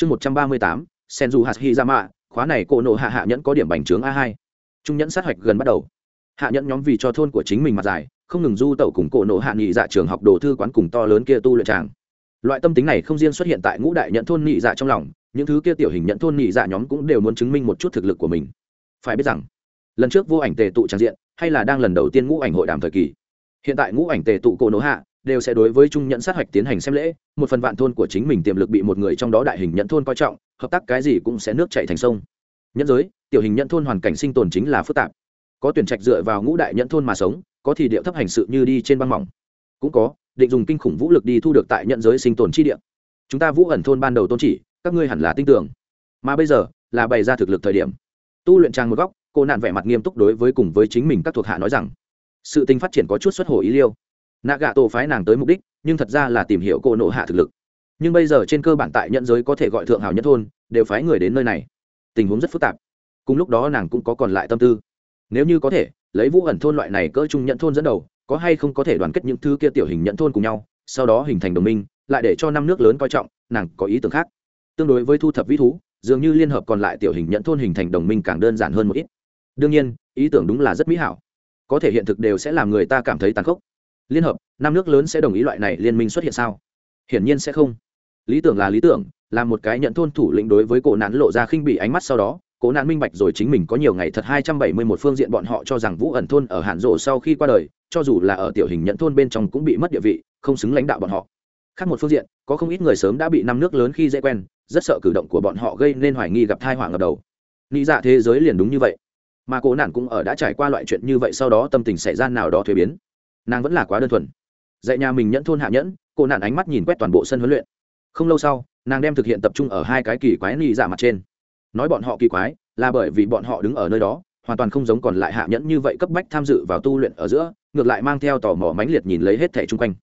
chương một trăm ba mươi tám, sen du hạt hy ra mạ khóa này cổ nộ hạ hạ nhẫn có điểm bành trướng a hai. Trung nhẫn sát hạch gần bắt đầu. Hạ nhẫn nhóm vì cho thôn của chính mình mặt dài, không ngừng du tẩu cùng cổ nộ hạ nghị dạ trường học đồ thư quán cùng to lớn kia tu luyện tràng. Loại tâm tính này không riêng xuất hiện tại ngũ đại nhận thôn nghị dạ trong lòng, những thứ kia tiểu hình nhận thôn nghị dạ nhóm cũng đều muốn chứng minh một chút thực lực của mình. Phải biết rằng, lần trước vô ảnh tề tụ tràng diện, hay là đang lần đầu tiên ngũ ảnh hội đàm thời kỳ. Hiện tại ngũ ảnh tề tụ cổ nộ hạ đều sẽ đối với trung nhận sát hạch tiến hành xem lễ, một phần vạn thôn của chính mình tiềm lực bị một người trong đó đại hình nhận thôn coi trọng, hợp tác cái gì cũng sẽ nước chạy thành sông. Nhân giới, tiểu hình nhận thôn hoàn cảnh sinh tồn chính là phức tạp. Có tuyển trạch dựa vào ngũ đại nhận thôn mà sống, có thì điệu thấp hành sự như đi trên băng mỏng. Cũng có, định dùng kinh khủng vũ lực đi thu được tại nhận giới sinh tồn chi địa. Chúng ta vũ ẩn thôn ban đầu tôn chỉ, các ngươi hẳn là tin tưởng. Mà bây giờ, là bày ra thực lực thời điểm. Tu luyện trang một góc, cô nạn vẻ mặt nghiêm túc đối với cùng với chính mình các thuộc hạ nói rằng, sự tình phát triển có chút xuất hồ ý liêu nạ gạ tổ phái nàng tới mục đích, nhưng thật ra là tìm hiểu cô nộ hạ thực lực. Nhưng bây giờ trên cơ bản tại nhận giới có thể gọi thượng hào nhất thôn, đều phái người đến nơi này. Tình huống rất phức tạp. Cùng lúc đó nàng cũng có còn lại tâm tư. Nếu như có thể, lấy vũ ẩn thôn loại này cỡ trung nhận thôn dẫn đầu, có hay không có thể đoàn kết những thứ kia tiểu hình nhận thôn cùng nhau, sau đó hình thành đồng minh, lại để cho năm nước lớn coi trọng, nàng có ý tưởng khác. Tương đối với thu thập vĩ thú, dường như liên hợp còn lại tiểu hình nhận thôn hình thành đồng minh càng đơn giản hơn một ít. Đương nhiên, ý tưởng đúng là rất mỹ hảo. Có thể hiện thực đều sẽ làm người ta cảm thấy tàn khốc liên hợp, năm nước lớn sẽ đồng ý loại này liên minh xuất hiện sao? Hiển nhiên sẽ không. Lý tưởng là lý tưởng, là một cái nhận thôn thủ lĩnh đối với cổ nạn lộ ra khinh bị ánh mắt sau đó, cổ nạn minh bạch rồi chính mình có nhiều ngày thật hai trăm bảy mươi một phương diện bọn họ cho rằng vũ ẩn thôn ở hạn rộ sau khi qua đời, cho dù là ở tiểu hình nhận thôn bên trong cũng bị mất địa vị, không xứng lãnh đạo bọn họ. Khác một phương diện, có không ít người sớm đã bị năm nước lớn khi dễ quen, rất sợ cử động của bọn họ gây nên hoài nghi gặp thai họa ngập đầu. Nghĩ dạ thế giới liền đúng như vậy. Mà cổ nạn cũng ở đã trải qua loại chuyện như vậy sau đó tâm tình xảy ra nào đó thuế biến nàng vẫn là quá đơn thuần. Dạy nhà mình nhẫn thôn hạ nhẫn, cô nạn ánh mắt nhìn quét toàn bộ sân huấn luyện. Không lâu sau, nàng đem thực hiện tập trung ở hai cái kỳ quái nị dạ mặt trên. Nói bọn họ kỳ quái, là bởi vì bọn họ đứng ở nơi đó, hoàn toàn không giống còn lại hạ nhẫn như vậy cấp bách tham dự vào tu luyện ở giữa, ngược lại mang theo tò mò mãnh liệt nhìn lấy hết thẻ chung quanh.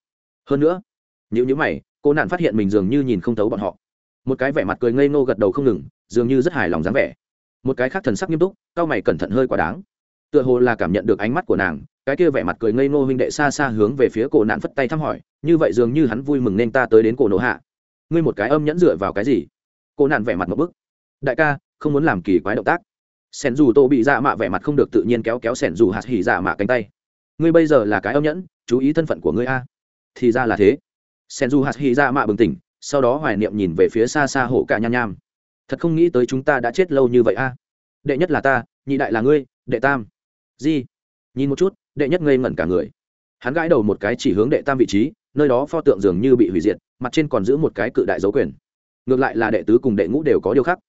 Hơn nữa những nhữ mày, cô nạn phát hiện mình dường như nhìn không thấu bọn họ. Một cái vẻ mặt cười ngây ngô gật đầu không ngừng, dường như rất hài lòng dáng vẻ. Một cái khác thần sắc nghiêm túc, cao mày cẩn thận hơi quá đáng tựa hồ là cảm nhận được ánh mắt của nàng, cái kia vẻ mặt cười ngây ngô huynh đệ xa xa hướng về phía cổ nạn phất tay thăm hỏi, như vậy dường như hắn vui mừng nên ta tới đến cổ nổ hạ. Ngươi một cái âm nhẫn dựa vào cái gì? Cổ nạn vẻ mặt một bức. Đại ca, không muốn làm kỳ quái động tác. Sẻn dù tô bị dạ mạ vẻ mặt không được tự nhiên kéo kéo sẻn dù hạt hỉ dạ mạ cánh tay. Ngươi bây giờ là cái âm nhẫn, chú ý thân phận của ngươi a. Thì ra là thế. Sẻn dù hạt hỉ dạ mạ bừng tỉnh, sau đó hoài niệm nhìn về phía xa xa hộ cả nham nham. Thật không nghĩ tới chúng ta đã chết lâu như vậy a. Đệ nhất là ta, nhị đại là ngươi, đệ tam gì nhìn một chút, đệ nhất ngây ngẩn cả người. Hắn gãi đầu một cái chỉ hướng đệ tam vị trí, nơi đó pho tượng dường như bị hủy diệt, mặt trên còn giữ một cái cự đại dấu quyền. Ngược lại là đệ tứ cùng đệ ngũ đều có điều khác.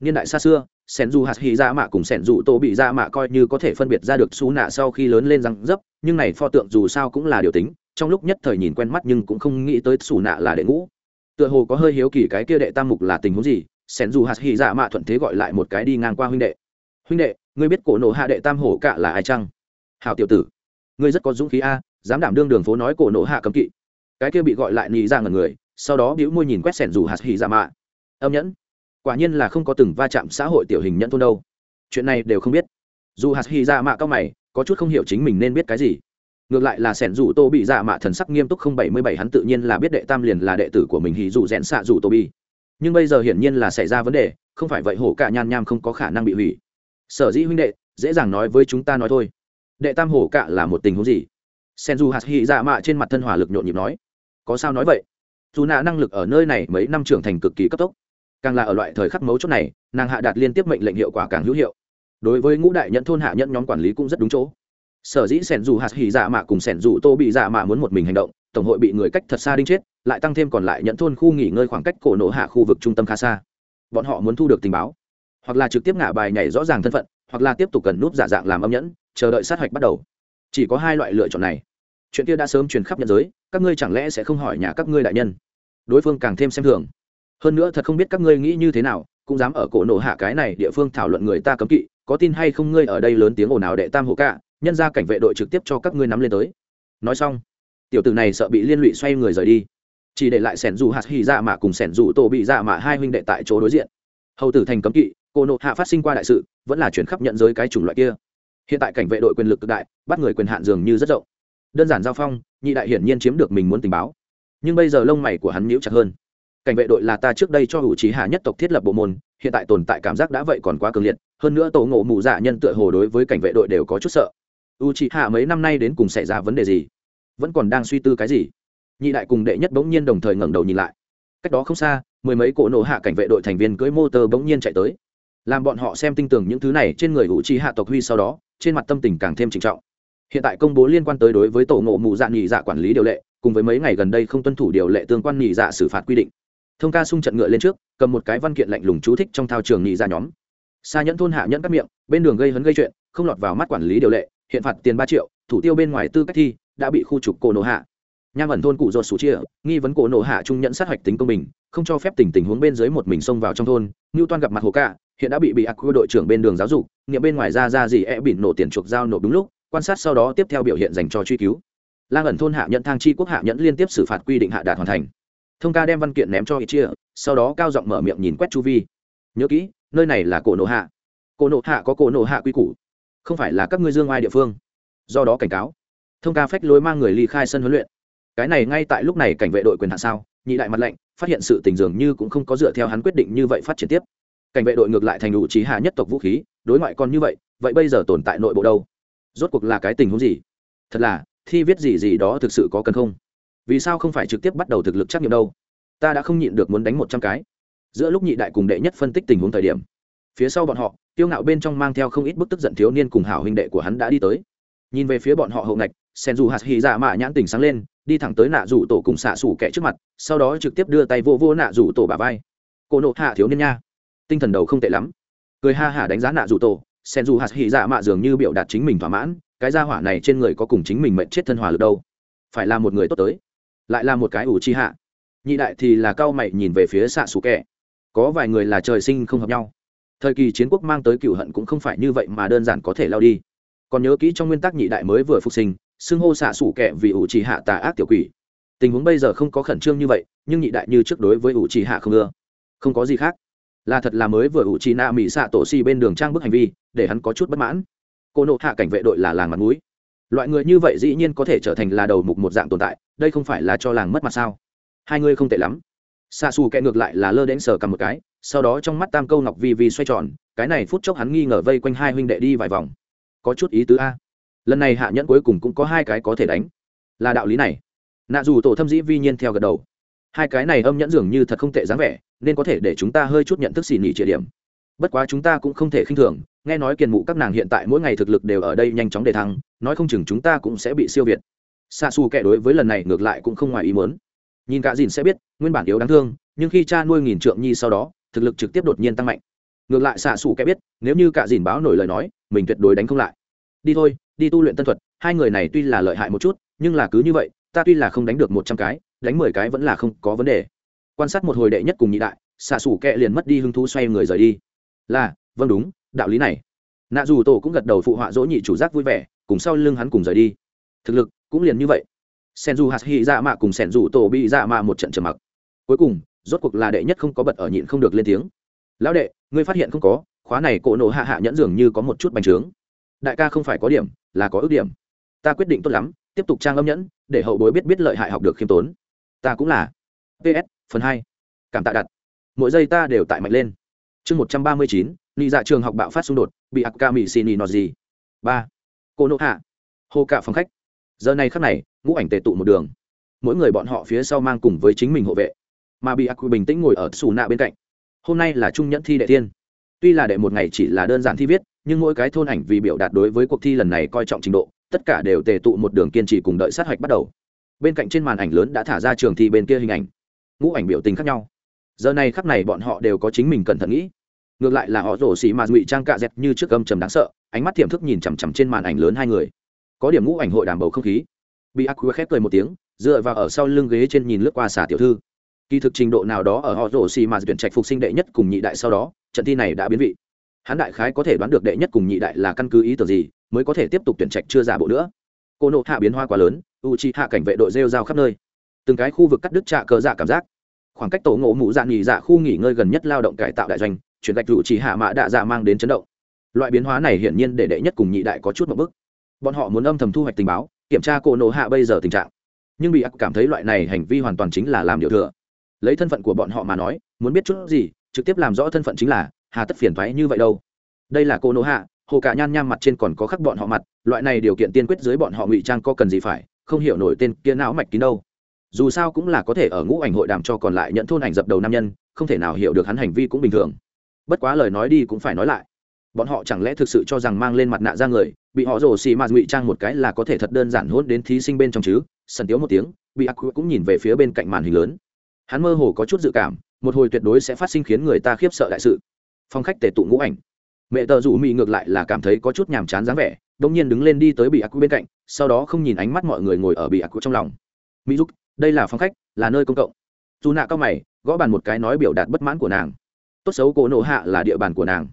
Niên đại xa xưa sen du hạt hy ra dạ mạ cùng sen du tô bị ra mạ coi như có thể phân biệt ra được xú nạ sau khi lớn lên răng dấp, nhưng này pho tượng dù sao cũng là điều tính, trong lúc nhất thời nhìn quen mắt nhưng cũng không nghĩ tới xù nạ là đệ ngũ. Tựa hồ có hơi hiếu kỳ cái kia đệ tam mục là tình huống gì sen du hạt hy ra dạ mạ thuận thế gọi lại một cái đi ngang qua huynh đệ. Huynh đệ ngươi biết cổ nổ hạ đệ tam hổ cạ là ai chăng? Hảo tiểu tử, ngươi rất có dũng khí a, dám đảm đương đường phố nói cổ nổ hạ cấm kỵ. Cái kia bị gọi lại nhị ra ngần người, sau đó bĩu môi nhìn quét sẻn dù hạt hỉ dạ mạ. Âm nhẫn, quả nhiên là không có từng va chạm xã hội tiểu hình nhẫn thôn đâu. Chuyện này đều không biết. Dù hạt hỉ dạ mạ cao mày, có chút không hiểu chính mình nên biết cái gì. Ngược lại là sẻn dù tô bị dạ mạ thần sắc nghiêm túc không bảy mươi bảy, hắn tự nhiên là biết đệ tam liền là đệ tử của mình hỉ dù rẽn xạ dù tô bi nhưng bây giờ hiển nhiên là xảy ra vấn đề, không phải vậy hổ cả nhan nham không có khả năng bị hủy sở dĩ huynh đệ, dễ dàng nói với chúng ta nói thôi. Đệ tam hổ cạ là một tình huống gì? Sen du hạt hy dạ mạ trên mặt thân hỏa lực nhộn nhịp nói. Có sao nói vậy? Dù nạ năng lực ở nơi này mấy năm trưởng thành cực kỳ cấp tốc. Càng là ở loại thời khắc mấu chốt này, nàng hạ đạt liên tiếp mệnh lệnh hiệu quả càng hữu hiệu. Đối với ngũ đại nhận thôn hạ nhận nhóm quản lý cũng rất đúng chỗ. Sở dĩ sẻn dù hạt hỉ dạ mạ cùng sẻn dù tô bị dạ mạ muốn một mình hành động, tổng hội bị người cách thật xa đinh chết, lại tăng thêm còn lại nhận thôn khu nghỉ ngơi khoảng cách cổ nổ hạ khu vực trung tâm khá xa. Bọn họ muốn thu được tình báo hoặc là trực tiếp ngả bài nhảy rõ ràng thân phận, hoặc là tiếp tục cần núp giả dạng làm âm nhẫn, chờ đợi sát hạch bắt đầu. Chỉ có hai loại lựa chọn này. Chuyện kia đã sớm truyền khắp nhân giới, các ngươi chẳng lẽ sẽ không hỏi nhà các ngươi đại nhân? Đối phương càng thêm xem thường. Hơn nữa thật không biết các ngươi nghĩ như thế nào, cũng dám ở cổ nổ hạ cái này địa phương thảo luận người ta cấm kỵ, có tin hay không ngươi ở đây lớn tiếng ồn ào đệ tam hộ cả nhân ra cảnh vệ đội trực tiếp cho các ngươi nắm lên tới. Nói xong, tiểu tử này sợ bị liên lụy xoay người rời đi. Chỉ để lại sẻn dù hạt hy dạ mạ cùng sẻn dù tổ bị dạ mạ hai huynh đệ tại chỗ đối diện. Hầu tử thành cấm kỵ cổ nộ hạ phát sinh qua đại sự, vẫn là chuyển khắp nhận giới cái chủng loại kia. Hiện tại cảnh vệ đội quyền lực cực đại, bắt người quyền hạn dường như rất rộng. Đơn giản giao phong, nhị đại hiển nhiên chiếm được mình muốn tình báo. Nhưng bây giờ lông mày của hắn nhíu chặt hơn. Cảnh vệ đội là ta trước đây cho hữu trí hạ nhất tộc thiết lập bộ môn, hiện tại tồn tại cảm giác đã vậy còn quá cường liệt, hơn nữa tổ ngộ mụ dạ nhân tựa hồ đối với cảnh vệ đội đều có chút sợ. U trí hạ mấy năm nay đến cùng xảy ra vấn đề gì? Vẫn còn đang suy tư cái gì? Nhị đại cùng đệ nhất bỗng nhiên đồng thời ngẩng đầu nhìn lại. Cách đó không xa, mười mấy cổ nổ hạ cảnh vệ đội thành viên cưỡi mô tơ bỗng nhiên chạy tới làm bọn họ xem tinh tưởng những thứ này trên người hữu trí hạ tộc huy sau đó, trên mặt tâm tình càng thêm trịnh trọng. Hiện tại công bố liên quan tới đối với tổ ngộ mù dạ nghỉ dạ quản lý điều lệ, cùng với mấy ngày gần đây không tuân thủ điều lệ tương quan nghỉ dạ xử phạt quy định. Thông ca sung trận ngựa lên trước, cầm một cái văn kiện lạnh lùng chú thích trong thao trường nghỉ dạ nhóm. Xa nhẫn thôn hạ nhẫn các miệng, bên đường gây hấn gây chuyện, không lọt vào mắt quản lý điều lệ, hiện phạt tiền ba triệu, thủ tiêu bên ngoài tư cách thi, đã bị khu trục cổ nổ hạ. Nham ẩn thôn cụ ruột sủ chia, nghi vấn cổ nổ hạ trung nhẫn sát hạch tính công bình, không cho phép tình tình huống bên dưới một mình xông vào trong thôn ngưu toan gặp mặt hồ cả hiện đã bị bị ác quy đội trưởng bên đường giáo dục, nghiệm bên ngoài ra ra gì e bỉn nổ tiền chuộc giao nộp đúng lúc, quan sát sau đó tiếp theo biểu hiện dành cho truy cứu. Lang ẩn thôn hạ nhận thang chi quốc hạ nhẫn liên tiếp xử phạt quy định hạ đạt hoàn thành. Thông ca đem văn kiện ném cho ít chia sau đó cao giọng mở miệng nhìn quét chu vi. Nhớ kỹ, nơi này là cổ nộ hạ. Cổ nộ hạ có cổ nộ hạ quy củ, không phải là các ngươi dương ai địa phương. Do đó cảnh cáo. Thông ca phách lối mang người ly khai sân huấn luyện. Cái này ngay tại lúc này cảnh vệ đội quyền hạ sao, nhị đại mặt lệnh, phát hiện sự tình dường như cũng không có dựa theo hắn quyết định như vậy phát triển tiếp cảnh vệ đội ngược lại thành đủ trí hạ nhất tộc vũ khí, đối ngoại còn như vậy vậy bây giờ tồn tại nội bộ đâu? Rốt cuộc là cái tình huống gì? Thật là, thi viết gì gì đó thực sự có cần không? Vì sao không phải trực tiếp bắt đầu thực lực trắc nghiệm đâu? Ta đã không nhịn được muốn đánh một trăm cái. Giữa lúc nhị đại cùng đệ nhất phân tích tình huống thời điểm, phía sau bọn họ, tiêu ngạo bên trong mang theo không ít bức tức giận thiếu niên cùng hảo huynh đệ của hắn đã đi tới. Nhìn về phía bọn họ hậu ngạch sen dù hạt hì dạ mạ nhãn tình sáng lên, đi thẳng tới nạ rủ tổ cùng xạ xủ kẻ trước mặt, sau đó trực tiếp đưa tay vô vô nạ rủ tổ bà vai. Cô nộ hạ thiếu niên nha tinh thần đầu không tệ lắm. Cười ha hả đánh giá nạ dù tổ, sen dù hạt hỉ dạ mạ dường như biểu đạt chính mình thỏa mãn, cái gia hỏa này trên người có cùng chính mình mệnh chết thân hòa lực đâu. Phải là một người tốt tới, lại là một cái ủ chi hạ. Nhị đại thì là cao mày nhìn về phía xạ xù kẻ. Có vài người là trời sinh không hợp nhau. Thời kỳ chiến quốc mang tới cựu hận cũng không phải như vậy mà đơn giản có thể lao đi. Còn nhớ kỹ trong nguyên tắc nhị đại mới vừa phục sinh, xưng hô xạ xủ kẻ vì ủ trì hạ tà ác tiểu quỷ. Tình huống bây giờ không có khẩn trương như vậy, nhưng nhị đại như trước đối với ủ trì hạ không ưa. Không có gì khác là thật là mới vừa ủ trì nạ mỹ xạ tổ xì bên đường trang bức hành vi, để hắn có chút bất mãn. Cô nộ hạ cảnh vệ đội là làng mặt mũi. Loại người như vậy dĩ nhiên có thể trở thành là đầu mục một dạng tồn tại, đây không phải là cho làng mất mặt sao? Hai người không tệ lắm. Xa xù kẹ ngược lại là lơ đến sờ cầm một cái, sau đó trong mắt tam câu ngọc vi vi xoay tròn, cái này phút chốc hắn nghi ngờ vây quanh hai huynh đệ đi vài vòng. Có chút ý tứ a. Lần này hạ nhẫn cuối cùng cũng có hai cái có thể đánh. Là đạo lý này. Nạ dù tổ thâm dĩ vi nhiên theo gật đầu hai cái này âm nhẫn dường như thật không tệ dáng vẻ, nên có thể để chúng ta hơi chút nhận thức xỉ nhỉ trịa điểm. Bất quá chúng ta cũng không thể khinh thường, nghe nói kiền mụ các nàng hiện tại mỗi ngày thực lực đều ở đây nhanh chóng đề thăng, nói không chừng chúng ta cũng sẽ bị siêu việt. Xa xù kệ đối với lần này ngược lại cũng không ngoài ý muốn. Nhìn cả dìn sẽ biết, nguyên bản yếu đáng thương, nhưng khi cha nuôi nghìn trượng nhi sau đó, thực lực trực tiếp đột nhiên tăng mạnh. Ngược lại xạ xù kẻ biết, nếu như cả dìn báo nổi lời nói, mình tuyệt đối đánh không lại. Đi thôi, đi tu luyện tân thuật, hai người này tuy là lợi hại một chút, nhưng là cứ như vậy, ta tuy là không đánh được một trăm cái đánh mười cái vẫn là không có vấn đề. Quan sát một hồi đệ nhất cùng nhị đại, xạ xủ kẹ liền mất đi hứng thú xoay người rời đi. Là vâng đúng, đạo lý này. Nạ dù tổ cũng gật đầu phụ họa dỗ nhị chủ giác vui vẻ, cùng sau lưng hắn cùng rời đi. Thực lực cũng liền như vậy. Sen dù hạt hy dạ mạ cùng sen dù tổ bị dạ mạ một trận trầm mặc. Cuối cùng, rốt cuộc là đệ nhất không có bật ở nhịn không được lên tiếng. Lão đệ, ngươi phát hiện không có, khóa này cổ nổ hạ hạ nhẫn dường như có một chút bành trướng. Đại ca không phải có điểm, là có ước điểm. Ta quyết định tốt lắm, tiếp tục trang âm nhẫn, để hậu bối biết biết lợi hại học được khiêm tốn ta cũng là. Ps phần hai. Cảm tạ đặt. Mỗi giây ta đều tại mạnh lên. Chương một trăm ba mươi chín ni dạ trường học bạo phát xung đột, bị ạc ca mỹ xin nọ gì ba. Cô nộ hạ. Hô cạ phòng khách. Giờ này khắc này, ngũ ảnh tề tụ một đường. Mỗi người bọn họ phía sau mang cùng với chính mình hộ vệ. Mà bị ác quy bình tĩnh ngồi ở xù nạ bên cạnh. Hôm nay là trung nhẫn thi đệ tiên. Tuy là đệ một ngày chỉ là đơn giản thi viết, nhưng mỗi cái thôn ảnh vì biểu đạt đối với cuộc thi lần này coi trọng trình độ, tất cả đều tề tụ một đường kiên trì cùng đợi sát hạch bắt đầu bên cạnh trên màn ảnh lớn đã thả ra trường thi bên kia hình ảnh. Ngũ ảnh biểu tình khác nhau. Giờ này khắp này bọn họ đều có chính mình cẩn thận nghĩ. Ngược lại là họ rổ xì mà ngụy trang cạ dẹt như trước âm trầm đáng sợ, ánh mắt tiềm thức nhìn chằm chằm trên màn ảnh lớn hai người. Có điểm ngũ ảnh hội đảm bầu không khí. Bị ác khép cười một tiếng, dựa vào ở sau lưng ghế trên nhìn lướt qua xả tiểu thư. Kỳ thực trình độ nào đó ở họ rổ xì mà tuyển trạch phục sinh đệ nhất cùng nhị đại sau đó, trận thi này đã biến vị. Hắn đại khái có thể đoán được đệ nhất cùng nhị đại là căn cứ ý tưởng gì, mới có thể tiếp tục tuyển trạch chưa giả bộ nữa. Cô nộ hạ biến hoa quá lớn u chi hạ cảnh vệ đội rêu rao khắp nơi. Từng cái khu vực cắt đứt trạ cờ dạ cảm giác. Khoảng cách tổ ngộ mụ dạ nghỉ dạ khu nghỉ ngơi gần nhất lao động cải tạo đại doanh, chuyển gạch u chỉ hạ mã đạ dạ mang đến chấn động. Loại biến hóa này hiển nhiên để đệ nhất cùng nhị đại có chút một bức bọn họ muốn âm thầm thu hoạch tình báo, kiểm tra cổ nộ hạ bây giờ tình trạng. Nhưng bị ác cảm thấy loại này hành vi hoàn toàn chính là làm điều thừa. Lấy thân phận của bọn họ mà nói, muốn biết chút gì, trực tiếp làm rõ thân phận chính là, hà tất phiền thoái như vậy đâu. Đây là cô nỗ hạ, hồ cả nhan nham mặt trên còn có khắc bọn họ mặt, loại này điều kiện tiên quyết dưới bọn họ ngụy trang có cần gì phải không hiểu nổi tên kia não mạch kín đâu. Dù sao cũng là có thể ở ngũ ảnh hội đàm cho còn lại nhận thôn ảnh dập đầu nam nhân, không thể nào hiểu được hắn hành vi cũng bình thường. Bất quá lời nói đi cũng phải nói lại. Bọn họ chẳng lẽ thực sự cho rằng mang lên mặt nạ ra người, bị họ rồ xì mạt ngụy trang một cái là có thể thật đơn giản hôn đến thí sinh bên trong chứ? Sần tiếu một tiếng, bị ác cũng nhìn về phía bên cạnh màn hình lớn. Hắn mơ hồ có chút dự cảm, một hồi tuyệt đối sẽ phát sinh khiến người ta khiếp sợ đại sự. Phong khách tề tụ ngũ ảnh. Mẹ tờ rủ mỹ ngược lại là cảm thấy có chút nhàm chán dáng vẻ đông nhiên đứng lên đi tới bị ác bên cạnh, sau đó không nhìn ánh mắt mọi người ngồi ở bị ác trong lòng. Mỹ giúp đây là phòng khách, là nơi công cộng. Dù nạ cao mày, gõ bàn một cái nói biểu đạt bất mãn của nàng. Tốt xấu cổ nộ hạ là địa bàn của nàng.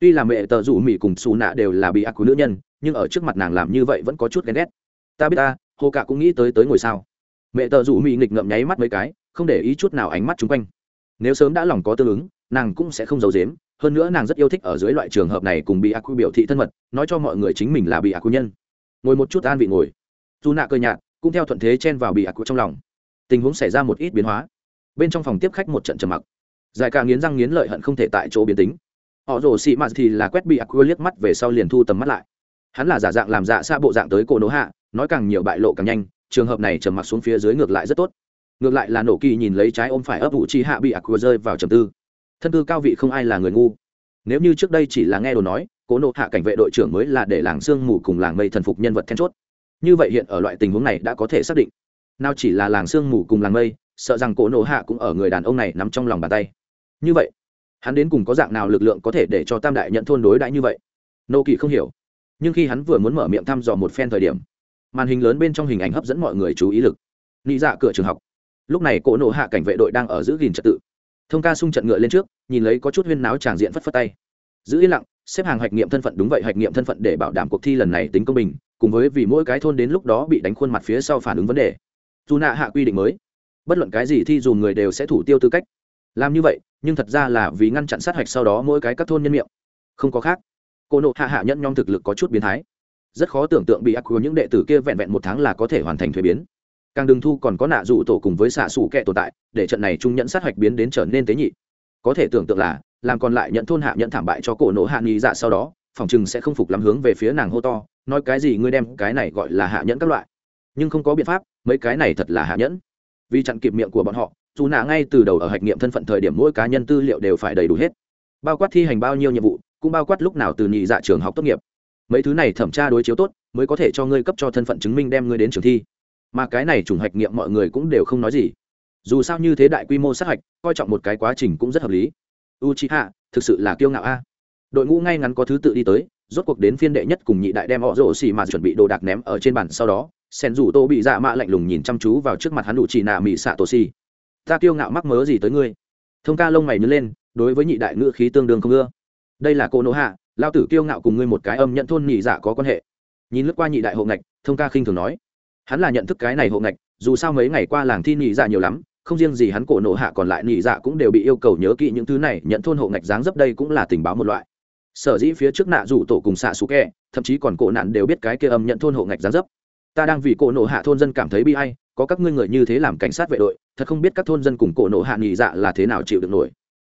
Tuy là mẹ tờ rủ mỹ cùng xù nạ đều là bị ác quy nữ nhân, nhưng ở trước mặt nàng làm như vậy vẫn có chút ghen ghét. Ta biết ta, hồ cạ cũng nghĩ tới tới ngồi sao? Mẹ tờ rủ mỹ nghịch ngậm nháy mắt mấy cái, không để ý chút nào ánh mắt chung quanh. Nếu sớm đã lòng có tương ứng, nàng cũng sẽ không giấu dếm hơn nữa nàng rất yêu thích ở dưới loại trường hợp này cùng bị ác biểu thị thân mật, nói cho mọi người chính mình là bị ác nhân. Ngồi một chút an vị ngồi. Dù nạ cơ nhạt, cũng theo thuận thế chen vào bị ác trong lòng. Tình huống xảy ra một ít biến hóa. Bên trong phòng tiếp khách một trận trầm mặc. Dài ca nghiến răng nghiến lợi hận không thể tại chỗ biến tính. Họ rồ xị mạt thì là quét bị ác liếc mắt về sau liền thu tầm mắt lại. Hắn là giả dạng làm dạ xa bộ dạng tới cổ nỗ hạ, nói càng nhiều bại lộ càng nhanh, trường hợp này trầm mặc xuống phía dưới ngược lại rất tốt. Ngược lại là nổ kỳ nhìn lấy trái ôm phải ấp ủ chi hạ bị ác rơi vào trầm tư thân cư cao vị không ai là người ngu. Nếu như trước đây chỉ là nghe đồ nói, cố nộ hạ cảnh vệ đội trưởng mới là để làng sương mù cùng làng mây thần phục nhân vật then chốt. Như vậy hiện ở loại tình huống này đã có thể xác định. Nào chỉ là làng sương mù cùng làng mây, sợ rằng cố nộ hạ cũng ở người đàn ông này nằm trong lòng bàn tay. Như vậy, hắn đến cùng có dạng nào lực lượng có thể để cho tam đại nhận thôn đối đãi như vậy? Nô kỳ không hiểu. Nhưng khi hắn vừa muốn mở miệng thăm dò một phen thời điểm, màn hình lớn bên trong hình ảnh hấp dẫn mọi người chú ý lực. Nghĩ dạ cửa trường học. Lúc này cỗ nộ hạ cảnh vệ đội đang ở giữ gìn trật tự thông ca sung trận ngựa lên trước, nhìn lấy có chút huyên náo tràng diện phất phất tay. Giữ yên lặng, xếp hàng hoạch nghiệm thân phận đúng vậy hoạch nghiệm thân phận để bảo đảm cuộc thi lần này tính công bình, cùng với vì mỗi cái thôn đến lúc đó bị đánh khuôn mặt phía sau phản ứng vấn đề. Dù nạ hạ quy định mới, bất luận cái gì thi dù người đều sẽ thủ tiêu tư cách. Làm như vậy, nhưng thật ra là vì ngăn chặn sát hạch sau đó mỗi cái các thôn nhân miệng. Không có khác. Cô nộ hạ hạ nhẫn nhom thực lực có chút biến thái. Rất khó tưởng tượng bị ác của những đệ tử kia vẹn vẹn một tháng là có thể hoàn thành thuế biến càng đừng thu còn có nạ dụ tổ cùng với xạ xù kẹ tồn tại, để trận này trung nhẫn sát hạch biến đến trở nên tế nhị. Có thể tưởng tượng là, làm còn lại nhận thôn hạ nhận thảm bại cho cổ nổ hạ nghi dạ sau đó, phòng chừng sẽ không phục lắm hướng về phía nàng hô to, nói cái gì ngươi đem cái này gọi là hạ nhẫn các loại. Nhưng không có biện pháp, mấy cái này thật là hạ nhẫn. Vì chặn kịp miệng của bọn họ, dù nạ ngay từ đầu ở hạch nghiệm thân phận thời điểm mỗi cá nhân tư liệu đều phải đầy đủ hết. Bao quát thi hành bao nhiêu nhiệm vụ, cũng bao quát lúc nào từ nhị dạ trường học tốt nghiệp. Mấy thứ này thẩm tra đối chiếu tốt, mới có thể cho ngươi cấp cho thân phận chứng minh đem ngươi đến trường thi mà cái này trùng hạch nghiệm mọi người cũng đều không nói gì. Dù sao như thế đại quy mô sát hạch, coi trọng một cái quá trình cũng rất hợp lý. U c hạ thực sự là kiêu ngạo a. Đội ngũ ngay ngắn có thứ tự đi tới, rốt cuộc đến phiên đệ nhất cùng nhị đại đem họ rổ xì mà chuẩn bị đồ đạc ném ở trên bàn sau đó, sen rủ tô bị dạ mạ lạnh lùng nhìn chăm chú vào trước mặt hắn đủ chỉ nạ mỹ xạ tổ xì. Ta kiêu ngạo mắc mớ gì tới ngươi? Thông ca lông mày nhớ lên, đối với nhị đại ngữ khí tương đương không ưa. Đây là cô nỗ hạ, lao tử kiêu ngạo cùng ngươi một cái âm nhận thôn nhị dạ có quan hệ. Nhìn lướt qua nhị đại hộ ngạch, thông ca khinh thường nói hắn là nhận thức cái này hộ ngạch, dù sao mấy ngày qua làng thi nhị dạ nhiều lắm, không riêng gì hắn cổ nổ hạ còn lại nhị dạ cũng đều bị yêu cầu nhớ kỹ những thứ này, nhận thôn hộ ngạch dáng dấp đây cũng là tình báo một loại. Sở dĩ phía trước nạ rủ tổ cùng xạ xú kẹ, thậm chí còn cổ nạn đều biết cái kia âm nhận thôn hộ ngạch dáng dấp. Ta đang vì cổ nổ hạ thôn dân cảm thấy bi hay có các ngươi người như thế làm cảnh sát vệ đội, thật không biết các thôn dân cùng cổ nổ hạ nhị dạ là thế nào chịu được nổi.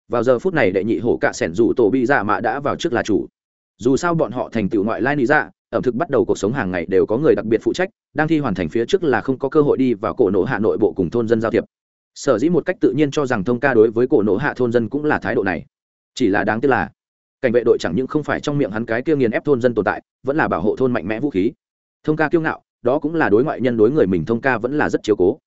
Vào giờ phút này đệ nhị hổ cạ sẻn rủ tổ bị dạ mạ đã vào trước là chủ. Dù sao bọn họ thành tựu ngoại lai nhị dạ ẩm thực bắt đầu cuộc sống hàng ngày đều có người đặc biệt phụ trách, đang thi hoàn thành phía trước là không có cơ hội đi vào cổ nộ hạ nội bộ cùng thôn dân giao thiệp. Sở dĩ một cách tự nhiên cho rằng thông ca đối với cổ nộ hạ thôn dân cũng là thái độ này. Chỉ là đáng tiếc là, cảnh vệ đội chẳng những không phải trong miệng hắn cái kia nghiền ép thôn dân tồn tại, vẫn là bảo hộ thôn mạnh mẽ vũ khí. Thông ca kiêu ngạo, đó cũng là đối ngoại nhân đối người mình thông ca vẫn là rất chiếu cố.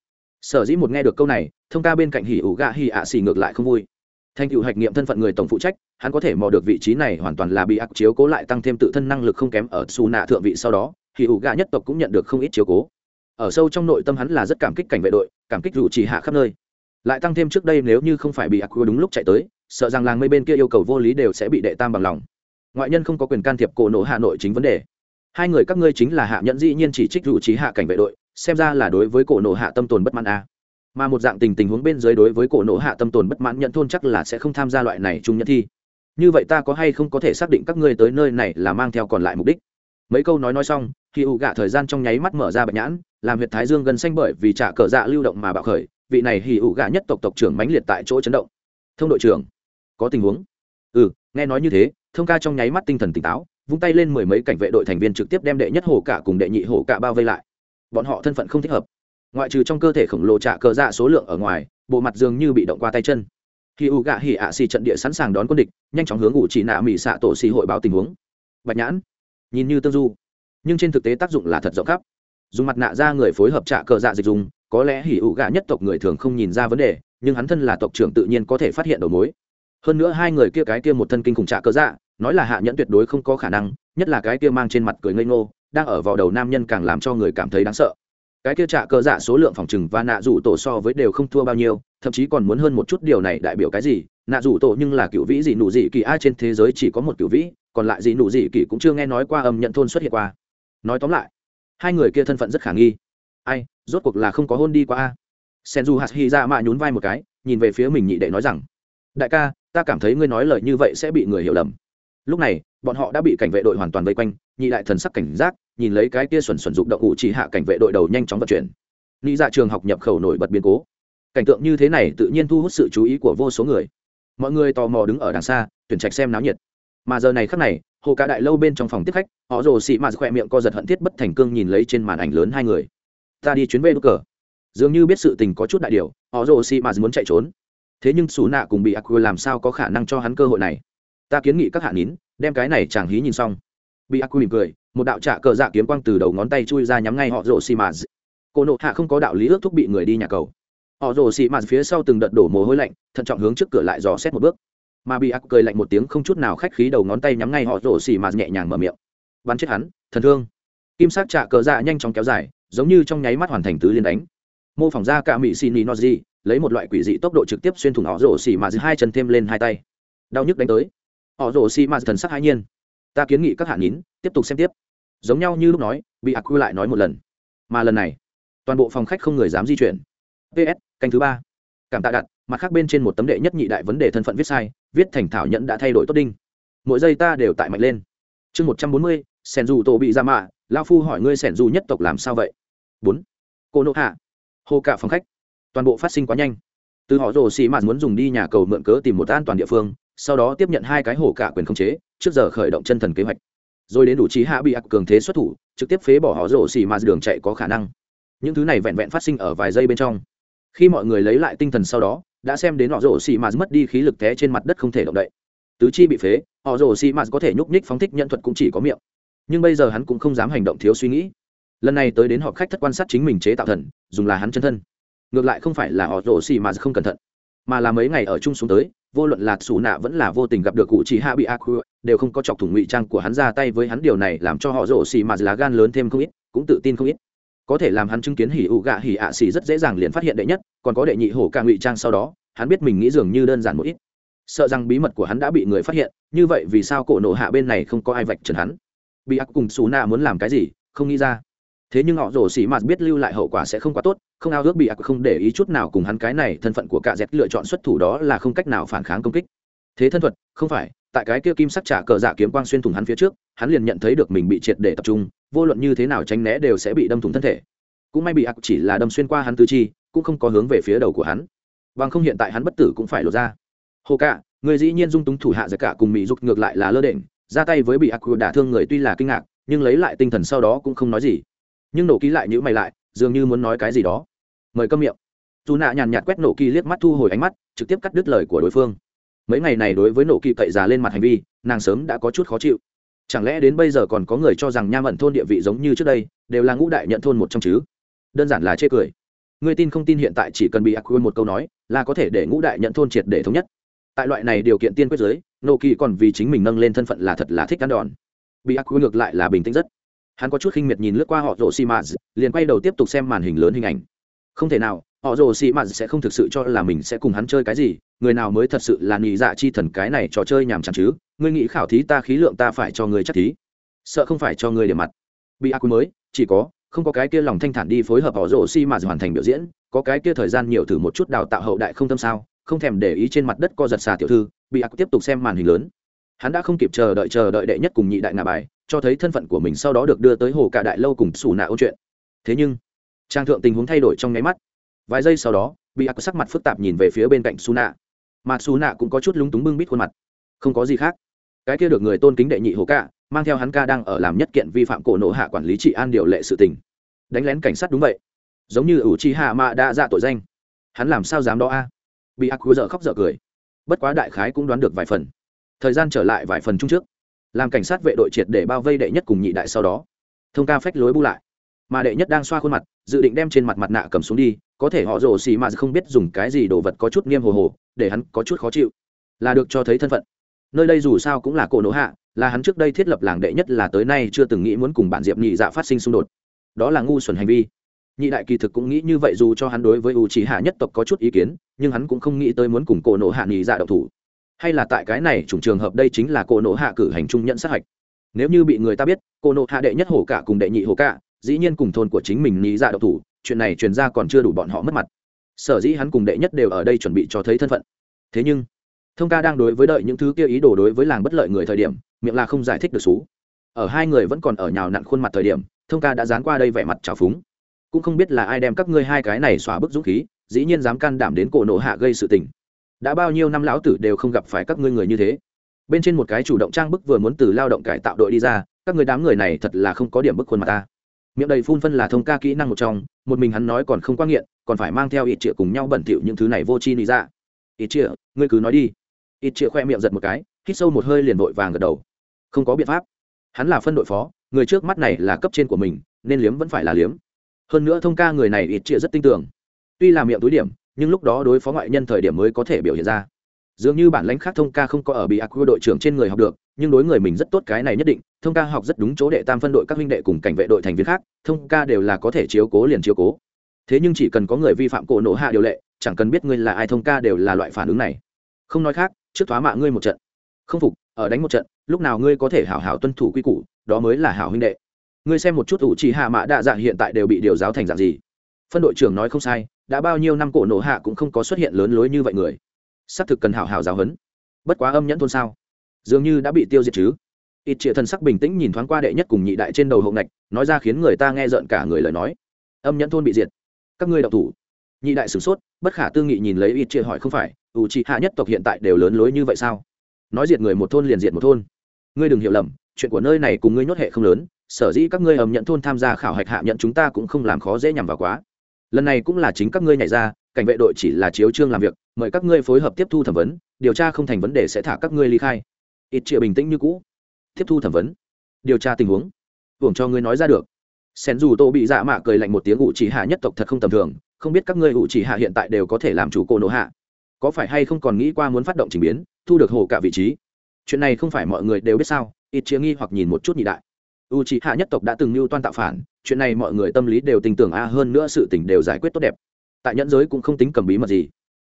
Sở dĩ một nghe được câu này, thông ca bên cạnh hỉ ủ gạ hỉ ạ xì ngược lại không vui thành tựu hạch nghiệm thân phận người tổng phụ trách, hắn có thể mò được vị trí này hoàn toàn là bị ác chiếu cố lại tăng thêm tự thân năng lực không kém ở xù nạ thượng vị sau đó, thì ủ gạ nhất tộc cũng nhận được không ít chiếu cố. Ở sâu trong nội tâm hắn là rất cảm kích cảnh vệ đội, cảm kích rủ chỉ hạ khắp nơi. Lại tăng thêm trước đây nếu như không phải bị ác đúng lúc chạy tới, sợ rằng làng mây bên kia yêu cầu vô lý đều sẽ bị đệ tam bằng lòng. Ngoại nhân không có quyền can thiệp cổ nổ hà nội chính vấn đề. Hai người các ngươi chính là hạ nhẫn dĩ nhiên chỉ trích rủ trí hạ cảnh vệ đội, xem ra là đối với cổ nổ hạ tâm tồn bất mãn a. à mà một dạng tình tình huống bên dưới đối với cổ nộ hạ tâm tồn bất mãn nhận thôn chắc là sẽ không tham gia loại này chung nhận thi. Như vậy ta có hay không có thể xác định các ngươi tới nơi này là mang theo còn lại mục đích? Mấy câu nói nói xong khi ủ gạ thời gian trong nháy mắt mở ra bạch nhãn, làm huyệt thái dương gần xanh bởi vì trả cờ dạ lưu động mà bạo khởi, vị này hì ủ gạ nhất tộc tộc trưởng mãnh liệt tại chỗ chấn động. Thông đội trưởng, có tình huống? Ừ nghe nói như thế, thông ca trong nháy mắt tinh thần tỉnh táo, vung tay lên mười mấy cảnh vệ đội thành viên trực tiếp đem đệ nhất hồ cả cùng đệ nhị hồ cả bao vây lại. Bọn họ thân phận không thích hợp ngoại trừ trong cơ thể khổng lồ trả cờ dạ số lượng ở ngoài, bộ mặt dường như bị động qua tay chân. Khi u gạ hỉ ạ xì trận địa sẵn sàng đón quân địch, nhanh chóng hướng ủ chỉ nạ mỹ xạ tổ xì hội báo tình huống. Bạch nhãn, nhìn như tương du, nhưng trên thực tế tác dụng là thật rộng khắp. Dùng mặt nạ ra người phối hợp trả cờ dạ dịch dùng, có lẽ hỉ ủ gạ nhất tộc người thường không nhìn ra vấn đề, nhưng hắn thân là tộc trưởng tự nhiên có thể phát hiện đầu mối. Hơn nữa hai người kia cái kia một thân kinh khủng trả cờ dạ nói là hạ nhẫn tuyệt đối không có khả năng, nhất là cái kia mang trên mặt cười ngây ngô, đang ở vào đầu nam nhân càng làm cho người cảm thấy đáng sợ cái kia trạ cờ dạ số lượng phòng trừng và nạ rủ tổ so với đều không thua bao nhiêu, thậm chí còn muốn hơn một chút điều này đại biểu cái gì? Nạ rủ tổ nhưng là cựu vĩ gì nụ gì kỳ a trên thế giới chỉ có một cựu vĩ, còn lại gì nụ gì kỳ cũng chưa nghe nói qua âm nhận thôn xuất hiện qua. Nói tóm lại, hai người kia thân phận rất khả nghi. Ai, rốt cuộc là không có hôn đi qua a? Senju hạt hy ra mạ nhún vai một cái, nhìn về phía mình nhị đệ nói rằng, đại ca, ta cảm thấy ngươi nói lời như vậy sẽ bị người hiểu lầm. Lúc này, bọn họ đã bị cảnh vệ đội hoàn toàn vây quanh, nhị đại thần sắc cảnh giác nhìn lấy cái kia xuẩn xuẩn dụng động ủ chỉ hạ cảnh vệ đội đầu nhanh chóng vận chuyển. Nghĩ dạ trường học nhập khẩu nổi bật biến cố. Cảnh tượng như thế này tự nhiên thu hút sự chú ý của vô số người. Mọi người tò mò đứng ở đằng xa, tuyển trạch xem náo nhiệt. Mà giờ này khắc này, hồ cả đại lâu bên trong phòng tiếp khách, họ rồ xị mạt khỏe miệng co giật hận thiết bất thành cương nhìn lấy trên màn ảnh lớn hai người. Ta đi chuyến về đốt cờ. Dường như biết sự tình có chút đại điều, họ rồ xị mạt muốn chạy trốn. Thế nhưng xù nạ cùng bị ác làm sao có khả năng cho hắn cơ hội này? Ta kiến nghị các hạ nín, đem cái này chàng hí nhìn xong. Bị ác mỉm cười một đạo trạ cờ dạ kiếm quang từ đầu ngón tay chui ra nhắm ngay họ rồ xì mạt. Cô nộ hạ không có đạo lý ước thúc bị người đi nhà cầu. Họ rồ xì mạt phía sau từng đợt đổ mồ hôi lạnh, thận trọng hướng trước cửa lại dò xét một bước. Mà bị ác cười lạnh một tiếng không chút nào khách khí đầu ngón tay nhắm ngay họ rồ xì mạt nhẹ nhàng mở miệng. Bắn chết hắn, thần thương. Kim sắc trạ cờ dạ nhanh chóng kéo dài, giống như trong nháy mắt hoàn thành tứ liên đánh. Mô phỏng ra cả mỹ xin nozi lấy một loại quỷ dị tốc độ trực tiếp xuyên thủng họ rồ xì mạt hai chân thêm lên hai tay. Đau nhức đánh tới. Họ rồ xì mạt thần sắc hai nhiên. Ta kiến nghị các hạ nín, tiếp tục xem tiếp giống nhau như lúc nói, bị ác quy lại nói một lần. Mà lần này, toàn bộ phòng khách không người dám di chuyển. Ps canh thứ ba. Cảm tạ đặt, mặt khác bên trên một tấm đệ nhất nhị đại vấn đề thân phận viết sai, viết thành thảo nhẫn đã thay đổi tốt đinh. Mỗi giây ta đều tại mạnh lên. Chương một trăm bốn mươi, sẻn dù tổ bị ra mạ lao phu hỏi ngươi sẻn dù nhất tộc làm sao vậy? Bốn. Cô nộ hạ. Hô cả phòng khách. Toàn bộ phát sinh quá nhanh. Từ họ rồ xì mạt muốn dùng đi nhà cầu mượn cớ tìm một an toàn địa phương, sau đó tiếp nhận hai cái hổ cả quyền khống chế, trước giờ khởi động chân thần kế hoạch rồi đến đủ trí hạ bị ác cường thế xuất thủ, trực tiếp phế bỏ họ rổ xì mà đường chạy có khả năng. Những thứ này vẹn vẹn phát sinh ở vài giây bên trong. Khi mọi người lấy lại tinh thần sau đó, đã xem đến họ rổ xì mà mất đi khí lực té trên mặt đất không thể động đậy. Tứ chi bị phế, họ rổ xì mà có thể nhúc nhích phóng thích nhận thuật cũng chỉ có miệng. Nhưng bây giờ hắn cũng không dám hành động thiếu suy nghĩ. Lần này tới đến họp khách thất quan sát chính mình chế tạo thần, dùng là hắn chân thân. Ngược lại không phải là họ rổ xì mà không cẩn thận, mà là mấy ngày ở chung xuống tới vô luận là xù nạ vẫn là vô tình gặp được cụ chỉ hạ bị ác đều không có chọc thủng ngụy trang của hắn ra tay với hắn. Điều này làm cho họ rổ xì mà lá gan lớn thêm không ít, cũng tự tin không ít. Có thể làm hắn chứng kiến hỉ ụ gạ hỉ ạ xì rất dễ dàng liền phát hiện đệ nhất, còn có đệ nhị hổ ca ngụy trang sau đó, hắn biết mình nghĩ dường như đơn giản một ít. Sợ rằng bí mật của hắn đã bị người phát hiện, như vậy vì sao cổ nổ hạ bên này không có ai vạch trần hắn? Bị ác cùng xù nạ muốn làm cái gì, không nghĩ ra thế nhưng họ rồ xỉ mạt biết lưu lại hậu quả sẽ không quá tốt, không ao ước bị ác không để ý chút nào cùng hắn cái này thân phận của cả dẹt lựa chọn xuất thủ đó là không cách nào phản kháng công kích. Thế thân thuật, không phải, tại cái kia kim sắc trả cờ dạ kiếm quang xuyên thủng hắn phía trước, hắn liền nhận thấy được mình bị triệt để tập trung, vô luận như thế nào tránh né đều sẽ bị đâm thủng thân thể. Cũng may bị ác chỉ là đâm xuyên qua hắn tứ chi, cũng không có hướng về phía đầu của hắn. Bằng không hiện tại hắn bất tử cũng phải lột ra. Hồ cả người dĩ nhiên dung túng thủ hạ giặc cả cùng mỹ dục ngược lại là lơ đễnh, ra tay với bị ác đả thương người tuy là kinh ngạc, nhưng lấy lại tinh thần sau đó cũng không nói gì nhưng nổ ký lại nhữ mày lại, dường như muốn nói cái gì đó. Mời câm miệng. Dù nạ nhàn nhạt quét nổ kỳ liếc mắt thu hồi ánh mắt, trực tiếp cắt đứt lời của đối phương. Mấy ngày này đối với nổ kỳ cậy già lên mặt hành vi, nàng sớm đã có chút khó chịu. Chẳng lẽ đến bây giờ còn có người cho rằng nham ẩn thôn địa vị giống như trước đây, đều là ngũ đại nhận thôn một trong chứ? Đơn giản là chê cười. Người tin không tin hiện tại chỉ cần bị ác quên một câu nói, là có thể để ngũ đại nhận thôn triệt để thống nhất. Tại loại này điều kiện tiên quyết giới, nổ kỳ còn vì chính mình nâng lên thân phận là thật là thích ăn đòn. Bị ác quên ngược lại là bình tĩnh rất hắn có chút khinh miệt nhìn lướt qua họ rồ xì mạt liền quay đầu tiếp tục xem màn hình lớn hình ảnh. Không thể nào, họ rồ xì mạt sẽ không thực sự cho là mình sẽ cùng hắn chơi cái gì, người nào mới thật sự là nhị dạ chi thần cái này trò chơi nhàm chán chứ? Ngươi nghĩ khảo thí ta khí lượng ta phải cho ngươi chắc thí. Sợ không phải cho ngươi để mặt. Bị ác mới, chỉ có, không có cái kia lòng thanh thản đi phối hợp họ rồ xì mạt hoàn thành biểu diễn, có cái kia thời gian nhiều thử một chút đào tạo hậu đại không tâm sao, không thèm để ý trên mặt đất co giật xà tiểu thư, bị ác tiếp tục xem màn hình lớn. Hắn đã không kịp chờ đợi chờ đợi đệ nhất cùng nhị đại ngà bài cho thấy thân phận của mình sau đó được đưa tới hồ cả đại lâu cùng xù nạ ôn chuyện. Thế nhưng, trang thượng tình huống thay đổi trong nháy mắt. Vài giây sau đó, bị ác sắc mặt phức tạp nhìn về phía bên cạnh xù nạ. Mà xù nạ cũng có chút lúng túng bưng bít khuôn mặt. Không có gì khác. Cái kia được người tôn kính đệ nhị hồ cả, mang theo hắn ca đang ở làm nhất kiện vi phạm cổ nộ hạ quản lý trị an điều lệ sự tình. Đánh lén cảnh sát đúng vậy. Giống như ủ chi hạ mạ đã ra tội danh. Hắn làm sao dám đó a? Bị ác dở khóc dở cười. Bất quá đại khái cũng đoán được vài phần. Thời gian trở lại vài phần chung trước làm cảnh sát vệ đội triệt để bao vây đệ nhất cùng nhị đại sau đó. Thông ca phách lối bu lại. Mà đệ nhất đang xoa khuôn mặt, dự định đem trên mặt mặt nạ cầm xuống đi, có thể họ rồ xì mà không biết dùng cái gì đồ vật có chút nghiêm hồ hồ, để hắn có chút khó chịu. Là được cho thấy thân phận. Nơi đây dù sao cũng là cổ nổ hạ, là hắn trước đây thiết lập làng đệ nhất là tới nay chưa từng nghĩ muốn cùng bạn diệp nhị dạ phát sinh xung đột. Đó là ngu xuẩn hành vi. Nhị đại kỳ thực cũng nghĩ như vậy dù cho hắn đối với u trí hạ nhất tộc có chút ý kiến, nhưng hắn cũng không nghĩ tới muốn cùng cổ nổ hạ nhị dạ độc thủ hay là tại cái này chủng trường hợp đây chính là cô nộ hạ cử hành trung nhận sát hạch. Nếu như bị người ta biết cô nộ hạ đệ nhất hổ cả cùng đệ nhị hổ cả, dĩ nhiên cùng thôn của chính mình nghĩ ra độc thủ, chuyện này truyền ra còn chưa đủ bọn họ mất mặt. Sở dĩ hắn cùng đệ nhất đều ở đây chuẩn bị cho thấy thân phận. Thế nhưng, thông ca đang đối với đợi những thứ kia ý đồ đối với làng bất lợi người thời điểm, miệng là không giải thích được xú. Ở hai người vẫn còn ở nhào nặn khuôn mặt thời điểm, thông ca đã dán qua đây vẻ mặt trào phúng. Cũng không biết là ai đem các ngươi hai cái này xóa bức dũng khí, dĩ nhiên dám can đảm đến cổ nộ hạ gây sự tình đã bao nhiêu năm lão tử đều không gặp phải các ngươi người như thế. Bên trên một cái chủ động trang bức vừa muốn từ lao động cải tạo đội đi ra, các người đám người này thật là không có điểm bức khuôn mặt ta. Miệng đầy phun phân là thông ca kỹ năng một trong, một mình hắn nói còn không quan nghiện, còn phải mang theo ít triệu cùng nhau bẩn thỉu những thứ này vô chi lý ra. Ít triệu ngươi cứ nói đi. Ít triệu khoe miệng giật một cái, hít sâu một hơi liền vội vàng gật đầu. Không có biện pháp. Hắn là phân đội phó, người trước mắt này là cấp trên của mình, nên liếm vẫn phải là liếm. Hơn nữa thông ca người này ít triệu rất tin tưởng. Tuy là miệng túi điểm nhưng lúc đó đối phó ngoại nhân thời điểm mới có thể biểu hiện ra. Dường như bản lãnh khác thông ca không có ở bị ác quy đội trưởng trên người học được, nhưng đối người mình rất tốt cái này nhất định, thông ca học rất đúng chỗ đệ tam phân đội các huynh đệ cùng cảnh vệ đội thành viên khác, thông ca đều là có thể chiếu cố liền chiếu cố. Thế nhưng chỉ cần có người vi phạm cổ nổ hạ điều lệ, chẳng cần biết ngươi là ai, thông ca đều là loại phản ứng này. Không nói khác, trước thoá mạ ngươi một trận. Không phục, ở đánh một trận, lúc nào ngươi có thể hảo hảo tuân thủ quy củ, đó mới là hảo huynh đệ. Ngươi xem một chút ủ trì hạ mã đa dạng hiện tại đều bị điều giáo thành dạng gì phân đội trưởng nói không sai, đã bao nhiêu năm cổ nổ hạ cũng không có xuất hiện lớn lối như vậy người. Xác thực cần hảo hảo giáo huấn. Bất quá âm nhẫn thôn sao? Dường như đã bị tiêu diệt chứ. Ít triệu thần sắc bình tĩnh nhìn thoáng qua đệ nhất cùng nhị đại trên đầu hậu ngạch, nói ra khiến người ta nghe rợn cả người lời nói. Âm nhẫn thôn bị diệt. Các ngươi đọc thủ. Nhị đại sửng sốt, bất khả tư nghị nhìn lấy ít triệu hỏi không phải, ủ trị hạ nhất tộc hiện tại đều lớn lối như vậy sao? Nói diệt người một thôn liền diệt một thôn. Ngươi đừng hiểu lầm, chuyện của nơi này cùng ngươi nhốt hệ không lớn, sở dĩ các ngươi ầm nhận thôn tham gia khảo hạch hạ nhận chúng ta cũng không làm khó dễ nhằm vào quá lần này cũng là chính các ngươi nhảy ra, cảnh vệ đội chỉ là chiếu trương làm việc, mời các ngươi phối hợp tiếp thu thẩm vấn, điều tra không thành vấn đề sẽ thả các ngươi ly khai. Ít chịa bình tĩnh như cũ, tiếp thu thẩm vấn, điều tra tình huống. Hưởng cho ngươi nói ra được. Sen dù tô bị dạ mạ cười lạnh một tiếng ủ chỉ hạ nhất tộc thật không tầm thường, không biết các ngươi ủ chỉ hạ hiện tại đều có thể làm chủ cô nỗ hạ. Có phải hay không còn nghĩ qua muốn phát động trình biến, thu được hồ cả vị trí? Chuyện này không phải mọi người đều biết sao, ít chĩa nghi hoặc nhìn một chút nhị đại. U chỉ hạ nhất tộc đã từng mưu toan tạo phản chuyện này mọi người tâm lý đều tin tưởng a hơn nữa sự tình đều giải quyết tốt đẹp. Tại nhẫn giới cũng không tính cầm bí mật gì.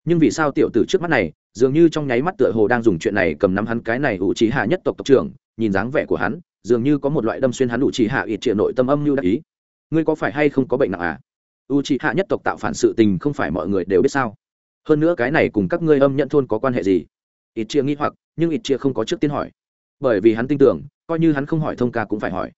Nhưng vì sao tiểu tử trước mắt này, dường như trong nháy mắt tựa hồ đang dùng chuyện này cầm nắm hắn cái này u trí hạ nhất tộc tộc trưởng, nhìn dáng vẻ của hắn, dường như có một loại đâm xuyên hắn u trí hạ ít triệt nội tâm âm mưu đắc ý. Ngươi có phải hay không có bệnh nặng à? U trí hạ nhất tộc tạo phản sự tình không phải mọi người đều biết sao? Hơn nữa cái này cùng các ngươi âm nhận thôn có quan hệ gì? Ít chia nghi hoặc, nhưng ít chia không có trước tiên hỏi. Bởi vì hắn tin tưởng, coi như hắn không hỏi thông ca cũng phải hỏi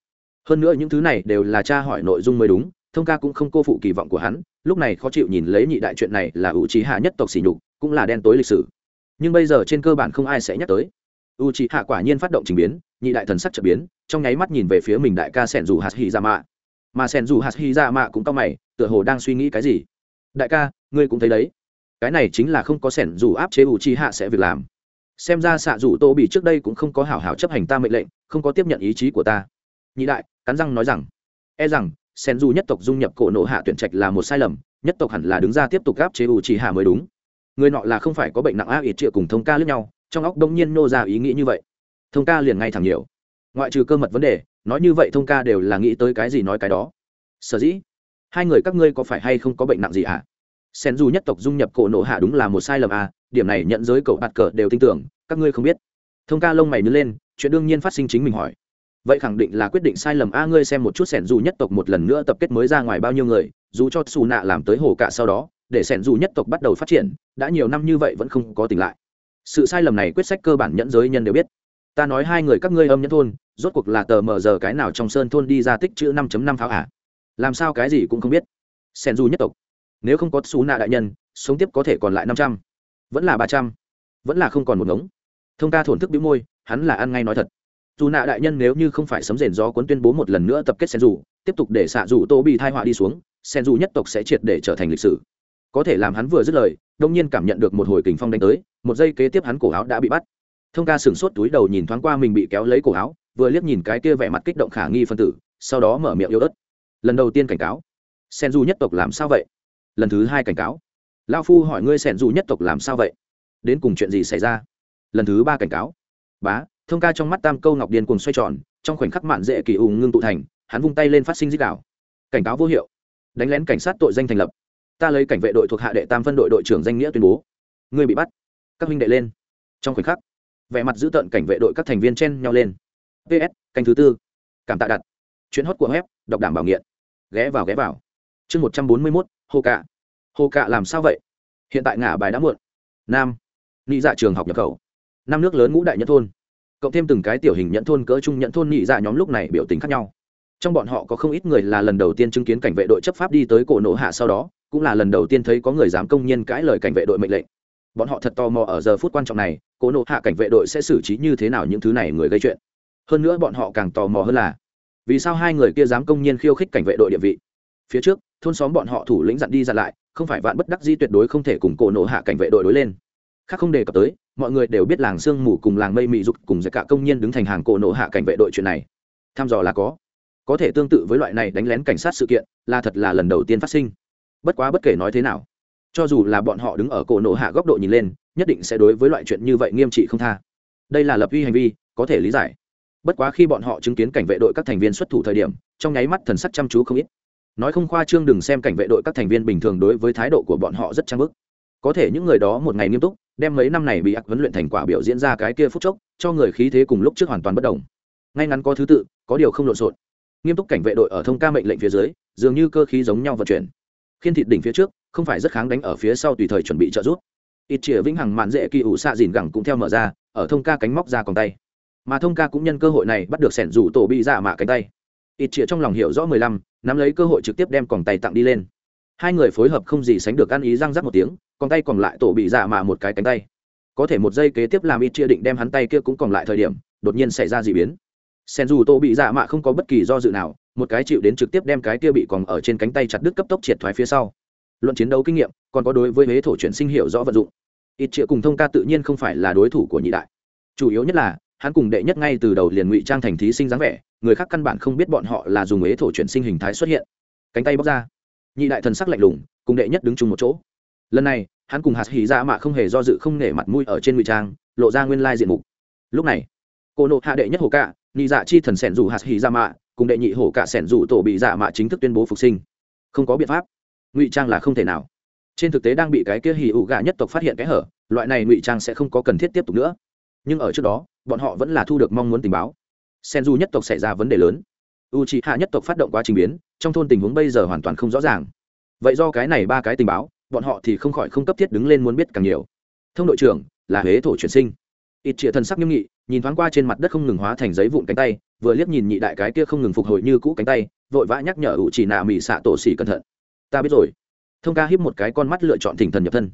hơn nữa những thứ này đều là cha hỏi nội dung mới đúng, thông ca cũng không cô phụ kỳ vọng của hắn, lúc này khó chịu nhìn lấy nhị đại chuyện này là u trí hạ nhất tộc sỉ nhục, cũng là đen tối lịch sử. Nhưng bây giờ trên cơ bản không ai sẽ nhắc tới. U trí hạ quả nhiên phát động trình biến, nhị đại thần sắc trợ biến, trong nháy mắt nhìn về phía mình đại ca sẻn dù hạt hy ra mạ mà sẻn dù hạt hy ra mạ cũng cao mày, tựa hồ đang suy nghĩ cái gì. Đại ca, ngươi cũng thấy đấy. Cái này chính là không có sẻn dù áp chế u trí hạ sẽ việc làm. Xem ra xạ rủ tô bị trước đây cũng không có hảo hảo chấp hành ta mệnh lệnh, không có tiếp nhận ý chí của ta nhị đại, cắn răng nói rằng e rằng, sen du nhất tộc dung nhập cổ nộ hạ tuyển trạch là một sai lầm, nhất tộc hẳn là đứng ra tiếp tục gáp chế u trì hạ mới đúng. Người nọ là không phải có bệnh nặng a ít triệu cùng thông ca lẫn nhau, trong óc đông nhiên nô ra ý nghĩ như vậy. Thông ca liền ngay thẳng nhiều. Ngoại trừ cơ mật vấn đề, nói như vậy thông ca đều là nghĩ tới cái gì nói cái đó. Sở dĩ, hai người các ngươi có phải hay không có bệnh nặng gì ạ? À? sen du nhất tộc dung nhập cổ nộ hạ đúng là một sai lầm à điểm này nhận giới cậu bạt cờ đều tin tưởng, các ngươi không biết. Thông ca lông mày nứt lên, chuyện đương nhiên phát sinh chính mình hỏi vậy khẳng định là quyết định sai lầm. A, ngươi xem một chút sẻn dù nhất tộc một lần nữa tập kết mới ra ngoài bao nhiêu người, dù cho xù nạ làm tới hồ cả sau đó, để sẻn dù nhất tộc bắt đầu phát triển, đã nhiều năm như vậy vẫn không có tỉnh lại. Sự sai lầm này quyết sách cơ bản nhẫn giới nhân đều biết. Ta nói hai người các ngươi âm nhẫn thôn, rốt cuộc là tờ mờ giờ cái nào trong sơn thôn đi ra tích chữ năm năm pháo à? Làm sao cái gì cũng không biết. Sẻn dù nhất tộc. Nếu không có xù nạ đại nhân, sống tiếp có thể còn lại năm trăm. Vẫn là ba trăm. Vẫn là không còn một ngống. Thông ca thổn thức bĩu môi, hắn là ăn ngay nói thật dù nạ đại nhân nếu như không phải sấm rền gió cuốn tuyên bố một lần nữa tập kết sen dù tiếp tục để xạ dù tô bị thai họa đi xuống sen dù nhất tộc sẽ triệt để trở thành lịch sử. Có thể làm hắn vừa dứt lời, đông nhiên cảm nhận được một hồi kình phong đánh tới, một giây kế tiếp hắn cổ áo đã bị bắt. Thông ca sửng sốt túi đầu nhìn thoáng qua mình bị kéo lấy cổ áo, vừa liếc nhìn cái kia vẻ mặt kích động khả nghi phân tử, sau đó mở miệng yếu ớt. Lần đầu tiên cảnh cáo. Sen du nhất tộc làm sao vậy? Lần thứ hai cảnh cáo. Lao phu hỏi ngươi sen du nhất tộc làm sao vậy? Đến cùng chuyện gì xảy ra? Lần thứ ba cảnh cáo. Bá thông ca trong mắt tam câu ngọc điên cùng xoay tròn, trong khoảnh khắc mạn dễ kỳ ù ngưng tụ thành, hắn vung tay lên phát sinh dích đạo. Cảnh cáo vô hiệu. Đánh lén cảnh sát tội danh thành lập. Ta lấy cảnh vệ đội thuộc hạ đệ tam phân đội đội trưởng danh nghĩa tuyên bố. Ngươi bị bắt. Các huynh đệ lên. Trong khoảnh khắc, vẻ mặt giữ tợn cảnh vệ đội các thành viên chen nhau lên. Ps canh thứ tư. Cảm tạ đặt. Chuyến hót của web, đọc đảm bảo nghiện. Ghé vào ghé vào. Chương một trăm bốn mươi mốt, hồ cạ. Hồ cạ làm sao vậy? Hiện tại ngả bài đã muộn. Nam. Nghĩ dạ trường học nhập khẩu. Năm nước lớn ngũ đại nhất thôn cộng thêm từng cái tiểu hình nhẫn thôn cỡ trung nhẫn thôn nhị dạ nhóm lúc này biểu tình khác nhau. Trong bọn họ có không ít người là lần đầu tiên chứng kiến cảnh vệ đội chấp pháp đi tới cổ nổ hạ sau đó, cũng là lần đầu tiên thấy có người dám công nhiên cãi lời cảnh vệ đội mệnh lệnh. Bọn họ thật tò mò ở giờ phút quan trọng này, cổ nổ hạ cảnh vệ đội sẽ xử trí như thế nào những thứ này người gây chuyện. Hơn nữa bọn họ càng tò mò hơn là, vì sao hai người kia dám công nhiên khiêu khích cảnh vệ đội địa vị? Phía trước, thôn xóm bọn họ thủ lĩnh dặn đi dặn lại, không phải vạn bất đắc di tuyệt đối không thể cùng cổ nổ hạ cảnh vệ đội đối lên. Khác không đề cập tới mọi người đều biết làng sương mù cùng làng mây mị dục cùng giải cả công nhân đứng thành hàng cổ nổ hạ cảnh vệ đội chuyện này. Tham dò là có. Có thể tương tự với loại này đánh lén cảnh sát sự kiện, là thật là lần đầu tiên phát sinh. Bất quá bất kể nói thế nào, cho dù là bọn họ đứng ở cổ nổ hạ góc độ nhìn lên, nhất định sẽ đối với loại chuyện như vậy nghiêm trị không tha. Đây là lập uy hành vi, có thể lý giải. Bất quá khi bọn họ chứng kiến cảnh vệ đội các thành viên xuất thủ thời điểm, trong nháy mắt thần sắc chăm chú không ít. Nói không khoa trương đừng xem cảnh vệ đội các thành viên bình thường đối với thái độ của bọn họ rất trang bức có thể những người đó một ngày nghiêm túc đem mấy năm này bị ác huấn luyện thành quả biểu diễn ra cái kia phút chốc, cho người khí thế cùng lúc trước hoàn toàn bất đồng. Ngay ngắn có thứ tự, có điều không lộn xộn. Nghiêm túc cảnh vệ đội ở thông ca mệnh lệnh phía dưới, dường như cơ khí giống nhau vận chuyển. Khiên thịt đỉnh phía trước, không phải rất kháng đánh ở phía sau tùy thời chuẩn bị trợ giúp. Ít chĩa vĩnh hằng mạn dễ kỳ ủ xạ dìn gẳng cũng theo mở ra, ở thông ca cánh móc ra còn tay. Mà thông ca cũng nhân cơ hội này bắt được sẻn rủ tổ bị dạ mạ cánh tay. Ít chĩa trong lòng hiểu rõ mười lăm, nắm lấy cơ hội trực tiếp đem còn tay tặng đi lên hai người phối hợp không gì sánh được ăn ý răng rắc một tiếng, còn tay còn lại tổ bị dạ mạ một cái cánh tay. Có thể một giây kế tiếp làm ít chia định đem hắn tay kia cũng còn lại thời điểm, đột nhiên xảy ra d ị biến. Sen dù tổ bị dạ mạ không có bất kỳ do dự nào, một cái chịu đến trực tiếp đem cái kia bị còn ở trên cánh tay chặt đứt cấp tốc triệt thoái phía sau. Luận chiến đấu kinh nghiệm, còn có đối với huế thổ chuyển sinh hiệu rõ vận dụng. Ít chia cùng thông ca tự nhiên không phải là đối thủ của nhị đại. Chủ yếu nhất là, hắn cùng đệ nhất ngay từ đầu liền ngụy trang thành thí sinh dáng vẻ, người khác căn bản không biết bọn họ là dùng huế thổ chuyển sinh hình thái xuất hiện. Cánh tay bóc ra nhị đại thần sắc lạnh lùng, cùng đệ nhất đứng chung một chỗ. Lần này, hắn cùng hạt hỉ ra mạ không hề do dự không nể mặt mũi ở trên ngụy trang, lộ ra nguyên lai diện mục. Lúc này, cô nộ hạ đệ nhất hồ cạ nhị dạ chi thần sẻn dù hạt hỉ ra mạ, cùng đệ nhị hổ cả sẻn dù tổ bị dạ mạ chính thức tuyên bố phục sinh. Không có biện pháp. Ngụy trang là không thể nào. Trên thực tế đang bị cái kia hỉ ụ gạ nhất tộc phát hiện cái hở, loại này ngụy trang sẽ không có cần thiết tiếp tục nữa. Nhưng ở trước đó, bọn họ vẫn là thu được mong muốn tình báo. Sen du nhất tộc xảy ra vấn đề lớn u c h hạ nhất tộc phát động quá trình biến, trong thôn tình huống bây giờ hoàn toàn không rõ ràng. Vậy do cái này ba cái tình báo, bọn họ thì không khỏi không cấp thiết đứng lên muốn biết càng nhiều. Thông đội trưởng, là huế thổ chuyển sinh. Ít trịa thần sắc nghiêm nghị, nhìn thoáng qua trên mặt đất không ngừng hóa thành giấy vụn cánh tay, vừa liếc nhìn nhị đại cái kia không ngừng phục hồi như cũ cánh tay, vội vã nhắc nhở u chỉ nạ mỹ xạ tổ xỉ cẩn thận. Ta biết rồi. Thông ca hiếp một cái con mắt lựa chọn thỉnh thần nhập thân.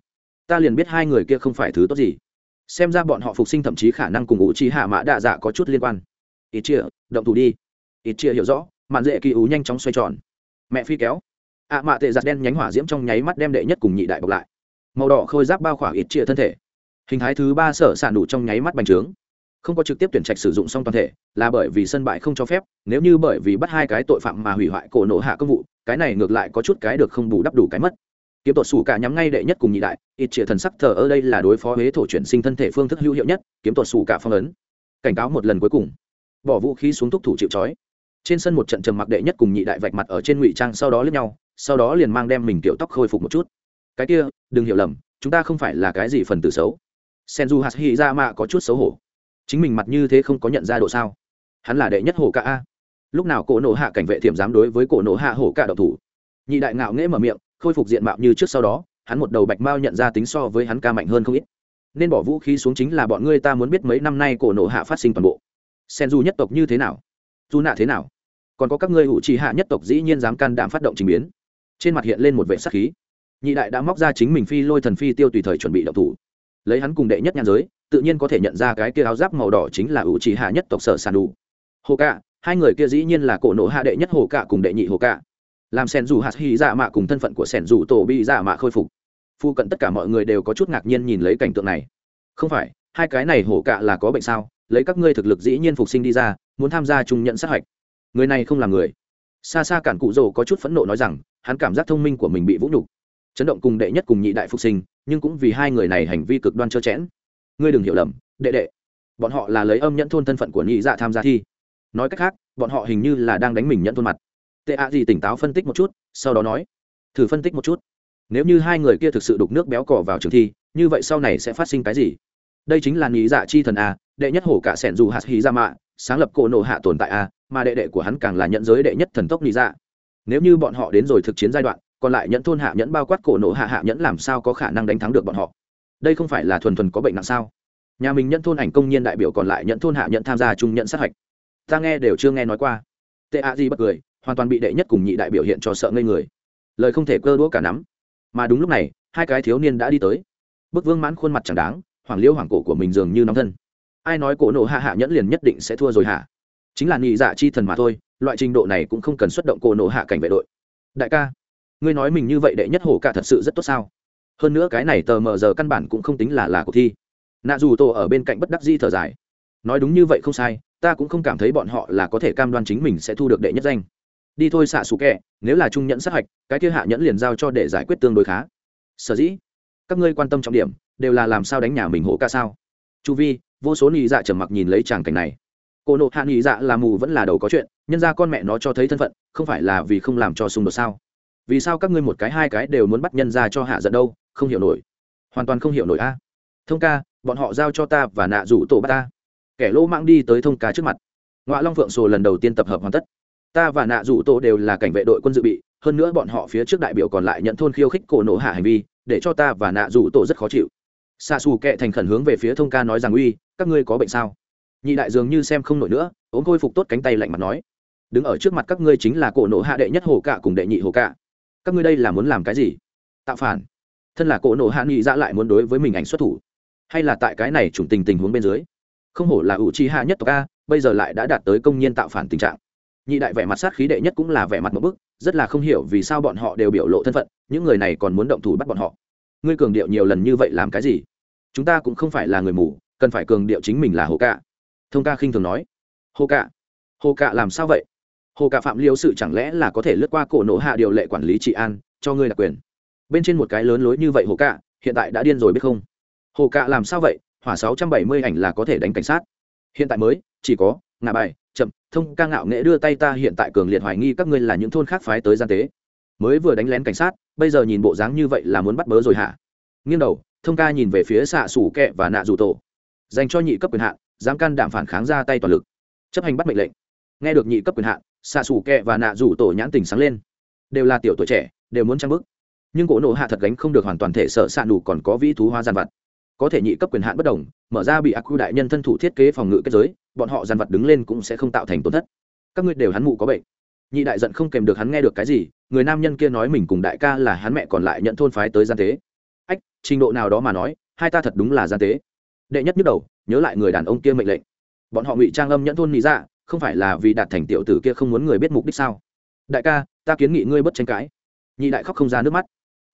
Ta liền biết hai người kia không phải thứ tốt gì. Xem ra bọn họ phục sinh thậm chí khả năng cùng u trí hạ mã đạ dạ có chút liên quan. Ít chia động thủ đi ít chia hiểu rõ, mạn dễ kỳ ú nhanh chóng xoay tròn. Mẹ phi kéo. Ạ mạ tệ giặt đen nhánh hỏa diễm trong nháy mắt đem đệ nhất cùng nhị đại bọc lại. Màu đỏ khôi giáp bao khỏa ít chia thân thể. Hình thái thứ ba sở sản đủ trong nháy mắt bành trướng. Không có trực tiếp tuyển trạch sử dụng xong toàn thể, là bởi vì sân bãi không cho phép, nếu như bởi vì bắt hai cái tội phạm mà hủy hoại cổ nổ hạ công vụ, cái này ngược lại có chút cái được không bù đắp đủ cái mất. Kiếm tuột sủ cả nhắm ngay đệ nhất cùng nhị đại, ít chia thần sắc thờ ở đây là đối phó huế thổ chuyển sinh thân thể phương thức hữu hiệu nhất, kiếm tuột sủ cả phong ấn. Cảnh cáo một lần cuối cùng. Bỏ vũ khí xuống thúc thủ chịu trói trên sân một trận trầm mặc đệ nhất cùng nhị đại vạch mặt ở trên ngụy trang sau đó lướt nhau, sau đó liền mang đem mình kiểu tóc khôi phục một chút. Cái kia, đừng hiểu lầm, chúng ta không phải là cái gì phần tử xấu. Senju hạt hy ra mạ có chút xấu hổ. Chính mình mặt như thế không có nhận ra độ sao? Hắn là đệ nhất hồ ca a. Lúc nào cổ nổ hạ cảnh vệ thiểm dám đối với cổ nổ hạ hổ ca độc thủ? Nhị đại ngạo nghễ mở miệng, khôi phục diện mạo như trước sau đó, hắn một đầu bạch mao nhận ra tính so với hắn ca mạnh hơn không ít. Nên bỏ vũ khí xuống chính là bọn ngươi ta muốn biết mấy năm nay cổ nổ hạ phát sinh toàn bộ. Sen du nhất tộc như thế nào? Du nạ thế nào? Còn có các ngươi hữu trì hạ nhất tộc dĩ nhiên dám can đảm phát động trình biến. Trên mặt hiện lên một vệ sắc khí. Nhị đại đã móc ra chính mình phi lôi thần phi tiêu tùy thời chuẩn bị động thủ. Lấy hắn cùng đệ nhất nhan giới, tự nhiên có thể nhận ra cái kia áo giáp màu đỏ chính là ủ trì hạ nhất tộc sở sàn đủ. Hồ cạ, hai người kia dĩ nhiên là cổ nộ hạ đệ nhất hồ cạ cùng đệ nhị hồ cạ. Làm sẻn dù hạt hy dạ mạ cùng thân phận của sẻn dù tổ bị dạ mạ khôi phục. Phu cận tất cả mọi người đều có chút ngạc nhiên nhìn lấy cảnh tượng này. Không phải, hai cái này hổ cạ là có bệnh sao? Lấy các ngươi thực lực dĩ nhiên phục sinh đi ra, muốn tham gia chung nhận sát hạch người này không là người. Xa xa cản cụ rồ có chút phẫn nộ nói rằng, hắn cảm giác thông minh của mình bị vũ nhục. Chấn động cùng đệ nhất cùng nhị đại phục sinh, nhưng cũng vì hai người này hành vi cực đoan trơ chẽn ngươi đừng hiểu lầm, đệ đệ. Bọn họ là lấy âm nhẫn thôn thân phận của nhị dạ tham gia thi. Nói cách khác, bọn họ hình như là đang đánh mình nhẫn thôn mặt. Tệ ạ gì tỉnh táo phân tích một chút, sau đó nói, thử phân tích một chút. Nếu như hai người kia thực sự đục nước béo cỏ vào trường thi, như vậy sau này sẽ phát sinh cái gì? Đây chính là nhị dạ chi thần a, đệ nhất hổ cả sẻn dù hạt hí ra mạ, sáng lập cổ nộ hạ tồn tại a mà đệ đệ của hắn càng là nhận giới đệ nhất thần tốc lý dạ. Nếu như bọn họ đến rồi thực chiến giai đoạn, còn lại nhẫn thôn hạ nhẫn bao quát cổ nổ hạ hạ nhẫn làm sao có khả năng đánh thắng được bọn họ? Đây không phải là thuần thuần có bệnh nặng sao? Nhà mình nhẫn thôn ảnh công nhiên đại biểu còn lại nhẫn thôn hạ nhẫn tham gia chung nhận sát hạch. Ta nghe đều chưa nghe nói qua. Tệ a di bất cười, hoàn toàn bị đệ nhất cùng nhị đại biểu hiện cho sợ ngây người. Lời không thể cơ đũa cả nắm. Mà đúng lúc này, hai cái thiếu niên đã đi tới. Bức vương mãn khuôn mặt chẳng đáng, hoàng liêu hoàng cổ của mình dường như nóng thân. Ai nói cổ nổ hạ hạ nhẫn liền nhất định sẽ thua rồi hả? Chính là nhị dạ chi thần mà thôi, loại trình độ này cũng không cần xuất động cổ nổ hạ cảnh vệ đội. Đại ca, ngươi nói mình như vậy đệ nhất hổ cả thật sự rất tốt sao? Hơn nữa cái này tờ mờ giờ căn bản cũng không tính là là cuộc thi. Nạ dù tổ ở bên cạnh bất đắc di thở dài. Nói đúng như vậy không sai, ta cũng không cảm thấy bọn họ là có thể cam đoan chính mình sẽ thu được đệ nhất danh. Đi thôi xạ xù kẹ, nếu là trung nhẫn sát hạch, cái kia hạ nhẫn liền giao cho để giải quyết tương đối khá. Sở dĩ, các ngươi quan tâm trọng điểm, đều là làm sao đánh nhà mình hổ ca sao? Chu vi, vô số nị dạ trầm mặc nhìn lấy tràng cảnh này cô nộ hạ nhị dạ là mù vẫn là đầu có chuyện, nhân ra con mẹ nó cho thấy thân phận, không phải là vì không làm cho xung đột sao? Vì sao các ngươi một cái hai cái đều muốn bắt nhân ra cho hạ giận đâu? Không hiểu nổi. Hoàn toàn không hiểu nổi a. Thông ca, bọn họ giao cho ta và nạ rủ tổ bắt ta. Kẻ lỗ mạng đi tới thông ca trước mặt. Ngoại long phượng sồ lần đầu tiên tập hợp hoàn tất. Ta và nạ rủ tổ đều là cảnh vệ đội quân dự bị, hơn nữa bọn họ phía trước đại biểu còn lại nhận thôn khiêu khích cổ nổ hạ hành vi, để cho ta và nạ rủ tổ rất khó chịu. Xa xù kệ thành khẩn hướng về phía thông ca nói rằng, uy, các ngươi có bệnh sao? Nhị đại dường như xem không nổi nữa, ốm khôi phục tốt cánh tay lạnh mặt nói. Đứng ở trước mặt các ngươi chính là cổ nổ hạ đệ nhất hồ cạ cùng đệ nhị hồ cạ. Các ngươi đây là muốn làm cái gì? Tạo phản. Thân là cổ nổ hạ nghị dạ lại muốn đối với mình ảnh xuất thủ. Hay là tại cái này chủng tình tình huống bên dưới? Không hổ là ủ chi hạ nhất tộc a, bây giờ lại đã đạt tới công nhiên tạo phản tình trạng. Nhị đại vẻ mặt sát khí đệ nhất cũng là vẻ mặt một bức, rất là không hiểu vì sao bọn họ đều biểu lộ thân phận, những người này còn muốn động thủ bắt bọn họ. Ngươi cường điệu nhiều lần như vậy làm cái gì? Chúng ta cũng không phải là người mù, cần phải cường điệu chính mình là hồ cạ thông ca khinh thường nói. Hồ cạ. Hồ cạ làm sao vậy? Hồ cạ phạm liêu sự chẳng lẽ là có thể lướt qua cổ nổ hạ điều lệ quản lý trị an, cho ngươi đặc quyền? Bên trên một cái lớn lối như vậy hồ cạ, hiện tại đã điên rồi biết không? Hồ cạ làm sao vậy? Hỏa sáu trăm bảy mươi ảnh là có thể đánh cảnh sát. Hiện tại mới, chỉ có, ngạ bài, chậm, thông ca ngạo nghệ đưa tay ta hiện tại cường liệt hoài nghi các ngươi là những thôn khác phái tới gian tế. Mới vừa đánh lén cảnh sát, bây giờ nhìn bộ dáng như vậy là muốn bắt bớ rồi hả? Nghiêng đầu, thông ca nhìn về phía xạ xủ kẹ và nạ dù tổ. Dành cho nhị cấp quyền hạn dám can đảm phản kháng ra tay toàn lực. Chấp hành bắt mệnh lệnh. Nghe được nhị cấp quyền hạn xạ xù kẹ và nạ rủ tổ nhãn tình sáng lên. Đều là tiểu tuổi trẻ, đều muốn trang bức nhưng cổ nộ hạ thật gánh không được hoàn toàn thể sợ xạ đủ còn có vĩ thú hoa gian vật. Có thể nhị cấp quyền hạn bất đồng, mở ra bị ác quy đại nhân thân thủ thiết kế phòng ngự kết giới, bọn họ gian vật đứng lên cũng sẽ không tạo thành tổn thất. Các ngươi đều hắn mụ có bệnh. Nhị đại giận không kèm được hắn nghe được cái gì, người nam nhân kia nói mình cùng đại ca là hắn mẹ còn lại nhận thôn phái tới gian tế. Ách, trình độ nào đó mà nói, hai ta thật đúng là gian tế đệ nhất nhức đầu, nhớ lại người đàn ông kia mệnh lệnh. Bọn họ ngụy trang âm nhẫn thôn nghĩ ra dạ, không phải là vì đạt thành tiểu tử kia không muốn người biết mục đích sao? Đại ca, ta kiến nghị ngươi bất tranh cãi. Nhị đại khóc không ra nước mắt.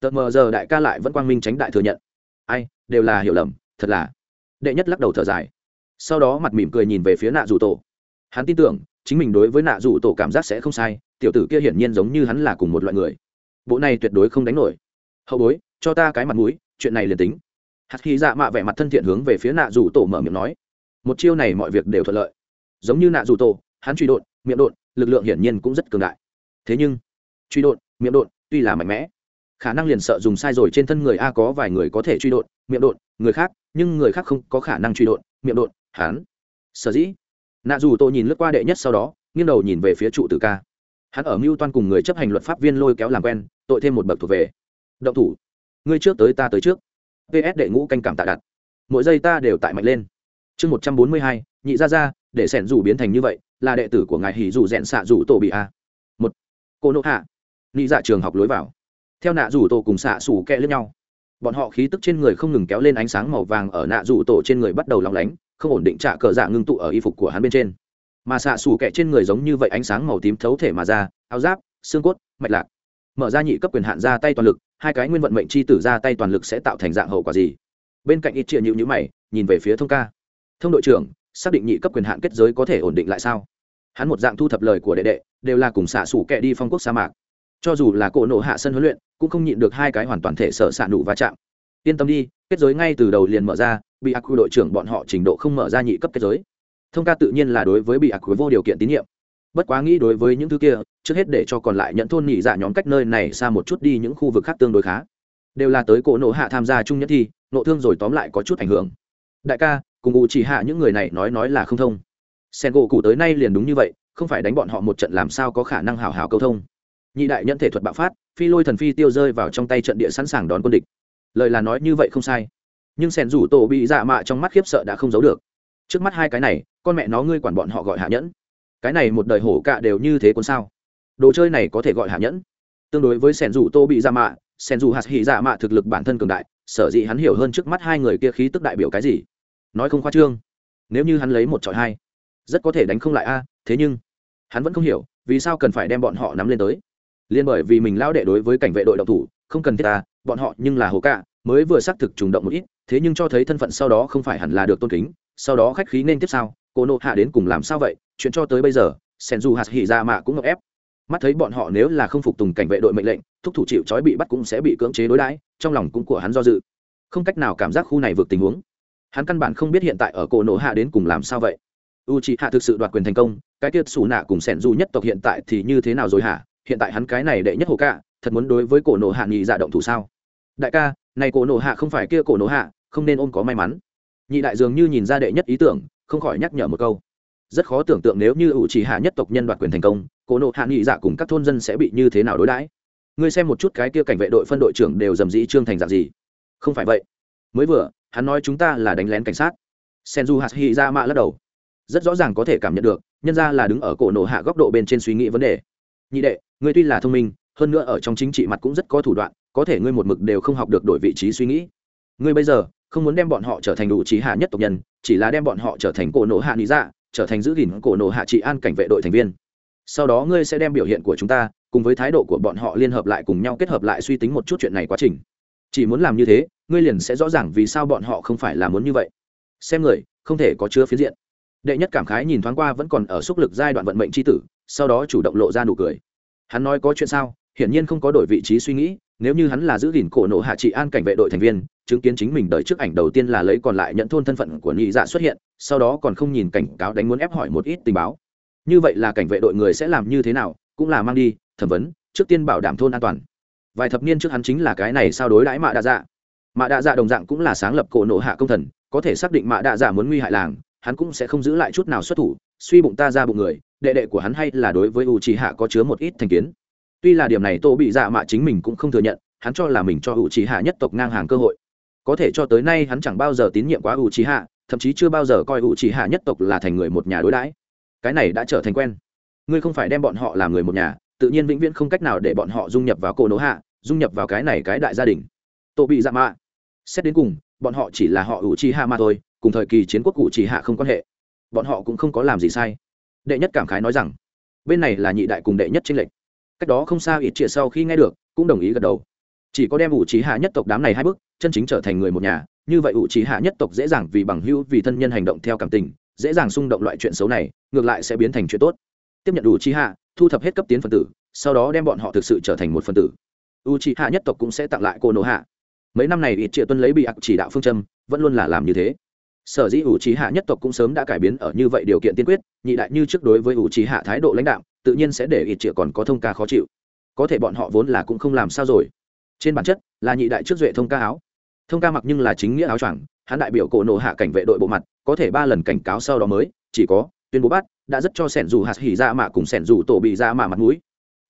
Tợt mờ giờ đại ca lại vẫn quang minh tránh đại thừa nhận. Ai, đều là hiểu lầm, thật là. Đệ nhất lắc đầu thở dài. Sau đó mặt mỉm cười nhìn về phía nạ rủ tổ. Hắn tin tưởng, chính mình đối với nạ rủ tổ cảm giác sẽ không sai, tiểu tử kia hiển nhiên giống như hắn là cùng một loại người. Bộ này tuyệt đối không đánh nổi. Hậu bối, cho ta cái mặt mũi, chuyện này liền tính hạt khi dạ mạ vẻ mặt thân thiện hướng về phía nạ rủ tổ mở miệng nói. Một chiêu này mọi việc đều thuận lợi. Giống như nạ rủ tổ, hắn truy đột, miệng đột, lực lượng hiển nhiên cũng rất cường đại. Thế nhưng, truy đột, miệng đột, tuy là mạnh mẽ, khả năng liền sợ dùng sai rồi trên thân người a có vài người có thể truy đột, miệng đột, người khác, nhưng người khác không có khả năng truy đột, miệng đột, hắn. Sở dĩ, nạ dù tổ nhìn lướt qua đệ nhất sau đó, nghiêng đầu nhìn về phía trụ tử ca. Hắn ở mưu toan cùng người chấp hành luật pháp viên lôi kéo làm quen, tội thêm một bậc thuộc về. Động thủ. Ngươi trước tới ta tới trước ps đệ ngũ canh cảm tạ đặt. Mỗi giây ta đều tại mạnh lên. Chương một trăm bốn mươi hai, nhị ra ra để sẻn dù biến thành như vậy, là đệ tử của ngài hỉ dù rẽn xạ dù tổ bị a. Một. Cô nộ hạ. Nhị dạ trường học lối vào. Theo nạ dù tổ cùng xạ xù kẹ lẫn nhau. Bọn họ khí tức trên người không ngừng kéo lên ánh sáng màu vàng ở nạ dù tổ trên người bắt đầu lóng lánh, không ổn định trả cờ dạ ngưng tụ ở y phục của hắn bên trên. Mà xạ xù kẹ trên người giống như vậy ánh sáng màu tím thấu thể mà ra, áo giáp, xương cốt, mạch lạc. Mở ra nhị cấp quyền hạn ra tay toàn lực hai cái nguyên vận mệnh chi tử ra tay toàn lực sẽ tạo thành dạng hậu quả gì? Bên cạnh ít chia nhữ nhữ mày, nhìn về phía thông ca. Thông đội trưởng, xác định nhị cấp quyền hạn kết giới có thể ổn định lại sao? Hắn một dạng thu thập lời của đệ đệ, đều là cùng xạ xủ kẹ đi phong quốc sa mạc. Cho dù là cổ nộ hạ sân huấn luyện, cũng không nhịn được hai cái hoàn toàn thể sợ xạ nụ va chạm. Yên tâm đi, kết giới ngay từ đầu liền mở ra, bị ác quy đội trưởng bọn họ trình độ không mở ra nhị cấp kết giới. Thông ca tự nhiên là đối với bị ác quy vô điều kiện tín nhiệm bất quá nghĩ đối với những thứ kia, trước hết để cho còn lại nhận thôn nhị dạ nhóm cách nơi này xa một chút đi những khu vực khác tương đối khá. Đều là tới cổ nộ hạ tham gia chung nhất thi, nộ thương rồi tóm lại có chút ảnh hưởng. Đại ca, cùng u chỉ hạ những người này nói nói là không thông. Sen gỗ cụ tới nay liền đúng như vậy, không phải đánh bọn họ một trận làm sao có khả năng hào hào câu thông. Nhị đại nhận thể thuật bạo phát, phi lôi thần phi tiêu rơi vào trong tay trận địa sẵn sàng đón quân địch. Lời là nói như vậy không sai. Nhưng sen rủ tổ bị dạ mạ trong mắt khiếp sợ đã không giấu được. Trước mắt hai cái này, con mẹ nó ngươi quản bọn họ gọi hạ nhẫn cái này một đời hổ cạ đều như thế cuốn sao? Đồ chơi này có thể gọi hạ nhẫn. Tương đối với sẻn rủ tô bị ra mạ sẻn rủ hạt hỉ dạ mạ thực lực bản thân cường đại, sở dĩ hắn hiểu hơn trước mắt hai người kia khí tức đại biểu cái gì? Nói không khoa trương. Nếu như hắn lấy một trọi hai, rất có thể đánh không lại a, thế nhưng, hắn vẫn không hiểu, vì sao cần phải đem bọn họ nắm lên tới. Liên bởi vì mình lao đệ đối với cảnh vệ đội độc thủ, không cần thiết ta bọn họ nhưng là hồ cạ, mới vừa xác thực trùng động một ít, thế nhưng cho thấy thân phận sau đó không phải hẳn là được tôn kính, sau đó khách khí nên tiếp sau cô nộ hạ đến cùng làm sao vậy? Chuyện cho tới bây giờ, sen du hạt hỉ ra mạ cũng ngập ép. Mắt thấy bọn họ nếu là không phục tùng cảnh vệ đội mệnh lệnh, thúc thủ chịu trói bị bắt cũng sẽ bị cưỡng chế đối đãi, trong lòng cũng của hắn do dự. Không cách nào cảm giác khu này vượt tình huống. Hắn căn bản không biết hiện tại ở cổ nổ hạ đến cùng làm sao vậy. U c h ị hạ thực sự đoạt quyền thành công, cái tiết xù nạ cùng sẻn du nhất tộc hiện tại thì như thế nào rồi hả? Hiện tại hắn cái này đệ nhất hồ ca, thật muốn đối với cổ nổ hạ nhị dạ động thủ sao? Đại ca, này cổ nổ hạ không phải kia cổ nổ hạ, không nên ôm có may mắn. Nhị đại dường như nhìn ra đệ nhất ý tưởng, không khỏi nhắc nhở một câu rất khó tưởng tượng nếu như ủ chỉ hạ nhất tộc nhân đoạt quyền thành công, cổ nộ hạ nghị dạ cùng các thôn dân sẽ bị như thế nào đối đãi? Ngươi xem một chút cái kia cảnh vệ đội phân đội trưởng đều dầm dĩ trương thành dạng gì? Không phải vậy. Mới vừa, hắn nói chúng ta là đánh lén cảnh sát. Senju hạt hy ra mạ lắc đầu. Rất rõ ràng có thể cảm nhận được, nhân ra là đứng ở cổ nộ hạ góc độ bên trên suy nghĩ vấn đề. Nhị đệ, ngươi tuy là thông minh, hơn nữa ở trong chính trị mặt cũng rất có thủ đoạn, có thể ngươi một mực đều không học được đổi vị trí suy nghĩ. Ngươi bây giờ, không muốn đem bọn họ trở thành đủ trí hạ nhất tộc nhân, chỉ là đem bọn họ trở thành cổ nộ hạ lý dạ trở thành giữ gìn cổ nổ hạ trị an cảnh vệ đội thành viên. Sau đó ngươi sẽ đem biểu hiện của chúng ta cùng với thái độ của bọn họ liên hợp lại cùng nhau kết hợp lại suy tính một chút chuyện này quá trình. Chỉ muốn làm như thế, ngươi liền sẽ rõ ràng vì sao bọn họ không phải là muốn như vậy. Xem người, không thể có chứa phiến diện. Đệ nhất cảm khái nhìn thoáng qua vẫn còn ở xúc lực giai đoạn vận mệnh tri tử, sau đó chủ động lộ ra nụ cười. Hắn nói có chuyện sao? Hiển nhiên không có đổi vị trí suy nghĩ, nếu như hắn là giữ gìn cổ nộ hạ trị an cảnh vệ đội thành viên chứng kiến chính mình đợi trước ảnh đầu tiên là lấy còn lại nhận thôn thân phận của nhị dạ xuất hiện, sau đó còn không nhìn cảnh cáo đánh muốn ép hỏi một ít tình báo. Như vậy là cảnh vệ đội người sẽ làm như thế nào, cũng là mang đi, thẩm vấn, trước tiên bảo đảm thôn an toàn. Vài thập niên trước hắn chính là cái này sao đối đãi mạ đa dạ. Mạ đa dạ đồng dạng cũng là sáng lập cổ nộ hạ công thần, có thể xác định mạ đa dạ muốn nguy hại làng, hắn cũng sẽ không giữ lại chút nào xuất thủ, suy bụng ta ra bụng người, đệ đệ của hắn hay là đối với u trì hạ có chứa một ít thành kiến. Tuy là điểm này tô bị dạ mạ chính mình cũng không thừa nhận, hắn cho là mình cho u trì hạ nhất tộc ngang hàng cơ hội có thể cho tới nay hắn chẳng bao giờ tín nhiệm quá u trí hạ thậm chí chưa bao giờ coi u trí hạ nhất tộc là thành người một nhà đối đãi. Cái này đã trở thành quen. Ngươi không phải đem bọn họ làm người một nhà, tự nhiên vĩnh viễn không cách nào để bọn họ dung nhập vào cổ nỗ hạ dung nhập vào cái này cái đại gia đình. Tô bị dạ mạ xét đến cùng, bọn họ chỉ là họ ủ trì hạ mà thôi, cùng thời kỳ chiến quốc cụ trì hạ không quan hệ. Bọn họ cũng không có làm gì sai. Đệ nhất cảm khái nói rằng, bên này là nhị đại cùng đệ nhất tranh lệch. Cách đó không xa ít trịa sau khi nghe được, cũng đồng ý gật đầu. Chỉ có đem ủ trí hạ nhất tộc đám này hai bước chân chính trở thành người một nhà, như vậy ủ trí hạ nhất tộc dễ dàng vì bằng hữu, vì thân nhân hành động theo cảm tình, dễ dàng xung động loại chuyện xấu này, ngược lại sẽ biến thành chuyện tốt. Tiếp nhận ủ trí hạ, thu thập hết cấp tiến phần tử, sau đó đem bọn họ thực sự trở thành một phần tử. U trí hạ nhất tộc cũng sẽ tặng lại cô nô hạ. Mấy năm này ít triệu tuân lấy bị ạc chỉ đạo phương châm, vẫn luôn là làm như thế. Sở dĩ ủ trí hạ nhất tộc cũng sớm đã cải biến ở như vậy điều kiện tiên quyết, nhị đại như trước đối với ủ trí hạ thái độ lãnh đạo tự nhiên sẽ để ít triệu còn có thông ca khó chịu. Có thể bọn họ vốn là cũng không làm sao rồi. Trên bản chất, là nhị đại trước duệ thông ca áo thông ca mặc nhưng là chính nghĩa áo choàng, hắn đại biểu cổ nộ hạ cảnh vệ đội bộ mặt, có thể ba lần cảnh cáo sau đó mới, chỉ có, tuyên bố bắt, đã rất cho sẻn dù hạt hỉ ra mạ cùng sẻn dù tổ bị ra mạ mặt mũi.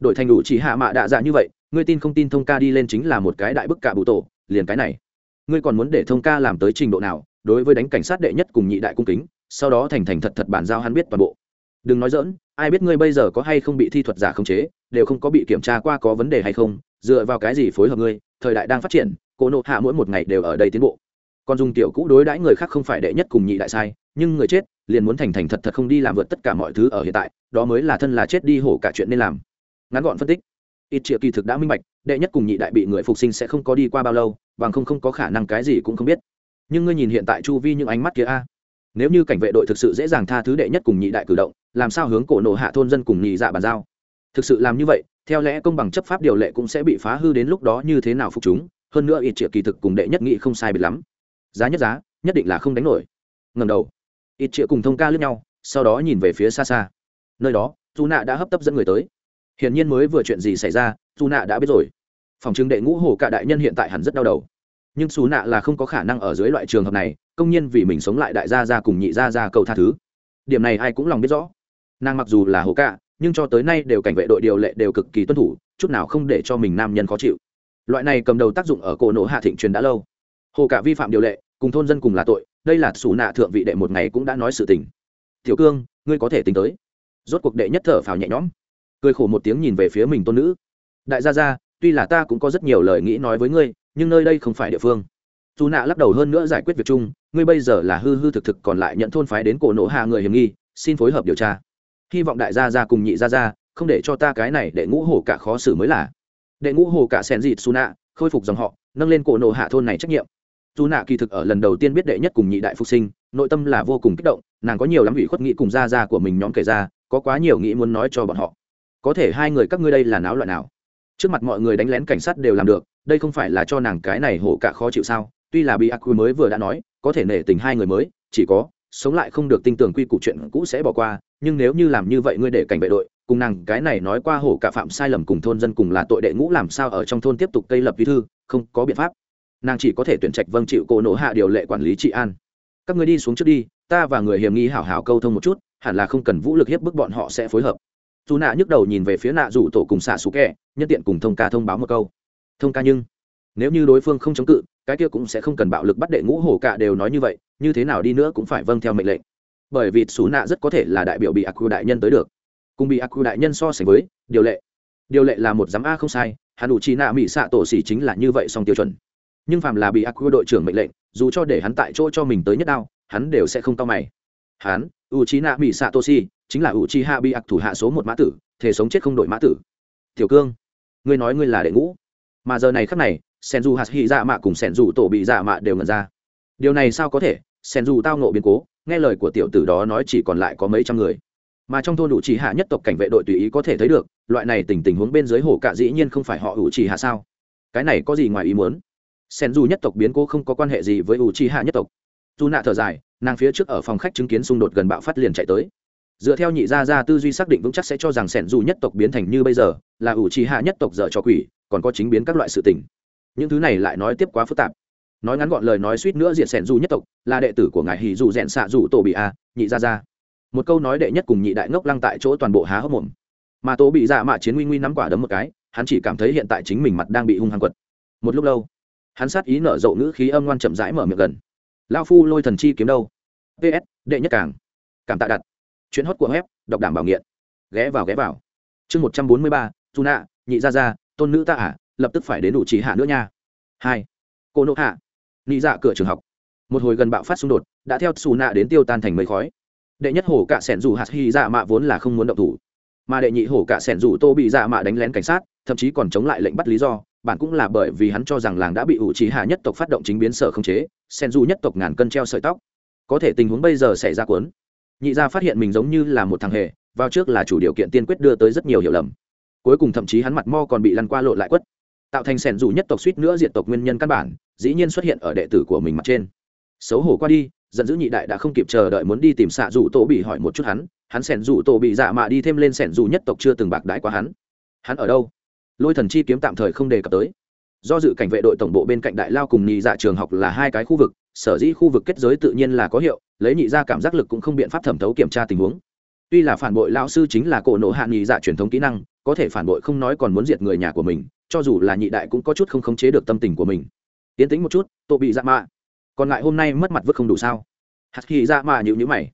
Đổi thành đủ chỉ hạ mạ đạ dạ như vậy, ngươi tin không tin thông ca đi lên chính là một cái đại bức cả bụ tổ, liền cái này. Ngươi còn muốn để thông ca làm tới trình độ nào, đối với đánh cảnh sát đệ nhất cùng nhị đại cung kính, sau đó thành thành thật thật bản giao hắn biết toàn bộ. Đừng nói dỡn ai biết ngươi bây giờ có hay không bị thi thuật giả khống chế, đều không có bị kiểm tra qua có vấn đề hay không, dựa vào cái gì phối hợp ngươi, thời đại đang phát triển cô nộ hạ mỗi một ngày đều ở đây tiến bộ. Còn dùng tiểu cũ đối đãi người khác không phải đệ nhất cùng nhị đại sai, nhưng người chết liền muốn thành thành thật thật không đi làm vượt tất cả mọi thứ ở hiện tại, đó mới là thân là chết đi hổ cả chuyện nên làm. Ngắn gọn phân tích. Ít triệu kỳ thực đã minh bạch, đệ nhất cùng nhị đại bị người phục sinh sẽ không có đi qua bao lâu, bằng không không có khả năng cái gì cũng không biết. Nhưng ngươi nhìn hiện tại chu vi những ánh mắt kia a. Nếu như cảnh vệ đội thực sự dễ dàng tha thứ đệ nhất cùng nhị đại cử động, làm sao hướng cổ nộ hạ thôn dân cùng nhị dạ bàn giao? Thực sự làm như vậy, theo lẽ công bằng chấp pháp điều lệ cũng sẽ bị phá hư đến lúc đó như thế nào phục chúng? Hơn nữa ít triệu kỳ thực cùng đệ nhất nghị không sai biệt lắm. Giá nhất giá, nhất định là không đánh nổi. Ngầm đầu, ít triệu cùng thông ca lướt nhau, sau đó nhìn về phía xa xa. Nơi đó dù nạ đã hấp tấp dẫn người tới. Hiển nhiên mới vừa chuyện gì xảy ra dù nạ đã biết rồi. Phòng chứng đệ ngũ hồ cả đại nhân hiện tại hẳn rất đau đầu. Nhưng xù nạ là không có khả năng ở dưới loại trường hợp này, công nhiên vì mình sống lại đại gia ra cùng nhị gia ra cầu tha thứ. Điểm này ai cũng lòng biết rõ. Nàng mặc dù là hồ cả nhưng cho tới nay đều cảnh vệ đội điều lệ đều cực kỳ tuân thủ, chút nào không để cho mình nam nhân khó chịu loại này cầm đầu tác dụng ở cổ nổ hạ thịnh truyền đã lâu. Hồ cả vi phạm điều lệ, cùng thôn dân cùng là tội, đây là xù nạ thượng vị đệ một ngày cũng đã nói sự tình. Tiểu cương, ngươi có thể tính tới. Rốt cuộc đệ nhất thở phào nhẹ nhõm. Cười khổ một tiếng nhìn về phía mình tôn nữ. Đại gia gia, tuy là ta cũng có rất nhiều lời nghĩ nói với ngươi, nhưng nơi đây không phải địa phương. Dù nạ lắc đầu hơn nữa giải quyết việc chung, ngươi bây giờ là hư hư thực thực còn lại nhận thôn phái đến cổ nổ hạ người hiểm nghi, xin phối hợp điều tra. Hy vọng đại gia gia cùng nhị gia gia, không để cho ta cái này đệ ngũ hổ cả khó xử mới là đệ ngũ hồ cả sen dịt su nạ khôi phục dòng họ, nâng lên cổ nổ hạ thôn này trách nhiệm. Dù nạ kỳ thực ở lần đầu tiên biết đệ nhất cùng nhị đại phục sinh, nội tâm là vô cùng kích động, nàng có nhiều lắm ủy khuất nghĩ cùng gia gia của mình nhóm kể ra, có quá nhiều nghĩ muốn nói cho bọn họ. Có thể hai người các ngươi đây là náo loạn nào? Trước mặt mọi người đánh lén cảnh sát đều làm được, đây không phải là cho nàng cái này hổ cả khó chịu sao? Tuy là bị ác quy mới vừa đã nói, có thể nể tình hai người mới, chỉ có, sống lại không được tin tưởng quy củ chuyện cũ sẽ bỏ qua, nhưng nếu như làm như vậy ngươi để cảnh vệ đội cùng nàng cái này nói qua hổ cả phạm sai lầm cùng thôn dân cùng là tội đệ ngũ làm sao ở trong thôn tiếp tục cây lập bí thư, không có biện pháp. Nàng chỉ có thể tuyển trạch vâng chịu cổ nổ hạ điều lệ quản lý trị an. Các người đi xuống trước đi, ta và người hiểm nghi hảo hảo câu thông một chút, hẳn là không cần vũ lực hiếp bức bọn họ sẽ phối hợp. Dù nạ nhức đầu nhìn về phía nạ rủ tổ cùng xạ xú kẹ nhân tiện cùng thông ca thông báo một câu. Thông ca nhưng, nếu như đối phương không chống cự, cái kia cũng sẽ không cần bạo lực bắt đệ ngũ hổ cả đều nói như vậy, như thế nào đi nữa cũng phải vâng theo mệnh lệnh. Bởi vì xú nạ rất có thể là đại biểu bị ác quy đại nhân tới được cùng bị ác đại nhân so sánh với, điều lệ. Điều lệ là một giám a không sai hắn đủ chi nạ mỹ xạ tổ xỉ chính là như vậy song tiêu chuẩn. Nhưng phàm là bị ác đội trưởng mệnh lệnh, dù cho để hắn tại chỗ cho mình tới nhất đao, hắn đều sẽ không cao mày. Hắn u chi nạ mỹ xạ tổ xỉ chính là u chi hạ bị ác thủ hạ số một mã tử thể sống chết không đổi mã tử. Tiểu cương, ngươi nói ngươi là đệ ngũ. Mà giờ này khắc này sen dù hạt hy dạ mạ cùng sen dù tổ bị dạ mạ đều ngần ra. Điều này sao có thể? Sen dù tao nộ biến cố, nghe lời của tiểu tử đó nói chỉ còn lại có mấy trăm người mà trong thôn đủ chỉ hạ nhất tộc cảnh vệ đội tùy ý có thể thấy được, loại này tình tình huống bên dưới hồ cạ dĩ nhiên không phải họ ủ chỉ hạ sao? Cái này có gì ngoài ý muốn? Sen dù nhất tộc biến cố không có quan hệ gì với ủ chỉ hạ nhất tộc. Dù nạ thở dài, nàng phía trước ở phòng khách chứng kiến xung đột gần bạo phát liền chạy tới. Dựa theo nhị gia gia tư duy xác định vững chắc sẽ cho rằng sẻn dù nhất tộc biến thành như bây giờ, là ủ trì hạ nhất tộc dở cho quỷ, còn có chính biến các loại sự tình. Những thứ này lại nói tiếp quá phức tạp. Nói ngắn gọn lời nói suýt nữa diện sẻn dù nhất tộc, là đệ tử của ngài hì dù rẽn xạ dù tổ bị a, nhị gia gia một câu nói đệ nhất cùng nhị đại ngốc lăng tại chỗ toàn bộ há hốc mồm. Mà tố bị dạ mạ chiến nguy nguy nắm quả đấm một cái hắn chỉ cảm thấy hiện tại chính mình mặt đang bị hung hăng quật. Một lúc lâu hắn sát ý nở rộ ngữ khí âm ngoan chậm rãi mở miệng gần. Lao phu lôi thần chi kiếm đâu? Ps đệ nhất càng. Cảm tạ đặt. Chuyện hót của web đọc đảm bảo nghiện. Ghé vào ghé vào. Chương một trăm bốn mươi ba dù nạ nhị gia gia tôn nữ ta ả à, lập tức phải đến đủ trí hạ nữa nha. Hai cô nộ hạ. Nhị dạ cửa trường học. Một hồi gần bạo phát xung đột đã theo xù nạ đến tiêu tan thành mây khói đệ nhất hổ cạ sẻn dù hạt hy dạ mạ vốn là không muốn động thủ. Mà đệ nhị hổ cạ sẻn dù tô bị dạ mạ đánh lén cảnh sát, thậm chí còn chống lại lệnh bắt lý do, bản cũng là bởi vì hắn cho rằng làng đã bị ủ trí hạ nhất tộc phát động chính biến sở không chế sen du nhất tộc ngàn cân treo sợi tóc. Có thể tình huống bây giờ xảy ra cuốn. Nhị gia phát hiện mình giống như là một thằng hề, vào trước là chủ điều kiện tiên quyết đưa tới rất nhiều hiểu lầm. Cuối cùng thậm chí hắn mặt mo còn bị lăn qua lộ lại quất. Tạo thành sẻn dù nhất tộc suýt nữa diện tộc nguyên nhân căn bản, dĩ nhiên xuất hiện ở đệ tử của mình mặt trên. Xấu hổ qua đi giận dữ nhị đại đã không kịp chờ đợi muốn đi tìm xạ dù tổ bị hỏi một chút hắn hắn sẻn dù tổ bị dạ mạ đi thêm lên sẻn dù nhất tộc chưa từng bạc đãi qua hắn. Hắn ở đâu? Lôi thần chi kiếm tạm thời không đề cập tới. Do dự cảnh vệ đội tổng bộ bên cạnh đại lao cùng nhị dạ trường học là hai cái khu vực, sở dĩ khu vực kết giới tự nhiên là có hiệu, lấy nhị ra cảm giác lực cũng không biện pháp thẩm thấu kiểm tra tình huống. Tuy là phản bội lao sư chính là cổ nộ hạ nhị dạ truyền thống kỹ năng, có thể phản bội không nói còn muốn diệt người nhà của mình, cho dù là nhị đại cũng có chút không khống chế được tâm tình của mình. Tiến tính một chút, tổ bị dạ mạ còn lại hôm nay mất mặt vứt không đủ sao? Hạt khi ra dạ mà nhịu nhữ mày.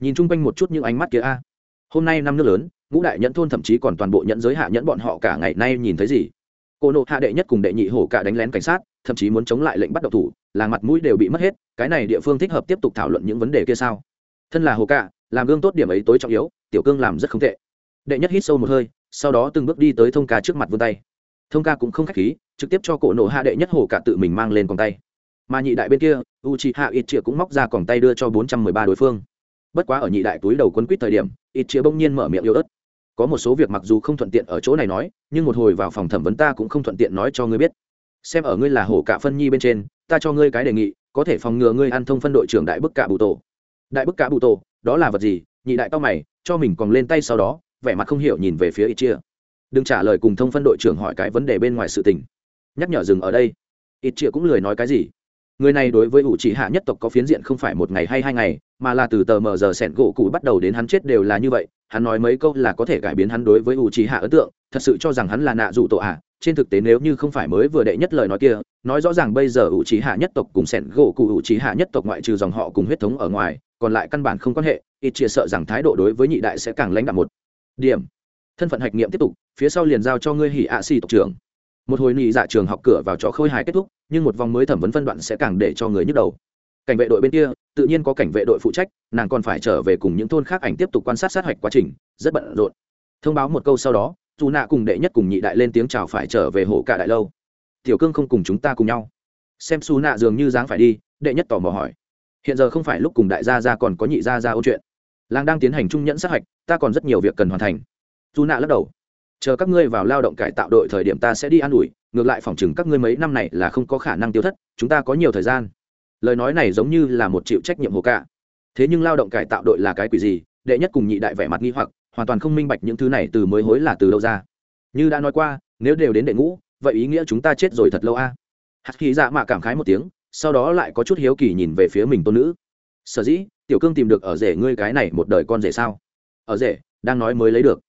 Nhìn chung quanh một chút những ánh mắt kia a. Hôm nay năm nước lớn, ngũ đại nhẫn thôn thậm chí còn toàn bộ nhẫn giới hạ nhẫn bọn họ cả ngày nay nhìn thấy gì? Cô nộ hạ đệ nhất cùng đệ nhị hổ cả đánh lén cảnh sát, thậm chí muốn chống lại lệnh bắt độc thủ, là mặt mũi đều bị mất hết, cái này địa phương thích hợp tiếp tục thảo luận những vấn đề kia sao? Thân là hồ cả, làm gương tốt điểm ấy tối trọng yếu, tiểu cương làm rất không tệ. Đệ nhất hít sâu một hơi, sau đó từng bước đi tới thông ca trước mặt vươn tay. Thông ca cũng không k h á c h khí, trực tiếp cho cổ nộ hạ đệ nhất hồ cả tự mình mang lên còng tay mà nhị đại bên kia u c h i hạ ít chĩa cũng móc ra còng tay đưa cho bốn trăm mười ba đối phương. Bất quá ở nhị đại túi đầu quấn quýt thời điểm ít chĩa bỗng nhiên mở miệng yếu ớt. Có một số việc mặc dù không thuận tiện ở chỗ này nói, nhưng một hồi vào phòng thẩm vấn ta cũng không thuận tiện nói cho ngươi biết. Xem ở ngươi là hổ cả phân nhi bên trên, ta cho ngươi cái đề nghị, có thể phòng ngừa ngươi ăn thông phân đội trưởng đại bức cả bụ tổ. Đại bức cả bụ tổ, đó là vật gì? Nhị đại to mày, cho mình còn lên tay sau đó, vẻ mặt không hiểu nhìn về phía ít chia đừng trả lời cùng thông phân đội trưởng hỏi cái vấn đề bên ngoài sự tình. Nhắc nhở dừng ở đây. Ít chia cũng lười nói cái gì người này đối với ủ chỉ hạ nhất tộc có phiến diện không phải một ngày hay hai ngày, mà là từ tờ mờ giờ sẻn gỗ cụ bắt đầu đến hắn chết đều là như vậy. Hắn nói mấy câu là có thể cải biến hắn đối với ủ chỉ hạ ấn tượng, thật sự cho rằng hắn là nạ dụ tổ à? trên thực tế nếu như không phải mới vừa đệ nhất lời nói kia, nói rõ ràng bây giờ ủ chỉ hạ nhất tộc cùng sẻn gỗ cụ ủ chỉ hạ nhất tộc ngoại trừ dòng họ cùng huyết thống ở ngoài, còn lại căn bản không quan hệ, ít chia sợ rằng thái độ đối với nhị đại sẽ càng lãnh đạm một điểm. Thân phận hạch nghiệm tiếp tục, phía sau liền giao cho ngươi hỉ ạ xì tộc trưởng. Một hồi nị dạ trường học cửa vào chó khôi hài kết thúc nhưng một vòng mới thẩm vấn phân đoạn sẽ càng để cho người nhức đầu. Cảnh vệ đội bên kia, tự nhiên có cảnh vệ đội phụ trách, nàng còn phải trở về cùng những thôn khác ảnh tiếp tục quan sát sát hạch quá trình, rất bận rộn. Thông báo một câu sau đó, dù nạ cùng đệ nhất cùng nhị đại lên tiếng chào phải trở về hộ cả đại lâu. Tiểu cương không cùng chúng ta cùng nhau. Xem xù nạ dường như dáng phải đi, đệ nhất tò mò hỏi. Hiện giờ không phải lúc cùng đại gia ra còn có nhị gia ra ôn chuyện. Làng đang tiến hành trung nhẫn sát hạch ta còn rất nhiều việc cần hoàn thành. Dù nạ lắc đầu chờ các ngươi vào lao động cải tạo đội thời điểm ta sẽ đi an ủi, ngược lại phòng chừng các ngươi mấy năm này là không có khả năng tiêu thất, chúng ta có nhiều thời gian. Lời nói này giống như là một chịu trách nhiệm hồ cả thế nhưng lao động cải tạo đội là cái quỷ gì? Đệ nhất cùng nhị đại vẻ mặt nghi hoặc, hoàn toàn không minh bạch những thứ này từ mới hối là từ đâu ra. Như đã nói qua, nếu đều đến đệ ngũ, vậy ý nghĩa chúng ta chết rồi thật lâu a. À? hạt khí dạ mạ cảm khái một tiếng, sau đó lại có chút hiếu kỳ nhìn về phía mình tôn nữ. Sở dĩ, tiểu cương tìm được ở rể ngươi cái này một đời con rể sao? Ở rể, đang nói mới lấy được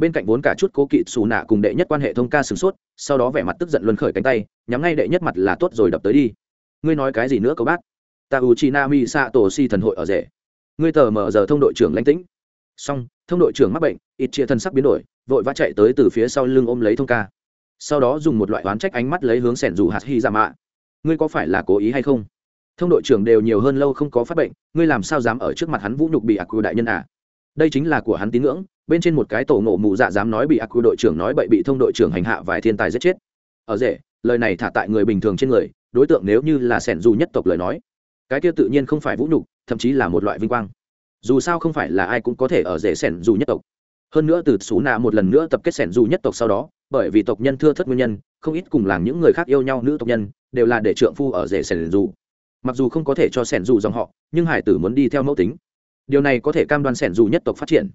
bên cạnh vốn cả chút cố kỵ xù nạ cùng đệ nhất quan hệ thông ca sửng sốt, sau đó vẻ mặt tức giận luân khởi cánh tay, nhắm ngay đệ nhất mặt là tốt rồi đập tới đi. Ngươi nói cái gì nữa cậu bác? Ta u chi na mi sa tổ si thần hội ở rể. Ngươi tờ mở giờ thông đội trưởng lãnh tĩnh. Xong, thông đội trưởng mắc bệnh, ít chia thân sắc biến đổi, vội vã chạy tới từ phía sau lưng ôm lấy thông ca. Sau đó dùng một loại oán trách ánh mắt lấy hướng sẻn dù hạt hy ra mạ ngươi có phải là cố ý hay không? Thông đội trưởng đều nhiều hơn lâu không có phát bệnh, ngươi làm sao dám ở trước mặt hắn vũ nhục bị ác quy đại nhân à? Đây chính là của hắn tín ngưỡng bên trên một cái tổ ngộ mù dạ dám nói bị ác quy đội trưởng nói bậy bị thông đội trưởng hành hạ vài thiên tài giết chết. Ở rể, lời này thả tại người bình thường trên người, đối tượng nếu như là sẻn dù nhất tộc lời nói, cái kia tự nhiên không phải vũ nhục, thậm chí là một loại vinh quang. Dù sao không phải là ai cũng có thể ở rể sẻn dù nhất tộc. Hơn nữa từ xú nạ một lần nữa tập kết sẻn dù nhất tộc sau đó, bởi vì tộc nhân thưa thất nguyên nhân, không ít cùng làng những người khác yêu nhau nữ tộc nhân, đều là để trượng phu ở rể sẻn dù. Mặc dù không có thể cho sẻn dù dòng họ, nhưng hải tử muốn đi theo mẫu tính. Điều này có thể cam đoan sẻn dù nhất tộc phát triển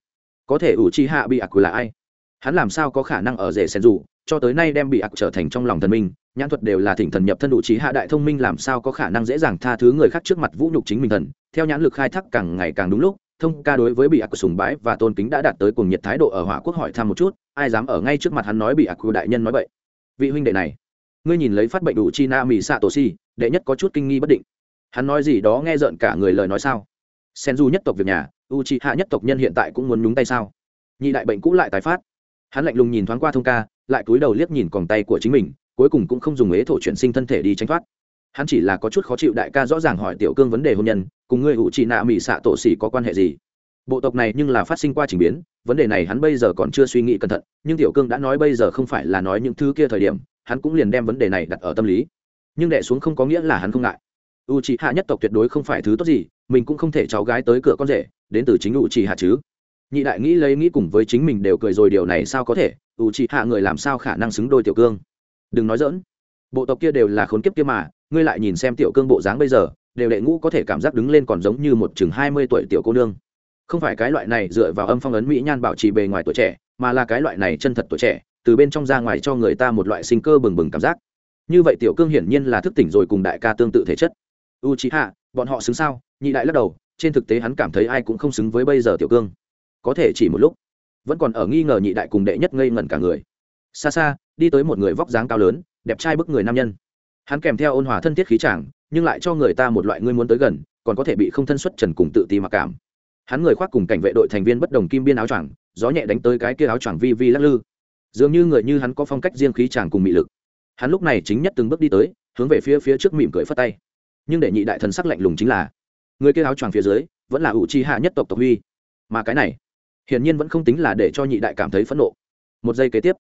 có thể ủ chi hạ bị ạc là ai? Hắn làm sao có khả năng ở rể sen dù cho tới nay đem bị ạc trở thành trong lòng thần minh, nhãn thuật đều là thỉnh thần nhập thân đủ trí hạ đại thông minh làm sao có khả năng dễ dàng tha thứ người khác trước mặt vũ nhục chính mình thần? Theo nhãn lực khai thác càng ngày càng đúng lúc, thông ca đối với bị ạc sùng bái và tôn kính đã đạt tới cùng nhiệt thái độ ở hỏa quốc hỏi thăm một chút, ai dám ở ngay trước mặt hắn nói bị ạc đại nhân nói vậy vị huynh đệ này, ngươi nhìn lấy phát bệnh đủ chi na mỹ xạ tổ si đệ nhất có chút kinh nghi bất định. Hắn nói gì đó nghe rợn cả người lời nói sao? Sen du nhất tộc việc nhà u chi hạ nhất tộc nhân hiện tại cũng muốn nhúng tay sao? Nhị đại bệnh cũ lại tái phát. Hắn lạnh lùng nhìn thoáng qua thông ca, lại cúi đầu liếc nhìn còng tay của chính mình, cuối cùng cũng không dùng ế thổ chuyển sinh thân thể đi tranh thoát. Hắn chỉ là có chút khó chịu đại ca rõ ràng hỏi tiểu cương vấn đề hôn nhân, cùng ngươi ủ trị nạ mỹ xạ tổ xỉ có quan hệ gì? Bộ tộc này nhưng là phát sinh qua trình biến, vấn đề này hắn bây giờ còn chưa suy nghĩ cẩn thận, nhưng tiểu cương đã nói bây giờ không phải là nói những thứ kia thời điểm, hắn cũng liền đem vấn đề này đặt ở tâm lý. Nhưng đệ xuống không có nghĩa là hắn không ngại. U c hạ nhất tộc tuyệt đối không phải thứ tốt gì mình cũng không thể cháu gái tới cửa con rể, đến từ chính u c hạ chứ. Nhị đại nghĩ lấy nghĩ cùng với chính mình đều cười rồi điều này sao có thể? U c hạ người làm sao khả năng xứng đôi tiểu cương? Đừng nói dỡn bộ tộc kia đều là khốn kiếp kia mà, ngươi lại nhìn xem tiểu cương bộ dáng bây giờ, đều đệ ngũ có thể cảm giác đứng lên còn giống như một chừng hai mươi tuổi tiểu cô nương. Không phải cái loại này dựa vào âm phong ấn mỹ nhan bảo trì bề ngoài tuổi trẻ, mà là cái loại này chân thật tuổi trẻ, từ bên trong ra ngoài cho người ta một loại sinh cơ bừng bừng cảm giác. Như vậy tiểu cương hiển nhiên là thức tỉnh rồi cùng đại ca tương tự thể chất. U trí hạ bọn họ xứng sao? Nhị đại lắc đầu, trên thực tế hắn cảm thấy ai cũng không xứng với bây giờ tiểu cương. Có thể chỉ một lúc, vẫn còn ở nghi ngờ nhị đại cùng đệ nhất ngây ngẩn cả người. Xa xa, đi tới một người vóc dáng cao lớn, đẹp trai bức người nam nhân. Hắn kèm theo ôn hòa thân thiết khí chàng, nhưng lại cho người ta một loại ngươi muốn tới gần, còn có thể bị không thân xuất trần cùng tự ti mặc cảm. Hắn người khoác cùng cảnh vệ đội thành viên bất đồng kim biên áo choàng, gió nhẹ đánh tới cái kia áo choàng vi vi lắc lư. Dường như người như hắn có phong cách riêng khí chàng cùng mị lực. Hắn lúc này chính nhất từng bước đi tới, hướng về phía phía trước mỉm cười phất tay. Nhưng để nhị đại thần sắc lạnh lùng chính là người kia áo choàng phía dưới vẫn là ủ chi hạ nhất tộc tộc huy. Mà cái này, hiển nhiên vẫn không tính là để cho nhị đại cảm thấy phẫn nộ. Một giây kế tiếp,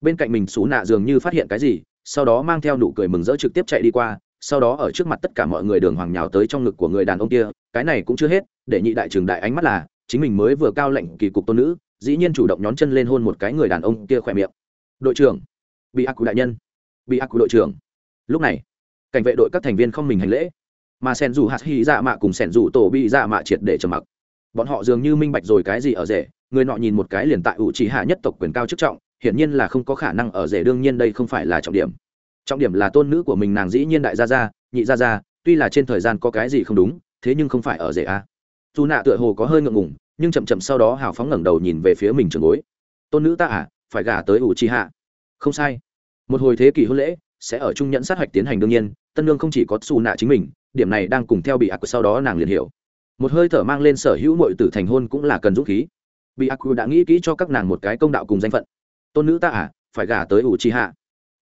bên cạnh mình xú nạ dường như phát hiện cái gì, sau đó mang theo nụ cười mừng rỡ trực tiếp chạy đi qua, sau đó ở trước mặt tất cả mọi người đường hoàng nhào tới trong ngực của người đàn ông kia, cái này cũng chưa hết, để nhị đại trường đại ánh mắt là, chính mình mới vừa cao lệnh kỳ cục tôn nữ, dĩ nhiên chủ động nhón chân lên hôn một cái người đàn ông kia khỏe miệng. Đội trưởng bị ác cụ đại nhân bị ác cụ đội trưởng. Lúc này, cảnh vệ đội các thành viên không mình hành lễ mà sen dù hạt hy dạ mạ cùng sen dù tổ bị dạ mạ triệt để trầm mặc. Bọn họ dường như minh bạch rồi cái gì ở rể, người nọ nhìn một cái liền tại ủ trì hạ nhất tộc quyền cao chức trọng, hiển nhiên là không có khả năng ở rể đương nhiên đây không phải là trọng điểm. Trọng điểm là tôn nữ của mình nàng dĩ nhiên đại gia gia, nhị gia gia, tuy là trên thời gian có cái gì không đúng, thế nhưng không phải ở rể a. Dù nạ tựa hồ có hơi ngượng ngùng, nhưng chậm chậm sau đó hào phóng ngẩng đầu nhìn về phía mình trường gối tôn nữ ta à phải gả tới ủ trì hạ. Không sai. Một hồi thế kỷ hôn lễ, sẽ ở trung nhẫn sát hạch tiến hành đương nhiên, tân lương không chỉ có xù nạ chính mình điểm này đang cùng theo bị ác sau đó nàng liền hiểu. Một hơi thở mang lên sở hữu mọi tử thành hôn cũng là cần dũng khí. Bị ác đã nghĩ kỹ cho các nàng một cái công đạo cùng danh phận. Tôn nữ ta à phải gả tới ủ trì hạ.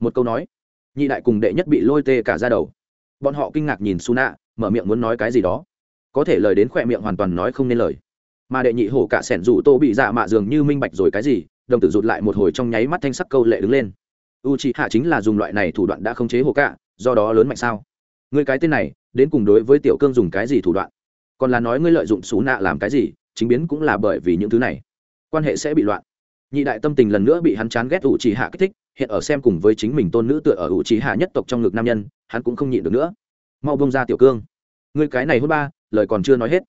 Một câu nói. Nhị đại cùng đệ nhất bị lôi tê cả ra đầu. Bọn họ kinh ngạc nhìn su nạ mở miệng muốn nói cái gì đó. Có thể lời đến khỏe miệng hoàn toàn nói không nên lời. Mà đệ nhị hổ cả sẻn rủ tô bị dạ mạ dường như minh bạch rồi cái gì, đồng tử rụt lại một hồi trong nháy mắt thanh sắc câu lệ đứng lên. U c hạ chính là dùng loại này thủ đoạn đã khống chế hổ cả, do đó lớn mạnh sao? Người cái tên này, đến cùng đối với tiểu cương dùng cái gì thủ đoạn? Còn là nói ngươi lợi dụng xú nạ làm cái gì, chính biến cũng là bởi vì những thứ này. Quan hệ sẽ bị loạn. Nhị đại tâm tình lần nữa bị hắn chán ghét ủ trì hạ kích thích, hiện ở xem cùng với chính mình tôn nữ tựa ở ủ trì hạ nhất tộc trong ngực nam nhân, hắn cũng không nhịn được nữa. Mau bông ra tiểu cương. Ngươi cái này hôn ba, lời còn chưa nói hết.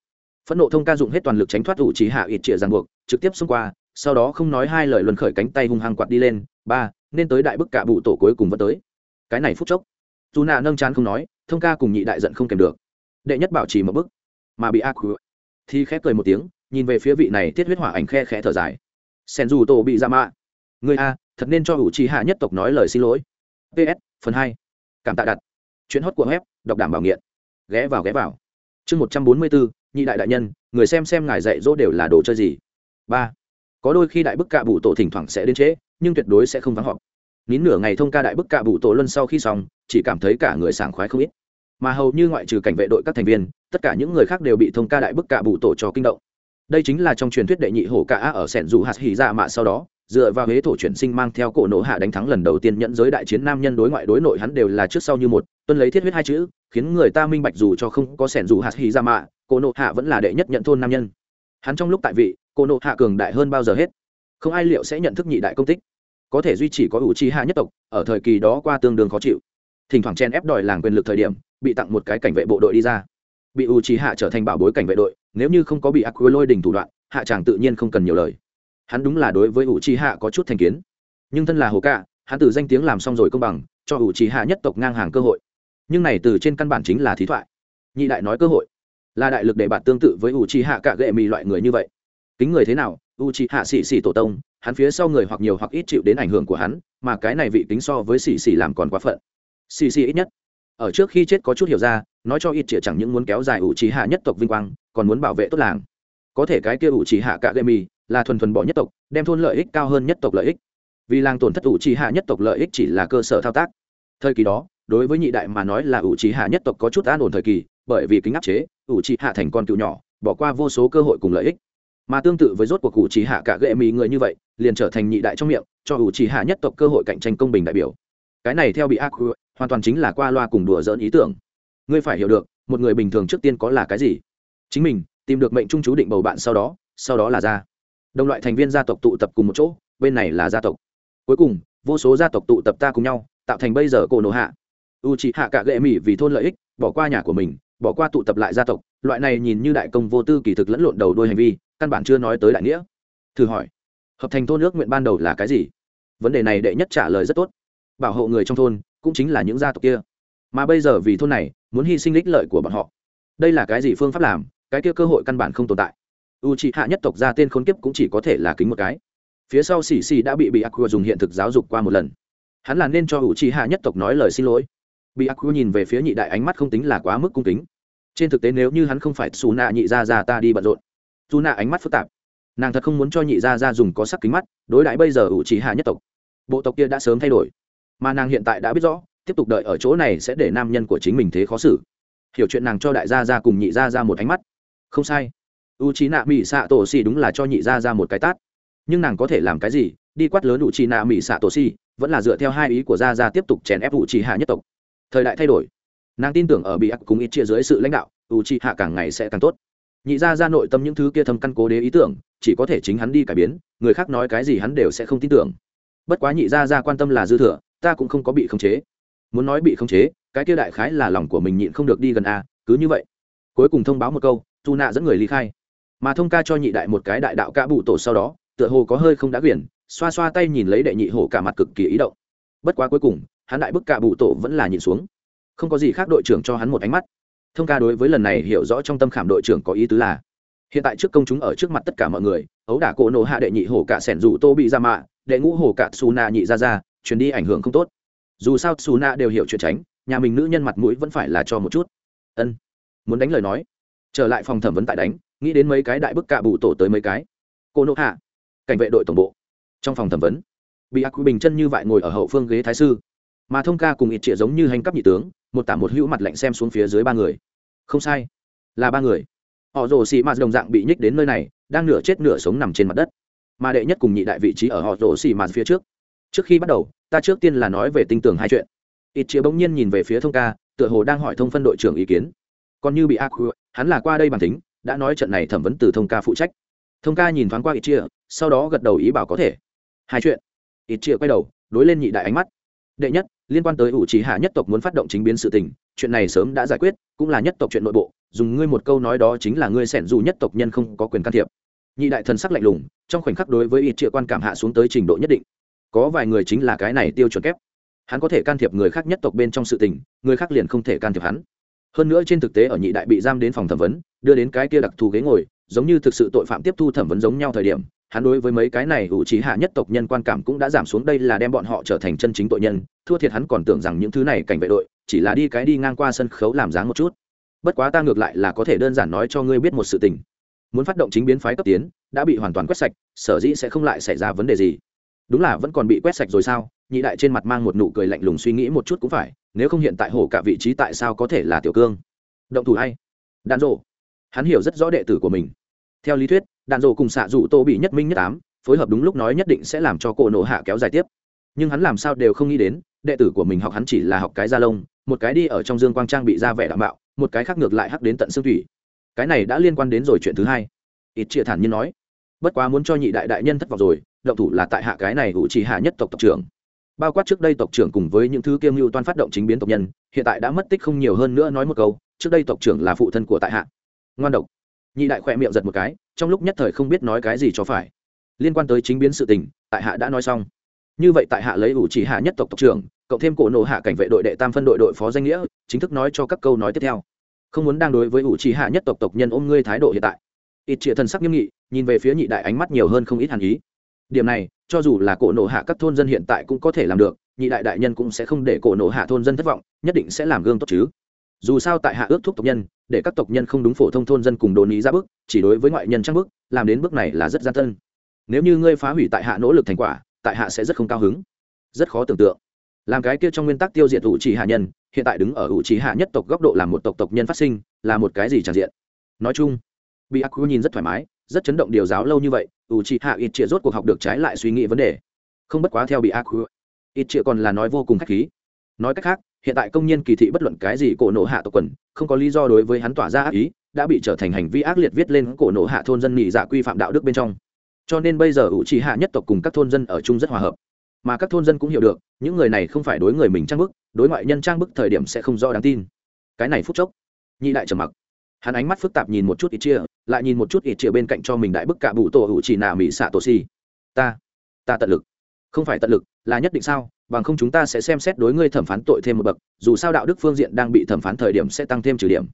Phẫn nộ thông ca dụng hết toàn lực tránh thoát ủ trì hạ ít trịa ràng buộc, trực tiếp xông qua, sau đó không nói hai lời luân khởi cánh tay hung hăng quạt đi lên. Ba, nên tới đại bức cạ bụ tổ cuối cùng vẫn tới. Cái này phút chốc dù nạ nâng chán không nói, thông ca cùng nhị đại giận không kèm được. Đệ nhất bảo trì một bức mà bị ác thì khẽ cười một tiếng, nhìn về phía vị này tiết huyết hỏa ảnh khe khẽ thở dài. Sen dù tổ bị ra mạ. Người a, thật nên cho ủ trì hạ nhất tộc nói lời xin lỗi. Ps phần hai. Cảm tạ đặt. Chuyến hót của web, đọc đảm bảo nghiện. Ghé vào ghé vào. Chương một trăm bốn mươi bốn nhị đại đại nhân, người xem xem ngài dạy dỗ đều là đồ chơi gì. Ba. Có đôi khi đại bức cạ bụ tổ thỉnh thoảng sẽ đến trễ, nhưng tuyệt đối sẽ không vắng họp nín nửa ngày thông ca đại bức cạ bụ tổ luân sau khi xong, chỉ cảm thấy cả người sảng khoái không ít. Mà hầu như ngoại trừ cảnh vệ đội các thành viên, tất cả những người khác đều bị thông ca đại bức cạ bụ tổ cho kinh động. Đây chính là trong truyền thuyết đệ nhị hổ cả ở sẻn dù hạt hỉ ra mạ sau đó, dựa vào huế thổ chuyển sinh mang theo cổ nổ hạ đánh thắng lần đầu tiên nhận giới đại chiến nam nhân đối ngoại đối nội hắn đều là trước sau như một, tuân lấy thiết huyết hai chữ, khiến người ta minh bạch dù cho không có sẻn dù hạt hỉ ra mạ, cổ nổ hạ vẫn là đệ nhất nhận thôn nam nhân. Hắn trong lúc tại vị, cổ nổ hạ cường đại hơn bao giờ hết. Không ai liệu sẽ nhận thức nhị đại công tích có thể duy trì có ủ chi hạ nhất tộc, ở thời kỳ đó qua tương đương khó chịu. Thỉnh thoảng chen ép đòi làng quyền lực thời điểm, bị tặng một cái cảnh vệ bộ đội đi ra. Bị ủ chi hạ trở thành bảo bối cảnh vệ đội, nếu như không có bị ác quy lôi đình thủ đoạn, hạ chàng tự nhiên không cần nhiều lời. Hắn đúng là đối với ủ chi hạ có chút thành kiến. Nhưng thân là hồ cạ, hắn từ danh tiếng làm xong rồi công bằng, cho ủ chi hạ nhất tộc ngang hàng cơ hội. Nhưng này từ trên căn bản chính là thí thoại. Nhị đại nói cơ hội. Là đại lực để bạn tương tự với ủ chi hạ cả gệ mì loại người như vậy. Kính người thế nào u chi hạ xì xì tổ tông hắn phía sau người hoặc nhiều hoặc ít chịu đến ảnh hưởng của hắn, mà cái này vị tính so với xì xì làm còn quá phận. Xì xì ít nhất. Ở trước khi chết có chút hiểu ra, nói cho ít chĩa chẳng những muốn kéo dài ủ trí hạ nhất tộc vinh quang, còn muốn bảo vệ tốt làng. Có thể cái kia ủ trí hạ cả gây mì là thuần thuần bỏ nhất tộc, đem thôn lợi ích cao hơn nhất tộc lợi ích. Vì làng tổn thất ủ trí hạ nhất tộc lợi ích chỉ là cơ sở thao tác. Thời kỳ đó, đối với nhị đại mà nói là ủ trí hạ nhất tộc có chút an ổn thời kỳ, bởi vì kính áp chế, ủ trí hạ thành con cựu nhỏ, bỏ qua vô số cơ hội cùng lợi ích. Mà tương tự với rốt cuộc cụ trí hạ cả gệ mì người như vậy liền trở thành nhị đại trong miệng, cho ủ trì hạ nhất tộc cơ hội cạnh tranh công bình đại biểu. Cái này theo bị ác hoàn toàn chính là qua loa cùng đùa dỡn ý tưởng. Ngươi phải hiểu được, một người bình thường trước tiên có là cái gì? Chính mình, tìm được mệnh trung chú định bầu bạn sau đó sau đó là gia. Đồng loại thành viên gia tộc tụ tập cùng một chỗ, bên này là gia tộc. Cuối cùng, vô số gia tộc tụ tập ta cùng nhau, tạo thành bây giờ cổ nổ hạ. U c hạ cả gệ mỹ vì thôn lợi ích, bỏ qua nhà của mình, bỏ qua tụ tập lại gia tộc. Loại này nhìn như đại công vô tư kỳ thực lẫn lộn đầu đôi hành vi, căn bản chưa nói tới đại nghĩa. Thử hỏi hợp thành thôn ước nguyện ban đầu là cái gì? Vấn đề này đệ nhất trả lời rất tốt. Bảo hộ người trong thôn cũng chính là những gia tộc kia. Mà bây giờ vì thôn này, muốn hy sinh ích lợi của bọn họ. Đây là cái gì phương pháp làm? Cái kia cơ hội căn bản không tồn tại. U c hạ nhất tộc ra tên khốn kiếp cũng chỉ có thể là kính một cái. Phía sau xì xì đã bị bị aqua dùng hiện thực giáo dục qua một lần. Hắn là nên cho u c hạ nhất tộc nói lời xin lỗi. Bị aqua nhìn về phía nhị đại ánh mắt không tính là quá mức cung kính. Trên thực tế nếu như hắn không phải xù nạ nhị ra ra ta đi bận rộn. Dù nạ ánh mắt phức tạp nàng thật không muốn cho nhị gia ra dùng có sắc kính mắt, đối đãi bây giờ u trì hạ nhất tộc. Bộ tộc kia đã sớm thay đổi, mà nàng hiện tại đã biết rõ, tiếp tục đợi ở chỗ này sẽ để nam nhân của chính mình thế khó xử. Hiểu chuyện nàng cho đại gia ra cùng nhị gia ra một ánh mắt. Không sai. U trí nạ mỹ xạ tổ xì đúng là cho nhị gia ra một cái tát. Nhưng nàng có thể làm cái gì? Đi quát lớn u trí nạ mỹ xạ tổ xì, vẫn là dựa theo hai ý của gia gia tiếp tục chèn ép u trí hạ nhất tộc. Thời đại thay đổi. Nàng tin tưởng ở bị ác cùng ít chia dưới sự lãnh đạo u trí hạ càng ngày sẽ càng tốt. Nhị gia ra nội tâm những thứ kia thâm căn cố đế ý tưởng chỉ có thể chính hắn đi cải biến, người khác nói cái gì hắn đều sẽ không tin tưởng. Bất quá nhị gia ra quan tâm là dư thừa, ta cũng không có bị khống chế. Muốn nói bị khống chế, cái kia đại khái là lòng của mình nhịn không được đi gần a, cứ như vậy. Cuối cùng thông báo một câu, tu nạ dẫn người ly khai. Mà thông ca cho nhị đại một cái đại đạo ca bụ tổ sau đó, tựa hồ có hơi không đã quyển, xoa xoa tay nhìn lấy đệ nhị hổ cả mặt cực kỳ ý động. Bất quá cuối cùng, hắn đại bức cả bụ tổ vẫn là nhìn xuống. Không có gì khác đội trưởng cho hắn một ánh mắt. Thông ca đối với lần này hiểu rõ trong tâm khảm đội trưởng có ý tứ là hiện tại trước công chúng ở trước mặt tất cả mọi người, ấu đả cổ nổ hạ đệ nhị hổ cả sẻn dù tô bị ra mạ, đệ ngũ hổ cả su na nhị ra ra chuyến đi ảnh hưởng không tốt. Dù sao su na đều hiểu chuyện tránh, nhà mình nữ nhân mặt mũi vẫn phải là cho một chút. Ân, muốn đánh lời nói. Trở lại phòng thẩm vấn tại đánh, nghĩ đến mấy cái đại bức cạ bụ tổ tới mấy cái. Cô nộ hạ, cảnh vệ đội tổng bộ. Trong phòng thẩm vấn, bị ác quy bình chân như vậy ngồi ở hậu phương ghế thái sư. Mà thông ca cùng ít trịa giống như hành cấp nhị tướng, một tả một hữu mặt lạnh xem xuống phía dưới ba người. Không sai, là ba người họ rồ xì mạt đồng dạng bị nhích đến nơi này, đang nửa chết nửa sống nằm trên mặt đất. Mà đệ nhất cùng nhị đại vị trí ở họ rồ xì mạt phía trước. Trước khi bắt đầu, ta trước tiên là nói về tinh tường hai chuyện. Ít chĩa bỗng nhiên nhìn về phía thông ca, tựa hồ đang hỏi thông phân đội trưởng ý kiến. Còn như bị ác hắn là qua đây bản tính, đã nói trận này thẩm vấn từ thông ca phụ trách. Thông ca nhìn thoáng qua ít chia sau đó gật đầu ý bảo có thể. Hai chuyện. Ít chia quay đầu, đối lên nhị đại ánh mắt. Đệ nhất, liên quan tới ủ trí hạ nhất tộc muốn phát động chính biến sự tình, chuyện này sớm đã giải quyết, cũng là nhất tộc chuyện nội bộ dùng ngươi một câu nói đó chính là ngươi sẻn dù nhất tộc nhân không có quyền can thiệp. Nhị đại thần sắc lạnh lùng, trong khoảnh khắc đối với ít triệu quan cảm hạ xuống tới trình độ nhất định. Có vài người chính là cái này tiêu chuẩn kép. Hắn có thể can thiệp người khác nhất tộc bên trong sự tình, người khác liền không thể can thiệp hắn. Hơn nữa trên thực tế ở nhị đại bị giam đến phòng thẩm vấn, đưa đến cái kia đặc thù ghế ngồi, giống như thực sự tội phạm tiếp thu thẩm vấn giống nhau thời điểm, hắn đối với mấy cái này ủ trí hạ nhất tộc nhân quan cảm cũng đã giảm xuống đây là đem bọn họ trở thành chân chính tội nhân, thua thiệt hắn còn tưởng rằng những thứ này cảnh vệ đội, chỉ là đi cái đi ngang qua sân khấu làm dáng một chút bất quá ta ngược lại là có thể đơn giản nói cho ngươi biết một sự tình. Muốn phát động chính biến phái cấp tiến, đã bị hoàn toàn quét sạch, sở dĩ sẽ không lại xảy ra vấn đề gì. Đúng là vẫn còn bị quét sạch rồi sao? Nhị đại trên mặt mang một nụ cười lạnh lùng suy nghĩ một chút cũng phải, nếu không hiện tại hổ cả vị trí tại sao có thể là tiểu cương? Động thủ hay? Đàn rộ hắn hiểu rất rõ đệ tử của mình. Theo lý thuyết đàn rộ cùng xạ dụ tô bị nhất minh nhất ám, phối hợp đúng lúc nói nhất định sẽ làm cho cổ nộ hạ kéo dài tiếp. Nhưng hắn làm sao đều không nghĩ đến, đệ tử của mình học hắn chỉ là học cái da lông, một cái đi ở trong dương quang trang bị ra vẻ đảm bảo một cái khác ngược lại hắc đến tận xương thủy. Cái này đã liên quan đến rồi chuyện thứ hai. Ít chia thản nhiên nói, bất quá muốn cho nhị đại đại nhân thất vọng rồi, động thủ là tại hạ cái này hữu chỉ hạ nhất tộc tộc trưởng. Bao quát trước đây tộc trưởng cùng với những thứ kiêm mưu toan phát động chính biến tộc nhân, hiện tại đã mất tích không nhiều hơn nữa nói một câu, trước đây tộc trưởng là phụ thân của tại hạ. Ngoan độc. Nhị đại khỏe miệng giật một cái, trong lúc nhất thời không biết nói cái gì cho phải. Liên quan tới chính biến sự tình, tại hạ đã nói xong như vậy tại hạ lấy ủ chỉ hạ nhất tộc tộc trưởng, cộng thêm cổ nộ hạ cảnh vệ đội đệ tam phân đội đội phó danh nghĩa, chính thức nói cho các câu nói tiếp theo. Không muốn đang đối với ủ chỉ hạ nhất tộc tộc nhân ôm ngươi thái độ hiện tại. Ít trịa thần sắc nghiêm nghị, nhìn về phía nhị đại ánh mắt nhiều hơn không ít hàn ý. Điểm này, cho dù là cổ nộ hạ các thôn dân hiện tại cũng có thể làm được, nhị đại đại nhân cũng sẽ không để cổ nộ hạ thôn dân thất vọng, nhất định sẽ làm gương tốt chứ. Dù sao tại hạ ước thúc tộc nhân, để các tộc nhân không đúng phổ thông thôn dân cùng đồn ý ra bước, chỉ đối với ngoại nhân trang bước, làm đến bước này là rất gian tân. Nếu như ngươi phá hủy tại hạ nỗ lực thành quả tại hạ sẽ rất không cao hứng. Rất khó tưởng tượng. Làm cái kia trong nguyên tắc tiêu diệt ủ trì hạ nhân, hiện tại đứng ở ủ trì hạ nhất tộc góc độ làm một tộc tộc nhân phát sinh, là một cái gì tràn diện? Nói chung bị ác nhìn rất thoải mái, rất chấn động điều giáo lâu như vậy, ủ trì hạ ít trịa rốt cuộc học được trái lại suy nghĩ vấn đề. Không bất quá theo bị ác ít trịa còn là nói vô cùng k h á c h khí. Nói cách khác, hiện tại công nhân kỳ thị bất luận cái gì cổ nộ hạ tộc quần, không có lý do đối với hắn tỏa ra ác ý, đã bị trở thành hành vi ác liệt viết lên cổ nộ hạ thôn dân nhị dạ quy phạm đạo đức bên trong cho nên bây giờ ủ trì hạ nhất tộc cùng các thôn dân ở chung rất hòa hợp. Mà các thôn dân cũng hiểu được, những người này không phải đối người mình trang bức, đối ngoại nhân trang bức thời điểm sẽ không rõ đáng tin. Cái này phút chốc, nhị đại trầm mặc. Hắn ánh mắt phức tạp nhìn một chút ít chia, lại nhìn một chút ít chia bên cạnh cho mình đại bức cả bụ tổ hữu chỉ nà mỹ xạ tổ si ta ta tận lực. Không phải tận lực, là nhất định sao, bằng không chúng ta sẽ xem xét đối ngươi thẩm phán tội thêm một bậc, dù sao đạo đức phương diện đang bị thẩm phán thời điểm sẽ tăng thêm trừ điểm.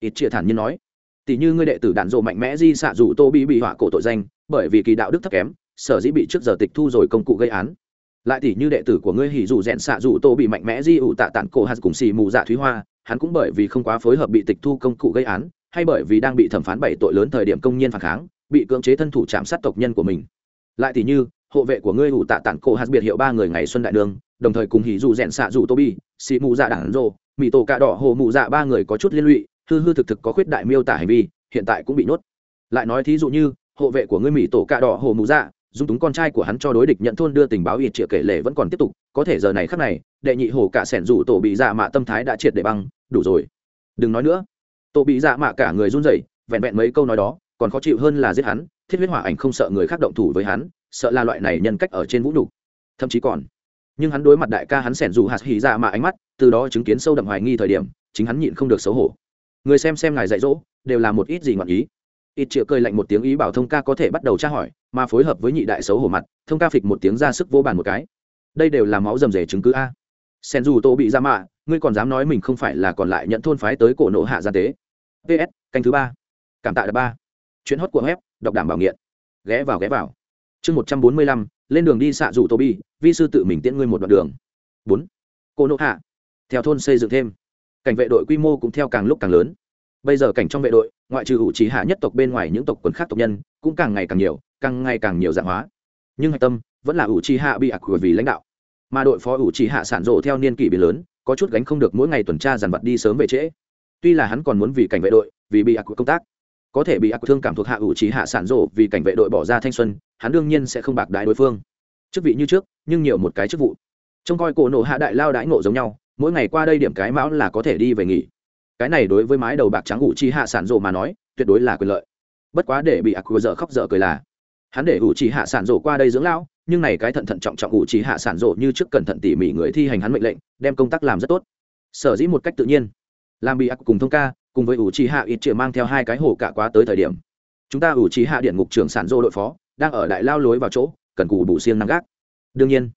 Ít chia thản nhiên nói tỷ như ngươi đệ tử đạn dộ mạnh mẽ di xạ dù tô bị bị họa cổ tội danh, bởi vì kỳ đạo đức thấp kém, sở dĩ bị trước giờ tịch thu rồi công cụ gây án. Lại tỷ như đệ tử của ngươi hỉ dù rèn xạ dù tô bị mạnh mẽ di ủ tạ tản cổ hạt cùng xì mù dạ thúy hoa, hắn cũng bởi vì không quá phối hợp bị tịch thu công cụ gây án, hay bởi vì đang bị thẩm phán bảy tội lớn thời điểm công nhân phản kháng, bị cưỡng chế thân thủ chạm sát tộc nhân của mình. Lại tỷ như, hộ vệ của ngươi ủ tạ tản cổ hạt biệt hiệu ba người ngày xuân đại đường, đồng thời cùng hỉ dù rèn xạ dù tô bi, xì mù dạ đảng rồ mỹ tổ cạ đỏ hồ mù dạ ba người có chút liên lụy hư hư thực thực có khuyết đại miêu tả hành vi, hiện tại cũng bị nhốt. Lại nói thí dụ như, hộ vệ của ngươi mỹ tổ cạ đỏ hồ mù dạ dung túng con trai của hắn cho đối địch nhận thôn đưa tình báo ít triệu kể lệ vẫn còn tiếp tục, có thể giờ này khắc này, đệ nhị hồ cả sẻn rủ tổ bị dạ mạ tâm thái đã triệt để băng, đủ rồi. Đừng nói nữa. Tổ bị dạ mạ cả người run rẩy, vẹn vẹn mấy câu nói đó, còn khó chịu hơn là giết hắn, thiết huyết hỏa ảnh không sợ người khác động thủ với hắn, sợ là loại này nhân cách ở trên vũ đủ. thậm chí còn, nhưng hắn đối mặt đại ca hắn sẻn dù hạt hỉ dạ mạ ánh mắt, từ đó chứng kiến sâu đậm hoài nghi thời điểm, chính hắn nhịn không được xấu hổ người xem xem ngài dạy dỗ, đều là một ít gì ngọn ý. Ít triệu cười lạnh một tiếng ý bảo thông ca có thể bắt đầu tra hỏi, mà phối hợp với nhị đại xấu hổ mặt, thông ca phịch một tiếng ra sức vô bàn một cái. Đây đều là máu rầm rề chứng cứ a. Sen dù tô bị ra mạ, ngươi còn dám nói mình không phải là còn lại nhận thôn phái tới cổ nộ hạ gia tế. Ps canh thứ ba. Cảm tạ đợt ba. Chuyến hót của web, đọc đảm bảo nghiện. Ghé vào ghé vào. Chương một trăm bốn mươi lăm, lên đường đi xạ dù tô bi, vi sư tự mình tiễn ngươi một đoạn đường. Bốn. Cổ nộ hạ. Theo thôn xây dựng thêm cảnh vệ đội quy mô cũng theo càng lúc càng lớn. Bây giờ cảnh trong vệ đội, ngoại trừ ủ trí hạ nhất tộc bên ngoài những tộc quần khác tộc nhân, cũng càng ngày càng nhiều, càng ngày càng nhiều dạng hóa. Nhưng hạch tâm, vẫn là ủ trí hạ bị ạc vì lãnh đạo. Mà đội phó ủ trí hạ sản rộ theo niên kỷ biến lớn, có chút gánh không được mỗi ngày tuần tra dàn vật đi sớm về trễ. Tuy là hắn còn muốn vì cảnh vệ đội, vì bị ạc công tác. Có thể bị ác thương cảm thuộc hạ ủ trí hạ sản rộ vì cảnh vệ đội bỏ ra thanh xuân, hắn đương nhiên sẽ không bạc đại đối phương. Chức vị như trước, nhưng nhiều một cái chức vụ. Trông coi cổ nộ hạ đại lao đãi ngộ giống nhau mỗi ngày qua đây điểm cái mão là có thể đi về nghỉ. Cái này đối với mái đầu bạc trắng ủ chi hạ sản rộ mà nói, tuyệt đối là quyền lợi. Bất quá để bị ác quơ dở khóc dở cười là, hắn để ủ chi hạ sản rộ qua đây dưỡng lão, nhưng này cái thận thận trọng trọng ủ chi hạ sản rộ như trước cẩn thận tỉ mỉ người thi hành hắn mệnh lệnh, đem công tác làm rất tốt. Sở dĩ một cách tự nhiên, làm bị ác cùng thông ca, cùng với ủ chi hạ ít triệu mang theo hai cái hổ cả quá tới thời điểm, chúng ta ủ chi hạ điện ngục trưởng sản rộ đội phó, đang ở đại lao lối vào chỗ, cần cù bù xiên năng gác. Đương nhiên,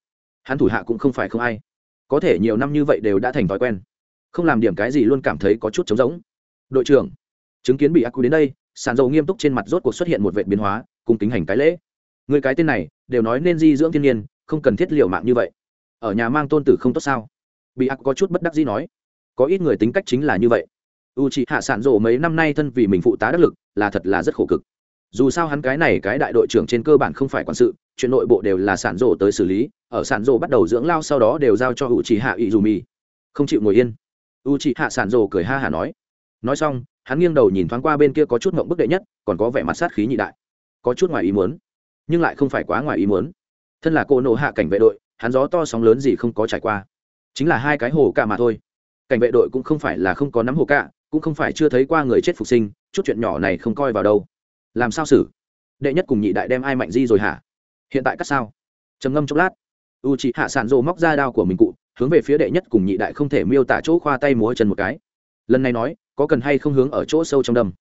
hắn thủ hạ cũng không phải không ai có thể nhiều năm như vậy đều đã thành thói quen. Không làm điểm cái gì luôn cảm thấy có chút trống rỗng. Đội trưởng, chứng kiến bị ác quy đến đây, sàn dầu nghiêm túc trên mặt rốt cuộc xuất hiện một vệ biến hóa, cùng kính hành cái lễ. Người cái tên này, đều nói nên di dưỡng thiên nhiên, không cần thiết liệu mạng như vậy. Ở nhà mang tôn tử không tốt sao? Bị ác có chút bất đắc dĩ nói. Có ít người tính cách chính là như vậy. U c hạ sản rộ mấy năm nay thân vì mình phụ tá đắc lực, là thật là rất khổ cực. Dù sao hắn cái này cái đại đội trưởng trên cơ bản không phải quản sự chuyện nội bộ đều là sản rổ tới xử lý, ở sản rổ bắt đầu dưỡng lao sau đó đều giao cho u c hạ ý dù mì không chịu ngồi yên. U c hạ sản rổ cười ha hả nói. Nói xong, hắn nghiêng đầu nhìn thoáng qua bên kia có chút mộng bức đệ nhất, còn có vẻ mặt sát khí nhị đại. Có chút ngoài ý muốn, nhưng lại không phải quá ngoài ý muốn. Thân là cô nộ hạ cảnh vệ đội, hắn gió to sóng lớn gì không có trải qua. Chính là hai cái hồ cả mà thôi. Cảnh vệ đội cũng không phải là không có nắm hồ cả cũng không phải chưa thấy qua người chết phục sinh, chút chuyện nhỏ này không coi vào đâu. Làm sao xử? Đệ nhất cùng nhị đại đem ai mạnh di rồi hả? Hiện tại cắt sao? Trầm ngâm chốc lát. U chị hạ sản rộ móc ra đao của mình cụ, hướng về phía đệ nhất cùng nhị đại không thể miêu tả chỗ khoa tay múa chân một cái. Lần này nói, có cần hay không hướng ở chỗ sâu trong đâm?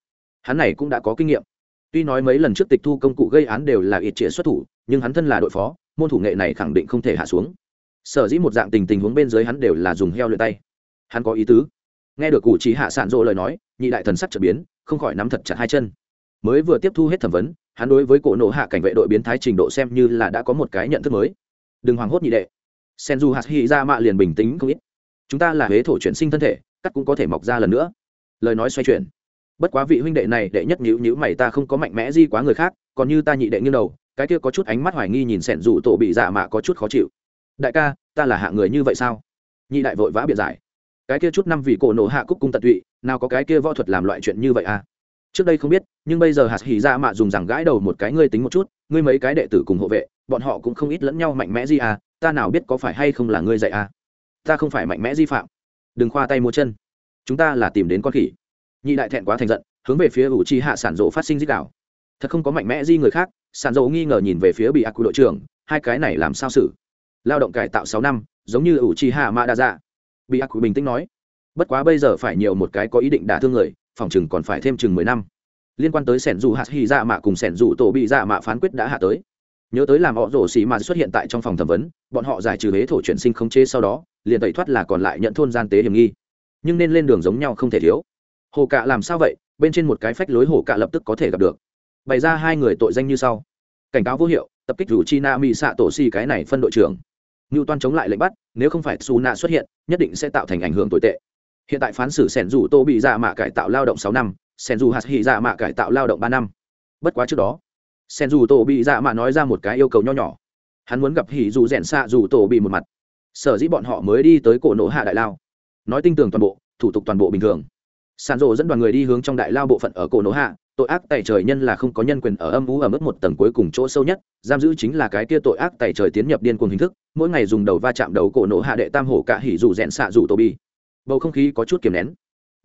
Hắn này cũng đã có kinh nghiệm. Tuy nói mấy lần trước tịch thu công cụ gây án đều là ít trịa xuất thủ, nhưng hắn thân là đội phó, môn thủ nghệ này khẳng định không thể hạ xuống. Sở dĩ một dạng tình tình huống bên dưới hắn đều là dùng heo luyện tay. Hắn có ý tứ. Nghe được cụ chỉ hạ sản rộ lời nói, nhị đại thần sắc trở biến, không khỏi nắm thật chặt hai chân. Mới vừa tiếp thu hết thẩm vấn hắn đối với cổ nộ hạ cảnh vệ đội biến thái trình độ xem như là đã có một cái nhận thức mới. Đừng hoảng hốt nhị đệ. Senju hạt hy ra mạ liền bình tĩnh không ít. Chúng ta là huế thổ chuyển sinh thân thể, cắt cũng có thể mọc ra lần nữa. Lời nói xoay chuyển. Bất quá vị huynh đệ này đệ nhất nhữ nhữ mày ta không có mạnh mẽ gì quá người khác, còn như ta nhị đệ nghiêng đầu, cái kia có chút ánh mắt hoài nghi nhìn sẻn dù tổ bị dạ mạ có chút khó chịu. Đại ca, ta là hạ người như vậy sao? Nhị đại vội vã biện giải. Cái kia chút năm vì cổ nổ hạ cúc cung tận tụy, nào có cái kia võ thuật làm loại chuyện như vậy à? Trước đây không biết, nhưng bây giờ hạt hỉ ra mạ dùng rằng gãi đầu một cái ngươi tính một chút, ngươi mấy cái đệ tử cùng hộ vệ, bọn họ cũng không ít lẫn nhau mạnh mẽ gì à ta nào biết có phải hay không là ngươi dạy à. Ta không phải mạnh mẽ di phạm. Đừng khoa tay mua chân. Chúng ta là tìm đến con khỉ. Nhị đại thẹn quá thành giận, hướng về phía ủ chi hạ sản dỗ phát sinh dích đảo thật không có mạnh mẽ di người khác, sản dỗ nghi ngờ nhìn về phía bị ác cụ đội trưởng, hai cái này làm sao xử? Lao động cải tạo sáu năm, giống như ủ chi hạ mạ đa dạ. Bị ác cụ bình tĩnh nói, bất quá bây giờ phải nhiều một cái có ý định đả thương người phòng chừng còn phải thêm chừng mười năm. Liên quan tới sẻn dù hạt hy dạ mạ cùng sẻn dù tổ bị dạ mạ phán quyết đã hạ tới. Nhớ tới làm họ rổ xì mà xuất hiện tại trong phòng thẩm vấn, bọn họ giải trừ huế thổ chuyển sinh không chế sau đó, liền tẩy thoát là còn lại nhận thôn gian tế hiểm nghi. Nhưng nên lên đường giống nhau không thể thiếu. Hồ cạ làm sao vậy? Bên trên một cái phách lối hồ cạ lập tức có thể gặp được. Bày ra hai người tội danh như sau. Cảnh cáo vô hiệu, tập kích rủ chi na mỹ xạ tổ xì cái này phân đội trưởng. Ngưu toan chống lại lệnh bắt, nếu không phải su na xuất hiện, nhất định sẽ tạo thành ảnh hưởng tồi tệ hiện tại phán xử sẻn dù tô bị dạ mạ cải tạo lao động sáu năm, sẻn dù hạt hỉ dạ mạ cải tạo lao động ba năm. Bất quá trước đó, sẻn dù tô bị dạ mạ nói ra một cái yêu cầu nho nhỏ. Hắn muốn gặp hỉ dù rèn xạ dù tổ bị một mặt. Sở dĩ bọn họ mới đi tới cổ nộ hạ đại lao. Nói tinh tường toàn bộ, thủ tục toàn bộ bình thường. Sàn rộ dẫn đoàn người đi hướng trong đại lao bộ phận ở cổ nổ hạ, tội ác tài trời nhân là không có nhân quyền ở âm ú ở mức một tầng cuối cùng chỗ sâu nhất, giam giữ chính là cái kia tội ác tài trời tiến nhập điên cuồng hình thức, mỗi ngày dùng đầu va chạm đầu cổ nổ hạ đệ tam hổ cả hỉ dù rẽn xạ dù tô bi bầu không khí có chút kiềm nén.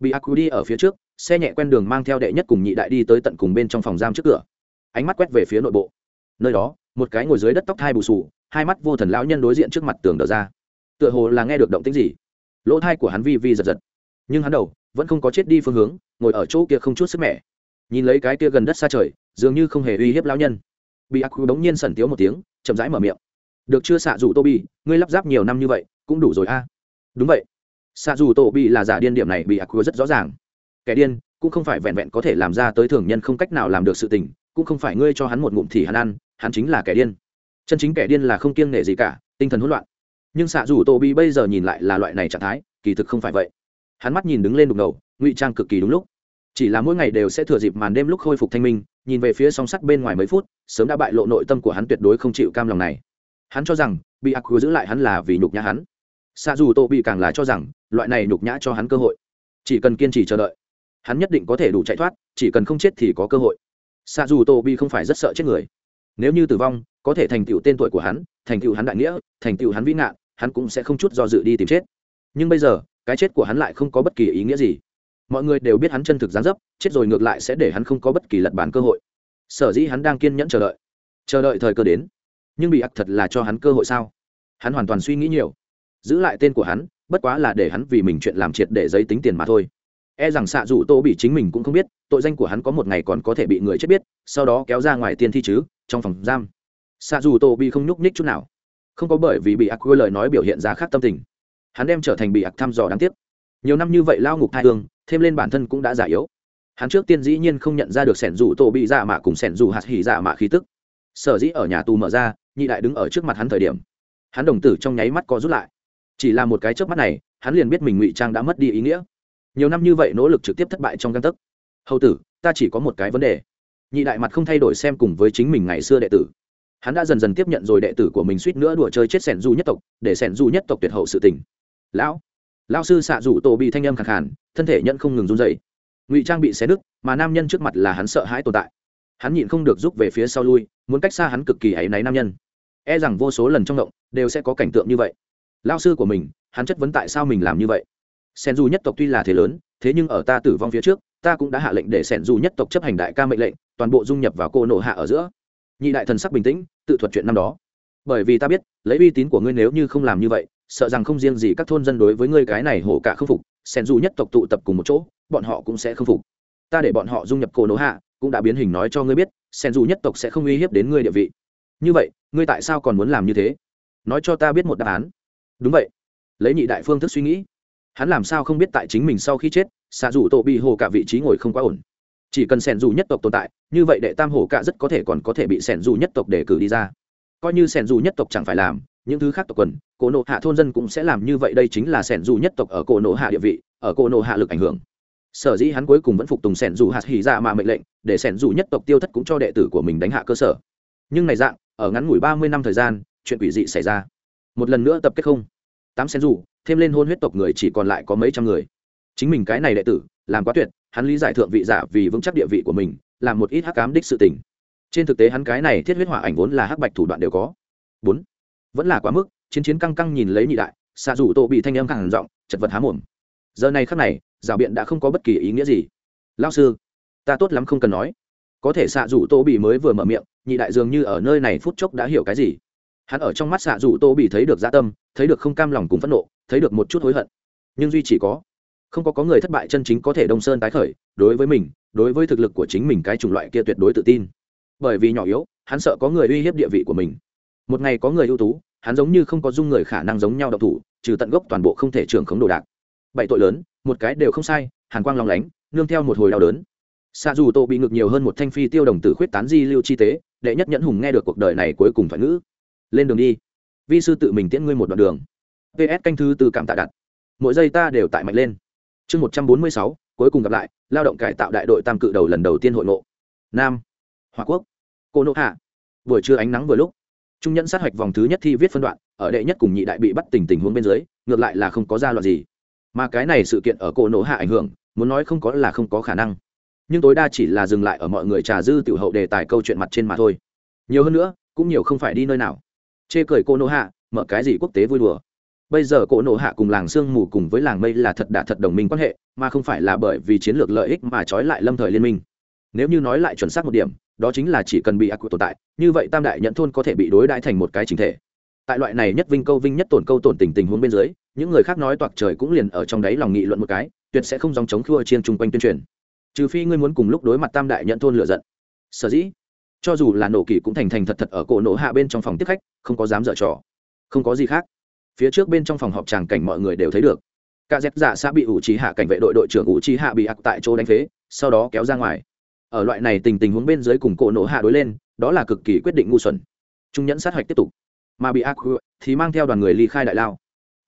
Bị ác đi ở phía trước, xe nhẹ quen đường mang theo đệ nhất cùng nhị đại đi tới tận cùng bên trong phòng giam trước cửa. Ánh mắt quét về phía nội bộ. Nơi đó, một cái ngồi dưới đất tóc thai bù sù hai mắt vô thần lão nhân đối diện trước mặt tường đờ ra. Tựa hồ là nghe được động tĩnh gì. Lỗ thai của hắn vi vi giật giật. Nhưng hắn đầu vẫn không có chết đi phương hướng, ngồi ở chỗ kia không chút sức mẻ. Nhìn lấy cái kia gần đất xa trời, dường như không hề uy hiếp lão nhân. Bị ác đống nhiên sẩn tiếu một tiếng, chậm rãi mở miệng. Được chưa xạ rủ tô bi ngươi lắp ráp nhiều năm như vậy, cũng đủ rồi a. Đúng vậy xạ dù tô bị là giả điên điểm này bị ác rất rõ ràng. Kẻ điên, cũng không phải vẹn vẹn có thể làm ra tới thường nhân không cách nào làm được sự tình, cũng không phải ngươi cho hắn một ngụm thì hắn ăn, hắn chính là kẻ điên. Chân chính kẻ điên là không kiêng nể gì cả, tinh thần hỗn loạn. Nhưng xạ dù tô bị bây giờ nhìn lại là loại này trạng thái, kỳ thực không phải vậy. Hắn mắt nhìn đứng lên đục ngầu, ngụy trang cực kỳ đúng lúc. Chỉ là mỗi ngày đều sẽ thừa dịp màn đêm lúc khôi phục thanh minh, nhìn về phía song sắt bên ngoài mấy phút, sớm đã bại lộ nội tâm của hắn tuyệt đối không chịu cam lòng này. Hắn cho rằng, bị ác giữ lại hắn là vì nhục nhã hắn xa dù tô bị càng là cho rằng, loại này nhục nhã cho hắn cơ hội. Chỉ cần kiên trì chờ đợi, hắn nhất định có thể đủ chạy thoát, chỉ cần không chết thì có cơ hội. Xa dù tô bị không phải rất sợ chết người. Nếu như tử vong, có thể thành tựu tên tuổi của hắn, thành tựu hắn đại nghĩa, thành tựu hắn vĩ ngạn, hắn cũng sẽ không chút do dự đi tìm chết. Nhưng bây giờ, cái chết của hắn lại không có bất kỳ ý nghĩa gì. Mọi người đều biết hắn chân thực gián dấp, chết rồi ngược lại sẽ để hắn không có bất kỳ lật bản cơ hội. Sở dĩ hắn đang kiên nhẫn chờ đợi. Chờ đợi thời cơ đến. Nhưng bị ác thật là cho hắn cơ hội sao? Hắn hoàn toàn suy nghĩ nhiều giữ lại tên của hắn, bất quá là để hắn vì mình chuyện làm triệt để giấy tính tiền mà thôi. E rằng xạ dù tô bị chính mình cũng không biết, tội danh của hắn có một ngày còn có thể bị người chết biết, sau đó kéo ra ngoài tiên thi chứ, trong phòng giam. Xạ dù tô bị không nhúc nhích chút nào. Không có bởi vì bị ác quê lời nói biểu hiện ra khác tâm tình. Hắn đem trở thành bị ác thăm dò đáng tiếc. Nhiều năm như vậy lao ngục thai hương, thêm lên bản thân cũng đã già yếu. Hắn trước tiên dĩ nhiên không nhận ra được sẻn dù tô bị dạ mạ cùng sẻn dù hạt hỉ dạ mạ khí tức. Sở dĩ ở nhà tù mở ra, nhị đại đứng ở trước mặt hắn thời điểm. Hắn đồng tử trong nháy mắt co rút lại chỉ là một cái chớp mắt này, hắn liền biết mình ngụy trang đã mất đi ý nghĩa. Nhiều năm như vậy nỗ lực trực tiếp thất bại trong căn tấc. Hầu tử, ta chỉ có một cái vấn đề. Nhị đại mặt không thay đổi xem cùng với chính mình ngày xưa đệ tử. Hắn đã dần dần tiếp nhận rồi đệ tử của mình suýt nữa đùa chơi chết sẻn du nhất tộc, để sẻn du nhất tộc tuyệt hậu sự tình. Lão lao sư xạ rủ tổ bị thanh âm khẳng hẳn thân thể nhận không ngừng run dậy ngụy trang bị xé nứt, mà nam nhân trước mặt là hắn sợ hãi tồn tại. Hắn nhịn không được rút về phía sau lui, muốn cách xa hắn cực kỳ áy náy nam nhân. E rằng vô số lần trong động, đều sẽ có cảnh tượng như vậy lao sư của mình, hắn chất vấn tại sao mình làm như vậy? Sen du nhất tộc tuy là thế lớn, thế nhưng ở ta tử vong phía trước, ta cũng đã hạ lệnh để sen du nhất tộc chấp hành đại ca mệnh lệnh, toàn bộ dung nhập vào cô nổ hạ ở giữa. Nhị đại thần sắc bình tĩnh, tự thuật chuyện năm đó. Bởi vì ta biết, lấy uy tín của ngươi nếu như không làm như vậy, sợ rằng không riêng gì các thôn dân đối với ngươi cái này hổ cả không phục, sen du nhất tộc tụ tập cùng một chỗ, bọn họ cũng sẽ không phục. Ta để bọn họ dung nhập cô nổ hạ, cũng đã biến hình nói cho ngươi biết, sen du nhất tộc sẽ không uy hiếp đến ngươi địa vị. Như vậy, ngươi tại sao còn muốn làm như thế? Nói cho ta biết một đáp án đúng vậy. Lấy nhị đại phương thức suy nghĩ, hắn làm sao không biết tại chính mình sau khi chết, xạ dù tổ bị hồ cả vị trí ngồi không quá ổn. Chỉ cần sẻn dù nhất tộc tồn tại, như vậy đệ tam hồ cả rất có thể còn có thể bị sẻn dù nhất tộc để cử đi ra. Coi như sẻn dù nhất tộc chẳng phải làm, những thứ khác tộc quần, cổ nộ hạ thôn dân cũng sẽ làm như vậy, đây chính là sẻn dù nhất tộc ở cổ nộ hạ địa vị, ở cổ nộ hạ lực ảnh hưởng. Sở dĩ hắn cuối cùng vẫn phục tùng sẻn dù hạt hỉ dạ mà mệnh lệnh, để sẻn dù nhất tộc tiêu thất cũng cho đệ tử của mình đánh hạ cơ sở. Nhưng này dạng, ở ngắn ngủi ba mươi năm thời gian, chuyện quỷ dị xảy ra một lần nữa tập kết không? Tám sen dù, thêm lên hôn huyết tộc người chỉ còn lại có mấy trăm người. Chính mình cái này đệ tử, làm quá tuyệt, hắn lý giải thượng vị giả vì vững chắc địa vị của mình, làm một ít hắc cám đích sự tình. Trên thực tế hắn cái này thiết huyết hỏa ảnh vốn là hắc bạch thủ đoạn đều có. Bốn, vẫn là quá mức, chiến chiến căng căng nhìn lấy nhị đại xạ rủ tổ bị thanh âm càng giọng, chật vật há mồm. Giờ này khắc này, rào biện đã không có bất kỳ ý nghĩa gì. Lao sư, ta tốt lắm không cần nói. Có thể xạ rủ tô bị mới vừa mở miệng, nhị đại dường như ở nơi này phút chốc đã hiểu cái gì hắn ở trong mắt xạ dù tô bị thấy được gia dạ tâm, thấy được không cam lòng cùng phẫn nộ, thấy được một chút hối hận. Nhưng duy chỉ có, không có có người thất bại chân chính có thể đông sơn tái khởi, đối với mình, đối với thực lực của chính mình cái chủng loại kia tuyệt đối tự tin. Bởi vì nhỏ yếu, hắn sợ có người uy hiếp địa vị của mình. Một ngày có người ưu tú, hắn giống như không có dung người khả năng giống nhau độc thủ, trừ tận gốc toàn bộ không thể trường khống đồ đạc. Bảy tội lớn, một cái đều không sai, hàn quang lòng lánh, nương theo một hồi đau đớn. Xa dù tô bị ngược nhiều hơn một thanh phi tiêu đồng tử khuyết tán di lưu chi tế, đệ nhất nhẫn hùng nghe được cuộc đời này cuối cùng phải ngữ lên đường đi. Vi sư tự mình tiễn ngươi một đoạn đường. Ps canh thư từ cảm tạ đặt. Mỗi giây ta đều tại mạnh lên. Chương một trăm bốn mươi sáu, cuối cùng gặp lại, lao động cải tạo đại đội tam cự đầu lần đầu tiên hội ngộ. Nam. Hòa quốc. Cô nộ hạ. Buổi trưa ánh nắng vừa lúc. Trung nhẫn sát hạch vòng thứ nhất thi viết phân đoạn, ở đệ nhất cùng nhị đại bị bắt tình tình huống bên dưới, ngược lại là không có ra loạn gì. Mà cái này sự kiện ở cổ nổ hạ ảnh hưởng, muốn nói không có là không có khả năng. Nhưng tối đa chỉ là dừng lại ở mọi người trà dư tiểu hậu đề tài câu chuyện mặt trên mà thôi. Nhiều hơn nữa, cũng nhiều không phải đi nơi nào chê cười cô nô hạ, mở cái gì quốc tế vui đùa. Bây giờ cổ nộ hạ cùng làng sương mù cùng với làng mây là thật đã thật đồng minh quan hệ, mà không phải là bởi vì chiến lược lợi ích mà trói lại lâm thời liên minh. Nếu như nói lại chuẩn xác một điểm, đó chính là chỉ cần bị ác quỷ tồn tại, như vậy tam đại nhận thôn có thể bị đối đãi thành một cái chính thể. Tại loại này nhất vinh câu vinh nhất tổn câu tổn tình tình huống bên dưới, những người khác nói toạc trời cũng liền ở trong đấy lòng nghị luận một cái, tuyệt sẽ không dòng chống khua chiên chung quanh tuyên truyền. Trừ phi ngươi muốn cùng lúc đối mặt tam đại nhận thôn lựa giận. Sở dĩ cho dù là nổ kỳ cũng thành thành thật thật ở cổ nổ hạ bên trong phòng tiếp khách, không có dám dở trò. Không có gì khác. Phía trước bên trong phòng họp tràng cảnh mọi người đều thấy được. Cả dép dạ xã bị ủ trí hạ cảnh vệ đội đội trưởng ủ trí hạ bị ặc tại chỗ đánh phế, sau đó kéo ra ngoài. Ở loại này tình tình huống bên dưới cùng cổ nổ hạ đối lên, đó là cực kỳ quyết định ngu xuẩn. Trung nhẫn sát hạch tiếp tục. Mà bị ác thì mang theo đoàn người ly khai đại lao.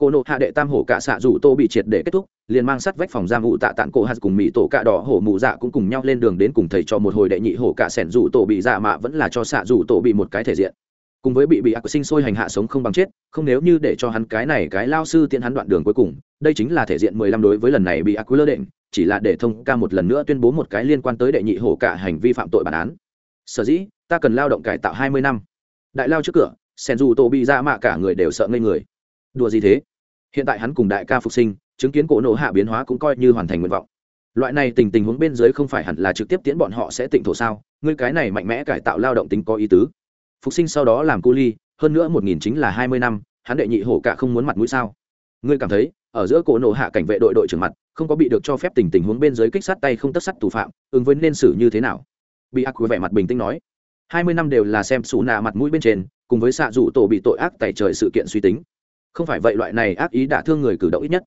Cô nộ hạ đệ tam hổ cả xạ rủ tô bị triệt để kết thúc, liền mang sắt vách phòng giam vụ tạ tạng cổ hạt cùng mỹ tổ cạ đỏ hổ mụ dạ cũng cùng nhau lên đường đến cùng thầy cho một hồi đệ nhị hổ cả sẻn rủ tổ bị dạ mạ vẫn là cho xạ rủ tổ bị một cái thể diện. Cùng với bị bị ác sinh sôi hành hạ sống không bằng chết, không nếu như để cho hắn cái này cái lao sư tiện hắn đoạn đường cuối cùng, đây chính là thể diện mười lăm đối với lần này bị ác lơ định chỉ là để thông ca một lần nữa tuyên bố một cái liên quan tới đệ nhị hổ cả hành vi phạm tội bản án. Sở dĩ, ta cần lao động cải tạo hai mươi năm. Đại lao trước cửa sen dù tổ bị ra mạ cả người đều sợ ngây người đùa gì thế? Hiện tại hắn cùng đại ca phục sinh, chứng kiến cổ nộ hạ biến hóa cũng coi như hoàn thành nguyện vọng. Loại này tình tình huống bên dưới không phải hẳn là trực tiếp tiễn bọn họ sẽ tịnh thổ sao? Ngươi cái này mạnh mẽ cải tạo lao động tính có ý tứ. Phục sinh sau đó làm cu ly, hơn nữa một nghìn chính là hai mươi năm, hắn đệ nhị hổ cả không muốn mặt mũi sao? Ngươi cảm thấy, ở giữa cổ nộ hạ cảnh vệ đội đội trưởng mặt, không có bị được cho phép tình tình huống bên dưới kích sát tay không tất sắt tù phạm, ứng với nên xử như thế nào? Bị ác vẻ mặt bình tĩnh nói. Hai mươi năm đều là xem xù nạ mặt mũi bên trên, cùng với xạ dụ tổ bị tội ác tại trời sự kiện suy tính không phải vậy loại này ác ý đả thương người cử động ít nhất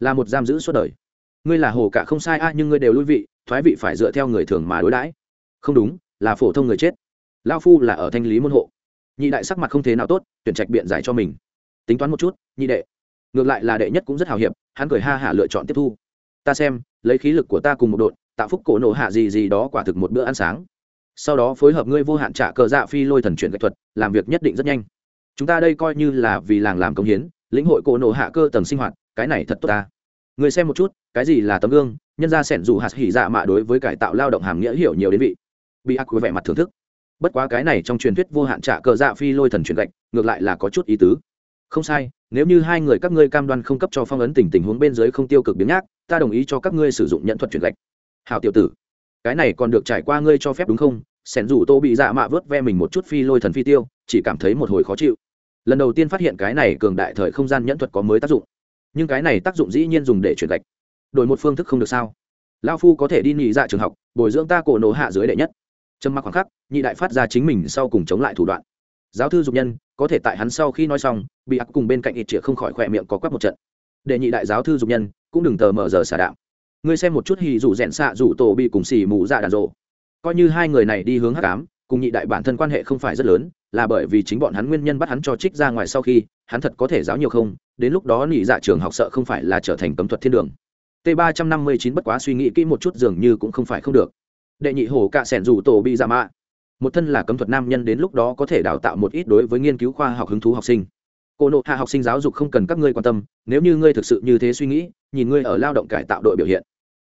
là một giam giữ suốt đời. Ngươi là hồ cả không sai, a, nhưng ngươi đều lui vị, thoái vị phải dựa theo người thường mà đối đãi. Không đúng, là phổ thông người chết. Lao phu là ở thanh lý môn hộ. Nhị đại sắc mặt không thế nào tốt, tuyển trạch biện giải cho mình. Tính toán một chút, nhị đệ. Ngược lại là đệ nhất cũng rất hào hiệp, hắn cười ha hả lựa chọn tiếp thu. Ta xem, lấy khí lực của ta cùng một đội tạo phúc cổ nổ hạ gì gì đó quả thực một bữa ăn sáng. Sau đó phối hợp ngươi vô hạn trả cờ dạ phi lôi thần chuyển kỹ thuật, làm việc nhất định rất nhanh chúng ta đây coi như là vì làng làm công hiến, lĩnh hội cổ nổ hạ cơ tầng sinh hoạt, cái này thật tốt ta. Người xem một chút, cái gì là tấm gương, nhân ra sẻn dù hạt hỉ dạ mạ đối với cải tạo lao động hàm nghĩa hiểu nhiều đến vị. Bị ác quý vẻ mặt thưởng thức. Bất quá cái này trong truyền thuyết vô hạn trả cờ dạ phi lôi thần truyền gạch, ngược lại là có chút ý tứ. Không sai, nếu như hai người các ngươi cam đoan không cấp cho phong ấn tình tình huống bên dưới không tiêu cực biến nhác, ta đồng ý cho các ngươi sử dụng nhận thuật truyền gạch. Hào tiểu tử, cái này còn được trải qua ngươi cho phép đúng không? Sẻn rủ tô bị dạ mạ vớt ve mình một chút phi lôi thần phi tiêu, chỉ cảm thấy một hồi khó chịu lần đầu tiên phát hiện cái này cường đại thời không gian nhẫn thuật có mới tác dụng. Nhưng cái này tác dụng dĩ nhiên dùng để chuyển gạch. Đổi một phương thức không được sao? Lao phu có thể đi nhị dạ trường học, bồi dưỡng ta cổ nổ hạ dưới đệ nhất. Trầm mặc khoảng khắc, nhị đại phát ra chính mình sau cùng chống lại thủ đoạn. Giáo thư dục nhân, có thể tại hắn sau khi nói xong, bị ác cùng bên cạnh ít chĩa không khỏi khỏe miệng có quắp một trận. Để nhị đại giáo thư dục nhân, cũng đừng tờ mở giờ xả đạo ngươi xem một chút hì rủ rẽn xạ rủ tổ bị cùng xì mù dạ đàn rộ. Coi như hai người này đi hướng hắc ám, cùng nhị đại bản thân quan hệ không phải rất lớn là bởi vì chính bọn hắn nguyên nhân bắt hắn cho trích ra ngoài sau khi, hắn thật có thể giáo nhiều không, đến lúc đó nhị dạ trường học sợ không phải là trở thành cấm thuật thiên đường. T ba trăm năm mươi chín bất quá suy nghĩ kỹ một chút dường như cũng không phải không được. Đệ nhị hổ cạ sẻn rủ tổ bị giả mạ. Một thân là cấm thuật nam nhân đến lúc đó có thể đào tạo một ít đối với nghiên cứu khoa học hứng thú học sinh. Cô nộ hạ học sinh giáo dục không cần các ngươi quan tâm, nếu như ngươi thực sự như thế suy nghĩ, nhìn ngươi ở lao động cải tạo đội biểu hiện.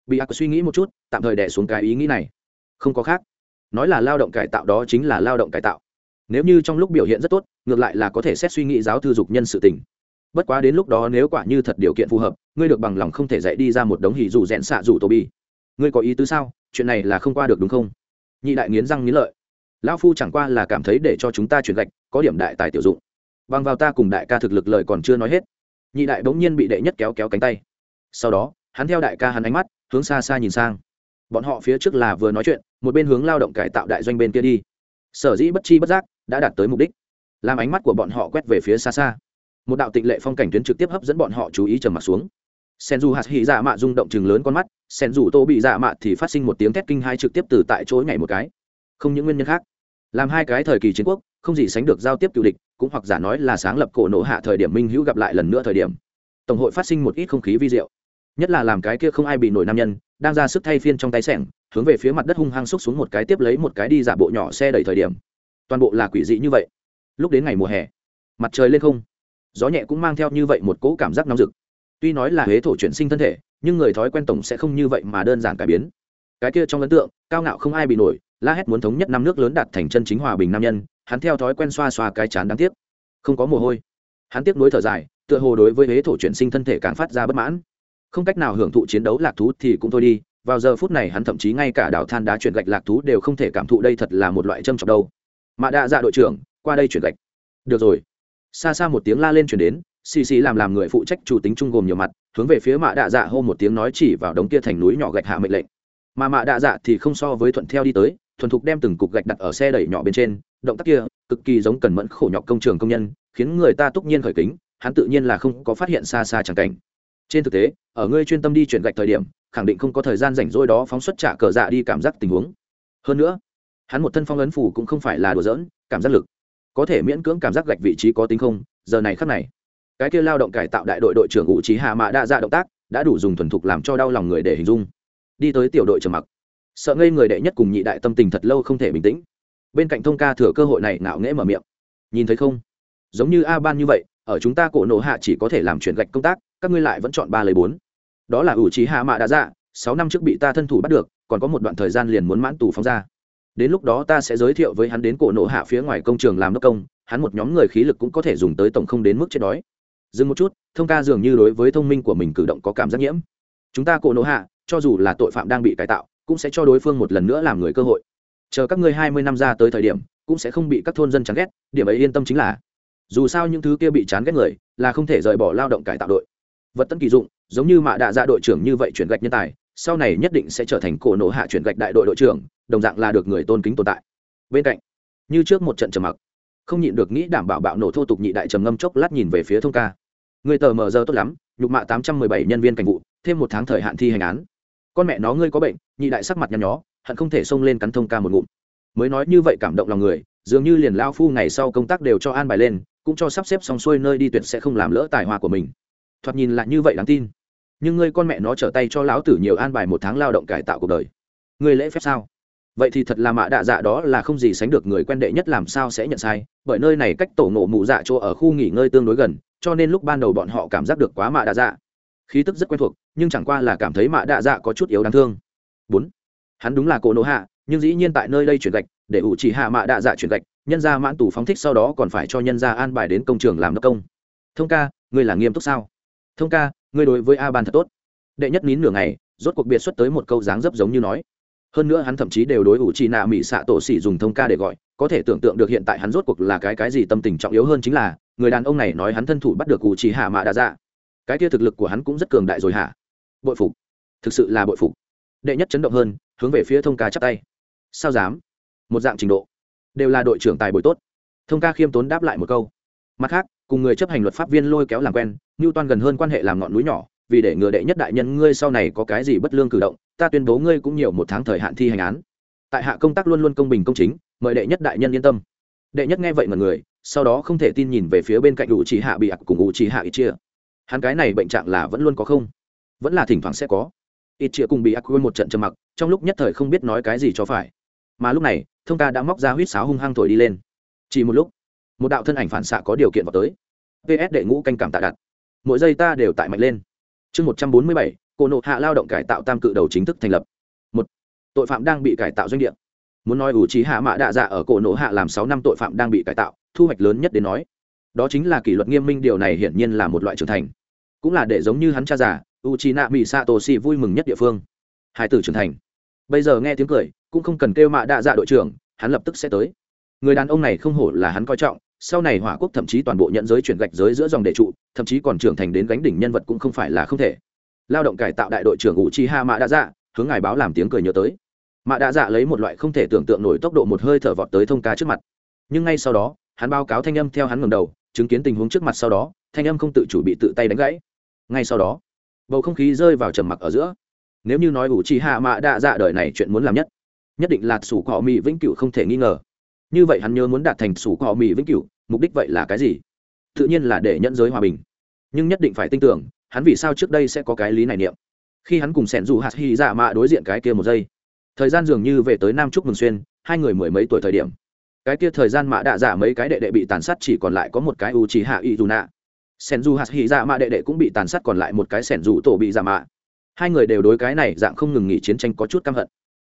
Bị ác suy nghĩ một chút, tạm thời đẻ xuống cái ý nghĩ này. Không có khác. Nói là lao động cải tạo đó chính là lao động cải tạo nếu như trong lúc biểu hiện rất tốt, ngược lại là có thể xét suy nghĩ giáo thư dục nhân sự tình. Bất quá đến lúc đó nếu quả như thật điều kiện phù hợp, ngươi được bằng lòng không thể dạy đi ra một đống hỉ dù rẽn xạ dù tô bi. Ngươi có ý tứ sao? Chuyện này là không qua được đúng không? Nhị đại nghiến răng nghiến lợi. Lão phu chẳng qua là cảm thấy để cho chúng ta chuyển gạch, có điểm đại tài tiểu dụng. Bằng vào ta cùng đại ca thực lực lời còn chưa nói hết, nhị đại bỗng nhiên bị đệ nhất kéo kéo cánh tay. Sau đó, hắn theo đại ca hắn ánh mắt hướng xa xa nhìn sang. Bọn họ phía trước là vừa nói chuyện, một bên hướng lao động cải tạo đại doanh bên kia đi sở dĩ bất chi bất giác đã đạt tới mục đích, làm ánh mắt của bọn họ quét về phía xa xa. Một đạo tịnh lệ phong cảnh tuyến trực tiếp hấp dẫn bọn họ chú ý trầm mặt xuống. Sen dù hạt hỉ dạ mạ rung động chừng lớn con mắt sen dù tô bị dạ mạ thì phát sinh một tiếng thét kinh hai trực tiếp từ tại chỗ nhảy một cái. Không những nguyên nhân khác, làm hai cái thời kỳ chiến quốc, không gì sánh được giao tiếp cựu địch, cũng hoặc giả nói là sáng lập cổ nổ hạ thời điểm minh hữu gặp lại lần nữa thời điểm. Tổng hội phát sinh một ít không khí vi diệu. Nhất là làm cái kia không ai bị nổi nam nhân, đang ra sức thay phiên trong tay sẻng hướng về phía mặt đất hung hăng xúc xuống một cái tiếp lấy một cái đi giả bộ nhỏ xe đẩy thời điểm. Toàn bộ là quỷ dị như vậy. Lúc đến ngày mùa hè, mặt trời lên không, gió nhẹ cũng mang theo như vậy một cỗ cảm giác nóng rực. Tuy nói là huế thổ chuyển sinh thân thể, nhưng người thói quen tổng sẽ không như vậy mà đơn giản cải biến. Cái kia trong ấn tượng, cao ngạo không ai bị nổi, la hét muốn thống nhất năm nước lớn đạt thành chân chính hòa bình nam nhân, hắn theo thói quen xoa xoa cái chán đáng tiếc. Không có mồ hôi. Hắn tiếc nuối thở dài, tựa hồ đối với huế thổ chuyển sinh thân thể càng phát ra bất mãn. Không cách nào hưởng thụ chiến đấu lạc thú thì cũng thôi đi vào giờ phút này hắn thậm chí ngay cả đảo than đá chuyển gạch lạc thú đều không thể cảm thụ đây thật là một loại châm trọc đâu. Mạ đạ dạ đội trưởng, qua đây chuyển gạch. Được rồi. Xa xa một tiếng la lên chuyển đến, xì xì làm làm người phụ trách chủ tính trung gồm nhiều mặt, hướng về phía mạ đạ dạ hô một tiếng nói chỉ vào đống kia thành núi nhỏ gạch hạ mệnh lệnh. Mà mạ đạ dạ thì không so với thuận theo đi tới, thuần thục đem từng cục gạch đặt ở xe đẩy nhỏ bên trên, động tác kia cực kỳ giống cần mẫn khổ nhọc công trường công nhân, khiến người ta túc nhiên khởi kính, hắn tự nhiên là không có phát hiện xa xa chẳng cảnh. Trên thực tế, ở ngươi chuyên tâm đi chuyển gạch thời điểm khẳng định không có thời gian rảnh rỗi đó phóng xuất trả cờ dạ đi cảm giác tình huống. Hơn nữa, hắn một thân phong ấn phủ cũng không phải là đùa giỡn, cảm giác lực. Có thể miễn cưỡng cảm giác gạch vị trí có tính không, giờ này khắc này, cái kia lao động cải tạo đại đội đội trưởng ngụ trí hạ mạ đa dạ động tác, đã đủ dùng thuần thục làm cho đau lòng người để hình dung. Đi tới tiểu đội trầm mặc. Sợ ngây người đệ nhất cùng nhị đại tâm tình thật lâu không thể bình tĩnh. Bên cạnh thông ca thừa cơ hội này ngạo nghễ mở miệng. Nhìn thấy không? Giống như a ban như vậy, ở chúng ta cổ nổ hạ chỉ có thể làm chuyển gạch công tác, các ngươi lại vẫn chọn ba lấy bốn đó là ủ trí hạ mạ đã dạ sáu năm trước bị ta thân thủ bắt được, còn có một đoạn thời gian liền muốn mãn tù phóng ra. Đến lúc đó ta sẽ giới thiệu với hắn đến cổ nổ hạ phía ngoài công trường làm đốc công, hắn một nhóm người khí lực cũng có thể dùng tới tổng không đến mức chết đói. Dừng một chút, thông ca dường như đối với thông minh của mình cử động có cảm giác nhiễm. Chúng ta cổ nổ hạ, cho dù là tội phạm đang bị cải tạo, cũng sẽ cho đối phương một lần nữa làm người cơ hội. Chờ các ngươi hai mươi năm ra tới thời điểm, cũng sẽ không bị các thôn dân chán ghét, điểm ấy yên tâm chính là, dù sao những thứ kia bị chán ghét người, là không thể rời bỏ lao động cải tạo đội. Vật tân kỳ dụng giống như mạ đạ dạ đội trưởng như vậy chuyển gạch nhân tài, sau này nhất định sẽ trở thành cổ nổ hạ chuyển gạch đại đội đội trưởng, đồng dạng là được người tôn kính tồn tại. Bên cạnh, như trước một trận trầm mặc, không nhịn được nghĩ đảm bảo bạo nổ thô tục nhị đại trầm ngâm chốc lát nhìn về phía thông ca. Người tờ mờ giờ tốt lắm, nhục mạ tám trăm mười bảy nhân viên cảnh vụ, thêm một tháng thời hạn thi hành án. Con mẹ nó ngươi có bệnh, nhị đại sắc mặt nhăn nhó, hận không thể xông lên cắn thông ca một ngụm. Mới nói như vậy cảm động lòng người, dường như liền lao phu ngày sau công tác đều cho an bài lên, cũng cho sắp xếp xong xuôi nơi đi tuyệt sẽ không làm lỡ tài hoa của mình. Thoạt nhìn lại như vậy đáng tin nhưng ngươi con mẹ nó trở tay cho lão tử nhiều an bài một tháng lao động cải tạo cuộc đời. Ngươi lễ phép sao? Vậy thì thật là mạ đạ dạ đó là không gì sánh được người quen đệ nhất làm sao sẽ nhận sai, bởi nơi này cách tổ nổ mụ dạ chỗ ở khu nghỉ ngơi tương đối gần, cho nên lúc ban đầu bọn họ cảm giác được quá mạ đạ dạ. Khí tức rất quen thuộc, nhưng chẳng qua là cảm thấy mạ đạ dạ có chút yếu đáng thương. Bốn, hắn đúng là cổ nổ hạ, nhưng dĩ nhiên tại nơi đây chuyển gạch, để ủ chỉ hạ mạ đạ dạ chuyển gạch, nhân ra mãn tù phóng thích sau đó còn phải cho nhân ra an bài đến công trường làm đất công. Thông ca, ngươi là nghiêm túc sao? Thông ca ngươi đối với a ban thật tốt. Đệ nhất nín nửa ngày, rốt cuộc biệt xuất tới một câu dáng dấp giống như nói. Hơn nữa hắn thậm chí đều đối ủ trì nạ mỹ xạ tổ xỉ dùng thông ca để gọi, có thể tưởng tượng được hiện tại hắn rốt cuộc là cái cái gì tâm tình trọng yếu hơn chính là, người đàn ông này nói hắn thân thủ bắt được ủ trì hạ mạ đã dạ. Cái kia thực lực của hắn cũng rất cường đại rồi hả? Bội phục. Thực sự là bội phục. Đệ nhất chấn động hơn, hướng về phía thông ca chắp tay. Sao dám? Một dạng trình độ. Đều là đội trưởng tài bồi tốt. Thông ca khiêm tốn đáp lại một câu mặt khác, cùng người chấp hành luật pháp viên lôi kéo làm quen ngưu toan gần hơn quan hệ làm ngọn núi nhỏ, vì để ngừa đệ nhất đại nhân ngươi sau này có cái gì bất lương cử động, ta tuyên bố ngươi cũng nhiều một tháng thời hạn thi hành án. Tại hạ công tác luôn luôn công bình công chính, mời đệ nhất đại nhân yên tâm. Đệ nhất nghe vậy mà người, sau đó không thể tin nhìn về phía bên cạnh ủ chỉ hạ bị ạc cùng ủ chỉ hạ ít chia hắn cái này bệnh trạng là vẫn luôn có không? Vẫn là thỉnh thoảng sẽ có. Ít chia cùng bị ạc quên một trận trầm mặc, trong lúc nhất thời không biết nói cái gì cho phải. Mà lúc này, thông ca đã móc ra huýt sáo hung hăng thổi đi lên. Chỉ một lúc một đạo thân ảnh phản xạ có điều kiện vào tới. Ps đệ ngũ canh cảm tạ đặt. Mỗi giây ta đều tại mạnh lên. Chương một trăm bốn mươi bảy cổ nộ hạ lao động cải tạo tam cự đầu chính thức thành lập. Một, tội phạm đang bị cải tạo doanh địa. Muốn nói ủ trí hạ mã đạ dạ ở cổ nộ hạ làm sáu năm tội phạm đang bị cải tạo, thu hoạch lớn nhất đến nói. Đó chính là kỷ luật nghiêm minh điều này hiển nhiên là một loại trưởng thành. Cũng là để giống như hắn cha già u chi nạ mỹ sato si vui mừng nhất địa phương. Hai tử trưởng thành. Bây giờ nghe tiếng cười, cũng không cần kêu mạ đạ dạ đội trưởng, hắn lập tức sẽ tới. Người đàn ông này không hổ là hắn coi trọng sau này hỏa quốc thậm chí toàn bộ nhận giới chuyển gạch giới giữa dòng đệ trụ, thậm chí còn trưởng thành đến gánh đỉnh nhân vật cũng không phải là không thể. Lao động cải tạo đại đội trưởng ủ chi ha mạ đã dạ hướng ngài báo làm tiếng cười nhớ tới. Mạ đã dạ lấy một loại không thể tưởng tượng nổi tốc độ một hơi thở vọt tới thông ca trước mặt. Nhưng ngay sau đó, hắn báo cáo thanh âm theo hắn ngầm đầu, chứng kiến tình huống trước mặt sau đó, thanh âm không tự chủ bị tự tay đánh gãy. Ngay sau đó, bầu không khí rơi vào trầm mặc ở giữa. Nếu như nói ủ chi hạ mạ đã dạ đời này chuyện muốn làm nhất nhất định là sủ cọ mỹ vĩnh cửu không thể nghi ngờ như vậy hắn nhớ muốn đạt thành sủ cọ mỹ vĩnh cửu, mục đích vậy là cái gì? Tự nhiên là để nhận giới hòa bình. Nhưng nhất định phải tin tưởng, hắn vì sao trước đây sẽ có cái lý này niệm? Khi hắn cùng sẻn dù hạt hy dạ mạ đối diện cái kia một giây, thời gian dường như về tới nam trúc mừng xuyên, hai người mười mấy tuổi thời điểm. Cái kia thời gian mạ đạ dạ mấy cái đệ đệ bị tàn sát chỉ còn lại có một cái u trí hạ y dù nạ. Sẻn dù hạt hy dạ mạ đệ đệ cũng bị tàn sát còn lại một cái sẻn dù tổ bị dạ mạ. Hai người đều đối cái này dạng không ngừng nghỉ chiến tranh có chút căm hận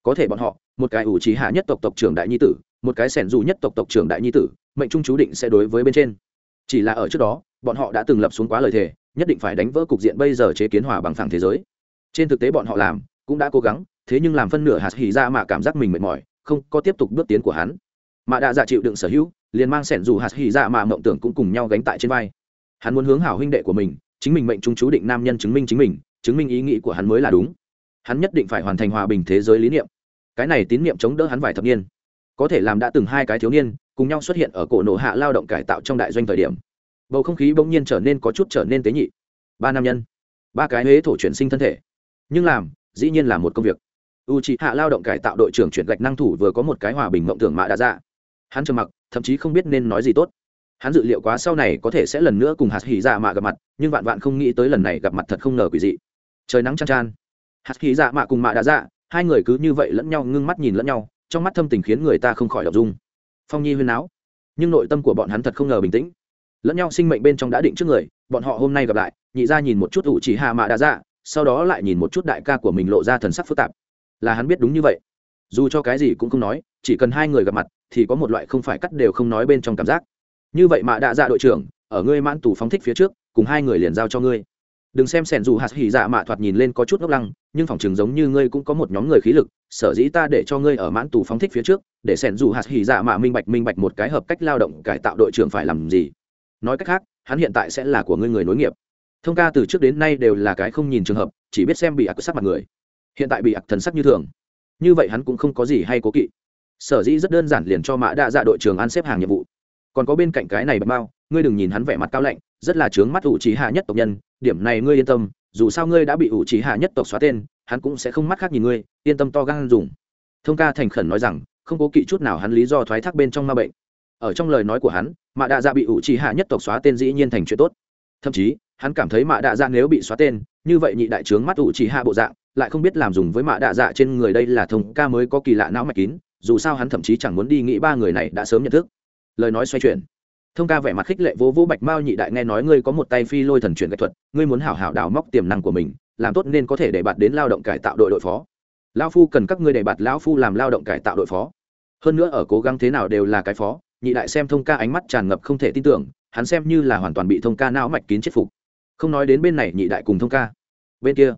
có thể bọn họ, một cái ủ trí hạ nhất tộc tộc trưởng đại nhi tử, một cái sẻn dù nhất tộc tộc trưởng đại nhi tử, mệnh trung chú định sẽ đối với bên trên. Chỉ là ở trước đó, bọn họ đã từng lập xuống quá lời thề, nhất định phải đánh vỡ cục diện bây giờ chế kiến hòa bằng phẳng thế giới. Trên thực tế bọn họ làm, cũng đã cố gắng, thế nhưng làm phân nửa hạt hỉ ra mà cảm giác mình mệt mỏi, không có tiếp tục bước tiến của hắn. Mà đã giả chịu đựng sở hữu, liền mang sẻn dù hạt hỉ ra mà mộng tưởng cũng cùng nhau gánh tại trên vai. Hắn muốn hướng hảo huynh đệ của mình, chính mình mệnh trung chú định nam nhân chứng minh chính mình, chứng minh ý nghĩ của hắn mới là đúng. Hắn nhất định phải hoàn thành hòa bình thế giới lý niệm cái này tín niệm chống đỡ hắn vài thập niên. Có thể làm đã từng hai cái thiếu niên, cùng nhau xuất hiện ở cổ nổ hạ lao động cải tạo trong đại doanh thời điểm. Bầu không khí bỗng nhiên trở nên có chút trở nên tế nhị. Ba nam nhân. Ba cái huế thổ chuyển sinh thân thể. Nhưng làm, dĩ nhiên là một công việc. U c h ị hạ lao động cải tạo đội trưởng chuyển gạch năng thủ vừa có một cái hòa bình mộng tưởng mạ đã ra. Hắn trầm mặc, thậm chí không biết nên nói gì tốt. Hắn dự liệu quá sau này có thể sẽ lần nữa cùng hạt hỉ dạ mạ gặp mặt, nhưng vạn vạn không nghĩ tới lần này gặp mặt thật không ngờ quỷ dị. Trời nắng chăn chan. Hạt hỉ dạ mạ cùng mạ đã dạ hai người cứ như vậy lẫn nhau ngưng mắt nhìn lẫn nhau, trong mắt thâm tình khiến người ta không khỏi đọc dung. Phong nhi huyên áo nhưng nội tâm của bọn hắn thật không ngờ bình tĩnh. Lẫn nhau sinh mệnh bên trong đã định trước người, bọn họ hôm nay gặp lại, nhị ra nhìn một chút ủ chỉ hạ mạ đã dạ sau đó lại nhìn một chút đại ca của mình lộ ra thần sắc phức tạp. Là hắn biết đúng như vậy. Dù cho cái gì cũng không nói, chỉ cần hai người gặp mặt, thì có một loại không phải cắt đều không nói bên trong cảm giác. Như vậy mạ đã dạ đội trưởng, ở ngươi mãn tù phóng thích phía trước, cùng hai người liền giao cho ngươi đừng xem sẻn dù hạt hỉ dạ mạ thoạt nhìn lên có chút ngốc lăng, nhưng phòng chừng giống như ngươi cũng có một nhóm người khí lực, sở dĩ ta để cho ngươi ở mãn tù phóng thích phía trước, để sẻn dù hạt hỉ dạ mạ minh bạch minh bạch một cái hợp cách lao động cải tạo đội trưởng phải làm gì. Nói cách khác, hắn hiện tại sẽ là của ngươi người nối nghiệp. Thông ca từ trước đến nay đều là cái không nhìn trường hợp, chỉ biết xem bị ạc sắc mặt người. Hiện tại bị ạc thần sắc như thường. Như vậy hắn cũng không có gì hay cố kỵ. Sở dĩ rất đơn giản liền cho mã đa dạ đội trưởng an xếp hàng nhiệm vụ. Còn có bên cạnh cái này bạch mao, ngươi đừng nhìn hắn vẻ mặt cao lạnh rất là trướng mắt ủ trí hạ nhất tộc nhân, điểm này ngươi yên tâm, dù sao ngươi đã bị ủ trí hạ nhất tộc xóa tên, hắn cũng sẽ không mắt khác nhìn ngươi, yên tâm to gan dùng. Thông ca thành khẩn nói rằng, không cố kỵ chút nào hắn lý do thoái thác bên trong ma bệnh. Ở trong lời nói của hắn, mạ đạ dạ bị ủ trí hạ nhất tộc xóa tên dĩ nhiên thành chuyện tốt. Thậm chí, hắn cảm thấy mạ đạ dạ nếu bị xóa tên, như vậy nhị đại trướng mắt ủ trí hạ bộ dạng, lại không biết làm dùng với mạ đạ dạ trên người đây là thông ca mới có kỳ lạ não mạch kín, dù sao hắn thậm chí chẳng muốn đi nghĩ ba người này đã sớm nhận thức. Lời nói xoay chuyển thông ca vẻ mặt khích lệ vô vũ bạch mao nhị đại nghe nói ngươi có một tay phi lôi thần chuyển nghệ thuật, ngươi muốn hảo hảo đào móc tiềm năng của mình, làm tốt nên có thể để bạt đến lao động cải tạo đội đội phó. Lao phu cần các ngươi để bạt lão phu làm lao động cải tạo đội phó. Hơn nữa ở cố gắng thế nào đều là cái phó, nhị đại xem thông ca ánh mắt tràn ngập không thể tin tưởng, hắn xem như là hoàn toàn bị thông ca não mạch kín chết phục. Không nói đến bên này nhị đại cùng thông ca. Bên kia,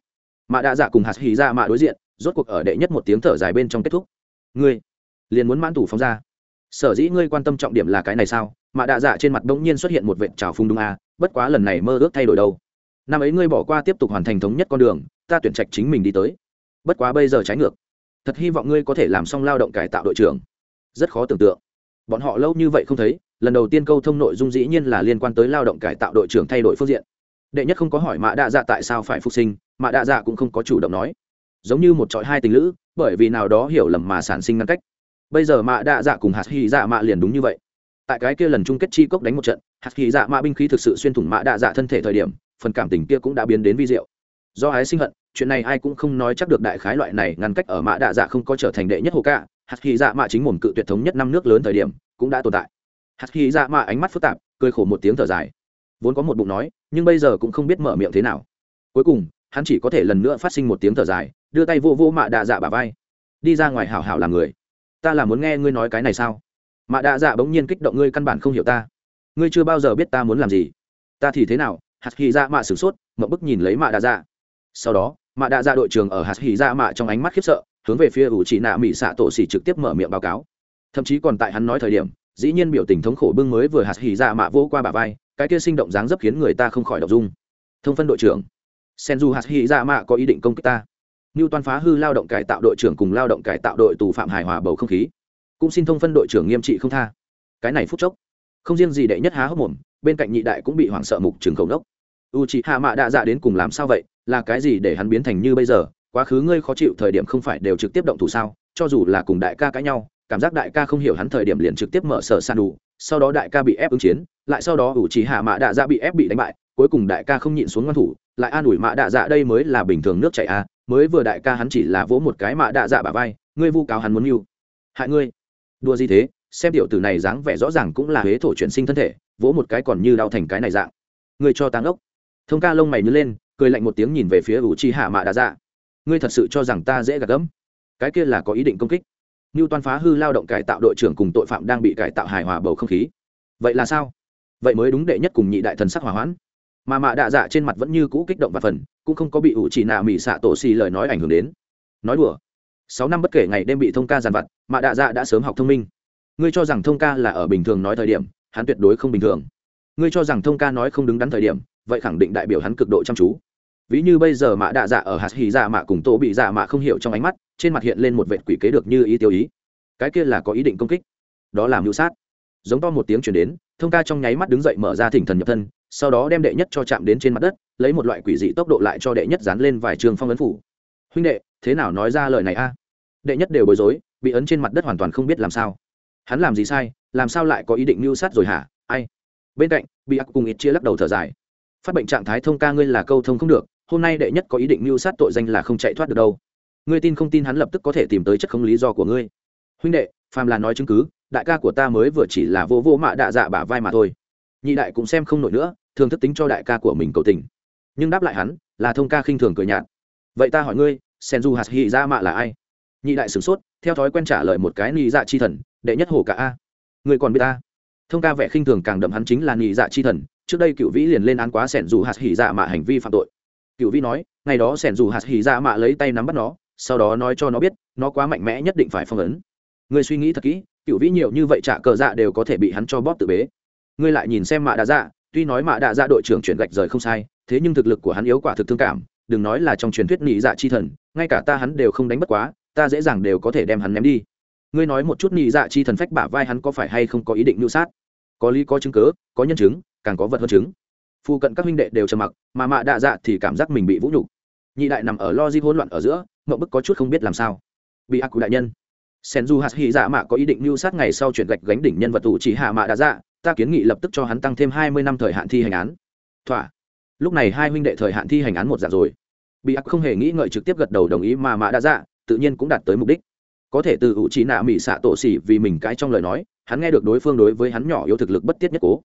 mạ đạ dạ cùng hạt hì ra mạ đối diện, rốt cuộc ở đệ nhất một tiếng thở dài bên trong kết thúc. Ngươi liền muốn mãn tủ phóng ra. Sở dĩ ngươi quan tâm trọng điểm là cái này sao? Mạ đạ dạ trên mặt bỗng nhiên xuất hiện một vệt trào phung đúng a bất quá lần này mơ ước thay đổi đâu. Năm ấy ngươi bỏ qua tiếp tục hoàn thành thống nhất con đường, ta tuyển trạch chính mình đi tới. Bất quá bây giờ trái ngược. Thật hy vọng ngươi có thể làm xong lao động cải tạo đội trưởng. Rất khó tưởng tượng. Bọn họ lâu như vậy không thấy, lần đầu tiên câu thông nội dung dĩ nhiên là liên quan tới lao động cải tạo đội trưởng thay đổi phương diện. Đệ nhất không có hỏi mạ đạ dạ tại sao phải phục sinh mạ đạ dạ cũng không có chủ động nói. Giống như một trọi hai tình lữ, bởi vì nào đó hiểu lầm mà sản sinh ngăn cách. Bây giờ mạ đạ dạ cùng hạt hy dạ mạ liền đúng như vậy tại cái kia lần chung kết chi cốc đánh một trận, hạt kỳ dạ mạ binh khí thực sự xuyên thủng mạ đạ dạ thân thể thời điểm, phần cảm tình kia cũng đã biến đến vi diệu. Do ái sinh hận, chuyện này ai cũng không nói chắc được đại khái loại này ngăn cách ở mạ đạ dạ không có trở thành đệ nhất hồ ca, hạt kỳ dạ mạ chính mồm cự tuyệt thống nhất năm nước lớn thời điểm, cũng đã tồn tại. Hạt kỳ dạ mạ ánh mắt phức tạp, cười khổ một tiếng thở dài. Vốn có một bụng nói, nhưng bây giờ cũng không biết mở miệng thế nào. Cuối cùng, hắn chỉ có thể lần nữa phát sinh một tiếng thở dài, đưa tay vô vô mạ đạ dạ bà vai. Đi ra ngoài hảo hảo làm người. Ta là muốn nghe ngươi nói cái này sao? Mạ đạ dạ bỗng nhiên kích động, ngươi căn bản không hiểu ta. Ngươi chưa bao giờ biết ta muốn làm gì. Ta thì thế nào? Hạt hy dạ mạ sửng sốt mậm bức nhìn lấy mạ đạ dạ. Sau đó, mạ đạ dạ đội trưởng ở hạt hy dạ mạ trong ánh mắt khiếp sợ, hướng về phía ủ chỉ nạ mỹ xạ tổ xỉ trực tiếp mở miệng báo cáo. Thậm chí còn tại hắn nói thời điểm, dĩ nhiên biểu tình thống khổ bưng mới vừa hạt hỉ dạ mạ vô qua bà vai, cái kia sinh động dáng dấp khiến người ta không khỏi đọc dung. Thông phân đội trưởng sen du hạt hỉ dạ mạ có ý định công kích ta. Như toàn phá hư lao động cải tạo đội trưởng cùng lao động cải tạo đội tù phạm hài hòa bầu không khí cũng xin thông phân đội trưởng nghiêm trị không tha. Cái này phút chốc, không riêng gì đệ nhất há hốc mồm, bên cạnh nhị đại cũng bị hoảng sợ mục trường khẩu đốc u chị hạ mạ đạ dạ đến cùng làm sao vậy? Là cái gì để hắn biến thành như bây giờ? Quá khứ ngươi khó chịu, thời điểm không phải đều trực tiếp động thủ sao? Cho dù là cùng đại ca cãi nhau, cảm giác đại ca không hiểu hắn thời điểm liền trực tiếp mở sở san đủ. Sau đó đại ca bị ép ứng chiến, lại sau đó ủ chỉ hạ mạ đạ dạ bị ép bị đánh bại, cuối cùng đại ca không nhịn xuống ngăn thủ, lại an ủi mạ đạ dạ đây mới là bình thường nước chảy a mới vừa đại ca hắn chỉ là vỗ một cái mạ đạ dạ bả vai, ngươi vu cáo hắn muốn mưu. Hại ngươi đua gì thế, xem tiểu tử này dáng vẻ rõ ràng cũng là huế thổ chuyển sinh thân thể, vỗ một cái còn như đau thành cái này dạng. Người cho táng ốc. Thông ca lông mày nhớ lên, cười lạnh một tiếng nhìn về phía ủ chi hạ mạ đã dạ. Ngươi thật sự cho rằng ta dễ gạt gẫm? Cái kia là có ý định công kích. Như toàn phá hư lao động cải tạo đội trưởng cùng tội phạm đang bị cải tạo hài hòa bầu không khí. Vậy là sao? Vậy mới đúng đệ nhất cùng nhị đại thần sắc hỏa hoãn. Mà mạ đạ dạ trên mặt vẫn như cũ kích động và phần cũng không có bị ủ chỉ nạ mỹ xạ tổ xì lời nói ảnh hưởng đến. Nói đùa sáu năm bất kể ngày đêm bị thông ca giàn vặt mạ đạ dạ đã sớm học thông minh. Ngươi cho rằng thông ca là ở bình thường nói thời điểm, hắn tuyệt đối không bình thường. Ngươi cho rằng thông ca nói không đứng đắn thời điểm, vậy khẳng định đại biểu hắn cực độ chăm chú. Ví như bây giờ mạ đạ dạ ở hạt hì dạ mạ cùng tô bị dạ mạ không hiểu trong ánh mắt, trên mặt hiện lên một vệt quỷ kế được như ý tiêu ý. Cái kia là có ý định công kích. Đó là mưu sát. Giống to một tiếng chuyển đến, thông ca trong nháy mắt đứng dậy mở ra thỉnh thần nhập thân, sau đó đem đệ nhất cho chạm đến trên mặt đất, lấy một loại quỷ dị tốc độ lại cho đệ nhất dán lên vài trường phong ấn phủ. Huynh đệ, thế nào nói ra lời này a? Đệ nhất đều bối rối, bị ấn trên mặt đất hoàn toàn không biết làm sao. Hắn làm gì sai, làm sao lại có ý định mưu sát rồi hả? Ai? Bên cạnh bị ác cùng ít chia lắc đầu thở dài. Phát bệnh trạng thái thông ca ngươi là câu thông không được, hôm nay đệ nhất có ý định mưu sát tội danh là không chạy thoát được đâu. Ngươi tin không tin hắn lập tức có thể tìm tới chất không lý do của ngươi. Huynh đệ, phàm là nói chứng cứ, đại ca của ta mới vừa chỉ là vô vô mạ đạ dạ bả vai mà thôi. Nhị đại cũng xem không nổi nữa, thường thức tính cho đại ca của mình cầu tình. Nhưng đáp lại hắn, là thông ca khinh thường cười nhạt. Vậy ta hỏi ngươi sen du hạt hì ra mạ là ai? Nhị đại sửng sốt, theo thói quen trả lời một cái nhị dạ chi thần, đệ nhất hồ cả a. Người còn biết ta thông ca vẻ khinh thường càng đậm hắn chính là nhị dạ chi thần, trước đây cựu vĩ liền lên án quá sẻn dù hạt hỉ dạ mạ hành vi phạm tội. Cựu vĩ nói, ngày đó sẻn dù hạt hỉ dạ mạ lấy tay nắm bắt nó, sau đó nói cho nó biết, nó quá mạnh mẽ nhất định phải phong ấn. Người suy nghĩ thật kỹ cựu vĩ nhiều như vậy trả cờ dạ đều có thể bị hắn cho bóp tự bế. Ngươi lại nhìn xem mạ đạ dạ tuy nói mạ đạ dạ đội trưởng chuyển gạch rời không sai, thế nhưng thực lực của hắn yếu quả thực thương cảm, đừng nói là trong truyền thuyết nhị dạ chi thần, ngay cả ta hắn đều không đánh bất quá ta dễ dàng đều có thể đem hắn ném đi. Ngươi nói một chút nhị dạ chi thần phách bả vai hắn có phải hay không có ý định mưu sát? Có lý có chứng cớ, có nhân chứng, càng có vật hơn chứng. Phụ cận các huynh đệ đều trầm mặc, mà mạ đạ dạ thì cảm giác mình bị vũ nhục. Nhị đại nằm ở lo di hỗn loạn ở giữa mậu bức có chút không biết làm sao. Bị ác cụ đại nhân. Sen du hạt hy dạ mạ có ý định mưu sát ngày sau chuyển gạch gánh đỉnh nhân vật tù chỉ hạ mạ đạ dạ ta kiến nghị lập tức cho hắn tăng thêm hai mươi năm thời hạn thi hành án. Thỏa. Lúc này hai huynh đệ thời hạn thi hành án một dạng rồi. Bị ác không hề nghĩ ngợi trực tiếp gật đầu đồng ý mà mạ đạ dạ tự nhiên cũng đạt tới mục đích. Có thể từ ủ trí nạ mỹ xạ tổ xỉ vì mình cái trong lời nói, hắn nghe được đối phương đối với hắn nhỏ yếu thực lực bất tiết nhất cố.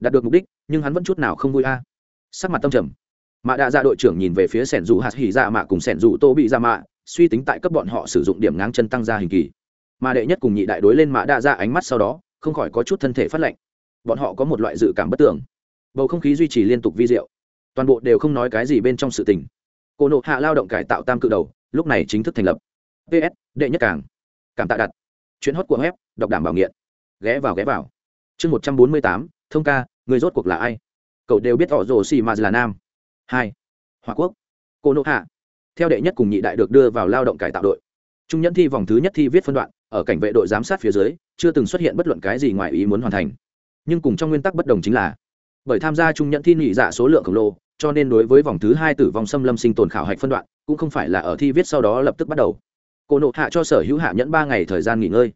Đạt được mục đích, nhưng hắn vẫn chút nào không vui a. Sắc mặt tâm trầm. Mạ đạ dạ đội trưởng nhìn về phía sẻn dù hạt hỉ dạ mạ cùng sẻn dù tô bị dạ mạ, suy tính tại cấp bọn họ sử dụng điểm ngáng chân tăng ra hình kỳ. Mà đệ nhất cùng nhị đại đối lên mạ đạ dạ ánh mắt sau đó, không khỏi có chút thân thể phát lệnh bọn họ có một loại dự cảm bất tưởng bầu không khí duy trì liên tục vi diệu. Toàn bộ đều không nói cái gì bên trong sự tình. Cô nộ hạ lao động cải tạo tam cự đầu, lúc này chính thức thành lập ps đệ nhất càng. Cảm tạ đặt. Chuyến hót của web, đọc đảm bảo nghiện. Ghé vào ghé vào. Chương một trăm bốn mươi tám, thông ca, người rốt cuộc là ai? Cậu đều biết họ rồ xì mà là nam. Hai hòa quốc. Cô nộ hạ. Theo đệ nhất cùng nhị đại được đưa vào lao động cải tạo đội. Trung nhẫn thi vòng thứ nhất thi viết phân đoạn, ở cảnh vệ đội giám sát phía dưới, chưa từng xuất hiện bất luận cái gì ngoài ý muốn hoàn thành. Nhưng cùng trong nguyên tắc bất đồng chính là, bởi tham gia trung nhẫn thi nhị dạ số lượng khổng lồ, cho nên đối với vòng thứ hai tử vong xâm lâm sinh tồn khảo hạch phân đoạn, cũng không phải là ở thi viết sau đó lập tức bắt đầu cô nộ hạ cho sở hữu hạ nhẫn ba ngày thời gian nghỉ ngơi.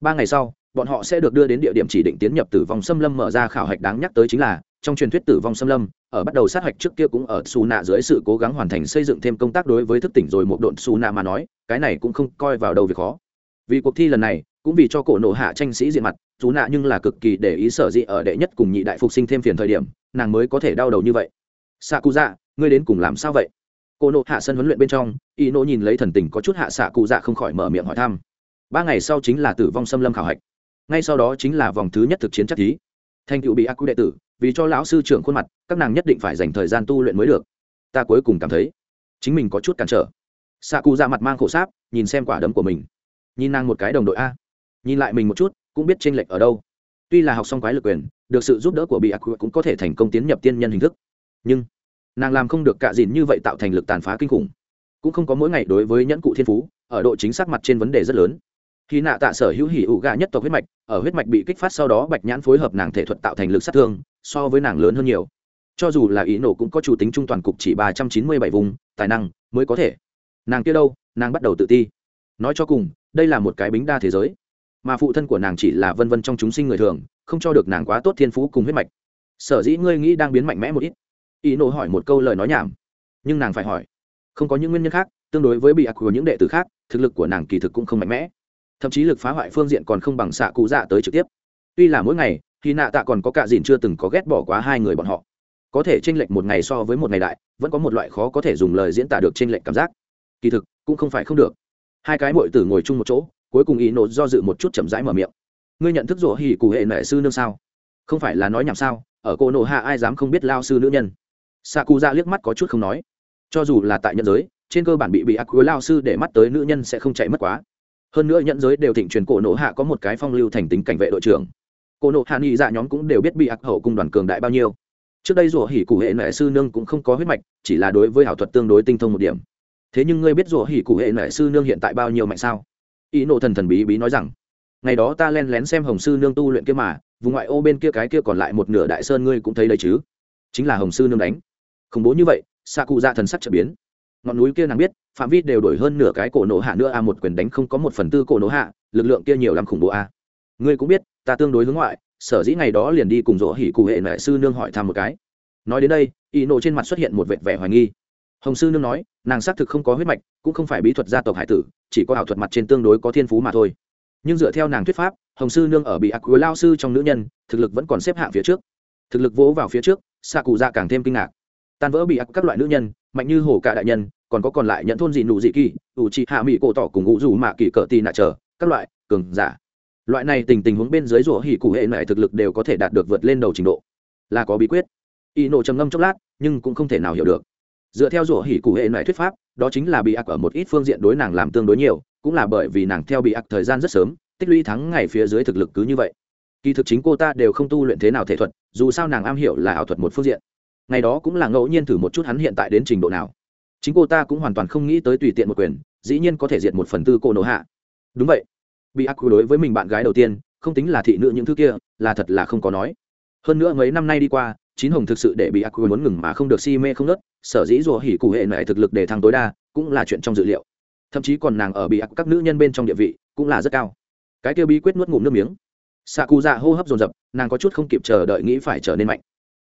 Ba ngày sau, bọn họ sẽ được đưa đến địa điểm chỉ định tiến nhập tử vong xâm lâm mở ra khảo hạch đáng nhắc tới chính là, trong truyền thuyết tử vong xâm lâm, ở bắt đầu sát hạch trước kia cũng ở xù nạ dưới sự cố gắng hoàn thành xây dựng thêm công tác đối với thức tỉnh rồi một độn xù nạ mà nói, cái này cũng không coi vào đầu việc khó. Vì cuộc thi lần này, cũng vì cho cổ nộ hạ tranh sĩ diện mặt xù nạ nhưng là cực kỳ để ý sở dị ở đệ nhất cùng nhị đại phục sinh thêm phiền thời điểm, nàng mới có thể đau đầu như vậy. Xạ cụ dạ ngươi đến cùng làm sao vậy? Cô nộ hạ sân huấn luyện bên trong y nộ nhìn lấy thần tình có chút hạ xạ cụ dạ không khỏi mở miệng hỏi thăm. Ba ngày sau chính là tử vong xâm lâm khảo hạch. Ngay sau đó chính là vòng thứ nhất thực chiến chắc thí. Thành cựu bị ác quy đệ tử, vì cho lão sư trưởng khuôn mặt, các nàng nhất định phải dành thời gian tu luyện mới được. Ta cuối cùng cảm thấy, chính mình có chút cản trở. Xạ cụ ra mặt mang khổ sáp, nhìn xem quả đấm của mình. Nhìn nàng một cái đồng đội a. Nhìn lại mình một chút, cũng biết chênh lệch ở đâu. Tuy là học xong quái lực quyền, được sự giúp đỡ của bị ác cũng có thể thành công tiến nhập tiên nhân hình thức. Nhưng nàng làm không được cạ dìn như vậy tạo thành lực tàn phá kinh khủng. Cũng không có mỗi ngày đối với nhẫn cụ thiên phú, ở độ chính xác mặt trên vấn đề rất lớn. Khi nạ tạ sở hữu hỉ ủ gà nhất tộc huyết mạch, ở huyết mạch bị kích phát sau đó bạch nhãn phối hợp nàng thể thuật tạo thành lực sát thương, so với nàng lớn hơn nhiều. Cho dù là ý nổ cũng có chủ tính trung toàn cục chỉ ba trăm chín mươi bảy vùng, tài năng mới có thể. Nàng kia đâu, nàng bắt đầu tự ti. Nói cho cùng, đây là một cái bính đa thế giới. Mà phụ thân của nàng chỉ là vân vân trong chúng sinh người thường, không cho được nàng quá tốt thiên phú cùng huyết mạch. Sở dĩ ngươi nghĩ đang biến mạnh mẽ một ít ý nộ hỏi một câu lời nói nhảm. Nhưng nàng phải hỏi. Không có những nguyên nhân khác, tương đối với bị ác của những đệ tử khác, thực lực của nàng kỳ thực cũng không mạnh mẽ. Thậm chí lực phá hoại phương diện còn không bằng xạ cụ dạ tới trực tiếp. Tuy là mỗi ngày khi nạ tạ còn có cả dìn chưa từng có ghét bỏ quá hai người bọn họ. Có thể tranh lệch một ngày so với một ngày đại, vẫn có một loại khó có thể dùng lời diễn tả được tranh lệch cảm giác. Kỳ thực, cũng không phải không được. Hai cái mội tử ngồi chung một chỗ, cuối cùng ý nộ do dự một chút chậm rãi mở miệng. Ngươi nhận thức rủa hỉ cụ hệ nệ sư nương sao? Không phải là nói nhảm sao? Ở cô nộ hạ ai dám không biết lao sư nữ nhân? Xạ cụ ra liếc mắt có chút không nói. Cho dù là tại nhân giới, trên cơ bản bị bị ác quý lao sư để mắt tới nữ nhân sẽ không chạy mất quá. Hơn nữa nhận giới đều thịnh truyền cổ nộ hạ có một cái phong lưu thành tính cảnh vệ đội trưởng. Cổ nộ hạ nghị dạ nhóm cũng đều biết bị ác hậu cung đoàn cường đại bao nhiêu. Trước đây rủa hỉ cụ hệ nệ sư nương cũng không có huyết mạch, chỉ là đối với ảo thuật tương đối tinh thông một điểm. Thế nhưng ngươi biết rủa hỉ cụ hệ nệ sư nương hiện tại bao nhiêu mạnh sao? Ý nộ thần thần bí bí nói rằng, ngày đó ta len lén xem hồng sư nương tu luyện kia mà, vùng ngoại ô bên kia cái kia còn lại một nửa đại sơn ngươi cũng thấy đấy chứ? Chính là hồng sư nương đánh khủng bố như vậy xạ cụ dạ thần sắc trở biến. Ngọn núi kia nàng biết, phạm vi đều đổi hơn nửa cái cổ nổ hạ nữa a, một quyền đánh không có một phần tư cổ nổ hạ, lực lượng kia nhiều lắm khủng bố a. Ngươi cũng biết, ta tương đối hướng ngoại, sở dĩ ngày đó liền đi cùng rỗ hỉ cụ hệ mẹ sư nương hỏi thăm một cái. Nói đến đây, y nộ trên mặt xuất hiện một vệt vẻ hoài nghi. Hồng sư nương nói, nàng xác thực không có huyết mạch, cũng không phải bí thuật gia tộc hải tử, chỉ có ảo thuật mặt trên tương đối có thiên phú mà thôi. Nhưng dựa theo nàng thuyết pháp, hồng sư nương ở bị ác lao sư trong nữ nhân, thực lực vẫn còn xếp hạng phía trước. Thực lực vỗ vào phía trước xạ cụ dạ càng thêm kinh ngạc tan vỡ bị ác các loại nữ nhân, mạnh như hổ cả đại nhân, còn có còn lại nhận thôn dị nụ dị kỳ, ủ trị hạ mỹ cổ tỏ cùng ngũ dù mạ kỳ cỡ tì nạ trở, các loại, cường giả. Loại này tình tình huống bên dưới rủa hỉ cụ hệ này thực lực đều có thể đạt được vượt lên đầu trình độ. Là có bí quyết. Y nộ trầm ngâm chốc lát, nhưng cũng không thể nào hiểu được. Dựa theo rủa hỉ cụ hệ này thuyết pháp, đó chính là bị ác ở một ít phương diện đối nàng làm tương đối nhiều, cũng là bởi vì nàng theo bị ác thời gian rất sớm, tích lũy thắng ngày phía dưới thực lực cứ như vậy. Kỳ thực chính cô ta đều không tu luyện thế nào thể thuật, dù sao nàng am hiểu là ảo thuật một phương diện ngày đó cũng là ngẫu nhiên thử một chút hắn hiện tại đến trình độ nào. Chính cô ta cũng hoàn toàn không nghĩ tới tùy tiện một quyền, dĩ nhiên có thể diệt một phần tư cô nổ hạ. Đúng vậy. Bị ác đối với mình bạn gái đầu tiên, không tính là thị nữ những thứ kia, là thật là không có nói. Hơn nữa mấy năm nay đi qua, chín hồng thực sự để bị ác muốn ngừng mà không được si mê không nớt sở dĩ rùa hỉ cụ hệ mẹ thực lực để thăng tối đa, cũng là chuyện trong dự liệu. Thậm chí còn nàng ở bị ác các nữ nhân bên trong địa vị, cũng là rất cao. Cái kia bí quyết nuốt ngụm nước miếng. Xạ cụ dạ hô hấp dồn dập, nàng có chút không kịp chờ đợi nghĩ phải trở nên mạnh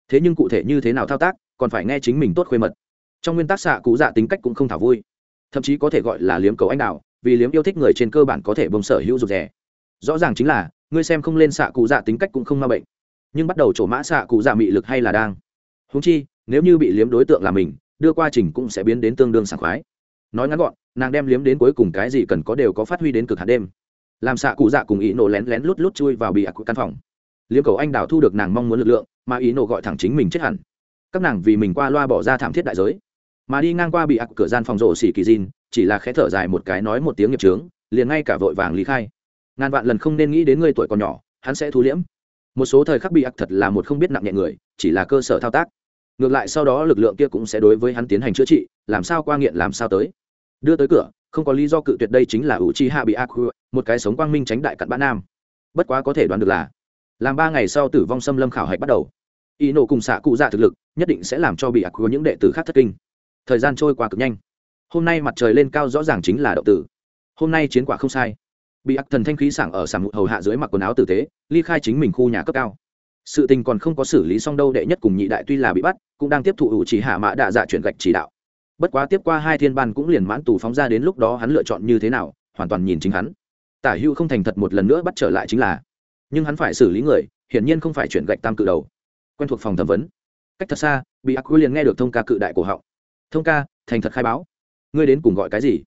thế nhưng cụ thể như thế nào thao tác còn phải nghe chính mình tốt khuê mật. Trong nguyên tắc xạ cụ dạ tính cách cũng không thảo vui. Thậm chí có thể gọi là liếm cầu anh đào, vì liếm yêu thích người trên cơ bản có thể bông sở hữu rụt rè. Rõ ràng chính là ngươi xem không lên xạ cụ dạ tính cách cũng không ma bệnh. Nhưng bắt đầu trổ mã xạ cụ dạ mị lực hay là đang. Húng chi nếu như bị liếm đối tượng là mình đưa qua trình cũng sẽ biến đến tương đương sảng khoái. Nói ngắn gọn nàng đem liếm đến cuối cùng cái gì cần có đều có phát huy đến cực hạt đêm. Làm xạ cụ dạ cùng ý nổ lén lén lút lút chui vào bị ạc căn phòng liếm cầu anh đào thu được nàng mong muốn lực lượng, mà ý nộ gọi thẳng chính mình chết hẳn. Các nàng vì mình qua loa bỏ ra thảm thiết đại giới. Mà đi ngang qua bị ặc cửa gian phòng rổ xỉ kỳ diên chỉ là khẽ thở dài một cái nói một tiếng nghiệp trướng liền ngay cả vội vàng lý khai. Ngàn vạn lần không nên nghĩ đến người tuổi còn nhỏ, hắn sẽ thu liễm. Một số thời khắc bị ặc thật là một không biết nặng nhẹ người, chỉ là cơ sở thao tác. Ngược lại sau đó lực lượng kia cũng sẽ đối với hắn tiến hành chữa trị, làm sao qua nghiện làm sao tới. Đưa tới cửa, không có lý do cự tuyệt đây chính là ủ chi hạ bị ác một cái sống quang minh tránh đại cặn bã nam. Bất quá có thể đoán được là làm ba ngày sau tử vong xâm lâm khảo hạch bắt đầu. Y nổ cùng xạ cụ dạ thực lực nhất định sẽ làm cho bị ác những đệ tử khác thất kinh. Thời gian trôi qua cực nhanh. Hôm nay mặt trời lên cao rõ ràng chính là động tử. Hôm nay chiến quả không sai. Bị ạc thần thanh khí sảng ở sàng hầu hạ dưới mặc quần áo tử tế, ly khai chính mình khu nhà cấp cao. Sự tình còn không có xử lý xong đâu, đệ nhất cùng nhị đại tuy là bị bắt, cũng đang tiếp thụ ủ chỉ hạ mã đạ dạ chuyển gạch chỉ đạo. Bất quá tiếp qua hai thiên ban cũng liền mãn tù phóng ra đến lúc đó hắn lựa chọn như thế nào, hoàn toàn nhìn chính hắn. Tả Hưu không thành thật một lần nữa bắt trở lại chính là nhưng hắn phải xử lý người, hiển nhiên không phải chuyển gạch tam cự đầu. Quen thuộc phòng thẩm vấn. Cách thật xa, bị ác quy liền nghe được thông ca cự đại cổ họng thông ca, thành thật khai báo. Ngươi đến cùng gọi cái gì?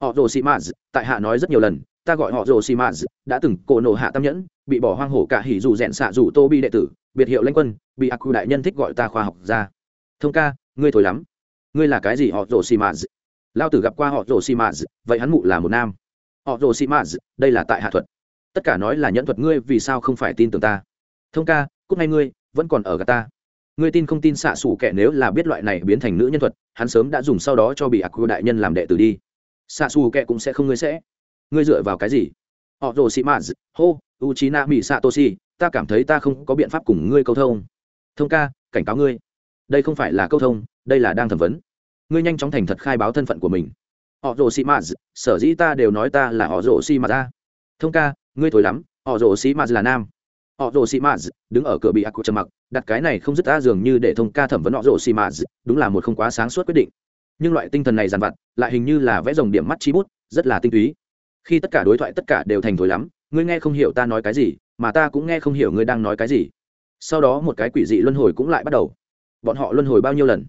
Họ rồ xì maz tại hạ nói rất nhiều lần, ta gọi họ rồ xì maz đã từng cổ nổ hạ tam nhẫn, bị bỏ hoang hổ cả hỉ dù rẽn xạ dù tô bi đệ tử, biệt hiệu lãnh quân, bị ác quy đại nhân thích gọi ta khoa học ra thông ca, ngươi thổi lắm. Ngươi là cái gì họ rồ xì maz lao tử gặp qua họ rồ xì maz vậy hắn mụ là một nam. Họ rồ xì maz đây là tại hạ thuật tất cả nói là nhẫn thuật ngươi vì sao không phải tin tưởng ta. Thông ca cúc ngay ngươi, vẫn còn ở gà ta. Ngươi tin không tin xạ xủ kẻ nếu là biết loại này biến thành nữ nhân thuật, hắn sớm đã dùng sau đó cho bị ác quy đại nhân làm đệ tử đi. Xạ xù kẻ cũng sẽ không ngươi sẽ. Ngươi dựa vào cái gì? Họ rồ sĩ mãs hô u trí na mỹ xạ tô si ta cảm thấy ta không có biện pháp cùng ngươi câu thông. Thông ca, cảnh cáo ngươi. Đây không phải là câu thông, đây là đang thẩm vấn. Ngươi nhanh chóng thành thật khai báo thân phận của mình. Họ rồ sĩ mãs sở dĩ ta đều nói ta là họ rồ sĩ mãs ta thông ca ngươi thổi lắm, họ rồ xì maz là nam. Họ rồ xì maz đứng ở cửa bị ác của trầm mặc, đặt cái này không dứt ta dường như để thông ca thẩm vấn họ rồ xì maz đúng là một không quá sáng suốt quyết định. Nhưng loại tinh thần này dàn vặt, lại hình như là vẽ dòng điểm mắt chi bút, rất là tinh túy. Khi tất cả đối thoại tất cả đều thành thối lắm, ngươi nghe không hiểu ta nói cái gì, mà ta cũng nghe không hiểu ngươi đang nói cái gì. Sau đó một cái quỷ dị luân hồi cũng lại bắt đầu. Bọn họ luân hồi bao nhiêu lần?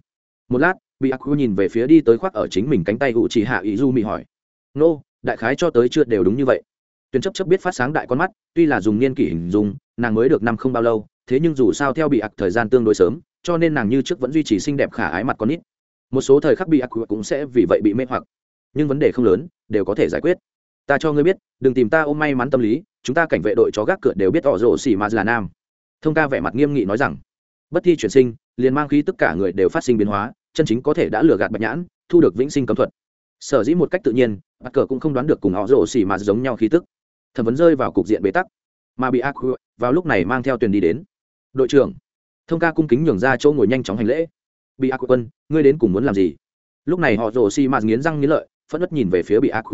Một lát, bị ác nhìn về phía đi tới khoác ở chính mình cánh tay ủ chỉ hạ ý du mị hỏi. Nô, đại khái cho tới chưa đều đúng như vậy tuyển chấp chấp biết phát sáng đại con mắt, tuy là dùng niên kỷ hình dung, nàng mới được năm không bao lâu, thế nhưng dù sao theo bị ác thời gian tương đối sớm, cho nên nàng như trước vẫn duy trì xinh đẹp khả ái mặt con nít. Một số thời khắc bị ác cũng sẽ vì vậy bị mê hoặc. Nhưng vấn đề không lớn, đều có thể giải quyết. Ta cho ngươi biết, đừng tìm ta ôm may mắn tâm lý, chúng ta cảnh vệ đội chó gác cửa đều biết tỏ rổ xỉ mà là nam. Thông ca vẻ mặt nghiêm nghị nói rằng, bất thi chuyển sinh, liền mang khí tất cả người đều phát sinh biến hóa, chân chính có thể đã lừa gạt bạch nhãn, thu được vĩnh sinh cấm thuật. Sở dĩ một cách tự nhiên bắt cờ cũng không đoán được cùng họ rổ xỉ mà giống nhau khí tức thẩm vấn rơi vào cục diện bế tắc. Mà bị ác vào lúc này mang theo tuyền đi đến. Đội trưởng, thông ca cung kính nhường ra chỗ ngồi nhanh chóng hành lễ. Bị ác quân ngươi đến cùng muốn làm gì? Lúc này họ rổ xỉ mạt nghiến răng nghiến lợi, phẫn nứt nhìn về phía bị ác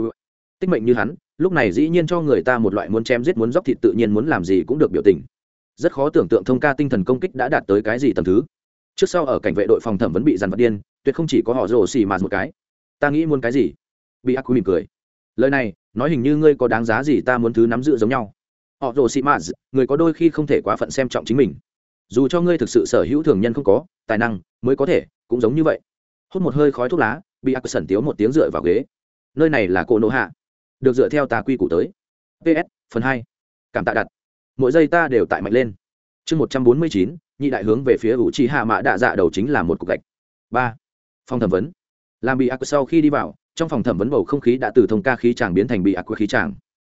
tích mệnh như hắn, lúc này dĩ nhiên cho người ta một loại muốn chém giết muốn dóc thịt tự nhiên muốn làm gì cũng được biểu tình. Rất khó tưởng tượng thông ca tinh thần công kích đã đạt tới cái gì tầm thứ. Trước sau ở cảnh vệ đội phòng thẩm vẫn bị dằn vật điên, tuyệt không chỉ có họ rồ xì mà một cái. Ta nghĩ muốn cái gì? Bị ác quy mỉm cười. Lời này nói hình như ngươi có đáng giá gì ta muốn thứ nắm giữ giống nhau. Họ rồ sĩ mà người có đôi khi không thể quá phận xem trọng chính mình. Dù cho ngươi thực sự sở hữu thường nhân không có, tài năng mới có thể, cũng giống như vậy. Hút một hơi khói thuốc lá, bị ác sẩn tiếu một tiếng dựa vào ghế. Nơi này là cô nô hạ. Được dựa theo ta quy củ tới. Ps phần hai. Cảm tạ đặt. Mỗi giây ta đều tại mạnh lên. Chương một trăm bốn mươi chín, nhị đại hướng về phía ủ trì hạ mã đạ dạ đầu chính là một cục gạch. Ba. Phòng thẩm vấn. Làm bị ác sau khi đi vào trong phòng thẩm vấn bầu không khí đã từ thông ca khí chàng biến thành bị ác khí chàng.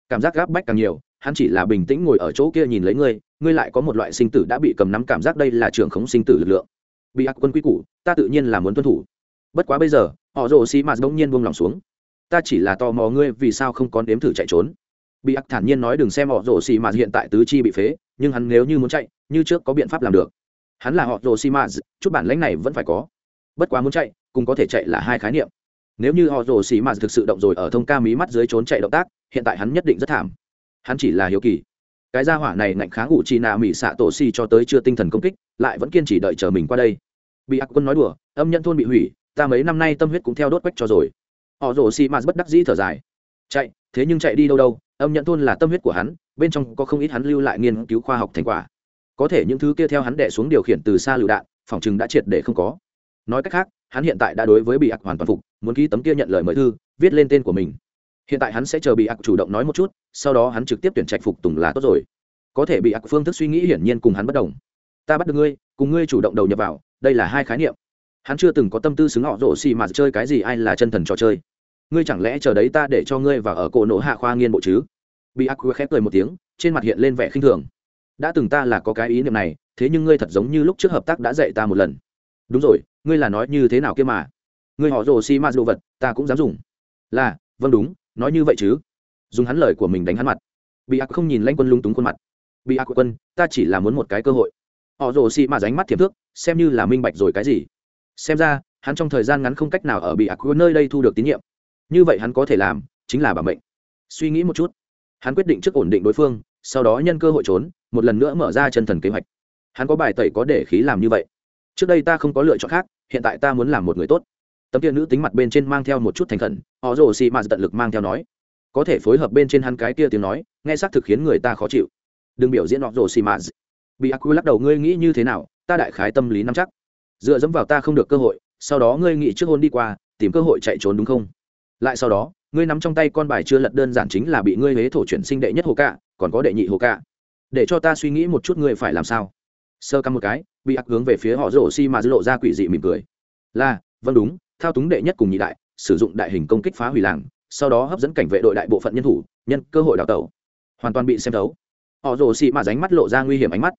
Cảm giác gáp bách càng nhiều, hắn chỉ là bình tĩnh ngồi ở chỗ kia nhìn lấy ngươi ngươi lại có một loại sinh tử đã bị cầm nắm cảm giác đây là trường khống sinh tử lực lượng. Bị ác quân quy củ, ta tự nhiên là muốn tuân thủ. Bất quá bây giờ, họ rồ xì mạt bỗng nhiên buông lòng xuống. Ta chỉ là tò mò ngươi vì sao không có nếm thử chạy trốn. Bị ác thản nhiên nói đừng xem họ rồ xì mạt hiện tại tứ chi bị phế, nhưng hắn nếu như muốn chạy, như trước có biện pháp làm được. Hắn là họ rồ xì mạt chút bản lãnh này vẫn phải có. Bất quá muốn chạy, cùng có thể chạy là hai khái niệm nếu như họ rồ xì mạt thực sự động rồi ở thông ca mí mắt dưới trốn chạy động tác, hiện tại hắn nhất định rất thảm. Hắn chỉ là hiếu kỳ. Cái gia hỏa này ngạnh kháng ủ chi nạ mỹ xạ tổ xì cho tới chưa tinh thần công kích, lại vẫn kiên trì đợi chờ mình qua đây. Bị ác quân nói đùa, âm nhận thôn bị hủy, ta mấy năm nay tâm huyết cũng theo đốt quách cho rồi. Họ rồ xì mạt bất đắc dĩ thở dài. Chạy, thế nhưng chạy đi đâu đâu, âm nhận thôn là tâm huyết của hắn, bên trong có không ít hắn lưu lại nghiên cứu khoa học thành quả. Có thể những thứ kia theo hắn đẻ xuống điều khiển từ xa lựu đạn, phòng chừng đã triệt để không có. Nói cách khác hắn hiện tại đã đối với bị ạc hoàn toàn phục, muốn ký tấm kia nhận lời mời thư, viết lên tên của mình. Hiện tại hắn sẽ chờ bị ạc chủ động nói một chút, sau đó hắn trực tiếp tuyển trạch phục tùng là tốt rồi. Có thể bị ạc phương thức suy nghĩ hiển nhiên cùng hắn bất đồng. Ta bắt được ngươi, cùng ngươi chủ động đầu nhập vào, đây là hai khái niệm. Hắn chưa từng có tâm tư xứng họ rổ xì mà chơi cái gì ai là chân thần trò chơi. Ngươi chẳng lẽ chờ đấy ta để cho ngươi vào ở cổ nổ hạ khoa nghiên bộ chứ? Bị ác khép cười một tiếng, trên mặt hiện lên vẻ khinh thường. Đã từng ta là có cái ý niệm này, thế nhưng ngươi thật giống như lúc trước hợp tác đã dạy ta một lần đúng rồi, ngươi là nói như thế nào kia mà? Ngươi họ rồ xi ma đồ vật, ta cũng dám dùng. Là vâng đúng, nói như vậy chứ. Dùng hắn lời của mình đánh hắn mặt. Bị ác không nhìn lanh quân lung túng khuôn mặt. Bị ác quân, ta chỉ là muốn một cái cơ hội. Họ rồ xi ma ránh mắt thiệp thước, xem như là minh bạch rồi cái gì. Xem ra, hắn trong thời gian ngắn không cách nào ở bị ác nơi đây thu được tín nhiệm. Như vậy hắn có thể làm, chính là bảo mệnh. Suy nghĩ một chút. Hắn quyết định trước ổn định đối phương, sau đó nhân cơ hội trốn, một lần nữa mở ra chân thần kế hoạch. Hắn có bài tẩy có để khí làm như vậy trước đây ta không có lựa chọn khác, hiện tại ta muốn làm một người tốt. Tấm kia nữ tính mặt bên trên mang theo một chút thành khẩn, họ rồ xì mạt tận lực mang theo nói. Có thể phối hợp bên trên hắn cái kia tiếng nói, nghe xác thực khiến người ta khó chịu. Đừng biểu diễn họ rồ xì mạt bị aq lắc đầu, ngươi nghĩ như thế nào? Ta đại khái tâm lý nắm chắc. Dựa dẫm vào ta không được cơ hội, sau đó ngươi nghĩ trước hôn đi qua, tìm cơ hội chạy trốn đúng không? Lại sau đó, ngươi nắm trong tay con bài chưa lật đơn giản chính là bị ngươi huế thổ chuyển sinh đệ nhất hồ cạ còn có đệ nhị hồ cạ để cho ta suy nghĩ một chút ngươi phải làm sao. Sơ căm một cái bị ác hướng về phía họ rổ xi mà dữ lộ ra quỷ dị mỉm cười. Là vâng đúng, thao túng đệ nhất cùng nhị đại, sử dụng đại hình công kích phá hủy làng, sau đó hấp dẫn cảnh vệ đội đại bộ phận nhân thủ, nhân cơ hội đào tẩu. Hoàn toàn bị xem thấu. Họ rổ xi mà ránh mắt lộ ra nguy hiểm ánh mắt.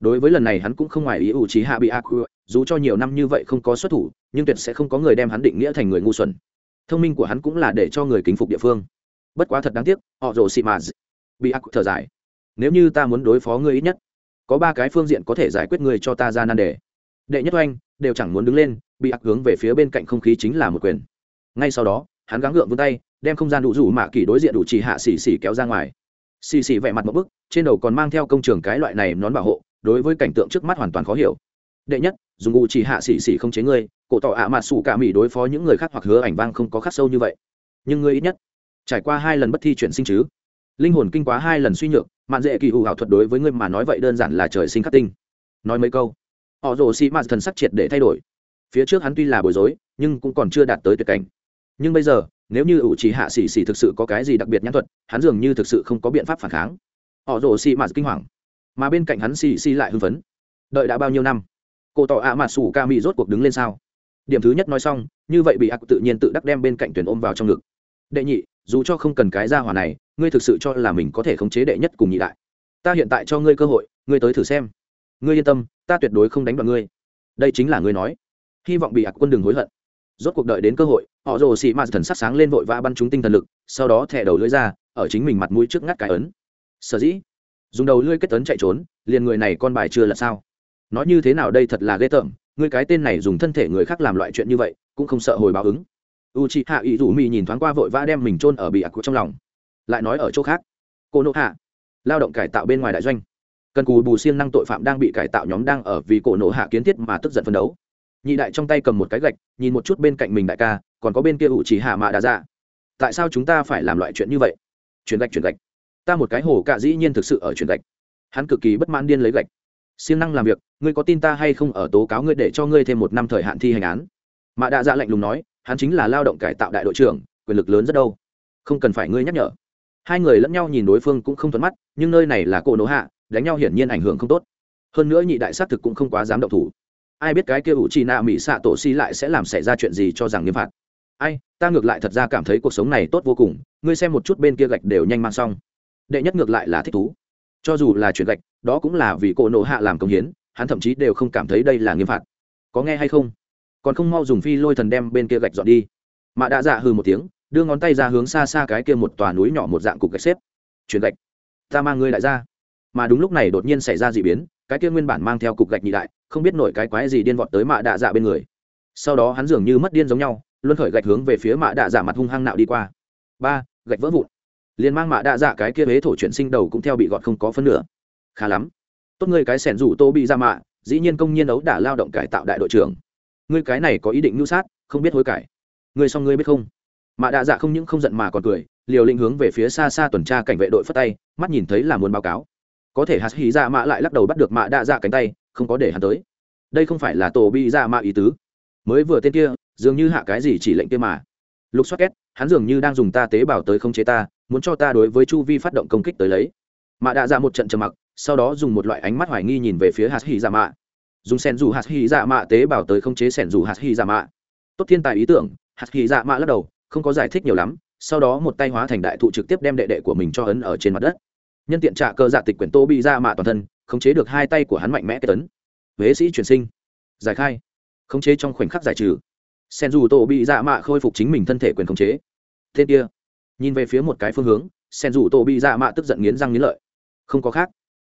Đối với lần này hắn cũng không ngoài ý ủ trí hạ bị ác dù cho nhiều năm như vậy không có xuất thủ, nhưng tuyệt sẽ không có người đem hắn định nghĩa thành người ngu xuẩn. Thông minh của hắn cũng là để cho người kính phục địa phương. Bất quá thật đáng tiếc, họ rồ xị mà bị ác thở dài. Nếu như ta muốn đối phó ngươi ít nhất có ba cái phương diện có thể giải quyết người cho ta ra nan đề. Đệ nhất oanh, đều chẳng muốn đứng lên, bị ác hướng về phía bên cạnh không khí chính là một quyền. Ngay sau đó, hắn gắng gượng vươn tay, đem không gian đủ rủ mạ kỳ đối diện đủ chỉ hạ xì xì kéo ra ngoài. Xì xì vẻ mặt một bức, trên đầu còn mang theo công trường cái loại này nón bảo hộ, đối với cảnh tượng trước mắt hoàn toàn khó hiểu. Đệ nhất, dùng ngụ chỉ hạ xì xì không chế ngươi cổ tỏ ạ à mặt xù cả mỹ đối phó những người khác hoặc hứa ảnh vang không có khắc sâu như vậy. Nhưng ngươi ít nhất, trải qua hai lần bất thi chuyển sinh chứ linh hồn kinh quá hai lần suy nhược, mạn dễ kỳ hủ ảo thuật đối với ngươi mà nói vậy đơn giản là trời sinh khắc tinh. Nói mấy câu, họ rồ xì mạt thần sắc triệt để thay đổi. Phía trước hắn tuy là bối rối, nhưng cũng còn chưa đạt tới tuyệt cảnh. Nhưng bây giờ, nếu như ủ trì hạ xỉ xỉ thực sự có cái gì đặc biệt nhãn thuật, hắn dường như thực sự không có biện pháp phản kháng. Họ rồ xì mạt kinh hoàng. Mà bên cạnh hắn xì xì lại hưng phấn. Đợi đã bao nhiêu năm? Cô tỏ ạ à sủ ca mỹ rốt cuộc đứng lên sao? Điểm thứ nhất nói xong, như vậy bị ác tự nhiên tự đắc đem bên cạnh tuyển ôm vào trong ngực. Đệ nhị dù cho không cần cái gia hỏa này, ngươi thực sự cho là mình có thể khống chế đệ nhất cùng nhị đại. Ta hiện tại cho ngươi cơ hội, ngươi tới thử xem. Ngươi yên tâm, ta tuyệt đối không đánh đoạn ngươi. Đây chính là ngươi nói. Hy vọng bị ác quân đừng hối hận. Rốt cuộc đợi đến cơ hội, họ rồ xị mạt thần sắc sáng lên vội vã bắn chúng tinh thần lực, sau đó thẻ đầu lưỡi ra, ở chính mình mặt mũi trước ngắt cái ấn. Sở dĩ, dùng đầu lưỡi kết ấn chạy trốn, liền người này con bài chưa là sao? Nói như thế nào đây thật là ghê tởm, ngươi cái tên này dùng thân thể người khác làm loại chuyện như vậy, cũng không sợ hồi báo ứng u chị hạ ý rủ mi nhìn thoáng qua vội vã đem mình chôn ở bị ạc trong lòng. Lại nói ở chỗ khác. Cô nộ hạ, lao động cải tạo bên ngoài đại doanh. Cần cù bù siêng năng tội phạm đang bị cải tạo nhóm đang ở vì cổ nộ hạ kiến thiết mà tức giận phấn đấu. Nhị đại trong tay cầm một cái gạch, nhìn một chút bên cạnh mình đại ca, còn có bên kia ủ chỉ hạ mạ đã ra tại sao chúng ta phải làm loại chuyện như vậy? Chuyển gạch chuyển gạch. Ta một cái hồ cạ dĩ nhiên thực sự ở chuyển gạch. Hắn cực kỳ bất mãn điên lấy gạch. Siêng năng làm việc, ngươi có tin ta hay không ở tố cáo ngươi để cho ngươi thêm một năm thời hạn thi hành án? Mạ đạ dạ lạnh lùng nói hắn chính là lao động cải tạo đại đội trưởng, quyền lực lớn rất đâu. Không cần phải ngươi nhắc nhở. Hai người lẫn nhau nhìn đối phương cũng không thuận mắt, nhưng nơi này là cỗ nỗ hạ, đánh nhau hiển nhiên ảnh hưởng không tốt. Hơn nữa nhị đại xác thực cũng không quá dám động thủ. Ai biết cái kia ủ chi nạ mỹ xạ tổ si lại sẽ làm xảy ra chuyện gì cho rằng nghiêm phạt. Ai, ta ngược lại thật ra cảm thấy cuộc sống này tốt vô cùng, ngươi xem một chút bên kia gạch đều nhanh mang xong. Đệ nhất ngược lại là thích thú. Cho dù là chuyện gạch, đó cũng là vì cỗ nộ hạ làm công hiến, hắn thậm chí đều không cảm thấy đây là nghiêm phạt. Có nghe hay không? Còn không mau dùng phi lôi thần đem bên kia gạch dọn đi. Mạ đã dạ hừ một tiếng, đưa ngón tay ra hướng xa xa cái kia một tòa núi nhỏ một dạng cục gạch xếp. Chuyển gạch. Ta mang ngươi lại ra mà đúng lúc này đột nhiên xảy ra d ị biến, cái kia nguyên bản mang theo cục gạch nhị đại, không biết nổi cái quái gì điên vọt tới mạ đạ dạ bên người. Sau đó hắn dường như mất điên giống nhau, luân khởi gạch hướng về phía mạ đạ dạ mặt hung hăng nạo đi qua. Ba, gạch vỡ vụn. Liền mang mạ đạ dạ cái kia huế thổ chuyển sinh đầu cũng theo bị gọt không có phân nửa. Khá lắm. Tốt ngươi cái sẻn rủ tô bị ra mạ, dĩ nhiên công nhiên ấu đả lao động cải tạo đại đội trưởng ngươi cái này có ý định mưu sát, không biết hối cải. Ngươi xong ngươi biết không? Mạ đạ dạ không những không giận mà còn cười, liều lĩnh hướng về phía xa xa tuần tra cảnh vệ đội phất tay, mắt nhìn thấy là muốn báo cáo. Có thể hạt hí dạ mạ lại lắc đầu bắt được mạ đạ dạ cánh tay, không có để hắn tới. Đây không phải là tổ bi dạ mạ ý tứ. Mới vừa tên kia, dường như hạ cái gì chỉ lệnh kia mà. Lục xoát két, hắn dường như đang dùng ta tế bào tới không chế ta, muốn cho ta đối với chu vi phát động công kích tới lấy. Mạ đạ dạ một trận trầm mặc, sau đó dùng một loại ánh mắt hoài nghi nhìn về phía hạt hí dạ mạ dùng sen dù hạt hy dạ mạ tế bào tới khống chế sen dù hạt hy dạ mạ. Tốt thiên tài ý tưởng, hạt hy dạ mạ lắc đầu, không có giải thích nhiều lắm, sau đó một tay hóa thành đại thụ trực tiếp đem đệ đệ của mình cho ấn ở trên mặt đất. Nhân tiện trạ cơ dạ tịch quyển tô bị dạ mạ toàn thân, khống chế được hai tay của hắn mạnh mẽ kết tấn huế sĩ truyền sinh. Giải khai. Khống chế trong khoảnh khắc giải trừ. Sen dù tô bị dạ mạ khôi phục chính mình thân thể quyền khống chế. Thế kia. Nhìn về phía một cái phương hướng, sen dù tô bị dạ mạ tức giận nghiến răng nghiến lợi. Không có khác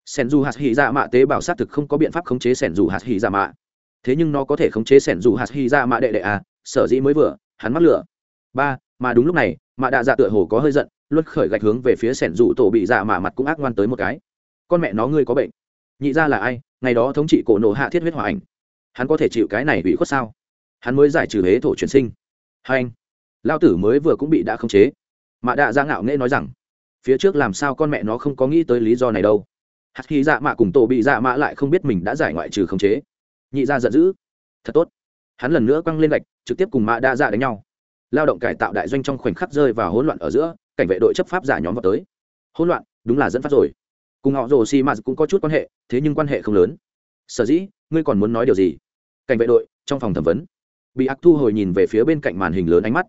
sẻn dù hạt hy dạ mạ tế bào xác thực không có biện pháp khống chế sẻn dù hạt hy dạ mạ. Thế nhưng nó có thể khống chế sẻn dù hạt hy dạ mạ đệ đệ à sở dĩ mới vừa, hắn mắc lửa. Ba, mà đúng lúc này, mạ đạ dạ tựa hồ có hơi giận, luân khởi gạch hướng về phía sẻn rủ tổ bị dạ mạ mặt cũng ác ngoan tới một cái. Con mẹ nó ngươi có bệnh. Nhị ra là ai? Ngày đó thống trị cổ nổ hạ thiết huyết hòa ảnh. Hắn có thể chịu cái này bị khuất sao? Hắn mới giải trừ hế thổ truyền sinh. Hai anh lao tử mới vừa cũng bị đã khống chế. Mạ đạ dạ ngạo nghễ nói rằng, phía trước làm sao con mẹ nó không có nghĩ tới lý do này đâu hạt khi dạ mạ cùng tổ bị dạ mạ lại không biết mình đã giải ngoại trừ khống chế. Nhị ra giận dữ. Thật tốt. Hắn lần nữa quăng lên gạch, trực tiếp cùng mạ đa dạ đánh nhau. Lao động cải tạo đại doanh trong khoảnh khắc rơi vào hỗn loạn ở giữa, cảnh vệ đội chấp pháp giả nhóm vào tới. Hỗn loạn, đúng là dẫn phát rồi. Cùng họ rồ xi mạt cũng có chút quan hệ, thế nhưng quan hệ không lớn. Sở dĩ, ngươi còn muốn nói điều gì? Cảnh vệ đội, trong phòng thẩm vấn. Bị ác thu hồi nhìn về phía bên cạnh màn hình lớn ánh mắt.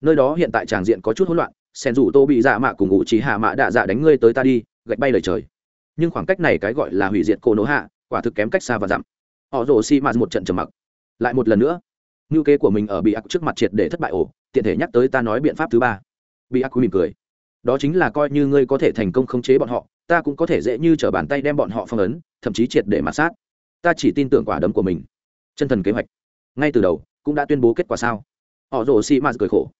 Nơi đó hiện tại tràng diện có chút hỗn loạn, sen rủ tô bị dạ mạ cùng ngụ trí hạ mạ đạ dạ đánh ngươi tới ta đi, gạch bay lời trời nhưng khoảng cách này cái gọi là hủy diệt cô nỗ hạ, quả thực kém cách xa và dặm. Họ rồ xi mạt một trận trầm mặc. Lại một lần nữa, ngưu kế của mình ở bị ác trước mặt triệt để thất bại ổ tiện thể nhắc tới ta nói biện pháp thứ ba. Bị ác mỉm cười. Đó chính là coi như ngươi có thể thành công khống chế bọn họ, ta cũng có thể dễ như t r ở bàn tay đem bọn họ phong ấn, thậm chí triệt để mạt sát. Ta chỉ tin tưởng quả đấm của mình. Chân thần kế hoạch. Ngay từ đầu, cũng đã tuyên bố kết quả sao? Họ rồ xi mạt cười khổ.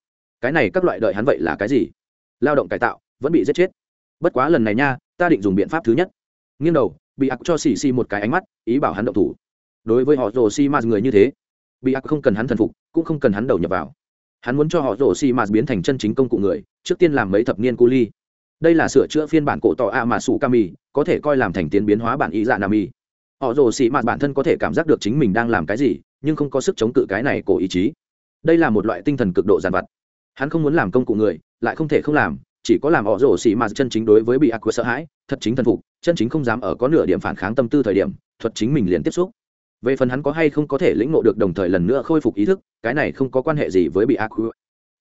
Cái này các loại đợi hắn vậy là cái gì? Lao động cải tạo, vẫn bị giết chết. Bất quá lần này nha ta định dùng biện pháp thứ nhất. Nghiêng đầu, bị ác cho xì xì một cái ánh mắt, ý bảo hắn động thủ. Đối với họ rồ xi mạt người như thế, bị ác không cần hắn thần phục, cũng không cần hắn đầu nhập vào. Hắn muốn cho họ rồ xì mạt biến thành chân chính công cụ người, trước tiên làm mấy thập niên cu ly đây là sửa chữa phiên bản cổ tỏ a mà sủ kami có thể coi làm thành tiến biến hóa bản ý dạ nam y họ rồ xì mạt bản thân có thể cảm giác được chính mình đang làm cái gì, nhưng không có sức chống cự cái này cổ ý chí. Đây là một loại tinh thần cực độ giàn vặt. Hắn không muốn làm công cụ người, lại không thể không làm chỉ có làm họ rổ xì mà chân chính đối với bị ác quỷ sợ hãi, thật chính thần phục, chân chính không dám ở có nửa điểm phản kháng tâm tư thời điểm, thuật chính mình liền tiếp xúc. Về phần hắn có hay không có thể lĩnh ngộ được đồng thời lần nữa khôi phục ý thức, cái này không có quan hệ gì với bị ác quỷ.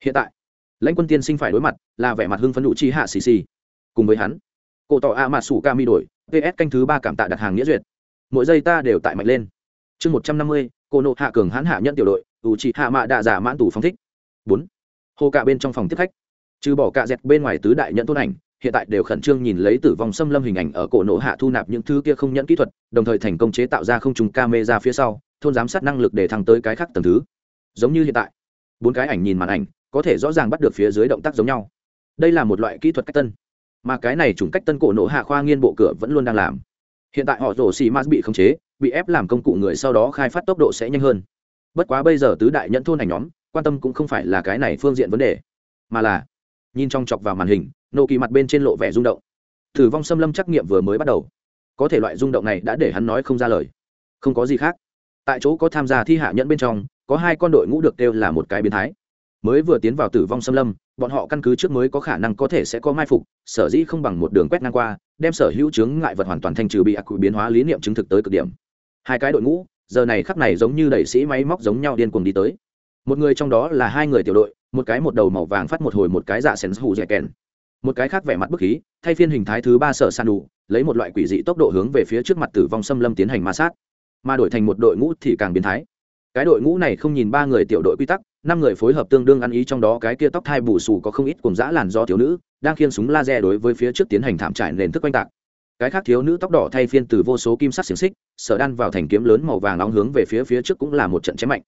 hiện tại, lãnh quân tiên sinh phải đối mặt là vẻ mặt hưng phấn đủ chi hạ xì xì. Cùng với hắn, cổ tỏ a mà sủ ca mi đổi ps canh thứ ba cảm tạ đặt hàng nghĩa duyệt. Mỗi giây ta đều tại mạnh lên. Chương một trăm năm mươi, cô nộ hạ cường hãn hạ nhận tiểu đội ủ trị hạ mạ đạ giả mãn tủ phong thích. Bốn, hồ cả bên trong phòng tiếp khách trừ bỏ cạ dẹt bên ngoài tứ đại nhận tôn ảnh, hiện tại đều khẩn trương nhìn lấy tử vong xâm lâm hình ảnh ở cổ nổ hạ thu nạp những thứ kia không nhận kỹ thuật, đồng thời thành công chế tạo ra không trùng ca mê ra phía sau, thôn giám sát năng lực để thăng tới cái khác tầng thứ. Giống như hiện tại, bốn cái ảnh nhìn màn ảnh, có thể rõ ràng bắt được phía dưới động tác giống nhau. Đây là một loại kỹ thuật cách tân, mà cái này chủng cách tân cổ nổ hạ khoa nghiên bộ cửa vẫn luôn đang làm. Hiện tại họ rổ xì mát bị khống chế, bị ép làm công cụ người sau đó khai phát tốc độ sẽ nhanh hơn. Bất quá bây giờ tứ đại nhẫn thôn ảnh nhóm, quan tâm cũng không phải là cái này phương diện vấn đề, mà là nhìn trong chọc vào màn hình nộ kỳ mặt bên trên lộ vẻ rung động. Thử vong xâm lâm trắc nghiệm vừa mới bắt đầu. Có thể loại rung động này đã để hắn nói không ra lời. Không có gì khác. Tại chỗ có tham gia thi hạ nhẫn bên trong, có hai con đội ngũ được kêu là một cái biến thái. Mới vừa tiến vào tử vong xâm lâm, bọn họ căn cứ trước mới có khả năng có thể sẽ có mai phục, sở dĩ không bằng một đường quét ngang qua, đem sở hữu chướng ngại vật hoàn toàn thanh trừ bị ác quỷ biến hóa lý niệm chứng thực tới cực điểm. Hai cái đội ngũ, giờ này khắc này giống như đẩy sĩ máy móc giống nhau điên cuồng đi tới. Một người trong đó là hai người tiểu đội một cái một đầu màu vàng phát một hồi một cái dạ sèn hù dẻ kèn. Một cái khác vẻ mặt bức khí, thay phiên hình thái thứ ba sở san đủ lấy một loại quỷ dị tốc độ hướng về phía trước mặt tử vong xâm lâm tiến hành ma sát. Mà đổi thành một đội ngũ thì càng biến thái. Cái đội ngũ này không nhìn ba người tiểu đội quy tắc, năm người phối hợp tương đương ăn ý trong đó cái kia tóc thai bù xù có không ít cùng dã làn do thiếu nữ, đang khiên súng laser đối với phía trước tiến hành thảm trải nền thức quanh tạc. Cái khác thiếu nữ tóc đỏ thay phiên từ vô số kim sắc xiềng xích, sở đan vào thành kiếm lớn màu vàng nóng hướng về phía phía trước cũng là một trận chém mạnh.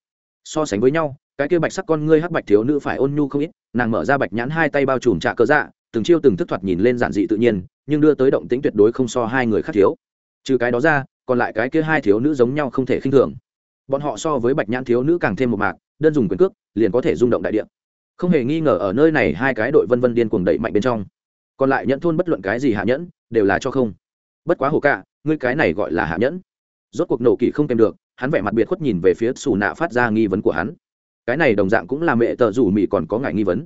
So sánh với nhau cái kia bạch sắc con ngươi hắc bạch thiếu nữ phải ôn nhu không ít, nàng mở ra bạch nhãn hai tay bao trùm trạ cơ dạ từng chiêu từng thức thoạt nhìn lên giản dị tự nhiên, nhưng đưa tới động tĩnh tuyệt đối không so hai người khác thiếu. Trừ cái đó ra, còn lại cái kia hai thiếu nữ giống nhau không thể khinh thường. Bọn họ so với bạch nhãn thiếu nữ càng thêm một mạc, đơn dùng quyền cước, liền có thể rung động đại địa. Không hề nghi ngờ ở nơi này hai cái đội vân vân điên cuồng đẩy mạnh bên trong. Còn lại nhẫn thôn bất luận cái gì hạ nhẫn, đều là cho không. Bất quá hồ cả ngươi cái này gọi là hạ nhẫn. Rốt cuộc nổ kỳ không kèm được, hắn vẻ mặt biệt khuất nhìn về phía xù nạ phát ra nghi vấn của hắn cái này đồng dạng cũng là mẹ tờ rủ mỹ còn có ngại nghi vấn.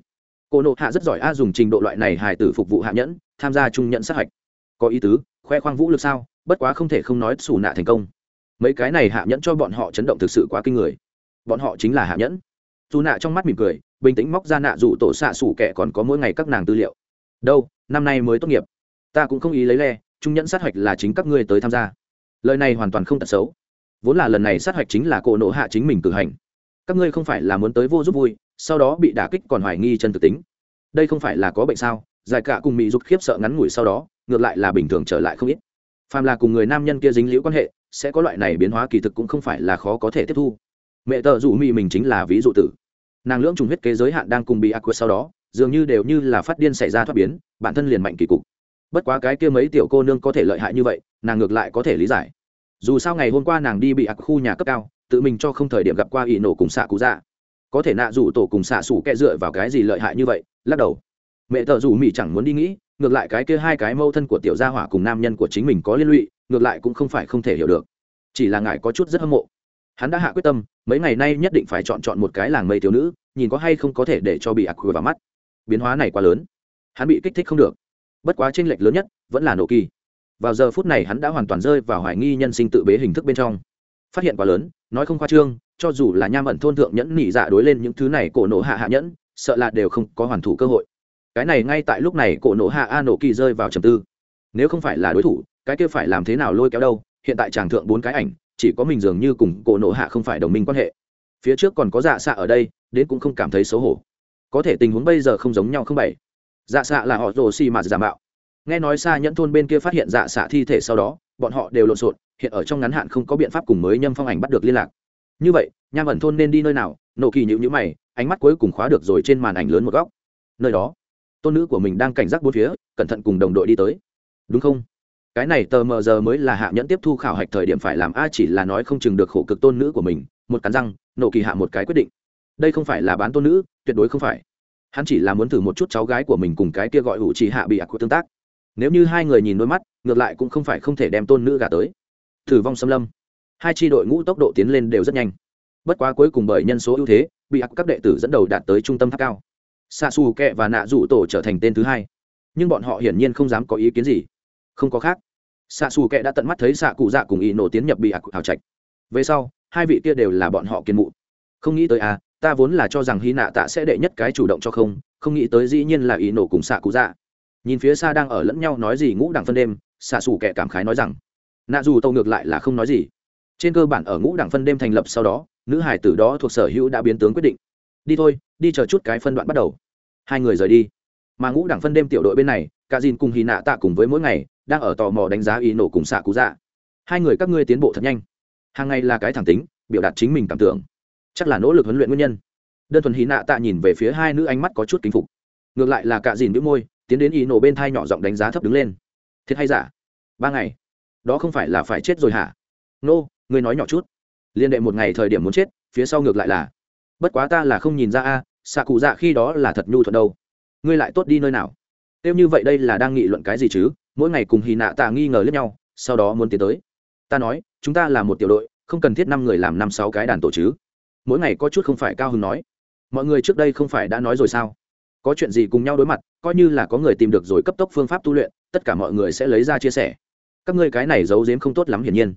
Cô nộ hạ rất giỏi a, dùng trình độ loại này hài tử phục vụ hạ nhẫn, tham gia trung nhận sát hạch. Có ý tứ, khoe khoang vũ lực sao? Bất quá không thể không nói xù nạ thành công. Mấy cái này hạ nhẫn cho bọn họ chấn động thực sự quá kinh người. Bọn họ chính là hạ nhẫn. Dù nạ trong mắt mỉm cười, bình tĩnh móc ra nạ dù tổ xạ xủ kẻ còn có mỗi ngày các nàng tư liệu. Đâu, năm nay mới tốt nghiệp. Ta cũng không ý lấy le, trung nhẫn sát hạch là chính các ngươi tới tham gia. Lời này hoàn toàn không tật xấu. Vốn là lần này sát hạch chính là cổ nộ hạ chính mình cử hành các ngươi không phải là muốn tới vô giúp vui, sau đó bị đả kích còn hoài nghi chân thực tính. Đây không phải là có bệnh sao? Giải cả cùng mỹ dục khiếp sợ ngắn ngủi sau đó, ngược lại là bình thường trở lại không ít. Phàm là cùng người nam nhân kia dính liễu quan hệ, sẽ có loại này biến hóa kỳ thực cũng không phải là khó có thể tiếp thu. Mẹ tờ rủ mỹ mình chính là ví dụ tử. Nàng lưỡng trùng huyết kế giới hạn đang cùng bị ác quật sau đó, dường như đều như là phát điên xảy ra thoát biến, bản thân liền mạnh kỳ cục. Bất quá cái kia mấy tiểu cô nương có thể lợi hại như vậy, nàng ngược lại có thể lý giải. Dù sao ngày hôm qua nàng đi bị ác khu nhà cấp cao tự mình cho không thời điểm gặp qua ỷ nổ cùng xạ cụ dạ. Có thể nạ rủ tổ cùng xạ xủ kẹ dựa vào cái gì lợi hại như vậy? Lắc đầu. Mẹ tờ rủ mỹ chẳng muốn đi nghĩ, ngược lại cái kia hai cái mâu thân của tiểu gia hỏa cùng nam nhân của chính mình có liên lụy, ngược lại cũng không phải không thể hiểu được. Chỉ là ngài có chút rất hâm mộ. Hắn đã hạ quyết tâm, mấy ngày nay nhất định phải chọn chọn một cái làng mây thiếu nữ, nhìn có hay không có thể để cho bị ạc vào mắt. Biến hóa này quá lớn. Hắn bị kích thích không được. Bất quá tranh lệch lớn nhất vẫn là nổ kỳ. Vào giờ phút này hắn đã hoàn toàn rơi vào hoài nghi nhân sinh tự bế hình thức bên trong phát hiện quá lớn, nói không khoa trương, cho dù là nham ẩn thôn thượng nhẫn nỉ dạ đối lên những thứ này cổ nổ hạ hạ nhẫn, sợ là đều không có hoàn thủ cơ hội. Cái này ngay tại lúc này cổ nổ hạ a nổ kỳ rơi vào trầm tư. Nếu không phải là đối thủ, cái kia phải làm thế nào lôi kéo đâu, hiện tại chàng thượng bốn cái ảnh, chỉ có mình dường như cùng cổ nổ hạ không phải đồng minh quan hệ. Phía trước còn có dạ xạ ở đây, đến cũng không cảm thấy xấu hổ. Có thể tình huống bây giờ không giống nhau không bảy dạ xạ là họ rồ xì mà giả mạo. Nghe nói xa nhẫn thôn bên kia phát hiện dạ xạ thi thể sau đó, bọn họ đều lộn xộn hiện ở trong ngắn hạn không có biện pháp cùng mới nhâm phong ảnh bắt được liên lạc. Như vậy, nham ẩn thôn nên đi nơi nào? Nộ kỳ nhịu nhữ mày, ánh mắt cuối cùng khóa được rồi trên màn ảnh lớn một góc. Nơi đó, tôn nữ của mình đang cảnh giác bốn phía, cẩn thận cùng đồng đội đi tới. Đúng không? Cái này tờ mờ giờ mới là hạ nhẫn tiếp thu khảo hạch thời điểm phải làm, a chỉ là nói không chừng được khổ cực tôn nữ của mình, một cắn răng, nộ kỳ hạ một cái quyết định. Đây không phải là bán tôn nữ, tuyệt đối không phải. Hắn chỉ là muốn thử một chút cháu gái của mình cùng cái kia gọi ủ trì hạ bị ạc của tương tác. Nếu như hai người nhìn đôi mắt, ngược lại cũng không phải không thể đem tôn nữ gả tới thử vong xâm lâm. Hai tri đội ngũ tốc độ tiến lên đều rất nhanh. Bất quá cuối cùng bởi nhân số ưu thế, bị ác các đệ tử dẫn đầu đạt tới trung tâm tháp cao. Xa xù kẹ và nạ rủ tổ trở thành tên thứ hai. Nhưng bọn họ hiển nhiên không dám có ý kiến gì. Không có khác. Xạ xù kệ đã tận mắt thấy xạ cụ dạ cùng ý nổ tiến nhập bị ạc hào trạch. Về sau, hai vị kia đều là bọn họ kiên mụ không nghĩ tới à ta vốn là cho rằng hy nạ tạ sẽ đệ nhất cái chủ động cho không không nghĩ tới dĩ nhiên là ý nổ cùng xạ cụ dạ. Nhìn phía xa đang ở lẫn nhau nói gì ngũ đằng phân đêm xạ xù kệ cảm khái nói rằng nạ dù tâu ngược lại là không nói gì. Trên cơ bản ở ngũ đẳng phân đêm thành lập sau đó, nữ hải tử đó thuộc sở hữu đã biến tướng quyết định. Đi thôi, đi chờ chút cái phân đoạn bắt đầu. Hai người rời đi. Mà ngũ đẳng phân đêm tiểu đội bên này, cả dìn cùng hì nạ tạ cùng với mỗi ngày, đang ở tò mò đánh giá ý nổ cùng xạ cú dạ. Hai người các ngươi tiến bộ thật nhanh. Hàng ngày là cái thẳng tính, biểu đạt chính mình cảm tưởng. Chắc là nỗ lực huấn luyện nguyên nhân. Đơn thuần hì nạ tạ nhìn về phía hai nữ ánh mắt có chút kính phục. Ngược lại là cả dìn bĩu môi, tiến đến ý nổ bên thai nhỏ giọng đánh giá thấp đứng lên. Thiệt hay giả? Ba ngày đó không phải là phải chết rồi hả? Nô、no, ngươi nói nhỏ chút. Liên đệ một ngày thời điểm muốn chết phía sau ngược lại là bất quá ta là không nhìn ra a xạ cụ dạ khi đó là thật nhu thuận đâu. Ngươi lại tốt đi nơi nào? Tiêu như vậy đây là đang nghị luận cái gì chứ? Mỗi ngày cùng hì nạ tạ nghi ngờ lẫn nhau sau đó muốn tiến tới. Ta nói chúng ta là một tiểu đội không cần thiết năm người làm năm sáu cái đàn tổ chứ. Mỗi ngày có chút không phải cao hứng nói. Mọi người trước đây không phải đã nói rồi sao? Có chuyện gì cùng nhau đối mặt coi như là có người tìm được rồi cấp tốc phương pháp tu luyện tất cả mọi người sẽ lấy ra chia sẻ các ngươi cái này giấu giếm không tốt lắm hiển nhiên.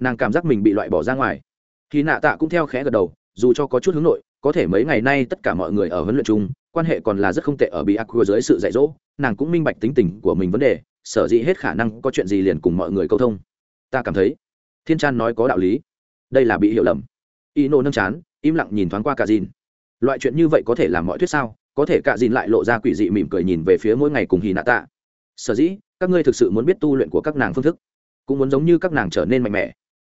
Nàng cảm giác mình bị loại bỏ ra ngoài. Khi nạ tạ cũng theo khẽ gật đầu, dù cho có chút hướng nội, có thể mấy ngày nay tất cả mọi người ở huấn luyện chung, quan hệ còn là rất không tệ ở bị ác dưới sự dạy dỗ, nàng cũng minh bạch tính tình của mình vấn đề, sở dĩ hết khả năng có chuyện gì liền cùng mọi người câu thông. Ta cảm thấy, thiên Trăn nói có đạo lý. Đây là bị hiểu lầm. Y nô nâng chán, im lặng nhìn thoáng qua cả dìn. Loại chuyện như vậy có thể làm mọi thuyết sao? Có thể cả dìn lại lộ ra quỷ dị mỉm cười nhìn về phía mỗi ngày cùng hì nạ tạ. Sở dĩ các ngươi thực sự muốn biết tu luyện của các nàng phương thức, cũng muốn giống như các nàng trở nên mạnh mẽ.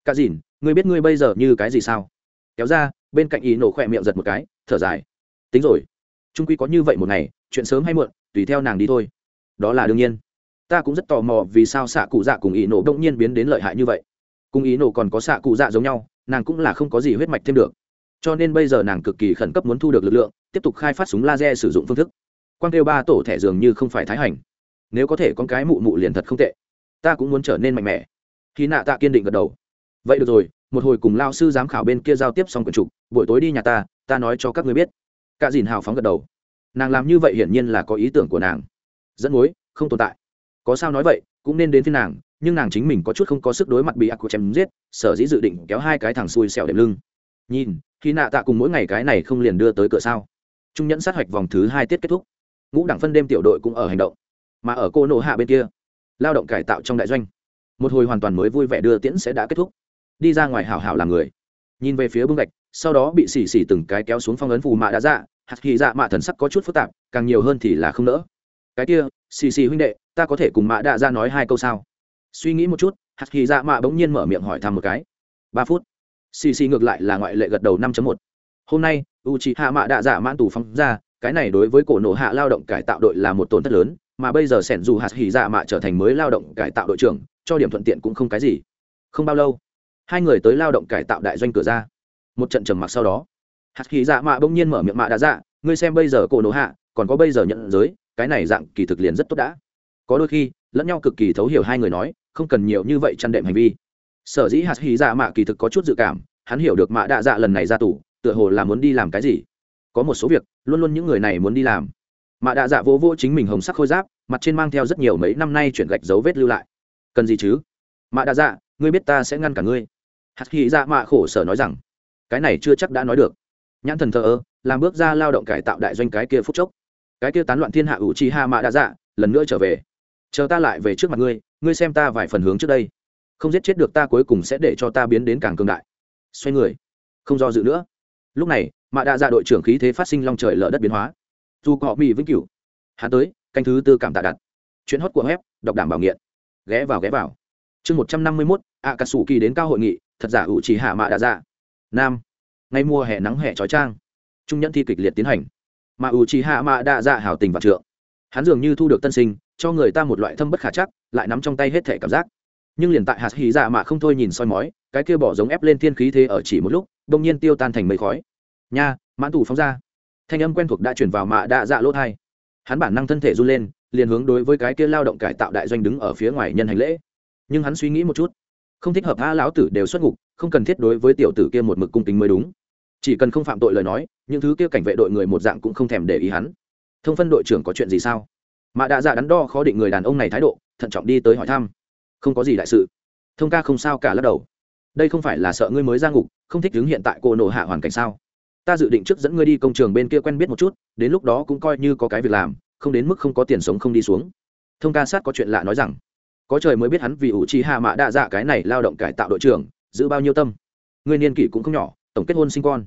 Cả dìn, ngươi biết ngươi bây giờ như cái gì sao? Kéo ra, bên cạnh ý nổ khỏe miệng giật một cái, thở dài. Tính rồi. Trung quy có như vậy một ngày, chuyện sớm hay muộn, tùy theo nàng đi thôi. Đó là đương nhiên. Ta cũng rất tò mò vì sao xạ cụ dạ cùng ý nổ đông nhiên biến đến lợi hại như vậy. Cùng ý nổ còn có xạ cụ dạ giống nhau, nàng cũng là không có gì huyết mạch thêm được. Cho nên bây giờ nàng cực kỳ khẩn cấp muốn thu được lực lượng, tiếp tục khai phát súng laser sử dụng phương thức. Quang kêu ba tổ thẻ dường như không phải thái hành nếu có thể con cái mụ mụ liền thật không tệ. Ta cũng muốn trở nên mạnh mẽ. Khi nạ tạ kiên định gật đầu. Vậy được rồi, một hồi cùng lao sư giám khảo bên kia giao tiếp xong quyển trục, buổi tối đi nhà ta ta nói cho các người biết. Cả dìn hào phóng gật đầu. Nàng làm như vậy hiển nhiên là có ý tưởng của nàng. Dẫn mối, không tồn tại. Có sao nói vậy, cũng nên đến phía nàng, nhưng nàng chính mình có chút không có sức đối mặt bị ác của chém giết, sở dĩ dự định kéo hai cái thằng xui xẻo đệm lưng. Nhìn, khi nạ tạ cùng mỗi ngày cái này không liền đưa tới cửa sao? Trung nhẫn sát hạch vòng thứ hai tiết kết thúc. Ngũ đẳng phân đêm tiểu đội cũng ở hành động mà ở cô nộ hạ bên kia, lao động cải tạo trong đại doanh, một hồi hoàn toàn mới vui vẻ đưa tiễn sẽ đã kết thúc. Đi ra ngoài hảo hảo làm người. Nhìn về phía bưng gạch, sau đó bị xì xì từng cái kéo xuống phong ấn phù mạ đã dạ hạt kỳ dạ mạ thần sắc có chút phức tạp, càng nhiều hơn thì là không nỡ. Cái kia, xì xì huynh đệ, ta có thể cùng mạ đã ra nói hai câu sao? Suy nghĩ một chút, hạt kỳ dạ mạ bỗng nhiên mở miệng hỏi thăm một cái. Ba phút, xì xì ngược lại là ngoại lệ gật đầu năm một. Hôm nay u c hạ mạ đã dạ mãn tù phóng ra, cái này đối với cổ nộ hạ lao động cải tạo đội là một tổn thất lớn mà bây giờ sẻn dù hạt hỉ dạ mạ trở thành mới lao động cải tạo đội trưởng, cho điểm thuận tiện cũng không cái gì. Không bao lâu, hai người tới lao động cải tạo đại doanh cửa ra. Một trận trầm mặc sau đó, hạt hỉ dạ mạ bỗng nhiên mở miệng mạ đã dạ ngươi xem bây giờ cổ nổ hạ, còn có bây giờ nhận giới, cái này dạng kỳ thực liền rất tốt đã. Có đôi khi, lẫn nhau cực kỳ thấu hiểu hai người nói, không cần nhiều như vậy chăn đệm hành vi. Sở dĩ hạt hỉ dạ mạ kỳ thực có chút dự cảm, hắn hiểu được mạ đạ dạ lần này ra tù, tựa hồ là muốn đi làm cái gì. Có một số việc, luôn luôn những người này muốn đi làm mạ đạ dạ vô vô chính mình hồng sắc khôi giáp, mặt trên mang theo rất nhiều mấy năm nay chuyển gạch dấu vết lưu lại. Cần gì chứ? Mạ đạ dạ ngươi biết ta sẽ ngăn cả ngươi. Hạt hy dạ mạ khổ sở nói rằng, cái này chưa chắc đã nói được. Nhãn thần thờ ơ, làm bước ra lao động cải tạo đại doanh cái kia phúc chốc. Cái kia tán loạn thiên hạ ủ chi ha mạ đạ dạ lần nữa trở về. Chờ ta lại về trước mặt ngươi ngươi xem ta vài phần hướng trước đây. Không giết chết được ta cuối cùng sẽ để cho ta biến đến càng cường đại. Xoay người. Không do dự nữa. Lúc này, mạ đạ dạ đội trưởng khí thế phát sinh long trời lở đất biến hóa dù họ bị vĩnh cửu. Hắn tới, canh thứ tư cảm tạ đặt. Chuyện hót của web, đọc đảm bảo nghiện. Ghé vào ghé vào. Chương một trăm năm mươi mốt ạ cà sủ kỳ đến cao hội nghị, thật giả ủ chỉ hạ mạ đã dạ nam. Ngay mùa hè nắng hè trói trang. Trung nhẫn thi kịch liệt tiến hành. Mà ủ chỉ hạ mạ đã dạ hảo tình và trượng. Hắn dường như thu được tân sinh, cho người ta một loại thâm bất khả chắc, lại nắm trong tay hết thể cảm giác. Nhưng liền tại hạt hì dạ mạ không thôi nhìn soi mói, cái kia bỏ giống ép lên thiên khí thế ở chỉ một lúc đông nhiên tiêu tan thành mây khói. Nha, mãn tù phóng ra thanh âm quen thuộc đã chuyển vào mạ đạ dạ lỗ thai hắn bản năng thân thể run lên, liền hướng đối với cái kia lao động cải tạo đại doanh đứng ở phía ngoài nhân hành lễ. Nhưng hắn suy nghĩ một chút, không thích hợp a lão tử đều xuất ngục, không cần thiết đối với tiểu tử kia một mực cung kính mới đúng. Chỉ cần không phạm tội lời nói, những thứ kia cảnh vệ đội người một dạng cũng không thèm để ý hắn. Thông phân đội trưởng có chuyện gì sao? Mạ đạ dạ đắn đo khó định người đàn ông này thái độ, thận trọng đi tới hỏi thăm. Không có gì đại sự. Thông ca không sao cả lắc đầu. Đây không phải là sợ ngươi mới ra ngục, không thích đứng hiện tại cô nổ hạ hoàn cảnh sao? Ta dự định trước dẫn ngươi đi công trường bên kia quen biết một chút, đến lúc đó cũng coi như có cái việc làm, không đến mức không có tiền sống không đi xuống. Thông ca sát có chuyện lạ nói rằng. Có trời mới biết hắn vì ủ trì hạ mạ đa dạ cái này lao động cải tạo đội trưởng, giữ bao nhiêu tâm. Ngươi niên kỷ cũng không nhỏ, tổng kết hôn sinh con.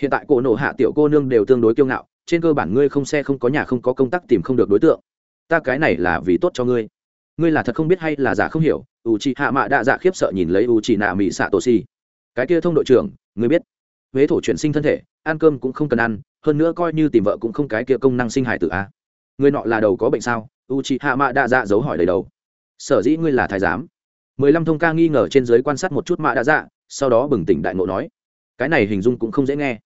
Hiện tại cổ nổ hạ tiểu cô nương đều tương đối kiêu ngạo, trên cơ bản ngươi không xe không có nhà không có công tác tìm không được đối tượng. Ta cái này là vì tốt cho ngươi. Ngươi là thật không biết hay là giả không hiểu u c hạ mạ đa dạ khiếp sợ nhìn lấy u c nạ mỹ xạ tổ si cái kia thông đội trưởng, ngươi biết. Huế thổ chuyển sinh thân thể ăn cơm cũng không cần ăn, hơn nữa coi như tìm vợ cũng không cái kia công năng sinh hải tử a người nọ là đầu có bệnh sao? U chị hạ mạ đa dạ giấu hỏi đầy đầu. Sở dĩ ngươi là thái giám? Mười lăm thông ca nghi ngờ trên giới quan sát một chút mạ đa dạ sau đó bừng tỉnh đại ngộ nói. Cái này hình dung cũng không dễ nghe.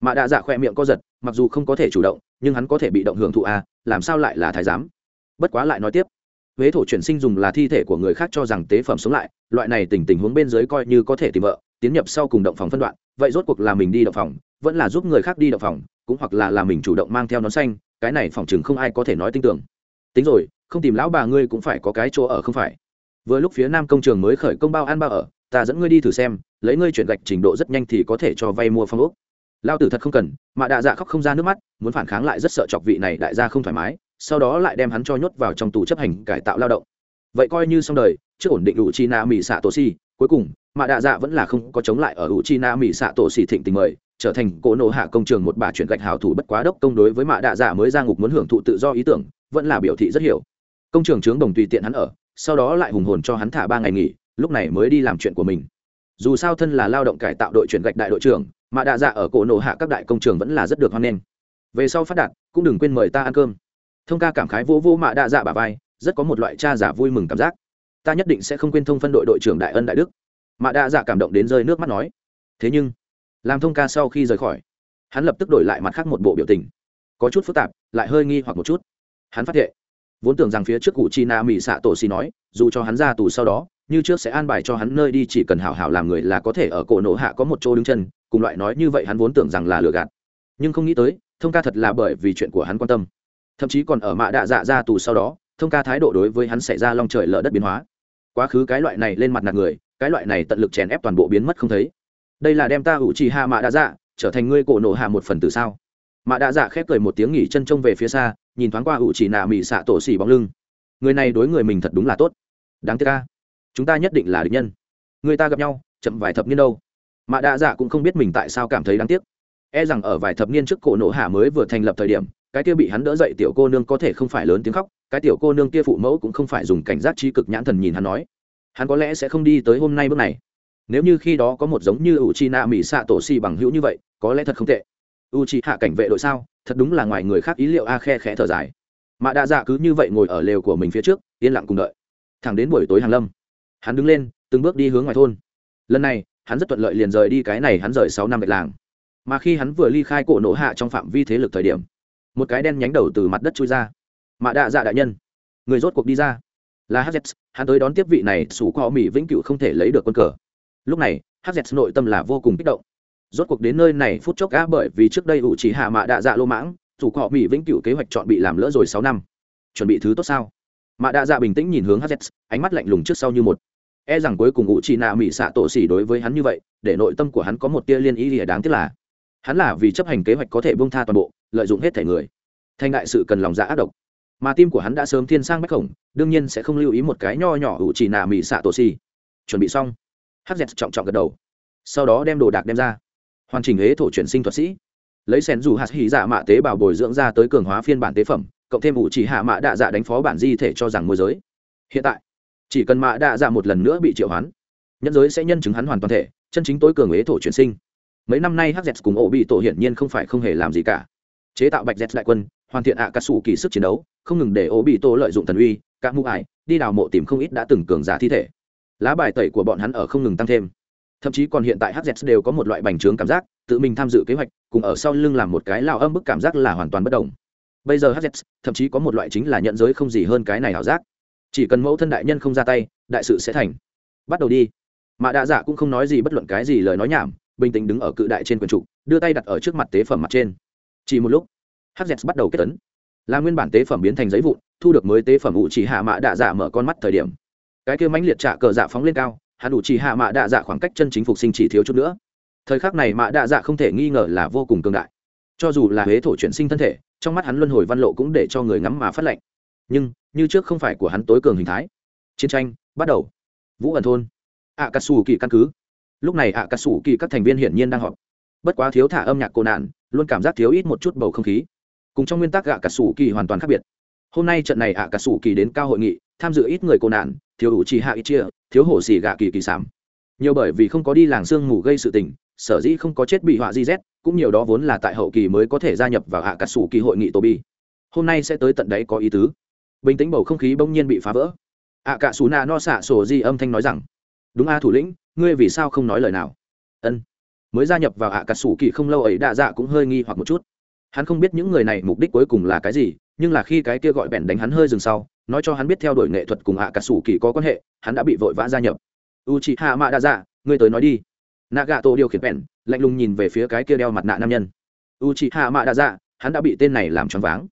Mạ đa dạ khoe miệng co giật, mặc dù không có thể chủ động, nhưng hắn có thể bị động hưởng thụ a làm sao lại là thái giám? Bất quá lại nói tiếp huế thổ chuyển sinh dùng là thi thể của người khác cho rằng tế phẩm sống lại, loại này tình tình huống bên dưới coi như có thể tìm vợ, tiến nhập sau cùng động phòng phân đoạn, vậy rốt cuộc là mình đi động phòng, vẫn là giúp người khác đi động phòng, cũng hoặc là là mình chủ động mang theo nón xanh, cái này phòng chừng không ai có thể nói tin tưởng. Tính rồi, không tìm lão bà ngươi cũng phải có cái chỗ ở không phải. Vừa lúc phía nam công trường mới khởi công bao ăn bao ở, ta dẫn ngươi đi thử xem, lấy ngươi chuyển gạch trình độ rất nhanh thì có thể cho vay mua phong ốc. Lao tử thật không cần, mà đạ dạ khóc không ra nước mắt, muốn phản kháng lại rất sợ chọc vị này đại gia không thoải mái sau đó lại đem hắn cho nhốt vào trong tù chấp hành cải tạo lao động. Vậy coi như xong đời trước ổn định đủ chi na mỹ xạ tổ si cuối cùng mà đạ dạ vẫn là không có chống lại ở đủ chi na mỹ xạ tổ si thịnh tình mời, trở thành cỗ nổ hạ công trường một bà chuyển gạch hào thủ bất quá đốc công đối với mạ đạ dạ mới ra ngục muốn hưởng thụ tự do ý tưởng, vẫn là biểu thị rất hiểu. Công trường trướng đồng tùy tiện hắn ở, sau đó lại hùng hồn cho hắn thả ba ngày nghỉ, lúc này mới đi làm chuyện của mình. Dù sao thân là lao động cải tạo đội chuyển gạch đại đội trưởng mà đạ dạ ở cổ nổ hạ các đại công trường vẫn là rất được hoan nghênh. Về sau phát đạt, cũng đừng quên mời ta ăn cơm thông ca cảm khái vô vô mạ đa dạ bà vai, rất có một loại cha giả vui mừng cảm giác. Ta nhất định sẽ không quên thông phân đội đội trưởng đại ân đại đức. Mạ đa dạ cảm động đến rơi nước mắt nói. Thế nhưng, làm thông ca sau khi rời khỏi, hắn lập tức đổi lại mặt khác một bộ biểu tình. Có chút phức tạp, lại hơi nghi hoặc một chút. Hắn phát hiện vốn tưởng rằng phía trước cụ chi na mỹ xạ tổ xì nói, dù cho hắn ra tù sau đó, như trước sẽ an bài cho hắn nơi đi chỉ cần hảo hảo làm người là có thể ở cổ nổ hạ có một chỗ đứng chân, cùng loại nói như vậy hắn vốn tưởng rằng là lừa gạt. Nhưng không nghĩ tới, thông ca thật là bởi vì chuyện của hắn quan tâm thậm chí còn ở mạ đạ dạ ra tù sau đó, thông ca thái độ đối với hắn xảy ra long trời lở đất biến hóa. Quá khứ cái loại này lên mặt nạt người, cái loại này tận lực chèn ép toàn bộ biến mất không thấy. Đây là đem ta ủ trì hạ mạ đạ dạ trở thành ngươi cổ nộ hạ một phần từ sao? Mạ đạ dạ khép cười một tiếng nghỉ chân trông về phía xa, nhìn thoáng qua ủ trì nạ mị xạ tổ xỉ bóng lưng. Người này đối người mình thật đúng là tốt. Đáng tiếc ca chúng ta nhất định là địch nhân. Người ta gặp nhau, chậm vài thập niên đâu. Mạ đạ dạ cũng không biết mình tại sao cảm thấy đáng tiếc. E rằng ở vài thập niên trước cổ nộ hạ mới vừa thành lập thời điểm cái kia bị hắn đỡ dậy tiểu cô nương có thể không phải lớn tiếng khóc, cái tiểu cô nương kia phụ mẫu cũng không phải dùng cảnh giác trí cực nhãn thần nhìn hắn nói. Hắn có lẽ sẽ không đi tới hôm nay bước này. Nếu như khi đó có một giống như u chi na mỹ xạ tổ xì bằng hữu như vậy, có lẽ thật không tệ. U chi hạ cảnh vệ đội sao? Thật đúng là ngoài người khác ý liệu a khe khẽ thở dài. Mạ đa dạ cứ như vậy ngồi ở lều của mình phía trước, yên lặng cùng đợi. Thẳng đến buổi tối hàng lâm, hắn đứng lên, từng bước đi hướng ngoài thôn. Lần này, hắn rất thuận lợi liền rời đi cái này hắn rời sáu năm bạch làng. Mà khi hắn vừa ly khai cổ nổ hạ trong phạm vi thế lực thời điểm một cái đen nhánh đầu từ mặt đất chui ra. Mạ đạ dạ đại nhân, người rốt cuộc đi ra. Là hz hắn tới đón tiếp vị này, sủ qua mỹ vĩnh cửu không thể lấy được quân cờ. Lúc này hz nội tâm là vô cùng kích động. Rốt cuộc đến nơi này phút chốc á, bởi vì trước đây ủ chỉ hạ mạ đạ dạ lô mãng, sủ qua mỹ vĩnh cửu kế hoạch chọn bị làm lỡ rồi sáu năm. Chuẩn bị thứ tốt sao? Mạ đạ dạ bình tĩnh nhìn hướng hz ánh mắt lạnh lùng trước sau như một. E rằng cuối cùng ủ chỉ nạ mỹ xạ tổ xỉ đối với hắn như vậy, để nội tâm của hắn có một tia liên ý lìa đáng tiếc là, hắn là vì chấp hành kế hoạch có thể bông tha toàn bộ lợi dụng hết thể người. Thành đại sự cần lòng dạ ác độc. Mà tim của hắn đã sớm thiên sang bách khổng, đương nhiên sẽ không lưu ý một cái nho nhỏ ủ chỉ nà mỹ xạ tổ xì. Chuẩn bị xong. Hắc dẹt trọng trọng gật đầu. Sau đó đem đồ đạc đem ra. Hoàn chỉnh huế thổ chuyển sinh thuật sĩ. Lấy sen dù hạt hỉ dạ mạ tế bào bồi dưỡng ra tới cường hóa phiên bản tế phẩm, cộng thêm ủ chỉ hạ mạ đạ dạ đánh phó bản di thể cho rằng môi giới. Hiện tại, chỉ cần mạ đạ dạ một lần nữa bị triệu hoán, nhân giới sẽ nhân chứng hắn hoàn toàn thể, chân chính tối cường huế thổ chuyển sinh. Mấy năm nay hz cùng ổ bị tổ hiển nhiên không phải không hề làm gì cả chế tạo bạch dẹt đại quân, hoàn thiện ạ à cà sủ kỳ sức chiến đấu, không ngừng để ố bị tô lợi dụng thần uy các mũ ải, đi đào mộ tìm không ít đã từng cường giả thi thể. Lá bài tẩy của bọn hắn ở không ngừng tăng thêm. Thậm chí còn hiện tại hz đều có một loại bành trướng cảm giác, tự mình tham dự kế hoạch, cùng ở sau lưng làm một cái lao âm bức cảm giác là hoàn toàn bất đồng. Bây giờ hz thậm chí có một loại chính là nhận giới không gì hơn cái này ảo giác. Chỉ cần mẫu thân đại nhân không ra tay, đại sự sẽ thành. Bắt đầu đi. Mà đạ dạ cũng không nói gì bất luận cái gì lời nói nhảm, bình tĩnh đứng ở cự đại trên quần trụ, đưa tay đặt ở trước mặt tế phẩm mặt trên chỉ một lúc hz bắt đầu kết tấn là nguyên bản tế phẩm biến thành giấy vụn, thu được mới tế phẩm ủ chỉ hạ mạ đạ dạ mở con mắt thời điểm. Cái kia mãnh liệt trả cờ dạ phóng lên cao, hắn ủ chỉ hạ mạ đạ dạ khoảng cách chân chính phục sinh chỉ thiếu chút nữa. Thời khắc này mạ đạ dạ không thể nghi ngờ là vô cùng cường đại. Cho dù là huế thổ chuyển sinh thân thể, trong mắt hắn luân hồi văn lộ cũng để cho người ngắm mà phát lệnh nhưng, như trước không phải của hắn tối cường hình thái. Chiến tranh, bắt đầu. Vũ ẩn thôn. Ạ cà sù kỳ căn cứ. Lúc này ạ cà sù kỳ các thành viên hiển nhiên đang họp. Bất quá thiếu thả âm nhạc cô nạn luôn cảm giác thiếu ít một chút bầu không khí. Cùng trong nguyên tắc ạ cà sủ kỳ hoàn toàn khác biệt. Hôm nay trận này ạ cà sủ kỳ đến cao hội nghị, tham dự ít người cô nạn, thiếu ủ trì hạ ít chia, thiếu hổ xỉ gạ kỳ kỳ sảm. Nhiều bởi vì không có đi làng sương ngủ gây sự tình, sở dĩ không có chết bị họa di z cũng nhiều đó vốn là tại hậu kỳ mới có thể gia nhập vào ạ cà sủ kỳ hội nghị tô bi. Hôm nay sẽ tới tận đấy có ý tứ. Bình tĩnh bầu không khí bỗng nhiên bị phá vỡ. Ạ cà sủ nà no xạ sổ di âm thanh nói rằng, đúng a thủ lĩnh, ngươi vì sao không nói lời nào? Ân mới gia nhập vào ạ cà sủ kỳ không lâu ấy đạ dạ cũng hơi nghi hoặc một chút. Hắn không biết những người này mục đích cuối cùng là cái gì, nhưng là khi cái kia gọi bèn đánh hắn hơi dừng sau, nói cho hắn biết theo đuổi nghệ thuật cùng ạ cà sủ kỳ có quan hệ, hắn đã bị vội vã gia nhập. U chị hạ mạ đa dạ ngươi tới nói đi. Nạ gà tổ điều khiển bèn, lạnh lùng nhìn về phía cái kia đeo mặt nạ nam nhân. U chị hạ mạ đa dạ hắn đã bị tên này làm choáng váng.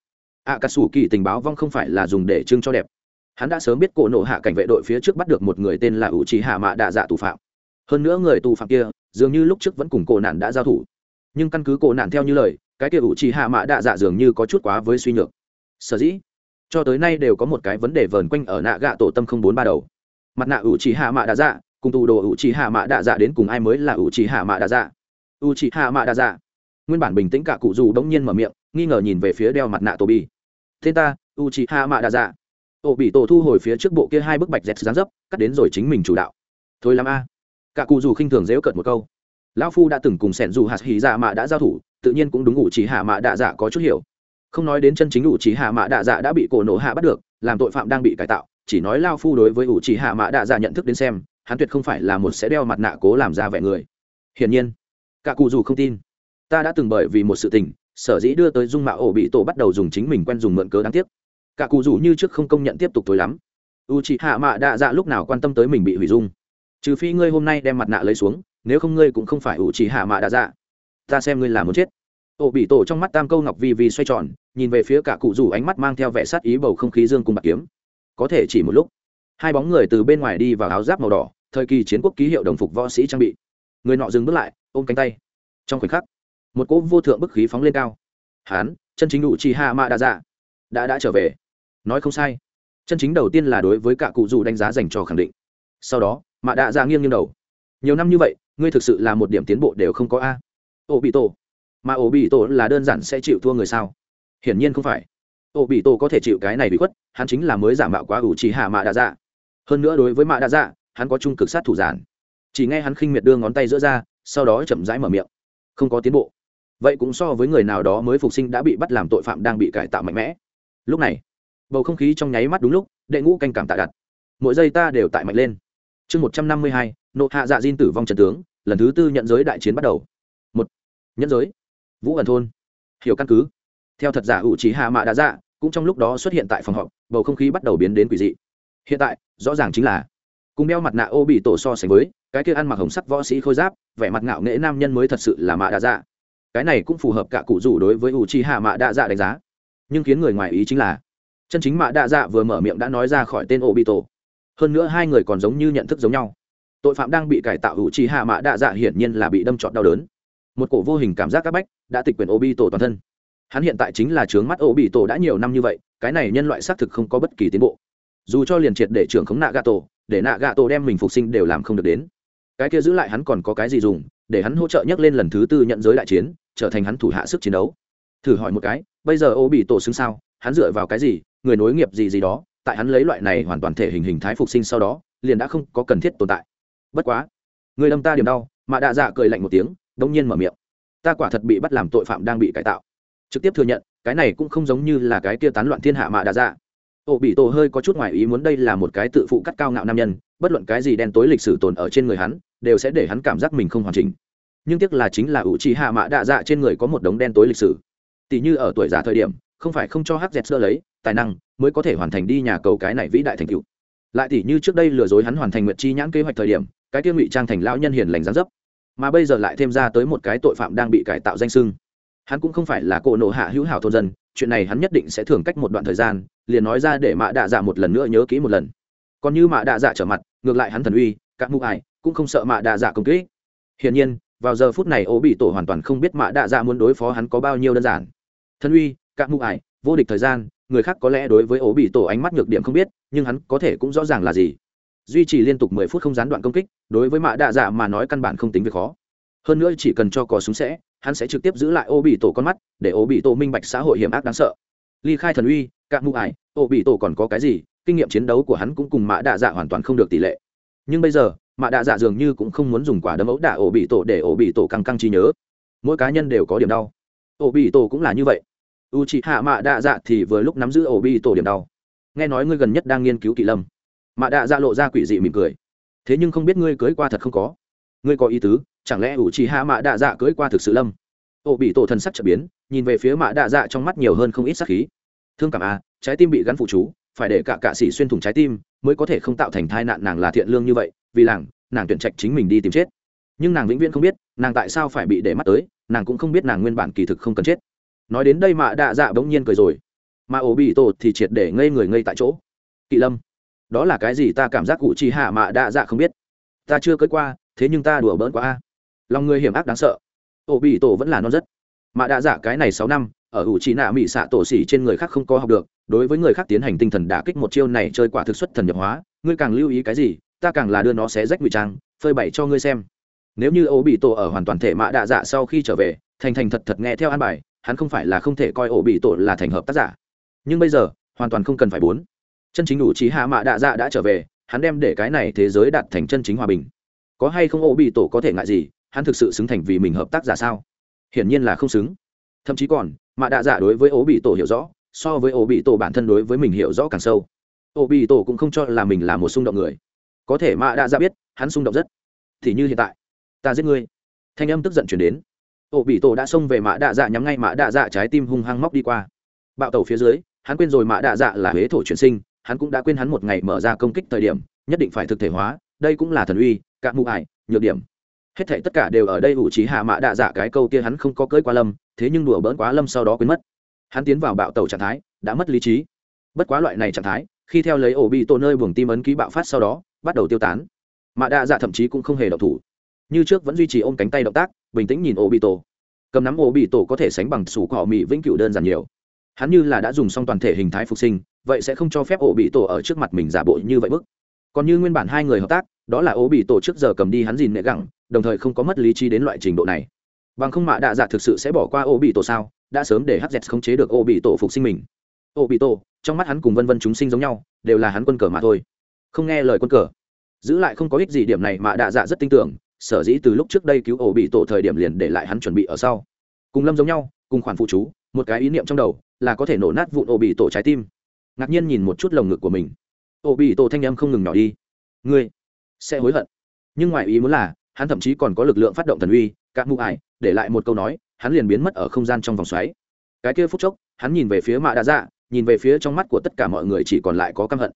Ạ cà sủ kỳ tình báo vong không phải là dùng để trưng cho đẹp. Hắn đã sớm biết cổ nộ hạ cảnh vệ đội phía trước bắt được một người tên là u chị hạ mạ đa dạ tù phạm. Hơn nữa người tù phạm kia dường như lúc trước vẫn cùng cổ nạn đã giao thủ. Nhưng căn cứ cổ nạn theo như lời, cái kia ủ trì hạ mạ đạ dạ dường như có chút quá với suy nhược. Sở dĩ, cho tới nay đều có một cái vấn đề vờn quanh ở nạ gạ tổ tâm không bốn ba đầu. Mặt nạ ủ chỉ hạ mạ đạ dạ cùng tù đồ ủ chỉ hạ mạ đạ dạ đến cùng ai mới là ủ chỉ hạ mạ đạ dạ? Ủ chỉ hạ mạ đạ dạ. Nguyên bản bình tĩnh cả cụ dù đống nhiên mở miệng, nghi ngờ nhìn về phía đeo mặt nạ tổ bi thế ta, ủ chỉ hạ mạ đa dạ. Tổ bị tổ thu hồi phía trước bộ kia hai bức bạch dẹt dán dấp, cắt đến rồi chính mình chủ đạo. Thôi làm a cả cụ dù khinh thường dễu cợt một câu. Lão phu đã từng cùng sẻn dù hạt hì dạ mạ đã giao thủ, tự nhiên cũng đúng ủ chỉ hạ mạ đạ dạ có chút hiểu. Không nói đến chân chính ủ chỉ hạ mạ đạ dạ đã bị cổ nổ hạ bắt được, làm tội phạm đang bị cải tạo, chỉ nói lao phu đối với ủ chỉ hạ mạ đạ dạ nhận thức đến xem, hắn tuyệt không phải là một sẽ đeo mặt nạ cố làm ra vẻ người. Hiển nhiên, cả cụ dù không tin. Ta đã từng bởi vì một sự tình, sở dĩ đưa tới dung mạo ổ bị tổ bắt đầu dùng chính mình quen dùng mượn cớ đáng tiếc. Cả cụ dù như trước không công nhận tiếp tục tối lắm. U chỉ hạ mạ đạ dạ lúc nào quan tâm tới mình bị hủy dung? Trừ phi ngươi hôm nay đem mặt nạ lấy xuống, nếu không ngươi cũng không phải ủ chỉ hạ mạ đạ dạ. Ta xem ngươi là muốn chết. Ổ bị tổ trong mắt tam câu ngọc vi vi xoay tròn, nhìn về phía cả cụ rủ ánh mắt mang theo vẻ sát ý bầu không khí dương cùng bạc kiếm. Có thể chỉ một lúc, hai bóng người từ bên ngoài đi vào áo giáp màu đỏ, thời kỳ chiến quốc ký hiệu đồng phục võ sĩ trang bị. Người nọ dừng bước lại, ôm cánh tay. Trong khoảnh khắc, một cỗ vô thượng bức khí phóng lên cao. Hán, chân chính đủ chi hạ mạ đa dạ. Đã đã trở về. Nói không sai. Chân chính đầu tiên là đối với cả cụ dù đánh giá dành cho khẳng định. Sau đó mạ đa dạ nghiêng nghiêng đầu. Nhiều năm như vậy, ngươi thực sự là một điểm tiến bộ đều không có a. Ô bị tổ mà ô bị tổ là đơn giản sẽ chịu thua người sao? Hiển nhiên không phải. Ô bị tổ có thể chịu cái này bị khuất, hắn chính là mới giả mạo quá ủ chỉ hạ mạ đa dạ. Hơn nữa đối với mạ đa dạ hắn có trung cực sát thủ giản. Chỉ nghe hắn khinh miệt đưa ngón tay giữa ra, sau đó chậm rãi mở miệng. Không có tiến bộ. Vậy cũng so với người nào đó mới phục sinh đã bị bắt làm tội phạm đang bị cải tạo mạnh mẽ. Lúc này, bầu không khí trong nháy mắt đúng lúc, đệ ngũ canh cảm tạ đặt. Mỗi giây ta đều tại mạnh lên chương một trăm năm mươi hai, nộ hạ dạ diên tử vong trần tướng, lần thứ tư nhận giới đại chiến bắt đầu. Một, nhận giới. Vũ ẩn thôn. Hiểu căn cứ. Theo thật giả ủ trí hạ mạ đã dạ cũng trong lúc đó xuất hiện tại phòng họp, bầu không khí bắt đầu biến đến quỷ dị. Hiện tại, rõ ràng chính là, cùng đeo mặt nạ ô bị tổ so sánh với, cái kia ăn mặc hồng sắc võ sĩ khôi giáp, vẻ mặt ngạo nghễ nam nhân mới thật sự là mạ đa dạ. Cái này cũng phù hợp cả cụ rủ đối với ủ trì hạ mạ đa dạ đánh giá. Nhưng khiến người ngoài ý chính là, chân chính mạ đa dạ vừa mở miệng đã nói ra khỏi tên ô bị tổ hơn nữa hai người còn giống như nhận thức giống nhau. Tội phạm đang bị cải tạo hữu trí hạ mã đa dạ hiển nhiên là bị đâm trọt đau đớn. Một cổ vô hình cảm giác c áp bách đã tịch quyền ô bi tổ toàn thân. Hắn hiện tại chính là trướng mắt ô bị tổ đã nhiều năm như vậy, cái này nhân loại xác thực không có bất kỳ tiến bộ. Dù cho liền triệt để trưởng khống nạ gà tổ để nạ gà tổ đem mình phục sinh đều làm không được đến. Cái kia giữ lại hắn còn có cái gì dùng, để hắn hỗ trợ nhắc lên lần thứ tư nhận giới đại chiến, trở thành hắn thủ hạ sức chiến đấu. Thử hỏi một cái, bây giờ ô bị tổ xứng sao? Hắn dựa vào cái gì? Người nối nghiệp gì gì đó? Tại hắn lấy loại này hoàn toàn thể hình hình thái phục sinh sau đó, liền đã không có cần thiết tồn tại. Bất quá, người đâm ta điểm đau, mà đạ dạ cười lạnh một tiếng đông nhiên mở miệng. Ta quả thật bị bắt làm tội phạm đang bị cải tạo. Trực tiếp thừa nhận, cái này cũng không giống như là cái kia tán loạn thiên hạ mà đạ dạ. Ổ bị tổ hơi có chút ngoài ý muốn đây là một cái tự phụ cắt cao ngạo nam nhân, bất luận cái gì đen tối lịch sử tồn ở trên người hắn, đều sẽ để hắn cảm giác mình không hoàn chỉnh. Nhưng tiếc là chính là ủ trì hạ mạ đạ dạ trên người có một đống đen tối lịch sử. Tỷ như ở tuổi già thời điểm, không phải không cho hz sơ lấy tài năng mới có thể hoàn thành đi nhà cầu cái này vĩ đại thành tựu. lại tỷ như trước đây lừa dối hắn hoàn thành nguyệt chi nhãn kế hoạch thời điểm, cái tiêu ngụy trang thành lão nhân hiền lành gián dấp. Mà bây giờ lại thêm ra tới một cái tội phạm đang bị cải tạo danh sưng hắn cũng không phải là cỗ nộ hạ hữu hảo thôn dân, chuyện này hắn nhất định sẽ thường cách một đoạn thời gian, liền nói ra để mạ đạ dạ một lần nữa nhớ kỹ một lần. Còn như mạ đạ dạ trở mặt, ngược lại hắn thần uy, các mụ ải, cũng không sợ mạ đạ dạ công kỹ hiển nhiên, vào giờ phút này ố bị tổ hoàn toàn không biết mạ đạ dạ muốn đối phó hắn có bao nhiêu đơn giản. Thần uy, các mụ ải, vô địch thời gian người khác có lẽ đối với ố bị tổ ánh mắt nhược điểm không biết, nhưng hắn có thể cũng rõ ràng là gì. Duy trì liên tục mười phút không gián đoạn công kích, đối với mạ đạ dạ mà nói căn bản không tính việc khó. Hơn nữa chỉ cần cho cò súng sẽ, hắn sẽ trực tiếp giữ lại ô bị tổ con mắt, để ô bị tổ minh bạch xã hội hiểm ác đáng sợ. Ly khai thần uy các mụ ải ô bị tổ còn có cái gì, kinh nghiệm chiến đấu của hắn cũng cùng mạ đạ dạ hoàn toàn không được tỷ lệ. Nhưng bây giờ, mạ đạ dạ dường như cũng không muốn dùng quả đấm ấu đả ổ bị tổ để ổ bị tổ căng căng trí nhớ. Mỗi cá nhân đều có điểm đau. Ổ bị tổ cũng là như vậy u chị hạ mạ đạ dạ thì vừa lúc nắm giữ ổ bị tổ điểm đau. Nghe nói ngươi gần nhất đang nghiên cứu kỵ lâm. Mạ đạ dạ lộ ra quỷ dị mỉm cười. Thế nhưng không biết ngươi cưới qua thật không có. Ngươi có ý tứ, chẳng lẽ ủ trì hạ mạ đạ dạ cưới qua thực sự lâm? Ổ bị tổ thần sắc trở biến, nhìn về phía mạ đạ dạ trong mắt nhiều hơn không ít sắc khí. Thương cảm à trái tim bị gắn phụ chú, phải để cả cạ sĩ xuyên thủng trái tim mới có thể không tạo thành thai nạn nàng là thiện lương như vậy, vì làng, nàng tuyển trạch chính mình đi tìm chết. Nhưng nàng vĩnh viễn không biết, nàng tại sao phải bị để mắt tới, nàng cũng không biết nàng nguyên bản kỳ thực không cần chết nói đến đây mạ đạ dạ bỗng nhiên cười rồi. Mà ổ bị tổ thì triệt để ngây người ngây tại chỗ. Kỵ lâm, đó là cái gì ta cảm giác cụ chi hạ mạ đạ dạ không biết. Ta chưa cưới qua, thế nhưng ta đùa bỡn quá a. Lòng người hiểm ác đáng sợ. Ổ bị tổ vẫn là non rất. Mạ đạ dạ cái này sáu năm, ở ủ trì nạ mỹ xạ tổ xỉ trên người khác không có học được, đối với người khác tiến hành tinh thần đả kích một chiêu này chơi quả thực xuất thần nhập hóa. Ngươi càng lưu ý cái gì, ta càng là đưa nó xé rách ngụy trang, phơi bày cho ngươi xem. Nếu như ổ bị tổ ở hoàn toàn thể mạ đạ dạ sau khi trở về, thành thành thật thật nghe theo an bài hắn không phải là không thể coi ổ bị tổ là thành hợp tác giả. Nhưng bây giờ, hoàn toàn không cần phải bốn. Chân chính đủ trí hạ mạ đạ dạ đã trở về, hắn đem để cái này thế giới đạt thành chân chính hòa bình. Có hay không ổ bị tổ có thể ngại gì, hắn thực sự xứng thành vì mình hợp tác giả sao? Hiển nhiên là không xứng. Thậm chí còn, mạ đạ dạ đối với ổ bị tổ hiểu rõ, so với ổ bị tổ bản thân đối với mình hiểu rõ càng sâu. Ổ bị tổ cũng không cho là mình là một xung động người. Có thể mạ đạ dạ biết, hắn xung động rất. Thì như hiện tại, ta giết ngươi. Thanh âm tức giận chuyển đến ổ bị tổ đã xông về mạ đạ dạ nhắm ngay mạ đạ dạ trái tim hung hăng móc đi qua. Bạo tàu phía dưới, hắn quên rồi mạ đạ dạ là huế thổ chuyển sinh, hắn cũng đã quên hắn một ngày mở ra công kích thời điểm, nhất định phải thực thể hóa, đây cũng là thần uy cạn mụ ải, nhược điểm. Hết thể tất cả đều ở đây ủ trí hạ mạ đạ dạ cái câu kia hắn không có cưỡi qua lâm, thế nhưng đùa bỡn quá lâm sau đó quên mất. Hắn tiến vào bạo tàu trạng thái, đã mất lý trí. Bất quá loại này trạng thái, khi theo lấy ổ bị tổ nơi buồng tim ấn ký bạo phát sau đó, bắt đầu tiêu tán. Mạ đạ dạ thậm chí cũng không hề động thủ. Như trước vẫn duy trì ôm cánh tay động tác bình tĩnh nhìn Obito, bị tổ cầm nắm Obito bị tổ có thể sánh bằng sủ cỏ mị vĩnh cửu đơn giản nhiều. Hắn như là đã dùng xong toàn thể hình thái phục sinh vậy sẽ không cho phép Obito bị tổ ở trước mặt mình giả bộ như vậy bức. Còn như nguyên bản hai người hợp tác đó là Obito bị tổ trước giờ cầm đi hắn dìn nệ gẳng đồng thời không có mất lý trí đến loại trình độ này. Bằng không mạ đạ dạ thực sự sẽ bỏ qua Obito bị tổ sao? Đã sớm để hz không chế được Obito bị tổ phục sinh mình. Obito, bị tổ trong mắt hắn cùng vân vân chúng sinh giống nhau đều là hắn quân cờ mà thôi. Không nghe lời quân cờ. Giữ lại không có ích gì điểm này mà đạ dạ rất tin tưởng sở dĩ từ lúc trước đây cứu ổ bị tổ thời điểm liền để lại hắn chuẩn bị ở sau. Cùng lâm giống nhau, cùng khoản phụ chú, một cái ý niệm trong đầu, là có thể nổ nát vụn ổ bị tổ trái tim. Ngạc nhiên nhìn một chút lồng ngực của mình. Ổ bị tổ thanh em không ngừng nhỏ đi. Ngươi sẽ hối hận. Nhưng ngoài ý muốn là, hắn thậm chí còn có lực lượng phát động thần uy các mụ ải, để lại một câu nói, hắn liền biến mất ở không gian trong vòng xoáy. Cái kia phút chốc, hắn nhìn về phía mạ đã dạ nhìn về phía trong mắt của tất cả mọi người chỉ còn lại có căm hận.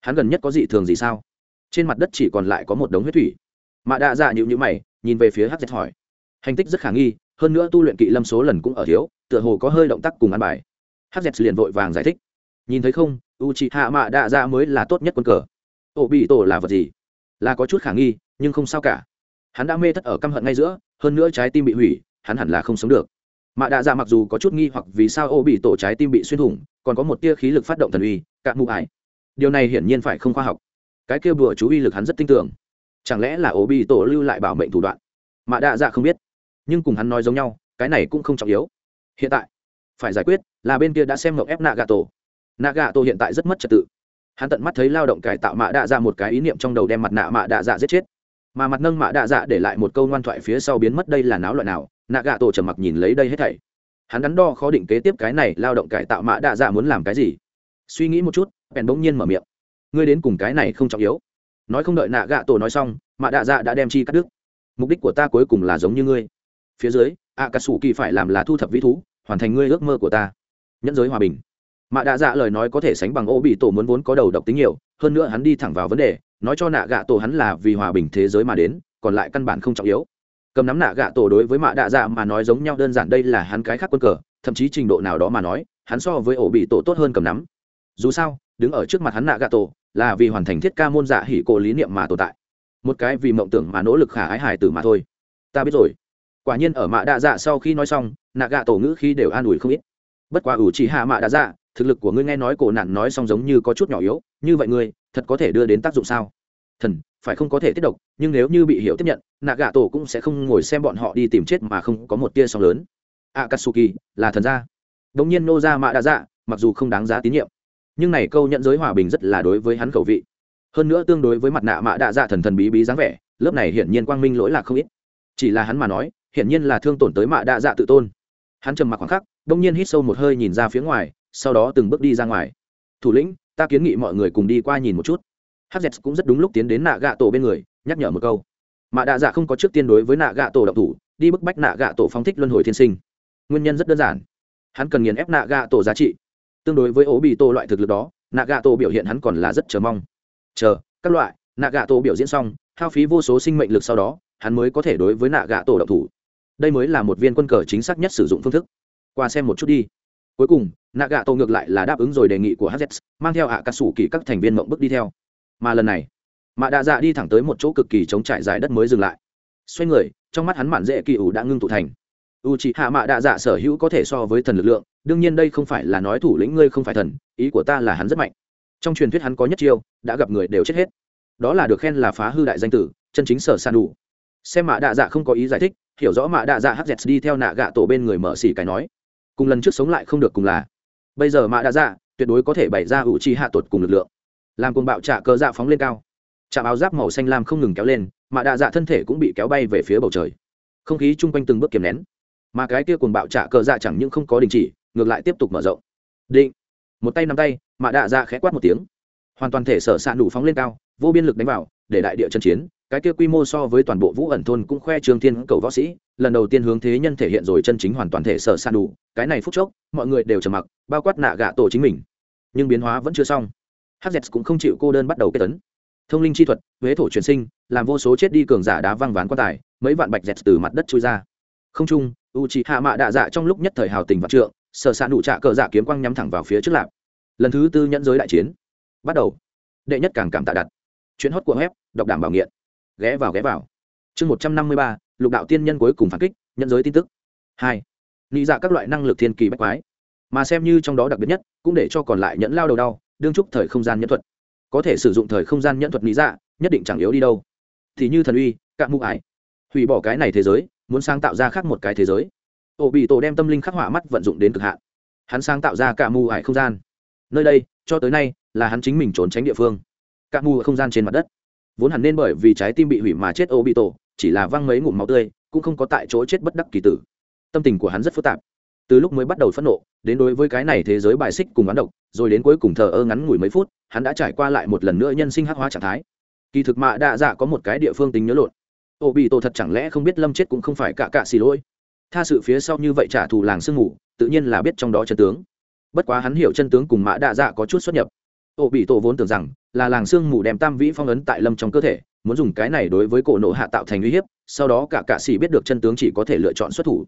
Hắn gần nhất có gì thường gì sao? Trên mặt đất chỉ còn lại có một đống huyết thủy mạ đạ dạ nhịu nhữ mày, nhìn về phía hz hỏi. Hành tích rất khả nghi, hơn nữa tu luyện kỵ lâm số lần cũng ở thiếu, tựa hồ có hơi động tác cùng ăn bài. Hz liền vội vàng giải thích. Nhìn thấy không u c h ị hạ mạ đạ dạ mới là tốt nhất quân cờ. Ổ bị tổ là vật gì? Là có chút khả nghi, nhưng không sao cả. Hắn đã mê thất ở căm hận ngay giữa, hơn nữa trái tim bị hủy, hắn hẳn là không sống được. Mạ đạ dạ mặc dù có chút nghi hoặc vì sao ô bị tổ trái tim bị xuyên thủng, còn có một tia khí lực phát động thần uy cạn mụ ải. Điều này hiển nhiên phải không khoa học. Cái kia bùa chú uy lực hắn rất tin tưởng chẳng lẽ là ô bị tổ lưu lại bảo mệnh thủ đoạn? Mà đạ dạ không biết. Nhưng cùng hắn nói giống nhau, cái này cũng không trọng yếu. Hiện tại, phải giải quyết là bên kia đã xem ngọc ép nạ gà tổ nạ gà tổ hiện tại rất mất trật tự. Hắn tận mắt thấy lao động cải tạo mạ đạ dạ một cái ý niệm trong đầu đem mặt nạ mạ đạ dạ giết chết. Mà mặt nâng mạ đạ dạ để lại một câu ngoan thoại phía sau biến mất đây là náo loại nào nạ gạ tổ trầm mặc nhìn lấy đây hết thảy. Hắn đắn đo khó định kế tiếp cái này lao động cải tạo mạ đạ dạ muốn làm cái gì. Suy nghĩ một chút, bèn bỗng nhiên mở miệng. Ngươi đến cùng cái này không trọng yếu nói không đợi nạ gạ tổ nói xong mạ đạ dạ đã đem chi cắt đứt. Mục đích của ta cuối cùng là giống như ngươi. Phía dưới ạ cà sủ kỳ phải làm là thu thập vĩ thú, hoàn thành ngươi ước mơ của ta. Nhẫn giới hòa bình. Mạ đạ dạ lời nói có thể sánh bằng ô bị tổ muốn vốn có đầu độc tính nhiều, hơn nữa hắn đi thẳng vào vấn đề, nói cho nạ gạ tổ hắn là vì hòa bình thế giới mà đến, còn lại căn bản không trọng yếu. Cầm nắm nạ gạ tổ đối với mạ đạ dạ mà nói giống nhau đơn giản đây là hắn cái khác quân cờ, thậm chí trình độ nào đó mà nói, hắn so với ổ bị tổ tốt hơn cầm nắm. Dù sao, đứng ở trước mặt hắn nạ gạ tổ là vì hoàn thành thiết ca môn dạ hỉ cổ lý niệm mà tồn tại. Một cái vì mộng tưởng mà nỗ lực khả ái hài tử mà thôi. Ta biết rồi. Quả nhiên ở mạ đa dạ sau khi nói xong, nạ gạ tổ ngữ khi đều an ủi không ít. Bất quá ủ chỉ hạ mạ đa dạ thực lực của ngươi nghe nói cổ nạn nói xong giống như có chút nhỏ yếu, như vậy ngươi, thật có thể đưa đến tác dụng sao? Thần, phải không có thể tiết độc, nhưng nếu như bị hiểu tiếp nhận, nạ gạ tổ cũng sẽ không ngồi xem bọn họ đi tìm chết mà không có một tia sóng lớn. Akatsuki, là thần gia. Đống nhiên nô ra mạ đa dạ mặc dù không đáng giá tín nhiệm nhưng này câu nhận giới hòa bình rất là đối với hắn khẩu vị. Hơn nữa tương đối với mặt nạ mạ đạ dạ thần thần bí bí dáng vẻ, lớp này hiển nhiên quang minh lỗi lạc không ít. Chỉ là hắn mà nói, hiển nhiên là thương tổn tới mạ đạ dạ tự tôn. Hắn trầm mặc khoảng khắc, đông nhiên hít sâu một hơi nhìn ra phía ngoài, sau đó từng bước đi ra ngoài. Thủ lĩnh, ta kiến nghị mọi người cùng đi qua nhìn một chút. Hz cũng rất đúng lúc tiến đến nạ gạ tổ bên người, nhắc nhở một câu. Mạ đạ dạ không có trước tiên đối với nạ gạ tổ độc thủ, đi bức bách nạ gạ tổ phóng thích luân hồi thiên sinh. Nguyên nhân rất đơn giản. Hắn cần nghiền ép nạ gạ tổ giá trị tương đối với ố bị tổ loại thực lực đó nạ gạ tổ biểu hiện hắn còn là rất chờ mong. Chờ, các loại nạ gạ tổ biểu diễn xong, hao phí vô số sinh mệnh lực sau đó, hắn mới có thể đối với nạ gạ tổ độc thủ. Đây mới là một viên quân cờ chính xác nhất sử dụng phương thức. Qua xem một chút đi. Cuối cùng nạ gạ tổ ngược lại là đáp ứng rồi đề nghị của hz mang theo hạ à cà sủ kỳ các thành viên mộng bước đi theo. Mà lần này, mạ đạ dạ đi thẳng tới một chỗ cực kỳ chống trải dài đất mới dừng lại. Xoay người, trong mắt hắn mạn dễ kỳ ủ đã ngưng tụ thành. U c h ị hạ mạ đạ dạ sở hữu có thể so với thần lực lượng đương nhiên đây không phải là nói thủ lĩnh ngươi không phải thần, ý của ta là hắn rất mạnh. Trong truyền thuyết hắn có nhất chiêu, đã gặp người đều chết hết. Đó là được khen là phá hư đại danh tử, chân chính sở san đủ. Xem mạ đạ dạ không có ý giải thích, hiểu rõ mạ đạ dạ hz đi theo nạ gạ tổ bên người mở xỉ cái nói. Cùng lần trước sống lại không được cùng là. Bây giờ mạ đạ dạ tuyệt đối có thể bày ra ủ chi hạ tuột cùng lực lượng. Làm cuồng bạo trả cờ dạ phóng lên cao. Trạm áo giáp màu xanh lam không ngừng kéo lên, mạ đạ dạ thân thể cũng bị kéo bay về phía bầu trời. Không khí chung quanh từng bước kiềm nén. Mà cái kia cuồng bạo trả cờ dạ chẳng những không có đình chỉ ngược lại tiếp tục mở rộng. Định. Một tay nắm tay mạ đạ dạ khẽ quát một tiếng. Hoàn toàn thể sở s ạ đủ phóng lên cao, vô biên lực đánh vào, để đại địa chân chiến. Cái kia quy mô so với toàn bộ vũ ẩn thôn cũng khoe trương thiên cầu võ sĩ, lần đầu tiên hướng thế nhân thể hiện rồi chân chính hoàn toàn thể sở s ạ đủ cái này phút chốc, mọi người đều trầm mặc, bao quát nạ gạ tổ chính mình. Nhưng biến hóa vẫn chưa xong. Hz cũng không chịu cô đơn bắt đầu kết tấn. Thông linh chi thuật, huế thổ truyền sinh, làm vô số chết đi cường giả đá văng ván quan tài, mấy vạn bạch dẹt từ mặt đất trôi ra. Không trung u c hạ mạ đạ dạ trong lúc nhất thời hào tình vạn trượng sở s ạ đủ trạ cờ dạ kiếm quang nhắm thẳng vào phía trước lạp. Lần thứ tư nhẫn giới đại chiến. Bắt đầu. Đệ nhất càng cảm tạ đặt. Chuyến hót của web đọc đảm bảo nghiện. Ghé vào ghé vào. Chương một trăm năm mươi ba, lục đạo tiên nhân cuối cùng phản kích, nhẫn giới tin tức. Hai. Nghĩ dạ các loại năng lực thiên kỳ bách quái. Mà xem như trong đó đặc biệt nhất, cũng để cho còn lại nhẫn lao đầu đau, đương trúc thời không gian nhẫn thuật. Có thể sử dụng thời không gian nhẫn thuật nghĩ dạ nhất định chẳng yếu đi đâu. Thì như thần uy, cạn mụ ải. Hủy bỏ cái này thế giới, muốn sáng tạo ra khác một cái thế giới ổ bị tổ đem tâm linh khắc họa mắt vận dụng đến cực hạn. Hắn sáng tạo ra cả mù ải không gian. Nơi đây, cho tới nay, là hắn chính mình trốn tránh địa phương. Cả mù không gian trên mặt đất. Vốn hẳn nên bởi vì trái tim bị hủy mà chết ổ bị tổ, chỉ là văng mấy ngụm máu tươi, cũng không có tại chỗ chết bất đắc kỳ tử. Tâm tình của hắn rất phức tạp. Từ lúc mới bắt đầu phẫn nộ, đến đối với cái này thế giới bài xích cùng bán độc, rồi đến cuối cùng thờ ơ ngắn ngủi mấy phút, hắn đã trải qua lại một lần nữa nhân sinh hắc hóa trạng thái. Kỳ thực mạ đa dạ có một cái địa phương tính nhớ lộn. Ô bị tổ thật chẳng lẽ không biết lâm chết cũng không phải cả cạ xì lỗi tha sự phía sau như vậy trả thù làng sương ngủ tự nhiên là biết trong đó chân tướng. Bất quá hắn hiểu chân tướng cùng mã đa dạ có chút xuất nhập. Ô bị tổ vốn tưởng rằng là làng sương mù đem tam vĩ phong ấn tại lâm trong cơ thể, muốn dùng cái này đối với cổ nộ hạ tạo thành uy hiếp, sau đó cả cạ sĩ biết được chân tướng chỉ có thể lựa chọn xuất thủ.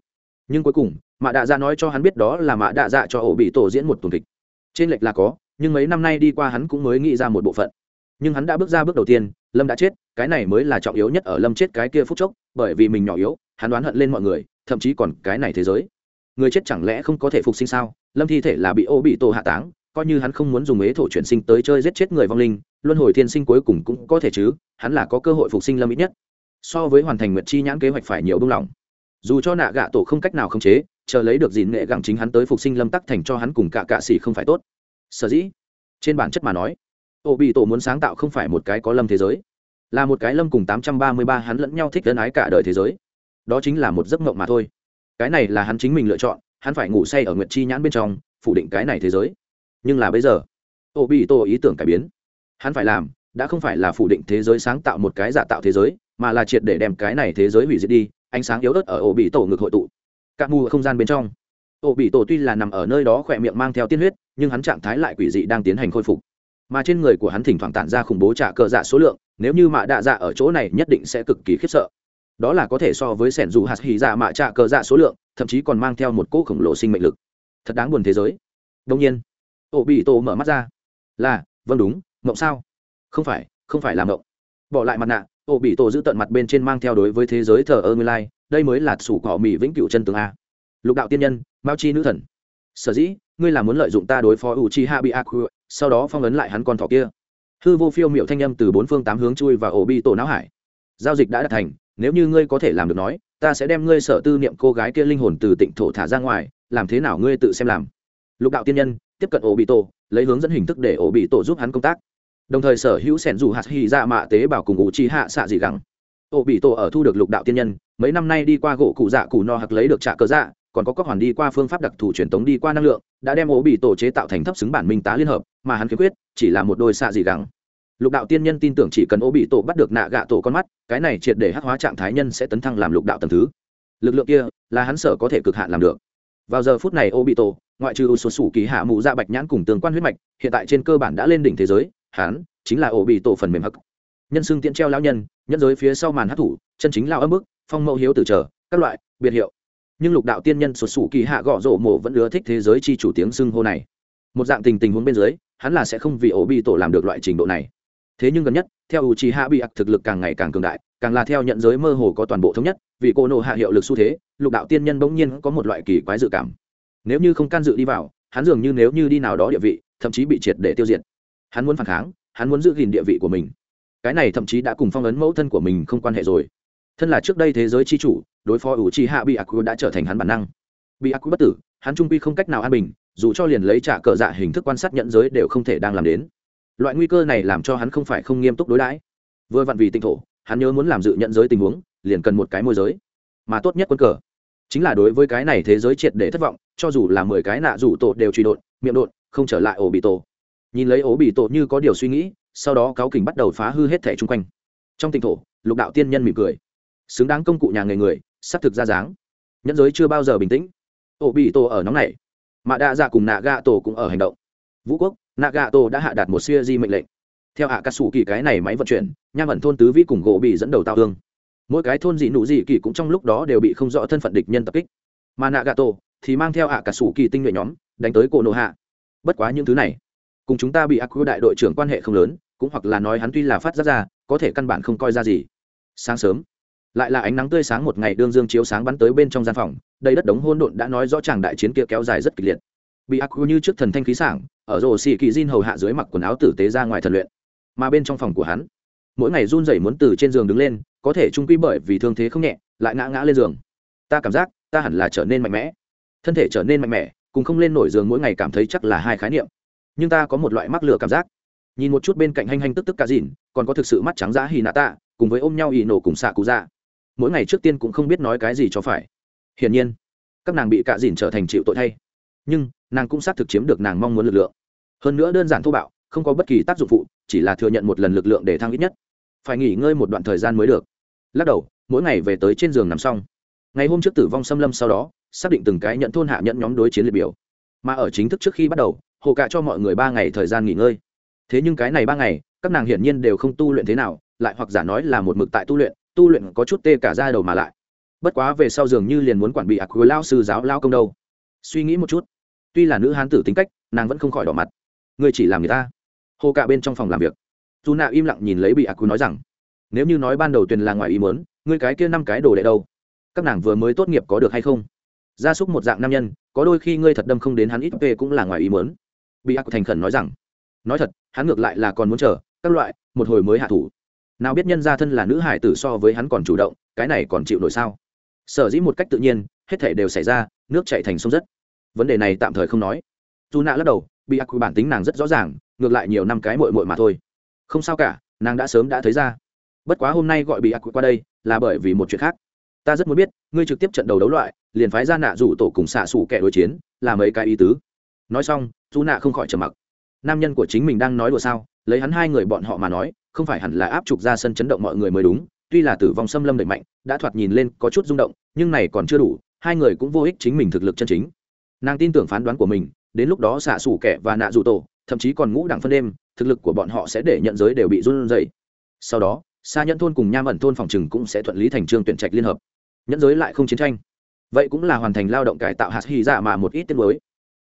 Nhưng cuối cùng mạ đạ dạ nói cho hắn biết đó là mạ đạ dạ cho ổ bị tổ diễn một tuần kịch. Trên lệch là có, nhưng mấy năm nay đi qua hắn cũng mới nghĩ ra một bộ phận. Nhưng hắn đã bước ra bước đầu tiên, lâm đã chết, cái này mới là trọng yếu nhất ở lâm chết cái kia phút chốc, bởi vì mình nhỏ yếu, hắn đoán hận lên mọi người thậm chí còn cái này thế giới. Người chết chẳng lẽ không có thể phục sinh sao? Lâm thi thể là bị ô bị tổ hạ táng, coi như hắn không muốn dùng ế thổ chuyển sinh tới chơi giết chết người vong linh, luân hồi thiên sinh cuối cùng cũng có thể chứ, hắn là có cơ hội phục sinh lâm ít nhất. So với hoàn thành nguyệt chi nhãn kế hoạch phải nhiều bông lỏng. Dù cho nạ gạ tổ không cách nào khống chế, chờ lấy được dìn nghệ gặng chính hắn tới phục sinh lâm tắc thành cho hắn cùng cả cạ xỉ không phải tốt. Sở dĩ, trên bản chất mà nói, ô bị tổ muốn sáng tạo không phải một cái có lâm thế giới, là một cái lâm cùng tám trăm ba mươi ba hắn lẫn nhau thích ân ái cả đời thế giới đó chính là một giấc mộng mà thôi. Cái này là hắn chính mình lựa chọn, hắn phải ngủ say ở nguyệt chi nhãn bên trong, phủ định cái này thế giới. Nhưng là bây giờ ô bị tổ ý tưởng cải biến. Hắn phải làm, đã không phải là phủ định thế giới sáng tạo một cái giả tạo thế giới, mà là triệt để đem cái này thế giới hủy diệt đi, ánh sáng yếu ớt ở ổ bị tổ ngực hội tụ. Cả mù ở không gian bên trong. Ổ bị tổ tuy là nằm ở nơi đó khỏe miệng mang theo tiên huyết, nhưng hắn trạng thái lại quỷ dị đang tiến hành khôi phục. Mà trên người của hắn thỉnh thoảng tản ra khủng bố trả cờ dạ số lượng, nếu như mạ đạ dạ ở chỗ này nhất định sẽ cực kỳ khiếp sợ đó là có thể so với sẻn dù hạt hì dạ mạ trạ cờ dạ số lượng, thậm chí còn mang theo một cỗ khổng lồ sinh mệnh lực. Thật đáng buồn thế giới. Đông nhiên ổ bị tổ mở mắt ra. Là vâng đúng, mộng sao? Không phải không phải là mộng. Bỏ lại mặt nạ ổ bị tổ giữ tận mặt bên trên mang theo đối với thế giới thờ ơ nguyên lai, đây mới là sủ cỏ mỹ vĩnh cựu chân tường a. Lục đạo tiên nhân, mao chi nữ thần. Sở dĩ, ngươi là muốn lợi dụng ta đối phó u chi ha bị ác sau đó phong ấn lại hắn con thỏ kia. Hư vô phiêu miệu thanh âm từ bốn phương tám hướng chui và ổ bị tổ não hải. Giao dịch đã đạt thành nếu như ngươi có thể làm được nói, ta sẽ đem ngươi sở tư niệm cô gái kia linh hồn từ tịnh thổ thả ra ngoài, làm thế nào ngươi tự xem làm. Lục đạo tiên nhân, tiếp cận ổ bị tổ lấy hướng dẫn hình thức để ổ bị tổ giúp hắn công tác. Đồng thời sở hữu sẻn dù hạt hy ra dạ mạ tế bảo cùng ủ trí hạ xạ dị gắng ổ bị tổ ở thu được lục đạo tiên nhân, mấy năm nay đi qua gỗ cụ dạ cụ no hạt lấy được trả cơ dạ còn có các hoàn đi qua phương pháp đặc thù truyền tống đi qua năng lượng, đã đem ổ bị tổ chế tạo thành thấp xứng bản minh tá liên hợp, mà hắn khiếm khuyết, chỉ là một đôi xạ dị gắng lục đạo tiên nhân tin tưởng chỉ cần ô bị tổ bắt được nạ gạ tổ con mắt, cái này triệt để hắc hóa trạng thái nhân sẽ tấn thăng làm lục đạo tầm thứ. Lực lượng kia là hắn sở có thể cực hạn làm được. Vào giờ phút này ô bị tổ, ngoại trừ số sủ kỳ hạ mụ dạ bạch nhãn cùng tương quan huyết mạch, hiện tại trên cơ bản đã lên đỉnh thế giới, hắn chính là ô bị tổ phần mềm hắc. Nhân xương tiễn treo lão nhân nhân giới phía sau màn hắc thủ, chân chính lao âm bức, phong mẫu hiếu tử trở, các loại, biệt hiệu. Nhưng lục đạo tiên nhân sụt sủ kỳ hạ gõ rộ mộ vẫn ưa thích thế giới chi chủ tiếng xưng hô này. Một dạng tình tình huống bên dưới, hắn là sẽ không vì ổ bị tổ làm được loại trình độ này thế nhưng gần nhất, theo u trì hạ bị ặc thực lực càng ngày càng cường đại, càng là theo nhận giới mơ hồ có toàn bộ thống nhất, vì cô nộ hạ hiệu lực xu thế, lục đạo tiên nhân bỗng nhiên có một loại kỳ quái dự cảm. Nếu như không can dự đi vào, hắn dường như nếu như đi nào đó địa vị, thậm chí bị triệt để tiêu diệt. Hắn muốn phản kháng, hắn muốn giữ gìn địa vị của mình. Cái này thậm chí đã cùng phong ấn mẫu thân của mình không quan hệ rồi. Thân là trước đây thế giới c h i chủ, đối phó ủ chi hạ bị ác đã trở thành hắn bản năng. Bị ác bất tử, hắn trung quy không cách nào an bình, dù cho liền lấy trả cờ dạ hình thức quan sát nhận giới đều không thể đang làm đến loại nguy cơ này làm cho hắn không phải không nghiêm túc đối đãi. Vừa vặn vì tinh thổ, hắn nhớ muốn làm dự nhận giới tình huống, liền cần một cái môi giới. Mà tốt nhất quân cờ, chính là đối với cái này thế giới triệt để thất vọng, cho dù là mười cái nạ rủ tổ đều truy đột, miệng đột, không trở lại ổ bị tổ. Nhìn lấy ổ bị tổ như có điều suy nghĩ, sau đó cáo kình bắt đầu phá hư hết thẻ chung quanh. Trong tỉnh thổ, lục đạo tiên nhân mỉm cười. Xứng đáng công cụ nhà người người, sắp thực ra dáng. Nhẫn giới chưa bao giờ bình tĩnh. Ổ bị tổ ở nóng này. Mà đa dạ cùng nạ gạ tổ cũng ở hành động. Vũ quốc nagato đã hạ đạt một siêu di mệnh lệnh. Theo hạ cà sủ kỳ cái này máy vận chuyển, nham ẩn thôn tứ vĩ cùng gỗ bị dẫn đầu tao hương mỗi cái thôn dị nụ dị kỳ cũng trong lúc đó đều bị không rõ thân phận địch nhân tập kích. Mà nagato thì mang theo hạ cà sủ kỳ tinh nhuệ nhóm, đánh tới cổ nộ hạ. Bất quá những thứ này, cùng chúng ta bị ác quy đại đội trưởng quan hệ không lớn, cũng hoặc là nói hắn tuy là phát ra ra, có thể căn bản không coi ra gì. Sáng sớm, lại là ánh nắng tươi sáng một ngày đương dương chiếu sáng bắn tới bên trong gian phòng đây đất đống hôn độn đã nói rõ chàng đại chiến kia kéo dài rất kịch liệt bị ác quy như trước thần thanh khí sảng, ở rổ xì kỳ diên hầu hạ dưới mặc quần áo tử tế ra ngoài thần luyện. Mà bên trong phòng của hắn, mỗi ngày run rẩy muốn từ trên giường đứng lên, có thể trung quy bởi vì thương thế không nhẹ, lại ngã ngã lên giường. Ta cảm giác, ta hẳn là trở nên mạnh mẽ. Thân thể trở nên mạnh mẽ, cùng không lên nổi giường mỗi ngày cảm thấy chắc là hai khái niệm. Nhưng ta có một loại mắc lửa cảm giác. Nhìn một chút bên cạnh hanh hanh tức tức cả dìn còn có thực sự mắt trắng giá hì nạ tạ, cùng với ôm nhau ì nổ cùng xạ cụ ra mỗi ngày trước tiên cũng không biết nói cái gì cho phải. Hiển nhiên, các nàng bị cả dìn trở thành chịu tội thay nhưng nàng cũng xác thực chiếm được nàng mong muốn lực lượng. Hơn nữa đơn giản thô bạo, không có bất kỳ tác dụng phụ, chỉ là thừa nhận một lần lực lượng để thăng ít nhất. Phải nghỉ ngơi một đoạn thời gian mới được. Lắc đầu, mỗi ngày về tới trên giường nằm xong. Ngày hôm trước tử vong xâm lâm sau đó, xác định từng cái nhận thôn hạ nhận nhóm đối chiến liệt biểu. Mà ở chính thức trước khi bắt đầu, hồ cạ cho mọi người ba ngày thời gian nghỉ ngơi. Thế nhưng cái này ba ngày, các nàng hiển nhiên đều không tu luyện thế nào, lại hoặc giả nói là một mực tại tu luyện tu luyện có chút tê cả ra đầu mà lại. Bất quá về sau dường như liền muốn quản bị ạc à lao sư giáo lao công đâu suy nghĩ một chút. Tuy là nữ hán tử tính cách, nàng vẫn không khỏi đỏ mặt. Ngươi chỉ làm người ta. Hồ cạ bên trong phòng làm việc. Dù nạ im lặng nhìn lấy bị ác cú nói rằng, nếu như nói ban đầu tuyền là ngoài ý mớn ngươi cái kia năm cái đồ đệ đâu? Các nàng vừa mới tốt nghiệp có được hay không? Gia súc một dạng nam nhân, có đôi khi ngươi thật đâm không đến hắn ít, về cũng là ngoài ý mớn bị ác thành khẩn nói rằng, nói thật, hắn ngược lại là còn muốn chờ, các loại, một hồi mới hạ thủ. Nào biết nhân gia thân là nữ hải tử so với hắn còn chủ động, cái này còn chịu nổi sao? Sở dĩ một cách tự nhiên, hết thể đều xảy ra nước chạy thành sông rất. Vấn đề này tạm thời không nói. Dù nạ lắc đầu, bị ác bản tính nàng rất rõ ràng, ngược lại nhiều năm cái mội mội mà thôi. Không sao cả, nàng đã sớm đã thấy ra. Bất quá hôm nay gọi bị ác qua đây, là bởi vì một chuyện khác. Ta rất muốn biết, ngươi trực tiếp trận đầu đấu loại, liền phái ra nạ rủ tổ cùng xạ xủ kẻ đối chiến, là mấy cái ý tứ. Nói xong, dù nạ không khỏi trầm mặc. Nam nhân của chính mình đang nói đùa sao, lấy hắn hai người bọn họ mà nói, không phải hẳn là áp trục ra sân chấn động mọi người mới đúng, tuy là tử vong xâm lâm đẩy mạnh, đã thoạt nhìn lên có chút rung động, nhưng này còn chưa đủ hai người cũng vô ích chính mình thực lực chân chính. Nàng tin tưởng phán đoán của mình, đến lúc đó xạ xủ kẻ và nạ dù tổ, thậm chí còn ngũ đẳng phân đêm, thực lực của bọn họ sẽ để nhận giới đều bị run dày sau đó xa nhẫn thôn cùng nham ẩn thôn phòng trừng cũng sẽ thuận lý thành trương tuyển trạch liên hợp. Nhẫn giới lại không chiến tranh. Vậy cũng là hoàn thành lao động cải tạo hạt hy dạ mà một ít tiết mới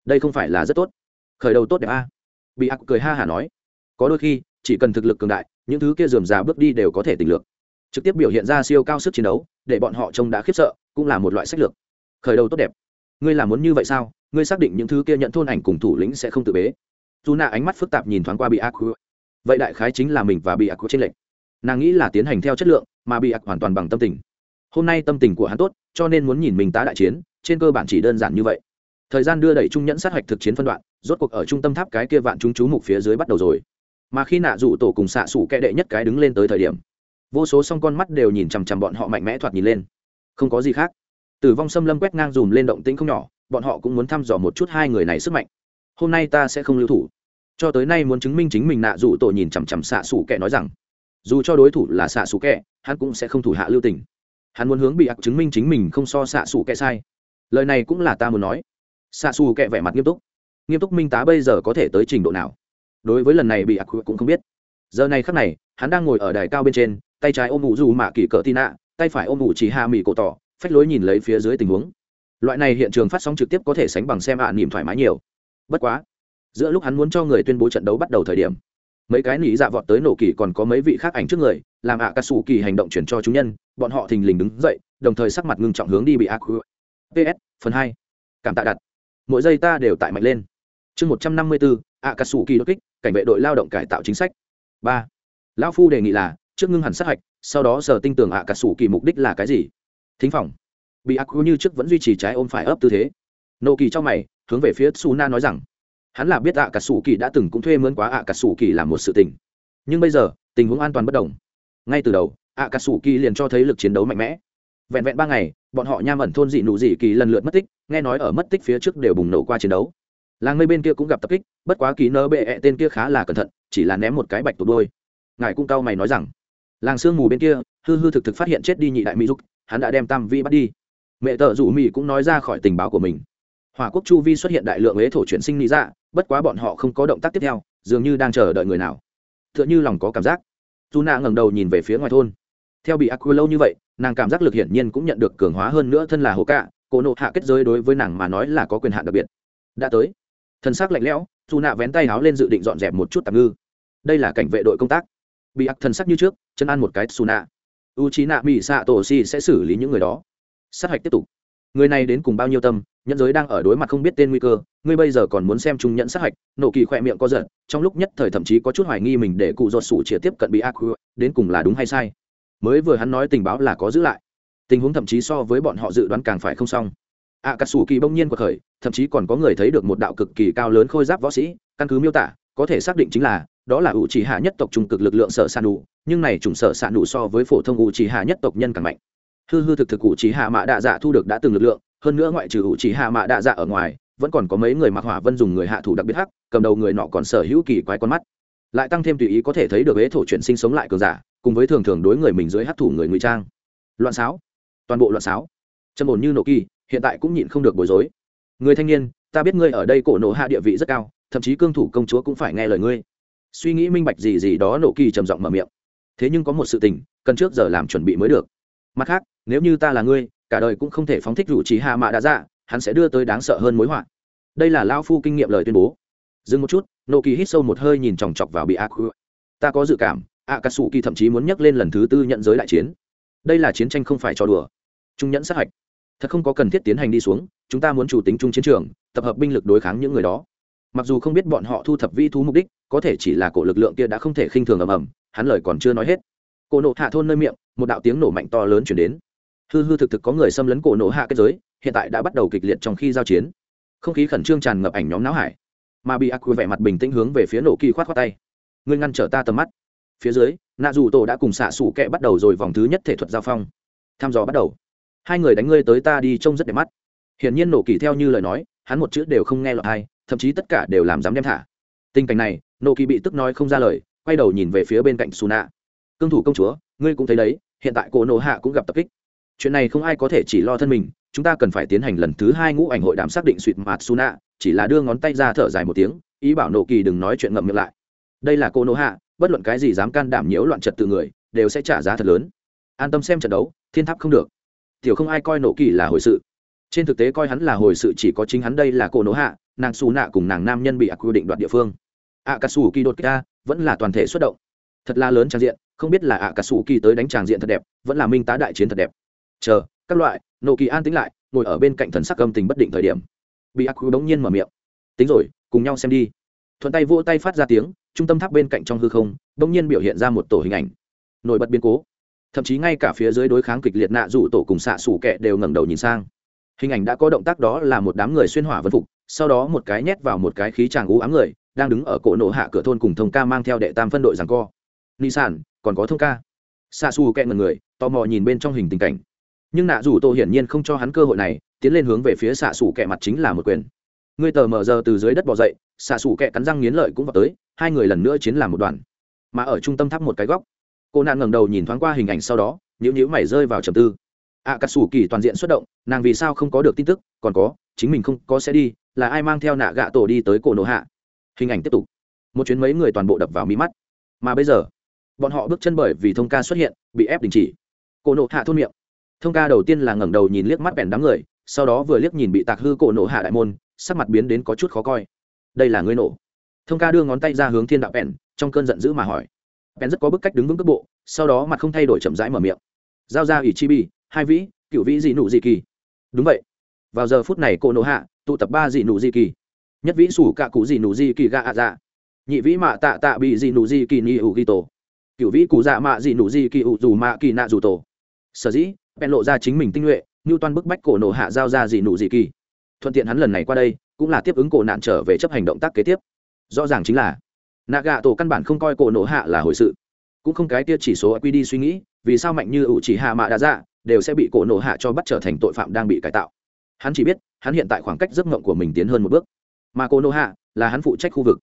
đây không phải là rất tốt. Khởi đầu tốt đẹp a. Bị ác cười ha hả nói. Có đôi khi, chỉ cần thực lực cường đại, những thứ kia dườm già bước đi đều có thể tình lược. Trực tiếp biểu hiện ra siêu cao sức chiến đấu, để bọn họ trông đã khiếp sợ, cũng là một loại sách lược khởi đầu tốt đẹp. Ngươi làm muốn như vậy sao? Ngươi xác định những thứ kia nhận thôn ảnh cùng thủ lĩnh sẽ không tự bế. Dù nạ ánh mắt phức tạp nhìn thoáng qua bị ác vậy đại khái chính là mình và bị ác trên lệnh nàng nghĩ là tiến hành theo chất lượng, mà bị ác hoàn toàn bằng tâm tình. Hôm nay tâm tình của hắn tốt, cho nên muốn nhìn mình tá đại chiến, trên cơ bản chỉ đơn giản như vậy. Thời gian đưa đẩy trung nhẫn sát hạch thực chiến phân đoạn, rốt cuộc ở trung tâm tháp cái kia vạn chúng chú mục phía dưới bắt đầu rồi. Mà khi nạ dụ tổ cùng xạ xủ kẽ đệ nhất cái đứng lên tới thời điểm, vô số song con mắt đều nhìn chằm chằm bọn họ mạnh mẽ thoạt nhìn lên. Không có gì khác tử vong xâm lâm quét ngang dùm lên động tĩnh không nhỏ, bọn họ cũng muốn thăm dò một chút hai người này sức mạnh. Hôm nay ta sẽ không lưu thủ. Cho tới nay muốn chứng minh chính mình nạ dụ tổ nhìn chằm chằm xạ xù kệ nói rằng, dù cho đối thủ là xạ xù kệ hắn cũng sẽ không thủ hạ lưu tình. Hắn muốn hướng bị ặc chứng minh chính mình không so xạ xù kệ sai. Lời này cũng là ta muốn nói. Xạ xù kệ vẻ mặt nghiêm túc. Nghiêm túc minh tá bây giờ có thể tới trình độ nào? Đối với lần này bị ặc cũng không biết. Giờ này khắc này, hắn đang ngồi ở đài cao bên trên, tay trái ôm ủ dù mạ kỳ cỡ tin ạ tay phải ôm ủ chỉ hạ mỹ cổ tỏ phách lối nhìn lấy phía dưới tình huống. Loại này hiện trường phát sóng trực tiếp có thể sánh bằng xem ạ à, thoải mái nhiều. Bất quá giữa lúc hắn muốn cho người tuyên bố trận đấu bắt đầu thời điểm mấy cái nỉ dạ vọt tới nổ kỳ còn có mấy vị khác ảnh trước người làm ạ à cà sủ kỳ hành động chuyển cho chúng nhân bọn họ thình lình đứng dậy đồng thời sắc mặt ngưng trọng hướng đi bị ác ps phần hai. Cảm tạ đặt. Mỗi giây ta đều tại mạnh lên. Chương một trăm năm mươi bốn ạ cà sủ kỳ đột kích cảnh vệ đội lao động cải tạo chính sách. Ba. Lão phu đề nghị là trước ngưng hẳn sát hạch sau đó giờ tinh tường ạ cà sủ kỳ mục đích là cái gì? Thính phòng. Bị ác như trước vẫn duy trì trái ôm phải ấp tư thế. Nô kỳ trong mày, hướng về phía su na nói rằng, hắn là biết ạ cà sủ kỳ đã từng cũng thuê mướn quá ạ cà sủ kỳ làm một sự tình. Nhưng bây giờ, tình huống an toàn bất đồng. Ngay từ đầu, ạ cà sủ kỳ liền cho thấy lực chiến đấu mạnh mẽ. Vẹn vẹn ba ngày, bọn họ nham ẩn thôn dị nụ dị kỳ lần lượt mất tích, nghe nói ở mất tích phía trước đều bùng nổ qua chiến đấu. Làng mây bên kia cũng gặp tập kích, bất quá kỳ nơ bệ -E tên kia khá là cẩn thận, chỉ là ném một cái bạch tụt đôi. Ngài cung cao mày nói rằng, làng sương mù bên kia, hư hư thực thực phát hiện chết đi nhị đại mỹ dục hắn đã đem tam vi bắt đi. Mẹ tợ rủ mỹ cũng nói ra khỏi tình báo của mình. Hòa quốc chu vi xuất hiện đại lượng ế thổ chuyển sinh lý ra, bất quá bọn họ không có động tác tiếp theo, dường như đang chờ đợi người nào. T h ư ợ n h ư lòng có cảm giác. Dù nạ ngẩng đầu nhìn về phía ngoài thôn. Theo bị aquilo lâu như vậy, nàng cảm giác lực hiển nhiên cũng nhận được cường hóa hơn nữa thân là hồ cạ cổ nộ hạ kết giới đối với nàng mà nói là có quyền hạn đặc biệt. Đã tới. Thân xác lạnh lẽo dù nạ vén tay áo lên dự định dọn dẹp một chút tạm ngư. Đây là cảnh vệ đội công tác. Bị ác thân sắc như trước, chân ăn một cái xù nạ u trí nạ mỹ xạ tổ si sẽ xử lý những người đó. Sát hạch tiếp tục. Người này đến cùng bao nhiêu tâm, nhẫn giới đang ở đối mặt không biết tên nguy cơ, ngươi bây giờ còn muốn xem trung nhẫn sát hạch nộ kỳ khỏe miệng có giận trong lúc nhất thời thậm chí có chút hoài nghi mình để cụ ruột sủ chĩa tiếp cận bị ác đến cùng là đúng hay sai. Mới vừa hắn nói tình báo là có giữ lại. Tình huống thậm chí so với bọn họ dự đoán càng phải không xong. Ạ cà sủ kỳ bỗng nhiên của khởi, thậm chí còn có người thấy được một đạo cực kỳ cao lớn khôi giáp võ sĩ, căn cứ miêu tả có thể xác định chính là, đó là ủ trì hạ nhất tộc trung cực lực lượng sở s ạ nụ nhưng này chủng sở s ạ nụ so với phổ thông ủ trì hạ nhất tộc nhân càng mạnh. Hư hư thực thực ủ trì hạ mạ đạ dạ thu được đã từng lực lượng, hơn nữa ngoại trừ ủ trì hạ mạ đạ dạ ở ngoài, vẫn còn có mấy người mặc hỏa vân dùng người hạ thủ đặc biệt hắc, cầm đầu người nọ còn sở hữu kỳ quái con mắt. Lại tăng thêm tùy ý có thể thấy được ế thổ chuyển sinh sống lại cường giả, cùng với thường thường đối người mình dưới hát thủ người ngụy trang. Loạn sáo. Toàn bộ loạn sáo. Trầm ổn như nổ kỳ hiện tại cũng nhịn không được bối rối. Người thanh niên, ta biết ngươi ở đây cổ nổ hạ địa vị rất cao thậm chí cương thủ công chúa cũng phải nghe lời ngươi. Suy nghĩ minh bạch gì gì đó, nộ kỳ trầm giọng mở miệng. Thế nhưng có một sự tình, cần trước giờ làm chuẩn bị mới được. Mặt khác, nếu như ta là ngươi, cả đời cũng không thể phóng thích rủ trí hạ mạ đã ra hắn sẽ đưa tới đáng sợ hơn mối họa. Đây là lao phu kinh nghiệm lời tuyên bố. Dừng một chút, nộ kỳ hít sâu một hơi nhìn chòng chọc vào bị ác ta có dự cảm ạ cà sủ kỳ thậm chí muốn nhắc lên lần thứ tư nhận giới đại chiến. Đây là chiến tranh không phải cho đùa. Trung nhẫn sát hạch. Thật không có cần thiết tiến hành đi xuống, chúng ta muốn chủ tính chung chiến trường, tập hợp binh lực đối kháng những người đó mặc dù không biết bọn họ thu thập vi thú mục đích, có thể chỉ là cổ lực lượng kia đã không thể khinh thường ầm ầm, hắn lời còn chưa nói hết. Cổ nộ hạ thôn nơi miệng, một đạo tiếng nổ mạnh to lớn chuyển đến. Hư hư thực thực có người xâm lấn cổ nộ hạ kết giới, hiện tại đã bắt đầu kịch liệt trong khi giao chiến. Không khí khẩn trương tràn ngập ảnh nhóm não hải. Mà bị ác quy vẻ mặt bình tĩnh hướng về phía nổ kỳ khoát khoát tay. Ngươi ngăn trở ta tầm mắt. Phía dưới, nạ dù tổ đã cùng xạ xủ kẹ bắt đầu rồi vòng thứ nhất thể thuật giao phong. Tham dò bắt đầu. Hai người đánh ngươi tới ta đi trông rất đẹp mắt. Hiển nhiên nổ kỳ theo như lời nói, hắn một chữ đều không nghe lọt hay thậm chí tất cả đều làm dám đem thả. Tình cảnh này nộ kỳ bị tức nói không ra lời, quay đầu nhìn về phía bên cạnh xù nạ cương thủ công chúa, ngươi cũng thấy đấy, hiện tại cổ nộ hạ cũng gặp tập kích. Chuyện này không ai có thể chỉ lo thân mình, chúng ta cần phải tiến hành lần thứ hai ngũ ảnh hội đàm xác định suỵt mặt suna, chỉ là đưa ngón tay ra thở dài một tiếng, ý bảo nộ kỳ đừng nói chuyện ngậm miệng lại. Đây là cô nộ hạ, bất luận cái gì dám can đảm nhiễu loạn trật tự người, đều sẽ trả giá thật lớn. An tâm xem trận đấu, thiên tháp không được. Tiểu không ai coi nộ kỳ là hồi sự. Trên thực tế coi hắn là hồi sự chỉ có chính hắn đây là cô nộ hạ nàng xù nạ cùng nàng nam nhân bị ác quy định đoạt địa phương. Ạ cà sù kỳ đột kia vẫn là toàn thể xuất động. Thật là lớn trang diện, không biết là ạ cà sù kỳ tới đánh tràng diện thật đẹp, vẫn là minh tá đại chiến thật đẹp. Chờ, các loại nộ kỳ an tính lại, ngồi ở bên cạnh thần sắc âm tình bất định thời điểm. Bị ác quy bỗng nhiên mở miệng. Tính rồi, cùng nhau xem đi. Thuận tay vỗ tay phát ra tiếng, trung tâm tháp bên cạnh trong hư không bỗng nhiên biểu hiện ra một tổ hình ảnh. Nổi bật biến cố. Thậm chí ngay cả phía dưới đối kháng kịch liệt nạ rủ tổ cùng xạ xủ kẹ đều ngẩng đầu nhìn sang. Hình ảnh đã có động tác đó là một đám người xuyên hỏa vân phục sau đó một cái nhét vào một cái khí tràng u ám người, đang đứng ở cổ nổ hạ cửa thôn cùng thông ca mang theo đệ tam phân đội rằng co. Ni sản, còn có thông ca. Xa xù kẹn người, tò mò nhìn bên trong hình tình cảnh. Nhưng nạ rủ tô hiển nhiên không cho hắn cơ hội này, tiến lên hướng về phía xạ xù kẹ mặt chính là một quyền. Người tờ mở giờ từ dưới đất bỏ dậy xạ xù kẹ cắn răng nghiến lợi cũng vào tới, hai người lần nữa chiến làm một đoàn. Mà ở trung tâm tháp một cái góc, cô nạn ngẩng đầu nhìn thoáng qua hình ảnh sau đó nhữ nhữ mày rơi vào trầm tư. Ạ cà sủ kỳ toàn diện xuất động, nàng vì sao không có được tin tức, còn có chính mình không có sẽ đi, là ai mang theo nạ gạ tổ đi tới cổ nổ hạ. Hình ảnh tiếp tục. Một chuyến mấy người toàn bộ đập vào mí mắt. Mà bây giờ, bọn họ bước chân bởi vì thông ca xuất hiện, bị ép đình chỉ. Cổ nổ hạ thôn miệng. Thông ca đầu tiên là ngẩng đầu nhìn liếc mắt bèn đám người, sau đó vừa liếc nhìn bị tạc hư cổ nổ hạ đại môn, sắc mặt biến đến có chút khó coi. Đây là ngươi nổ. Thông ca đưa ngón tay ra hướng thiên đạo bèn, trong cơn giận dữ mà hỏi. Bèn rất có bức cách đứng vững cước bộ, sau đó mặt không thay đổi chậm rãi mở miệng. Giao ra ủy chi bi, hai vĩ, cựu vĩ dị nụ dị kỳ. Đúng vậy vào giờ phút này cô nổ hạ, tụ tập ba dị nụ dị kỳ. Nhất vĩ sủ cạ cụ dị nụ dị kỳ gạ ạ dạ. Nhị vĩ mạ tạ tạ bị dị nụ dị kỳ ni ủ ghi tổ. Cựu vĩ cụ dạ mạ dị nụ dị kỳ ủ dù mạ kỳ nạ dù tổ. Sở dĩ, bèn lộ ra chính mình tinh nhuệ như toàn bức bách cổ nổ hạ giao ra dị nụ dị kỳ. Thuận tiện hắn lần này qua đây, cũng là tiếp ứng cổ nạn trở về chấp hành động tác kế tiếp. Rõ ràng chính là nạ gạ tổ căn bản không coi cổ nổ hạ là hồi sự. Cũng không cái tia chỉ số quy đi suy nghĩ, vì sao mạnh như ủ chỉ hạ mạ đã ra dạ, đều sẽ bị cổ nổ hạ cho bắt trở thành tội phạm đang bị cải tạo hắn chỉ biết, hắn hiện tại khoảng cách giấc mộng của mình tiến hơn một bước. Mà cô nô hạ là hắn phụ trách khu vực.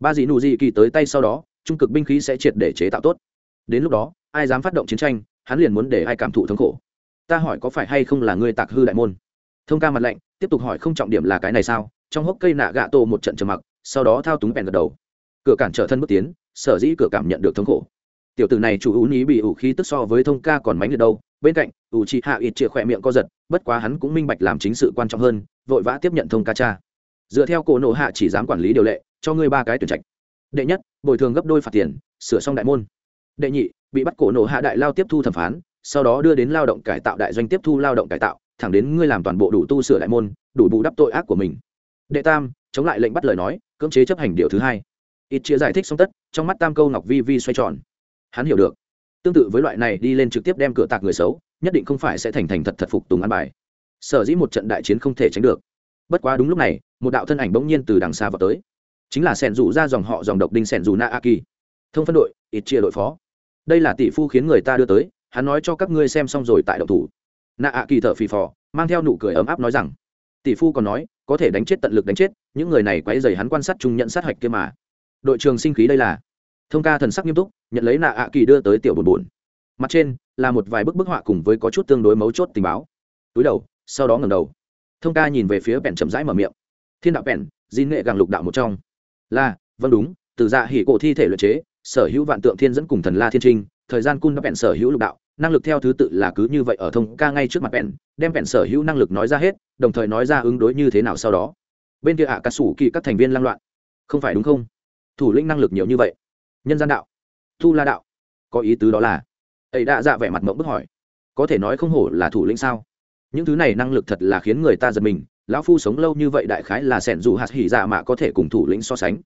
Ba dị nụ dị kỳ tới tay sau đó, trung cực binh khí sẽ triệt để chế tạo tốt. Đến lúc đó, ai dám phát động chiến tranh, hắn liền muốn để ai cảm thụ thống khổ. Ta hỏi có phải hay không là ngươi tạc hư đại môn? Thông ca mặt lạnh, tiếp tục hỏi không trọng điểm là cái này sao? Trong hốc cây nạ gạ tổ một trận trầm mặc, sau đó thao túng bèn gật đầu. Cửa cản trở thân bước tiến, sở dĩ cửa cảm nhận được thống khổ. Tiểu tử này chủ ú ý bị ủ khí tức so với thông ca còn mánh liệt đâu. Bên cạnh, ủ chị hạ ít chĩa khỏe miệng co giật bất quá hắn cũng minh bạch làm chính sự quan trọng hơn, vội vã tiếp nhận thông ca cha. Dựa theo cổ nộ hạ chỉ dám quản lý điều lệ, cho ngươi ba cái tuyển trạch. Đệ nhất, bồi thường gấp đôi phạt tiền, sửa xong đại môn. Đệ nhị, bị bắt cổ nộ hạ đại lao tiếp thu thẩm phán, sau đó đưa đến lao động cải tạo đại doanh tiếp thu lao động cải tạo, thẳng đến ngươi làm toàn bộ đủ tu sửa đại môn, đủ bù đắp tội ác của mình. Đệ tam, chống lại lệnh bắt lời nói, cưỡng chế chấp hành điều thứ hai. Ít chia giải thích xong tất, trong mắt tam câu ngọc vi vi xoay tròn. Hắn hiểu được. Tương tự với loại này đi lên trực tiếp đem cửa tạc người xấu nhất định không phải sẽ thành thành thật thật phục tùng ăn bài. Sở dĩ một trận đại chiến không thể tránh được. Bất quá đúng lúc này, một đạo thân ảnh bỗng nhiên từ đằng xa vào tới. Chính là sẻn rủ ra dòng họ dòng độc đinh sẻn rủ na a kỳ. Thông phân đội, ít chia đội phó. Đây là tỷ phu khiến người ta đưa tới, hắn nói cho các ngươi xem xong rồi tại động thủ. Na a kỳ thở phì phò, mang theo nụ cười ấm áp nói rằng, tỷ phu còn nói, có thể đánh chết tận lực đánh chết, những người này quấy dày hắn quan sát chung nhận sát hạch kia mà. Đội trường sinh khí đây là. Thông ca thần sắc nghiêm túc, nhận lấy nạ ạ kỳ đưa tới tiểu bồn bồn mặt trên là một vài bức bức họa cùng với có chút tương đối mấu chốt tình báo. Túi đầu, sau đó ngầm đầu. Thông ca nhìn về phía bèn chậm rãi mở miệng. Thiên đạo bèn di nghệ gàng lục đạo một trong. Là vâng đúng, từ dạ hỉ cổ thi thể luật chế, sở hữu vạn tượng thiên dẫn cùng thần la thiên trinh, thời gian cung đã bèn sở hữu lục đạo, năng lực theo thứ tự là cứ như vậy ở thông ca ngay trước mặt bèn đem bèn sở hữu năng lực nói ra hết, đồng thời nói ra ứng đối như thế nào sau đó. Bên kia ạ à cà sủ kỳ các thành viên lang loạn. Không phải đúng không? Thủ lĩnh năng lực nhiều như vậy. Nhân gian đạo. Thu la đạo. Có ý tứ đó là ấy đã dạ vẻ mặt mộng bức hỏi, có thể nói không hổ là thủ lĩnh sao? Những thứ này năng lực thật là khiến người ta giật mình, lão phu sống lâu như vậy đại khái là sẻn dù hạt hỉ dạ mà có thể cùng thủ lĩnh so sánh.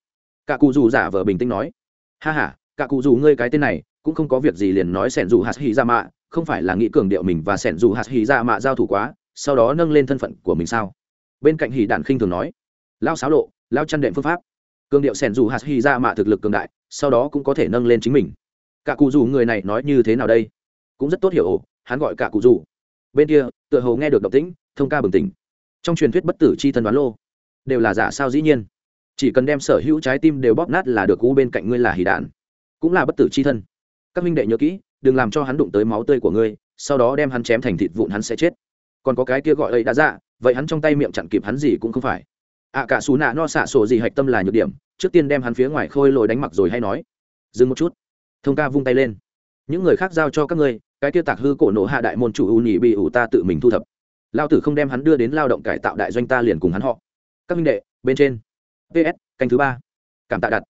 Cả cụ dù giả vờ bình tĩnh nói, ha h a cả cụ dù ngươi cái tên này, cũng không có việc gì liền nói sẻn dù hạt hỉ dạ mạ không phải là nghĩ cường điệu mình và sẻn dù hạt hỉ dạ mạ giao thủ quá, sau đó nâng lên thân phận của mình sao? Bên cạnh hỉ đản khinh thường nói lao xáo lộ lao chăn đệm phương pháp. Cường điệu sẻn dù hạt hỉ dạ mạ thực lực cường đại, sau đó cũng có thể nâng lên chính mình cả cụ dù người này nói như thế nào đây? Cũng rất tốt hiểu ổ, hắn gọi cả cụ dù bên kia, tựa hồ nghe được động tĩnh, thông ca bừng tỉnh. Trong truyền thuyết bất tử c h i thân đoán lô, đều là giả sao dĩ nhiên. Chỉ cần đem sở hữu trái tim đều bóp nát là được cú bên cạnh ngươi là hỉ đạn, cũng là bất tử c h i thân. Các minh đệ nhớ kỹ, đừng làm cho hắn đụng tới máu tươi của ngươi, sau đó đem hắn chém thành thịt vụn hắn sẽ chết. Còn có cái kia gọi ấy đã dạ vậy hắn trong tay miệng chặn kịp hắn gì cũng không phải. Ạ cả xù nạ no xạ sổ gì hạch tâm là nhược điểm, trước tiên đem hắn phía ngoài khôi lồi đánh mặc rồi hay nói. Dừng một chút thông ca vung tay lên. Những người khác giao cho các ngươi, cái tiêu tạc hư cổ nổ hạ đại môn chủ u nhị bị ủ ta tự mình thu thập. Lao tử không đem hắn đưa đến lao động cải tạo đại doanh ta liền cùng hắn họ. Các minh đệ, bên trên. Ps canh thứ ba. Cảm tạ đặt.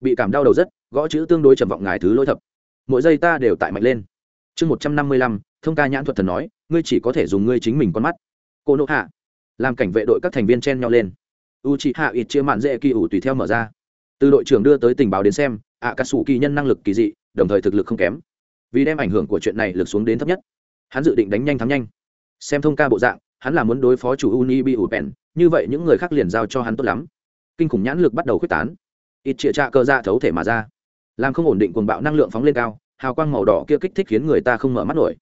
Bị cảm đau đầu rất, gõ chữ tương đối trầm vọng ngài thứ lỗi thập. Mỗi giây ta đều tại mạnh lên. Chương một trăm năm mươi lăm, thông ca nhãn thuật thần nói, ngươi chỉ có thể dùng ngươi chính mình con mắt. Cô nộ hạ. Làm cảnh vệ đội các thành viên chen nhau lên. U chị hạ ít chia mạn dễ kỳ ủ tùy theo mở ra. Từ đội trưởng đưa tới tình báo đến xem ạ cà sủ kỳ nhân năng lực kỳ dị đồng thời thực lực không kém. Vì đem ảnh hưởng của chuyện này lực xuống đến thấp nhất, hắn dự định đánh nhanh thắng nhanh. Xem thông ca bộ dạng, hắn là muốn đối phó chủ uni bị ủ bèn như vậy những người khác liền giao cho hắn tốt lắm. Kinh khủng nhãn lực bắt đầu quyết tán. Ít chĩa trạ cơ ra thấu thể mà ra. Làm không ổn định cuồng bạo năng lượng phóng lên cao, hào quang màu đỏ kia kích thích khiến người ta không mở mắt nổi.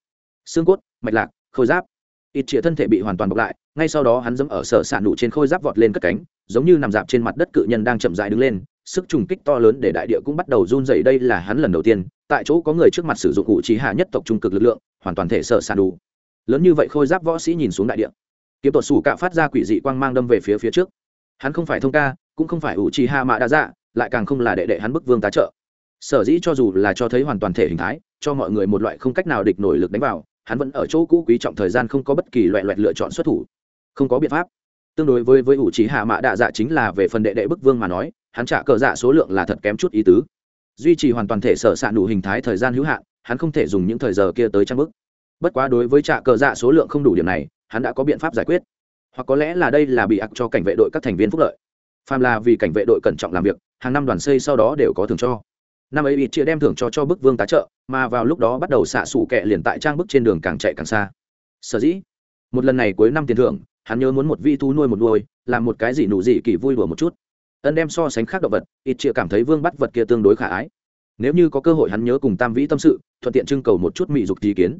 Xương cốt, mạch lạc, khôi giáp. Ít chĩa thân thể bị hoàn toàn bọc lại, ngay sau đó hắn dẫm ở sở sạn nụ trên khôi giáp vọt lên cất cánh, giống như nằm dạp trên mặt đất cự nhân đang chậm dại đứng lên sức trùng kích to lớn để đại địa cũng bắt đầu run dày đây là hắn lần đầu tiên, tại chỗ có người trước mặt sử dụng cụ trí hạ nhất tộc trung cực lực lượng, hoàn toàn thể sợ sàn đủ. Lớn như vậy khôi giáp võ sĩ nhìn xuống đại địa. Kiếm tuột sủ cạ phát ra quỷ dị quang mang đâm về phía phía trước. Hắn không phải thông ca, cũng không phải ủ trì hạ mạ đa dạ lại càng không là đệ đệ hắn bức vương tá trợ. Sở dĩ cho dù là cho thấy hoàn toàn thể hình thái, cho mọi người một loại không cách nào địch nổi lực đánh vào, hắn vẫn ở chỗ cũ quý trọng thời gian không có bất kỳ loại loại lựa chọn xuất thủ. Không có biện pháp. Tương đối với với ủ trí hạ mạ đa dạ chính là về phần đệ đệ bức vương mà nói hắn trả cờ dạ số lượng là thật kém chút ý tứ. Duy trì hoàn toàn thể sở s ạ đủ hình thái thời gian hữu hạn, hắn không thể dùng những thời giờ kia tới trang bức. Bất quá đối với trả cờ dạ số lượng không đủ điểm này, hắn đã có biện pháp giải quyết. Hoặc có lẽ là đây là bị ặc cho cảnh vệ đội các thành viên phúc lợi. Phàm là vì cảnh vệ đội cẩn trọng làm việc, hàng năm đoàn xây sau đó đều có thưởng cho. Năm ấy ít chia đem thưởng cho cho bức vương tá trợ, mà vào lúc đó bắt đầu xạ xù kẹ liền tại trang bức trên đường càng chạy càng xa. Sở dĩ, một lần này cuối năm tiền thưởng, hắn nhớ muốn một vi thu nuôi một nuôi, làm một cái gì nụ gì kỳ vui đùa một chút ân đem so sánh khác động vật, ít chia cảm thấy vương bắt vật kia tương đối khả ái. Nếu như có cơ hội hắn nhớ cùng tam vĩ tâm sự, thuận tiện trưng cầu một chút mỹ dục ý kiến.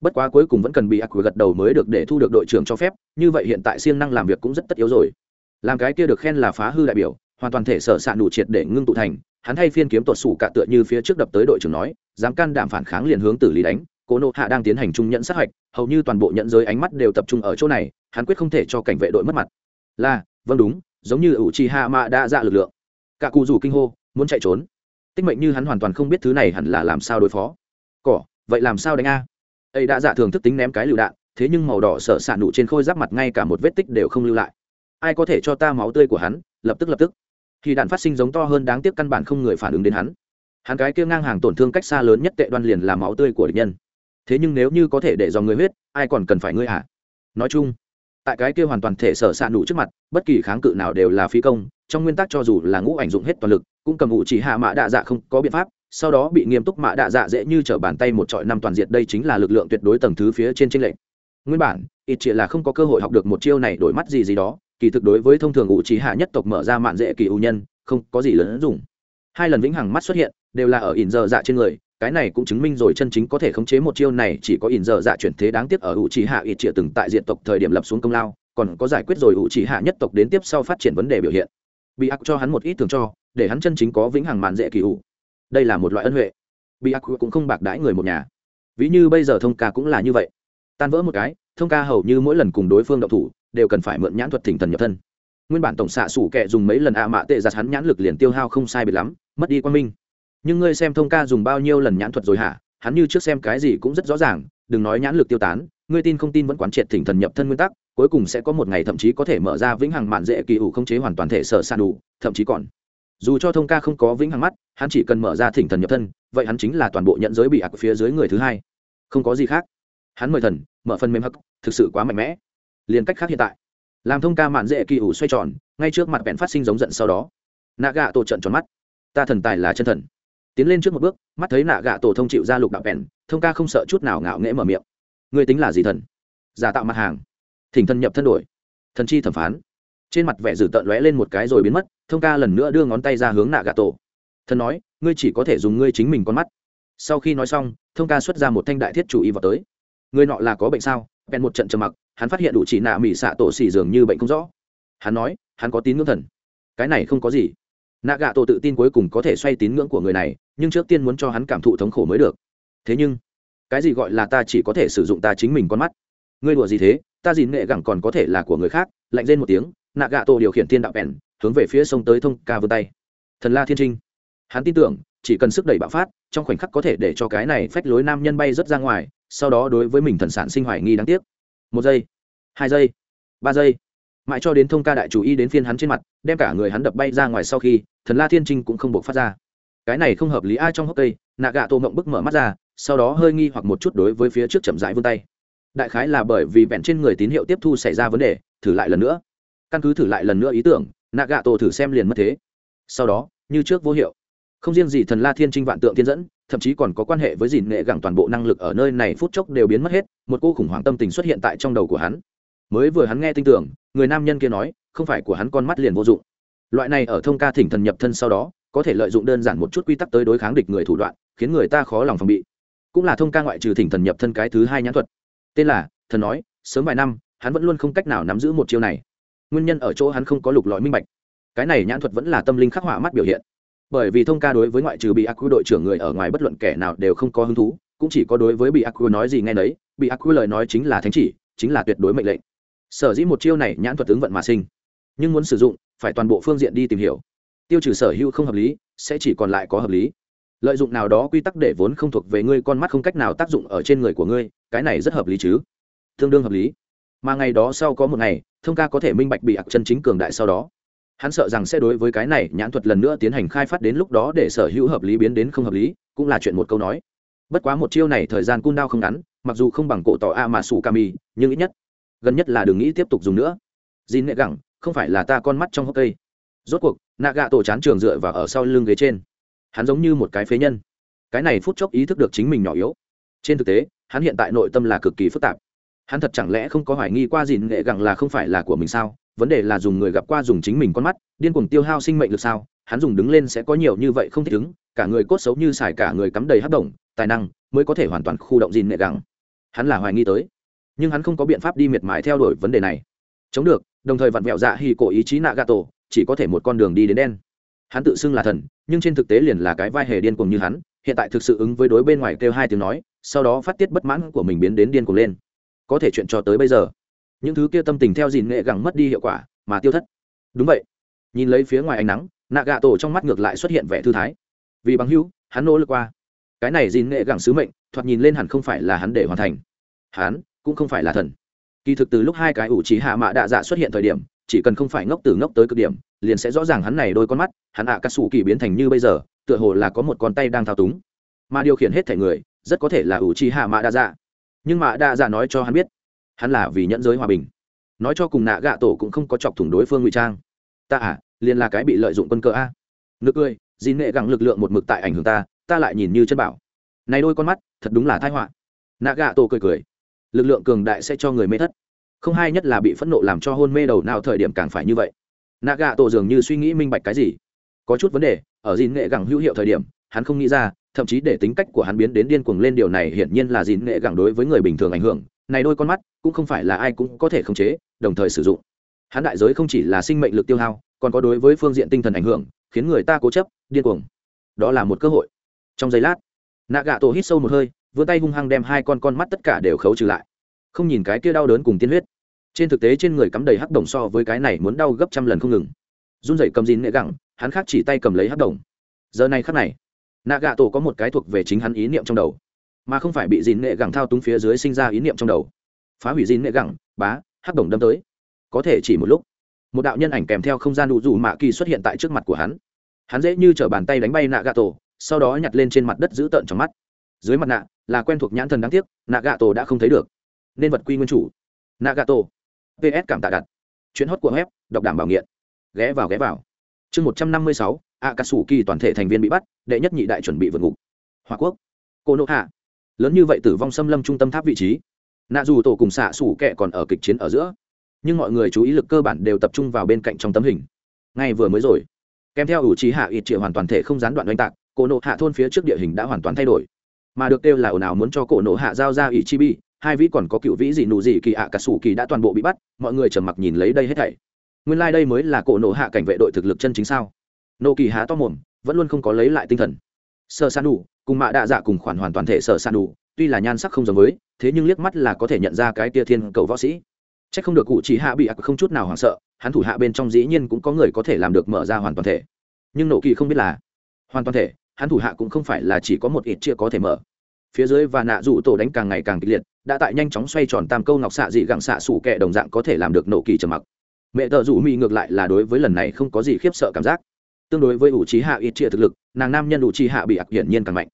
Bất quá cuối cùng vẫn cần bị ác gật đầu mới được để thu được đội trưởng cho phép, như vậy hiện tại siêng năng làm việc cũng rất tất yếu rồi. Làm cái kia được khen là phá hư đại biểu, hoàn toàn thể sở s ạ đủ triệt để ngưng tụ thành, hắn hay phiên kiếm tuột sủ cả tựa như phía trước đập tới đội trưởng nói, dám can đảm phản kháng liền hướng tử lý đánh, cố nộ hạ đang tiến hành trung nhận sát hạch, hầu như toàn bộ nhận giới ánh mắt đều tập trung ở chỗ này, hắn quyết không thể cho cảnh vệ đội mất mặt. Là vâng đúng giống như ủ trì hạ mạ đã dạ lực lượng. Cả cụ rủ kinh hô, muốn chạy trốn. Tích mệnh như hắn hoàn toàn không biết thứ này hẳn là làm sao đối phó. Cỏ, vậy làm sao đánh a? Ấy đã dạ thường thức tính ném cái lựu đạn, thế nhưng màu đỏ sợ xạ nụ trên khôi giáp mặt ngay cả một vết tích đều không lưu lại. Ai có thể cho ta máu tươi của hắn? Lập tức lập tức. Khi đạn phát sinh giống to hơn đáng tiếc căn bản không người phản ứng đến hắn. Hắn cái kia ngang hàng tổn thương cách xa lớn nhất tệ đoan liền là máu tươi của địch nhân. Thế nhưng nếu như có thể để dòng người huyết, ai còn cần phải ngươi hả? Nói chung tại cái kia hoàn toàn thể sở s ạ nụ trước mặt, bất kỳ kháng cự nào đều là phi công, trong nguyên tắc cho dù là ngũ ảnh dụng hết toàn lực, cũng cầm ngụ chỉ hạ mạ đạ dạ không có biện pháp, sau đó bị nghiêm túc mạ đạ dạ dễ như t r ở bàn tay một trọi năm toàn diện đây chính là lực lượng tuyệt đối tầng thứ phía trên tranh lệch. Nguyên bản, ít chỉ là không có cơ hội học được một chiêu này đổi mắt gì gì đó, kỳ thực đối với thông thường ngụ chỉ hạ nhất tộc mở ra mạn dễ kỳ ưu nhân, không có gì lớn dùng hai lần vĩnh hằng mắt xuất hiện, đều là ở ỉn giờ dạ trên người cái này cũng chứng minh rồi chân chính có thể khống chế một chiêu này chỉ có ỉn giờ dạ chuyển thế đáng tiếc ở ủ chỉ hạ ít trịa từng tại diện tộc thời điểm lập xuống công lao, còn có giải quyết rồi ủ chỉ hạ nhất tộc đến tiếp sau phát triển vấn đề biểu hiện. Bị ác cho hắn một ít thường cho, để hắn chân chính có vĩnh hằng màn dễ kỳ ủ. Đây là một loại ân huệ. Bị ác cũng không bạc đãi người một nhà. Ví như bây giờ thông ca cũng là như vậy. Tan vỡ một cái, thông ca hầu như mỗi lần cùng đối phương động thủ, đều cần phải mượn nhãn thuật thỉnh thần nhập thân. Nguyên bản tổng xạ sủ kệ dùng mấy lần ạ mạ tệ giặt hắn nhãn lực liền tiêu hao không sai biệt lắm, mất đi quan minh nhưng ngươi xem thông ca dùng bao nhiêu lần nhãn thuật rồi hả? Hắn như trước xem cái gì cũng rất rõ ràng, đừng nói nhãn lực tiêu tán, ngươi tin không tin vẫn quán triệt thỉnh thần nhập thân nguyên tắc, cuối cùng sẽ có một ngày thậm chí có thể mở ra vĩnh hằng mạn dễ kỳ ủ không chế hoàn toàn thể sở san đủ, thậm chí còn. Dù cho thông ca không có vĩnh hằng mắt, hắn chỉ cần mở ra thỉnh thần nhập thân, vậy hắn chính là toàn bộ nhận giới bị ạc phía dưới người thứ hai. Không có gì khác. Hắn mời thần, mở phần mềm hắc, thực sự quá mạnh mẽ. Liền cách khác hiện tại. Làm thông ca mạn dễ kỳ ủ xoay tròn, ngay trước mặt bèn phát sinh giống giận sau đó. Nạ gạ tổ trận tròn mắt. Ta thần tài là chân thần tiến lên trước một bước, mắt thấy nạ gạ tổ thông chịu ra lục đạo bèn, thông ca không sợ chút nào ngạo nghễ mở miệng. Ngươi tính là gì thần? Giả tạo mặt hàng. Thỉnh thân nhập thân đổi. Thần chi thẩm phán. Trên mặt vẻ dử tợn lóe lên một cái rồi biến mất, thông ca lần nữa đưa ngón tay ra hướng nạ gạ tổ. Thần nói, ngươi chỉ có thể dùng ngươi chính mình con mắt. Sau khi nói xong, thông ca xuất ra một thanh đại thiết chủ y vào tới. Người nọ là có bệnh sao? Bèn một trận trầm mặc, hắn phát hiện đủ chỉ nạ mỹ xạ tổ xỉ dường như bệnh không rõ. Hắn nói, hắn có tín ngưỡng thần. Cái này không có gì nạ gạ tổ tự tin cuối cùng có thể xoay tín ngưỡng của người này, nhưng trước tiên muốn cho hắn cảm thụ thống khổ mới được. Thế nhưng, cái gì gọi là ta chỉ có thể sử dụng ta chính mình con mắt? Ngươi đùa gì thế? Ta dìn nghệ gẳng còn có thể là của người khác, lạnh lên một tiếng, nạ gạ tổ điều khiển thiên đạo bèn, hướng về phía sông tới thông ca vươn tay. Thần la thiên trinh. Hắn tin tưởng, chỉ cần sức đẩy bạo phát, trong khoảnh khắc có thể để cho cái này phách lối nam nhân bay rớt ra ngoài, sau đó đối với mình thần sản sinh hoài nghi đáng tiếc. Một giây, hai giây, ba giây mãi cho đến thông ca đại chủ y đến phiên hắn trên mặt, đem cả người hắn đập bay ra ngoài sau khi, thần la thiên trinh cũng không buộc phát ra. Cái này không hợp lý ai trong hốc cây nạ gạ tô mộng bức mở mắt ra, sau đó hơi nghi hoặc một chút đối với phía trước chậm rãi vươn tay. Đại khái là bởi vì vẹn trên người tín hiệu tiếp thu xảy ra vấn đề, thử lại lần nữa. Căn cứ thử lại lần nữa ý tưởng nạ gạ tổ thử xem liền mất thế. Sau đó, như trước vô hiệu. Không riêng gì thần la thiên trinh vạn tượng thiên dẫn, thậm chí còn có quan hệ với dìn nghệ gẳng toàn bộ năng lực ở nơi này phút chốc đều biến mất hết, một cô khủng hoảng tâm tình xuất hiện tại trong đầu của hắn mới vừa hắn nghe tin tưởng người nam nhân kia nói không phải của hắn con mắt liền vô dụng. Loại này ở thông ca thỉnh thần nhập thân sau đó có thể lợi dụng đơn giản một chút quy tắc tới đối kháng địch người thủ đoạn khiến người ta khó lòng phòng bị. Cũng là thông ca ngoại trừ thỉnh thần nhập thân cái thứ hai nhãn thuật. Tên là thần nói sớm vài năm hắn vẫn luôn không cách nào nắm giữ một chiêu này. Nguyên nhân ở chỗ hắn không có lục lọi minh bạch. Cái này nhãn thuật vẫn là tâm linh khắc họa mắt biểu hiện. Bởi vì thông ca đối với ngoại trừ bị ác đội trưởng người ở ngoài bất luận kẻ nào đều không có hứng thú cũng chỉ có đối với bị ác nói gì nghe đấy, bị ác lời nói chính là thánh chỉ chính là tuyệt đối mệnh lệnh sở dĩ một chiêu này nhãn thuật ứng vận mà sinh. Nhưng muốn sử dụng, phải toàn bộ phương diện đi tìm hiểu. Tiêu trừ sở hữu không hợp lý, sẽ chỉ còn lại có hợp lý. Lợi dụng nào đó quy tắc để vốn không thuộc về ngươi, con mắt không cách nào tác dụng ở trên người của ngươi, cái này rất hợp lý chứ? Tương đương hợp lý. Mà ngày đó sau có một ngày, thông ca có thể minh bạch bị ạc chân chính cường đại sau đó. Hắn sợ rằng sẽ đối với cái này nhãn thuật lần nữa tiến hành khai phát đến lúc đó để sở hữu hợp lý biến đến không hợp lý, cũng là chuyện một câu nói. Bất quá một chiêu này thời gian cun đao không ngắn, mặc dù không bằng cổ tỏ a mà sủ cami nhưng ít nhất gần nhất là đừng nghĩ tiếp tục dùng nữa. Dìn nệ gẳng, không phải là ta con mắt trong hốc cây. Rốt cuộc nạ gạ tổ chán trường dựa và ở sau lưng ghế trên. Hắn giống như một cái phế nhân. Cái này phút chốc ý thức được chính mình nhỏ yếu. Trên thực tế, hắn hiện tại nội tâm là cực kỳ phức tạp. Hắn thật chẳng lẽ không có hoài nghi qua dìn nghệ gẳng là không phải là của mình sao? Vấn đề là dùng người gặp qua dùng chính mình con mắt, điên cuồng tiêu hao sinh mệnh lực sao? Hắn dùng đứng lên sẽ có nhiều như vậy không thích ứng, cả người cốt xấu như xài cả người cắm đầy hấp đồng tài năng mới có thể hoàn toàn khu động dìn nghệ gẳng. Hắn là hoài nghi tới nhưng hắn không có biện pháp đi miệt mài theo đuổi vấn đề này. Chống được, đồng thời vặn vẹo dạ hì cổ ý chí nạ gà tổ chỉ có thể một con đường đi đến đen. Hắn tự xưng là thần, nhưng trên thực tế liền là cái vai hề điên cuồng như hắn, hiện tại thực sự ứng với đối bên ngoài kêu hai tiếng nói, sau đó phát tiết bất mãn của mình biến đến điên cuồng lên. Có thể chuyện cho tới bây giờ, những thứ kia tâm tình theo dìn nghệ gẳng mất đi hiệu quả, mà tiêu thất. Đúng vậy. Nhìn lấy phía ngoài ánh nắng nạ gà tổ trong mắt ngược lại xuất hiện vẻ thư thái. Vì bằng hữu, hắn nỗ lực qua. Cái này dìn nghệ gẳng sứ mệnh, thoạt nhìn lên hẳn không phải là hắn để hoàn thành. Hắn cũng không phải là thần. Kỳ thực từ lúc hai cái ủ trí hạ mạ đạ dạ xuất hiện thời điểm, chỉ cần không phải ngốc từ ngốc tới cực điểm, liền sẽ rõ ràng hắn này đôi con mắt, hắn ạ à cắt xù kỳ biến thành như bây giờ, tựa hồ là có một con tay đang thao túng. Mà điều khiển hết thể người, rất có thể là ủ trí hạ mạ đạ dạ. Nhưng mạ đạ dạ nói cho hắn biết, hắn là vì nhẫn giới hòa bình. Nói cho cùng nạ gạ tổ cũng không có chọc thủng đối phương ngụy trang. Ta à liền là cái bị lợi dụng quân cờ a. Nực cười dì nệ gặng lực lượng một mực tại ảnh hưởng ta ta lại nhìn như chân bảo. Này đôi con mắt, thật đúng là thái họa. Nạ gạ tổ cười cười lực lượng cường đại sẽ cho người mê thất. Không hay nhất là bị phẫn nộ làm cho hôn mê đầu nào thời điểm càng phải như vậy. Nạ gạ tổ dường như suy nghĩ minh bạch cái gì. Có chút vấn đề, ở dìn nghệ gẳng hữu hiệu thời điểm, hắn không nghĩ ra, thậm chí để tính cách của hắn biến đến điên cuồng lên điều này hiển nhiên là dìn nghệ gẳng đối với người bình thường ảnh hưởng. Này đôi con mắt, cũng không phải là ai cũng có thể khống chế, đồng thời sử dụng. Hắn đại giới không chỉ là sinh mệnh lực tiêu hao, còn có đối với phương diện tinh thần ảnh hưởng, khiến người ta cố chấp, điên cuồng. Đó là một cơ hội. Trong giây lát nạ gạ tổ hít sâu một hơi vươn tay hung hăng đem hai con con mắt tất cả đều khấu trừ lại. Không nhìn cái kia đau đớn cùng tiên huyết. Trên thực tế trên người cắm đầy hắc đồng so với cái này muốn đau gấp trăm lần không ngừng. Run rẩy cầm dín nệ gẳng, hắn khác chỉ tay cầm lấy hắc đồng. Giờ này khắc này nạ gạ tổ có một cái thuộc về chính hắn ý niệm trong đầu, mà không phải bị dín nệ gẳng thao túng phía dưới sinh ra ý niệm trong đầu. Phá hủy dín nệ gẳng, bá, hắc đồng đâm tới. Có thể chỉ một lúc, một đạo nhân ảnh kèm theo không gian đủ dù mạ kỳ xuất hiện tại trước mặt của hắn. Hắn dễ như t bàn tay đánh bay nạ gạ tổ sau đó nhặt lên trên mặt đất giữ tợn trong mắt dưới mặt nạ là quen thuộc nhãn thần đáng tiếc nạ gạ tổ đã không thấy được. Nên vật quy nguyên chủ. Nạ gạ tổ ps cảm tạ đặt. Chuyến hót của web đọc đảm bảo nghiện. Ghé vào ghé vào. Chương một trăm năm mươi sáu a cà sủ kỳ toàn thể thành viên bị bắt, đệ nhất nhị đại chuẩn bị vượt ngục. Hòa quốc. Cô nộ hạ lớn như vậy tử vong xâm lâm trung tâm tháp vị trí. Nạ dù tổ cùng xạ sủ kẹ còn ở kịch chiến ở giữa. Nhưng mọi người chú ý lực cơ bản đều tập trung vào bên cạnh trong tấm hình. Ngay vừa mới rồi. Kèm theo ủ trí hạ ít triệu hoàn toàn thể không gián đoạn oanh tạc cổ nộ hạ thôn phía trước địa hình đã hoàn toàn thay đổi mà được kêu là ồn ào muốn cho cổ nổ hạ giao ra ỷ chi bi, hai vĩ còn có cựu vĩ gì nụ gì kỳ ạ cả sủ kỳ đã toàn bộ bị bắt, mọi người trầm mặc nhìn lấy đây hết thảy. Nguyên lai、like、đây mới là cổ nổ hạ cảnh vệ đội thực lực chân chính sao? Nộ kỳ há to mồm, vẫn luôn không có lấy lại tinh thần. Sợ san đủ cùng mạ đạ dạ cùng khoản hoàn toàn thể sợ san đủ tuy là nhan sắc không giống với, thế nhưng liếc mắt là có thể nhận ra cái tia thiên cầu võ sĩ. C h ắ c không được cụ chỉ hạ bị ạc không chút nào hoảng sợ, hắn thủ hạ bên trong dĩ nhiên cũng có người có thể làm được mở ra hoàn toàn thể. Nhưng nộ kỳ không biết là hoàn toàn thể, hắn thủ hạ cũng không phải là chỉ có một ít chưa có thể mở phía dưới và nạ dụ tổ đánh càng ngày càng kịch liệt, đã tại nhanh chóng xoay tròn tam câu ngọc xạ dị gặng xạ sủ kẹ đồng dạng có thể làm được nổ kỳ trầm mặc. Mẹ tợ rủ mỹ ngược lại là đối với lần này không có gì khiếp sợ cảm giác. Tương đối với ủ trí hạ ít chia thực lực, nàng nam nhân ủ trí hạ bị ạc hiển nhiên càng mạnh.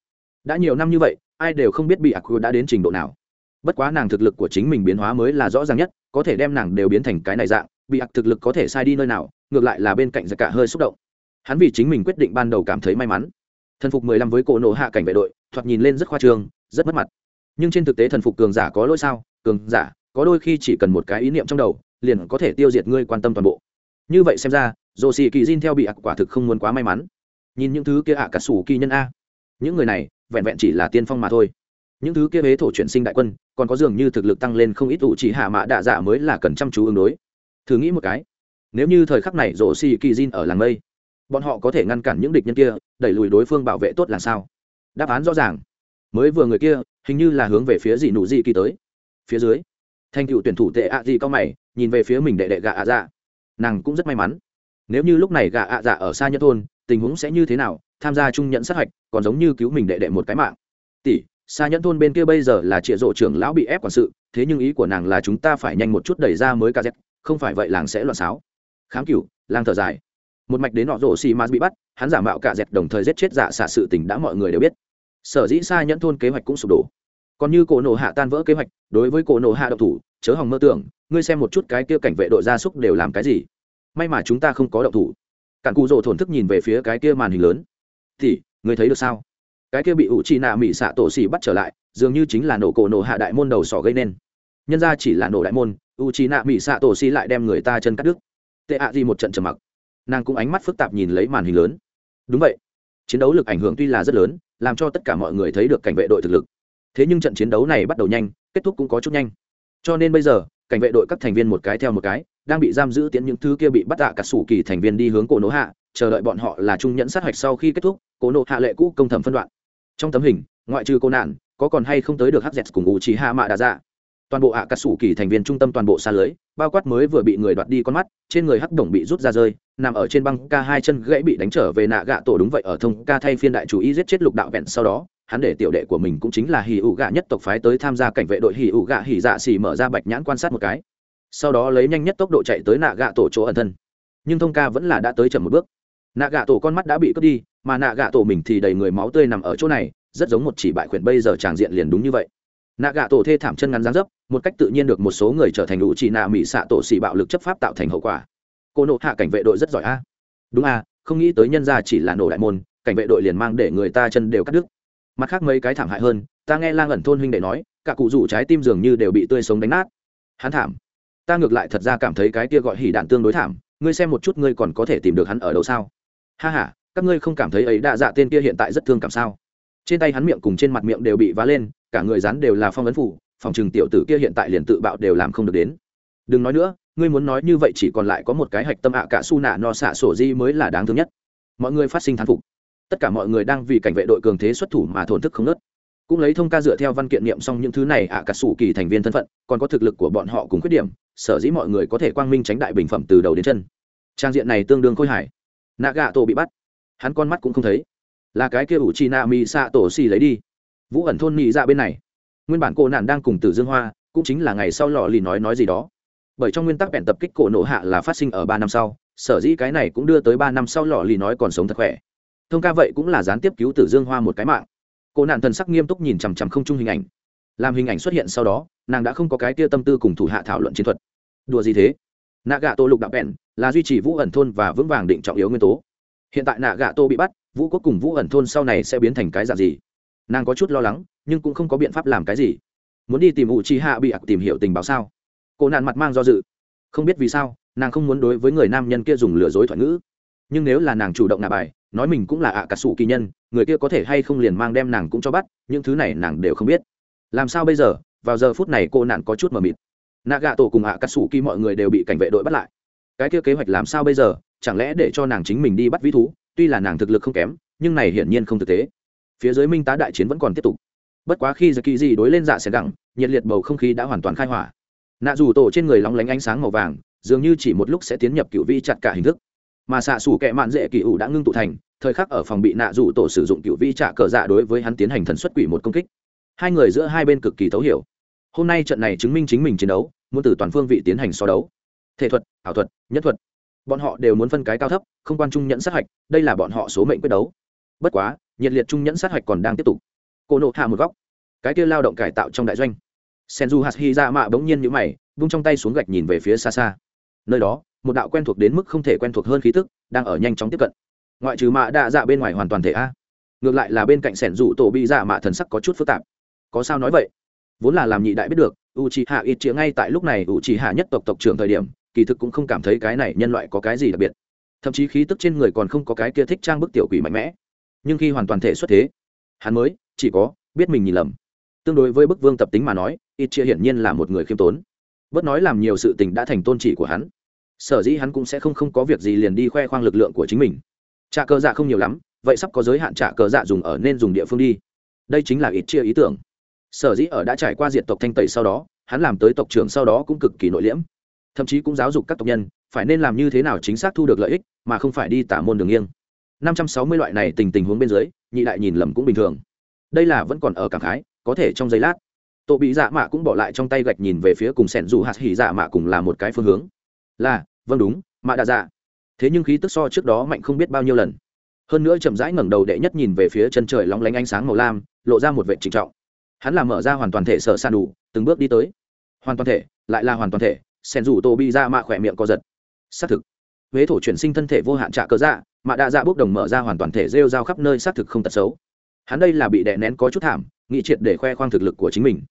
Đã nhiều năm như vậy, ai đều không biết bị ạc đã đến trình độ nào. Bất quá nàng thực lực của chính mình biến hóa mới là rõ ràng nhất, có thể đem nàng đều biến thành cái này dạng, bị ạc thực lực có thể sai đi nơi nào, ngược lại là bên cạnh giặc cả hơi xúc động. Hắn vì chính mình quyết định ban đầu cảm thấy may mắn. Thần phục mười lăm với cổ nổ hạ cảnh vệ đội thoạt nhìn lên rất khoa trương, rất mất mặt. Nhưng trên thực tế thần phục cường giả có lỗi sao? Cường giả, có đôi khi chỉ cần một cái ý niệm trong đầu, liền có thể tiêu diệt ngươi quan tâm toàn bộ. Như vậy xem ra dồ xì kỳ diên theo bị ạc quả thực không muốn quá may mắn. Nhìn những thứ kia ạ cả sủ kỳ nhân a. Những người này, vẹn vẹn chỉ là tiên phong mà thôi. Những thứ kia huế thổ chuyển sinh đại quân, còn có dường như thực lực tăng lên không ít ủ chỉ hạ mã đạ dạ mới là cần chăm chú ứng đối. Thử nghĩ một cái, nếu như thời khắc này rổ xì kỳ diên ở làng mây, bọn họ có thể ngăn cản những địch nhân kia, đẩy lùi đối phương bảo vệ tốt là sao? Đáp án rõ ràng. Mới vừa người kia, hình như là hướng về phía gì nụ gì kỳ tới. Phía dưới, thanh cựu tuyển thủ tệ ạ gì cao mày, nhìn về phía mình đệ đệ gạ ạ dạ. Nàng cũng rất may mắn. Nếu như lúc này gạ ạ dạ ở xa nhất thôn, tình huống sẽ như thế nào? Tham gia trung nhận sát hạch, còn giống như cứu mình đệ đệ một cái mạng. Tỷ, xa nhẫn thôn bên kia bây giờ là trịa rộ trưởng lão bị ép quản sự, thế nhưng ý của nàng là chúng ta phải nhanh một chút đẩy ra mới ca z không phải vậy làng sẽ loạn xáo. Kháng cửu, lang thở dài. Một mạch đến nọ rổ xì ma bị bắt, hắn giả mạo cả dẹt đồng thời giết chết giả xạ sự tình đã mọi người đều biết sở dĩ xa nhẫn thôn kế hoạch cũng sụp đổ. Còn như cổ nổ hạ tan vỡ kế hoạch, đối với cổ nổ hạ độc thủ, chớ hòng mơ tưởng, ngươi xem một chút cái kia cảnh vệ đội gia súc đều làm cái gì. May mà chúng ta không có độc thủ. Cản cụ rổ thổn thức nhìn về phía cái kia màn hình lớn. Thì, ngươi thấy được sao? Cái kia bị ủ chi nạ mỹ xạ tổ xỉ bắt trở lại, dường như chính là nổ cổ nổ hạ đại môn đầu sỏ gây nên. Nhân ra chỉ là nổ đại môn u chi nạ mỹ xạ tổ xỉ lại đem người ta chân cắt đứt. Tệ ạ gì một trận trầm mặc. Nàng cũng ánh mắt phức tạp nhìn lấy màn hình lớn. Đúng vậy chiến đấu lực ảnh hưởng tuy là rất lớn, làm cho tất cả mọi người thấy được cảnh vệ đội thực lực. Thế nhưng trận chiến đấu này bắt đầu nhanh, kết thúc cũng có chút nhanh. Cho nên bây giờ, cảnh vệ đội các thành viên một cái theo một cái, đang bị giam giữ tiến những thứ kia bị bắt tạ cả sủ kỳ thành viên đi hướng cổ nỗ hạ, chờ đợi bọn họ là trung nhẫn sát hạch sau khi kết thúc, cổ nổ hạ lệ cũ công thẩm phân đoạn. Trong tấm hình, ngoại trừ cô nạn, có còn hay không tới được hz cùng u trí hạ mạ đà dạ toàn bộ ạ cà sủ kỳ thành viên trung tâm toàn bộ xa lưới, bao quát mới vừa bị người đoạt đi con mắt, trên người hắc đồng bị rút ra rơi, nằm ở trên băng ca hai chân gãy bị đánh trở về nạ gạ tổ đúng vậy ở thông ca thay phiên đại chủ ý giết chết lục đạo vẹn sau đó, hắn để tiểu đệ của mình cũng chính là hì ụ gạ nhất tộc phái tới tham gia cảnh vệ đội hì ụ gạ hì dạ xì mở ra bạch nhãn quan sát một cái. Sau đó lấy nhanh nhất tốc độ chạy tới nạ gạ tổ chỗ ẩn thân. Nhưng thông ca vẫn là đã tới chậm một bước. Nạ gạ tổ con mắt đã bị cướp đi, mà nạ gạ tổ mình thì đầy người máu tươi nằm ở chỗ này, rất giống một chỉ bại khuyển bây giờ tràng diện liền đúng như vậy nạ gạ tổ thê thảm chân ngắn dáng dấp, một cách tự nhiên được một số người trở thành đủ chỉ nạ mỹ xạ tổ xỉ bạo lực chấp pháp tạo thành hậu quả. Cô nộ hạ cảnh vệ đội rất giỏi a. Đúng a, không nghĩ tới nhân ra chỉ là nổ đại môn, cảnh vệ đội liền mang để người ta chân đều cắt đứt. Mặt khác mấy cái thảm hại hơn, ta nghe lang ẩn thôn huynh đệ nói, cả cụ rủ trái tim dường như đều bị tươi sống đánh nát. Hắn thảm. Ta ngược lại thật ra cảm thấy cái kia gọi hỉ đạn tương đối thảm, ngươi xem một chút ngươi còn có thể tìm được hắn ở đâu sao? Ha h a các ngươi không cảm thấy ấy đa dạ tên kia hiện tại rất thương cảm sao? Trên tay hắn miệng cùng trên mặt miệng đều bị vá lên cả người rắn đều là phong ấn phủ phòng trừng tiểu tử kia hiện tại liền tự bạo đều làm không được đến. Đừng nói nữa ngươi muốn nói như vậy chỉ còn lại có một cái hạch tâm ạ cả su nạ no xạ sổ di mới là đáng thương nhất. Mọi người phát sinh thán phục. Tất cả mọi người đang vì cảnh vệ đội cường thế xuất thủ mà thổn thức không nớt cũng lấy thông ca dựa theo văn kiện niệm xong những thứ này ạ cả sủ kỳ thành viên thân phận còn có thực lực của bọn họ cùng khuyết điểm sở dĩ mọi người có thể quang minh tránh đại bình phẩm từ đầu đến chân. Trang diện này tương đương khôi hải, nạ gạ tổ bị bắt. Hắn con mắt cũng không thấy. Là cái kia ủ chi na mi xạ tổ xì lấy đi vũ ẩn thôn mỹ ra dạ bên này. Nguyên bản cô nạn đang cùng tử dương hoa, cũng chính là ngày sau lò lì nói nói gì đó. Bởi trong nguyên tắc bèn tập kích cổ nổ hạ là phát sinh ở ba năm sau, sở dĩ cái này cũng đưa tới ba năm sau lò lì nói còn sống thật khỏe. Thông ca vậy cũng là gián tiếp cứu tử dương hoa một cái mạng. Cô nạn thần sắc nghiêm túc nhìn chằm chằm không chung hình ảnh. Làm hình ảnh xuất hiện sau đó, nàng đã không có cái tia tâm tư cùng thủ hạ thảo luận chiến thuật. Đùa gì thế? Nạ gạ tô lục đạo bèn là duy trì vũ ẩn thôn và vững vàng định trọng yếu nguyên tố. Hiện tại nạ gạ tô bị bắt, vũ quốc cùng vũ ẩn thôn sau này sẽ biến thành cái dạng gì? Nàng có chút lo lắng, nhưng cũng không có biện pháp làm cái gì. Muốn đi tìm ủ chi hạ bị ạc tìm hiểu tình báo sao? Cô nạn mặt mang do dự. Không biết vì sao, nàng không muốn đối với người nam nhân kia dùng lừa dối thoại ngữ. Nhưng nếu là nàng chủ động nạ bài, nói mình cũng là ạ à cà sủ kỳ nhân, người kia có thể hay không liền mang đem nàng cũng cho bắt, những thứ này nàng đều không biết. Làm sao bây giờ? Vào giờ phút này cô nạn có chút mờ mịt. Nạ gạ tổ cùng ạ à cà sủ kỳ mọi người đều bị cảnh vệ đội bắt lại. Cái kia kế hoạch làm sao bây giờ? Chẳng lẽ để cho nàng chính mình đi bắt vĩ thú? Tuy là nàng thực lực không kém, nhưng này hiển nhiên không thực tế phía dưới minh tá đại chiến vẫn còn tiếp tục. Bất quá khi giờ kỳ gì đối lên dạ sẽ gẳng nhiệt liệt bầu không khí đã hoàn toàn khai hỏa. Nạ dù tổ trên người lóng lánh ánh sáng màu vàng, dường như chỉ một lúc sẽ tiến nhập cựu vi chặt cả hình thức. Mà xạ xủ kẹ mạn dễ kỳ ủ đã ngưng tụ thành, thời khắc ở phòng bị nạ dù tổ sử dụng cựu vi trả cờ dạ đối với hắn tiến hành thần xuất quỷ một công kích. Hai người giữa hai bên cực kỳ thấu hiểu. Hôm nay trận này chứng minh chính mình chiến đấu, muốn từ toàn phương vị tiến hành so đấu. Thể thuật, ảo thuật, nhất thuật. Bọn họ đều muốn phân cái cao thấp, không quan trung nhận sát hạch, đây là bọn họ số mệnh quyết đấu bất quá, nhiệt liệt trung nhẫn sát hạch còn đang tiếp tục. Cô nộ hạ một góc. Cái kia lao động cải tạo trong đại doanh. Senju hạt hy ra mạ bỗng nhiên nhũ mày, vung trong tay xuống gạch nhìn về phía xa xa. Nơi đó, một đạo quen thuộc đến mức không thể quen thuộc hơn khí tức, đang ở nhanh chóng tiếp cận. Ngoại trừ mạ đạ dạ bên ngoài hoàn toàn thể a. Ngược lại là bên cạnh sẻn rủ tổ bị dạ mạ thần sắc có chút phức tạp. Có sao nói vậy? Vốn là làm nhị đại biết được u c h i hạ ít chĩa ngay tại lúc này u c h i hạ nhất tộc tộc trưởng thời điểm, kỳ thực cũng không cảm thấy cái này nhân loại có cái gì đặc biệt. Thậm chí khí tức trên người còn không có cái kia thích trang bức tiểu quỷ mạnh mẽ nhưng khi hoàn toàn thể xuất thế, hắn mới chỉ có biết mình nhìn lầm. Tương đối với bức vương tập tính mà nói, ít chia hiển nhiên là một người khiêm tốn. Bớt nói làm nhiều sự tình đã thành tôn trị của hắn, sở dĩ hắn cũng sẽ không không có việc gì liền đi khoe khoang lực lượng của chính mình. Trả cờ dạ không nhiều lắm, vậy sắp có giới hạn trả cờ dạ dùng ở nên dùng địa phương đi. Đây chính là ít chia ý tưởng. Sở dĩ ở đã trải qua diện tộc thanh tẩy sau đó, hắn làm tới tộc trưởng sau đó cũng cực kỳ nội liễm. Thậm chí cũng giáo dục các tộc nhân, phải nên làm như thế nào chính xác thu được lợi ích, mà không phải đi tả môn đường nghiêng năm trăm sáu mươi loại này tình tình huống bên dưới, nhị đại nhìn lầm cũng bình thường. Đây là vẫn còn ở cảm khái, có thể trong giây lát tổ bị dạ mạ cũng bỏ lại trong tay gạch nhìn về phía cùng sẻn dù hạt hỉ dạ mạ cùng là một cái phương hướng. Là vâng đúng, mạ đã dạ. Thế nhưng khí tức so trước đó mạnh không biết bao nhiêu lần. Hơn nữa chậm rãi ngẩng đầu đệ nhất nhìn về phía chân trời lóng lánh ánh sáng màu lam, lộ ra một vệ trịnh trọng. Hắn làm mở ra hoàn toàn thể sợ san đủ, từng bước đi tới. Hoàn toàn thể, lại là hoàn toàn thể Sẹn rủ tô Bị ra mạ khỏe miệng co giật. Xác thực. Huế thổ chuyển sinh thân thể vô hạn trả cơ dạ mạ đa dạ bốc đồng mở ra hoàn toàn thể rêu rao khắp nơi xác thực không tật xấu. Hắn đây là bị đè nén có chút thảm nghị triệt để khoe khoang thực lực của chính mình.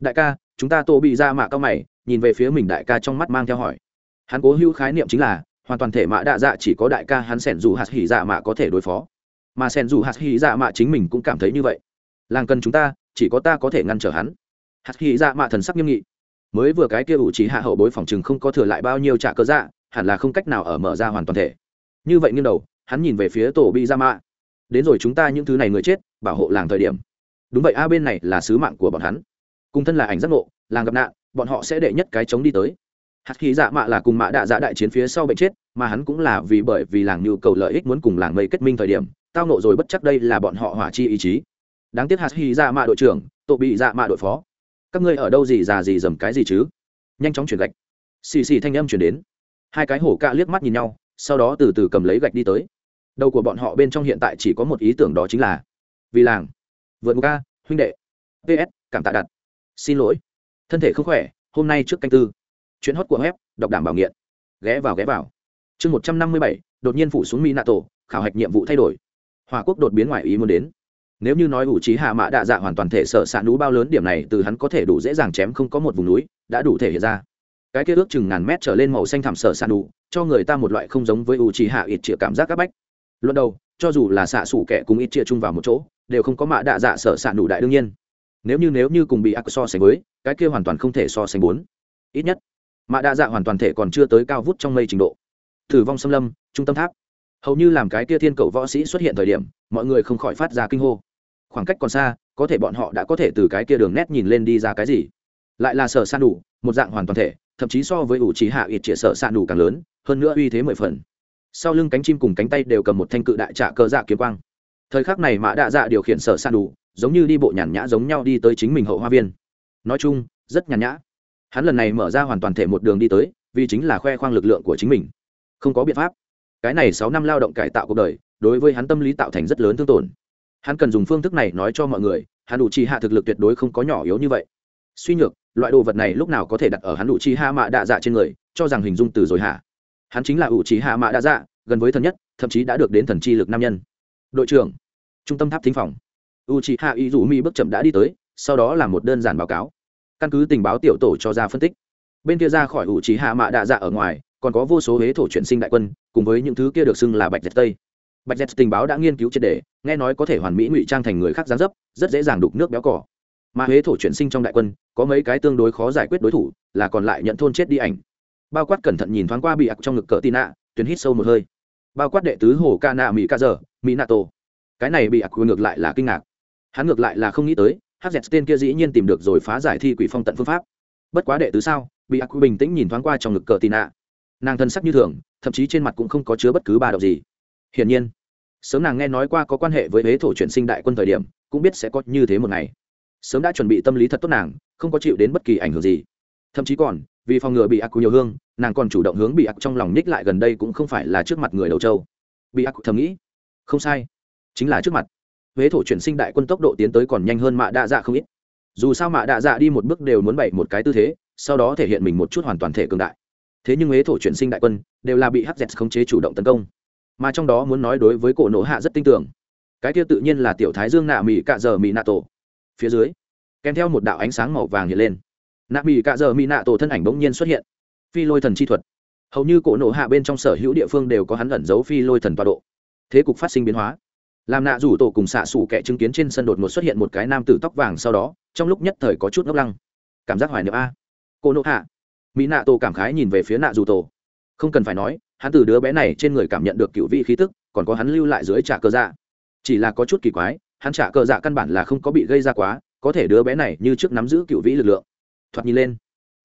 Đại ca, chúng ta tô bị ra mạ cao mày, nhìn về phía mình đại ca trong mắt mang theo hỏi. Hắn cố hữu khái niệm chính là, hoàn toàn thể mạ đa dạ chỉ có đại ca hắn sẻn dù hạt hỉ dạ mạ có thể đối phó. Mà sẻn dù hạt hỉ dạ mạ chính mình cũng cảm thấy như vậy. Làng cần chúng ta, chỉ có ta có thể ngăn trở hắn. Hạt hỉ dạ mạ thần sắc nghiêm nghị. Mới vừa cái kia ủ trí hạ hậu bối phòng chừng không có thừa lại bao nhiêu trả cơ dạ hẳn là không cách nào ở mở ra hoàn toàn thể. Như vậy nghiêng đầu hắn nhìn về phía tổ bị ra mạ đến rồi chúng ta những thứ này người chết, bảo hộ làng thời điểm. Đúng vậy, a, bên này là sứ mạng của bọn hắn. Cùng thân là ảnh giác ngộ, làng gặp nạn, bọn họ sẽ đệ nhất cái chống đi tới. Hạt khí dạ mạ là cùng mạ đạ dạ đại chiến phía sau bệnh chết, mà hắn cũng là vì bởi vì làng nhu cầu lợi ích muốn cùng làng mây kết minh thời điểm, tao nộ rồi bất chắc đây là bọn họ hỏa chi ý chí. Đáng tiếc hạt khí dạ mạ đội trưởng, tổ bị dạ mạ đội phó. Các ngươi ở đâu gì già gì dầm cái gì chứ? Nhanh chóng chuyển gạch. Xì xì thanh âm chuyển đến. Hai cái hổ cạ liếc mắt nhìn nhau, sau đó từ từ cầm lấy gạch đi tới đầu của bọn họ bên trong hiện tại chỉ có một ý tưởng đó chính là vì làng. Vượt một ca, huynh đệ. Ps cảm tạ đặt. Xin lỗi. Thân thể không khỏe, hôm nay trước canh tư. Chuyến hót của web, đọc đảm bảo nghiện. Ghé vào ghé vào. Chương một trăm năm mươi bảy, đột nhiên phủ xuống mỹ nato khảo hạch nhiệm vụ thay đổi. Hòa quốc đột biến ngoài ý muốn đến. Nếu như nói ủ trí hạ mã đạ dạ hoàn toàn thể sợ xạ núi bao lớn điểm này, từ hắn có thể đủ dễ dàng chém không có một vùng núi, đã đủ thể hiện ra. Cái kia ước chừng ngàn mét trở lên màu xanh thảm sợ xạ đủ cho người ta một loại không giống với ủ trí hạ ít chĩa cảm giác các bách luận đầu, cho dù là xạ sủ kẻ cùng ít chia chung vào một chỗ, đều không có mạ đạ dạ sợ xạ đủ đại đương nhiên. Nếu như nếu như cùng bị ác so sánh với, cái kia hoàn toàn không thể so sánh bốn. Ít nhất, mạ đạ dạ hoàn toàn thể còn chưa tới cao vút trong mây trình độ. Thử vong xâm lâm, trung tâm tháp. Hầu như làm cái kia thiên cầu võ sĩ xuất hiện thời điểm, mọi người không khỏi phát ra kinh hô. Khoảng cách còn xa, có thể bọn họ đã có thể từ cái kia đường nét nhìn lên đi ra cái gì. Lại là sở san đủ một dạng hoàn toàn thể, thậm chí so với ủ trí hạ ít trịa sở san đủ càng lớn, hơn nữa uy thế mười phần sau lưng cánh chim cùng cánh tay đều cầm một thanh cự đại trạ cơ dạ kiếm quang. Thời khắc này mã đạ dạ điều khiển sở san đủ, giống như đi bộ nhàn nhã giống nhau đi tới chính mình hậu hoa viên. Nói chung, rất nhàn nhã. Hắn lần này mở ra hoàn toàn thể một đường đi tới, vì chính là khoe khoang lực lượng của chính mình. Không có biện pháp. Cái này sáu năm lao động cải tạo cuộc đời, đối với hắn tâm lý tạo thành rất lớn thương tổn. Hắn cần dùng phương thức này nói cho mọi người, hắn đủ chi hạ thực lực tuyệt đối không có nhỏ yếu như vậy. Suy nhược, loại đồ vật này lúc nào có thể đặt ở hắn đủ chi hạ mạ đạ dạ trên người, cho rằng hình dung từ rồi hả? Hắn chính là ủ trí hạ mạ Đa dạ gần với thần nhất, thậm chí đã được đến thần chi lực nam nhân. Đội trưởng, trung tâm tháp thính phòng. U trí hạ ý dù mi bước chậm đã đi tới, sau đó là một đơn giản báo cáo. Căn cứ tình báo tiểu tổ cho ra phân tích. Bên kia ra khỏi ủ trí hạ mạ đạ dạ ở ngoài, còn có vô số huế thổ chuyển sinh đại quân, cùng với những thứ kia được xưng là bạch dẹt tây. Bạch dẹt tình báo đã nghiên cứu triệt đề nghe nói có thể hoàn mỹ ngụy trang thành người khác gián dấp, rất dễ dàng đục nước béo cỏ. Mà huế thổ chuyển sinh trong đại quân, có mấy cái tương đối khó giải quyết đối thủ, là còn lại nhận thôn chết đi ảnh bao quát cẩn thận nhìn thoáng qua bị ặc trong ngực cỡ tì nạ tuyến hít sâu một hơi. Bao quát đệ tứ hồ ca nạ mỹ ca giờ mỹ nato cái này bị ặc ngược lại là kinh ngạc. Hắn ngược lại là không nghĩ tới hz tên kia dĩ nhiên tìm được rồi phá giải thi quỷ phong tận phương pháp. Bất quá đệ tứ sao, bị ặc bình tĩnh nhìn thoáng qua trong ngực cờ tì nạ nàng thân sắc như thường, thậm chí trên mặt cũng không có chứa bất cứ ba đọc gì. Hiển nhiên, sớm nàng nghe nói qua có quan hệ với huế thổ chuyển sinh đại quân thời điểm, cũng biết sẽ có như thế một ngày. Sớm đã chuẩn bị tâm lý thật tốt nàng, không có chịu đến bất kỳ ảnh hưởng gì. Thậm chí còn vì phòng ngừa bị ác nhiều hương, nàng còn chủ động hướng bị ác trong lòng ních lại gần đây cũng không phải là trước mặt người đầu châu bị ác thầm nghĩ, không sai, chính là trước mặt. Huế thổ chuyển sinh đại quân tốc độ tiến tới còn nhanh hơn mạ đa dạ không ít. Dù sao mạ đa dạ đi một bước đều muốn bày một cái tư thế, sau đó thể hiện mình một chút hoàn toàn thể cường đại. Thế nhưng huế thổ chuyển sinh đại quân đều là bị hz khống chế chủ động tấn công. Mà trong đó muốn nói đối với cổ nổ hạ rất tin tưởng. Cái kia tự nhiên là tiểu thái dương nạ mỹ cạ giờ mỹ nạ tổ. Phía dưới, kèm theo một đạo ánh sáng màu vàng hiện lên nạ mỹ cạ giờ mỹ nạ tổ thân ảnh bỗng nhiên xuất hiện. Phi lôi thần chi thuật. Hầu như cổ nổ hạ bên trong sở hữu địa phương đều có hắn ẩn giấu phi lôi thần tọa độ. Thế cục phát sinh biến hóa. Làm nạ rủ tổ cùng xạ xủ kẻ chứng kiến trên sân đột ngột xuất hiện một cái nam tử tóc vàng sau đó, trong lúc nhất thời có chút ngốc lăng. Cảm giác hoài niệm a. Cô nộ hạ. Mỹ nạ tổ cảm khái nhìn về phía nạ rủ tổ. Không cần phải nói, hắn từ đứa bé này trên người cảm nhận được cựu vị khí tức, còn có hắn lưu lại dưới trả cơ dạ. Chỉ là có chút kỳ quái, hắn trả cơ dạ căn bản là không có bị gây ra quá, có thể đứa bé này như trước nắm giữ cựu vĩ lực lượng thoạt nhìn lên.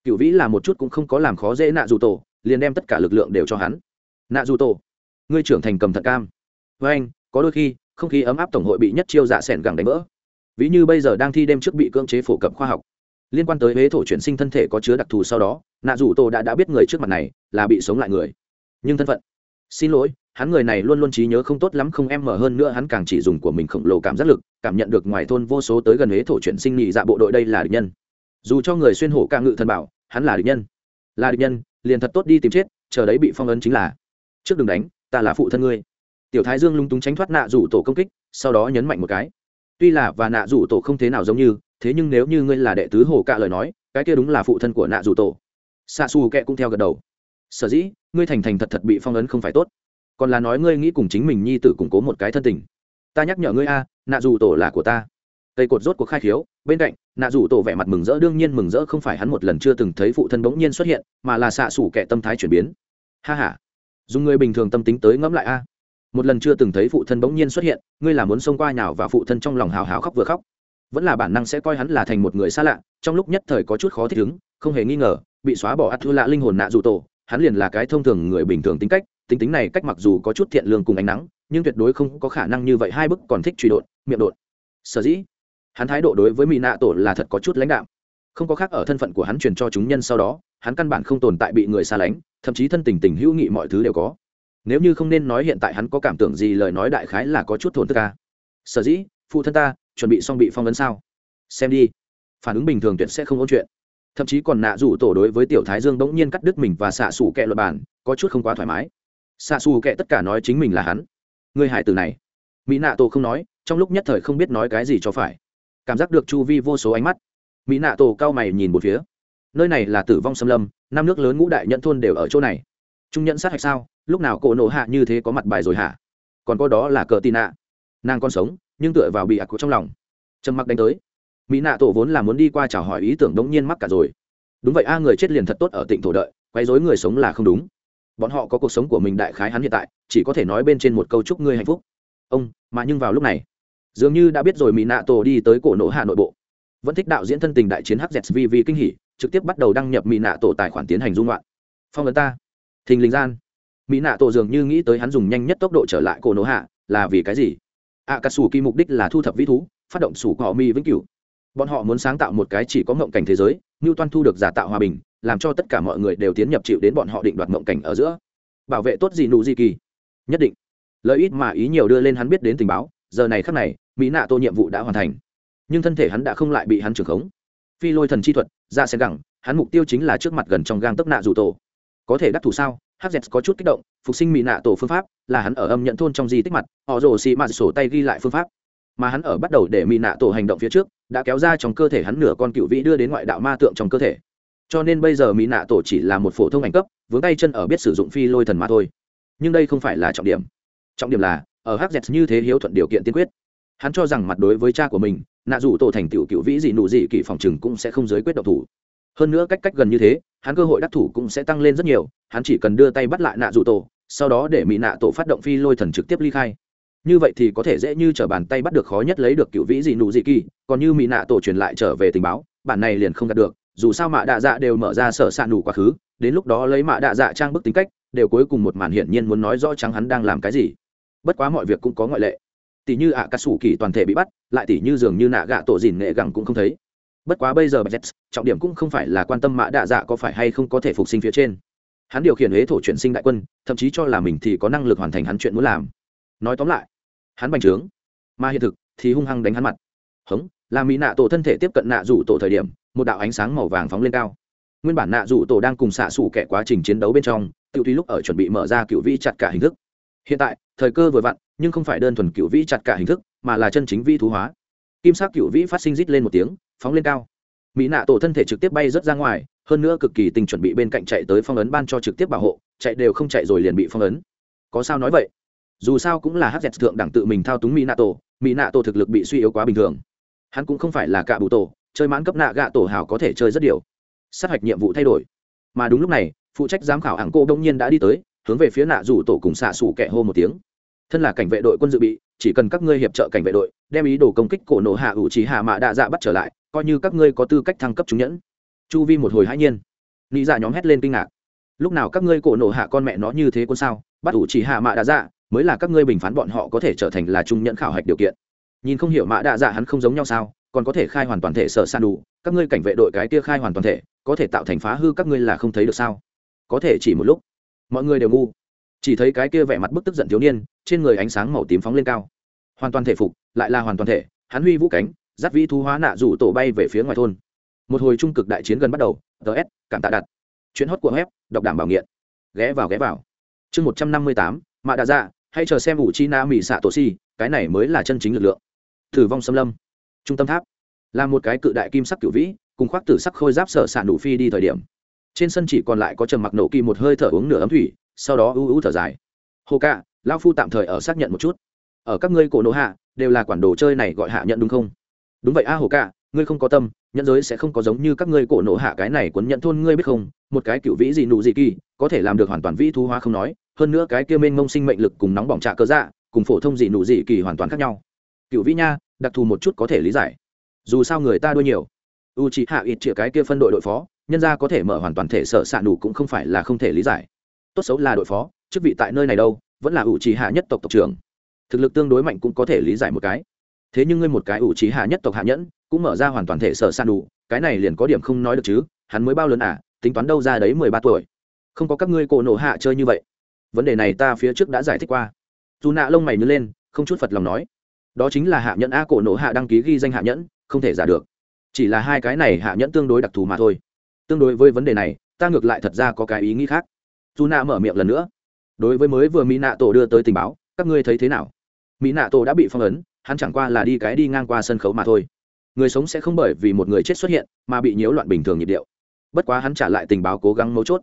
Cựu vĩ là một chút cũng không có làm khó dễ nạ dù tổ liền đem tất cả lực lượng đều cho hắn. Nạ dù tổ ngươi trưởng thành cầm thật cam. Với anh, có đôi khi, không khí ấm áp tổng hội bị nhất chiêu dạ sẻn gẳng đánh vỡ. Ví như bây giờ đang thi đêm trước bị cưỡng chế phổ cập khoa học. Liên quan tới huế thổ chuyển sinh thân thể có chứa đặc thù sau đó nạ dù tổ đã đã biết người trước mặt này là bị sống lại người. Nhưng thân phận. Xin lỗi, hắn người này luôn luôn trí nhớ không tốt lắm không em mở hơn nữa hắn càng chỉ dùng của mình khổng lồ cảm giác lực, cảm nhận được ngoài thôn vô số tới gần huế thổ chuyển sinh nhị dạ bộ đội đây là địch nhân dù cho người xuyên hổ ca ngự thần bảo, hắn là địch nhân. Là địch nhân, liền thật tốt đi tìm chết, chờ đấy bị phong ấn chính là, trước đừng đánh, ta là phụ thân ngươi. Tiểu thái dương lung túng tránh thoát nạ rủ tổ công kích, sau đó nhấn mạnh một cái. Tuy là và nạ rủ tổ không thế nào giống như, thế nhưng nếu như ngươi là đệ tứ hồ cạ lời nói, cái kia đúng là phụ thân của nạ rủ tổ. Xa xù kệ cũng theo gật đầu. Sở dĩ, ngươi thành thành thật thật bị phong ấn không phải tốt. Còn là nói ngươi nghĩ cùng chính mình nhi tử củng cố một cái thân tình. Ta nhắc nhở ngươi a, nạ dù tổ là của ta. Cây cột rốt cuộc khai khiếu bên cạnh, nạ rủ tổ vẻ mặt mừng rỡ, đương nhiên mừng rỡ không phải hắn một lần chưa từng thấy phụ thân bỗng nhiên xuất hiện, mà là xạ xủ kẻ tâm thái chuyển biến. Ha h a dùng người bình thường tâm tính tới ngẫm lại a. Một lần chưa từng thấy phụ thân bỗng nhiên xuất hiện, ngươi là muốn xông qua nhào và phụ thân trong lòng hào hào khóc vừa khóc. Vẫn là bản năng sẽ coi hắn là thành một người xa lạ, trong lúc nhất thời có chút khó thích ứng, không hề nghi ngờ, bị xóa bỏ ắt thư lạ linh hồn nạ dù tổ, hắn liền là cái thông thường người bình thường tính cách, tính tính này cách mặc dù có chút thiện lương cùng ánh nắng, nhưng tuyệt đối không có khả năng như vậy, hai bức còn thích truy đột, miệng đột. Sở dĩ hắn thái độ đối với mỹ nạ tổ là thật có chút lãnh đạo không có khác ở thân phận của hắn truyền cho chúng nhân sau đó, hắn căn bản không tồn tại bị người xa lánh, thậm chí thân tình tình hữu nghị mọi thứ đều có. Nếu như không nên nói hiện tại hắn có cảm tưởng gì lời nói đại khái là có chút thổn thức ca sở dĩ, phụ thân ta, chuẩn bị xong bị phong vấn sao? Xem đi. Phản ứng bình thường tuyệt sẽ không ôn chuyện. Thậm chí còn nạ rủ tổ đối với tiểu thái dương bỗng nhiên cắt đứt mình và xạ xù kẹ luật bản, có chút không quá thoải mái. Xạ xù kệ tất cả nói chính mình là hắn. Người hải tử này. Mỹ nạ tổ không nói, trong lúc nhất thời không biết nói cái gì cho phải cảm giác được chu vi vô số ánh mắt. Mỹ nạ tổ cao mày nhìn một phía. Nơi này là tử vong xâm lâm, năm nước lớn ngũ đại nhận thôn đều ở chỗ này. Trung nhận sát hạch sao? Lúc nào cổ nổ hạ như thế có mặt bài rồi hả? Còn có đó là cờ tì nạ. Nàng còn sống, nhưng tựa vào bị ạc của trong lòng. Trầm mặc đánh tới. Mỹ nạ tổ vốn là muốn đi qua chào hỏi ý tưởng đống nhiên mắc cả rồi. Đúng vậy a, người chết liền thật tốt ở tỉnh thổ đợi quay dối người sống là không đúng. Bọn họ có cuộc sống của mình đại khái hắn hiện tại, chỉ có thể nói bên trên một câu chúc ngươi hạnh phúc. Ông, mà nhưng vào lúc này dường như đã biết rồi mỹ nạ tổ đi tới cổ nổ hạ nội bộ. Vẫn thích đạo diễn thân tình đại chiến hzv vì kinh hỉ, trực tiếp bắt đầu đăng nhập mỹ nạ tổ tài khoản tiến hành dung loạn. Phong ấn ta. Thình lình gian, mỹ nạ tổ dường như nghĩ tới hắn dùng nhanh nhất tốc độ trở lại cổ nổ hạ là vì cái gì? Ạ cà sủ kỳ mục đích là thu thập vĩ thú, phát động sủ cỏ mi vĩnh cửu. Bọn họ muốn sáng tạo một cái chỉ có mộng cảnh thế giới như toan thu được giả tạo hòa bình, làm cho tất cả mọi người đều tiến nhập chịu đến bọn họ định đoạt mộng cảnh ở giữa. Bảo vệ tốt gì nụ gì kỳ? Nhất định. Lợi ít mà ý nhiều đưa lên hắn biết đến tình báo, giờ này khắc này mỹ nạ tô nhiệm vụ đã hoàn thành. Nhưng thân thể hắn đã không lại bị hắn trưởng khống. Phi lôi thần chi thuật, ra sen gẳng, hắn mục tiêu chính là trước mặt gần trong gang tấc nạ dù tổ. Có thể đắc thủ sao? Hz có chút kích động, phục sinh mỹ nạ tổ phương pháp là hắn ở âm nhận thôn trong di tích mặt, họ rồ xị mạt sổ tay ghi lại phương pháp. Mà hắn ở bắt đầu để mỹ nạ tổ hành động phía trước, đã kéo ra trong cơ thể hắn nửa con cựu vĩ đưa đến ngoại đạo ma tượng trong cơ thể. Cho nên bây giờ mỹ nạ tổ chỉ là một phổ thông ảnh cấp, vướng tay chân ở biết sử dụng phi lôi thần mà thôi. Nhưng đây không phải là trọng điểm. Trọng điểm là, ở hz như thế hiếu thuận điều kiện tiên quyết hắn cho rằng mặt đối với cha của mình, nạ dù tổ thành tựu cựu vĩ gì nụ gì kỳ phòng chừng cũng sẽ không giới quyết độc thủ. Hơn nữa cách cách gần như thế, hắn cơ hội đắc thủ cũng sẽ tăng lên rất nhiều, hắn chỉ cần đưa tay bắt lại nạ dù tổ, sau đó để mỹ nạ tổ phát động phi lôi thần trực tiếp ly khai. Như vậy thì có thể dễ như t r ở bàn tay bắt được khó nhất lấy được cựu vĩ dị nụ dị kỳ còn như mỹ nạ tổ truyền lại trở về tình báo, bản này liền không đạt được, dù sao mạ đạ dạ đều mở ra sở s ạ nủ quá khứ, đến lúc đó lấy mạ đạ dạ trang bức tính cách, đều cuối cùng một màn hiển nhiên muốn nói rõ trắng hắn đang làm cái gì. Bất quá mọi việc cũng có ngoại lệ tỷ như ạ cà sủ kỳ toàn thể bị bắt, lại tỷ như dường như nạ gạ tổ dìn nghệ gẳng cũng không thấy. Bất quá bây giờ bạch trọng điểm cũng không phải là quan tâm mã đạ dạ có phải hay không có thể phục sinh phía trên. Hắn điều khiển huế thổ chuyển sinh đại quân, thậm chí cho là mình thì có năng lực hoàn thành hắn chuyện muốn làm. Nói tóm lại, hắn bành trướng. Mà hiện thực thì hung hăng đánh hắn mặt. Hống là mỹ nạ tổ thân thể tiếp cận nạ rủ tổ thời điểm, một đạo ánh sáng màu vàng phóng lên cao. Nguyên bản nạ rủ tổ đang cùng xạ xủ kẻ quá trình chiến đấu bên trong tự tuy lúc ở chuẩn bị mở ra cựu vĩ chặt cả hình thức. Hiện tại, thời cơ vừa vặn nhưng không phải đơn thuần cựu vĩ chặt cả hình thức, mà là chân chính vi thú hóa. Kim sắc cựu vĩ phát sinh rít lên một tiếng, phóng lên cao. Mỹ nạ tổ thân thể trực tiếp bay rớt ra ngoài, hơn nữa cực kỳ tình chuẩn bị bên cạnh chạy tới phong ấn ban cho trực tiếp bảo hộ, chạy đều không chạy rồi liền bị phong ấn. Có sao nói vậy? Dù sao cũng là hz thượng đẳng tự mình thao túng mỹ nạ tổ, mỹ nạ tổ thực lực bị suy yếu quá bình thường. Hắn cũng không phải là cạ bù tổ, chơi mãn cấp nạ gạ tổ hào có thể chơi rất điều. Sát hạch nhiệm vụ thay đổi. Mà đúng lúc này, phụ trách giám khảo hạng cô đông nhiên đã đi tới, hướng về phía nạ rủ tổ cùng xạ xủ kẹ hô một tiếng thân là cảnh vệ đội quân dự bị, chỉ cần các ngươi hiệp trợ cảnh vệ đội, đem ý đồ công kích cổ nổ hạ ủ trí hạ mạ đạ dạ bắt trở lại, coi như các ngươi có tư cách thăng cấp chúng nhẫn. Chu vi một hồi hãi nhiên. Nghĩ dạ nhóm hét lên kinh ngạc. Lúc nào các ngươi cổ nổ hạ con mẹ nó như thế quân sao? Bắt ủ trí hạ mạ đạ dạ mới là các ngươi bình phán bọn họ có thể trở thành là trung nhẫn khảo hạch điều kiện. Nhìn không hiểu mạ đạ dạ hắn không giống nhau sao, còn có thể khai hoàn toàn thể sở san đủ, các ngươi cảnh vệ đội cái kia khai hoàn toàn thể, có thể tạo thành phá hư các ngươi là không thấy được sao? Có thể chỉ một lúc. Mọi người đều ngu chỉ thấy cái kia vẻ mặt bức tức giận thiếu niên, trên người ánh sáng màu tím phóng lên cao. Hoàn toàn thể phục, lại là hoàn toàn thể, hắn huy vũ cánh, giáp vi thu hóa nạ rủ tổ bay về phía ngoài thôn. Một hồi trung cực đại chiến gần bắt đầu ts cảm tạ đặt. Chuyến hót của web, đọc đảm bảo nghiện. Ghé vào ghé vào. Chương một trăm năm mươi tám, mạ đạ dạ hay chờ xem ủ chi na mỹ xạ tổ si, cái này mới là chân chính lực lượng. Thử vong xâm lâm. Trung tâm tháp. Là một cái cự đại kim sắc cửu vĩ, cùng khoác tử sắc khôi giáp sở s ạ nụ phi đi thời điểm. Trên sân chỉ còn lại có trầm mặc nổ kỳ một hơi thở uống nửa ấm thủy sau đó ưu ưu thở dài. Hồ cạ lao phu tạm thời ở xác nhận một chút. Ở các ngươi cổ nổ hạ, đều là quản đồ chơi này gọi hạ nhận đúng không? Đúng vậy a, hồ cạ, ngươi không có tâm nhận giới sẽ không có giống như các ngươi cổ nổ hạ cái này quấn nhận thôn ngươi biết không? Một cái cựu vĩ gì nụ gì kỳ, có thể làm được hoàn toàn vĩ thu hóa không nói, hơn nữa cái kia mênh mông sinh mệnh lực cùng nóng bỏng trạ cơ dạ cùng phổ thông gì nụ gì kỳ hoàn toàn khác nhau. Cựu vĩ nha, đặc thù một chút có thể lý giải. Dù sao người ta đôi nhiều. U c hạ ít chĩa cái kia phân đội đội phó, nhân ra có thể mở hoàn toàn thể sở xạ đủ cũng không phải là không thể lý giải tốt xấu là đội phó, chức vị tại nơi này đâu, vẫn là ủ trì hạ nhất tộc tộc trưởng. Thực lực tương đối mạnh cũng có thể lý giải một cái. Thế nhưng ngươi một cái ủ trì hạ nhất tộc hạ nhẫn, cũng mở ra hoàn toàn thể sở san đủ, cái này liền có điểm không nói được chứ, hắn mới bao lớn à tính toán đâu ra đấy mười ba tuổi. Không có các ngươi cổ nổ hạ chơi như vậy. Vấn đề này ta phía trước đã giải thích qua. Dù nạ lông mày nhớ lên, không chút phật lòng nói. Đó chính là hạ nhẫn a cổ nổ hạ đăng ký ghi danh hạ nhẫn, không thể giả được. Chỉ là hai cái này hạ nhẫn tương đối đặc thù mà thôi. Tương đối với vấn đề này, ta ngược lại thật ra có cái ý nghĩ khác dù nạ mở miệng lần nữa. Đối với mới vừa mỹ nạ tổ đưa tới tình báo, các ngươi thấy thế nào? Mỹ nạ tổ đã bị phong ấn, hắn chẳng qua là đi cái đi ngang qua sân khấu mà thôi. Người sống sẽ không bởi vì một người chết xuất hiện mà bị nhiễu loạn bình thường nhịp điệu. Bất quá hắn trả lại tình báo cố gắng mấu chốt.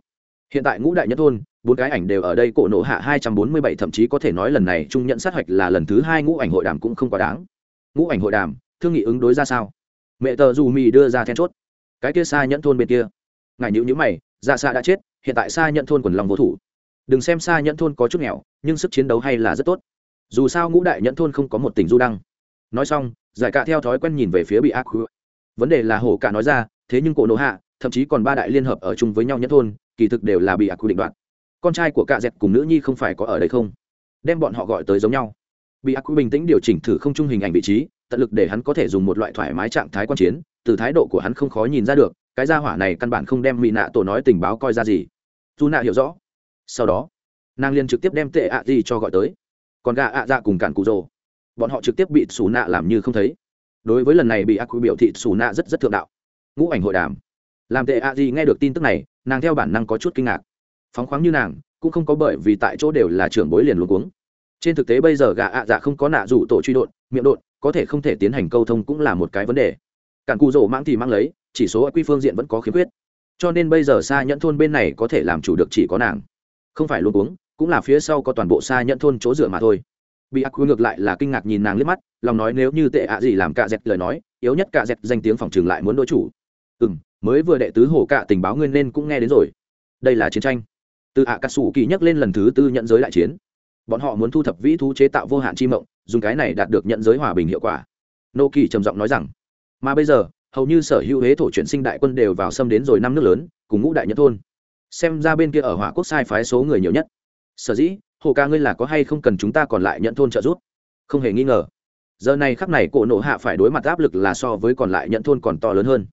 Hiện tại ngũ đại nhất thôn, bốn cái ảnh đều ở đây, cổ nộ hạ hai trăm bốn mươi bảy, thậm chí có thể nói lần này trung nhận sát hạch là lần thứ hai ngũ ảnh hội đàm cũng không quá đáng. Ngũ ảnh hội đàm, thương nghị ứng đối ra sao? Mẹ tờ dù mì đưa ra then chốt. Cái kia xa nhẫn thôn bên kia. Ngài nhữ nhữ mày dạ xa đã chết, hiện tại xa nhẫn thôn quần lòng vô thủ. Đừng xem xa nhẫn thôn có chút nghèo, nhưng sức chiến đấu hay là rất tốt. Dù sao ngũ đại nhẫn thôn không có một tỉnh du đăng. Nói xong, giải cạ theo thói quen nhìn về phía bị ác vấn đề là hổ cả nói ra, thế nhưng cổ nộ hạ, thậm chí còn ba đại liên hợp ở chung với nhau nhẫn thôn, kỳ thực đều là bị ác định đoạt. Con trai của cạ dẹt cùng nữ nhi không phải có ở đây không? Đem bọn họ gọi tới giống nhau. Bị ác bình tĩnh điều chỉnh thử không chung hình ảnh vị trí, tận lực để hắn có thể dùng một loại thoải mái trạng thái quan chiến, từ thái độ của hắn không khó nhìn ra được cái gia hỏa này căn bản không đem mỹ nạ tổ nói tình báo coi ra gì. Dù nạ hiểu rõ. Sau đó, nàng liền trực tiếp đem tệ ạ gì cho gọi tới. Còn gà ạ dạ cùng cản cụ rồ. Bọn họ trực tiếp bị xù nạ làm như không thấy. Đối với lần này bị ác quy biểu thị xù nạ rất rất thượng đạo. Ngũ ảnh hội đàm. Làm tệ ạ gì nghe được tin tức này, nàng theo bản năng có chút kinh ngạc. Phóng khoáng như nàng, cũng không có bởi vì tại chỗ đều là trưởng bối liền luôn cuống. Trên thực tế bây giờ gà ạ dạ không có nạ rủ tổ truy đột, miệng đột, có thể không thể tiến hành câu thông cũng là một cái vấn đề. Cản cụ rồ mang thì mang lấy chỉ số quy phương diện vẫn có khiếm khuyết. Cho nên bây giờ xa nhẫn thôn bên này có thể làm chủ được chỉ có nàng. Không phải luôn uống, cũng là phía sau có toàn bộ xa nhẫn thôn chỗ dựa mà thôi. Bị ác quy ngược lại là kinh ngạc nhìn nàng liếc mắt, lòng nói nếu như tệ ạ gì làm cạ dẹt lời nói, yếu nhất cạ dẹt danh tiếng phòng trường lại muốn đối chủ. Ừ m mới vừa đệ tứ hổ cạ tình báo nguyên nên cũng nghe đến rồi. Đây là chiến tranh. Từ ạ cà sủ kỳ nhắc lên lần thứ tư nhận giới đại chiến. Bọn họ muốn thu thập vĩ thú chế tạo vô hạn chi mộng, dùng cái này đạt được nhận giới hòa bình hiệu quả. Nô kỳ trầm giọng nói rằng, mà bây giờ hầu như sở hữu huế thổ chuyển sinh đại quân đều vào xâm đến rồi năm nước lớn, cùng ngũ đại nhất thôn. Xem ra bên kia ở hỏa quốc sai phái số người nhiều nhất. Sở dĩ, hồ ca ngươi là có hay không cần chúng ta còn lại nhận thôn trợ giúp? Không hề nghi ngờ. Giờ này khắp này cổ nộ hạ phải đối mặt áp lực là so với còn lại nhận thôn còn to lớn hơn.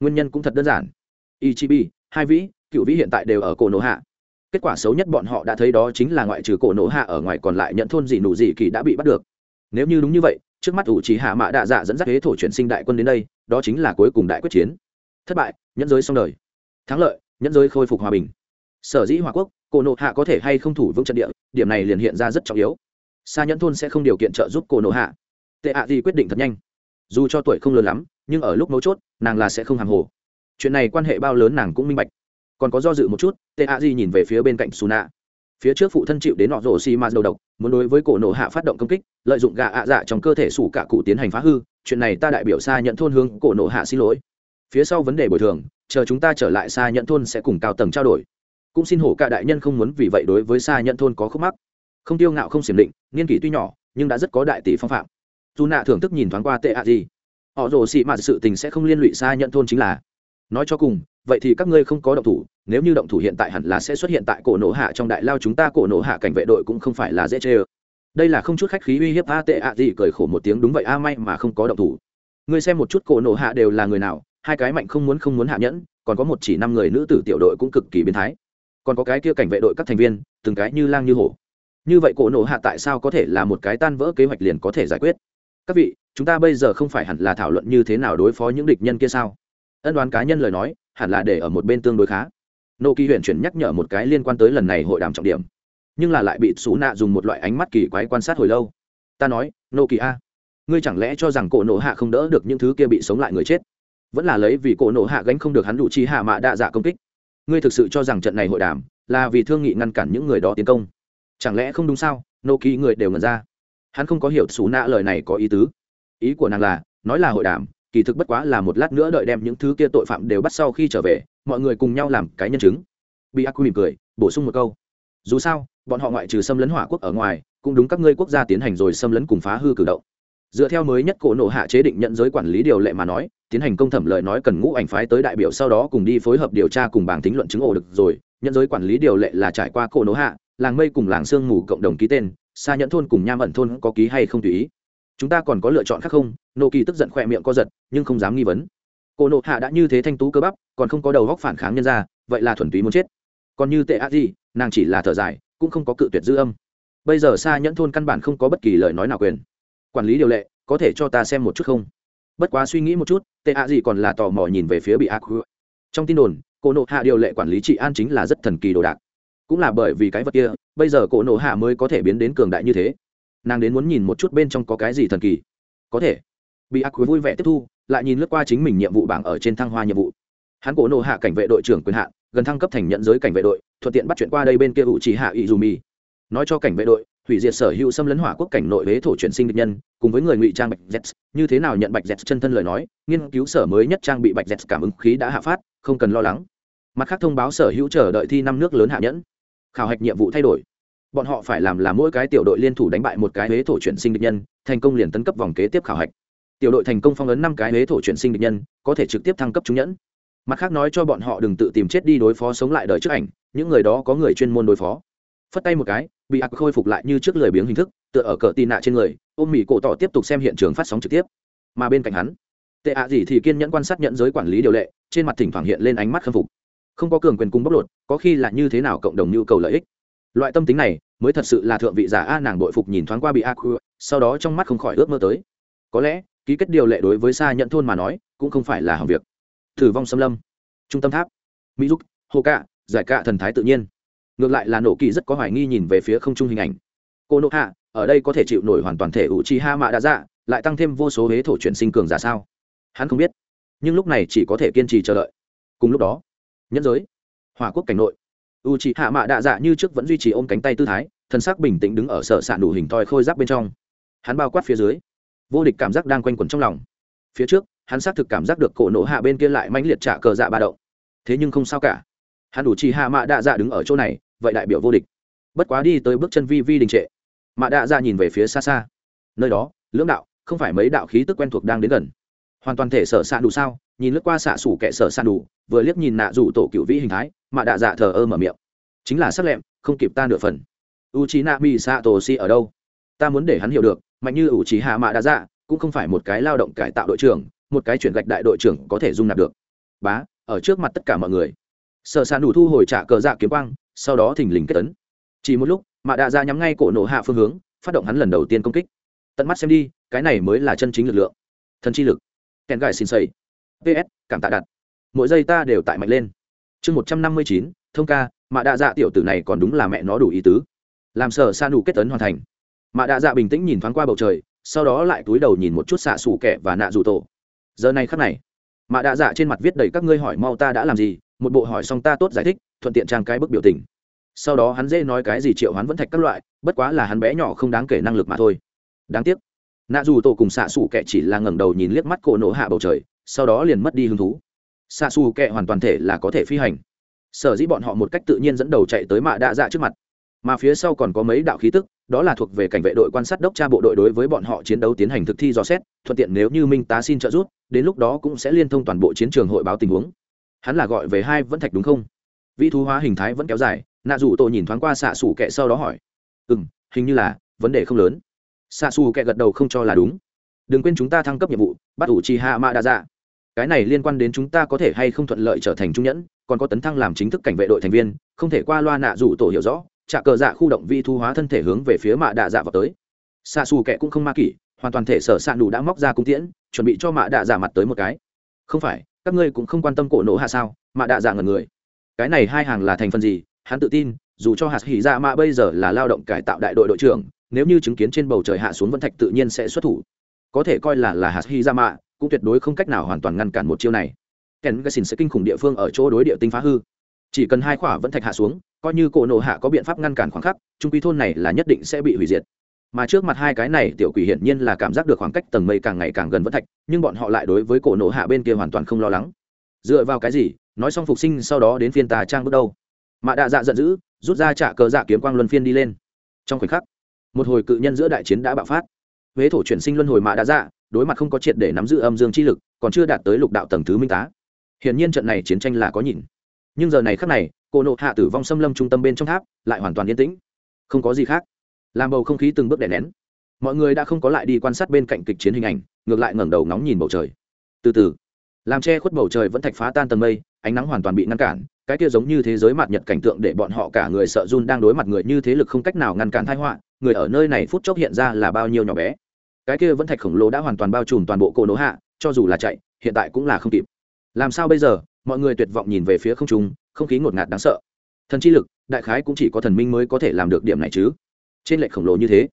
Nguyên nhân cũng thật đơn giản. Ichibi, hai vĩ, cựu vĩ hiện tại đều ở cổ nộ hạ. Kết quả xấu nhất bọn họ đã thấy đó chính là ngoại trừ cổ nộ hạ ở ngoài còn lại nhận thôn gì nụ gì kỳ đã bị bắt được. Nếu như đúng như vậy trước mắt ủ trì hạ mạ đạ dạ dẫn dắt thế thổ chuyển sinh đại quân đến đây, đó chính là cuối cùng đại quyết chiến. Thất bại, nhẫn giới xong đời. Thắng lợi, nhẫn giới khôi phục hòa bình. Sở dĩ hòa quốc, cổ nộ hạ có thể hay không thủ vững trận địa, điểm này liền hiện ra rất trọng yếu. Xa nhẫn thôn sẽ không điều kiện trợ giúp cổ nộ hạ. Tệ ạ gì quyết định thật nhanh. Dù cho tuổi không lớn lắm, nhưng ở lúc mấu chốt, nàng là sẽ không hàng hồ. Chuyện này quan hệ bao lớn nàng cũng minh bạch. Còn có do dự một chút, tệ ạ gì nhìn về phía bên cạnh su nạ phía trước phụ thân chịu đến nọ rổ xi ma đầu độc, muốn đối với cổ nổ hạ phát động công kích, lợi dụng gà ạ dạ trong cơ thể sủ cả cụ tiến hành phá hư, chuyện này ta đại biểu xa nhận thôn hướng cổ nổ hạ xin lỗi. Phía sau vấn đề bồi thường, chờ chúng ta trở lại xa nhận thôn sẽ cùng cao tầng trao đổi. Cũng xin hổ cả đại nhân không muốn vì vậy đối với xa nhận thôn có khúc mắc. Không tiêu ngạo không xiểm định, nghiên kỷ tuy nhỏ, nhưng đã rất có đại tỷ phong phạm. Dù nạ thưởng thức nhìn thoáng qua tệ ạ gì. Họ rồ xị mạt sự tình sẽ không liên lụy xa nhận thôn chính là. Nói cho cùng, vậy thì các ngươi không có động thủ nếu như động thủ hiện tại hẳn là sẽ xuất hiện tại cổ nổ hạ trong đại lao chúng ta cổ nổ hạ cảnh vệ đội cũng không phải là dễ chê ơ. Đây là không chút khách khí uy hiếp a tệ ạ gì cười khổ một tiếng đúng vậy, a, may mà không có động thủ. Ngươi xem một chút cổ nổ hạ đều là người nào, hai cái mạnh không muốn không muốn hạ nhẫn, còn có một chỉ năm người nữ tử tiểu đội cũng cực kỳ biến thái. Còn có cái kia cảnh vệ đội các thành viên, từng cái như lang như hổ. Như vậy cổ nổ hạ tại sao có thể là một cái tan vỡ kế hoạch liền có thể giải quyết? Các vị, chúng ta bây giờ không phải hẳn là thảo luận như thế nào đối phó những địch nhân kia sao? Ân đoán cá nhân lời nói, hẳn là để ở một bên tương đối khá nô kỳ huyện chuyển nhắc nhở một cái liên quan tới lần này hội đàm trọng điểm. Nhưng là lại bị xú nạ dùng một loại ánh mắt kỳ quái quan sát hồi lâu. Ta nói, nô kỳ a, ngươi chẳng lẽ cho rằng cổ nổ hạ không đỡ được những thứ kia bị sống lại người chết? Vẫn là lấy vì cổ nổ hạ gánh không được hắn đủ chi hạ mạ đa dạ công kích. Ngươi thực sự cho rằng trận này hội đàm là vì thương nghị ngăn cản những người đó tiến công? Chẳng lẽ không đúng sao? Nô kỳ người đều ngần ra. Hắn không có hiểu xú nạ lời này có ý tứ. Ý của nàng là, nói là hội đàm, kỳ thực bất quá là một lát nữa đợi đem những thứ kia tội phạm đều bắt sau khi trở về mọi người cùng nhau làm cái nhân chứng. Bị ác quy mỉm cười, bổ sung một câu. Dù sao, bọn họ ngoại trừ xâm lấn hỏa quốc ở ngoài, cũng đúng các ngươi quốc gia tiến hành rồi xâm lấn cùng phá hư cử động. Dựa theo mới nhất cổ nổ hạ chế định nhận giới quản lý điều lệ mà nói, tiến hành công thẩm lời nói cần ngũ ảnh phái tới đại biểu sau đó cùng đi phối hợp điều tra cùng bảng tính luận chứng ổ được rồi. Nhận giới quản lý điều lệ là trải qua cổ nổ hạ, làng mây cùng làng sương mù cộng đồng ký tên, xa nhẫn thôn cùng nham ẩn thôn có ký hay không tùy ý. Chúng ta còn có lựa chọn khác không? Nộ kỳ tức giận khỏe miệng co giật, nhưng không dám nghi vấn. Cô nộ hạ đã như thế thanh tú cơ bắp, còn không có đầu góc phản kháng nhân ra, vậy là thuần túy muốn chết. Còn như tệ Á gì, nàng chỉ là thở dài, cũng không có cự tuyệt dư âm. Bây giờ xa nhẫn thôn căn bản không có bất kỳ lời nói nào quyền. Quản lý điều lệ, có thể cho ta xem một chút không? Bất quá suy nghĩ một chút, tệ Á gì còn là tò mò nhìn về phía bị ác trong tin đồn, Cô nộ hạ điều lệ quản lý trị an chính là rất thần kỳ đồ đạc. Cũng là bởi vì cái vật kia, bây giờ cổ nộ hạ mới có thể biến đến cường đại như thế. Nàng đến muốn nhìn một chút bên trong có cái gì thần kỳ. Có thể. Bị ác quý vui vẻ tiếp thu lại nhìn lướt qua chính mình nhiệm vụ bảng ở trên thăng hoa nhiệm vụ. Hắn cổ nộ hạ cảnh vệ đội trưởng quyền hạn, gần thăng cấp thành nhận giới cảnh vệ đội, thuận tiện bắt chuyện qua đây bên kia ủ chỉ hạ ỵ dù mì nói cho cảnh vệ đội, hủy diệt sở hữu xâm lấn hỏa quốc cảnh nội huế thổ chuyển sinh địch nhân, cùng với người ngụy trang bạch z như thế nào nhận bạch z chân thân lời nói, nghiên cứu sở mới nhất trang bị bạch z cảm ứng khí đã hạ phát, không cần lo lắng. Mặt khác thông báo sở hữu chờ đợi thi năm nước lớn hạ nhẫn. Khảo hạch nhiệm vụ thay đổi. Bọn họ phải làm là mỗi cái tiểu đội liên thủ đánh bại một cái huế thổ chuyển sinh địch nhân, thành công liền tấn cấp vòng kế tiếp khảo hạch tiểu đội thành công phong ấn năm cái huế thổ chuyển sinh địch nhân, có thể trực tiếp thăng cấp trung nhẫn. Mặt khác nói cho bọn họ đừng tự tìm chết đi đối phó sống lại đời trước ảnh, những người đó có người chuyên môn đối phó. Phất tay một cái, bị ác khôi phục lại như trước lời biếng hình thức, tựa ở cờ tì nạ trên người, ôm mỹ cổ tỏ tiếp tục xem hiện trường phát sóng trực tiếp. Mà bên cạnh hắn, tệ ạ gì thì kiên nhẫn quan sát nhận giới quản lý điều lệ, trên mặt thỉnh thoảng hiện lên ánh mắt khâm phục. Không có cường quyền cung bóc lột, có khi là như thế nào cộng đồng nhu cầu lợi ích. Loại tâm tính này, mới thật sự là thượng vị giả a, nàng đội phục nhìn thoáng qua bị a khu sau đó trong mắt không khỏi ước mơ tới. Có lẽ ký kết điều lệ đối với xa nhận thôn mà nói, cũng không phải là hỏng việc. Thử vong xâm lâm, trung tâm tháp, mỹ giúp hồ cạ, giải cạ thần thái tự nhiên. Ngược lại là nổ kỳ rất có hoài nghi nhìn về phía không trung hình ảnh. Cô nộ hạ, ở đây có thể chịu nổi hoàn toàn thể ủ chi ha mạ đã dạ lại tăng thêm vô số huế thổ chuyển sinh cường giả sao? Hắn không biết, nhưng lúc này chỉ có thể kiên trì chờ đợi. Cùng lúc đó nhất giới hòa quốc cảnh nội u chị hạ mạ đạ dạ như trước vẫn duy trì ôm cánh tay tư thái thân xác bình tĩnh đứng ở sở s ạ đủ hình thoi khôi giáp bên trong. Hắn bao quát phía dưới vô địch cảm giác đang quanh quẩn trong lòng. Phía trước, hắn xác thực cảm giác được cổ nổ hạ bên kia lại mãnh liệt trả cờ dạ ba động. Thế nhưng không sao cả. Hắn đủ chỉ hạ mạ đạ dạ đứng ở chỗ này, vậy đại biểu vô địch. Bất quá đi tới bước chân vi vi đình trệ. Mạ đạ dạ nhìn về phía xa xa. Nơi đó, lưỡng đạo, không phải mấy đạo khí tức quen thuộc đang đến gần. Hoàn toàn thể sở s đủ sao? Nhìn lướt qua xạ xủ kẻ sở s đủ, vừa liếc nhìn nạ rủ tổ cựu vĩ hình thái, mạ đạ dạ thờ ơ mở miệng. Chính là sắc lẹm, không kịp ta nửa phần. U trí nạ bị xạ tổ si ở đâu? Ta muốn để hắn hiểu được mạnh như ủ trí hạ mạ đa dạ cũng không phải một cái lao động cải tạo đội trưởng, một cái chuyển gạch đại đội trưởng có thể dung nạp được. Bá, ở trước mặt tất cả mọi người. Sở sàn đủ thu hồi trả cờ dạ kiếm quang, sau đó thình lình kết tấn chỉ một lúc, mạ đạ dạ nhắm ngay cổ nổ hạ phương hướng, phát động hắn lần đầu tiên công kích. Tận mắt xem đi, cái này mới là chân chính lực lượng. Thần chi lực. Kèn gài xin xây ps cảm tạ đặt. Mỗi giây ta đều tại mạnh lên. Chương một trăm năm mươi chín, thông ca, mạ đạ dạ tiểu tử này còn đúng là mẹ nó đủ ý tứ. Làm sở sa đủ kết tấn hoàn thành mạ đạ dạ bình tĩnh nhìn thoáng qua bầu trời, sau đó lại túi đầu nhìn một chút xạ xù kẻ và nạ dù tổ. Giờ này khắc này mạ đạ dạ trên mặt viết đầy các ngươi hỏi mau ta đã làm gì, một bộ hỏi xong ta tốt giải thích, thuận tiện trang cái bức biểu tình. Sau đó hắn dễ nói cái gì triệu hắn vẫn thạch các loại, bất quá là hắn bé nhỏ không đáng kể năng lực mà thôi. Đáng tiếc, nạ dù tổ cùng xạ xù kẻ chỉ là ngẩng đầu nhìn liếc mắt cổ nổ hạ bầu trời, sau đó liền mất đi hứng thú. Xạ xù kẻ hoàn toàn thể là có thể phi hành. Sở dĩ bọn họ một cách tự nhiên dẫn đầu chạy tới mạ đạ dạ trước mặt, mà phía sau còn có mấy đạo khí tức đó là thuộc về cảnh vệ đội quan sát đốc tra bộ đội đối với bọn họ chiến đấu tiến hành thực thi dò xét, thuận tiện nếu như minh tá xin trợ giúp, đến lúc đó cũng sẽ liên thông toàn bộ chiến trường hội báo tình huống. Hắn là gọi về hai vẫn thạch đúng không? Vị thú hóa hình thái vẫn kéo dài, nạ dù tổ nhìn thoáng qua xạ xù kẹ sau đó hỏi. Ừ m hình như là, vấn đề không lớn. Xạ xù kẹ gật đầu không cho là đúng. Đừng quên chúng ta thăng cấp nhiệm vụ, bắt ủ chi hạ mạ đa dạ. Cái này liên quan đến chúng ta có thể hay không thuận lợi trở thành trung nhẫn, còn có tấn thăng làm chính thức cảnh vệ đội thành viên, không thể qua loa nạ dù tổ hiểu rõ trả cờ dạ khu động vi thu hóa thân thể hướng về phía mạ đạ dạ vào tới. Xa xù kệ cũng không ma kỷ, hoàn toàn thể sở s ạ đủ đã móc ra cung tiễn, chuẩn bị cho mạ đạ dạ mặt tới một cái. Không phải, các ngươi cũng không quan tâm cổ nổ hạ sao? Mạ đạ dạ ngần người. Cái này hai hàng là thành phần gì? Hắn tự tin, dù cho hạt hỉ dạ mạ bây giờ là lao động cải tạo đại đội đội trưởng, nếu như chứng kiến trên bầu trời hạ xuống vân thạch tự nhiên sẽ xuất thủ. Có thể coi là là hạt hỉ dạ mạ, cũng tuyệt đối không cách nào hoàn toàn ngăn cản một chiêu này. Kèn gassin sẽ kinh khủng địa phương ở chỗ đối địa tinh phá hư. Chỉ cần hai khỏa vẫn thạch hạ xuống coi như cổ nổ hạ có biện pháp ngăn cản khoảng khắc, trung quy thôn này là nhất định sẽ bị hủy diệt. Mà trước mặt hai cái này tiểu quỷ hiển nhiên là cảm giác được khoảng cách tầng mây càng ngày càng gần vẫn thạch, nhưng bọn họ lại đối với cổ nổ hạ bên kia hoàn toàn không lo lắng. Dựa vào cái gì? Nói xong phục sinh sau đó đến phiên tà trang bước đâu mạ đạ dạ giận dữ, rút ra trả cờ dạ kiếm quang luân phiên đi lên. Trong khoảnh khắc, một hồi cự nhân giữa đại chiến đã bạo phát. Huế thổ chuyển sinh luân hồi mạ đạ dạ đối mặt không có triệt để nắm giữ âm dương chi lực, còn chưa đạt tới lục đạo tầng thứ minh tá. Hiển nhiên trận này chiến tranh là có nhìn. Nhưng giờ này khắc này cô nộ hạ tử vong xâm lâm trung tâm bên trong tháp, lại hoàn toàn yên tĩnh. Không có gì khác. Làm bầu không khí từng bước đè nén. Mọi người đã không có lại đi quan sát bên cạnh kịch chiến hình ảnh, ngược lại ngẩng đầu ngóng nhìn bầu trời. Từ từ, làm che khuất bầu trời vẫn thạch phá tan tầng mây, ánh nắng hoàn toàn bị ngăn cản, cái kia giống như thế giới mạt nhật cảnh tượng để bọn họ cả người sợ run đang đối mặt người như thế lực không cách nào ngăn cản thái họa, người ở nơi này phút chốc hiện ra là bao nhiêu nhỏ bé. Cái kia vẫn thạch khổng lồ đã hoàn toàn bao trùm toàn bộ cổ nỗ hạ, cho dù là chạy, hiện tại cũng là không kịp. Làm sao bây giờ? Mọi người tuyệt vọng nhìn về phía không trung không khí ngột ngạt đáng sợ. Thần chi lực, đại khái cũng chỉ có thần minh mới có thể làm được điểm này chứ. Trên lệnh khổng lồ như thế,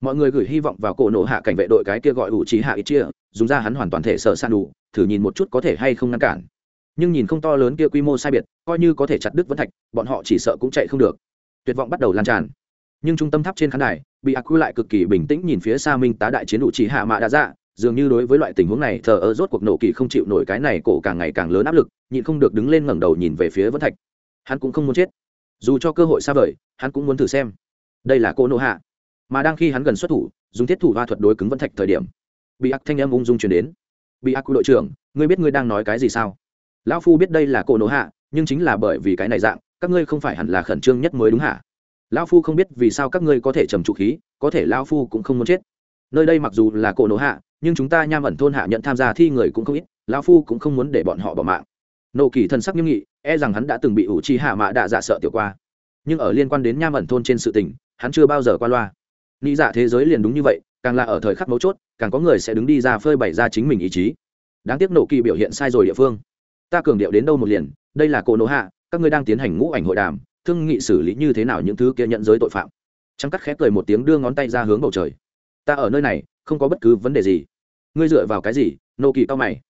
mọi người gửi hy vọng vào cổ nổ hạ cảnh vệ đội cái kia gọi ủ trí hạ ít chia, dùng ra hắn hoàn toàn thể sợ san đủ, thử nhìn một chút có thể hay không ngăn cản. Nhưng nhìn không to lớn kia quy mô sai biệt, coi như có thể chặt đứt vẫn thạch, bọn họ chỉ sợ cũng chạy không được. Tuyệt vọng bắt đầu lan tràn. Nhưng trung tâm tháp trên khán đài, bị ác quy lại cực kỳ bình tĩnh nhìn phía xa minh tá đại chiến ủ trí hạ mạ đã ra dường như đối với loại tình huống này, thờ ơ rốt cuộc nổ kỳ không chịu nổi cái này cổ càng ngày càng lớn áp lực, nhịn không được đứng lên ngẩng đầu nhìn về phía vẫn thạch. Hắn cũng không muốn chết. Dù cho cơ hội xa vời, hắn cũng muốn thử xem. Đây là cô nộ hạ. Mà đang khi hắn gần xuất thủ, dùng thiết thủ hoa thuật đối cứng vẫn thạch thời điểm bị ác thanh âm ung dung chuyển đến. Bị ác đội trưởng, ngươi biết ngươi đang nói cái gì sao? Lão phu biết đây là cô nộ hạ, nhưng chính là bởi vì cái này dạng, các ngươi không phải hẳn là khẩn trương nhất mới đúng hả? Lão phu không biết vì sao các ngươi có thể trầm trụ khí, có thể lão phu cũng không muốn chết. Nơi đây mặc dù là cổ nổ hạ nhưng chúng ta nham ẩn thôn hạ nhận tham gia thi người cũng không ít, lão phu cũng không muốn để bọn họ bỏ mạng. Nộ kỳ thân sắc nghiêm nghị e rằng hắn đã từng bị ủ trì hạ mạ đạ dạ sợ tiểu qua. Nhưng ở liên quan đến nham ẩn thôn trên sự tình, hắn chưa bao giờ qua loa. Nghĩ dạ thế giới liền đúng như vậy, càng là ở thời khắc mấu chốt, càng có người sẽ đứng đi ra phơi bày ra chính mình ý chí. Đáng tiếc nộ kỳ biểu hiện sai rồi địa phương. Ta cường điệu đến đâu một liền, đây là cổ nổ hạ, các ngươi đang tiến hành ngũ ảnh hội đàm, thương nghị xử lý như thế nào những thứ kia nhận giới tội phạm. Trắng cắt khép cười một tiếng đưa ngón tay ra hướng bầu trời. Ta ở nơi này không có bất cứ vấn đề gì. Ngươi dựa vào cái gì? Nô kỳ cao mày.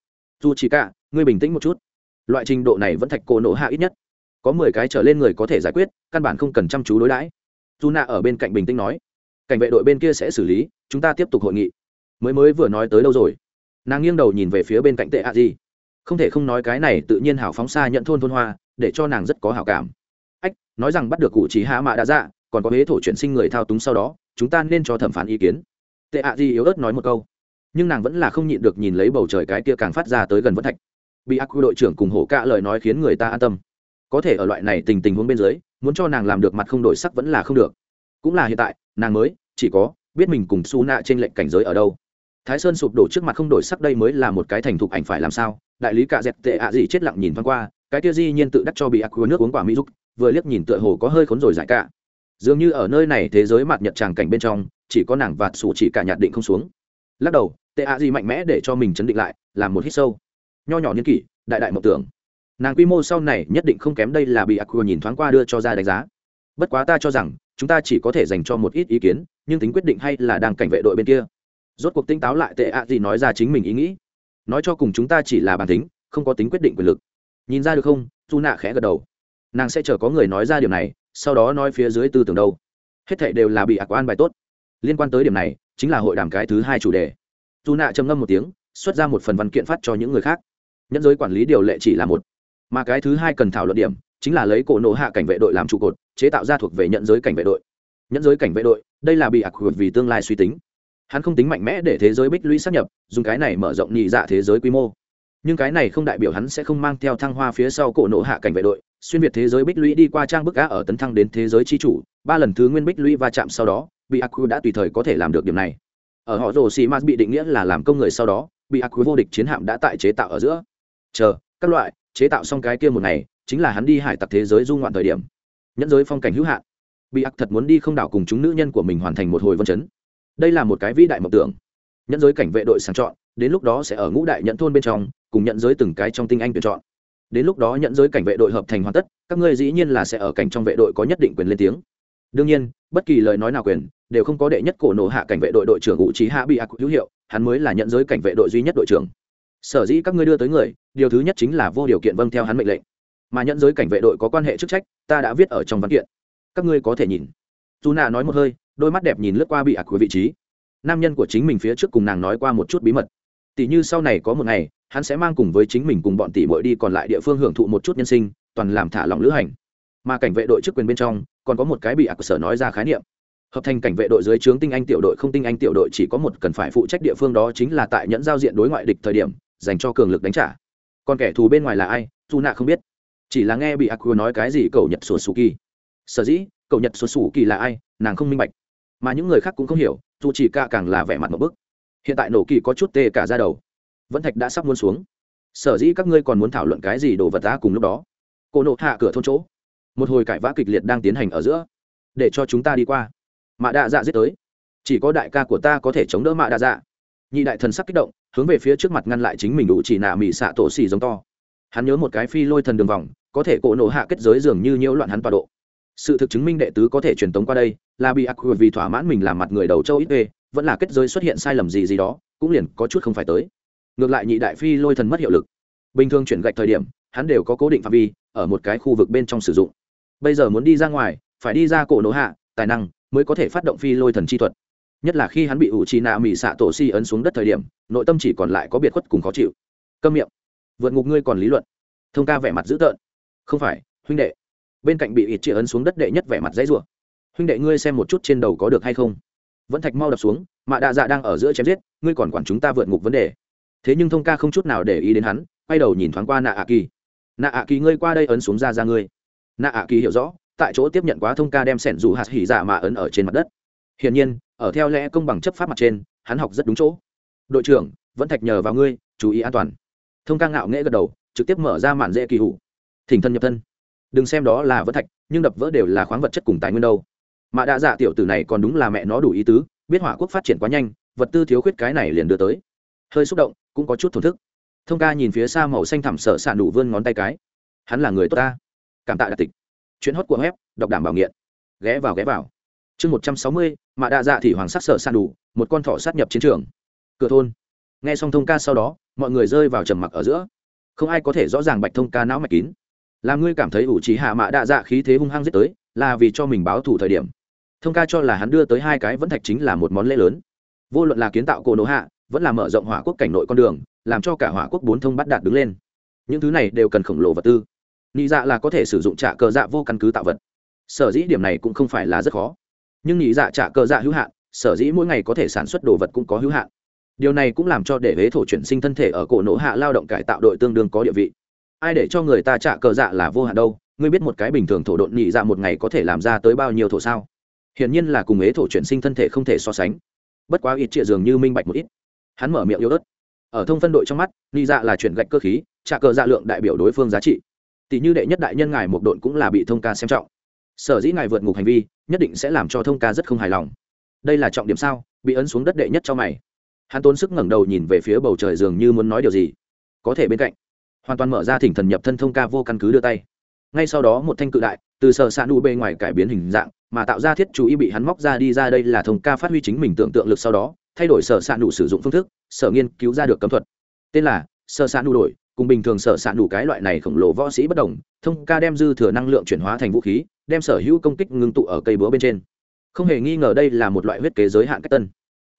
Dù chỉ cả, ngươi bình tĩnh một chút. Loại trình độ này vẫn thạch cổ nổ hạ ít nhất. Có mười cái trở lên người có thể giải quyết, căn bản không cần chăm chú đối đãi. Dù nạ ở bên cạnh bình tĩnh nói, cảnh vệ đội bên kia sẽ xử lý, chúng ta tiếp tục hội nghị. Mới mới vừa nói tới đâu rồi? Nàng nghiêng đầu nhìn về phía bên cạnh tệ a di. Không thể không nói cái này tự nhiên hảo phóng xa nhận thôn thôn hoa, để cho nàng rất có hảo cảm. Ách, nói rằng bắt được cụ trí hạ mạ đã dạ còn có huế thổ chuyển sinh người thao túng sau đó, chúng ta nên cho thẩm phán ý kiến tệ ạ gì yếu ớt nói một câu. Nhưng nàng vẫn là không nhịn được nhìn lấy bầu trời cái kia càng phát ra tới gần vẫn thạch. Bị ác quy đội trưởng cùng hổ cạ lời nói khiến người ta an tâm. Có thể ở loại này tình tình huống bên dưới, muốn cho nàng làm được mặt không đổi sắc vẫn là không được. Cũng là hiện tại, nàng mới, chỉ có, biết mình cùng su nạ trên lệnh cảnh giới ở đâu. Thái sơn sụp đổ trước mặt không đổi sắc đây mới là một cái thành thục ảnh phải làm sao? Đại lý cạ dẹt tệ ạ gì chết lặng nhìn thoáng qua, cái kia di nhiên tự đắc cho bị ác quy nước uống quả mỹ giúp vừa liếc nhìn tựa hồ có hơi khốn rồi giải cả dường như ở nơi này thế giới mặt nhật tràng cảnh bên trong, chỉ có nàng vạt sủ chỉ cả nhạt định không xuống. Lắc đầu tệ ạ gì mạnh mẽ để cho mình chấn định lại, làm một hít sâu. Nho nhỏ niên kỷ, đại đại mộng tưởng. Nàng quy mô sau này nhất định không kém đây là bị aqua nhìn thoáng qua đưa cho ra đánh giá. Bất quá ta cho rằng, chúng ta chỉ có thể dành cho một ít ý kiến, nhưng tính quyết định hay là đang cảnh vệ đội bên kia. Rốt cuộc tinh táo lại tệ ạ gì nói ra chính mình ý nghĩ. Nói cho cùng chúng ta chỉ là bản tính, không có tính quyết định quyền lực. Nhìn ra được không? Dù nạ khẽ gật đầu. Nàng sẽ chờ có người nói ra điều này sau đó nói phía dưới tư tưởng đâu. Hết thảy đều là bị ạc quan bài tốt. Liên quan tới điểm này, chính là hội đàm cái thứ hai chủ đề. Dù nạ trầm ngâm một tiếng, xuất ra một phần văn kiện phát cho những người khác. Nhân giới quản lý điều lệ chỉ là một. Mà cái thứ hai cần thảo luận điểm, chính là lấy cổ nổ hạ cảnh vệ đội làm trụ cột, chế tạo ra thuộc về nhận giới cảnh vệ đội. Nhận giới cảnh vệ đội, đây là bị ạc hụt vì tương lai suy tính. Hắn không tính mạnh mẽ để thế giới bích lũy sắp nhập, dùng cái này mở rộng nhị dạ thế giới quy mô nhưng cái này không đại biểu hắn sẽ không mang theo thăng hoa phía sau cổ nộ hạ cảnh vệ đội, xuyên việt thế giới bích lũy đi qua trang bức á ở tấn thăng đến thế giới chi chủ, ba lần thứ nguyên bích lũy va chạm sau đó bị aq đã tùy thời có thể làm được điểm này. Ở họ rồ xì m bị định nghĩa là làm công người sau đó bị aq vô địch chiến hạm đã tại chế tạo ở giữa. Chờ, các loại, chế tạo xong cái kia một ngày, chính là hắn đi hải tặc thế giới du ngoạn thời điểm. Nhẫn giới phong cảnh hữu hạn. Bị ác thật muốn đi không đảo cùng chúng nữ nhân của mình hoàn thành một hồi vân chấn. Đây là một cái vĩ đại mộng tưởng. Nhẫn giới cảnh vệ đội sàng chọn đến lúc đó sẽ ở ngũ đại nhận thôn bên trong, cùng nhận giới từng cái trong tinh anh tuyển chọn. Đến lúc đó nhận giới cảnh vệ đội hợp thành hoàn tất, các ngươi dĩ nhiên là sẽ ở cảnh trong vệ đội có nhất định quyền lên tiếng. Đương nhiên, bất kỳ lời nói nào quyền, đều không có đệ nhất cổ nổ hạ cảnh vệ đội đội trưởng ngụ trí hạ bị ác hữu hiệu, hắn mới là nhận giới cảnh vệ đội duy nhất đội trưởng. Sở dĩ các ngươi đưa tới người, điều thứ nhất chính là vô điều kiện vâng theo hắn mệnh lệnh. Mà nhận giới cảnh vệ đội có quan hệ chức trách, ta đã viết ở trong văn kiện. Các ngươi có thể nhìn. Dù Nà nói một hơi, đôi mắt đẹp nhìn lướt qua bị ác của vị trí. Nam nhân của chính mình phía trước cùng nàng nói qua một chút bí mật tỷ như sau này có một ngày, hắn sẽ mang cùng với chính mình cùng bọn tỷ muội đi còn lại địa phương hưởng thụ một chút nhân sinh, toàn làm thả lỏng lữ hành. Mà cảnh vệ đội chức quyền bên trong, còn có một cái bị ạc sở nói ra khái niệm. Hợp thành cảnh vệ đội dưới trướng tinh anh tiểu đội không tinh anh tiểu đội chỉ có một cần phải phụ trách địa phương đó chính là tại nhẫn giao diện đối ngoại địch thời điểm, dành cho cường lực đánh trả. Còn kẻ thù bên ngoài là ai, dù nạ không biết. Chỉ là nghe bị ạc nói cái gì cầu nhật sổ sù kỳ. Sở dĩ cầu nhật sổ sù kỳ là ai, nàng không minh bạch. Mà những người khác cũng không hiểu, dù chỉ ca càng là vẻ mặt một bức hiện tại nổ kỳ có chút tê cả ra đầu. Vẫn thạch đã sắp muốn xuống. Sở dĩ các ngươi còn muốn thảo luận cái gì đồ vật ra cùng lúc đó? Cô nộ hạ cửa thôn chỗ. Một hồi cãi vã kịch liệt đang tiến hành ở giữa. Để cho chúng ta đi qua. Mạ đạ dạ giết tới. Chỉ có đại ca của ta có thể chống đỡ mạ đạ dạ. Nhị đại thần sắc kích động, hướng về phía trước mặt ngăn lại chính mình đủ chỉ nạ mỹ xạ tổ xì giống to. Hắn nhớ một cái phi lôi thần đường vòng, có thể cổ nổ hạ kết giới dường như nhiễu loạn hắn tọa độ. Sự thực chứng minh đệ tứ có thể truyền tống qua đây, là bị ác vì thỏa mãn mình làm mặt người đầu châu ít về vẫn là kết giới xuất hiện sai lầm gì gì đó, cũng liền có chút không phải tới. Ngược lại nhị đại phi lôi thần mất hiệu lực. Bình thường chuyển gạch thời điểm, hắn đều có cố định phạm vi, ở một cái khu vực bên trong sử dụng. Bây giờ muốn đi ra ngoài, phải đi ra cổ nổ hạ, tài năng mới có thể phát động phi lôi thần chi thuật. Nhất là khi hắn bị ủ trì nạ mỹ xạ tổ si ấn xuống đất thời điểm, nội tâm chỉ còn lại có biệt khuất cùng khó chịu. Câm miệng. Vượt ngục ngươi còn lý luận. Thông ca vẻ mặt dữ tợn. Không phải, huynh đệ. Bên cạnh bị ít chị ấn xuống đất đệ nhất vẻ mặt dãy rủa. Huynh đệ ngươi xem một chút trên đầu có được hay không? Vẫn thạch mau đập xuống mạ đạ dạ đang ở giữa chém giết, ngươi còn quản chúng ta vượt ngục vấn đề. Thế nhưng thông ca không chút nào để ý đến hắn, quay đầu nhìn thoáng qua nạ ạ kỳ. Nạ ạ kỳ, ngươi qua đây ấn xuống ra ra ngươi. Nạ ạ kỳ hiểu rõ, tại chỗ tiếp nhận quá thông ca đem sẻn dù hạt hỉ dạ mà ấn ở trên mặt đất. Hiển nhiên, ở theo lẽ công bằng chấp pháp mặt trên, hắn học rất đúng chỗ. Đội trưởng, vẫn thạch nhờ vào ngươi, chú ý an toàn. Thông ca ngạo nghễ gật đầu, trực tiếp mở ra màn dễ kỳ hủ. Thỉnh thân nhập thân. Đừng xem đó là vẫn thạch, nhưng đập vỡ đều là khoáng vật chất cùng tài nguyên đâu mà đã dạ tiểu tử này còn đúng là mẹ nó đủ ý tứ, biết hỏa quốc phát triển quá nhanh, vật tư thiếu khuyết cái này liền đưa tới. Hơi xúc động, cũng có chút thổn thức. Thông ca nhìn phía xa màu xanh thẳm sợ sạn đủ vươn ngón tay cái. Hắn là người tốt ta. Cảm tạ đặc tịch. Chuyến hót của web, đọc đảm bảo nghiện. Ghé vào ghé vào. Chương một trăm sáu mươi mạ đa dạ thì hoàng sắc sợ sạn đủ một con thỏ sát nhập chiến trường. Cửa thôn. Nghe xong thông ca sau đó, mọi người rơi vào trầm mặc ở giữa. Không ai có thể rõ ràng bạch thông ca não mạch kín. Làm ngươi cảm thấy ủ trí hạ mạ đa dạ khí thế hung hăng giết tới, là vì cho mình báo thủ thời điểm thông ca cho là hắn đưa tới hai cái vẫn thạch chính là một món lễ lớn. Vô luận là kiến tạo cổ nổ hạ, vẫn là mở rộng hỏa quốc cảnh nội con đường, làm cho cả hỏa quốc bốn thông bắt đạt đứng lên. Những thứ này đều cần khổng lồ vật tư. Nị dạ là có thể sử dụng trạ cờ dạ vô căn cứ tạo vật. Sở dĩ điểm này cũng không phải là rất khó. Nhưng nhị dạ trả cờ dạ hữu hạn, sở dĩ mỗi ngày có thể sản xuất đồ vật cũng có hữu hạn. Điều này cũng làm cho để huế thổ chuyển sinh thân thể ở cổ nổ hạ lao động cải tạo đội tương đương có địa vị. Ai để cho người ta trả cờ dạ là vô hạn đâu? Ngươi biết một cái bình thường thổ độn nhị dạ một ngày có thể làm ra tới bao nhiêu thổ sao? Hiển nhiên là cùng ế thổ chuyển sinh thân thể không thể so sánh. Bất quá ít trịa dường như minh bạch một ít. Hắn mở miệng yếu ớt. Ở thông phân đội trong mắt, ni dạ là chuyển gạch cơ khí, trả cờ dạ lượng đại biểu đối phương giá trị. Tỷ như đệ nhất đại nhân ngài một đội cũng là bị thông ca xem trọng. Sở dĩ ngài vượt ngục hành vi, nhất định sẽ làm cho thông ca rất không hài lòng. Đây là trọng điểm sao? Bị ấn xuống đất đệ nhất cho mày. Hắn tốn sức ngẩng đầu nhìn về phía bầu trời dường như muốn nói điều gì. Có thể bên cạnh, hoàn toàn mở ra thỉnh thần nhập thân thông ca vô căn cứ đưa tay. Ngay sau đó một thanh cự đại, từ sở s ạ nụ bề ngoài cải biến hình dạng mà tạo ra thiết chú ý bị hắn móc ra đi ra đây là thông ca phát huy chính mình tưởng tượng lực sau đó, thay đổi sở s ạ nụ sử dụng phương thức, sở nghiên cứu ra được cấm thuật. Tên là sở s ạ nụ đổi, cùng bình thường sở s ạ nụ cái loại này khổng lồ võ sĩ bất đồng, thông ca đem dư thừa năng lượng chuyển hóa thành vũ khí, đem sở hữu công kích ngưng tụ ở cây búa bên trên. Không hề nghi ngờ đây là một loại huyết kế giới hạn cách tân.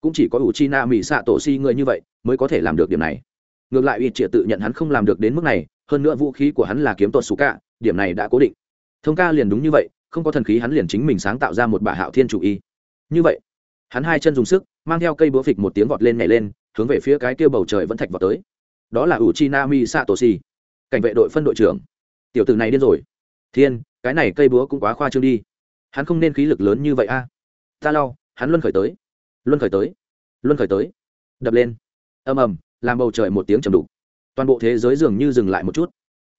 Cũng chỉ có ủ chi na mỹ xạ tổ si người như vậy mới có thể làm được điểm này. Ngược lại ít triệt tự nhận hắn không làm được đến mức này, hơn nữa vũ khí của hắn là kiếm tuột xú cả điểm này đã cố định. Thông ca liền đúng như vậy không có thần khí hắn liền chính mình sáng tạo ra một bà hạo thiên chủ y. Như vậy, hắn hai chân dùng sức, mang theo cây búa phịch một tiếng vọt lên nhảy lên, hướng về phía cái kia bầu trời vẫn thạch vọt tới. Đó là Uchi chi na mi cảnh vệ đội phân đội trưởng. Tiểu tử này điên rồi. Thiên, cái này cây búa cũng quá khoa trương đi. Hắn không nên khí lực lớn như vậy a. Ta lau hắn luân khởi tới. Luân khởi tới. Luân khởi tới. Đập lên. Ầm ầm, làm bầu trời một tiếng trầm đục. Toàn bộ thế giới dường như dừng lại một chút.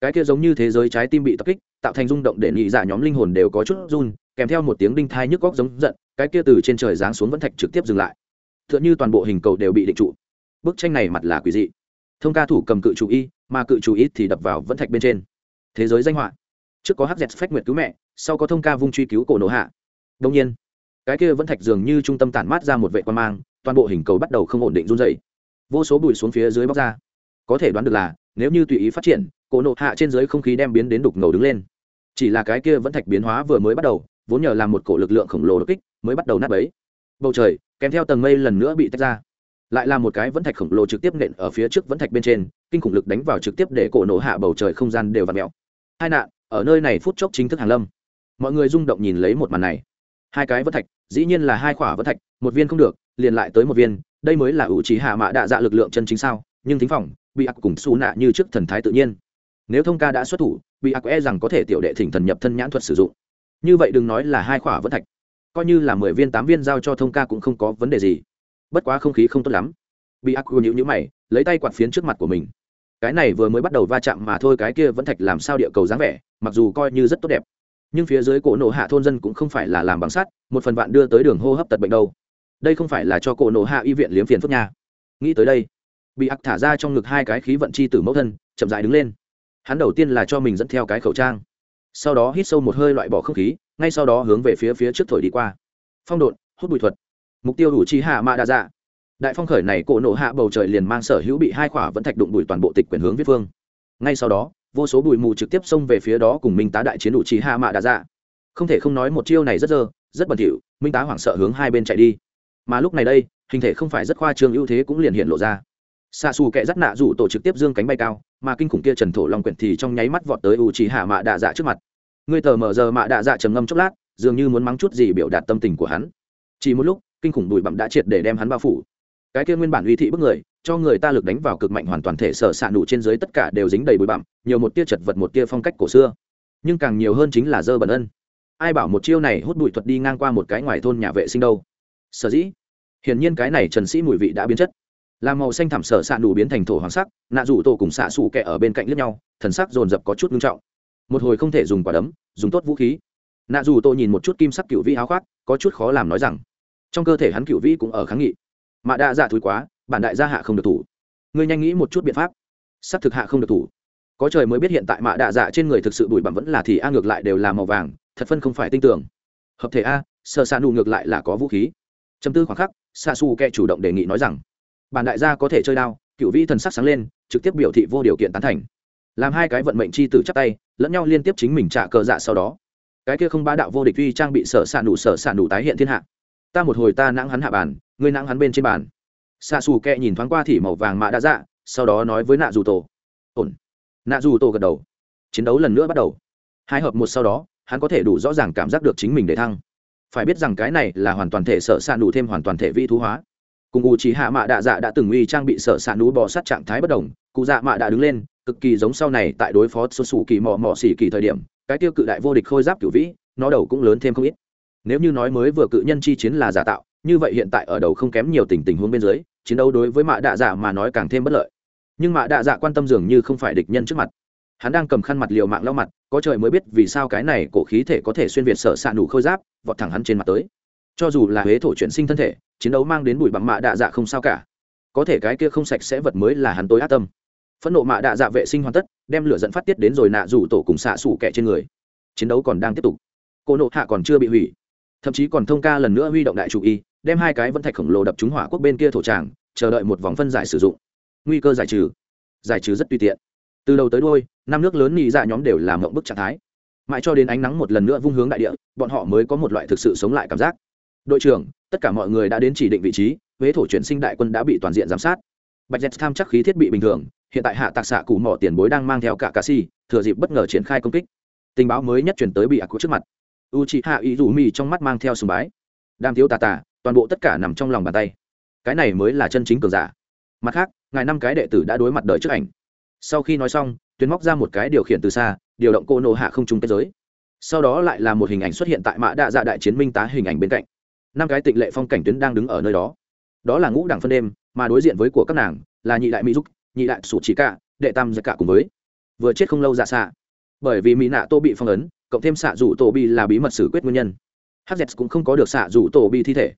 Cái kia giống như thế giới trái tim bị tập kích tạo thành rung động để nhị dạ nhóm linh hồn đều có chút run, kèm theo một tiếng đinh thai nhức góc giống giận, cái kia từ trên trời giáng xuống vẫn thạch trực tiếp dừng lại. T h ư ợ n h ư toàn bộ hình cầu đều bị định trụ. Bức tranh này mặt là quỷ dị. Thông ca thủ cầm cự chủ y, mà cự chủ y thì đập vào vẫn thạch bên trên. Thế giới danh họa. Trước có hz phách nguyệt cứu mẹ, sau có thông ca vung truy cứu cổ nổ hạ. Đông nhiên, cái kia vẫn thạch dường như trung tâm tản mát ra một vệ quan mang, toàn bộ hình cầu bắt đầu không ổn định run dày vô số bụi xuống phía dưới bóc ra. Có thể đoán được là, nếu như tùy ý phát triển, cổ nộ hạ trên dưới không khí đem biến đến đục ngầu đứng lên chỉ là cái kia vẫn thạch biến hóa vừa mới bắt đầu, vốn nhờ làm một cổ lực lượng khổng lồ đột kích mới bắt đầu nát bấy. Bầu trời, kèm theo tầng mây lần nữa bị tách ra. Lại là một cái vẫn thạch khổng lồ trực tiếp nện ở phía trước vẫn thạch bên trên, kinh khủng lực đánh vào trực tiếp để cổ nổ hạ bầu trời không gian đều v ặ mẹo hai nạn, ở nơi này phút chốc chính thức hàng lâm. Mọi người rung động nhìn lấy một màn này. Hai cái vẫn thạch, dĩ nhiên là hai khỏa vẫn thạch, một viên không được, liền lại tới một viên, đây mới là ủ trí hạ mạ đạ dạ lực lượng chân chính sao, nhưng thính phòng, bị ác cùng xù nạ như trước thần thái tự nhiên. Nếu thông ca đã xuất thủ bị ác e rằng có thể tiểu đệ thỉnh thần nhập thân nhãn thuật sử dụng. Như vậy đừng nói là hai khỏa vẫn thạch. Coi như là mười viên tám viên giao cho thông ca cũng không có vấn đề gì. Bất quá không khí không tốt lắm. Bị ác nhịu nhữ mày, lấy tay quạt phiến trước mặt của mình. Cái này vừa mới bắt đầu va chạm mà thôi, cái kia vẫn thạch làm sao địa cầu dáng vẻ, mặc dù coi như rất tốt đẹp. Nhưng phía dưới cổ nổ hạ thôn dân cũng không phải là làm bằng sắt, một phần bạn đưa tới đường hô hấp tật bệnh đâu. Đây không phải là cho cổ nổ hạ y viện liếm phiền phức nha. Nghĩ tới đây, bị ác thả ra trong ngực hai cái khí vận chi tử mẫu thân, chậm dại đứng lên hắn đầu tiên là cho mình dẫn theo cái khẩu trang, sau đó hít sâu một hơi loại bỏ không khí, ngay sau đó hướng về phía phía trước thổi đi qua. Phong độn, hút bụi thuật. Mục tiêu đủ chi hạ mạ đa dạ. Đại phong khởi này cổ nổ hạ bầu trời liền mang sở hữu bị hai khỏa vẫn thạch đụng bụi toàn bộ tịch quyền hướng viết phương ngay sau đó, vô số bụi mù trực tiếp xông về phía đó cùng minh tá đại chiến đủ chi hạ mạ đa dạ. Không thể không nói một chiêu này rất dơ, rất bẩn thỉu, minh tá hoảng sợ hướng hai bên chạy đi. Mà lúc này đây, hình thể không phải rất khoa trương ưu thế cũng liền hiện lộ ra xạ xù kệ dắt nạ rủ tổ trực tiếp dương cánh bay cao, mà kinh khủng kia trần thổ long quyển thì trong nháy mắt vọt tới u trí hạ mạ đạ dạ trước mặt. Người tờ mở giờ mạ đạ dạ trầm ngâm chốc lát, dường như muốn mắng chút gì biểu đạt tâm tình của hắn. Chỉ một lúc, kinh khủng bụi bặm đã triệt để đem hắn bao phủ. Cái kia nguyên bản uy thị bức người, cho người ta lực đánh vào cực mạnh hoàn toàn thể sở s ạ nụ trên dưới tất cả đều dính đầy bụi bặm, nhiều một tia chật vật một tia phong cách cổ xưa. Nhưng càng nhiều hơn chính là dơ bẩn ân. Ai bảo một chiêu này hút bụi thuật đi ngang qua một cái ngoài thôn nhà vệ sinh đâu? Sở dĩ. Hiển nhiên cái này trần sĩ mùi vị đã biến chất làm màu xanh thảm sở xạ nụ biến thành thổ hoàng sắc, nạ rủ tổ cùng xạ xù kẹ ở bên cạnh lướt nhau, thần sắc dồn dập có chút nghiêm trọng. Một hồi không thể dùng quả đấm, dùng tốt vũ khí. Nạ rủ tổ nhìn một chút kim sắc cựu vĩ áo khoác, có chút khó làm nói rằng, trong cơ thể hắn cựu vĩ cũng ở kháng nghị. Mạ đa dạ thúi quá, bản đại gia hạ không được thủ. Ngươi nhanh nghĩ một chút biện pháp. Sắp thực hạ không được thủ. Có trời mới biết hiện tại mạ đa dạ trên người thực sự bụi bặm vẫn là thì a, ngược lại đều là màu vàng, thật phân không phải tinh tưởng hợp thể a sợ xạ nụ ngược lại là có vũ khí. Chấm tư khoảng khắc xa xù kẹ chủ động đề nghị nói rằng bản đại gia có thể chơi đao cựu vĩ thần sắc sáng lên, trực tiếp biểu thị vô điều kiện tán thành. Làm hai cái vận mệnh c h i tử chắc tay, lẫn nhau liên tiếp chính mình trả cờ dạ sau đó. Cái kia không bá đạo vô địch uy trang bị sở s ả nụ sở s ả nụ tái hiện thiên hạ. Ta một hồi ta nãng hắn hạ bàn, ngươi nãng hắn bên trên bàn. Xạ xù kẹ nhìn thoáng qua thì màu vàng mạ đã dạ sau đó nói với nạ dù tổ. Ổn. Nạ dù tổ gật đầu. Chiến đấu lần nữa bắt đầu. Hai hợp một sau đó, hắn có thể đủ rõ ràng cảm giác được chính mình để thăng. Phải biết rằng cái này là hoàn toàn thể sợ s đủ thêm hoàn toàn thể vi thú hóa cùng u trí hạ mạ đạ dạ đã từng uy trang bị sở s nú bò sát trạng thái bất đồng, cụ dạ mạ đã đứng lên, cực kỳ giống sau này tại đối phó xuất xù kỳ mò mò xỉ kỳ thời điểm, cái tiêu cự đại vô địch khôi giáp cửu vĩ, nó đầu cũng lớn thêm không ít. Nếu như nói mới vừa cự nhân chi chiến là giả tạo, như vậy hiện tại ở đầu không kém nhiều tình tình huống bên dưới, chiến đấu đối với mạ đạ dạ mà nói càng thêm bất lợi. Nhưng mạ đạ dạ quan tâm dường như không phải địch nhân trước mặt. Hắn đang cầm khăn mặt liều mạng lau mặt, có trời mới biết vì sao cái này cổ khí thể có thể xuyên việt sở s ạ khôi giáp, vọt thẳng hắn trên mặt tới cho dù là huế thổ chuyển sinh thân thể, chiến đấu mang đến bụi bặm mạ đạ dạ không sao cả. Có thể cái kia không sạch sẽ vật mới là hắn tối ác tâm. Phẫn nộ mạ đạ dạ vệ sinh hoàn tất, đem lửa dẫn phát tiết đến rồi nạ rủ tổ cùng xạ xủ kẻ trên người. Chiến đấu còn đang tiếp tục. Cô nộ hạ còn chưa bị hủy. Thậm chí còn thông ca lần nữa huy động đại chủ y, đem hai cái vân thạch khổng lồ đập trúng hỏa quốc bên kia thổ tràng, chờ đợi một vòng phân giải sử dụng. Nguy cơ giải trừ. Giải trừ rất tùy tiện. Từ đầu tới đôi năm nước lớn nhị dạ nhóm đều làm mộng bức trạng thái. Mãi cho đến ánh nắng một lần nữa vung hướng đại địa, bọn họ mới có một loại thực sự sống lại cảm giác đội trưởng, tất cả mọi người đã đến chỉ định vị trí, huế thổ chuyển sinh đại quân đã bị toàn diện giám sát. Bạch dẹt tham chắc khí thiết bị bình thường, hiện tại hạ tạc xạ cụ mỏ tiền bối đang mang theo cả cà si, thừa dịp bất ngờ triển khai công kích. Tình báo mới nhất chuyển tới bị ác cụ trước mặt. U chị hạ ý rủ mì trong mắt mang theo sùng bái. Đang thiếu tà tà, toàn bộ tất cả nằm trong lòng bàn tay. Cái này mới là chân chính cường giả. Mặt khác, ngài năm cái đệ tử đã đối mặt đời trước ảnh. Sau khi nói xong tuyến móc ra một cái điều khiển từ xa, điều động cô nộ hạ không trung kết giới. Sau đó lại là một hình ảnh xuất hiện tại mã đa dạ đại chiến minh tá hình ảnh bên cạnh năm cái tịnh lệ phong cảnh tuyến đang đứng ở nơi đó. Đó là ngũ đảng phân đêm, mà đối diện với của các nàng là nhị đại mỹ giúp nhị đại sủ chỉ cả đệ tam giặc cả cùng với. Vừa chết không lâu dạ xạ. Bởi vì mỹ nạ tô bị phong ấn, cộng thêm xạ rủ tổ bi là bí mật xử quyết nguyên nhân. Hz cũng không có được xạ rủ tổ bi thi thể.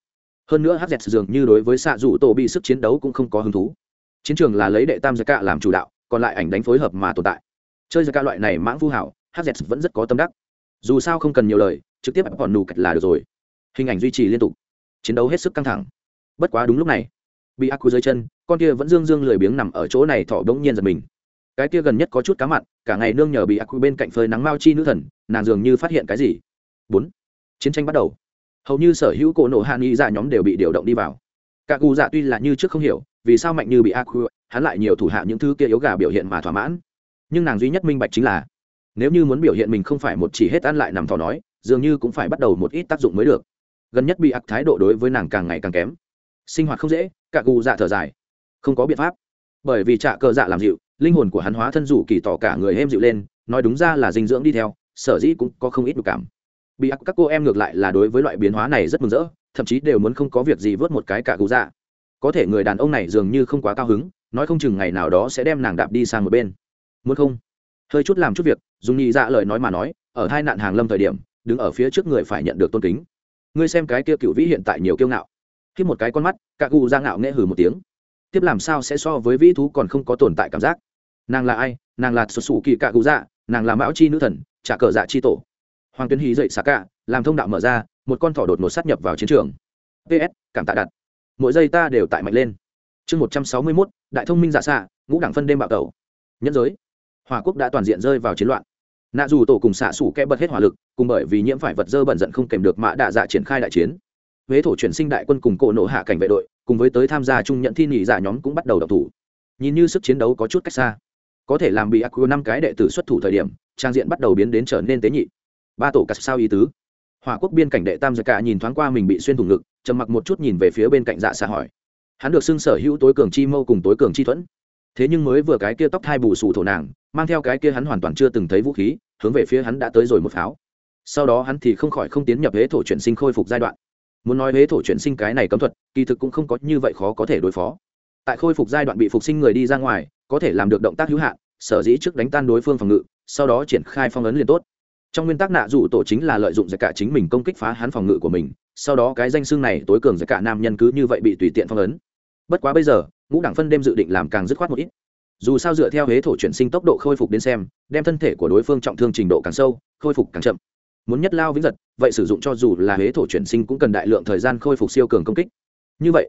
Hơn nữa hz dường như đối với xạ rủ tổ bi sức chiến đấu cũng không có hứng thú. Chiến trường là lấy đệ tam giặc cả làm chủ đạo, còn lại ảnh đánh phối hợp mà tồn tại. Chơi giặc cả loại này mãng vu hảo hz vẫn rất có tâm đắc. Dù sao không cần nhiều lời, trực tiếp bọn nù cạch là được rồi hình ảnh duy trì liên tục, chiến đấu hết sức căng thẳng. Bất quá đúng lúc này, bị ác dưới chân, con kia vẫn dương dương lười biếng nằm ở chỗ này thọ bỗng nhiên giật mình. Cái kia gần nhất có chút cá mặn, cả ngày nương nhờ bị ác bên cạnh phơi nắng mao chi nữ thần, nàng dường như phát hiện cái gì. Bốn, chiến tranh bắt đầu. Hầu như sở hữu cổ nổ hạ nghi dạ nhóm đều bị điều động đi vào. Cả cụ dạ tuy là như trước không hiểu, vì sao mạnh như bị ác hắn lại nhiều thủ hạ những thứ kia yếu gà biểu hiện mà thỏa mãn. Nhưng nàng duy nhất minh bạch chính là, nếu như muốn biểu hiện mình không phải một chỉ hết ăn lại nằm thỏ nói, dường như cũng phải bắt đầu một ít tác dụng mới được gần nhất bị ác thái độ đối với nàng càng ngày càng kém. Sinh hoạt không dễ, cả cụ dạ thở dài. Không có biện pháp. Bởi vì trạ cờ dạ làm dịu, linh hồn của hắn hóa thân rủ kỳ tỏ cả người êm dịu lên, nói đúng ra là dinh dưỡng đi theo, sở dĩ cũng có không ít được cảm. Bị ác các cô em ngược lại là đối với loại biến hóa này rất mừng rỡ, thậm chí đều muốn không có việc gì vớt một cái cả cụ dạ. Có thể người đàn ông này dường như không quá cao hứng, nói không chừng ngày nào đó sẽ đem nàng đạp đi sang một bên. Muốn không? Hơi chút làm chút việc, dùng nhị dạ lời nói mà nói, ở hai nạn hàng lâm thời điểm, đứng ở phía trước người phải nhận được tôn kính ngươi xem cái kia cựu vĩ hiện tại nhiều kiêu ngạo. Khi một cái con mắt, cả cụ ra ngạo nghễ hừ một tiếng. Tiếp làm sao sẽ so với vĩ thú còn không có tồn tại cảm giác? Nàng là ai? Nàng là sụt sù kỳ cả cụ dạ nàng là mão chi nữ thần, trả cờ dạ chi tổ. Hoàng tuyến hí dậy xạ cả, làm thông đạo mở ra, một con thỏ đột ngột sát nhập vào chiến trường. Ps cảm tạ đặt. Mỗi giây ta đều tại mạnh lên. Chương một trăm sáu mươi mốt, đại thông minh dạ xạ, ngũ đảng phân đêm bạo tẩu. Nhân giới. Hòa quốc đã toàn diện rơi vào chiến loạn nạ dù tổ cùng xạ xủ kẽ bật hết hỏa lực, cùng bởi vì nhiễm phải vật dơ bẩn giận không kèm được mã đạ dạ triển khai đại chiến. Huế thổ chuyển sinh đại quân cùng cổ nộ hạ cảnh vệ đội, cùng với tới tham gia trung nhận thi nghỉ giả dạ nhóm cũng bắt đầu đọc thủ. Nhìn như sức chiến đấu có chút cách xa, có thể làm bị ác quy năm cái đệ tử xuất thủ thời điểm, trang diện bắt đầu biến đến trở nên tế nhị. Ba tổ cắt sao ý tứ. Hỏa quốc biên cảnh đệ tam giặc cả nhìn thoáng qua mình bị xuyên thủng ngực, trầm mặc một chút nhìn về phía bên cạnh dạ xạ hỏi. Hắn được xưng sở hữu tối cường chi mâu cùng tối cường chi thuẫn thế nhưng mới vừa cái kia tóc thai bù sù thổ nàng, mang theo cái kia hắn hoàn toàn chưa từng thấy vũ khí, hướng về phía hắn đã tới rồi một pháo. Sau đó hắn thì không khỏi không tiến nhập hế thổ chuyển sinh khôi phục giai đoạn. Muốn nói hế thổ chuyển sinh cái này cấm thuật, kỳ thực cũng không có như vậy khó có thể đối phó. Tại khôi phục giai đoạn bị phục sinh người đi ra ngoài, có thể làm được động tác hữu hạn, sở dĩ trước đánh tan đối phương phòng ngự, sau đó triển khai phong ấn liền tốt. Trong nguyên tắc nạ dụ tổ chính là lợi dụng giải cả chính mình công kích phá hắn phòng ngự của mình, sau đó cái danh xưng này tối cường giải cả nam nhân cứ như vậy bị tùy tiện phong ấn. Bất quá bây giờ ngũ đảng phân đêm dự định làm càng dứt khoát một ít. Dù sao dựa theo huế thổ chuyển sinh tốc độ khôi phục đến xem, đem thân thể của đối phương trọng thương trình độ càng sâu, khôi phục càng chậm. Muốn nhất lao vĩnh giật, vậy sử dụng cho dù là huế thổ chuyển sinh cũng cần đại lượng thời gian khôi phục siêu cường công kích. Như vậy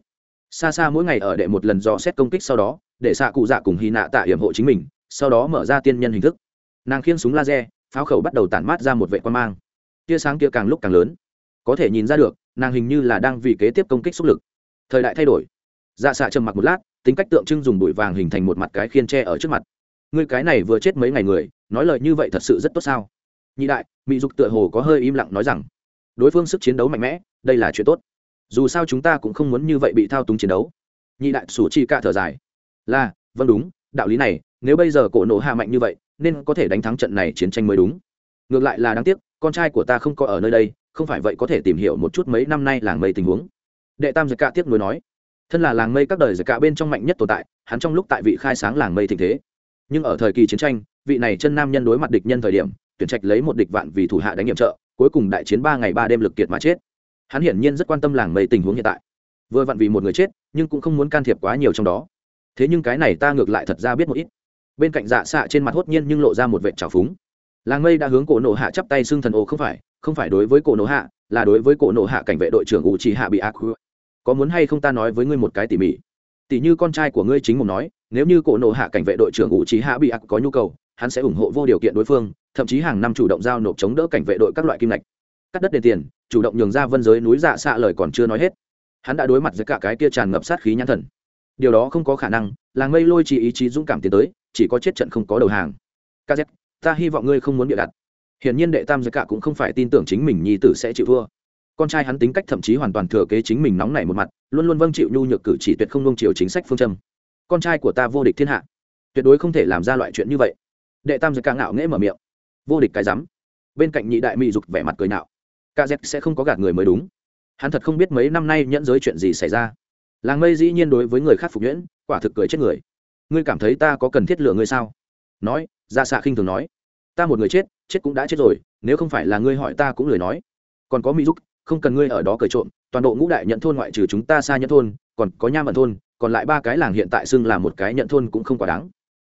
xa xa mỗi ngày ở đệ một lần dò xét công kích sau đó, để xạ cụ dạ cùng hy nạ tạ hiểm hộ chính mình, sau đó mở ra tiên nhân hình thức. Nàng khiêng súng laser, pháo khẩu bắt đầu tản mát ra một vệ quan mang. Tia sáng kia càng lúc càng lớn. Có thể nhìn ra được, nàng hình như là đang vì kế tiếp công kích xúc lực. Thời đại thay đổi. Dạ xạ trầm mặc một lát tính cách tượng trưng dùng bụi vàng hình thành một mặt cái khiên tre ở trước mặt. Người cái này vừa chết mấy ngày người, nói lời như vậy thật sự rất tốt sao? Nhị đại mỹ dục tựa hồ có hơi im lặng nói rằng, đối phương sức chiến đấu mạnh mẽ, đây là chuyện tốt. Dù sao chúng ta cũng không muốn như vậy bị thao túng chiến đấu. Nhị đại sủ chi ca thở dài. Là vâng đúng, đạo lý này, nếu bây giờ cổ nộ hạ mạnh như vậy, nên có thể đánh thắng trận này chiến tranh mới đúng. Ngược lại là đáng tiếc, con trai của ta không có ở nơi đây, không phải vậy có thể tìm hiểu một chút mấy năm nay làng mây tình huống. Đệ tam giật cạ tiếp nối nói thân là làng mây các đời giải cả bên trong mạnh nhất tồn tại, hắn trong lúc tại vị khai sáng làng mây thịnh thế. Nhưng ở thời kỳ chiến tranh, vị này chân nam nhân đối mặt địch nhân thời điểm, tuyển trạch lấy một địch vạn vì thủ hạ đánh nhiệm trợ, cuối cùng đại chiến ba ngày ba đêm lực kiệt mà chết. Hắn hiển nhiên rất quan tâm làng mây tình huống hiện tại. Vừa vặn vì một người chết, nhưng cũng không muốn can thiệp quá nhiều trong đó. Thế nhưng cái này ta ngược lại thật ra biết một ít. Bên cạnh dạ xạ trên mặt hốt nhiên nhưng lộ ra một vệ trào phúng. Làng mây đã hướng cổ nộ hạ chắp tay xưng thần ồ không phải không phải đối với cổ nộ hạ, là đối với cổ nộ hạ cảnh vệ đội trưởng u trì hạ bị ác có muốn hay không ta nói với ngươi một cái tỉ mỉ? Tỉ như con trai của ngươi chính mồm nói, nếu như cổ nộ hạ cảnh vệ đội trưởng ngụ trí hạ bị ác có nhu cầu, hắn sẽ ủng hộ vô điều kiện đối phương, thậm chí hàng năm chủ động giao nộp chống đỡ cảnh vệ đội các loại kim lạch cắt đất đền tiền, chủ động nhường ra vân giới núi dạ xạ lời còn chưa nói hết. Hắn đã đối mặt với cả cái kia tràn ngập sát khí nhãn thần. Điều đó không có khả năng, làng mây lôi chỉ ý chí dũng cảm tiến tới, chỉ có chết trận không có đầu hàng. Kz ta hy vọng ngươi không muốn bịa đặt. Hiển nhiên đệ tam giới cả cũng không phải tin tưởng chính mình nhi tử sẽ chịu thua con trai hắn tính cách thậm chí hoàn toàn thừa kế chính mình nóng nảy một mặt, luôn luôn vâng chịu nhu nhược cử chỉ tuyệt không nung chiều chính sách phương châm. Con trai của ta vô địch thiên hạ. Tuyệt đối không thể làm ra loại chuyện như vậy. Đệ tam giật ca ngạo nghễ mở miệng. Vô địch cái rắm bên cạnh nhị đại mỹ dục vẻ mặt cười nạo. Kz sẽ không có gạt người mới đúng. Hắn thật không biết mấy năm nay nhẫn giới chuyện gì xảy ra. Làng mây dĩ nhiên đối với người khác phục nhuyễn, quả thực cười chết người. Ngươi cảm thấy ta có cần thiết lựa ngươi sao? Nói dạ ra xạ khinh thường nói. Ta một người chết chết cũng đã chết rồi, nếu không phải là ngươi hỏi ta cũng lười nói. Còn có mỹ dục không cần ngươi ở đó cởi trộm, toàn bộ ngũ đại nhận thôn ngoại trừ chúng ta xa nhận thôn, còn có nha mận thôn, còn lại ba cái làng hiện tại xưng là một cái nhận thôn cũng không quá đáng.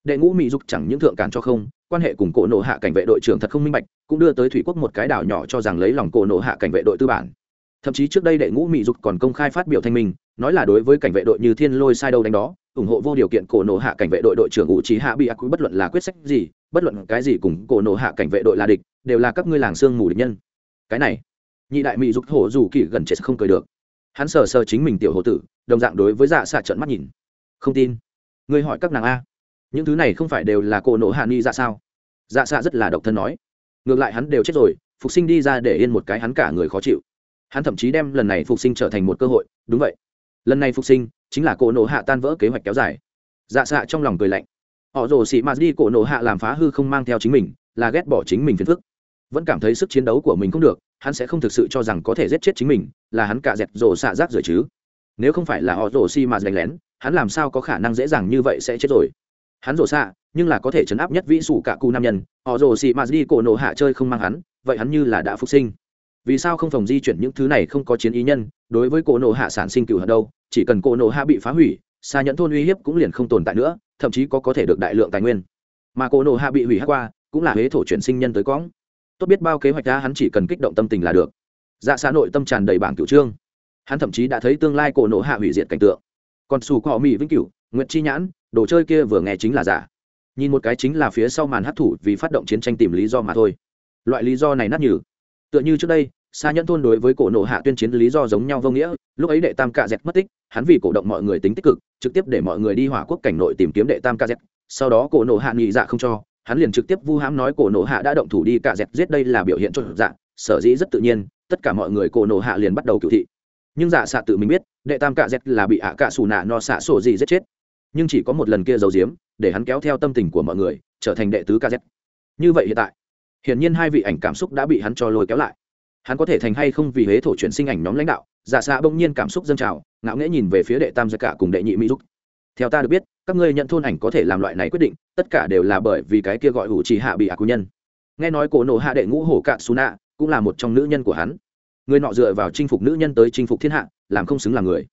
Đệ ngũ mỹ dục chẳng những thượng cản cho không, quan hệ cùng cổ nộ hạ cảnh vệ đội trưởng thật không minh bạch, cũng đưa tới thủy quốc một cái đảo nhỏ cho rằng lấy lòng cổ nộ hạ cảnh vệ đội tư bản. Thậm chí trước đây đệ ngũ mỹ dục còn công khai phát biểu thanh minh, nói là đối với cảnh vệ đội như thiên lôi sai đâu đánh đó, ủng hộ vô điều kiện cổ nộ hạ cảnh vệ đội đội trưởng ủ trí hạ bị ác bất luận là quyết sách gì, bất luận cái gì cùng cổ nộ hạ cảnh vệ đội là địch, đều là các ngươi làng sương mù địch nhân. Cái này nhị đại mỹ dục hổ dù kỳ gần chết không cười được. Hắn sờ sờ chính mình tiểu hồ tử, đồng dạng đối với dạ xạ trợn mắt nhìn. Không tin. Ngươi hỏi các nàng a. Những thứ này không phải đều là cổ nộ hạ ni dạ sao? Dạ xạ rất là độc thân nói. Ngược lại hắn đều chết rồi, phục sinh đi ra để yên một cái hắn cả người khó chịu. Hắn thậm chí đem lần này phục sinh trở thành một cơ hội, đúng vậy. Lần này phục sinh chính là cổ nộ hạ tan vỡ kế hoạch kéo dài. Dạ xạ trong lòng cười lạnh. Họ rồ xị mạt đi cổ nộ hạ làm phá hư không mang theo chính mình, là ghét bỏ chính mình phiền phức. Vẫn cảm thấy sức chiến đấu của mình không được hắn sẽ không thực sự cho rằng có thể giết chết chính mình, là hắn cả dẹt rổ xạ rác rồi chứ. Nếu không phải là họ rổ xi mà đánh lén, hắn làm sao có khả năng dễ dàng như vậy sẽ chết rồi? Hắn rổ xạ, nhưng là có thể chấn áp nhất vĩ sủ cả cu nam nhân, họ rổ xị mà đi cổ nổ hạ chơi không mang hắn, vậy hắn như là đã phục sinh. Vì sao không phòng di chuyển những thứ này không có chiến ý nhân, đối với cổ nổ hạ sản sinh cựu hận đâu, chỉ cần cổ nổ hạ bị phá hủy, xa nhẫn thôn uy hiếp cũng liền không tồn tại nữa, thậm chí có có thể được đại lượng tài nguyên. Mà cổ nổ hạ bị hủy hát qua, cũng là huế thổ chuyển sinh nhân tới cõng tốt biết bao kế hoạch ra hắn chỉ cần kích động tâm tình là được. Dạ xã nội tâm tràn đầy bảng cửu trương. Hắn thậm chí đã thấy tương lai cổ nộ hạ hủy diệt cảnh tượng. Còn xù cọ mỹ vĩnh cửu nguyện chi nhãn, đồ chơi kia vừa nghe chính là giả. Nhìn một cái chính là phía sau màn hấp thủ vì phát động chiến tranh tìm lý do mà thôi. Loại lý do này nát nhừ. Tựa như trước đây xa nhẫn thôn đối với cổ nộ hạ tuyên chiến lý do giống nhau vô nghĩa, lúc ấy đệ tam ca dẹt mất tích, hắn vì cổ động mọi người tính tích cực, trực tiếp để mọi người đi hỏa quốc cảnh nội tìm kiếm đệ tam ca dẹt, sau đó cổ nộ hạ nghị dạ không cho hắn liền trực tiếp vu hãm nói cổ nộ hạ đã động thủ đi cả dẹt giết đây là biểu hiện cho dạ sở dĩ rất tự nhiên, tất cả mọi người cổ nộ hạ liền bắt đầu cựu thị. Nhưng dạ xạ tự mình biết, đệ tam cả dẹt là bị ạ cả xù nạ no xạ sổ gì giết chết. Nhưng chỉ có một lần kia giấu diếm để hắn kéo theo tâm tình của mọi người, trở thành đệ tứ ca dẹt. Như vậy hiện tại, hiển nhiên hai vị ảnh cảm xúc đã bị hắn cho lôi kéo lại. Hắn có thể thành hay không vì huế thổ chuyển sinh ảnh nhóm lãnh đạo giả xạ bỗng nhiên cảm xúc dâng trào, ngạo nghễ nhìn về phía đệ tam gia cả cùng đệ nhị mỹ giúp theo ta được biết, các ngươi nhận thôn ảnh có thể làm loại này quyết định, tất cả đều là bởi vì cái kia gọi hữu trì hạ bị ả quy nhân. Nghe nói cổ nộ hạ đệ ngũ hổ cạn xù nạ cũng là một trong nữ nhân của hắn. Người nọ dựa vào chinh phục nữ nhân tới chinh phục thiên hạ, làm không xứng là người.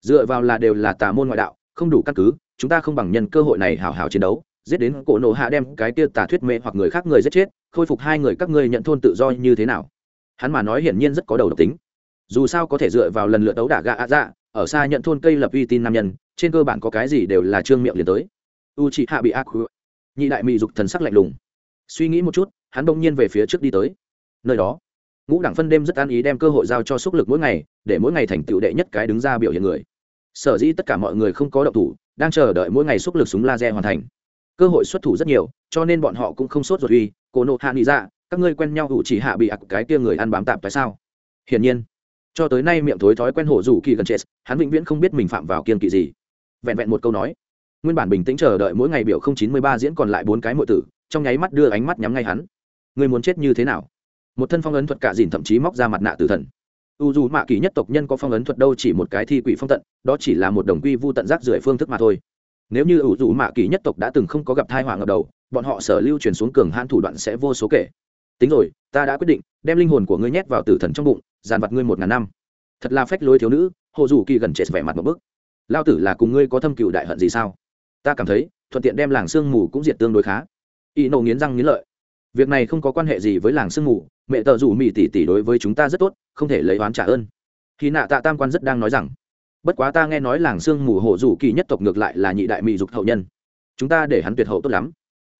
Dựa vào là đều là tà môn ngoại đạo, không đủ căn cứ, chúng ta không bằng nhân cơ hội này hào hào chiến đấu. Giết đến cổ nộ hạ đem cái kia tà thuyết mê hoặc người khác người giết chết, khôi phục hai người các ngươi nhận thôn tự do như thế nào? Hắn mà nói hiển nhiên rất có đầu độc tính. Dù sao có thể dựa vào lần lượt đấu đả gạ ạ dạ ở xa nhận thôn cây lập uy tin nam nhân trên cơ bản có cái gì đều là trương miệng liền tới. U chị hạ bị ác nhị đại mỹ dục thần sắc lạnh lùng. Suy nghĩ một chút, hắn bỗng nhiên về phía trước đi tới. Nơi đó, ngũ đảng phân đêm rất an ý đem cơ hội giao cho sức lực mỗi ngày, để mỗi ngày thành tựu đệ nhất cái đứng ra biểu hiện người. Sở dĩ tất cả mọi người không có động thủ, đang chờ đợi mỗi ngày sức lực súng laser hoàn thành. Cơ hội xuất thủ rất nhiều, cho nên bọn họ cũng không sốt ruột uy cô nộ hạ nghĩ ra dạ, các ngươi quen nhau hữu chỉ hạ bị ặc cái kia người ăn bám tạp tại sao? Hiển nhiên, cho tới nay miệng thối thói quen hổ rủ kỳ gần chết, hắn vĩnh viễn không biết mình phạm vào kiên kỵ gì vẹn vẹn một câu nói. Nguyên bản bình tĩnh chờ đợi mỗi ngày biểu không chín mươi ba diễn còn lại bốn cái mọi tử, trong nháy mắt đưa ánh mắt nhắm ngay hắn. Người muốn chết như thế nào? Một thân phong ấn thuật cả dìn thậm chí móc ra mặt nạ tử thần. U dù mạ kỳ nhất tộc nhân có phong ấn thuật đâu chỉ một cái thi quỷ phong tận, đó chỉ là một đồng quy vu tận giác rưỡi phương thức mà thôi. Nếu như u dù mạ kỳ nhất tộc đã từng không có gặp thai họa ở đầu, bọn họ sở lưu truyền xuống cường hãn thủ đoạn sẽ vô số kể. Tính rồi, ta đã quyết định đem linh hồn của ngươi nhét vào tử thần trong bụng, dàn vặt ngươi một ngàn năm. Thật là phách lối thiếu nữ, hồ dù kỳ gần chết vẻ mặt một bức lao tử là cùng ngươi có thâm cựu đại hận gì sao? Ta cảm thấy, thuận tiện đem làng sương mù cũng diệt tương đối khá. Y nổ nghiến răng nghiến lợi. Việc này không có quan hệ gì với làng sương mù, mẹ tợ rủ mỹ tỷ tỷ đối với chúng ta rất tốt, không thể lấy oán trả ơn. Khi nạ tạ tam quan rất đang nói rằng, bất quá ta nghe nói làng sương mù hộ rủ kỳ nhất tộc ngược lại là nhị đại mỹ dục hậu nhân. Chúng ta để hắn tuyệt hậu tốt lắm.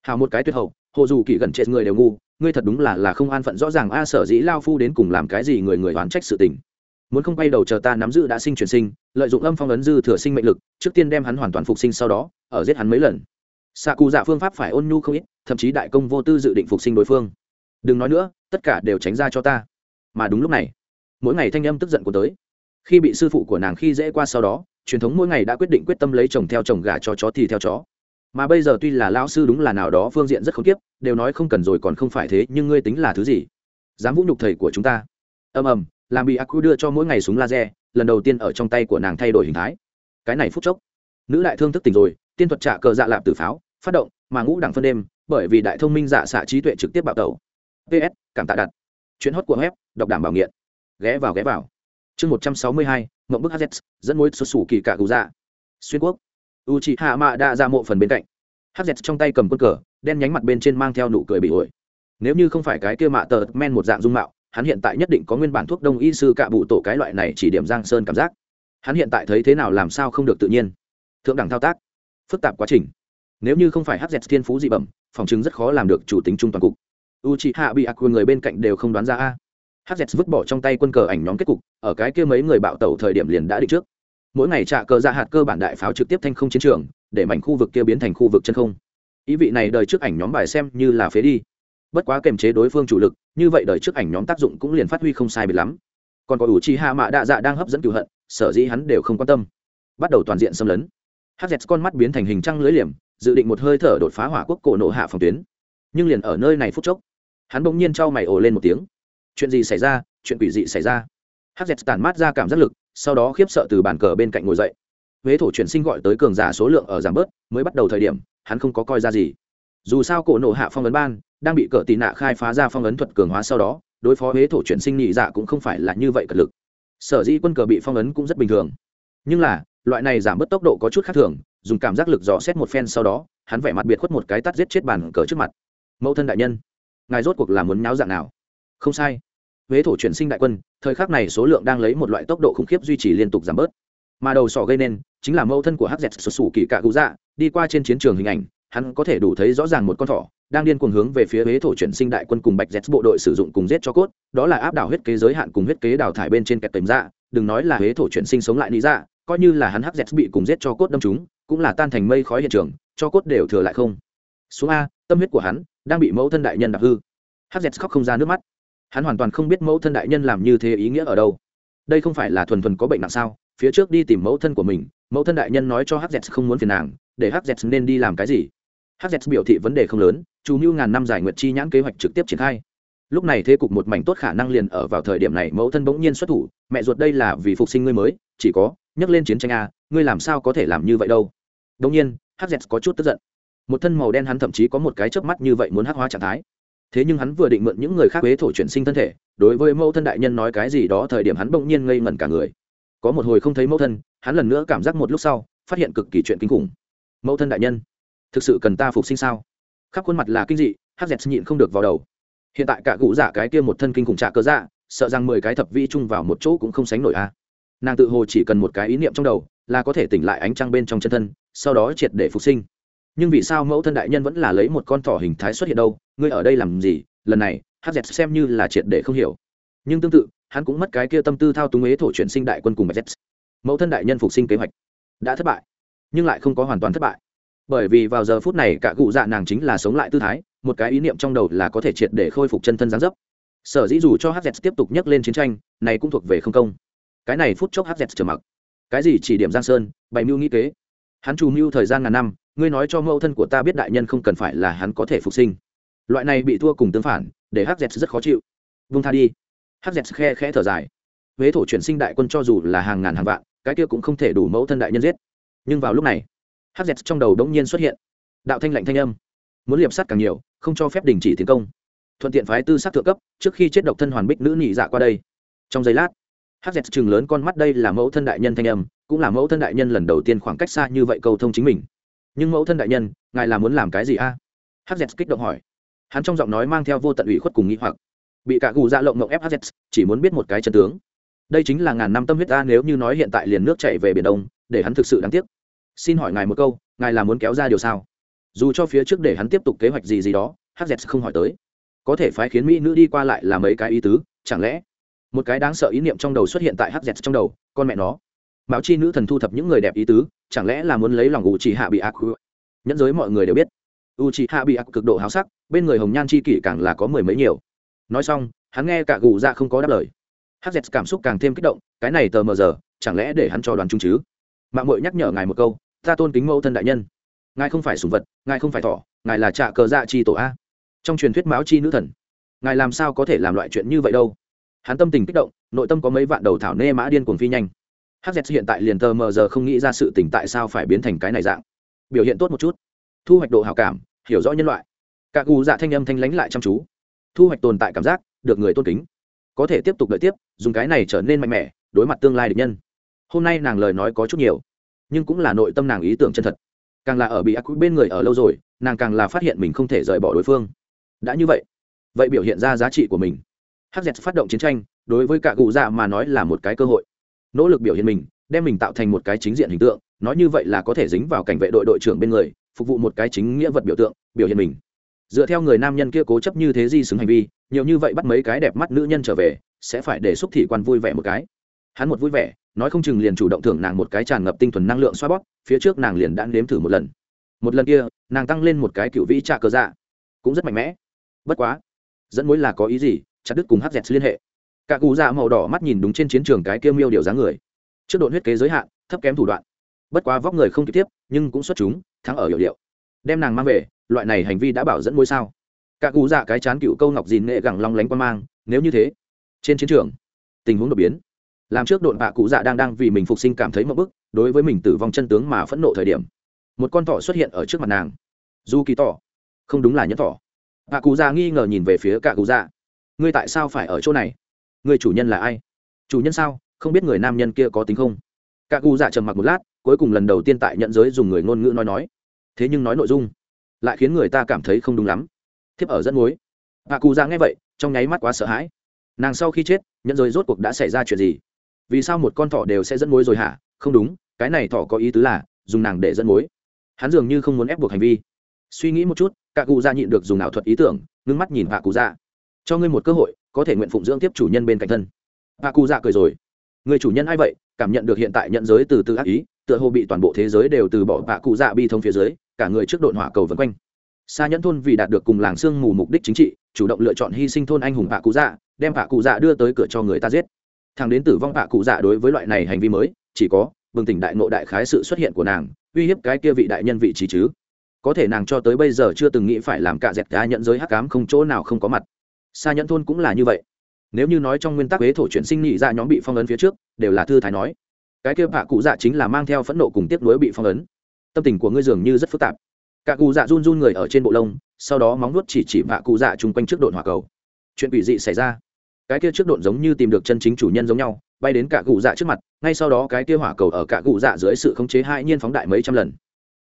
Hào một cái tuyệt hậu hộ dù kỳ gần chết người đều ngu, ngươi thật đúng là là không an phận rõ ràng a, sở dĩ lao phu đến cùng làm cái gì người người oán trách sự tình muốn không quay đầu chờ ta nắm giữ đã sinh truyền sinh, lợi dụng âm phong ấn dư thừa sinh mệnh lực, trước tiên đem hắn hoàn toàn phục sinh sau đó, ở giết hắn mấy lần. Xạ cụ dạ phương pháp phải ôn nhu không ít, thậm chí đại công vô tư dự định phục sinh đối phương. Đừng nói nữa, tất cả đều tránh ra cho ta. Mà đúng lúc này, mỗi ngày thanh âm tức giận của tới. Khi bị sư phụ của nàng khi dễ qua sau đó, truyền thống mỗi ngày đã quyết định quyết tâm lấy chồng theo chồng gà cho chó thì theo chó. Mà bây giờ tuy là lao sư đúng là nào đó phương diện rất không tiếp đều nói không cần rồi còn không phải thế, nhưng ngươi tính là thứ gì? Dám vũ nhục thầy của chúng ta. Ầm ầm làm bị aku đưa cho mỗi ngày súng laser, lần đầu tiên ở trong tay của nàng thay đổi hình thái. Cái này phút chốc, nữ đại thương thức tỉnh rồi, tiên thuật trả cờ dạ lạp từ pháo, phát động, mà ngũ đẳng phân đêm, bởi vì đại thông minh giả xạ trí tuệ trực tiếp bạo tẩu. Ps cảm tạ đặt. Chuyến hót của web, đọc đảm bảo nghiện. Ghé vào ghé vào. Chương một trăm sáu mươi hai, mộng bức hz dẫn mối xuất xù kỳ cả gù dạ. Xuyên quốc. U chị hạ mạ đã ra mộ phần bên cạnh. Hz trong tay cầm quân cờ, đen nhánh mặt bên trên mang theo nụ cười bị ổi nếu như không phải cái kia mạ tờ men một dạng dung mạo hắn hiện tại nhất định có nguyên bản thuốc đông y sư cạ bụ tổ cái loại này chỉ điểm giang sơn cảm giác. Hắn hiện tại thấy thế nào làm sao không được tự nhiên. Thượng đẳng thao tác. Phức tạp quá trình. Nếu như không phải hz thiên phú dị bẩm, phòng chứng rất khó làm được chủ tính trung toàn cục. U c h hạ bị ác quyền người bên cạnh đều không đoán ra a. Hz vứt bỏ trong tay quân cờ ảnh nhóm kết cục, ở cái kia mấy người bạo tẩu thời điểm liền đã định trước. Mỗi ngày trả cờ ra hạt cơ bản đại pháo trực tiếp thanh không chiến trường, để mảnh khu vực kia biến thành khu vực chân không. Ý vị này đời trước ảnh nhóm bài xem như là phế đi bất quá kềm chế đối phương chủ lực, như vậy đời trước ảnh nhóm tác dụng cũng liền phát huy không sai biệt lắm. Còn có ủ chi hạ mạ đạ dạ đang hấp dẫn cựu hận, sở dĩ hắn đều không quan tâm. Bắt đầu toàn diện xâm lấn. Hz con mắt biến thành hình trăng lưới liềm, dự định một hơi thở đột phá hỏa quốc cổ nộ hạ phòng tuyến. Nhưng liền ở nơi này phút chốc, hắn bỗng nhiên trao mày ồ lên một tiếng. Chuyện gì xảy ra? Chuyện quỷ dị xảy ra? Hz tản mát ra cảm giác lực, sau đó khiếp sợ từ bàn cờ bên cạnh ngồi dậy. Huế thổ chuyển sinh gọi tới cường giả số lượng ở giảm bớt, mới bắt đầu thời điểm, hắn không có coi ra gì. Dù sao cổ nộ hạ phong ấn ban đang bị cờ tì nạ khai phá ra phong ấn thuật cường hóa sau đó, đối phó huế thổ chuyển sinh nhị dạ cũng không phải là như vậy cật lực. Sở dĩ quân cờ bị phong ấn cũng rất bình thường. Nhưng là, loại này giảm bớt tốc độ có chút khác thường, dùng cảm giác lực dò xét một phen sau đó, hắn vẻ mặt biệt khuất một cái tắt giết chết bàn cờ trước mặt. Mẫu thân đại nhân, ngài rốt cuộc là muốn nháo dạng nào? Không sai. Huế thổ chuyển sinh đại quân, thời khắc này số lượng đang lấy một loại tốc độ khủng khiếp duy trì liên tục giảm bớt. Mà đầu sỏ gây nên, chính là mẫu thân của hz sụt xù kỳ cạ cụ dạ đi qua trên chiến trường hình ảnh hắn có thể đủ thấy rõ ràng một con thỏ đang điên cuồng hướng về phía huế thổ chuyển sinh đại quân cùng bạch z bộ đội sử dụng cùng giết cho cốt, đó là áp đảo huyết kế giới hạn cùng huyết kế đào thải bên trên kẹt tềm dạ đừng nói là huế thổ chuyển sinh sống lại lý dạ coi như là hắn hắc hz bị cùng giết cho cốt đâm chúng, cũng là tan thành mây khói hiện trường, cho cốt đều thừa lại không. Xuống a, tâm huyết của hắn đang bị mẫu thân đại nhân đặc hư. Hắc hz khóc không ra nước mắt. Hắn hoàn toàn không biết mẫu thân đại nhân làm như thế ý nghĩa ở đâu. Đây không phải là thuần thuần có bệnh nặng sao? Phía trước đi tìm mẫu thân của mình, mẫu thân đại nhân nói cho hz không muốn phiền nàng, để hz nên đi làm cái gì? Hz biểu thị vấn đề không lớn chú mưu ngàn năm giải nguyệt chi nhãn kế hoạch trực tiếp triển khai. Lúc này thế cục một mảnh tốt khả năng liền ở vào thời điểm này mẫu thân bỗng nhiên xuất thủ, mẹ ruột đây là vì phục sinh ngươi mới, chỉ có, nhắc lên chiến tranh a ngươi làm sao có thể làm như vậy đâu? Đông nhiên hz có chút tức giận. Một thân màu đen hắn thậm chí có một cái chớp mắt như vậy muốn hắc hóa trạng thái. Thế nhưng hắn vừa định mượn những người khác huế thổ chuyển sinh thân thể, đối với mẫu thân đại nhân nói cái gì đó thời điểm hắn bỗng nhiên ngây ngẩn cả người. Có một hồi không thấy mẫu thân, hắn lần nữa cảm giác một lúc sau, phát hiện cực kỳ chuyện kinh khủng. Mẫu thân đại nhân thực sự cần ta phục sinh sao? Khắp khuôn mặt là kinh dị hz nhịn không được vào đầu. Hiện tại cả cụ giả cái kia một thân kinh khủng trạ cơ dạ sợ rằng mười cái thập vi chung vào một chỗ cũng không sánh nổi a. Nàng tự hồ chỉ cần một cái ý niệm trong đầu, là có thể tỉnh lại ánh trăng bên trong chân thân, sau đó triệt để phục sinh. Nhưng vì sao mẫu thân đại nhân vẫn là lấy một con thỏ hình thái xuất hiện đâu? Ngươi ở đây làm gì? Lần này hz xem như là triệt để không hiểu. Nhưng tương tự, hắn cũng mất cái kia tâm tư thao túng ế thổ chuyển sinh đại quân cùng bạch dẹt. mẫu thân đại nhân phục sinh kế hoạch đã thất bại, nhưng lại không có hoàn toàn thất bại bởi vì vào giờ phút này cả cụ dạ nàng chính là sống lại tư thái, một cái ý niệm trong đầu là có thể triệt để khôi phục chân thân gián dấp. Sở dĩ dù cho hz tiếp tục nhắc lên chiến tranh, này cũng thuộc về không công. Cái này phút chốc hz trở mặc. Cái gì chỉ điểm giang sơn, bày mưu nghĩ kế? Hắn trù mưu thời gian ngàn năm, ngươi nói cho mẫu thân của ta biết đại nhân không cần phải là hắn có thể phục sinh. Loại này bị thua cùng tương phản, để hz rất khó chịu. Vung tha đi. Hz khe khẽ thở dài. Huế thổ chuyển sinh đại quân cho dù là hàng ngàn hàng vạn, cái kia cũng không thể đủ mẫu thân đại nhân giết. Nhưng vào lúc này hz trong đầu đống nhiên xuất hiện. Đạo thanh lạnh thanh âm. Muốn liệp sát càng nhiều, không cho phép đình chỉ tiến công. Thuận tiện phái tư sát thượng cấp, trước khi chết độc thân hoàn bích nữ nhị dạ qua đây. Trong giây lát hz chừng lớn con mắt đây là mẫu thân đại nhân thanh âm, cũng là mẫu thân đại nhân lần đầu tiên khoảng cách xa như vậy cầu thông chính mình. Nhưng mẫu thân đại nhân, ngài là muốn làm cái gì a? À? hz kích động hỏi. Hắn trong giọng nói mang theo vô tận ủy khuất cùng nghĩ hoặc. Bị cả gù dạ lộng mộng fhz chỉ muốn biết một cái chân tướng. Đây chính là ngàn năm tâm huyết ta nếu như nói hiện tại liền nước chạy về biển đông, để hắn thực sự đáng tiếc xin hỏi ngài một câu, ngài là muốn kéo ra điều sao? Dù cho phía trước để hắn tiếp tục kế hoạch gì gì đó hz không hỏi tới. Có thể phái khiến mỹ nữ đi qua lại là mấy cái ý tứ, chẳng lẽ? Một cái đáng sợ ý niệm trong đầu xuất hiện tại hz trong đầu, con mẹ nó. Mạo chi nữ thần thu thập những người đẹp ý tứ, chẳng lẽ là muốn lấy lòng u trì hạ bị ác nhẫn giới mọi người đều biết u trì hạ bị ác cực độ háo sắc, bên người hồng nhan chi kỷ càng là có mười mấy nhiều. Nói xong, hắn nghe cả gù ra không có đáp lời. Hz cảm xúc càng thêm kích động, cái này tờ mờ giờ, chẳng lẽ để hắn cho đoàn trung chứ? Mạng mội nhắc nhở ngài một câu ta tôn kính mẫu thân đại nhân. Ngài không phải sùng vật, ngài không phải thỏ, ngài là trạ cờ dạ chi tổ a. Trong truyền thuyết máu chi nữ thần, ngài làm sao có thể làm loại chuyện như vậy đâu? Hắn tâm tình kích động, nội tâm có mấy vạn đầu thảo nê mã điên cuồng phi nhanh. Hz hiện tại liền tờ mờ giờ không nghĩ ra sự tình tại sao phải biến thành cái này dạng. Biểu hiện tốt một chút. Thu hoạch độ hào cảm, hiểu rõ nhân loại. Cả gù dạ thanh âm thanh lánh lại chăm chú. Thu hoạch tồn tại cảm giác, được người tôn kính. Có thể tiếp tục đợi tiếp, dùng cái này trở nên mạnh mẽ, đối mặt tương lai địch nhân. Hôm nay nàng lời nói có chút nhiều nhưng cũng là nội tâm nàng ý tưởng chân thật. Càng là ở bị ác bên người ở lâu rồi, nàng càng là phát hiện mình không thể rời bỏ đối phương. Đã như vậy vậy biểu hiện ra giá trị của mình. Hz phát động chiến tranh, đối với cả cụ dạ mà nói là một cái cơ hội. Nỗ lực biểu hiện mình, đem mình tạo thành một cái chính diện hình tượng, nói như vậy là có thể dính vào cảnh vệ đội đội trưởng bên người, phục vụ một cái chính nghĩa vật biểu tượng, biểu hiện mình. Dựa theo người nam nhân kia cố chấp như thế di xứng hành vi, nhiều như vậy bắt mấy cái đẹp mắt nữ nhân trở về, sẽ phải để xúc thị quan vui vẻ một cái. Hắn một vui vẻ nói không chừng liền chủ động thưởng nàng một cái tràn ngập tinh thuần năng lượng xoa bóp, phía trước nàng liền đã nếm thử một lần. Một lần kia, nàng tăng lên một cái cựu vĩ trạ cờ dạ. Cũng rất mạnh mẽ. Bất quá, dẫn mối là có ý gì? Chặt đứt cùng hz liên hệ. Cả cụ dạ màu đỏ mắt nhìn đúng trên chiến trường cái kia miêu điều dáng người. Trước độn huyết kế giới hạn, thấp kém thủ đoạn. Bất quá vóc người không kịp tiếp, nhưng cũng xuất chúng, thắng ở hiệu điệu. Đem nàng mang về, loại này hành vi đã bảo dẫn mối sao? Cả cụ dạ cái chán cựu câu ngọc dìn nghệ gẳng long lánh qua mang, nếu như thế, trên chiến trường, tình huống đột biến làm trước độn bạ cụ dạ đang đang vì mình phục sinh cảm thấy một bức, đối với mình tử vong chân tướng mà phẫn nộ thời điểm. Một con thỏ xuất hiện ở trước mặt nàng. Du kỳ tỏ không đúng là nhẫn thỏ. Bạ cụ dạ nghi ngờ nhìn về phía cả cụ dạ. Ngươi tại sao phải ở chỗ này? Người chủ nhân là ai? Chủ nhân sao? Không biết người nam nhân kia có tính không? Cả cụ dạ trầm mặc một lát, cuối cùng lần đầu tiên tại nhận giới dùng người ngôn ngữ nói nói. Thế nhưng nói nội dung, lại khiến người ta cảm thấy không đúng lắm. Thiếp ở dẫn mối. Bà cụ ra nghe vậy, trong nháy mắt quá sợ hãi. Nàng sau khi chết, nhận giới rốt cuộc đã xảy ra chuyện gì? Vì sao một con thỏ đều sẽ dẫn mối rồi hả? Không đúng, cái này thỏ có ý tứ là dùng nàng để dẫn mối. Hắn dường như không muốn ép buộc hành vi. Suy nghĩ một chút cả cụ ra nhịn được dùng ảo thuật ý tưởng, ngưng mắt nhìn hạ cụ ra cho ngươi một cơ hội, có thể nguyện phụng dưỡng tiếp chủ nhân bên cạnh thân. Hạ cụ ra cười rồi. Người chủ nhân ai vậy? Cảm nhận được hiện tại nhận giới từ từ ác ý, tựa hồ bị toàn bộ thế giới đều từ bỏ hạ cụ dạ bi thông phía dưới, cả người trước đội hỏa cầu vân quanh. Xa nhẫn thôn vì đạt được cùng làng sương mù mục đích chính trị, chủ động lựa chọn hy sinh thôn anh hùng hạ cụ dạ đem hạ cụ dạ đưa tới cửa cho người ta giết thằng đến tử vong bạ cụ dạ đối với loại này hành vi mới, chỉ có, bừng tỉnh đại nộ đại khái sự xuất hiện của nàng, uy hiếp cái kia vị đại nhân vị trí chứ. Có thể nàng cho tới bây giờ chưa từng nghĩ phải làm cả dẹp cá nhận giới hắc cám không chỗ nào không có mặt. Xa nhẫn thôn cũng là như vậy. Nếu như nói trong nguyên tắc huế thổ chuyển sinh nhị ra nhóm bị phong ấn phía trước, đều là thư thái nói. Cái kia bạ cụ dạ chính là mang theo phẫn nộ cùng tiếp nối bị phong ấn. Tâm tình của ngươi dường như rất phức tạp. Cả cụ dạ run run người ở trên bộ lông, sau đó móng nuốt chỉ chỉ bạ cụ dạ chung quanh trước đội hỏa cầu. Chuyện quỷ dị xảy ra cái kia trước độn giống như tìm được chân chính chủ nhân giống nhau, bay đến cả cụ dạ trước mặt, ngay sau đó cái kia hỏa cầu ở cả cụ dạ dưới sự khống chế hai nhiên phóng đại mấy trăm lần.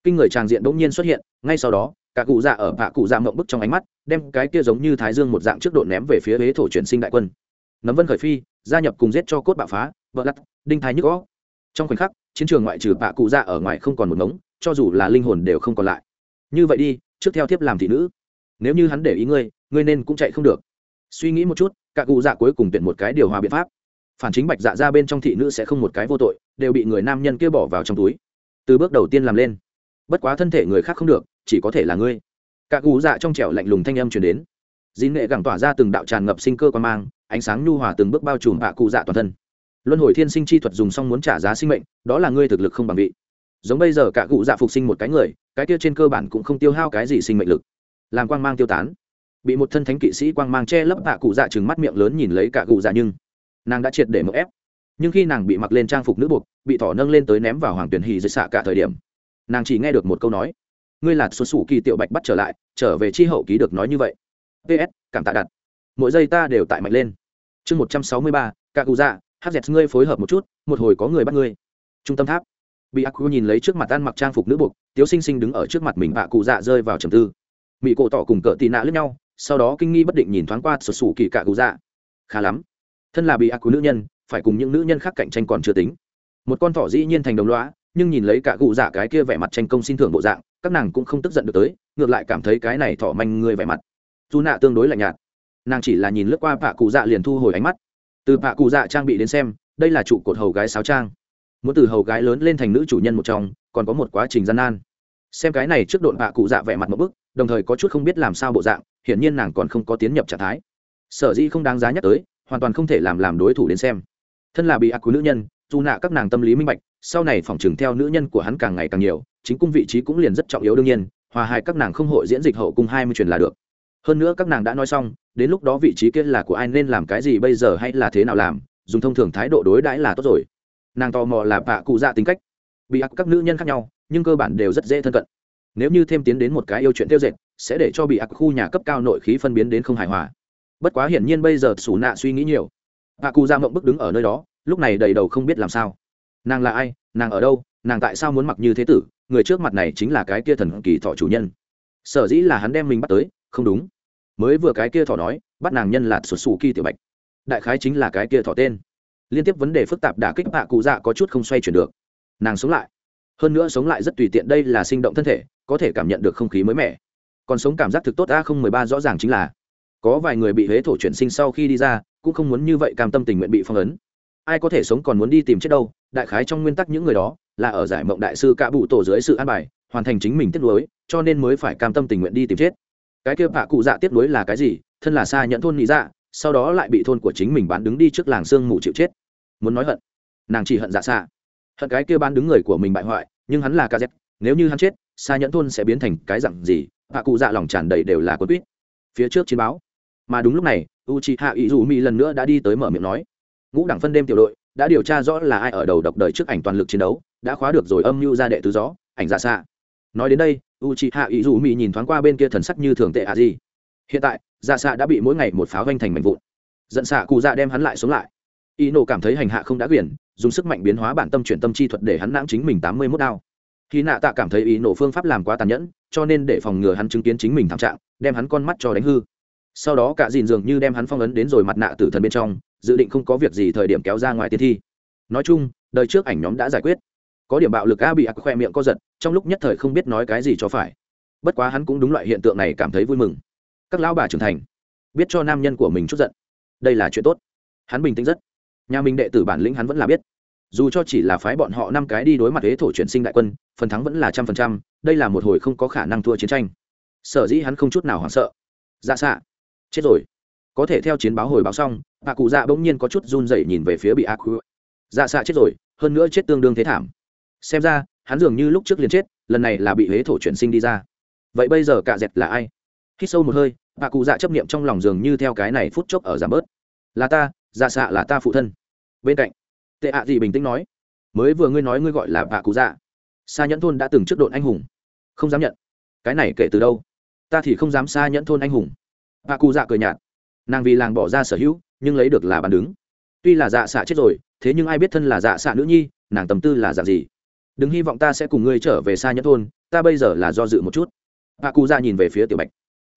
Kinh người tràng diện bỗng nhiên xuất hiện, ngay sau đó, cả cụ dạ ở hạ cụ dạ mộng bức trong ánh mắt, đem cái kia giống như thái dương một dạng trước độn ném về phía huế thổ chuyển sinh đại quân. Nấm vân khởi phi, gia nhập cùng giết cho cốt bạo phá vợ lặt đinh thái nhức ó. trong khoảnh khắc, chiến trường ngoại trừ hạ cụ dạ ở ngoài không còn một ngống, cho dù là linh hồn đều không còn lại. Như vậy đi, trước theo tiếp làm thị nữ. Nếu như hắn để ý ngươi ngươi nên cũng chạy không được. Suy nghĩ một chút cả cụ dạ cuối cùng tuyển một cái điều hòa biện pháp. Phản chính bạch dạ ra bên trong thị nữ sẽ không một cái vô tội, đều bị người nam nhân kia bỏ vào trong túi. Từ bước đầu tiên làm lên. Bất quá thân thể người khác không được, chỉ có thể là ngươi. Cả cụ dạ trong trẻo lạnh lùng thanh âm chuyển đến. Dĩ nghệ gẳng tỏa ra từng đạo tràn ngập sinh cơ quan mang, ánh sáng nhu hòa từng bước bao trùm hạ cụ dạ toàn thân. Luân hồi thiên sinh chi thuật dùng xong muốn trả giá sinh mệnh, đó là ngươi thực lực không bằng vị. Giống bây giờ cả cụ dạ phục sinh một cái người, cái kia trên cơ bản cũng không tiêu hao cái gì sinh mệnh lực. Làm quang mang tiêu tán bị một thân thánh kỵ sĩ quang mang che lấp hạ cụ dạ chừng mắt miệng lớn nhìn lấy cả cụ dạ nhưng nàng đã triệt để mậu ép. Nhưng khi nàng bị mặc lên trang phục nữ buộc, bị thỏ nâng lên tới ném vào hoàng tuyển hì dưới xạ cả thời điểm, nàng chỉ nghe được một câu nói, ngươi là xuất xù kỳ tiểu bạch bắt trở lại, trở về chi hậu ký được nói như vậy. Ps cảm tạ đặt. Mỗi giây ta đều tại mạnh lên. Chương một trăm sáu mươi ba, cả cụ dạ hát dẹt ngươi phối hợp một chút, một hồi có người bắt ngươi. Trung tâm tháp. Bị ác nhìn lấy trước mặt ăn mặc trang phục nữ buộc, tiếu sinh sinh đứng ở trước mặt mình bạ cụ dạ rơi vào trầm tư. Mỹ cổ tỏ cùng cỡ tì nạ lẫn nhau sau đó kinh nghi bất định nhìn thoáng qua sụt sù kỳ cạ cụ dạ. Khá lắm. Thân là bị ác nữ nhân, phải cùng những nữ nhân khác cạnh tranh còn chưa tính. Một con thỏ dĩ nhiên thành đồng loá nhưng nhìn lấy cả cụ dạ cái kia vẻ mặt tranh công xin thưởng bộ dạng, các nàng cũng không tức giận được tới, ngược lại cảm thấy cái này thỏ manh người vẻ mặt. Dù nạ tương đối lạnh nhạt, nàng chỉ là nhìn lướt qua pạ cụ dạ liền thu hồi ánh mắt. Từ pạ cụ dạ trang bị đến xem, đây là trụ cột hầu gái sáo trang. Muốn từ hầu gái lớn lên thành nữ chủ nhân một trong, còn có một quá trình gian nan. Xem cái này trước độn pạ cụ dạ vẻ mặt một bức, đồng thời có chút không biết làm sao bộ dạng hiển nhiên nàng còn không có tiến nhập trạng thái. Sở dĩ không đáng giá nhắc tới, hoàn toàn không thể làm làm đối thủ đến xem. Thân là bị ác của nữ nhân, dù nạ các nàng tâm lý minh bạch, sau này phòng chừng theo nữ nhân của hắn càng ngày càng nhiều, chính cung vị trí cũng liền rất trọng yếu đương nhiên, hòa hai các nàng không hội diễn dịch hậu cung hai mươi truyền là được. Hơn nữa các nàng đã nói xong, đến lúc đó vị trí kia là của ai nên làm cái gì bây giờ hay là thế nào làm, dùng thông thường thái độ đối đãi là tốt rồi. Nàng tò mò là bạ cụ dạ tính cách. Bị ác các nữ nhân khác nhau, nhưng cơ bản đều rất dễ thân cận. Nếu như thêm tiến đến một cái yêu chuyện tiêu dệt sẽ để cho bị ác khu nhà cấp cao nội khí phân biến đến không hài hòa. Bất quá hiển nhiên bây giờ xù nạ suy nghĩ nhiều. Bạ cụ ra mộng bức đứng ở nơi đó, lúc này đầy đầu không biết làm sao. Nàng là ai? Nàng ở đâu? Nàng tại sao muốn mặc như thế tử? Người trước mặt này chính là cái kia thần kỳ thọ chủ nhân. Sở dĩ là hắn đem mình bắt tới, không đúng. Mới vừa cái kia thọ nói, bắt nàng nhân là sụt sù kỳ tiểu bạch. Đại khái chính là cái kia thọ tên. Liên tiếp vấn đề phức tạp đả kích bạ cụ dạ có chút không xoay chuyển được. Nàng sống lại. Hơn nữa sống lại rất tùy tiện, đây là sinh động thân thể, có thể cảm nhận được không khí mới mẻ còn sống cảm giác thực tốt a không mười ba rõ ràng chính là, có vài người bị huế thổ chuyển sinh sau khi đi ra, cũng không muốn như vậy cam tâm tình nguyện bị phong ấn. Ai có thể sống còn muốn đi tìm chết đâu, đại khái trong nguyên tắc những người đó là ở giải mộng đại sư cả bụ tổ dưới sự an bài, hoàn thành chính mình tiếp nối, cho nên mới phải cam tâm tình nguyện đi tìm chết. Cái kia bạ cụ dạ tiếp nối là cái gì? Thân là xa nhận thôn lý dạ sau đó lại bị thôn của chính mình bán đứng đi trước làng sương mù chịu chết. Muốn nói hận, nàng chỉ hận dạ xa hận cái kia bán đứng người của mình bại hoại, nhưng hắn là ca z nếu như hắn chết xa nhẫn thôn sẽ biến thành cái dặn gì? Hạ cụ dạ lòng tràn đầy đều là quân quýt. Phía trước chiến báo. Mà đúng lúc này u chị hạ ý dù mỹ lần nữa đã đi tới mở miệng nói. Ngũ đảng phân đêm tiểu đội, đã điều tra rõ là ai ở đầu độc đời trước ảnh toàn lực chiến đấu, đã khóa được rồi âm mưu ra đệ tứ gió, ảnh dạ ra xa nói đến đây u chị hạ ý dù mỹ nhìn thoáng qua bên kia thần sắc như thường tệ à gì hiện tại dạ ra xa đã bị mỗi ngày một pháo vanh thành mảnh vụn. Giận xạ cụ dạ đem hắn lại sống lại. Y nổ cảm thấy hành hạ không đã quyền, dùng sức mạnh biến hóa bản tâm chuyển tâm chi thuật để hắn nãng chính mình tám mươi mốt đao khi nạ tạ cảm thấy ý nổ phương pháp làm quá tàn nhẫn, cho nên để phòng ngừa hắn chứng kiến chính mình thảm trạng, đem hắn con mắt cho đánh hư. Sau đó cả dìn dường như đem hắn phong ấn đến rồi mặt nạ tử thần bên trong, dự định không có việc gì thời điểm kéo ra ngoài tiên thi. Nói chung, đời trước ảnh nhóm đã giải quyết. Có điểm bạo lực a bị ác khoe miệng co giật, trong lúc nhất thời không biết nói cái gì cho phải. Bất quá hắn cũng đúng loại hiện tượng này cảm thấy vui mừng. Các lão bà trưởng thành, biết cho nam nhân của mình chút giận. Đây là chuyện tốt. Hắn bình tĩnh rất. Nhà mình đệ tử bản lĩnh hắn vẫn là biết dù cho chỉ là phái bọn họ năm cái đi đối mặt ế thổ chuyển sinh đại quân, phần thắng vẫn là trăm phần trăm, đây là một hồi không có khả năng thua chiến tranh. Sở dĩ hắn không chút nào hoảng sợ. Dạ xạ. Chết rồi. Có thể theo chiến báo hồi báo xong, bà cụ dạ bỗng nhiên có chút run rẩy nhìn về phía bị ác khu dạ xạ chết rồi, hơn nữa chết tương đương thế thảm. Xem ra, hắn dường như lúc trước liền chết, lần này là bị huế thổ chuyển sinh đi ra. Vậy bây giờ cả dẹt là ai? Khi sâu một hơi, bà cụ dạ chấp niệm trong lòng dường như theo cái này phút chốc ở giảm bớt. Là ta dạ xạ là ta phụ thân. Bên cạnh tệ ạ gì bình tĩnh nói. Mới vừa ngươi nói ngươi gọi là bà cụ dạ xa nhẫn thôn đã từng trước độn anh hùng. Không dám nhận. Cái này kể từ đâu? Ta thì không dám xa nhẫn thôn anh hùng. Bà cụ dạ cười nhạt. Nàng vì làng bỏ ra sở hữu, nhưng lấy được là bàn đứng. Tuy là dạ xạ chết rồi, thế nhưng ai biết thân là dạ xạ nữ nhi, nàng tầm tư là dạng gì? Đừng hy vọng ta sẽ cùng ngươi trở về xa nhẫn thôn, ta bây giờ là do dự một chút. Bà cụ dạ nhìn về phía tiểu bạch.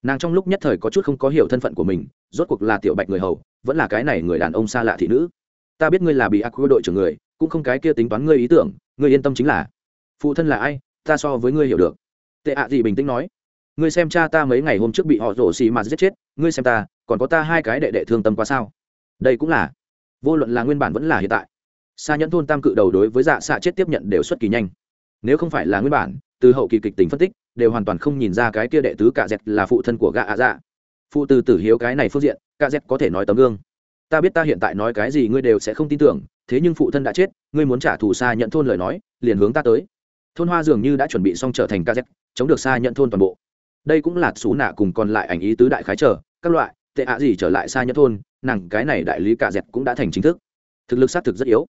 Nàng trong lúc nhất thời có chút không có hiểu thân phận của mình, rốt cuộc là tiểu bạch người hầu, vẫn là cái này người đàn ông xa lạ thị nữ ta biết ngươi là bị ác đội trưởng người, cũng không cái kia tính toán ngươi ý tưởng, ngươi yên tâm chính là, phụ thân là ai, ta so với ngươi hiểu được. Tệ ạ gì bình tĩnh nói, ngươi xem cha ta mấy ngày hôm trước bị họ rổ xì mà giết chết, ngươi xem ta, còn có ta hai cái đệ đệ thương tâm quá sao? Đây cũng là, vô luận là nguyên bản vẫn là hiện tại. Xa nhẫn thôn tam cự đầu đối với dạ xạ chết tiếp nhận đều xuất kỳ nhanh. Nếu không phải là nguyên bản, từ hậu kỳ kịch tính phân tích, đều hoàn toàn không nhìn ra cái kia đệ tứ cả dẹt là phụ thân của gạ ạ dạ. Phụ từ tử hiếu cái này phương diện, cạ dẹt có thể nói tấm gương ta biết ta hiện tại nói cái gì ngươi đều sẽ không tin tưởng, thế nhưng phụ thân đã chết, ngươi muốn trả thù xa nhận thôn lời nói, liền hướng ta tới. Thôn hoa dường như đã chuẩn bị xong trở thành ca z chống được xa nhận thôn toàn bộ. Đây cũng là xú nạ cùng còn lại ảnh ý tứ đại khái trở, các loại, tệ ạ gì trở lại xa nhận thôn, nàng cái này đại lý cả dẹt cũng đã thành chính thức. Thực lực xác thực rất yếu,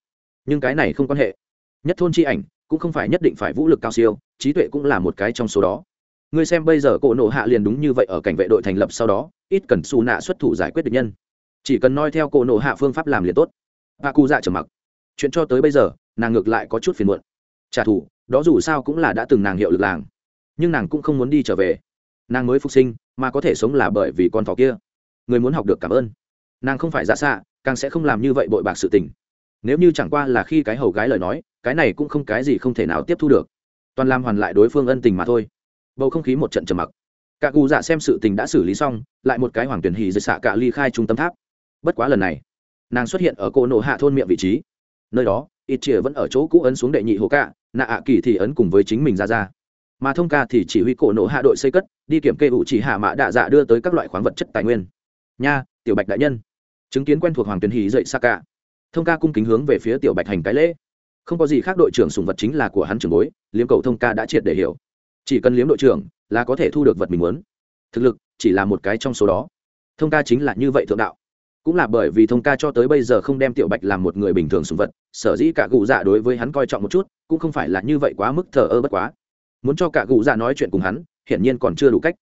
nhưng cái này không quan hệ. Nhất thôn chi ảnh cũng không phải nhất định phải vũ lực cao siêu, trí tuệ cũng là một cái trong số đó. Ngươi xem bây giờ cổ nộ hạ liền đúng như vậy ở cảnh vệ đội thành lập sau đó, ít cần xù nạ xuất thủ giải quyết địch nhân chỉ cần noi theo cổ nộ hạ phương pháp làm liền tốt. Bà cụ dạ trở mặc. Chuyện cho tới bây giờ, nàng ngược lại có chút phiền muộn. Trả thù, đó dù sao cũng là đã từng nàng hiệu lực làng. Nhưng nàng cũng không muốn đi trở về. Nàng mới phục sinh, mà có thể sống là bởi vì con thỏ kia. Người muốn học được cảm ơn. Nàng không phải ra xạ, càng sẽ không làm như vậy bội bạc sự tình. Nếu như chẳng qua là khi cái hầu gái lời nói, cái này cũng không cái gì không thể nào tiếp thu được. Toàn làm hoàn lại đối phương ân tình mà thôi. Bầu không khí một trận trầm mặc. Cả cụ dạ xem sự tình đã xử lý xong, lại một cái hoàng tuyển hì rời xạ cả ly khai trung tâm tháp bất quá lần này, nàng xuất hiện ở cô nộ hạ thôn miệng vị trí. Nơi đó, ít chĩa vẫn ở chỗ cũ ấn xuống đệ nhị hồ cạ nạ ạ kỳ thì ấn cùng với chính mình ra ra. Mà thông ca thì chỉ huy cổ nộ hạ đội xây cất, đi kiểm kê ủ chỉ hạ mã đạ dạ đưa tới các loại khoáng vật chất tài nguyên. Nha, tiểu bạch đại nhân. Chứng kiến quen thuộc hoàng tuyển hì dậy sa cả thông ca cung kính hướng về phía tiểu bạch hành cái lễ. Không có gì khác đội trưởng sùng vật chính là của hắn trưởng bối, liếm cầu thông ca đã triệt để hiểu. Chỉ cần liếm đội trưởng là có thể thu được vật mình muốn. Thực lực chỉ là một cái trong số đó. Thông ca chính là như vậy thượng đạo cũng là bởi vì thông ca cho tới bây giờ không đem tiểu bạch làm một người bình thường sùng vật, sở dĩ cả cụ dạ đối với hắn coi trọng một chút, cũng không phải là như vậy quá mức thờ ơ bất quá. Muốn cho cả cụ dạ nói chuyện cùng hắn, hiển nhiên còn chưa đủ cách.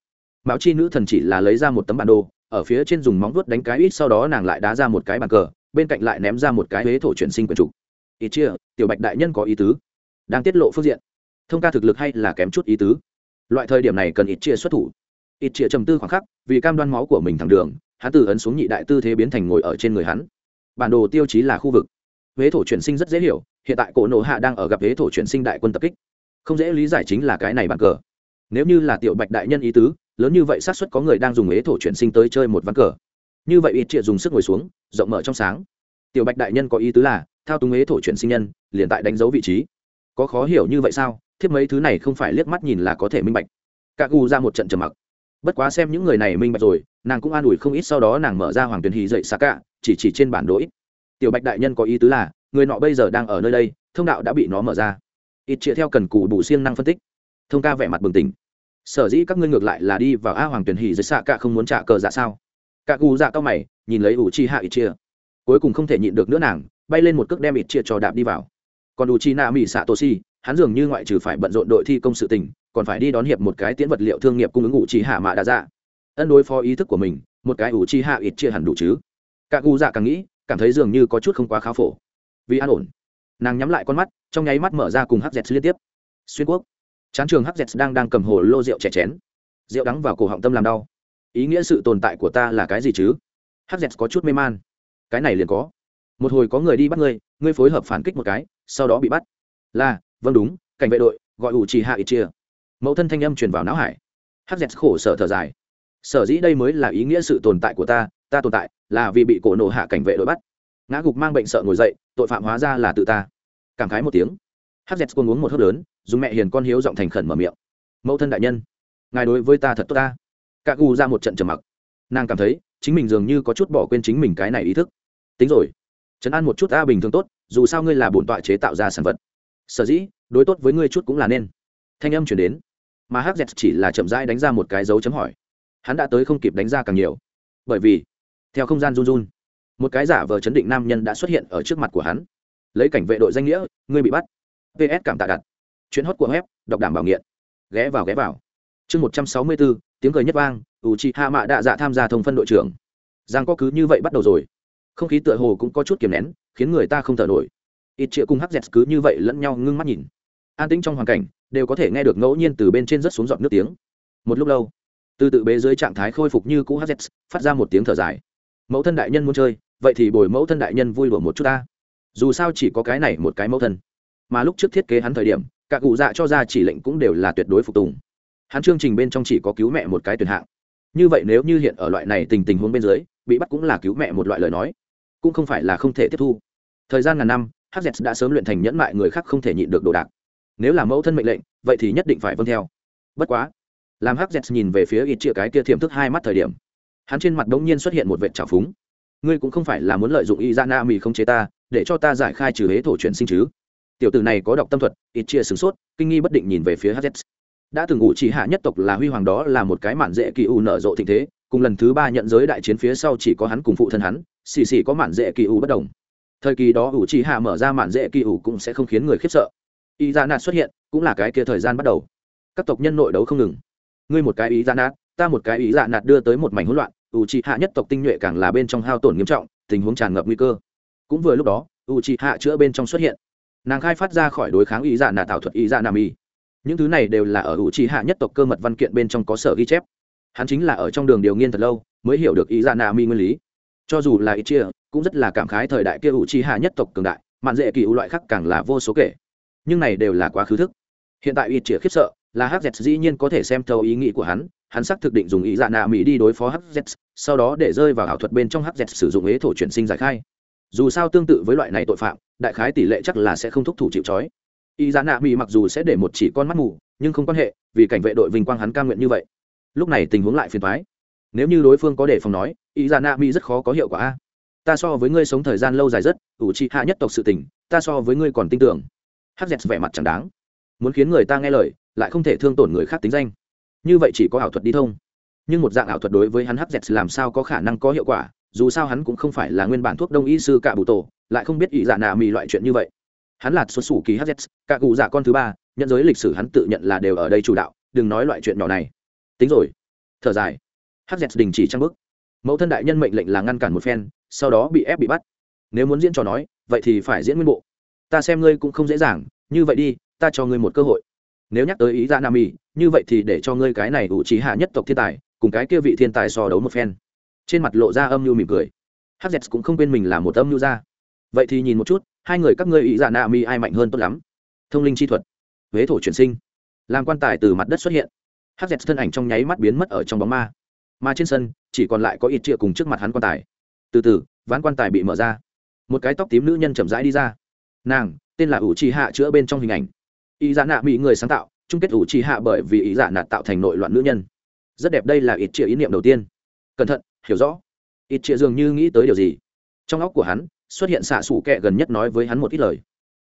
Mạo chi nữ thần chỉ là lấy ra một tấm bản đồ, ở phía trên dùng móng vuốt đánh cái ít, sau đó nàng lại đá ra một cái bàn cờ, bên cạnh lại ném ra một cái huế thổ chuyển sinh quyền trục ít chia, tiểu bạch đại nhân có ý tứ. Đang tiết lộ phương diện. Thông ca thực lực hay là kém chút ý tứ. Loại thời điểm này cần ít chia xuất thủ. Ít chia trầm tư khoảng khắc, vì cam đoan máu của mình thẳng đường hắn từ ấn xuống nhị đại tư thế biến thành ngồi ở trên người hắn. Bản đồ tiêu chí là khu vực. Huế thổ chuyển sinh rất dễ hiểu, hiện tại cổ nộ hạ đang ở gặp huế thổ chuyển sinh đại quân tập kích. Không dễ lý giải chính là cái này bàn cờ. Nếu như là tiểu bạch đại nhân ý tứ, lớn như vậy xác suất có người đang dùng huế thổ chuyển sinh tới chơi một ván cờ. Như vậy ít triệt dùng sức ngồi xuống, rộng mở trong sáng. Tiểu bạch đại nhân có ý tứ là, thao túng huế thổ chuyển sinh nhân, liền tại đánh dấu vị trí. Có khó hiểu như vậy sao? Thiếp mấy thứ này không phải liếc mắt nhìn là có thể minh bạch. Cạ gu ra một trận trầm mặc. Bất quá xem những người này minh bạch rồi nàng cũng an ủi không ít sau đó nàng mở ra hoàng tuyền hì dậy xa cả chỉ chỉ trên bản đồ tiểu bạch đại nhân có ý tứ là, người nọ bây giờ đang ở nơi đây, thông đạo đã bị nó mở ra. Ít chĩa theo cần cù bù siêng năng phân tích. Thông ca vẻ mặt bừng tỉnh. Sở dĩ các ngươi ngược lại là đi vào a hoàng tuyển hỉ dưới xạ cả không muốn trả cờ dạ sao? Cả cù dạ cao mày, nhìn lấy ủ chi hạ ít chia. Cuối cùng không thể nhịn được nữa nàng, bay lên một cước đem ít chia cho đạp đi vào. Còn ủ chi nạ mỹ xạ tô si hắn dường như ngoại trừ phải bận rộn đội thi công sự tình, còn phải đi đón hiệp một cái tiễn vật liệu thương nghiệp cung ứng ủ chi hạ mạ đã dạ ân đối phó ý thức của mình, một cái ủ chi hạ ít chia hẳn đủ chứ. Cả gu dạ càng nghĩ, cảm thấy dường như có chút không quá khá phổ. Vì an ổn, nàng nhắm lại con mắt, trong nháy mắt mở ra cùng hắc liên tiếp. Xuyên quốc. Chán trường hắc đang đang cầm hồ lô rượu chè chén. Rượu đắng vào cổ họng tâm làm đau. Ý nghĩa sự tồn tại của ta là cái gì chứ? Hắc có chút mê man. Cái này liền có. Một hồi có người đi bắt ngươi ngươi phối hợp phản kích một cái, sau đó bị bắt. Là vâng đúng, cảnh vệ đội, gọi ủ trì hạ ít chia. Mẫu thân thanh âm truyền vào não hải. Hắc khổ sở thở dài sở dĩ đây mới là ý nghĩa sự tồn tại của ta ta tồn tại là vì bị cổ nổ hạ cảnh vệ đội bắt. Ngã gục mang bệnh sợ ngồi dậy, tội phạm hóa ra là tự ta. Cảm khái một tiếng. Hz côn uống một hớp lớn, dùng mẹ hiền con hiếu giọng thành khẩn mở miệng. Mẫu thân đại nhân, ngài đối với ta thật tốt ta. Cạ gu ra một trận trầm mặc. Nàng cảm thấy, chính mình dường như có chút bỏ quên chính mình cái này ý thức. Tính rồi. Trấn an một chút ta bình thường tốt, dù sao ngươi là bổn tọa chế tạo ra sản vật. Sở dĩ, đối tốt với ngươi chút cũng là nên. Thanh âm chuyển đến. Mà hz chỉ là chậm rãi đánh ra một cái dấu chấm hỏi hắn đã tới không kịp đánh ra càng nhiều. Bởi vì, theo không gian run run, một cái giả vờ chấn định nam nhân đã xuất hiện ở trước mặt của hắn. Lấy cảnh vệ đội danh nghĩa, ngươi bị bắt. Ps cảm tạ đặt. Chuyến hót của web, đọc đảm bảo nghiện. Ghé vào ghé vào. Chương một trăm sáu mươi bốn tiếng cười nhất vang ủ chị hạ mạ đạ dạ tham gia thông phân đội trưởng. Giang có cứ như vậy bắt đầu rồi. Không khí tựa hồ cũng có chút kiềm nén, khiến người ta không thở nổi. Ít chĩa cùng hắc dẹt cứ như vậy lẫn nhau ngưng mắt nhìn. An tĩnh trong hoàn cảnh, đều có thể nghe được ngẫu nhiên từ bên trên rất xuống giọt nước tiếng. Một lúc lâu từ tự bế dưới trạng thái khôi phục như cũ hz phát ra một tiếng thở dài. Mẫu thân đại nhân muốn chơi, vậy thì bồi mẫu thân đại nhân vui đùa một chút ta. Dù sao chỉ có cái này một cái mẫu thân. Mà lúc trước thiết kế hắn thời điểm, cả cụ dạ cho ra chỉ lệnh cũng đều là tuyệt đối phục tùng. Hắn chương trình bên trong chỉ có cứu mẹ một cái tuyển hạng. Như vậy nếu như hiện ở loại này tình tình huống bên dưới, bị bắt cũng là cứu mẹ một loại lời nói. Cũng không phải là không thể tiếp thu. Thời gian ngàn năm hz đã sớm luyện thành nhẫn mại người khác không thể nhịn được đồ đạc. Nếu là mẫu thân mệnh lệnh, vậy thì nhất định phải vâng theo. Bất quá làm hz nhìn về phía ít chia cái kia thiểm thức hai mắt thời điểm. Hắn trên mặt đống nhiên xuất hiện một vệt trào phúng. Ngươi cũng không phải là muốn lợi dụng y ra na mì không chế ta, để cho ta giải khai trừ hế thổ chuyển sinh chứ? Tiểu tử này có đọc tâm thuật, ít chia sửng sốt, kinh nghi bất định nhìn về phía hz đã từng ngụ chỉ hạ nhất tộc là huy hoàng đó là một cái mạn dễ kỳ u nở rộ thịnh thế, cùng lần thứ ba nhận giới đại chiến phía sau chỉ có hắn cùng phụ thân hắn, xì xì có mạn dễ kỳ u bất đồng. Thời kỳ đó ủ chỉ hạ mở ra mạn dễ kỳ u cũng sẽ không khiến người khiếp sợ. Y ra nạt xuất hiện, cũng là cái kia thời gian bắt đầu. Các tộc nhân nội đấu không ngừng ngươi một cái ý dạ nạt ta một cái ý dạ nạt đưa tới một mảnh hỗn loạn U chỉ hạ nhất tộc tinh nhuệ càng là bên trong hao tổn nghiêm trọng, tình huống tràn ngập nguy cơ. Cũng vừa lúc đó u chỉ hạ chữa bên trong xuất hiện. Nàng khai phát ra khỏi đối kháng ý dạ nạt tạo thuật ý dạ nam y những thứ này đều là ở u chỉ hạ nhất tộc cơ mật văn kiện bên trong có sở ghi chép. Hắn chính là ở trong đường điều nghiên thật lâu, mới hiểu được ý dạ nam y nguyên lý. Cho dù là ý chia, cũng rất là cảm khái thời đại kia u chi hạ nhất tộc cường đại, mạn dễ kỳ u loại khác càng là vô số kể. Nhưng này đều là quá khứ thức. Hiện tại ít chia khiếp sợ là hz dĩ nhiên có thể xem thấu ý nghĩ của hắn hắn xác thực định dùng ý dạ nạ mỹ đi đối phó hz sau đó để rơi vào ảo thuật bên trong hz sử dụng ế thổ chuyển sinh giải khai. Dù sao tương tự với loại này tội phạm, đại khái tỷ lệ chắc là sẽ không thúc thủ chịu trói. Ý dạ nạ mỹ mặc dù sẽ để một chỉ con mắt mù, nhưng không quan hệ, vì cảnh vệ đội vinh quang hắn ca nguyện như vậy. Lúc này tình huống lại phiền thoái nếu như đối phương có đề phòng nói, ý dạ nạ mỹ rất khó có hiệu quả a. Ta so với ngươi sống thời gian lâu dài rất, ủ trị hạ nhất tộc sự tình, ta so với ngươi còn tin tưởng. Hz vẻ mặt chẳng đáng. Muốn khiến người ta nghe lời lại không thể thương tổn người khác tính danh. Như vậy chỉ có ảo thuật đi thông. Nhưng một dạng ảo thuật đối với hắn hz làm sao có khả năng có hiệu quả, dù sao hắn cũng không phải là nguyên bản thuốc đông y sư cả bù tổ, lại không biết ý dạ nạ mì loại chuyện như vậy. Hắn là xuất xù kỳ hz cả cụ dạ con thứ ba, nhận giới lịch sử hắn tự nhận là đều ở đây chủ đạo, đừng nói loại chuyện nhỏ này. Tính rồi. Thở dài. Hz đình chỉ trang bức mẫu thân đại nhân mệnh lệnh là ngăn cản một phen, sau đó bị ép bị bắt. Nếu muốn diễn trò nói, vậy thì phải diễn nguyên bộ. Ta xem ngươi cũng không dễ dàng, như vậy đi, ta cho ngươi một cơ hội nếu nhắc tới ý ra nam y, như vậy thì để cho ngươi cái này ủ trí hạ nhất tộc thiên tài, cùng cái kia vị thiên tài so đấu một phen. Trên mặt lộ ra âm mưu mỉm cười. Hz cũng không quên mình là một âm mưu ra vậy thì nhìn một chút, hai người các ngươi ý ra nam mỹ ai mạnh hơn tốt lắm? Thông linh chi thuật. Huế thổ chuyển sinh. Làm quan tài từ mặt đất xuất hiện. Hz thân ảnh trong nháy mắt biến mất ở trong bóng ma. Mà trên sân, chỉ còn lại có ít trịa cùng trước mặt hắn quan tài. Từ từ, ván quan tài bị mở ra. Một cái tóc tím nữ nhân chậm rãi đi ra. Nàng, tên là ủ trì hạ chữa bên trong hình ảnh ý dạ nạ bị người sáng tạo, chung kết ủ trì hạ bởi vì ý dạ nạt tạo thành nội loạn nữ nhân. Rất đẹp đây là ít trịa ý niệm đầu tiên. Cẩn thận, hiểu rõ. Ít trịa dường như nghĩ tới điều gì. Trong óc của hắn, xuất hiện xạ xủ kẹ gần nhất nói với hắn một ít lời.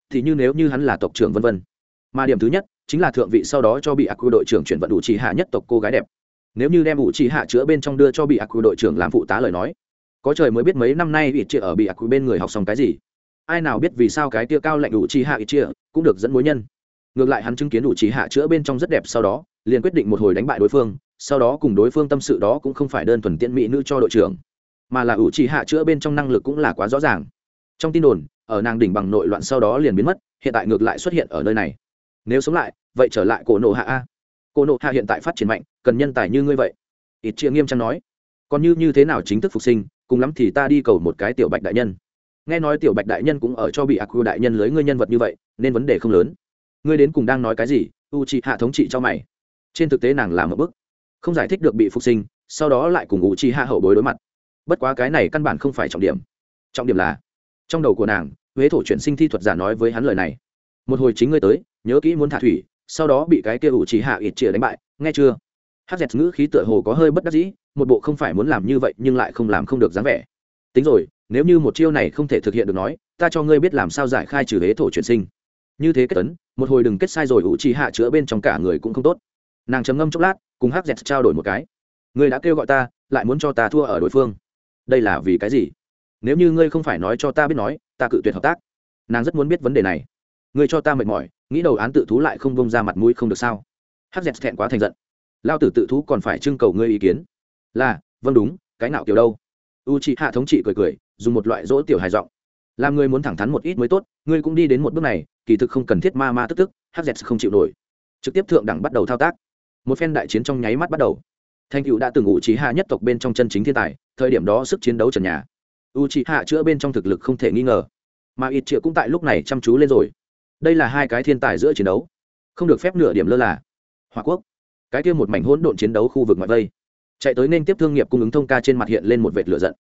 Thì như nếu như hắn là tộc trưởng vân vân. Mà điểm thứ nhất, chính là thượng vị sau đó cho bị ác quy đội trưởng chuyển vận đủ trì hạ nhất tộc cô gái đẹp. Nếu như đem ủ trì hạ chữa bên trong đưa cho bị ác quy đội trưởng làm phụ tá lời nói, có trời mới biết mấy năm nay ít chia ở bị ác quy bên người học xong cái gì. Ai nào biết vì sao cái tia cao lạnh đủ trì hạ ít chia cũng được dẫn mối nhân ngược lại hắn chứng kiến đủ trí hạ chữa bên trong rất đẹp sau đó, liền quyết định một hồi đánh bại đối phương, sau đó cùng đối phương tâm sự đó cũng không phải đơn thuần tiễn mỹ nữ cho đội trưởng, mà là ủ trí hạ chữa bên trong năng lực cũng là quá rõ ràng. Trong tin đồn, ở nàng đỉnh bằng nội loạn sau đó liền biến mất, hiện tại ngược lại xuất hiện ở nơi này. Nếu sống lại, vậy trở lại cổ nộ hạ a. Cổ nộ hạ hiện tại phát triển mạnh, cần nhân tài như ngươi vậy. Ít chia nghiêm trang nói. Còn như như thế nào chính thức phục sinh, cùng lắm thì ta đi cầu một cái tiểu bạch đại nhân. Nghe nói tiểu bạch đại nhân cũng ở cho bị ác quy đại nhân lưới ngươi nhân vật như vậy, nên vấn đề không lớn ngươi đến cùng đang nói cái gì? U chị hạ thống trị cho mày. Trên thực tế nàng làm một bức. Không giải thích được bị phục sinh, sau đó lại cùng u chị hạ hậu bối đối mặt. Bất quá cái này căn bản không phải trọng điểm. Trọng điểm là, trong đầu của nàng, huế thổ chuyển sinh thi thuật giả nói với hắn lời này. Một hồi chính ngươi tới, nhớ kỹ muốn thả thủy, sau đó bị cái kia U chỉ hạ ít chĩa đánh bại, nghe chưa? Hát dẹt ngữ khí tựa hồ có hơi bất đắc dĩ, một bộ không phải muốn làm như vậy nhưng lại không làm không được dáng vẻ. Tính rồi, nếu như một chiêu này không thể thực hiện được nói, ta cho ngươi biết làm sao giải khai trừ huế thổ chuyển sinh như thế kết tấn một hồi đừng kết sai rồi U chỉ hạ chữa bên trong cả người cũng không tốt. Nàng chấm ngâm chốc lát, cùng Hắc dẹt trao đổi một cái. Ngươi đã kêu gọi ta, lại muốn cho ta thua ở đối phương. Đây là vì cái gì? Nếu như ngươi không phải nói cho ta biết nói, ta cự tuyệt hợp tác. Nàng rất muốn biết vấn đề này. Ngươi cho ta mệt mỏi, nghĩ đầu án tự thú lại không bông ra mặt mũi không được sao? Hắc dẹt thẹn quá thành giận. Lao tử tự thú còn phải trưng cầu ngươi ý kiến. Là vâng đúng, cái nào kiểu đâu? U chị hạ thống trị cười cười, dùng một loại dỗ tiểu hài giọng làm người muốn thẳng thắn một ít mới tốt, ngươi cũng đi đến một bước này, kỳ thực không cần thiết ma ma tức tức hz dẹt không chịu nổi. Trực tiếp thượng đẳng bắt đầu thao tác. Một phen đại chiến trong nháy mắt bắt đầu. Thanh cựu đã từng ủ trí hạ nhất tộc bên trong chân chính thiên tài, thời điểm đó sức chiến đấu trần nhà. U trí hạ chữa bên trong thực lực không thể nghi ngờ. Mà ít triệu cũng tại lúc này chăm chú lên rồi. Đây là hai cái thiên tài giữa chiến đấu. Không được phép nửa điểm lơ là. Hòa quốc. Cái kia một mảnh hỗn độn chiến đấu khu vực ngoại vây. Chạy tới nên tiếp thương nghiệp cung ứng thông ca trên mặt hiện lên một vệt lửa giận.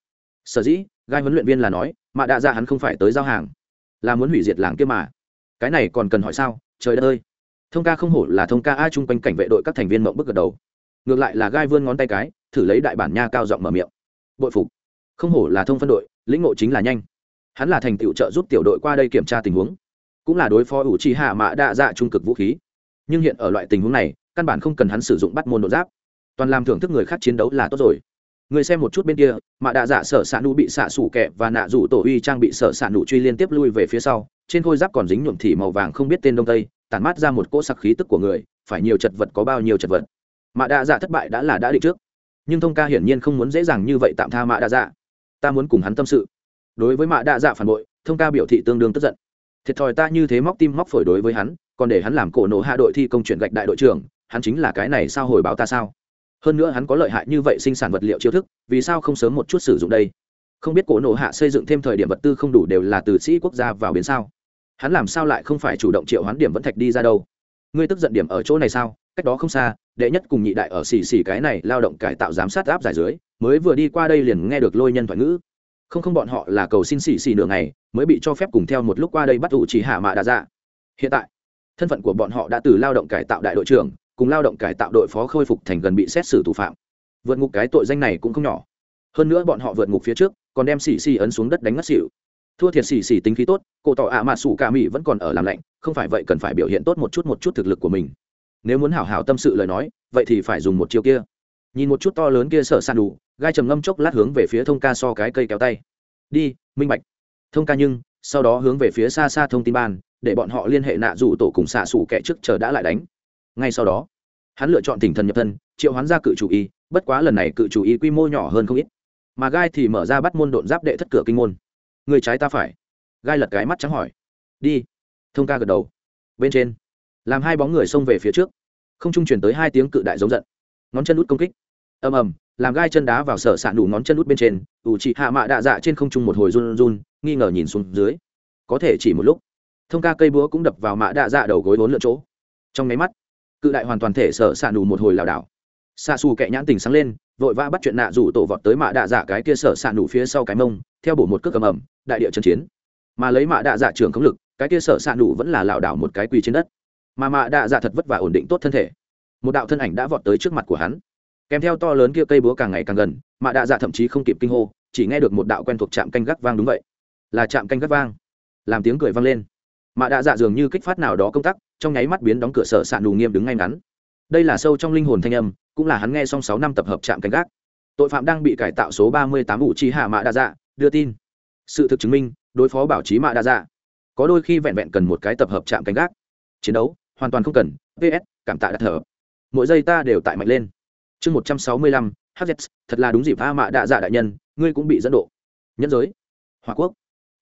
Sở dĩ, gai huấn luyện viên là nói mà đã ra hắn không phải tới giao hàng, là muốn hủy diệt làng kia mà. Cái này còn cần hỏi sao? Trời đất ơi! Thông ca không hổ là thông ca a chung quanh cảnh vệ đội các thành viên mộng bức gật đầu. Ngược lại là gai vươn ngón tay cái, thử lấy đại bản nha cao giọng mở miệng. Bội phục. Không hổ là thông phân đội, lĩnh ngộ chính là nhanh. Hắn là thành tựu trợ giúp tiểu đội qua đây kiểm tra tình huống. Cũng là đối phó ủ trì hạ Mạ đa dạ trung cực vũ khí. Nhưng hiện ở loại tình huống này, căn bản không cần hắn sử dụng bắt môn đột giáp. Toàn làm thưởng thức người khác chiến đấu là tốt rồi người xem một chút bên kia mạ đạ dạ sở s ạ nụ bị xạ sủ kẹ và nạ rủ tổ uy trang bị sở s ạ nụ truy liên tiếp lui về phía sau, trên khôi giáp còn dính nhuộm thị màu vàng không biết tên đông tây, tản mát ra một cỗ sặc khí tức của người, phải nhiều chật vật có bao nhiêu chật vật. Mạ đạ dạ thất bại đã là đã định trước. Nhưng thông ca hiển nhiên không muốn dễ dàng như vậy tạm tha mạ đạ dạ. Ta muốn cùng hắn tâm sự. Đối với mạ đạ dạ phản bội, thông ca biểu thị tương đương tức giận. Thiệt thòi ta như thế móc tim móc phổi đối với hắn, còn để hắn làm cổ nổ hạ đội thi công chuyển gạch đại đội trưởng, hắn chính là cái này sao hồi báo ta sao? Hơn nữa hắn có lợi hại như vậy sinh sản vật liệu chiêu thức, vì sao không sớm một chút sử dụng đây? Không biết cổ nổ hạ xây dựng thêm thời điểm vật tư không đủ đều là từ sĩ quốc gia vào biến sao? Hắn làm sao lại không phải chủ động triệu hoán điểm vẫn thạch đi ra đâu? Ngươi tức giận điểm ở chỗ này sao? Cách đó không xa, đệ nhất cùng nhị đại ở xì xì cái này lao động cải tạo giám sát áp giải dưới, mới vừa đi qua đây liền nghe được lôi nhân thoại ngữ. Không không bọn họ là cầu xin xì xì nửa ngày, mới bị cho phép cùng theo một lúc qua đây bắt ủ chỉ hạ mạ đa dạ. Hiện tại, thân phận của bọn họ đã từ lao động cải tạo đại đội trưởng cùng lao động cải tạo đội phó khôi phục thành gần bị xét xử thủ phạm. Vượt ngục cái tội danh này cũng không nhỏ. Hơn nữa bọn họ vượt ngục phía trước, còn đem xì xì ấn xuống đất đánh ngất xỉu. Thua thiệt xì xì tính khí tốt, cổ tỏ ạ à mà sủ ca mỹ vẫn còn ở làm lạnh, không phải vậy cần phải biểu hiện tốt một chút một chút thực lực của mình. Nếu muốn hảo hảo tâm sự lời nói, vậy thì phải dùng một chiêu kia. Nhìn một chút to lớn kia sợ sàn đủ, gai trầm ngâm chốc lát hướng về phía thông ca so cái cây kéo tay. Đi, minh bạch. Thông ca nhưng, sau đó hướng về phía xa xa thông tin ban, để bọn họ liên hệ nạ dụ tổ cùng xạ xù kẻ trước chờ đã lại đánh ngay sau đó, hắn lựa chọn tỉnh thần nhập thân, triệu hoán ra cự chủ y, bất quá lần này cự chủ y quy mô nhỏ hơn không ít. Mà gai thì mở ra bắt môn độn giáp đệ thất cửa kinh môn. Người trái ta phải. Gai lật cái mắt trắng hỏi. Đi. Thông ca gật đầu. Bên trên, làm hai bóng người xông về phía trước. Không trung chuyển tới hai tiếng cự đại giống giận. Ngón chân út công kích. Ầm ầm, làm gai chân đá vào sở s ạ đủ ngón chân út bên trên, ủ chị hạ mạ đạ dạ trên không trung một hồi run run, nghi ngờ nhìn xuống dưới. Có thể chỉ một lúc. Thông ca cây búa cũng đập vào mạ đạ dạ đầu gối vốn lượn chỗ. Trong máy mắt cự đại hoàn toàn thể sở xạ nù đủ một hồi lảo đảo. Xạ xù kẹ nhãn tình sáng lên, vội vã bắt chuyện nạ rủ tổ vọt tới mạ đạ dạ cái kia sở xạ nù đủ phía sau cái mông, theo bổ một cước cầm ẩm, đại địa trần chiến. Mà lấy mạ đạ dạ trưởng khống lực, cái kia sở xạ nù đủ vẫn là lảo đảo một cái quỳ trên đất. Mà mạ đạ dạ thật vất vả ổn định tốt thân thể. Một đạo thân ảnh đã vọt tới trước mặt của hắn. Kèm theo to lớn kia cây búa càng ngày càng gần, mạ đạ dạ thậm chí không kịp kinh hô, chỉ nghe được một đạo quen thuộc trạm canh gác vang đúng vậy. Là trạm canh gác vang. Làm tiếng cười vang lên mạ đạ dạ dường như kích phát nào đó công tác, trong nháy mắt biến đóng cửa sở sạn đủ nghiêm đứng ngay ngắn. Đây là sâu trong linh hồn thanh âm, cũng là hắn nghe xong sáu năm tập hợp trạm canh gác. Tội phạm đang bị cải tạo số ba mươi tám vụ chi hạ mạ đa dạ đưa tin. Sự thực chứng minh, đối phó bảo trí mạ đa dạ. Có đôi khi vẹn vẹn cần một cái tập hợp trạm canh gác. Chiến đấu, hoàn toàn không cần. Ps cảm tạ đặt thở. Mỗi giây ta đều tại mạnh lên. Chương một trăm sáu mươi lăm hz thật là đúng dịp a mạ đa dạ đại nhân, ngươi cũng bị dẫn độ. Nhân giới. Hòa quốc.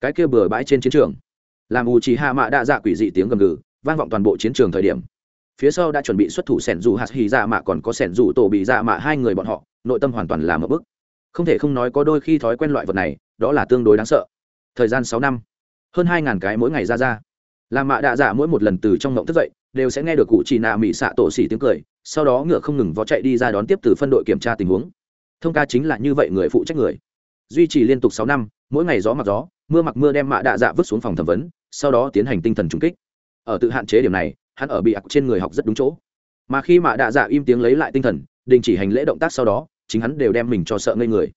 Cái kia bừa bãi trên chiến trường làm U trì hạ mạ đa dạ quỷ dị tiếng gầm gừ, vang vọng toàn bộ chiến trường thời điểm. Phía sau đã chuẩn bị xuất thủ sẻn dù hạt hì dạ mạ, còn có sẻn dù tổ bị dạ mạ, hai người bọn họ, nội tâm hoàn toàn là một bức. Không thể không nói có đôi khi thói quen loại vật này, đó là tương đối đáng sợ. Thời gian sáu năm, hơn hai ngàn cái mỗi ngày ra ra. Làm mạ đạ dạ mỗi một lần từ trong ngộng thức dậy, đều sẽ nghe được cụ chỉ nạ mỹ xạ tổ xỉ tiếng cười, sau đó ngựa không ngừng vó chạy đi ra đón tiếp từ phân đội kiểm tra tình huống. Thông ca chính là như vậy người phụ trách người. Duy trì liên tục sáu năm, mỗi ngày gió mặc gió mưa mặc mưa đem mạ đạ dạ vứt xuống phòng thẩm vấn, sau đó tiến hành tinh thần trung kích. Ở tự hạn chế điểm này, hắn ở bị ặc trên người học rất đúng chỗ. Mà khi mạ đạ dạ im tiếng lấy lại tinh thần, đình chỉ hành lễ động tác sau đó, chính hắn đều đem mình cho sợ ngây người.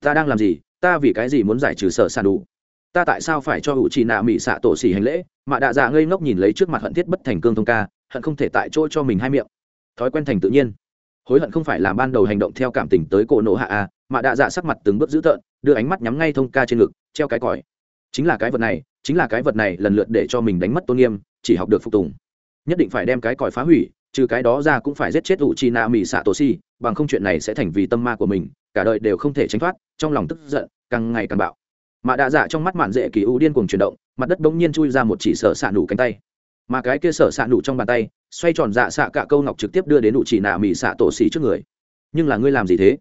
Ta đang làm gì? Ta vì cái gì muốn giải trừ sợ sàn đủ? Ta tại sao phải cho hữu trì nạ mỹ xạ tổ xỉ hành lễ? Mạ đạ dạ ngây ngốc nhìn lấy trước mặt hận thiết bất thành cương thông ca, hận không thể tại chỗ cho mình hai miệng. Thói quen thành tự nhiên. Hối hận không phải làm ban đầu hành động theo cảm tình tới cổ nổ hạ a mạ đạ dạ sắc mặt từng bước dữ tợn, đưa ánh mắt nhắm ngay thông ca trên ngực treo cái còi. Chính là cái vật này, chính là cái vật này lần lượt để cho mình đánh mất tôn nghiêm, chỉ học được phục tùng. Nhất định phải đem cái còi phá hủy, trừ cái đó ra cũng phải giết chết ủ chi na mỹ xạ tổ si, bằng không chuyện này sẽ thành vì tâm ma của mình, cả đời đều không thể tránh thoát, trong lòng tức giận, càng ngày càng bạo. Mà đạ dạ trong mắt mạn dễ kỳ u điên cuồng chuyển động, mặt đất bỗng nhiên chui ra một chỉ sở xạ nủ cánh tay. Mà cái kia sở xạ nủ trong bàn tay, xoay tròn dạ xạ cả câu ngọc trực tiếp đưa đến ủ chỉ nạ mỹ xạ tổ xỉ trước người. Nhưng là ngươi làm gì thế?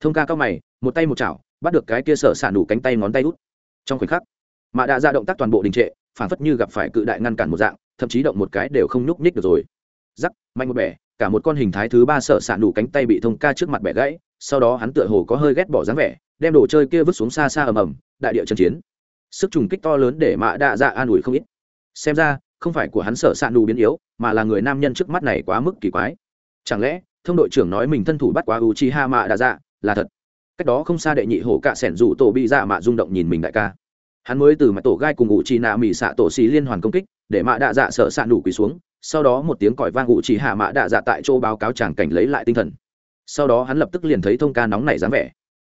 Thông ca cao mày, một tay một chảo, bắt được cái kia sở xạ nủ cánh tay ngón tay út trong khoảnh khắc mạ đạ ra động tác toàn bộ đình trệ phản phất như gặp phải cự đại ngăn cản một dạng, thậm chí động một cái đều không nhúc nhích được rồi. Giắc mạnh một bẻ, cả một con hình thái thứ ba sợ sạn đủ cánh tay bị thông ca trước mặt bẻ gãy, sau đó hắn tựa hồ có hơi ghét bỏ dáng vẻ, đem đồ chơi kia vứt xuống xa xa ầm ầm, đại địa trận chiến. Sức trùng kích to lớn để mạ đạ dạ an ủi không ít. Xem ra, không phải của hắn sợ sạn đủ biến yếu, mà là người nam nhân trước mắt này quá mức kỳ quái. Chẳng lẽ, thông đội trưởng nói mình thân thủ bắt quá u chi ha mạ đạ dạ là thật? Cách đó không xa đệ nhị hổ cạ sẻn rủ tổ bị dạ mạ rung động nhìn mình đại ca. Hắn mới từ mặt tổ gai cùng ngụ trì nạ mỹ xạ tổ xì liên hoàn công kích, để mạ đạ dạ sợ xạ nủ quỳ xuống, sau đó một tiếng còi vang ngụ trì hạ mạ đạ dạ tại chỗ báo cáo chàng cảnh lấy lại tinh thần. Sau đó hắn lập tức liền thấy thông ca nóng này dáng vẻ.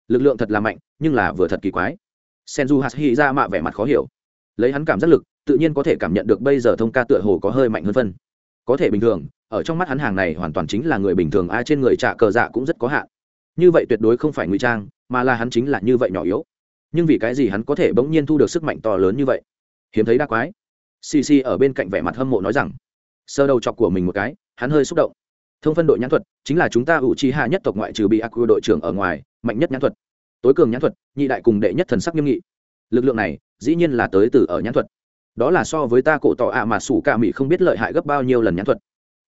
Lực lượng thật là mạnh, nhưng là vừa thật kỳ quái. Senju hạt hy ra mạ vẻ mặt khó hiểu. Lấy hắn cảm giác lực, tự nhiên có thể cảm nhận được bây giờ thông ca tựa hồ có hơi mạnh hơn phân. Có thể bình thường, ở trong mắt hắn hàng này hoàn toàn chính là người bình thường, ai trên người trả cờ dạ cũng rất có hạn như vậy tuyệt đối không phải ngụy trang, mà là hắn chính là như vậy nhỏ yếu. Nhưng vì cái gì hắn có thể bỗng nhiên thu được sức mạnh to lớn như vậy? Hiếm thấy đa quái. Xì xì ở bên cạnh vẻ mặt hâm mộ nói rằng, sơ đầu chọc của mình một cái, hắn hơi xúc động. Thông phân đội nhãn thuật, chính là chúng ta ủ trí hạ nhất tộc ngoại trừ bị aq đội trưởng ở ngoài, mạnh nhất nhãn thuật. Tối cường nhãn thuật, nhị đại cùng đệ nhất thần sắc nghiêm nghị. Lực lượng này, dĩ nhiên là tới từ ở nhãn thuật. Đó là so với ta cổ tỏ ạ mà sủ ca mỹ không biết lợi hại gấp bao nhiêu lần nhãn thuật.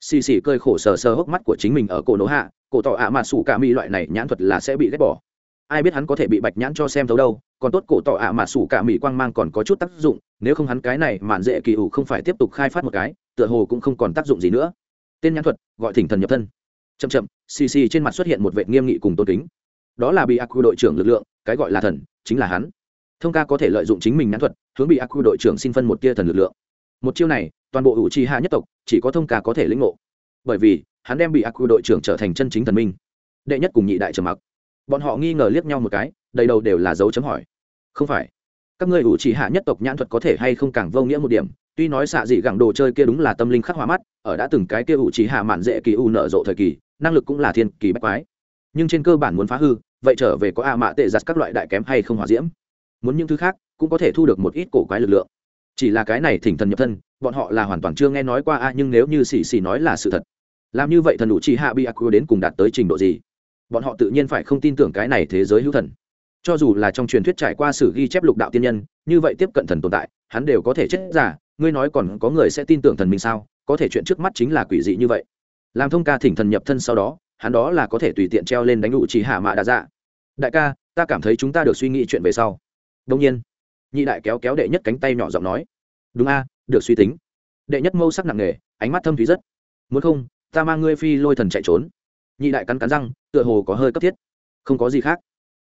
Xì xì cơi khổ sờ sờ hốc mắt của chính mình ở cổ nỗ hạ cổ tỏ ạ mà sủ cả mi loại này nhãn thuật là sẽ bị ghét bỏ. Ai biết hắn có thể bị bạch nhãn cho xem thấu đâu, còn tốt cổ tỏ ạ mà sủ cả mi quang mang còn có chút tác dụng, nếu không hắn cái này mạn dễ kỳ ủ không phải tiếp tục khai phát một cái, tựa hồ cũng không còn tác dụng gì nữa. Tên nhãn thuật, gọi thỉnh thần nhập thân. Chậm chậm, xì xì trên mặt xuất hiện một vệ nghiêm nghị cùng tôn kính. Đó là bị ác đội trưởng lực lượng, cái gọi là thần, chính là hắn. Thông ca có thể lợi dụng chính mình nhãn thuật, hướng bị ác đội trưởng xin phân một tia thần lực lượng. Một chiêu này, toàn bộ ủ trì hạ nhất tộc, chỉ có thông ca có thể lĩnh ngộ bởi vì hắn đem bị ác quy đội trưởng trở thành chân chính thần minh. Đệ nhất cùng nhị đại trầm mặc. Bọn họ nghi ngờ liếc nhau một cái, đầy đầu đều là dấu chấm hỏi. Không phải. Các ngươi ủ chỉ hạ nhất tộc nhãn thuật có thể hay không càng vô nghĩa một điểm, tuy nói xạ dị gẳng đồ chơi kia đúng là tâm linh khắc hóa mắt, ở đã từng cái kia ủ chỉ hạ mạn dễ kỳ u nở rộ thời kỳ, năng lực cũng là thiên kỳ bách quái. Nhưng trên cơ bản muốn phá hư, vậy trở về có a mạ tệ giặt các loại đại kém hay không hòa diễm? Muốn những thứ khác, cũng có thể thu được một ít cổ quái lực lượng. Chỉ là cái này thỉnh thần nhập thân bọn họ là hoàn toàn chưa nghe nói qua a, nhưng nếu như xì xì nói là sự thật, làm như vậy thần đủ chi hạ bi aqua đến cùng đạt tới trình độ gì? Bọn họ tự nhiên phải không tin tưởng cái này thế giới hữu thần. Cho dù là trong truyền thuyết trải qua sử ghi chép lục đạo tiên nhân, như vậy tiếp cận thần tồn tại, hắn đều có thể chết giả. Ngươi nói còn có người sẽ tin tưởng thần mình sao? Có thể chuyện trước mắt chính là quỷ dị như vậy. Làm thông ca thỉnh thần nhập thân sau đó, hắn đó là có thể tùy tiện treo lên đánh đủ chỉ hạ mạ đa dạ. Đại ca, ta cảm thấy chúng ta được suy nghĩ chuyện về sau. Đông nhiên, nhị đại kéo kéo đệ nhất cánh tay nhỏ giọng nói. Đúng a được suy tính. Đệ nhất mâu sắc nặng nề, ánh mắt thâm thúy rất. Muốn không, ta mang ngươi phi lôi thần chạy trốn. Nhị đại cắn cắn răng, tựa hồ có hơi cấp thiết. Không có gì khác.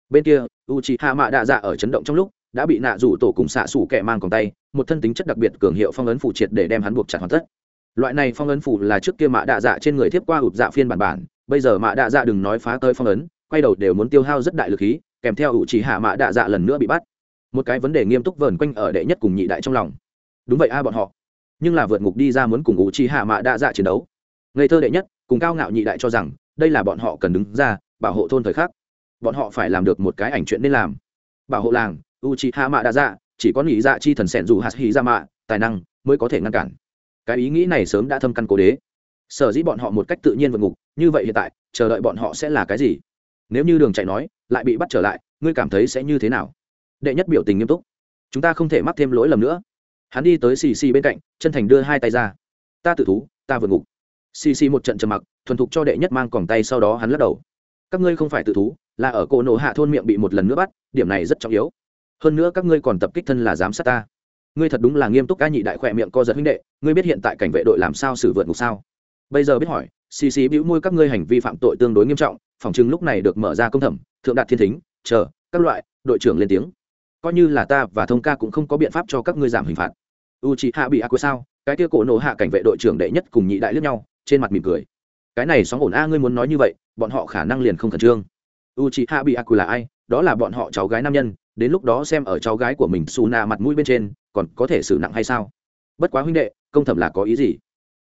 Bên kia u c h i hạ mạ đạ dạ ở chấn động trong lúc, đã bị nạ rủ tổ cùng xạ xủ kẻ mang còn tay, một thân tính chất đặc biệt cường hiệu phong ấn phủ triệt để đem hắn buộc chặt hoàn tất. Loại này phong ấn phủ là trước kia mạ đạ dạ trên người thiếp qua ụp dạ phiên bản bản, bây giờ mạ đạ dạ đừng nói phá tơi phong ấn, quay đầu đều muốn tiêu hao rất đại lực khí, kèm theo ủ chỉ hạ mạ đạ dạ lần nữa bị bắt. Một cái vấn đề nghiêm túc vờn quanh ở đệ nhất cùng nhị đại trong lòng đúng vậy a bọn họ. Nhưng là vượt ngục đi ra muốn cùng ủ chi hạ mạ đa dạ chiến đấu. Ngây thơ đệ nhất, cùng cao ngạo nhị đại cho rằng, đây là bọn họ cần đứng ra, bảo hộ thôn thời khắc. Bọn họ phải làm được một cái ảnh chuyện nên làm. Bảo hộ làng u chi hạ mạ đa dạ chỉ có nghĩ dạ chi thần sẻn dù hạt hì ra dạ mạ, tài năng mới có thể ngăn cản. Cái ý nghĩ này sớm đã thâm căn cố đế. Sở dĩ bọn họ một cách tự nhiên vượt ngục, như vậy hiện tại, chờ đợi bọn họ sẽ là cái gì? Nếu như đường chạy nói, lại bị bắt trở lại, ngươi cảm thấy sẽ như thế nào? Đệ nhất biểu tình nghiêm túc. Chúng ta không thể mắc thêm lỗi lầm nữa hắn đi tới xì xì bên cạnh, chân thành đưa hai tay ra. Ta tự thú, ta vượt ngục. Xì xì một trận trầm mặc, thuần thục cho đệ nhất mang còng tay sau đó hắn lắc đầu. Các ngươi không phải tự thú, là ở cổ nổ hạ thôn miệng bị một lần nữa bắt, điểm này rất trọng yếu. Hơn nữa các ngươi còn tập kích thân là giám sát ta. Ngươi thật đúng là nghiêm túc ca nhị đại khỏe miệng co giật huynh đệ, ngươi biết hiện tại cảnh vệ đội làm sao xử vượt ngục sao? Bây giờ biết hỏi, xì xì bĩu môi các ngươi hành vi phạm tội tương đối nghiêm trọng, phòng chứng lúc này được mở ra công thẩm, thượng đạt thiên thính, chờ, các loại, đội trưởng lên tiếng coi như là ta và thông ca cũng không có biện pháp cho các ngươi giảm hình phạt. U chị hạ bị ác quên sao? Cái kia cổ nổ hạ cảnh vệ đội trưởng đệ nhất cùng nhị đại lướt nhau, trên mặt mỉm cười. Cái này sóng ổn a, ngươi muốn nói như vậy, bọn họ khả năng liền không khẩn trương. U chị hạ bị ác là ai? Đó là bọn họ cháu gái nam nhân, đến lúc đó xem ở cháu gái của mình xù nà mặt mũi bên trên, còn có thể xử nặng hay sao? Bất quá huynh đệ, công thẩm là có ý gì?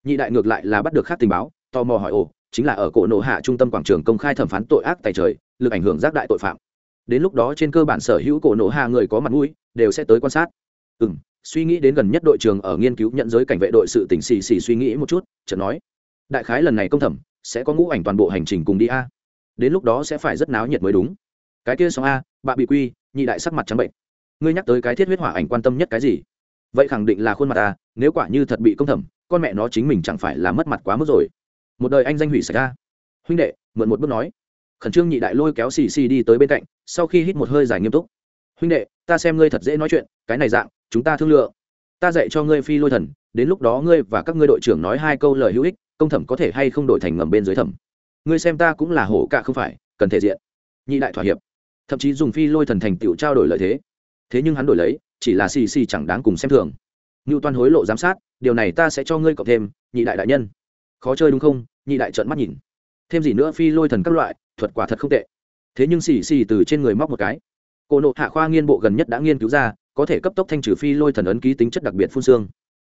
Nhị đại ngược lại là bắt được khác tình báo, tò mò hỏi ồ, chính là ở cổ nổ hạ trung tâm quảng trường công khai thẩm phán tội ác tài trời, lực ảnh hưởng giác đại tội phạm đến lúc đó trên cơ bản sở hữu cổ nổ hạ người có mặt mũi, đều sẽ tới quan sát. Ừ m suy nghĩ đến gần nhất đội trường ở nghiên cứu nhận giới cảnh vệ đội sự tỉnh xì xì suy nghĩ một chút, chợt nói, đại khái lần này công thẩm sẽ có ngũ ảnh toàn bộ hành trình cùng đi a. Đến lúc đó sẽ phải rất náo nhiệt mới đúng. Cái kia xong a bạ bị quy, nhị đại sắc mặt trắng bệnh. Ngươi nhắc tới cái thiết huyết hỏa ảnh quan tâm nhất cái gì? Vậy khẳng định là khuôn mặt a, nếu quả như thật bị công thẩm, con mẹ nó chính mình chẳng phải là mất mặt quá mức rồi. Một đời anh danh hủy xảy ra huynh đệ, mượn một bước nói khẩn trương nhị đại lôi kéo xì xì đi tới bên cạnh, sau khi hít một hơi dài nghiêm túc. Huynh đệ, ta xem ngươi thật dễ nói chuyện, cái này dạng, chúng ta thương lượng. Ta dạy cho ngươi phi lôi thần, đến lúc đó ngươi và các ngươi đội trưởng nói hai câu lời hữu ích, công thẩm có thể hay không đổi thành ngầm bên dưới thẩm. Ngươi xem ta cũng là hổ cả không phải, cần thể diện. Nhị đại thỏa hiệp. Thậm chí dùng phi lôi thần thành tựu trao đổi lợi thế. Thế nhưng hắn đổi lấy, chỉ là xì xì chẳng đáng cùng xem thường. Ngưu toan hối lộ giám sát, điều này ta sẽ cho ngươi cộng thêm, nhị đại đại nhân. Khó chơi đúng không? Nhị đại trợn mắt nhìn. Thêm gì nữa phi lôi thần các loại thuật quả thật không tệ. Thế nhưng xì xì từ trên người móc một cái. Cổ nộ hạ khoa nghiên bộ gần nhất đã nghiên cứu ra, có thể cấp tốc thanh trừ phi lôi thần ấn ký tính chất đặc biệt phun xương.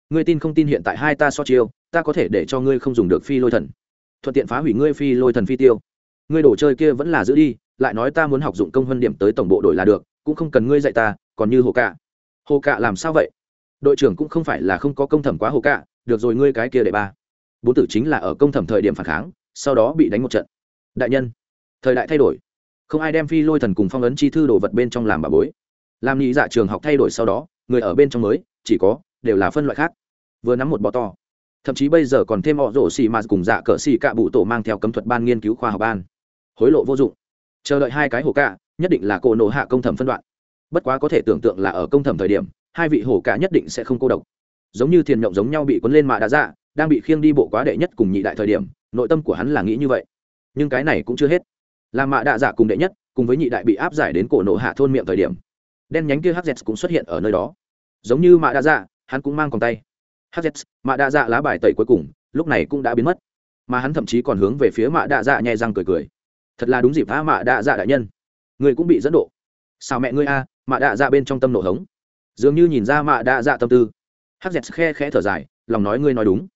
Ngươi tin không tin hiện tại hai ta so chiêu, ta có thể để cho ngươi không dùng được phi lôi thần. Thuận tiện phá hủy ngươi phi lôi thần phi tiêu. Ngươi đồ chơi kia vẫn là giữ đi, lại nói ta muốn học dụng công hơn điểm tới tổng bộ đội là được, cũng không cần ngươi dạy ta, còn như hồ cạ. Hồ cạ làm sao vậy? Đội trưởng cũng không phải là không có công thẩm quá hồ cạ, được rồi ngươi cái kia để ba. Bốn tử chính là ở công thẩm thời điểm phản kháng, sau đó bị đánh một trận. Đại nhân thời đại thay đổi. Không ai đem phi lôi thần cùng phong ấn chi thư đồ vật bên trong làm bà bối. Làm nhị dạ trường học thay đổi sau đó, người ở bên trong mới, chỉ có, đều là phân loại khác. Vừa nắm một bọ to. Thậm chí bây giờ còn thêm họ rổ xì mà cùng dạ cỡ xì cạ bụ tổ mang theo cấm thuật ban nghiên cứu khoa học ban. Hối lộ vô dụng. Chờ đợi hai cái hổ cạ, nhất định là cổ nổ hạ công thẩm phân đoạn. Bất quá có thể tưởng tượng là ở công thẩm thời điểm, hai vị hổ cạ nhất định sẽ không cô độc. Giống như thiền nhộng giống nhau bị cuốn lên mạ đã dạ đang bị khiêng đi bộ quá đệ nhất cùng nhị đại thời điểm, nội tâm của hắn là nghĩ như vậy. Nhưng cái này cũng chưa hết là mạ đạ dạ cùng đệ nhất, cùng với nhị đại bị áp giải đến cổ nổ hạ thôn miệng thời điểm. Đen nhánh kia hz cũng xuất hiện ở nơi đó. Giống như mạ đạ dạ hắn cũng mang còn tay. Hz mạ đạ dạ lá bài tẩy cuối cùng, lúc này cũng đã biến mất. Mà hắn thậm chí còn hướng về phía mạ đạ dạ nhẹ răng cười cười. Thật là đúng dịp tha mạ đạ dạ đại nhân. Người cũng bị dẫn độ. Sao mẹ ngươi a, mạ đạ dạ bên trong tâm nổ hống. Dường như nhìn ra mạ đạ dạ tâm tư. Hz khe khẽ thở dài, lòng nói ngươi nói đúng.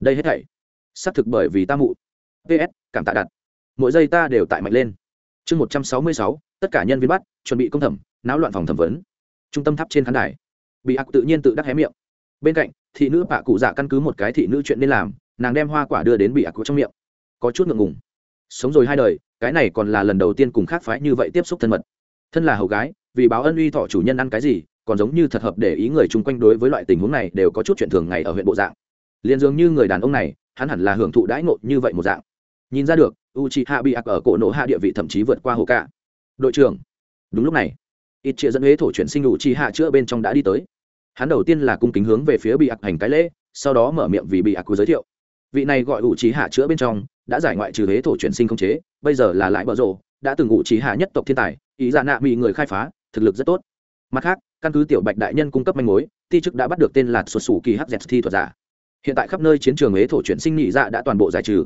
Đây hết thảy. Xác thực bởi vì ta mụ. Ps cảm tạ đặt mỗi giây ta đều tại mạnh lên. Chương một trăm sáu mươi sáu, tất cả nhân viên bắt, chuẩn bị công thẩm, náo loạn phòng thẩm vấn. Trung tâm tháp trên khán đài. Bị ác tự nhiên tự đắc hé miệng. Bên cạnh, thị nữ bạ cụ dạ căn cứ một cái thị nữ chuyện nên làm, nàng đem hoa quả đưa đến bị ác trong miệng. Có chút ngượng ngùng. Sống rồi hai đời, cái này còn là lần đầu tiên cùng khác phái như vậy tiếp xúc thân mật. Thân là hầu gái, vì báo ân uy thọ chủ nhân ăn cái gì, còn giống như thật hợp để ý người chung quanh đối với loại tình huống này đều có chút chuyện thường ngày ở huyện bộ dạng. Liền dường như người đàn ông này, hắn hẳn là hưởng thụ đãi ngộ như vậy một dạng. Nhìn ra được u c hạ bị ạc ở cổ nổ hạ địa vị thậm chí vượt qua hồ cả. đội trưởng, đúng lúc này ít chia dẫn huế thổ chuyển sinh u c hạ chữa bên trong đã đi tới. Hắn đầu tiên là cung kính hướng về phía bị ạc hành cái lễ, sau đó mở miệng vì bị ạc giới thiệu. Vị này gọi u c hạ chữa bên trong, đã giải ngoại trừ huế thổ chuyển sinh không chế, bây giờ là lại bở rộ, đã từng u c hạ nhất tộc thiên tài, ý giả nạ bị người khai phá, thực lực rất tốt. Mặt khác, căn cứ tiểu bạch đại nhân cung cấp manh mối, ti chức đã bắt được tên là sụt sủ kỳ hz thi thuật giả. Hiện tại khắp nơi chiến trường ế thổ chuyển sinh nhị dạ đã toàn bộ giải trừ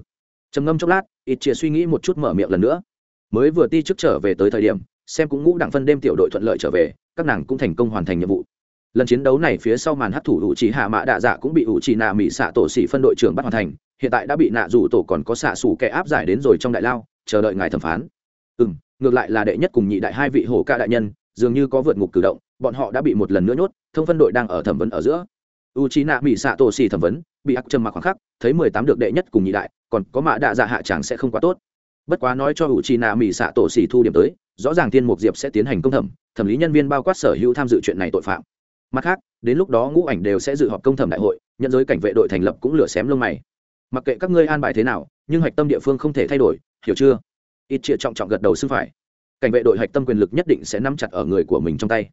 trầm ngâm chốc lát, ít chia suy nghĩ một chút mở miệng lần nữa. Mới vừa ti chức trở về tới thời điểm, xem cũng ngũ đặng phân đêm tiểu đội thuận lợi trở về, các nàng cũng thành công hoàn thành nhiệm vụ. Lần chiến đấu này phía sau màn hấp thủ hữu trí hạ mã đạ dạ cũng bị hữu trí nạ mỹ xạ tổ sĩ phân đội trưởng bắt hoàn thành, hiện tại đã bị nạ rủ tổ còn có xạ xủ kẻ áp giải đến rồi trong đại lao, chờ đợi ngài thẩm phán. Ừ ngược lại là đệ nhất cùng nhị đại hai vị hổ ca đại nhân, dường như có vượt ngục cử động, bọn họ đã bị một lần nữa nhốt, thông phân đội đang ở thẩm vấn ở giữa. U trí nạ mỹ xạ tổ xì thẩm vấn, bị ác trầm mặc khoảng khắc, thấy mười tám được đệ nhất cùng nhị đại còn có mạ đạ dạ hạ chẳng sẽ không quá tốt. Bất quá nói cho hữu c nạ mỹ xạ tổ xỉ thu điểm tới, rõ ràng thiên mục diệp sẽ tiến hành công thẩm thẩm lý nhân viên bao quát sở hữu tham dự chuyện này tội phạm. Mặt khác, đến lúc đó ngũ ảnh đều sẽ dự họp công thẩm đại hội, nhận giới cảnh vệ đội thành lập cũng lửa xém lông mày. Mặc kệ các ngươi an bài thế nào, nhưng hạch tâm địa phương không thể thay đổi, hiểu chưa? Ít chia trọng trọng gật đầu xưng phải. Cảnh vệ đội hạch tâm quyền lực nhất định sẽ nắm chặt ở người của mình trong tay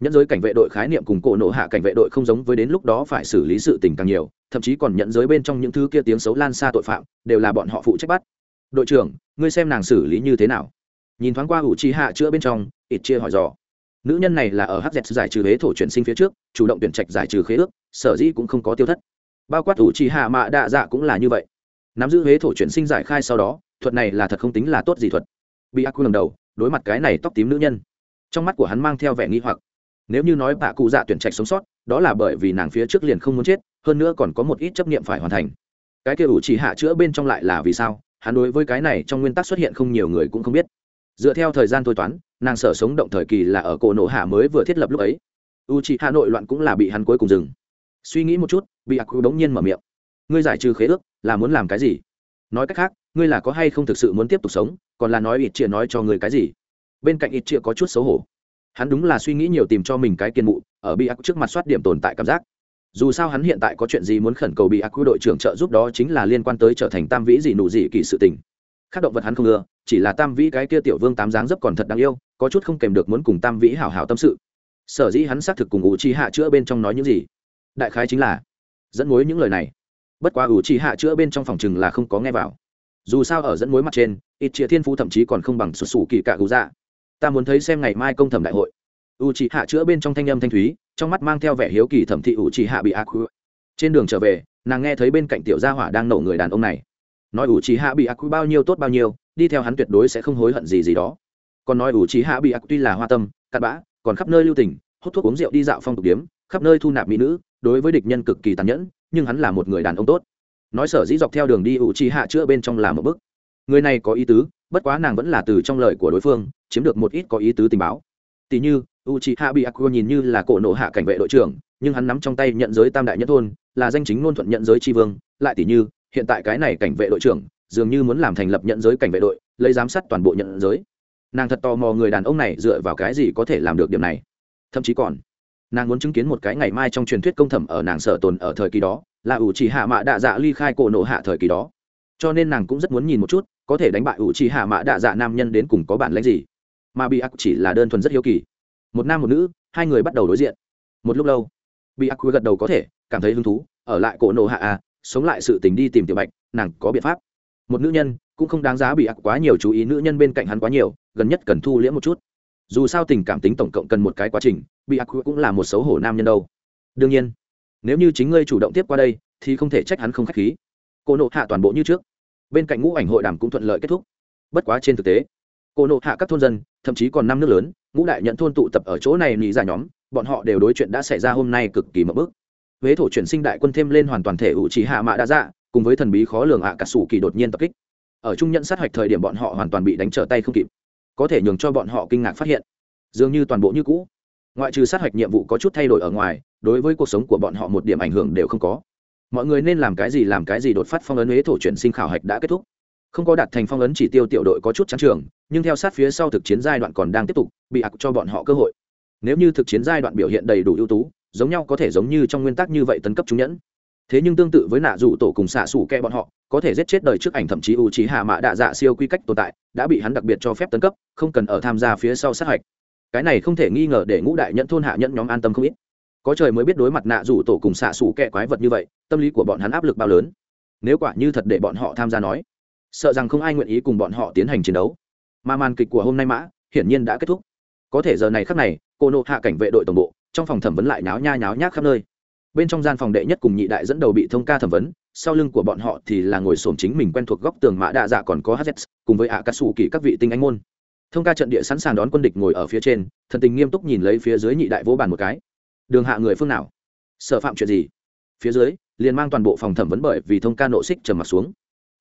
nhẫn giới cảnh vệ đội khái niệm cùng cổ nộ hạ cảnh vệ đội không giống với đến lúc đó phải xử lý sự tình càng nhiều, thậm chí còn nhận giới bên trong những thứ kia tiếng xấu lan xa tội phạm, đều là bọn họ phụ trách bắt. Đội trưởng, ngươi xem nàng xử lý như thế nào? Nhìn thoáng qua ủ chi hạ chữa bên trong, ít chia hỏi dò. Nữ nhân này là ở hz giải trừ huế thổ chuyển sinh phía trước, chủ động tuyển trạch giải trừ khế ước, sở dĩ cũng không có tiêu thất. Bao quát ủ chi hạ mạ đạ dạ cũng là như vậy. Nắm giữ huế thổ chuyển sinh giải khai sau đó, thuật này là thật không tính là tốt gì thuật. Bị ác quy lần đầu, đối mặt cái này tóc tím nữ nhân. Trong mắt của hắn mang theo vẻ nghi hoặc nếu như nói bà cụ dạ tuyển trạch sống sót, đó là bởi vì nàng phía trước liền không muốn chết, hơn nữa còn có một ít chấp nghiệm phải hoàn thành. Cái kia ủ chỉ hạ chữa bên trong lại là vì sao? Hắn đối với cái này trong nguyên tắc xuất hiện không nhiều người cũng không biết. Dựa theo thời gian thôi toán, nàng sở sống động thời kỳ là ở cổ nổ hạ mới vừa thiết lập lúc ấy. U chỉ hạ nội loạn cũng là bị hắn cuối cùng dừng. Suy nghĩ một chút, bị ác đống nhiên mở miệng. Ngươi giải trừ khế ước, là muốn làm cái gì? Nói cách khác, ngươi là có hay không thực sự muốn tiếp tục sống, còn là nói ít chia nói cho người cái gì? Bên cạnh ít chia có chút xấu hổ hắn đúng là suy nghĩ nhiều tìm cho mình cái kiên mụ, ở bị ác trước mặt soát điểm tồn tại cảm giác. Dù sao hắn hiện tại có chuyện gì muốn khẩn cầu bị ác quy đội trưởng trợ giúp đó chính là liên quan tới trở thành tam vĩ gì nụ gì kỳ sự tình. Khác động vật hắn không ưa, chỉ là tam vĩ cái kia tiểu vương tám dáng dấp còn thật đáng yêu, có chút không kèm được muốn cùng tam vĩ hảo hảo tâm sự. Sở dĩ hắn xác thực cùng ủ chi hạ chữa bên trong nói những gì? Đại khái chính là, dẫn mối những lời này. Bất quá ủ chi hạ chữa bên trong phòng chừng là không có nghe vào. Dù sao ở dẫn mối mặt trên, ít chia thiên phú thậm chí còn không bằng sụt sù kỳ cả gù dạ ta muốn thấy xem ngày mai công thẩm đại hội. U chị hạ chữa bên trong thanh âm thanh thúy, trong mắt mang theo vẻ hiếu kỳ thẩm thị u chị hạ bị ác trên đường trở về, nàng nghe thấy bên cạnh tiểu gia hỏa đang nổ người đàn ông này. Nói u chị hạ bị ác bao nhiêu tốt bao nhiêu, đi theo hắn tuyệt đối sẽ không hối hận gì gì đó. Còn nói u chị hạ bị ác tuy là hoa tâm, cặn bã, còn khắp nơi lưu tình, hút thuốc uống rượu đi dạo phong tục điếm, khắp nơi thu nạp mỹ nữ, đối với địch nhân cực kỳ tàn nhẫn, nhưng hắn là một người đàn ông tốt. Nói sở dĩ dọc theo đường đi u chị hạ chữa bên trong là một bức người này có ý tứ, bất quá nàng vẫn là từ trong lời của đối phương chiếm được một ít có ý tứ tình báo. Tỷ như u chi bị aqua nhìn như là cổ nộ hạ cảnh vệ đội trưởng, nhưng hắn nắm trong tay nhận giới tam đại nhất thôn, là danh chính ngôn thuận nhận giới tri vương. Lại tỷ như, hiện tại cái này cảnh vệ đội trưởng, dường như muốn làm thành lập nhận giới cảnh vệ đội, lấy giám sát toàn bộ nhận giới. Nàng thật tò mò người đàn ông này dựa vào cái gì có thể làm được điểm này. Thậm chí còn, nàng muốn chứng kiến một cái ngày mai trong truyền thuyết công thẩm ở nàng sở tồn ở thời kỳ đó, là ủ chỉ hạ mạ đạ dạ ly khai cổ nộ hạ thời kỳ đó. Cho nên nàng cũng rất muốn nhìn một chút, có thể đánh bại ủ chỉ hạ mạ đạ dạ nam nhân đến cùng có bản lãnh gì mà bị ác chỉ là đơn thuần rất hiếu kỳ. Một nam một nữ, hai người bắt đầu đối diện. Một lúc lâu, bị ác gật đầu có thể, cảm thấy hứng thú, ở lại cổ nộ hạ à sống lại sự tình đi tìm tiểu bạch, nàng có biện pháp. Một nữ nhân, cũng không đáng giá bị ác quá nhiều chú ý, nữ nhân bên cạnh hắn quá nhiều, gần nhất cần thu liễm một chút. Dù sao tình cảm tính tổng cộng cần một cái quá trình, bị ác cũng là một xấu hổ nam nhân đâu. Đương nhiên, nếu như chính ngươi chủ động tiếp qua đây, thì không thể trách hắn không k h á c h khí. Cô nộ hạ toàn bộ như trước. Bên cạnh ngũ ảnh hội đàm cũng thuận lợi kết thúc. Bất quá trên thực tế cô nộ hạ các thôn dân thậm chí còn năm nước lớn, ngũ đại nhận thôn tụ tập ở chỗ này nghĩ ra dạ nhóm, bọn họ đều đối chuyện đã xảy ra hôm nay cực kỳ mập bức. Huế thổ chuyển sinh đại quân thêm lên hoàn toàn thể ủ trì hạ mạ đa dạ cùng với thần bí khó lường hạ cả sủ kỳ đột nhiên tập kích. Ở trung nhận sát hạch thời điểm bọn họ hoàn toàn bị đánh trở tay không kịp. Có thể nhường cho bọn họ kinh ngạc phát hiện, dường như toàn bộ như cũ. Ngoại trừ sát hạch nhiệm vụ có chút thay đổi ở ngoài, đối với cuộc sống của bọn họ một điểm ảnh hưởng đều không có. Mọi người nên làm cái gì làm cái gì đột phát phong ấn huế thổ chuyển sinh khảo hạch đã kết thúc không có đạt thành phong ấn chỉ tiêu tiểu đội có chút trắng trường, nhưng theo sát phía sau thực chiến giai đoạn còn đang tiếp tục, bị ạc cho bọn họ cơ hội. Nếu như thực chiến giai đoạn biểu hiện đầy đủ ưu tú, giống nhau có thể giống như trong nguyên tắc như vậy tấn cấp trung nhẫn. Thế nhưng tương tự với nạ dụ tổ cùng xạ xủ kẹ bọn họ, có thể giết chết đời trước ảnh thậm chí ưu trí hạ mạ đạ dạ siêu quy cách tồn tại, đã bị hắn đặc biệt cho phép tấn cấp, không cần ở tham gia phía sau sát hạch. Cái này không thể nghi ngờ để ngũ đại nhẫn thôn hạ nhẫn nhóm an tâm không ít. Có trời mới biết đối mặt nạ rủ tổ cùng xạ xủ kẹ quái vật như vậy, tâm lý của bọn hắn áp lực bao lớn. Nếu quả như thật để bọn họ tham gia nói sợ rằng không ai nguyện ý cùng bọn họ tiến hành chiến đấu. Mà màn kịch của hôm nay mã, hiển nhiên đã kết thúc. Có thể giờ này khắc này, cô nộ hạ cảnh vệ đội tổng bộ, trong phòng thẩm vấn lại náo nha nháo nhác khắp nơi. Bên trong gian phòng đệ nhất cùng nhị đại dẫn đầu bị thông ca thẩm vấn, sau lưng của bọn họ thì là ngồi xổm chính mình quen thuộc góc tường mã đa dạ còn có hz cùng với ạ cà sủ kỳ các vị tinh anh môn. Thông ca trận địa sẵn sàng đón quân địch ngồi ở phía trên, thần tình nghiêm túc nhìn lấy phía dưới nhị đại vỗ bàn một cái. Đường hạ người phương nào? Sợ phạm chuyện gì? Phía dưới, liền mang toàn bộ phòng thẩm vấn bởi vì thông ca nộ xích trầm mặt xuống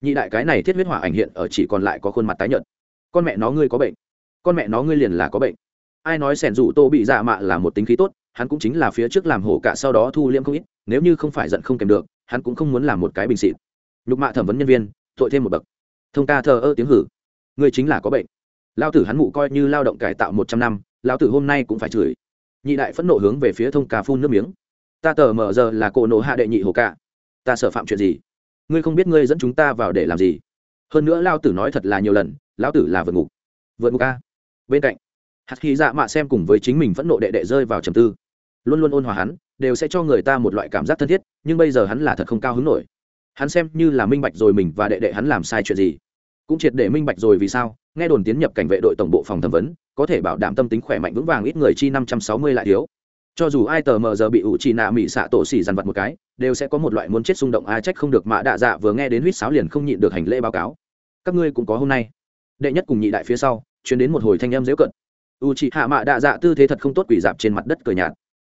nhị đại cái này thiết huyết hỏa ảnh hiện ở chỉ còn lại có khuôn mặt tái nhợt. Con mẹ nó ngươi có bệnh. Con mẹ nó ngươi liền là có bệnh. Ai nói sẻn rủ tô bị dạ mạ là một tính khí tốt hắn cũng chính là phía trước làm hổ cả sau đó thu liễm không ít nếu như không phải giận không kèm được hắn cũng không muốn làm một cái bình xịt nhục mạ thẩm vấn nhân viên tội thêm một bậc. Thông ca thờ ơ tiếng hử. Ngươi chính là có bệnh. Lao tử hắn mụ coi như lao động cải tạo một trăm năm lao tử hôm nay cũng phải chửi. Nhị đại phẫn nộ hướng về phía thông ca phun nước miếng. Ta tờ mở giờ là cổ nộ hạ đệ nhị hồ cả, ta sợ phạm chuyện gì? Ngươi không biết ngươi dẫn chúng ta vào để làm gì. Hơn nữa lao tử nói thật là nhiều lần lão tử là vượt ngục. Vượt ngục a. Bên cạnh, hạt khí dạ mạ xem cùng với chính mình phẫn nộ đệ đệ rơi vào trầm tư. Luôn luôn ôn hòa hắn, đều sẽ cho người ta một loại cảm giác thân thiết, nhưng bây giờ hắn là thật không cao hứng nổi. Hắn xem như là minh bạch rồi mình và đệ đệ hắn làm sai chuyện gì. Cũng triệt để minh bạch rồi vì sao, nghe đồn tiến nhập cảnh vệ đội tổng bộ phòng thẩm vấn, có thể bảo đảm tâm tính khỏe mạnh vững vàng ít người chi năm trăm sáu mươi lại thiếu cho dù ai tờ mờ giờ bị ủ trì nạ mỹ xạ tổ xỉ dằn vặt một cái, đều sẽ có một loại muốn chết xung động ai trách không được mạ đạ dạ vừa nghe đến huýt sáo liền không nhịn được hành lễ báo cáo. Các ngươi cũng có hôm nay. Đệ nhất cùng nhị đại phía sau chuyến đến một hồi thanh em dễu cận. U chị hạ mạ đạ dạ tư thế thật không tốt quỷ dạp trên mặt đất cờ nhạt.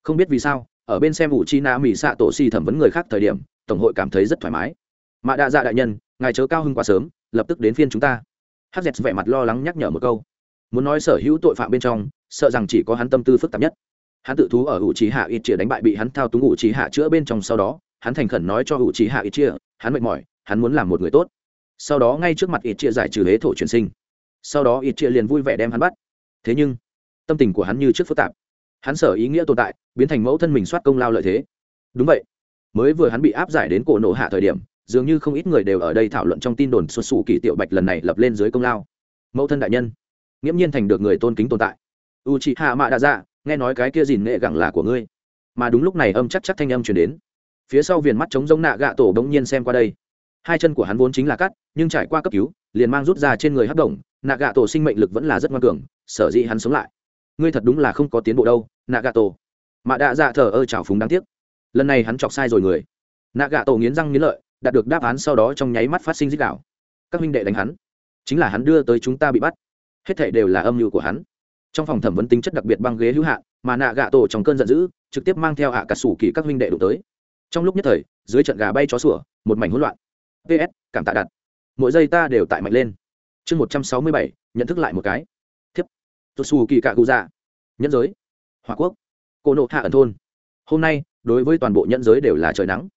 Không biết vì sao, ở bên xem ủ chi na mỹ xạ tổ xì thẩm vấn người khác thời điểm, tổng hội cảm thấy rất thoải mái. Mạ đạ dạ đại nhân, ngài chớ cao hơn quá sớm, lập tức đến phiên chúng ta. Hz vẻ mặt lo lắng nhắc nhở một câu. Muốn nói sở hữu tội phạm bên trong, sợ rằng chỉ có hắn tâm tư phức tạp nhất hắn tự thú ở ủ trí hạ ít chia đánh bại bị hắn thao túng ủ trí hạ chữa bên trong sau đó, hắn thành khẩn nói cho ủ trí hạ ít chia hắn mệt mỏi, hắn muốn làm một người tốt. Sau đó ngay trước mặt ít chia giải trừ hế thổ truyền sinh. Sau đó ít chia liền vui vẻ đem hắn bắt. Thế nhưng, tâm tình của hắn như trước phức tạp. Hắn sở ý nghĩa tồn tại, biến thành mẫu thân mình soát công lao lợi thế. Đúng vậy. Mới vừa hắn bị áp giải đến cổ nổ hạ thời điểm, dường như không ít người đều ở đây thảo luận trong tin đồn xuất xù kỳ tiểu bạch lần này lập lên dưới công lao. Mẫu thân đại nhân, nghiễm nhiên thành được người tôn kính tồn tại. U chị hạ mạ đa dạ nghe nói cái kia dìn nghệ gẳng là của ngươi. Mà đúng lúc này âm chắc chắc thanh âm chuyển đến. Phía sau viền mắt trống giống nạ gạ tổ bỗng nhiên xem qua đây. Hai chân của hắn vốn chính là cắt, nhưng trải qua cấp cứu, liền mang rút ra trên người hấp động, nạ gạ tổ sinh mệnh lực vẫn là rất ngoan cường, sở dĩ hắn sống lại. Ngươi thật đúng là không có tiến bộ đâu, nạ gạ tổ. Mà đã dạ thờ ơ trào phúng đáng tiếc. Lần này hắn chọc sai rồi người. Nạ gạ tổ nghiến răng nghiến lợi, đạt được đáp án sau đó trong nháy mắt phát sinh dích đạo. Các huynh đệ đánh hắn. Chính là hắn đưa tới chúng ta bị bắt. Hết thảy đều là âm mưu của hắn trong phòng thẩm vấn tính chất đặc biệt băng ghế hữu hạn, mà nạ gạ tổ trong cơn giận dữ, trực tiếp mang theo hạ cả sủ kỳ các huynh đệ đụng tới. Trong lúc nhất thời, dưới trận gà bay chó sủa, một mảnh hỗn loạn. Ps cảm tạ đặt. Mỗi giây ta đều tại mạnh lên. Chương một trăm sáu mươi bảy, nhận thức lại một cái. Thiếp. Tôi xù kỳ cạ cụ dạ. Nhẫn giới. Hòa quốc. Cô nộ hạ ẩn thôn. Hôm nay, đối với toàn bộ nhẫn giới đều là trời nắng.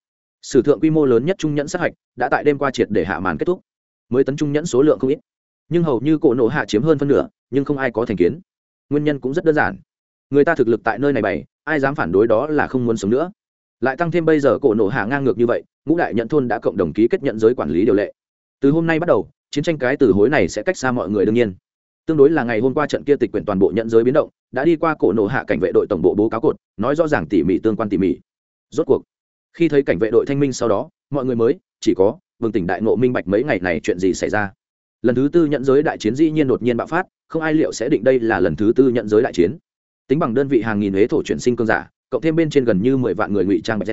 Sử thượng quy mô lớn nhất trung nhẫn sát hạch đã tại đêm qua triệt để hạ màn kết thúc. Mới tấn trung nhẫn số lượng không ít. Nhưng hầu như cổ nộ hạ chiếm hơn phân nửa, nhưng không ai có thành kiến nguyên nhân cũng rất đơn giản. Người ta thực lực tại nơi này bày, ai dám phản đối đó là không muốn sống nữa. Lại tăng thêm bây giờ cổ nổ hạ ngang ngược như vậy, ngũ đại nhận thôn đã cộng đồng ký kết nhận giới quản lý điều lệ. Từ hôm nay bắt đầu, chiến tranh cái từ hối này sẽ cách xa mọi người đương nhiên. Tương đối là ngày hôm qua trận kia tịch quyển toàn bộ nhận giới biến động, đã đi qua cổ nổ hạ cảnh vệ đội tổng bộ bố cáo cột, nói rõ ràng tỉ mỉ tương quan tỉ mỉ. Rốt cuộc, khi thấy cảnh vệ đội thanh minh sau đó, mọi người mới, chỉ có vương tỉnh đại ngộ minh bạch mấy ngày này chuyện gì xảy ra lần thứ tư nhận giới đại chiến dĩ nhiên đột nhiên bạo phát, không ai liệu sẽ định đây là lần thứ tư nhận giới đại chiến. Tính bằng đơn vị hàng nghìn huế thổ chuyển sinh cơn giả, cộng thêm bên trên gần như mười vạn người ngụy trang bạch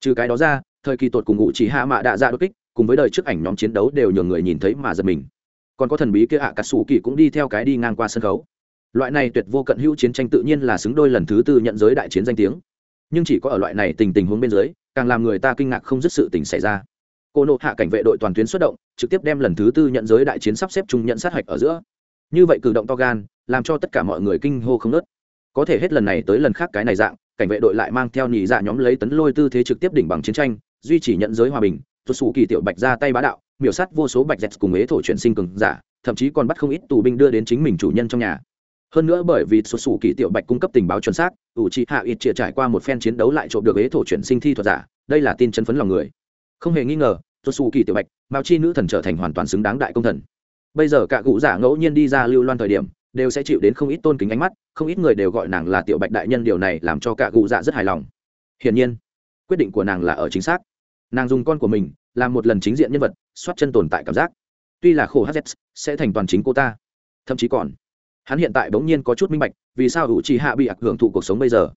trừ cái đó ra, thời kỳ tột cùng ngụ chỉ hạ mạ đạ ra đột kích, cùng với đời trước ảnh nhóm chiến đấu đều nhường người nhìn thấy mà giật mình. Còn có thần bí kia ạ à cà sủ kỳ cũng đi theo cái đi ngang qua sân khấu. Loại này tuyệt vô cận hữu chiến tranh tự nhiên là xứng đôi lần thứ tư nhận giới đại chiến danh tiếng. Nhưng chỉ có ở loại này tình tình huống bên dưới, càng làm người ta kinh ngạc không dứt sự tình xảy ra cô nộ hạ cảnh vệ đội toàn tuyến xuất động, trực tiếp đem lần thứ tư nhận giới đại chiến sắp xếp chung nhận sát hạch ở giữa. Như vậy cử động to gan, làm cho tất cả mọi người kinh hô không nớt có thể hết lần này tới lần khác cái này dạng, cảnh vệ đội lại mang theo nhị dạ nhóm lấy tấn lôi tư thế trực tiếp đỉnh bằng chiến tranh, duy trì nhận giới hòa bình. Tuột xù kỳ tiểu bạch ra tay bá đạo, miểu sát vô số bạch dẹt cùng ế thổ chuyển sinh cường giả, thậm chí còn bắt không ít tù binh đưa đến chính mình chủ nhân trong nhà. Hơn nữa bởi vì xuất xù kỳ tiểu bạch cung cấp tình báo chuẩn xác, ủ trị hạ ít trịa trải qua một phen chiến đấu lại trộm được ế thổ chuyển sinh thi thuật giả, đây là tin chân phấn lòng người không hề nghi ngờ cho xù kỳ tiểu bạch, mao chi nữ thần trở thành hoàn toàn xứng đáng đại công thần. Bây giờ cả cụ giả ngẫu nhiên đi ra lưu loan thời điểm, đều sẽ chịu đến không ít tôn kính ánh mắt, không ít người đều gọi nàng là tiểu bạch đại nhân, điều này làm cho cả cụ dạ rất hài lòng. Hiển nhiên, quyết định của nàng là ở chính xác. Nàng dùng con của mình làm một lần chính diện nhân vật, xoát chân tồn tại cảm giác. Tuy là khổ hz sẽ thành toàn chính cô ta. Thậm chí còn, hắn hiện tại bỗng nhiên có chút minh bạch, vì sao hữu trí hạ bị ạc hưởng thụ cuộc sống bây giờ.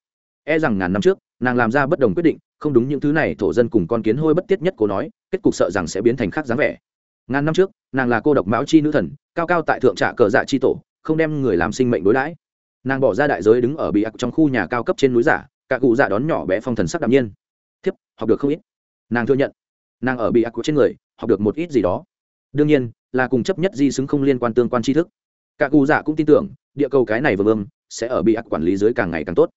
E rằng ngàn năm trước, nàng làm ra bất đồng quyết định không đúng những thứ này, thổ dân cùng con kiến hôi bất tiết nhất cô nói, kết cục sợ rằng sẽ biến thành khác dáng vẻ. Ngàn năm trước, nàng là cô độc mão chi nữ thần, cao cao tại thượng trạ cờ dạ chi tổ, không đem người làm sinh mệnh đối đãi. Nàng bỏ ra đại giới đứng ở bị ặc trong khu nhà cao cấp trên núi giả, cả cụ dạ đón nhỏ bé phong thần sắc đạm nhiên. Thiếp, học được không ít. Nàng thừa nhận, nàng ở bị ác trên người, học được một ít gì đó. Đương nhiên, là cùng chấp nhất di xứng không liên quan tương quan tri thức. Cả cụ dạ cũng tin tưởng, địa cầu cái này vừa vương sẽ ở bị ác quản lý dưới càng ngày càng tốt.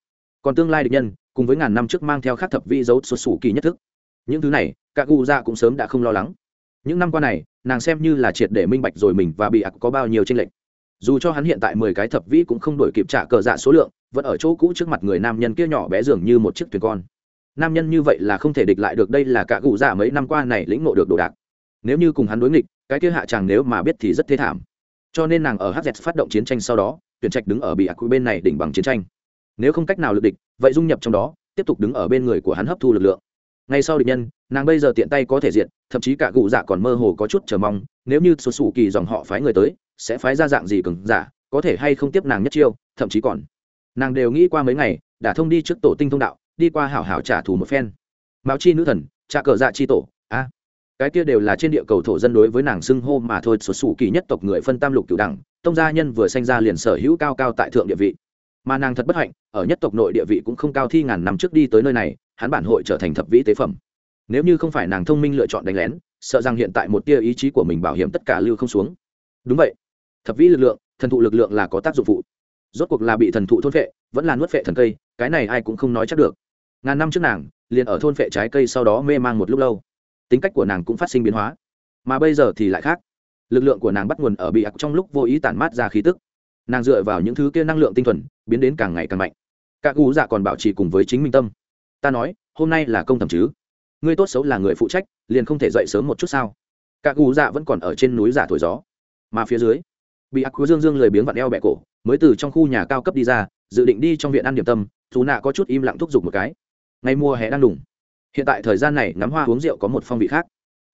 Còn tương lai địch nhân cùng với ngàn năm trước mang theo khắc thập vi dấu xuất xù kỳ nhất thức. Những thứ này, cả cụ dạ cũng sớm đã không lo lắng. Những năm qua này, nàng xem như là triệt để minh bạch rồi mình và bị ạc có bao nhiêu tranh lệch. Dù cho hắn hiện tại mười cái thập vĩ cũng không đổi kịp trả cờ dạ số lượng, vẫn ở chỗ cũ trước mặt người nam nhân kia nhỏ bé dường như một chiếc thuyền con. Nam nhân như vậy là không thể địch lại được, đây là cả cụ dạ mấy năm qua này lĩnh ngộ được đồ đạc. Nếu như cùng hắn đối nghịch, cái kia hạ chàng nếu mà biết thì rất thê thảm. Cho nên nàng ở hz phát động chiến tranh sau đó, tuyển trạch đứng ở bị ác quy bên này đỉnh bằng chiến tranh nếu không cách nào lực địch, vậy dung nhập trong đó, tiếp tục đứng ở bên người của hắn hấp thu lực lượng. Ngay sau địch nhân, nàng bây giờ tiện tay có thể diện thậm chí cả cụ dạ còn mơ hồ có chút chờ mong, nếu như số sủ kỳ dòng họ phái người tới, sẽ phái ra dạng gì cứng giả, có thể hay không tiếp nàng nhất chiêu, thậm chí còn. Nàng đều nghĩ qua mấy ngày, đã thông đi trước tổ tinh thông đạo, đi qua hảo hảo trả thù một phen. Mạo chi nữ thần, trả cờ dạ chi tổ, a. Cái kia đều là trên địa cầu thổ dân đối với nàng xưng hô mà thôi số xù kỳ nhất tộc người phân tam lục cửu đẳng, tông gia nhân vừa sanh ra liền sở hữu cao cao tại thượng địa vị mà nàng thật bất hạnh, ở nhất tộc nội địa vị cũng không cao thi ngàn năm trước đi tới nơi này, hắn bản hội trở thành thập vĩ tế phẩm. Nếu như không phải nàng thông minh lựa chọn đánh lén, sợ rằng hiện tại một tia ý chí của mình bảo hiểm tất cả lưu không xuống. Đúng vậy, thập vĩ lực lượng, thần thụ lực lượng là có tác dụng phụ. Rốt cuộc là bị thần thụ thôn vệ vẫn là nuốt vệ thần cây, cái này ai cũng không nói chắc được. Ngàn năm trước nàng, liền ở thôn vệ trái cây sau đó mê mang một lúc lâu. Tính cách của nàng cũng phát sinh biến hóa. Mà bây giờ thì lại khác. Lực lượng của nàng bắt nguồn ở bị ặc trong lúc vô ý tản mát ra khí tức nàng dựa vào những thứ kia năng lượng tinh thuần, biến đến càng ngày càng mạnh. Các cụ dạ còn bảo trì cùng với chính minh tâm. Ta nói, hôm nay là công thẩm chứ? Ngươi tốt xấu là người phụ trách, liền không thể dậy sớm một chút sao? Các cụ dạ vẫn còn ở trên núi giả thổi gió. Mà phía dưới, bị ác dương dương lười biếng vặn eo bẹ cổ, mới từ trong khu nhà cao cấp đi ra, dự định đi trong viện ăn điểm tâm, dù nạ có chút im lặng thúc giục một cái. Ngày mùa hè đang đủng hiện tại thời gian này ngắm hoa uống rượu có một phong vị khác.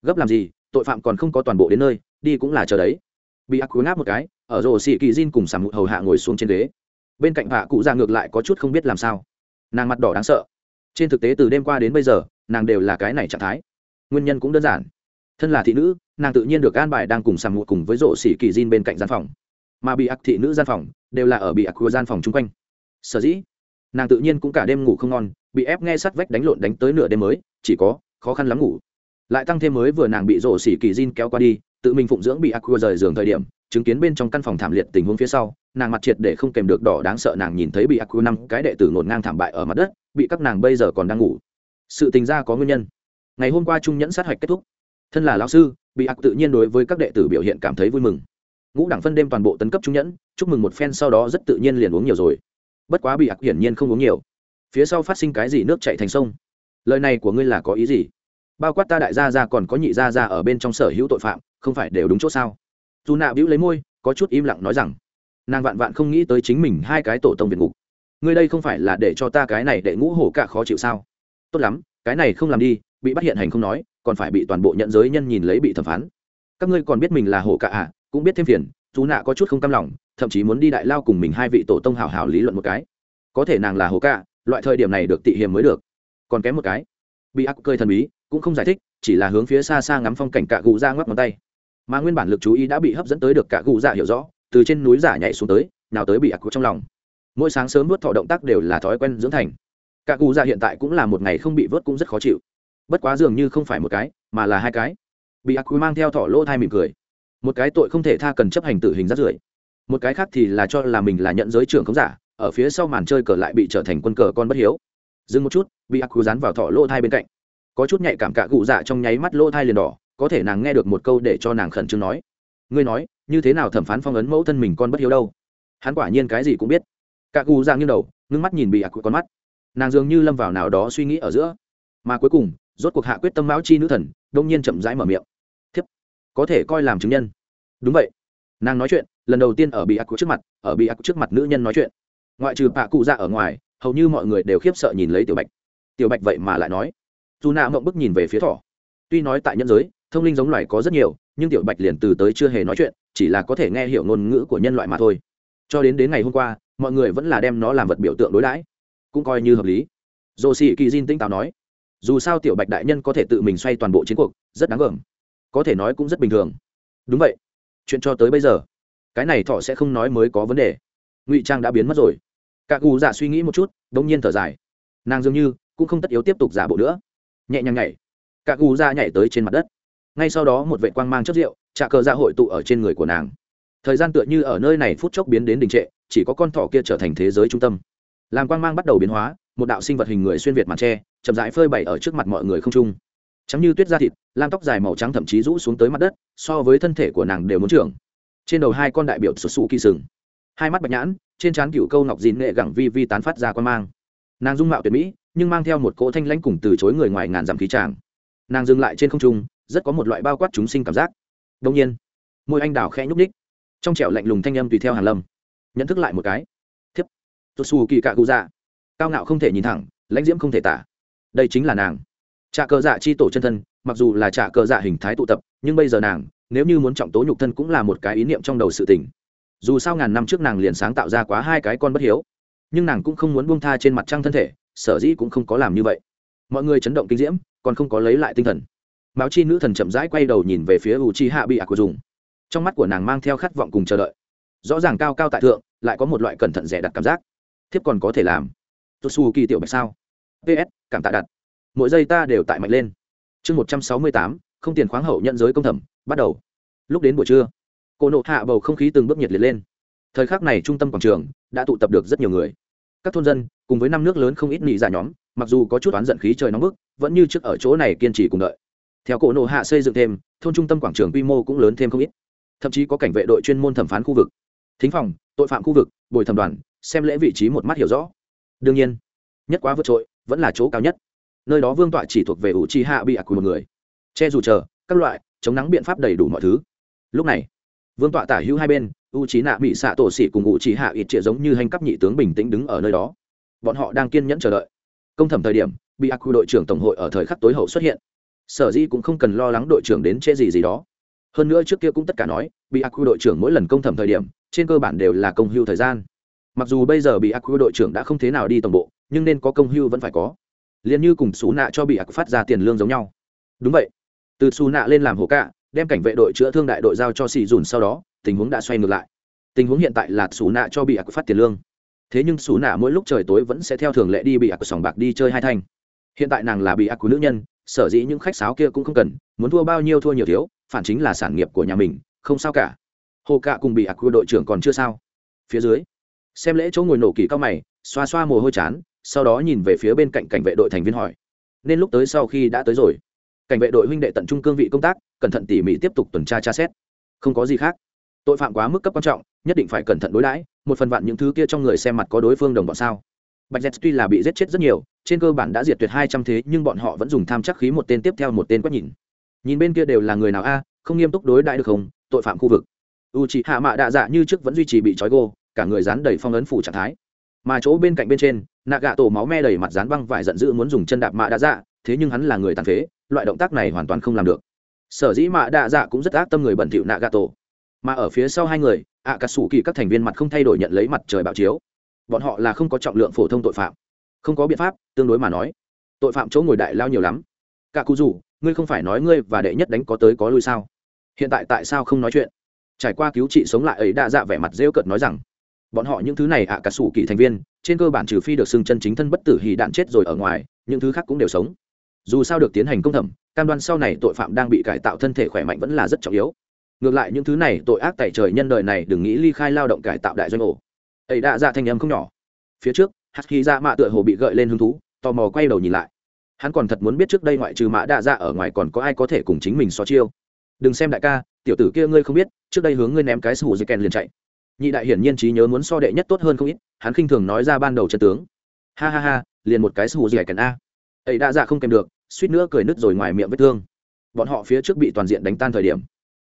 Gấp làm gì, tội phạm còn không có toàn bộ đến nơi, đi cũng là chờ đấy bị ác cuốn áp một cái, ở rổ xì kỳ Jin cùng sàm hầu hạ ngồi xuống trên ghế. Bên cạnh hạ cụ già ngược lại có chút không biết làm sao. Nàng mặt đỏ đáng sợ. Trên thực tế từ đêm qua đến bây giờ, nàng đều là cái này trạng thái. Nguyên nhân cũng đơn giản. Thân là thị nữ, nàng tự nhiên được an bài đang cùng sàm mụt cùng với rổ xỉ kỳ Jin bên cạnh gian phòng. Mà bị ác thị nữ gian phòng, đều là ở bị ác của gian phòng chung quanh. Sở dĩ, nàng tự nhiên cũng cả đêm ngủ không ngon, bị ép nghe sắt vách đánh lộn đánh tới nửa đêm mới, chỉ có khó khăn lắm ngủ. Lại tăng thêm mới vừa nàng bị rổ xỉ kỳ Jin kéo qua đi tự mình phụng dưỡng bị aqua rời giường thời điểm, chứng kiến bên trong căn phòng thảm liệt tình huống phía sau, nàng mặt triệt để không kèm được đỏ đáng sợ nàng nhìn thấy bị aqua năm cái đệ tử ngổn ngang thảm bại ở mặt đất, bị các nàng bây giờ còn đang ngủ. Sự tình ra có nguyên nhân. Ngày hôm qua trung nhẫn sát hạch kết thúc. Thân là lão sư, bị ác tự nhiên đối với các đệ tử biểu hiện cảm thấy vui mừng. Ngũ đẳng phân đêm toàn bộ tấn cấp trung nhẫn, chúc mừng một phen sau đó rất tự nhiên liền uống nhiều rồi. Bất quá bị ác hiển nhiên không uống nhiều. Phía sau phát sinh cái gì nước chạy thành sông? Lời này của ngươi là có ý gì? Bao quát ta đại gia ra còn có nhị gia ra ở bên trong sở hữu tội phạm không phải đều đúng chỗ sao? Dù nạ bĩu lấy môi, có chút im lặng nói rằng, nàng vạn vạn không nghĩ tới chính mình hai cái tổ tông việt ngục. Ngươi đây không phải là để cho ta cái này để ngũ hổ cả khó chịu sao? Tốt lắm, cái này không làm đi, bị bắt hiện hành không nói, còn phải bị toàn bộ nhận giới nhân nhìn lấy bị thẩm phán. Các ngươi còn biết mình là hổ cả à cũng biết thêm phiền, dù nạ có chút không cam lòng, thậm chí muốn đi đại lao cùng mình hai vị tổ tông hào hào lý luận một cái. Có thể nàng là hổ cả, loại thời điểm này được tị hiềm mới được. Còn kém một cái. Bị ác cơi thần bí, cũng không giải thích, chỉ là hướng phía xa xa ngắm phong cảnh cạ gù ra ngoắc ngón tay mà nguyên bản lực chú ý đã bị hấp dẫn tới được cả gù giả dạ hiểu rõ, từ trên núi giả nhảy xuống tới, nào tới bị ác trong lòng. Mỗi sáng sớm vớt thọ động tác đều là thói quen dưỡng thành. Cả gù giả dạ hiện tại cũng là một ngày không bị vớt cũng rất khó chịu. Bất quá dường như không phải một cái, mà là hai cái. Bị ác mang theo thọ lỗ thai mỉm cười. Một cái tội không thể tha cần chấp hành tử hình rất rưởi. Một cái khác thì là cho là mình là nhận giới trưởng không giả, ở phía sau màn chơi cờ lại bị trở thành quân cờ con bất hiếu. Dừng một chút, bị ác dán vào thọ lỗ thai bên cạnh. Có chút nhạy cảm cả cụ dạ trong nháy mắt lỗ thai liền đỏ có thể nàng nghe được một câu để cho nàng khẩn trương nói. Ngươi nói, như thế nào thẩm phán phong ấn mẫu thân mình con bất hiếu đâu? Hắn quả nhiên cái gì cũng biết. Cả cụ giang nghiêng đầu, ngưng mắt nhìn bị ác con mắt. Nàng dường như lâm vào nào đó suy nghĩ ở giữa. Mà cuối cùng, rốt cuộc hạ quyết tâm mão chi nữ thần, đông nhiên chậm rãi mở miệng. Thiếp, có thể coi làm chứng nhân. Đúng vậy. Nàng nói chuyện, lần đầu tiên ở bị ác trước mặt, ở bị ác trước mặt nữ nhân nói chuyện. Ngoại trừ bạ cụ ra ở ngoài, hầu như mọi người đều khiếp sợ nhìn lấy tiểu bạch. Tiểu bạch vậy mà lại nói. Dù nạ mộng bức nhìn về phía thỏ. Tuy nói tại nhân giới thông linh giống loài có rất nhiều, nhưng tiểu bạch liền từ tới chưa hề nói chuyện, chỉ là có thể nghe hiểu ngôn ngữ của nhân loại mà thôi. Cho đến đến ngày hôm qua, mọi người vẫn là đem nó làm vật biểu tượng đối đãi. Cũng coi như hợp lý. Dồ sĩ kỳ diên tinh táo nói, dù sao tiểu bạch đại nhân có thể tự mình xoay toàn bộ chiến cuộc, rất đáng gờm. Có thể nói cũng rất bình thường. Đúng vậy. Chuyện cho tới bây giờ, cái này thọ sẽ không nói mới có vấn đề. Ngụy trang đã biến mất rồi. Cả gù giả suy nghĩ một chút đ ỗ n g nhiên thở dài. Nàng dường như cũng không tất yếu tiếp tục giả bộ nữa. Nhẹ nhàng nhảy. Cả gù ra nhảy tới trên mặt đất ngay sau đó một vệ quang mang chất rượu trà cờ ra hội tụ ở trên người của nàng. Thời gian tựa như ở nơi này phút chốc biến đến đình trệ, chỉ có con thỏ kia trở thành thế giới trung tâm. Làm quang mang bắt đầu biến hóa, một đạo sinh vật hình người xuyên việt màn tre chậm rãi phơi bày ở trước mặt mọi người không trung. Trắng như tuyết da thịt, lam tóc dài màu trắng thậm chí rũ xuống tới mặt đất, so với thân thể của nàng đều muốn trưởng. Trên đầu hai con đại biểu sụt sụ kỳ sừng. Hai mắt bạch nhãn, trên trán cựu câu ngọc dìn nghệ gẳng vi vi tán phát ra quan mang. Nàng dung mạo tuyệt mỹ, nhưng mang theo một cỗ thanh lãnh cùng từ chối người ngoài ngàn dặm khí tràng. Nàng dừng lại trên không trung rất có một loại bao quát chúng sinh cảm giác. Đông nhiên, môi anh đào khẽ nhúc ních trong trẻo lạnh lùng thanh âm tùy theo hàn lâm. Nhận thức lại một cái. Thiếp. Tôi xù kỳ cạ cụ dạ. Cao ngạo không thể nhìn thẳng, lãnh diễm không thể tả. Đây chính là nàng. Trà cờ dạ chi tổ chân thân, mặc dù là trà cờ dạ hình thái tụ tập, nhưng bây giờ nàng, nếu như muốn trọng tố nhục thân cũng là một cái ý niệm trong đầu sự tình. Dù sao ngàn năm trước nàng liền sáng tạo ra quá hai cái con bất hiếu, nhưng nàng cũng không muốn buông tha trên mặt trăng thân thể, sở dĩ cũng không có làm như vậy. Mọi người chấn động kinh diễm, còn không có lấy lại tinh thần báo chi nữ thần chậm rãi quay đầu nhìn về phía u chi hạ bị ạc của dùng trong mắt của nàng mang theo khát vọng cùng chờ đợi. Rõ ràng cao cao tại thượng, lại có một loại cẩn thận rẻ đặt cảm giác. Thiếp còn có thể làm. Tốt su kỳ tiểu bạch sao? Ps cảm tạ đặt. Mỗi giây ta đều tại mạnh lên. Chương một trăm sáu mươi tám, không tiền khoáng hậu nhận giới công thẩm, bắt đầu. Lúc đến buổi trưa, cô nộ hạ bầu không khí từng bước nhiệt liệt lên. Thời khắc này trung tâm quảng trường đã tụ tập được rất nhiều người. Các thôn dân, cùng với năm nước lớn không ít nị giả nhóm, mặc dù có chút oán giận khí trời nóng bức, vẫn như trước ở chỗ này kiên trì cùng đợi theo cổ nộ hạ xây dựng thêm, thôn trung tâm quảng trường quy mô cũng lớn thêm không ít. Thậm chí có cảnh vệ đội chuyên môn thẩm phán khu vực. Thính phòng, tội phạm khu vực, bồi thẩm đoàn, xem lễ vị trí một mắt hiểu rõ. Đương nhiên, nhất quá vượt trội, vẫn là chỗ cao nhất. Nơi đó vương tọa chỉ thuộc về ủ chi hạ bị ạc của một người. Che dù chờ, các loại, chống nắng biện pháp đầy đủ mọi thứ. Lúc này, vương tọa tả hữu hai bên, u trí nạ bị xạ tổ xỉ cùng u trí hạ ít trịa giống như hành cấp nhị tướng bình tĩnh đứng ở nơi đó. Bọn họ đang kiên nhẫn chờ đợi. Công thẩm thời điểm, bị ác đội trưởng tổng hội ở thời khắc tối hậu xuất hiện sở dĩ cũng không cần lo lắng đội trưởng đến trễ gì gì đó. Hơn nữa trước kia cũng tất cả nói bị ác đội trưởng mỗi lần công thẩm thời điểm, trên cơ bản đều là công hưu thời gian. Mặc dù bây giờ bị ác đội trưởng đã không thế nào đi tổng bộ, nhưng nên có công hưu vẫn phải có. Liền như cùng xú nạ cho bị ác phát ra tiền lương giống nhau. Đúng vậy. Từ xù nạ lên làm hồ cạ, đem cảnh vệ đội chữa thương đại đội giao cho xì dùn sau đó, tình huống đã xoay ngược lại. Tình huống hiện tại là xù nạ cho bị ác phát tiền lương. Thế nhưng xù nạ mỗi lúc trời tối vẫn sẽ theo thường lệ đi bị ác sòng bạc đi chơi hai thanh. Hiện tại nàng là bị ác nữ nhân sở dĩ những khách sáo kia cũng không cần, muốn thua bao nhiêu thua nhiều thiếu, phản chính là sản nghiệp của nhà mình, không sao cả. Hồ cạ cùng bị ác quy đội trưởng còn chưa sao? Phía dưới, xem lễ chỗ ngồi nổ kỳ cao mày, xoa xoa mồ hôi chán, sau đó nhìn về phía bên cạnh cảnh vệ đội thành viên hỏi. Nên lúc tới sau khi đã tới rồi. Cảnh vệ đội huynh đệ tận trung cương vị công tác, cẩn thận tỉ mỉ tiếp tục tuần tra tra xét. Không có gì khác. Tội phạm quá mức cấp quan trọng, nhất định phải cẩn thận đối đãi, một phần vạn những thứ kia trong người xem mặt có đối phương đồng bọn sao bạch z tuy là bị giết chết rất nhiều, trên cơ bản đã diệt tuyệt hai trăm thế, nhưng bọn họ vẫn dùng tham chắc khí một tên tiếp theo một tên quét nhìn. Nhìn bên kia đều là người nào a, không nghiêm túc đối đãi được không, tội phạm khu vực. U c hạ mạ đạ dạ như trước vẫn duy trì bị trói gô, cả người dán đầy phong ấn phủ trạng thái. Mà chỗ bên cạnh bên trên nạ gạ tổ máu me đầy mặt dán băng vải giận dữ muốn dùng chân đạp mạ đạ dạ thế nhưng hắn là người tàn phế, loại động tác này hoàn toàn không làm được. Sở dĩ mạ đạ dạ cũng rất ác tâm người bẩn thỉu nạ gạ tổ mà ở phía sau hai người ạ cà sủ kỳ các thành viên mặt không thay đổi nhận lấy mặt trời bạo chiếu bọn họ là không có trọng lượng phổ thông tội phạm. Không có biện pháp, tương đối mà nói. Tội phạm chỗ ngồi đại lao nhiều lắm. Cả cụ rủ, ngươi không phải nói ngươi và đệ nhất đánh có tới có lui sao? Hiện tại tại sao không nói chuyện? Trải qua cứu trị sống lại ấy đã dạ vẻ mặt rêu cợt nói rằng, bọn họ những thứ này ạ à cả sủ kỳ thành viên, trên cơ bản trừ phi được xưng chân chính thân bất tử hì đạn chết rồi ở ngoài, những thứ khác cũng đều sống. Dù sao được tiến hành công thẩm, cam đoan sau này tội phạm đang bị cải tạo thân thể khỏe mạnh vẫn là rất trọng yếu. Ngược lại những thứ này tội ác tại trời nhân đời này đừng nghĩ ly khai lao động cải tạo đại doanh ổ ấy đã ra thanh âm không nhỏ. Phía trước hạt khí ra mạ tựa hồ bị gợi lên hứng thú, tò mò quay đầu nhìn lại. Hắn còn thật muốn biết trước đây ngoại trừ mã đạ dạ ở ngoài còn có ai có thể cùng chính mình so chiêu. Đừng xem đại ca, tiểu tử kia ngươi không biết, trước đây hướng ngươi ném cái sủ dây kèn liền chạy. Nhị đại hiển nhiên trí nhớ muốn so đệ nhất tốt hơn không ít, hắn khinh thường nói ra ban đầu chân tướng. Ha ha ha, liền một cái sủ dây kèn a. Ấy đã dạ không kèm được, suýt nữa cười nứt rồi ngoài miệng vết thương. Bọn họ phía trước bị toàn diện đánh tan thời điểm,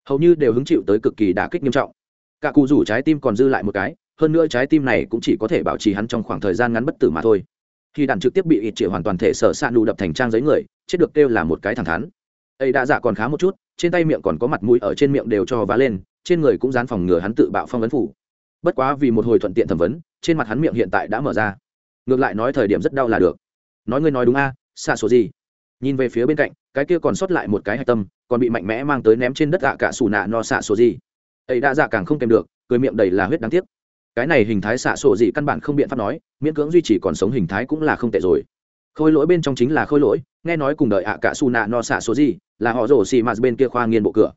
hầu như đều hứng chịu tới cực kỳ đả kích nghiêm trọng. Cả cụ rủ trái tim còn dư lại một cái hơn nữa trái tim này cũng chỉ có thể bảo trì hắn trong khoảng thời gian ngắn bất tử mà thôi. Khi đạn trực tiếp bị ít triệu hoàn toàn thể sở s ạ nụ đập thành trang giấy người, chết được kêu là một cái thẳng thắn. Ấy đã dạ còn khá một chút, trên tay miệng còn có mặt mũi ở trên miệng đều cho vá lên, trên người cũng dán phòng ngừa hắn tự bạo phong vấn phủ. Bất quá vì một hồi thuận tiện thẩm vấn, trên mặt hắn miệng hiện tại đã mở ra. Ngược lại nói thời điểm rất đau là được. Nói ngươi nói đúng a xa số gì? Nhìn về phía bên cạnh, cái kia còn sót lại một cái hạch tâm, còn bị mạnh mẽ mang tới ném trên đất ạ cả xù nạ no xạ số gì. Ấy đã dạ càng không kèm được, cười miệng đầy là huyết đáng tiếc cái này hình thái xạ sổ gì căn bản không biện pháp nói, miễn cưỡng duy trì còn sống hình thái cũng là không tệ rồi. Khôi lỗi bên trong chính là khôi lỗi, nghe nói cùng đợi ạ cả su nạ no xạ số gì, là họ rổ xì mạt bên kia khoa nghiên bộ cửa.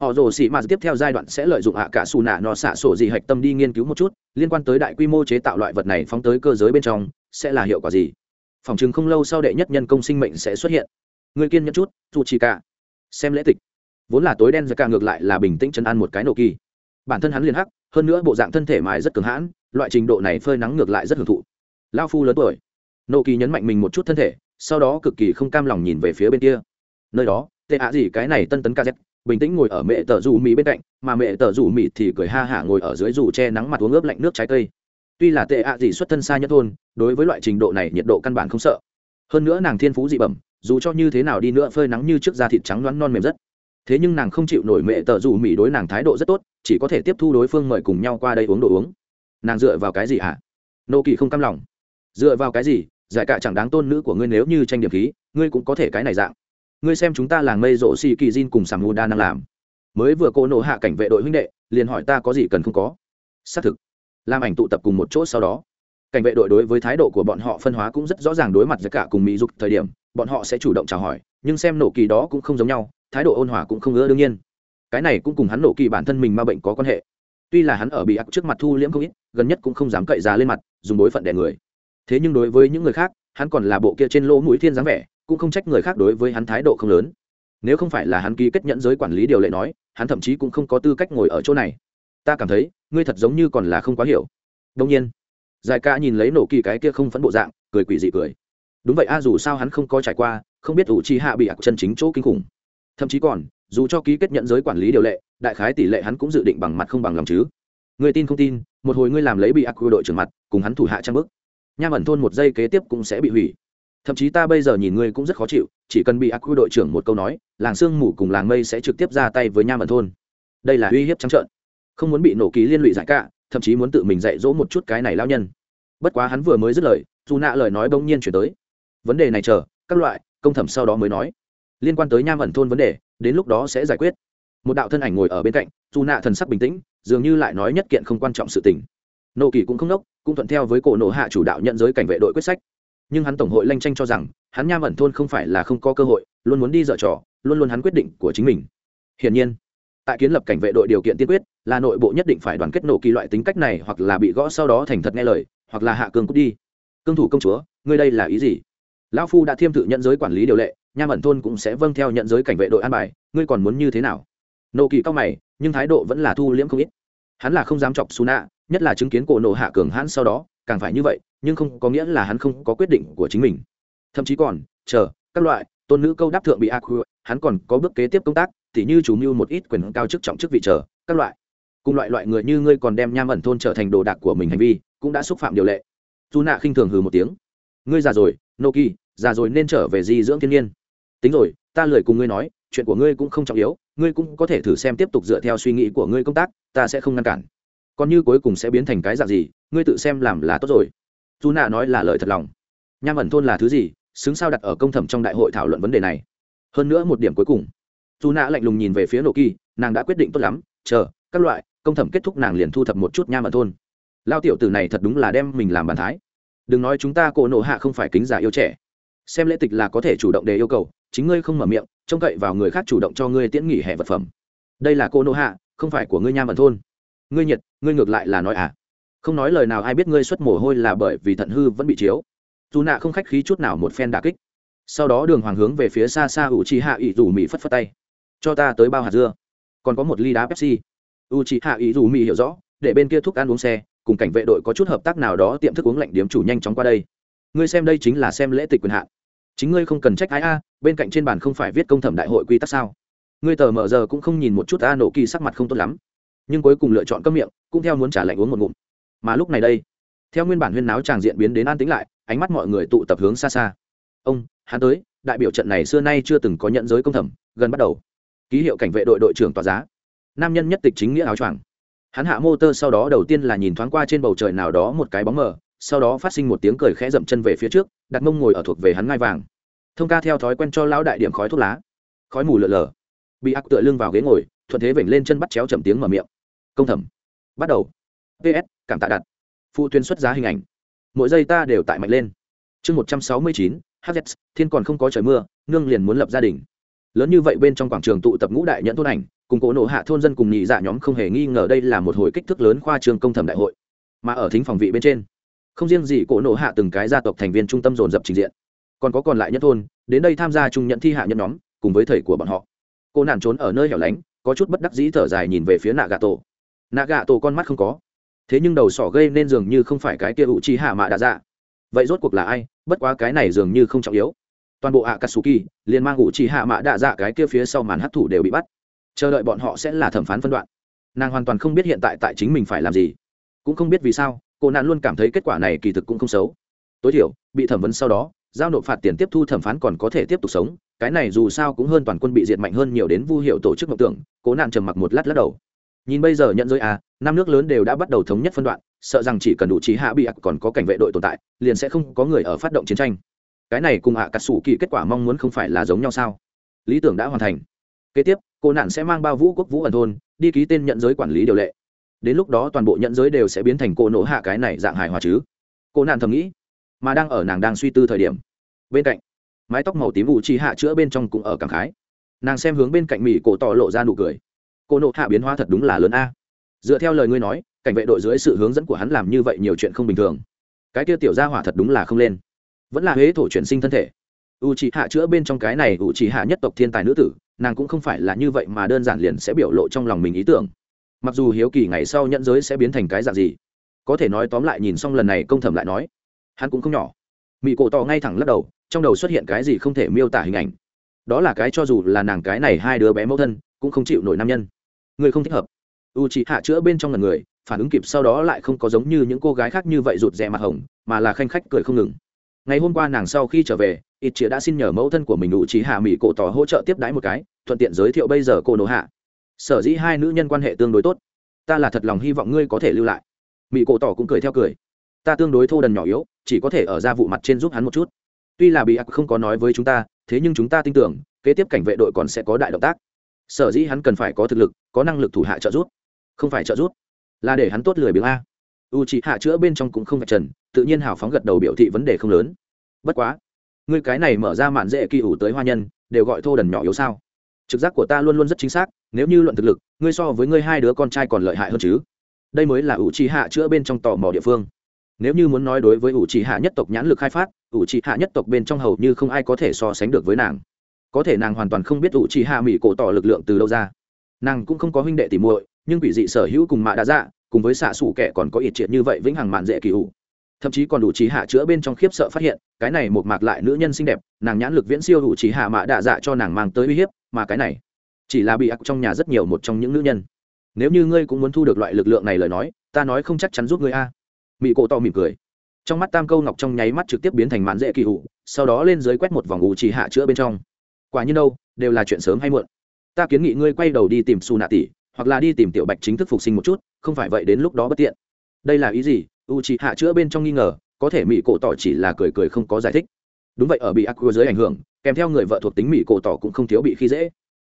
Họ rổ xì mạt tiếp theo giai đoạn sẽ lợi dụng ạ cả su nạ no xạ sổ gì hạch tâm đi nghiên cứu một chút, liên quan tới đại quy mô chế tạo loại vật này phóng tới cơ giới bên trong, sẽ là hiệu quả gì? Phòng chừng không lâu sau đệ nhất nhân công sinh mệnh sẽ xuất hiện. Người kiên nhẫn chút dù chỉ cả xem lễ tịch. Vốn là tối đen ra cả ngược lại là bình tĩnh chân ăn một cái nổ kỳ. Bản thân hắn liền hắc hơn nữa bộ dạng thân thể mài rất cường hãn, loại trình độ này phơi nắng ngược lại rất hưởng thụ. Lao phu lớn tuổi. Nô kỳ nhấn mạnh mình một chút thân thể, sau đó cực kỳ không cam lòng nhìn về phía bên kia. Nơi đó, tệ ạ gì cái này tân tấn kz bình tĩnh ngồi ở mẹ tờ rủ mỹ bên cạnh, mà mẹ tờ rủ mỹ thì cười ha hả ngồi ở dưới rủ che nắng mặt uống ướp lạnh nước trái cây. Tuy là tệ ạ gì xuất thân xa nhất thôn, đối với loại trình độ này nhiệt độ căn bản không sợ. Hơn nữa nàng thiên phú dị bẩm, dù cho như thế nào đi nữa phơi nắng như trước da thịt trắng loãng non mềm rất thế nhưng nàng không chịu nổi mẹ tờ dù mỹ đối nàng thái độ rất tốt, chỉ có thể tiếp thu đối phương mời cùng nhau qua đây uống đồ uống. Nàng dựa vào cái gì hả? Nô kỳ không cam lòng. Dựa vào cái gì? Giải cả chẳng đáng tôn nữ của ngươi nếu như tranh điểm khí, ngươi cũng có thể cái này dạng. Ngươi xem chúng ta làng mây rộ xì kỳ diên cùng sàm hù đa đang làm. Mới vừa cô nổ hạ cảnh vệ đội huynh đệ, liền hỏi ta có gì cần không có. Xác thực. Làm ảnh tụ tập cùng một chỗ sau đó. Cảnh vệ đội đối với thái độ của bọn họ phân hóa cũng rất rõ ràng đối mặt với cả cùng mỹ dục thời điểm, bọn họ sẽ chủ động chào hỏi, nhưng xem nổ kỳ đó cũng không giống nhau thái độ ôn hòa cũng không ngỡ đương nhiên. Cái này cũng cùng hắn nổ kỳ bản thân mình ma bệnh có quan hệ. Tuy là hắn ở bị ác trước mặt thu liễm không ít, gần nhất cũng không dám cậy ra lên mặt, dùng bối phận đẻ người. Thế nhưng đối với những người khác, hắn còn là bộ kia trên lỗ mũi thiên dáng vẻ, cũng không trách người khác đối với hắn thái độ không lớn. Nếu không phải là hắn ký kết nhẫn giới quản lý điều lệ nói, hắn thậm chí cũng không có tư cách ngồi ở chỗ này. Ta cảm thấy, ngươi thật giống như còn là không quá hiểu. Đông nhiên, giải ca nhìn lấy nổ kỳ cái kia không phẫn bộ dạng, cười quỷ dị cười. Đúng vậy a, dù sao hắn không có trải qua, không biết ủ chi hạ bị ạc chân chính chỗ kinh khủng thậm chí còn, dù cho ký kết nhận giới quản lý điều lệ, đại khái tỷ lệ hắn cũng dự định bằng mặt không bằng lòng chứ. Người tin không tin, một hồi ngươi làm lấy bị ác quy đội trưởng mặt, cùng hắn thủ hạ trang bức. Nham ẩn thôn một giây kế tiếp cũng sẽ bị hủy. Thậm chí ta bây giờ nhìn ngươi cũng rất khó chịu, chỉ cần bị ác quy đội trưởng một câu nói, làng sương mù cùng làng mây sẽ trực tiếp ra tay với nham ẩn thôn. Đây là uy hiếp trắng trợn. Không muốn bị nổ ký liên lụy giải cả thậm chí muốn tự mình dạy dỗ một chút cái này lao nhân. Bất quá hắn vừa mới dứt lời, dù nạ lời nói bỗng nhiên chuyển tới. Vấn đề này chờ, các loại, công thẩm sau đó mới nói liên quan tới nham ẩn thôn vấn đề, đến lúc đó sẽ giải quyết. Một đạo thân ảnh ngồi ở bên cạnh, dù nạ thần sắc bình tĩnh, dường như lại nói nhất kiện không quan trọng sự tình. Nộ kỳ cũng không nốc cũng thuận theo với cổ nộ hạ chủ đạo nhận giới cảnh vệ đội quyết sách. Nhưng hắn tổng hội lanh tranh cho rằng, hắn nham ẩn thôn không phải là không có cơ hội, luôn muốn đi dở trò, luôn luôn hắn quyết định của chính mình. Hiển nhiên, tại kiến lập cảnh vệ đội điều kiện tiên quyết, là nội bộ nhất định phải đoàn kết nổ kỳ loại tính cách này hoặc là bị gõ sau đó thành thật nghe lời, hoặc là hạ cường cút đi. Cương thủ công chúa, ngươi đây là ý gì? Lão phu đã thiêm thử nhận giới quản lý điều lệ nham ẩn thôn cũng sẽ vâng theo nhận giới cảnh vệ đội an bài, ngươi còn muốn như thế nào? Nộ kỳ cao mày, nhưng thái độ vẫn là thu liễm không ít. Hắn là không dám chọc xù nạ nhất là chứng kiến cổ nộ hạ cường hãn sau đó, càng phải như vậy, nhưng không có nghĩa là hắn không có quyết định của chính mình. Thậm chí còn, chờ, các loại, tôn nữ câu đáp thượng bị ác hắn còn có bước kế tiếp công tác, tỉ như chủ mưu một ít quyền cao chức trọng chức vị chờ, các loại. Cùng loại loại người như ngươi còn đem nham ẩn thôn trở thành đồ đạc của mình hành vi, cũng đã xúc phạm điều lệ. Dù nạ khinh thường hừ một tiếng. Ngươi già rồi, nô kỳ già rồi nên trở về di dưỡng thiên nhiên. Tính rồi, ta lười cùng ngươi nói, chuyện của ngươi cũng không trọng yếu, ngươi cũng có thể thử xem tiếp tục dựa theo suy nghĩ của ngươi công tác, ta sẽ không ngăn cản. Còn như cuối cùng sẽ biến thành cái dạng gì, ngươi tự xem làm là tốt rồi. Dù nạ nói là lời thật lòng. Nham ẩn thôn là thứ gì, xứng sao đặt ở công thẩm trong đại hội thảo luận vấn đề này. Hơn nữa một điểm cuối cùng dù nạ lạnh lùng nhìn về phía nổ kỳ, nàng đã quyết định tốt lắm, chờ, các loại, công thẩm kết thúc nàng liền thu thập một chút nham ẩn thôn. Lao tiểu tử này thật đúng là đem mình làm bàn thái. Đừng nói chúng ta cổ nộ hạ không phải kính giả yêu trẻ xem lễ tịch là có thể chủ động đề yêu cầu, chính ngươi không mở miệng, trông cậy vào người khác chủ động cho ngươi tiễn nghỉ hè vật phẩm. Đây là cô nô hạ, không phải của ngươi nham ẩn thôn. Ngươi nhiệt, ngươi ngược lại là nói à? Không nói lời nào ai biết ngươi xuất mồ hôi là bởi vì thận hư vẫn bị chiếu. Dù nạ không khách khí chút nào một phen đà kích. Sau đó đường hoàng hướng về phía xa xa u chi hạ ỷ rủ mỹ phất phất tay. Cho ta tới bao hạt dưa. Còn có một ly đá pepsi. U chi hạ ỷ rủ mỹ hiểu rõ, để bên kia thuốc ăn uống xe, cùng cảnh vệ đội có chút hợp tác nào đó tiệm thức uống lạnh điếm chủ nhanh chóng qua đây. Ngươi xem đây chính là xem lễ tịch quyền hạn chính ngươi không cần trách ai a, bên cạnh trên bàn không phải viết công thẩm đại hội quy tắc sao? Ngươi tờ mở giờ cũng không nhìn một chút a nổ kỳ sắc mặt không tốt lắm. Nhưng cuối cùng lựa chọn cấm miệng, cũng theo muốn trả lạnh uống một ngụm. Mà lúc này đây, theo nguyên bản huyên náo tràng diện biến đến an tĩnh lại, ánh mắt mọi người tụ tập hướng xa xa. Ông, hắn tới, đại biểu trận này xưa nay chưa từng có nhận giới công thẩm, gần bắt đầu. Ký hiệu cảnh vệ đội đội trưởng tòa giá. Nam nhân nhất tịch chính nghĩa áo choàng. Hắn hạ mô tơ sau đó đầu tiên là nhìn thoáng qua trên bầu trời nào đó một cái bóng mờ, sau đó phát sinh một tiếng cười khẽ dậm chân về phía trước đặt mông ngồi ở thuộc về hắn ngai vàng. Thông ca theo thói quen cho lão đại điểm khói thuốc lá. Khói mù lợn lờ. Bị ác tựa lưng vào ghế ngồi, thuận thế vểnh lên chân bắt chéo chậm tiếng mở miệng. Công thẩm. Bắt đầu. Ps cảm tạ đặt. Phụ tuyên xuất giá hình ảnh. Mỗi giây ta đều tại mạnh lên. Chương một trăm sáu mươi chín hz thiên còn không có trời mưa, nương liền muốn lập gia đình. Lớn như vậy bên trong quảng trường tụ tập ngũ đại nhận thôn ảnh, cùng cỗ nộ hạ thôn dân cùng nhị dạ nhóm không hề nghi ngờ đây là một hồi kích thước lớn khoa trường công thẩm đại hội. Mà ở thính phòng vị bên trên không riêng gì cổ nộ hạ từng cái gia tộc thành viên trung tâm dồn dập trình diện, còn có còn lại nhất thôn, đến đây tham gia trung nhận thi hạ nhân nhóm, cùng với thầy của bọn họ. Cô nản trốn ở nơi hẻo lánh, có chút bất đắc dĩ thở dài nhìn về phía nạ gà tổ nạ gà tổ con mắt không có. Thế nhưng đầu sỏ gây nên dường như không phải cái kia hữu chi hạ mạ đã dạ. Vậy rốt cuộc là ai? Bất quá cái này dường như không trọng yếu. Toàn bộ ạ katsuki liền mang ủ chi hạ mạ đã dạ cái kia phía sau màn hấp thủ đều bị bắt. Chờ đợi bọn họ sẽ là thẩm phán phân đoạn. Nàng hoàn toàn không biết hiện tại tại chính mình phải làm gì. Cũng không biết vì sao cô nạn luôn cảm thấy kết quả này kỳ thực cũng không xấu. Tối thiểu, bị thẩm vấn sau đó, giao nộp phạt tiền tiếp thu thẩm phán còn có thể tiếp tục sống, cái này dù sao cũng hơn toàn quân bị diệt mạnh hơn nhiều đến vu hiệu tổ chức mộng tưởng, cố nạn trầm mặc một lát lắc đầu. Nhìn bây giờ nhận giới à năm nước lớn đều đã bắt đầu thống nhất phân đoạn, sợ rằng chỉ cần đủ trí hạ bị ạc còn có cảnh vệ đội tồn tại, liền sẽ không có người ở phát động chiến tranh. Cái này cùng ạ à cắt xù kỳ kết quả mong muốn không phải là giống nhau sao? Lý tưởng đã hoàn thành. Kế tiếp, cô nạn sẽ mang bao vũ quốc vũ ẩn thôn, đi ký tên nhận giới quản lý điều lệ đến lúc đó toàn bộ nhận giới đều sẽ biến thành cô nỗ hạ cái này dạng hài hòa chứ. Cô nạn thầm nghĩ, mà đang ở nàng đang suy tư thời điểm, bên cạnh, mái tóc màu tím vụ chi hạ chữa bên trong cũng ở cảm khái. Nàng xem hướng bên cạnh mỹ cổ tỏ lộ ra nụ cười. Cô nộ hạ biến hóa thật đúng là lớn a. Dựa theo lời ngươi nói, cảnh vệ đội dưới sự hướng dẫn của hắn làm như vậy nhiều chuyện không bình thường. Cái kia tiểu gia hỏa thật đúng là không lên. Vẫn là huế thổ chuyển sinh thân thể. U c hạ chữa bên trong cái này u c hạ nhất tộc thiên tài nữ tử, nàng cũng không phải là như vậy mà đơn giản liền sẽ biểu lộ trong lòng mình ý tưởng mặc dù hiếu kỳ ngày sau nhận giới sẽ biến thành cái dạng gì, có thể nói tóm lại nhìn xong lần này công thẩm lại nói, hắn cũng không nhỏ. Mỹ cổ tỏ ngay thẳng lắc đầu, trong đầu xuất hiện cái gì không thể miêu tả hình ảnh. Đó là cái cho dù là nàng cái này hai đứa bé mẫu thân, cũng không chịu nổi nam nhân. Người không thích hợp. U chị hạ chữa bên trong lần người, phản ứng kịp sau đó lại không có giống như những cô gái khác như vậy rụt rè mặt hồng, mà là khanh khách cười không ngừng. Ngày hôm qua nàng sau khi trở về ít chĩa đã xin nhờ mẫu thân của mình u chị hạ mỹ cổ tỏ hỗ trợ tiếp đái một cái, thuận tiện giới thiệu bây giờ cô nổ hạ sở dĩ hai nữ nhân quan hệ tương đối tốt. Ta là thật lòng hy vọng ngươi có thể lưu lại. Mỹ cổ tỏ cũng cười theo cười. Ta tương đối thô đần nhỏ yếu, chỉ có thể ở ra vụ mặt trên giúp hắn một chút. Tuy là bị ác không có nói với chúng ta, thế nhưng chúng ta tin tưởng, kế tiếp cảnh vệ đội còn sẽ có đại động tác. Sở dĩ hắn cần phải có thực lực, có năng lực thủ hạ trợ giúp, không phải trợ giúp, là để hắn tốt lười biếng a. U chị hạ chữa bên trong cũng không phải trần, tự nhiên hào phóng gật đầu biểu thị vấn đề không lớn. Bất quá, ngươi cái này mở ra mạn dễ kỳ ủ tới hoa nhân, đều gọi thô đần nhỏ yếu sao? Trực giác của ta luôn luôn rất chính xác nếu như luận thực lực, ngươi so với ngươi hai đứa con trai còn lợi hại hơn chứ? Đây mới là ủ trì hạ chữa bên trong tò mò địa phương. Nếu như muốn nói đối với ủ trì hạ nhất tộc nhãn lực khai phát, ủ trì hạ nhất tộc bên trong hầu như không ai có thể so sánh được với nàng. Có thể nàng hoàn toàn không biết ủ trì hạ mỹ cổ tỏ lực lượng từ đâu ra. Nàng cũng không có huynh đệ tìm muội, nhưng quỷ dị sở hữu cùng mạ đã dạ cùng với xạ xủ kẻ còn có ít triệt như vậy vĩnh hằng mạn dễ kỳ ủ. Thậm chí còn đủ trí hạ chữa bên trong khiếp sợ phát hiện, cái này một mạc lại nữ nhân xinh đẹp, nàng nhãn lực viễn siêu đủ trí hạ mạ đạ dạ cho nàng mang tới uy hiếp, mà cái này chỉ là bị ác trong nhà rất nhiều một trong những nữ nhân. Nếu như ngươi cũng muốn thu được loại lực lượng này lời nói, ta nói không chắc chắn giúp ngươi a. Mỹ cổ to mỉm cười. Trong mắt tam câu ngọc trong nháy mắt trực tiếp biến thành mạn dễ kỳ hụ sau đó lên dưới quét một vòng ủ trì hạ chữa bên trong. Quả như đâu, đều là chuyện sớm hay muộn. Ta kiến nghị ngươi quay đầu đi tìm su nạ tỷ hoặc là đi tìm tiểu bạch chính thức phục sinh một chút, không phải vậy đến lúc đó bất tiện. Đây là ý gì? U trì hạ chữa bên trong nghi ngờ, có thể mỹ cổ tỏ chỉ là cười cười không có giải thích. Đúng vậy, ở bị ác dưới ảnh hưởng, kèm theo người vợ thuộc tính mỹ cổ tỏ cũng không thiếu bị khi dễ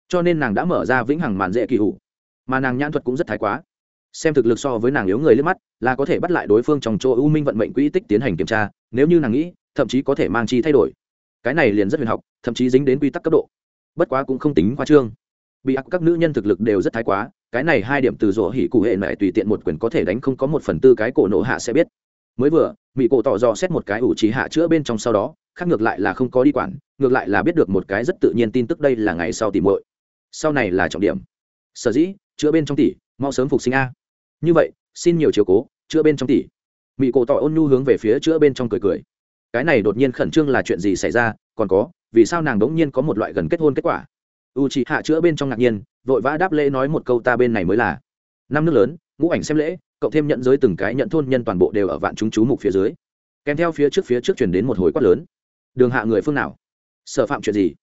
cho nên nàng đã mở ra vĩnh hằng màn dễ kỳ hủ. Mà nàng nhãn thuật cũng rất thái quá. Xem thực lực so với nàng yếu người liếc mắt, là có thể bắt lại đối phương trong chỗ ưu minh vận mệnh quỹ tích tiến hành kiểm tra, nếu như nàng nghĩ, thậm chí có thể mang chi thay đổi. Cái này liền rất huyền học, thậm chí dính đến quy tắc cấp độ. Bất quá cũng không tính khoa trương. Bị ác các nữ nhân thực lực đều rất thái quá, cái này hai điểm từ rỗ hỉ cụ hệ mẹ tùy tiện một quyền có thể đánh không có một phần tư cái cổ nổ hạ sẽ biết. Mới vừa mỹ cổ tỏ dò xét một cái ủ trí hạ chữa bên trong sau đó, khác ngược lại là không có đi quản, ngược lại là biết được một cái rất tự nhiên tin tức đây là ngày sau tìm muội sau này là trọng điểm. Sở dĩ, chữa bên trong tỷ, mau sớm phục sinh a. Như vậy, xin nhiều chiều cố, chữa bên trong tỷ. Mỹ cổ tỏ ôn nhu hướng về phía chữa bên trong cười cười. Cái này đột nhiên khẩn trương là chuyện gì xảy ra, còn có, vì sao nàng đống nhiên có một loại gần kết hôn kết quả? U chị hạ chữa bên trong ngạc nhiên, vội vã đáp lễ nói một câu ta bên này mới là. Năm nước lớn, ngũ ảnh xem lễ, cộng thêm nhận giới từng cái nhận thôn nhân toàn bộ đều ở vạn chúng chú mục phía dưới. Kèm theo phía trước phía trước chuyển đến một hồi quát lớn. Đường hạ người phương nào? Sở phạm chuyện gì?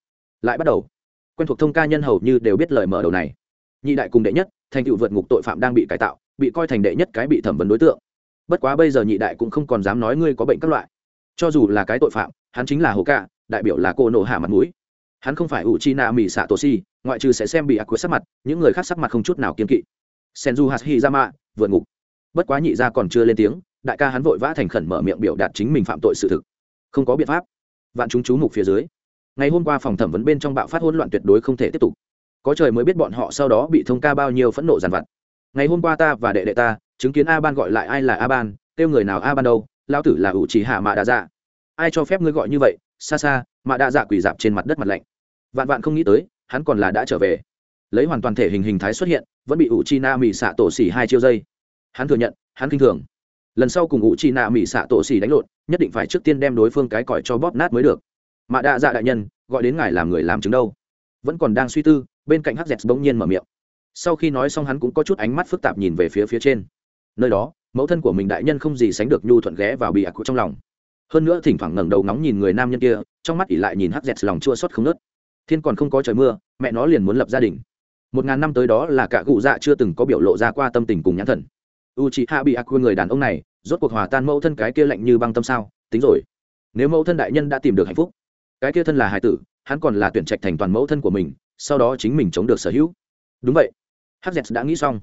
Lại bắt đầu quen thuộc thông ca nhân hầu như đều biết lời mở đầu này. Nhị đại cùng đệ nhất, thành tựu vượt ngục tội phạm đang bị cải tạo, bị coi thành đệ nhất cái bị thẩm vấn đối tượng. Bất quá bây giờ nhị đại cũng không còn dám nói ngươi có bệnh các loại. Cho dù là cái tội phạm, hắn chính là hồ ca, đại biểu là cô nổ hạ mặt mũi. Hắn không phải ủ chi na mỹ xạ tổ si, ngoại trừ sẽ xem bị ác quyết sắc mặt, những người khác sắc mặt không chút nào kiên kỵ. Senju hashi ra mạ vượt ngục. Bất quá nhị gia còn chưa lên tiếng, đại ca hắn vội vã thành khẩn mở miệng biểu đạt chính mình phạm tội sự thực. Không có biện pháp. Vạn chúng chú mục phía dưới ngày hôm qua phòng thẩm vấn bên trong bạo phát hỗn loạn tuyệt đối không thể tiếp tục. Có trời mới biết bọn họ sau đó bị thông ca bao nhiêu phẫn nộ giàn vặt. Ngày hôm qua ta và đệ đệ ta, chứng kiến a ban gọi lại ai là a ban kêu người nào a ban đâu lao tử là ủ trì hạ mạ đạ dạ. Ai cho phép ngươi gọi như vậy? Xa xa, mạ đạ dạ quỳ dạp trên mặt đất mặt lạnh. Vạn vạn không nghĩ tới, hắn còn là đã trở về. Lấy hoàn toàn thể hình hình thái xuất hiện, vẫn bị ủ chi na mỹ xạ tổ xỉ hai chiêu dây. Hắn thừa nhận, hắn kinh thường. Lần sau cùng ủ chi na mỹ xạ tổ xỉ đánh lộn, nhất định phải trước tiên đem đối phương cái còi cho bóp nát mới được mạ đạ dạ đại nhân, gọi đến ngài làm người làm chứng đâu? Vẫn còn đang suy tư, bên cạnh hắc dẹt bỗng nhiên mở miệng. Sau khi nói xong hắn cũng có chút ánh mắt phức tạp nhìn về phía phía trên. Nơi đó, mẫu thân của mình đại nhân không gì sánh được nhu thuận ghé vào bị ác của trong lòng. Hơn nữa thỉnh thoảng ngẩng đầu ngóng nhìn người nam nhân kia, trong mắt ỉ lại nhìn hắc dẹt lòng chua xót không nớt thiên còn không có trời mưa, mẹ nó liền muốn lập gia đình. Một ngàn năm tới đó là cả cụ dạ chưa từng có biểu lộ ra qua tâm tình cùng nhãn thần. U chị hạ bị ác người đàn ông này, rốt cuộc hòa tan mẫu thân cái kia lạnh như băng tâm sao? Tính rồi. Nếu mẫu thân đại nhân đã tìm được hạnh phúc cái kia thân là hải tử, hắn còn là tuyển trạch thành toàn mẫu thân của mình, sau đó chính mình chống được sở hữu. Đúng vậy. Hz đã nghĩ xong.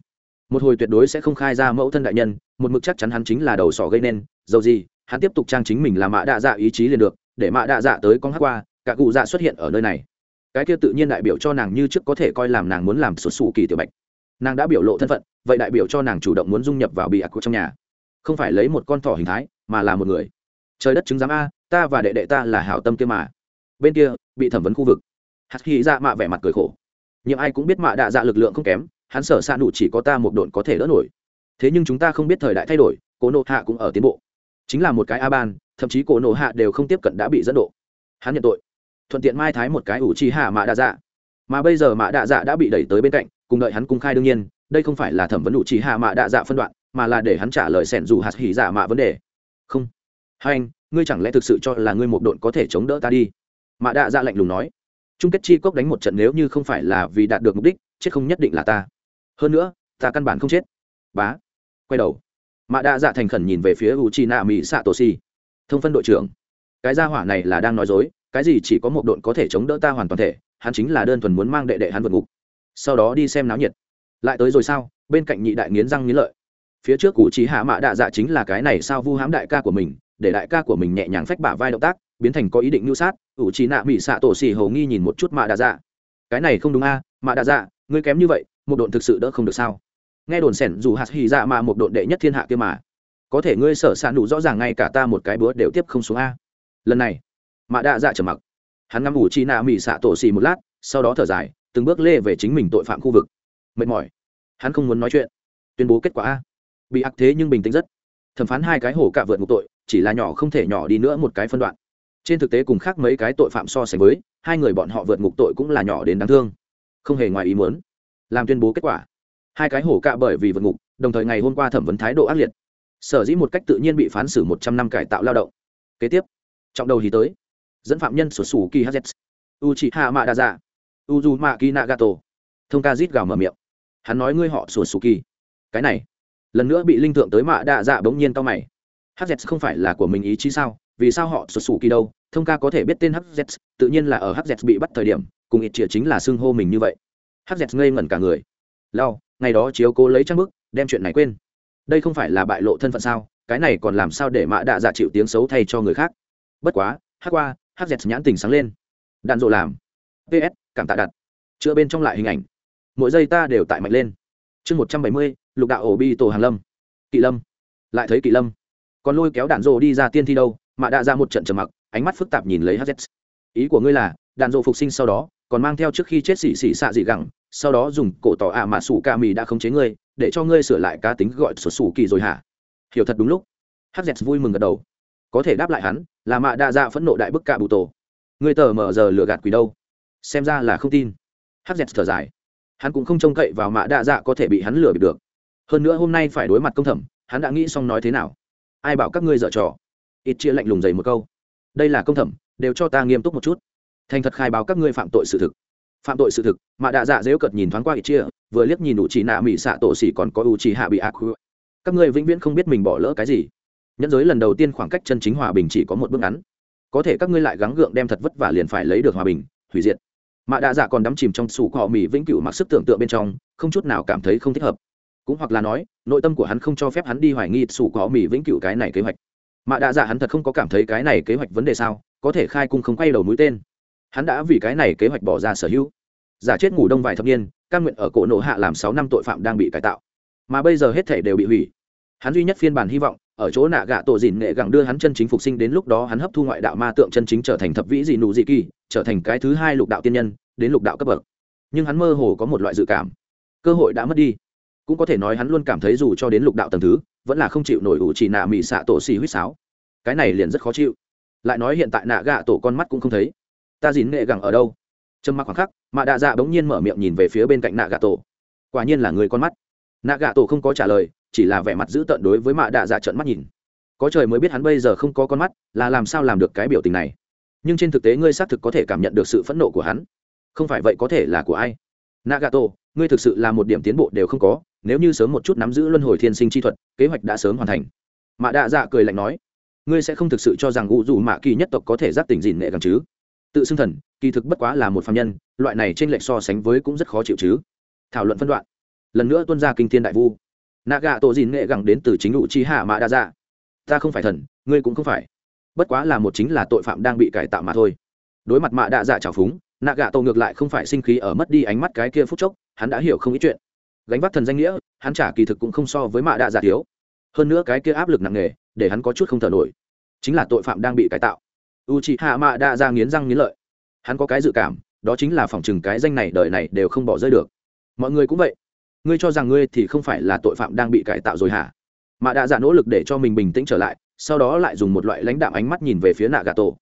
Một hồi tuyệt đối sẽ không khai ra mẫu thân đại nhân, một mực chắc chắn hắn chính là đầu sỏ gây nên, dầu gì, hắn tiếp tục trang chính mình là mạ đạ dạ ý chí liền được, để mạ đạ dạ tới con hát qua, cả cụ dạ xuất hiện ở nơi này. Cái kia tự nhiên đại biểu cho nàng như trước có thể coi làm nàng muốn làm sụt sù kỳ tiểu bạch. Nàng đã biểu lộ thân phận, vậy đại biểu cho nàng chủ động muốn dung nhập vào bị ác của trong nhà. Không phải lấy một con thỏ hình thái, mà là một người. Trời đất chứng giám a, ta và đệ đệ ta là hảo tâm kia mà bên kia, bị thẩm vấn khu vực. Hạt hy dạ mạ vẻ mặt cười khổ. Nhưng ai cũng biết mạ đạ dạ lực lượng không kém, hắn sở xa nụ chỉ có ta một độn có thể đỡ nổi. Thế nhưng chúng ta không biết thời đại thay đổi, cổ nộ hạ cũng ở tiến bộ. Chính là một cái a ban thậm chí cổ nộ hạ đều không tiếp cận đã bị dẫn độ. Hắn nhận tội. Thuận tiện mai thái một cái ủ chi hạ mạ đạ dạ. Mà bây giờ mạ đạ dạ đã bị đẩy tới bên cạnh, cùng đợi hắn cung khai đương nhiên, đây không phải là thẩm vấn ủ chi hạ mạ đạ dạ phân đoạn, mà là để hắn trả lời sẻn dù hạt hỉ dạ mạ vấn đề. Không. Hai anh, ngươi chẳng lẽ thực sự cho là ngươi một độn có thể chống đỡ ta đi? Mạ đạ dạ lạnh lùng nói, chung kết chi cốc đánh một trận nếu như không phải là vì đạt được mục đích, chết không nhất định là ta. Hơn nữa, ta căn bản không chết. Bá, quay đầu. Mạ đạ dạ thành khẩn nhìn về phía u chi nạ mỹ xạ tổ si thông phân đội trưởng, cái gia hỏa này là đang nói dối, cái gì chỉ có một đội có thể chống đỡ ta hoàn toàn thể, hắn chính là đơn thuần muốn mang đệ đệ hắn vượt ngục. Sau đó đi xem náo nhiệt. Lại tới rồi sao? Bên cạnh nhị đại nghiến răng nghiến lợi. Phía trước cụ trí hạ mạ đạ dạ chính là cái này sao vu hãm đại ca của mình, để đại ca của mình nhẹ nhàng phách bả vai động tác biến thành có ý định mưu sát, ủ trí nạ mỹ xạ tổ xì hầu nghi nhìn một chút mạ đa dạ. Cái này không đúng a, mạ đa dạ ngươi kém như vậy, một độn thực sự đỡ không được sao? Nghe đồn sẻn dù hạt hì dạ mà một độn đệ nhất thiên hạ kia mà. Có thể ngươi sở s đủ rõ ràng ngay cả ta một cái búa đều tiếp không xuống a. Lần này, mạ đa dạ trầm mặc. Hắn ngắm ủ trí nạ mỹ xạ tổ xì một lát, sau đó thở dài, từng bước lê về chính mình tội phạm khu vực. Mệt mỏi. Hắn không muốn nói chuyện. Tuyên bố kết quả a. Bị ác thế nhưng bình tĩnh rất. Thẩm phán hai cái hổ cạ vượt ngục tội, chỉ là nhỏ không thể nhỏ đi nữa một cái phân đoạn trên thực tế cùng khác mấy cái tội phạm so sánh với, hai người bọn họ vượt ngục tội cũng là nhỏ đến đáng thương. Không hề ngoài ý muốn. Làm tuyên bố kết quả. Hai cái hổ cạ bởi vì vượt ngục, đồng thời ngày hôm qua thẩm vấn thái độ ác liệt. Sở dĩ một cách tự nhiên bị phán xử một trăm năm cải tạo lao động. Kế tiếp, trọng đầu thì tới. Dẫn phạm nhân sổ sủ kỳ hz u chị hạ mạ đa dạ u du mạ kỳ nagato thông ca rít gào mở miệng. Hắn nói ngươi họ sổ sủ kỳ. Cái này. Lần nữa bị linh thượng tới mạ đa dạ bỗng nhiên to mày. Hz không phải là của mình ý chí sao? Vì sao họ xuất sủ kỳ đâu? Thông ca có thể biết tên hz tự nhiên là ở hz bị bắt thời điểm, cùng ít chĩa chính là xưng hô mình như vậy. Hz ngây ngẩn cả người. Lao ngày đó chiếu cố lấy trang bức, đem chuyện này quên. Đây không phải là bại lộ thân phận sao? Cái này còn làm sao để mã đạ dạ chịu tiếng xấu thay cho người khác? Bất quá, hát qua hz nhãn tình sáng lên. Đạn dộ làm. Ps cảm tạ đặt. Chữa bên trong lại hình ảnh. Mỗi giây ta đều tại mạnh lên. Chương một trăm bảy mươi, lục đạo ổ bi tổ hàn lâm. Kỵ lâm. Lại thấy kỵ lâm. Còn lôi kéo đạn dộ đi ra tiên thi đâu? Mạ đạ ra một trận trầm mặc, ánh mắt phức tạp nhìn lấy hz ý của ngươi là, đàn rộ phục sinh sau đó, còn mang theo trước khi chết xỉ xỉ xạ dị gẳng, sau đó dùng cổ tỏ ạ mà sủ ca mì đã khống chế ngươi, để cho ngươi sửa lại cá tính gọi sổ sủ kỳ rồi hả? Hiểu thật đúng lúc. Hz vui mừng gật đầu. Có thể đáp lại hắn, là mạ đa dạ phẫn nộ đại bức cạ bụ tổ. Ngươi tờ mờ giờ lừa gạt quỷ đâu? Xem ra là không tin. Hz thở dài. Hắn cũng không trông cậy vào mạ đa dạ có thể bị hắn lừa bịp được. Hơn nữa hôm nay phải đối mặt công thẩm, hắn đã nghĩ xong nói thế nào. Ai bảo các ngươi dở trò? Ít chia lạnh lùng dày một câu. Đây là công thẩm, đều cho ta nghiêm túc một chút. Thành thật khai báo các ngươi phạm tội sự thực. Phạm tội sự thực, mà đạ dạ dễu cợt nhìn thoáng qua ít chia vừa liếc nhìn ủ chỉ nạ mỹ xạ tổ xỉ còn có ủ chỉ hạ bị ác các ngươi vĩnh viễn không biết mình bỏ lỡ cái gì. Nhẫn giới lần đầu tiên khoảng cách chân chính hòa bình chỉ có một bước ngắn. Có thể các ngươi lại gắng gượng đem thật vất vả liền phải lấy được hòa bình, hủy diệt. Mạ đạ dạ còn đắm chìm trong sủ cọ mỹ vĩnh cửu mặc sức tưởng tượng bên trong, không chút nào cảm thấy không thích hợp. Cũng hoặc là nói, nội tâm của hắn không cho phép hắn đi hoài nghi sủ cọ mỹ vĩnh cửu cái này kế hoạch mạ đạ dạ hắn thật không có cảm thấy cái này kế hoạch vấn đề sao, có thể khai cung không quay đầu mũi tên. Hắn đã vì cái này kế hoạch bỏ ra sở hữu. Giả chết ngủ đông vài thập niên căn nguyện ở cổ nộ hạ làm sáu năm tội phạm đang bị cải tạo. Mà bây giờ hết thể đều bị hủy. Hắn duy nhất phiên bản hy vọng, ở chỗ nạ gạ tổ dìn nghệ gẳng đưa hắn chân chính phục sinh đến lúc đó hắn hấp thu ngoại đạo ma tượng chân chính trở thành thập vĩ dị nụ dị kỳ, trở thành cái thứ hai lục đạo tiên nhân, đến lục đạo cấp bậc. Nhưng hắn mơ hồ có một loại dự cảm. Cơ hội đã mất đi. Cũng có thể nói hắn luôn cảm thấy dù cho đến lục đạo tầng thứ vẫn là không chịu nổi ủ chỉ nạ mỹ xạ tổ xì huýt sáo. Cái này liền rất khó chịu. Lại nói hiện tại nạ gạ tổ con mắt cũng không thấy. Ta dìn nghệ gẳng ở đâu? Trâm mặc khoảng khắc mạ đạ dạ bỗng nhiên mở miệng nhìn về phía bên cạnh nạ gạ tổ. Quả nhiên là người con mắt. Nạ gạ tổ không có trả lời, chỉ là vẻ mặt giữ tợn đối với mạ đạ dạ trận mắt nhìn. Có trời mới biết hắn bây giờ không có con mắt, là làm sao làm được cái biểu tình này. Nhưng trên thực tế ngươi xác thực có thể cảm nhận được sự phẫn nộ của hắn. Không phải vậy có thể là của ai? Nagato ngươi thực sự là một điểm tiến bộ đều không có nếu như sớm một chút nắm giữ luân hồi thiên sinh chi thuật, kế hoạch đã sớm hoàn thành. Mạ đạ dạ cười lạnh nói, ngươi sẽ không thực sự cho rằng ngụ dù mạ kỳ nhất tộc có thể giáp tỉnh dìn nghệ gần chứ? Tự xưng thần, kỳ thực bất quá là một phạm nhân, loại này trên lệch so sánh với cũng rất khó chịu chứ. Thảo luận phân đoạn. Lần nữa tuân ra kinh thiên đại vu. Nạ gạ tổ dìn nghệ gẳng đến từ chính ngụ chi hạ mạ đa dạ. Ta không phải thần, ngươi cũng không phải. Bất quá là một chính là tội phạm đang bị cải tạo mà thôi. Đối mặt mạ đa dạ trào phúng, nạ gạ tổ ngược lại không phải sinh khí ở mất đi ánh mắt cái kia phút chốc, hắn đã hiểu không ít chuyện gánh vác thần danh nghĩa, hắn trả kỳ thực cũng không so với mạ đạ giả thiếu. Hơn nữa cái kia áp lực nặng nề, để hắn có chút không thở nổi. Chính là tội phạm đang bị cải tạo. U chị hạ mạ đạ ra nghiến răng nghiến lợi. Hắn có cái dự cảm, đó chính là phòng chừng cái danh này đời này đều không bỏ rơi được. Mọi người cũng vậy. Ngươi cho rằng ngươi thì không phải là tội phạm đang bị cải tạo rồi hả? Mạ đạ giả nỗ lực để cho mình bình tĩnh trở lại, sau đó lại dùng một loại lãnh đạm ánh mắt nhìn về phía nạ gà tổ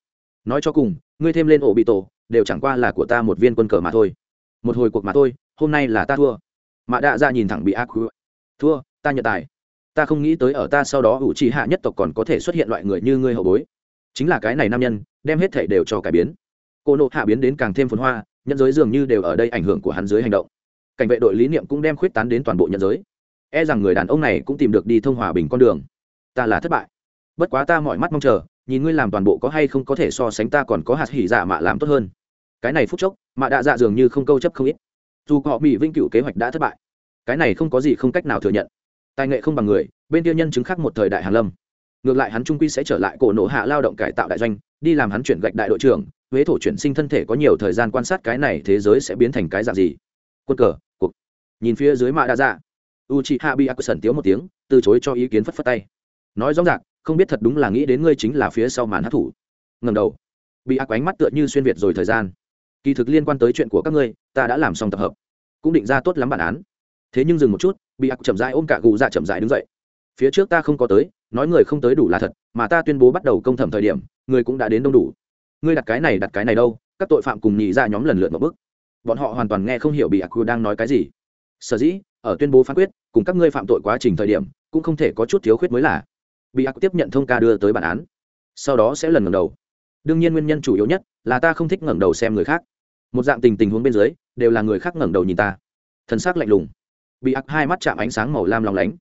nói cho cùng, ngươi thêm lên ổ bị tổ đều chẳng qua là của ta một viên quân cờ mà thôi. Một hồi cuộc mà thôi, hôm nay là ta thua mạ đạ Ra nhìn thẳng bị ác thua, ta nhận tài. Ta không nghĩ tới ở ta sau đó ủ trì hạ nhất tộc còn có thể xuất hiện loại người như ngươi hậu bối. Chính là cái này nam nhân, đem hết thể đều cho cải biến. Cô nộ hạ biến đến càng thêm phồn hoa, nhân giới dường như đều ở đây ảnh hưởng của hắn dưới hành động. Cảnh vệ đội lý niệm cũng đem khuyết tán đến toàn bộ nhân giới. E rằng người đàn ông này cũng tìm được đi thông hòa bình con đường. Ta là thất bại. Bất quá ta mọi mắt mong chờ, nhìn ngươi làm toàn bộ có hay không có thể so sánh ta còn có hạt hỉ dạ mạ làm tốt hơn. Cái này phút chốc, mạ đạ dạ dường như không câu chấp không ít dù họ bị vinh cựu kế hoạch đã thất bại. Cái này không có gì không cách nào thừa nhận. Tài nghệ không bằng người, bên tiêu nhân chứng khác một thời đại hàn lâm. Ngược lại hắn trung quy sẽ trở lại cổ nổ hạ lao động cải tạo đại doanh, đi làm hắn chuyển gạch đại đội trưởng, huế thổ chuyển sinh thân thể có nhiều thời gian quan sát cái này thế giới sẽ biến thành cái dạng gì. Quân cờ, cuộc. Nhìn phía dưới mạ đa dạ. U chị hạ bị ác sần tiếu một tiếng, từ chối cho ý kiến phất phất tay. Nói rõ ràng, không biết thật đúng là nghĩ đến ngươi chính là phía sau màn hát thủ. Ngầm đầu. Bị ác ánh mắt tựa như xuyên việt rồi thời gian kỳ thực liên quan tới chuyện của các ngươi, ta đã làm xong tập hợp. Cũng định ra tốt lắm bản án. Thế nhưng dừng một chút, bị ác chậm rãi ôm cả gù dạ chậm rãi đứng dậy. Phía trước ta không có tới, nói người không tới đủ là thật, mà ta tuyên bố bắt đầu công thẩm thời điểm, người cũng đã đến đông đủ. Ngươi đặt cái này, đặt cái này đâu, các tội phạm cùng nhị ra nhóm lần lượt một bước. Bọn họ hoàn toàn nghe không hiểu bị ác đang nói cái gì. Sở dĩ, ở tuyên bố phán quyết, cùng các ngươi phạm tội quá trình thời điểm, cũng không thể có chút thiếu khuyết mới là. Bị ác tiếp nhận thông ca đưa tới bản án. Sau đó sẽ lần ngầm đầu. Đương nhiên nguyên nhân chủ yếu nhất là ta không thích ngẩng đầu xem người khác. Một dạng tình tình huống bên dưới, đều là người khác ngẩng đầu nhìn ta. Thân xác lạnh lùng. Bị ác hai mắt chạm ánh sáng màu lam lòng lánh.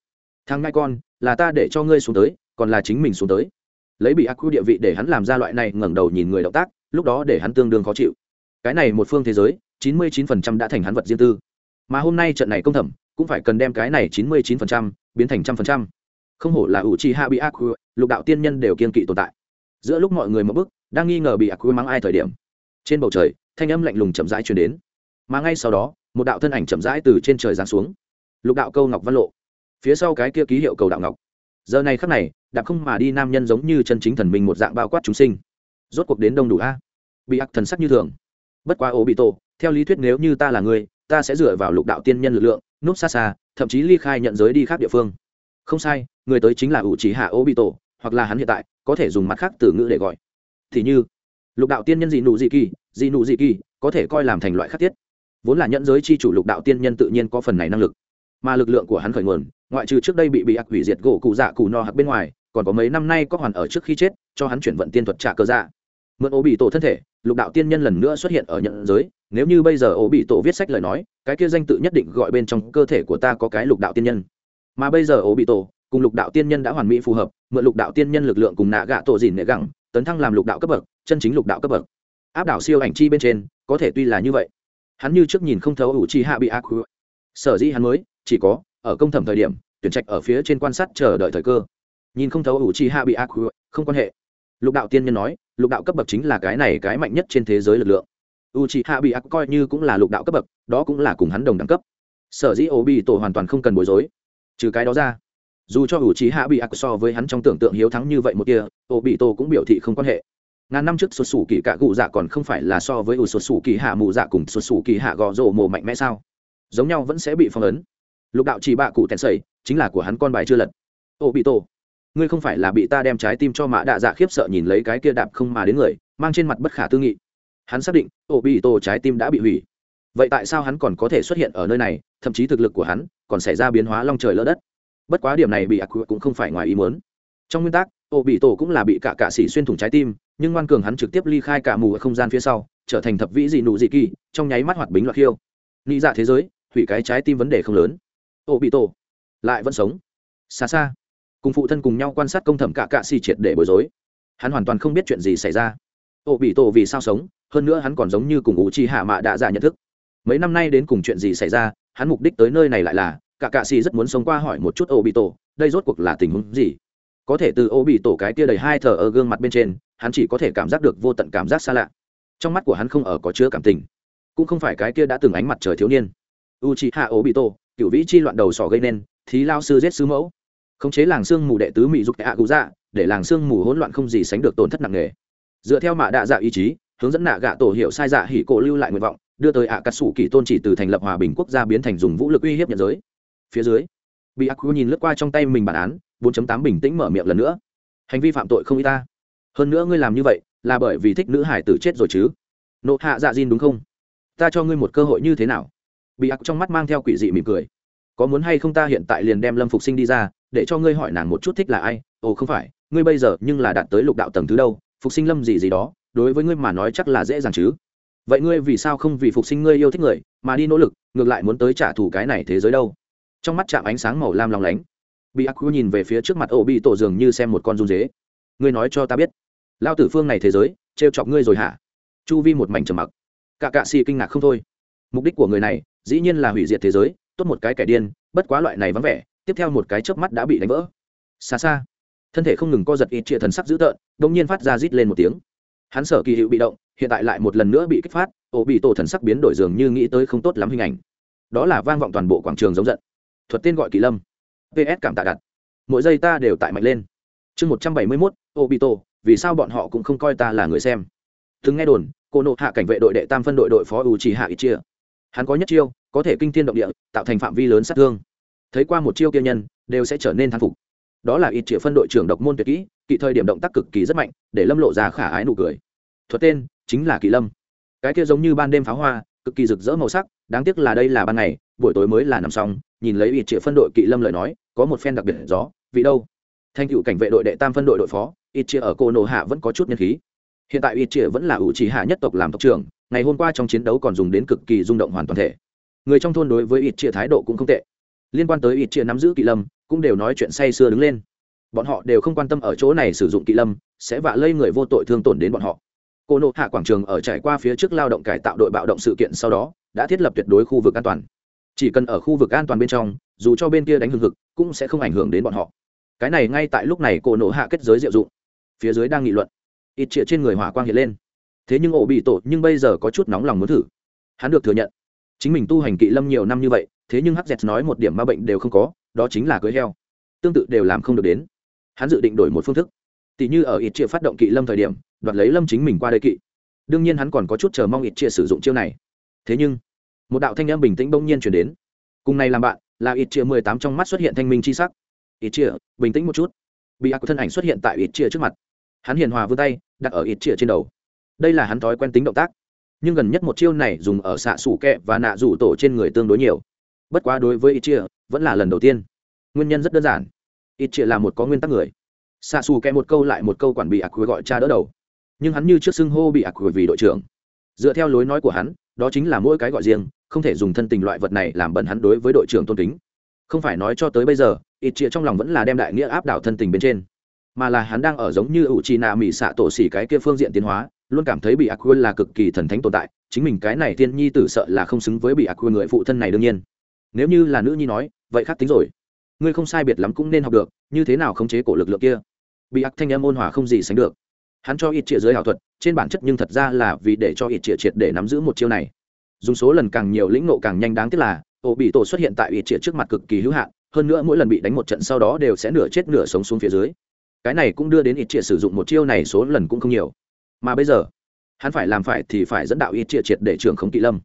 Thằng ngai con, là ta để cho ngươi xuống tới, còn là chính mình xuống tới. Lấy bị ác quy địa vị để hắn làm ra loại này ngẩng đầu nhìn người động tác, lúc đó để hắn tương đương khó chịu. Cái này một phương thế giới, chín mươi chín phần trăm đã thành hắn vật riêng tư. Mà hôm nay trận này công thẩm, cũng phải cần đem cái này chín mươi chín phần trăm biến thành trăm phần trăm. Không hổ là ủ trì hạ bị ác lục đạo tiên nhân đều kiên kỵ tồn tại. Giữa lúc mọi người một bức đang nghi ngờ bị ác quy mắng ai thời điểm. Trên bầu trời, thanh âm lạnh lùng chậm rãi truyền đến. Mà ngay sau đó, một đạo thân ảnh chậm rãi từ trên trời giáng xuống. Lục đạo câu ngọc văn lộ. Phía sau cái kia ký hiệu cầu đạo ngọc. Giờ này khắc này, đạp không mà đi nam nhân giống như chân chính thần minh một dạng bao quát chúng sinh. Rốt cuộc đến đông đủ a. Bị ác thần sắc như thường. Bất quá ố bị tổ, theo lý thuyết nếu như ta là người, ta sẽ dựa vào lục đạo tiên nhân lực lượng, núp xa xa, thậm chí ly khai nhận giới đi khác địa phương. Không sai, người tới chính là ủ trí hạ ố bị tổ, hoặc là hắn hiện tại, có thể dùng mặt khác từ ngữ để gọi thì như lục đạo tiên nhân dị nụ dị kỳ, dị nụ dị kỳ có thể coi làm thành loại khắc tiết. Vốn là nhận giới chi chủ lục đạo tiên nhân tự nhiên có phần này năng lực, mà lực lượng của hắn khởi nguồn, ngoại trừ trước đây bị bị ác hủy diệt gỗ cụ dạ cụ no hạc bên ngoài, còn có mấy năm nay có hoàn ở trước khi chết, cho hắn chuyển vận tiên thuật trả cơ dạ. Mượn ố bị tổ thân thể, lục đạo tiên nhân lần nữa xuất hiện ở nhận giới, nếu như bây giờ ố bị tổ viết sách lời nói, cái kia danh tự nhất định gọi bên trong cơ thể của ta có cái lục đạo tiên nhân. Mà bây giờ ố bị tổ cùng lục đạo tiên nhân đã hoàn mỹ phù hợp, mượn lục đạo tiên nhân lực lượng cùng nạ gạ tổ dìn nệ gẳng tấn thăng làm lục đạo cấp bậc, chân chính lục đạo cấp bậc. Áp đảo siêu ảnh chi bên trên, có thể tuy là như vậy. Hắn như trước nhìn không thấu ủ chi hạ bị ác sở dĩ hắn mới, chỉ có, ở công thẩm thời điểm, tuyển trạch ở phía trên quan sát chờ đợi thời cơ. Nhìn không thấu ủ chi hạ bị ác không quan hệ. Lục đạo tiên nhân nói, lục đạo cấp bậc chính là cái này cái mạnh nhất trên thế giới lực lượng. U chi hạ bị ác coi như cũng là lục đạo cấp bậc, đó cũng là cùng hắn đồng đẳng cấp. Sở dĩ ổ bị tổ hoàn toàn không cần bối rối. Trừ cái đó ra dù cho ủ trí hạ bị ác so với hắn trong tưởng tượng hiếu thắng như vậy một kia, ô bị tô cũng biểu thị không quan hệ. Ngàn năm trước xuất xù kỳ cả cụ dạ còn không phải là so với ủ xuất xù kỳ hạ mù dạ cùng xuất xù kỳ hạ gò rổ mồ mạnh mẽ sao? Giống nhau vẫn sẽ bị phong ấn. Lục đạo chỉ bạ cụ tèn sầy, chính là của hắn con bài chưa lật. Ô bị tô, ngươi không phải là bị ta đem trái tim cho mã đạ dạ khiếp sợ nhìn lấy cái kia đạp không mà đến người, mang trên mặt bất khả tư nghị. Hắn xác định, ô bị tô trái tim đã bị hủy. Vậy tại sao hắn còn có thể xuất hiện ở nơi này, thậm chí thực lực của hắn còn xảy ra biến hóa long trời lỡ đất? Bất quá điểm này bị ác cũng không phải ngoài ý muốn. Trong nguyên tắc, ô bị tổ cũng là bị cả cạ sĩ xuyên thủng trái tim, nhưng ngoan cường hắn trực tiếp ly khai cả mù ở không gian phía sau, trở thành thập vĩ dị nụ dị kỳ, trong nháy mắt hoạt bính loạt khiêu. Nghĩ dạ thế giới, hủy cái trái tim vấn đề không lớn. Ô bị tổ, lại vẫn sống. Xa xa, cùng phụ thân cùng nhau quan sát công thẩm cả cạ xì triệt để bối rối. Hắn hoàn toàn không biết chuyện gì xảy ra. Ô bị tổ vì sao sống, hơn nữa hắn còn giống như cùng ủ chi hạ mạ đã giả nhận thức. Mấy năm nay đến cùng chuyện gì xảy ra, hắn mục đích tới nơi này lại là cả cạ xì rất muốn sống qua hỏi một chút ô bị tổ đây rốt cuộc là tình huống gì? Có thể từ ô bị tổ cái tia đầy hai thờ ở gương mặt bên trên, hắn chỉ có thể cảm giác được vô tận cảm giác xa lạ. Trong mắt của hắn không ở có chứa cảm tình, cũng không phải cái kia đã từng ánh mặt trời thiếu niên. U c h i hạ i t o cựu vĩ chi loạn đầu sỏ gây nên, thí lao sư giết sứ mẫu. Khống chế làng sương mù đệ tứ mỹ dục hạ cụ dạ để làng sương mù hỗn loạn không gì sánh được tổn thất nặng nề. Dựa theo mạ đạ dạ ý chí, hướng dẫn nạ gạ tổ hiệu sai dạ hỉ cổ lưu lại nguyện vọng, đưa tới ạ cắt sủ kỳ tôn chỉ từ thành lập hòa bình quốc gia biến thành dùng vũ lực uy hiếp nhận giới phía dưới. Bị ác nhìn lướt qua trong tay mình bản án 4.8 bình tĩnh mở miệng lần nữa. Hành vi phạm tội không y ta. Hơn nữa ngươi làm như vậy, là bởi vì thích nữ hải tử chết rồi chứ. Nộ hạ dạ diên đúng không? Ta cho ngươi một cơ hội như thế nào? Bị ác trong mắt mang theo quỷ dị mỉm cười. Có muốn hay không ta hiện tại liền đem lâm phục sinh đi ra, để cho ngươi hỏi nàng một chút thích là ai? Ồ, không phải, ngươi bây giờ nhưng là đạt tới lục đạo tầng thứ đâu, phục sinh lâm gì gì đó, đối với ngươi mà nói chắc là dễ dàng chứ. Vậy ngươi vì sao không vì phục sinh ngươi yêu thích người, mà đi nỗ lực, ngược lại muốn tới trả thù cái này thế giới đâu? Trong mắt chạm ánh sáng màu lam lòng lánh. Bị ác nhìn về phía trước mặt ổ bị tổ dường như xem một con run dế. Ngươi nói cho ta biết, lao tử phương này thế giới, trêu chọc ngươi rồi hả? Chu vi một mảnh trầm mặc. Cả cạ xì kinh ngạc không thôi. Mục đích của người này, dĩ nhiên là hủy diệt thế giới, tốt một cái kẻ điên, bất quá loại này vắng vẻ, tiếp theo một cái chớp mắt đã bị đánh vỡ. Xa xa, thân thể không ngừng co giật ít trịa thần sắc dữ tợn đông nhiên phát ra rít lên một tiếng. Hắn sở kỳ hiệu bị động, hiện tại lại một lần nữa bị kích phát ổ bị tổ thần sắc biến đổi dường như nghĩ tới không tốt lắm hình ảnh. Đó là vang vọng toàn bộ quảng trường giống giận thuật tên gọi kỳ lâm. Ps cảm tạ đặt. Mỗi giây ta đều tại mạnh lên. Chương một trăm bảy mươi mốt obito, vì sao bọn họ cũng không coi ta là người xem? Từng nghe đồn cô nộ hạ cảnh vệ đội đệ tam phân đội đội phó u chỉ hạ ít chia hắn có nhất chiêu có thể kinh thiên động địa tạo thành phạm vi lớn sát thương. Thấy qua một chiêu kia nhân đều sẽ trở nên thán phục. Đó là ít chia phân đội trưởng độc môn tuyệt kỹ kỵ thời điểm động tác cực kỳ rất mạnh để lâm lộ ra khả ái nụ cười. Thuật tên chính là kỳ lâm. Cái kia giống như ban đêm pháo hoa cực kỳ rực rỡ màu sắc đáng tiếc là đây là ban ngày buổi tối mới là nằm xong nhìn lấy ủy triệu phân đội kỵ lâm lời nói, có một phen đặc biệt gió, vị đâu? Thanh cựu cảnh vệ đội đệ tam phân đội đội phó, ít chia ở cô nổ hạ vẫn có chút nhân khí. Hiện tại ít chia vẫn là ủ trì hạ nhất tộc làm tộc trưởng, ngày hôm qua trong chiến đấu còn dùng đến cực kỳ rung động hoàn toàn thể. Người trong thôn đối với ít chia thái độ cũng không tệ. Liên quan tới ít chia nắm giữ kỵ lâm, cũng đều nói chuyện say sưa đứng lên. Bọn họ đều không quan tâm ở chỗ này sử dụng kỵ lâm, sẽ vạ lây người vô tội thương tổn đến bọn họ. Cô nộ hạ quảng trường ở trải qua phía trước lao động cải tạo đội bạo động sự kiện sau đó, đã thiết lập tuyệt đối khu vực an toàn chỉ cần ở khu vực an toàn bên trong, dù cho bên kia đánh hừng hực, cũng sẽ không ảnh hưởng đến bọn họ. Cái này ngay tại lúc này cổ nổ hạ kết giới diệu dụng. Phía dưới đang nghị luận. Ít trịa trên người hỏa quang hiện lên. Thế nhưng ổ bị tổ nhưng bây giờ có chút nóng lòng muốn thử. Hắn được thừa nhận. Chính mình tu hành kỵ lâm nhiều năm như vậy, thế nhưng hz nói một điểm ma bệnh đều không có, đó chính là cưới heo. Tương tự đều làm không được đến. Hắn dự định đổi một phương thức. Tỷ như ở ít chia phát động kỵ lâm thời điểm, đoạt lấy lâm chính mình qua đây kỵ. Đương nhiên hắn còn có chút chờ mong ít chia sử dụng chiêu này. Thế nhưng một đạo thanh âm bình tĩnh bỗng nhiên chuyển đến. Cùng này làm bạn, là ít chia mười tám trong mắt xuất hiện thanh minh c h i sắc. Ít chia bình tĩnh một chút. Bị ác thân ảnh xuất hiện tại ít chia trước mặt. Hắn hiền hòa vươn tay, đặt ở ít chia trên đầu. Đây là hắn thói quen tính động tác. Nhưng gần nhất một chiêu này dùng ở xạ sủ kẹ và nạ rủ tổ trên người tương đối nhiều. Bất quá đối với ít chia vẫn là lần đầu tiên. Nguyên nhân rất đơn giản. Ít chia là một có nguyên tắc người. Xạ xù kẹ một câu lại một câu quản bị ác gọi cha đỡ đầu. Nhưng hắn như trước xưng hô bị ác vì đội trưởng. Dựa theo lối nói của hắn, đó chính là mỗi cái gọi riêng không thể dùng thân tình loại vật này làm bẩn hắn đối với đội trưởng tôn kính. Không phải nói cho tới bây giờ, ít chia trong lòng vẫn là đem đại nghĩa áp đảo thân tình bên trên. Mà là hắn đang ở giống như ủ chi nạ mỹ xạ tổ xỉ cái kia phương diện tiến hóa, luôn cảm thấy bị ác quên là cực kỳ thần thánh tồn tại, chính mình cái này thiên nhi tử sợ là không xứng với bị ác quên người phụ thân này đương nhiên. Nếu như là nữ nhi nói, vậy khác tính rồi. Ngươi không sai biệt lắm cũng nên học được, như thế nào khống chế cổ lực lượng kia? Bị ác thanh âm ôn hòa không gì sánh được. Hắn cho ít trịa dưới ảo thuật, trên bản chất nhưng thật ra là vì để cho ít trịa triệt để nắm giữ một chiêu này dùng số lần càng nhiều lĩnh nộ càng nhanh đáng tiếc là, ổ bị tổ xuất hiện tại ủy trịa trước mặt cực kỳ hữu hạn, hơn nữa mỗi lần bị đánh một trận sau đó đều sẽ nửa chết nửa sống xuống phía dưới. Cái này cũng đưa đến ít trịa sử dụng một chiêu này số lần cũng không nhiều. Mà bây giờ, hắn phải làm phải thì phải dẫn đạo ít trịa triệt để trưởng không kỵ lâm.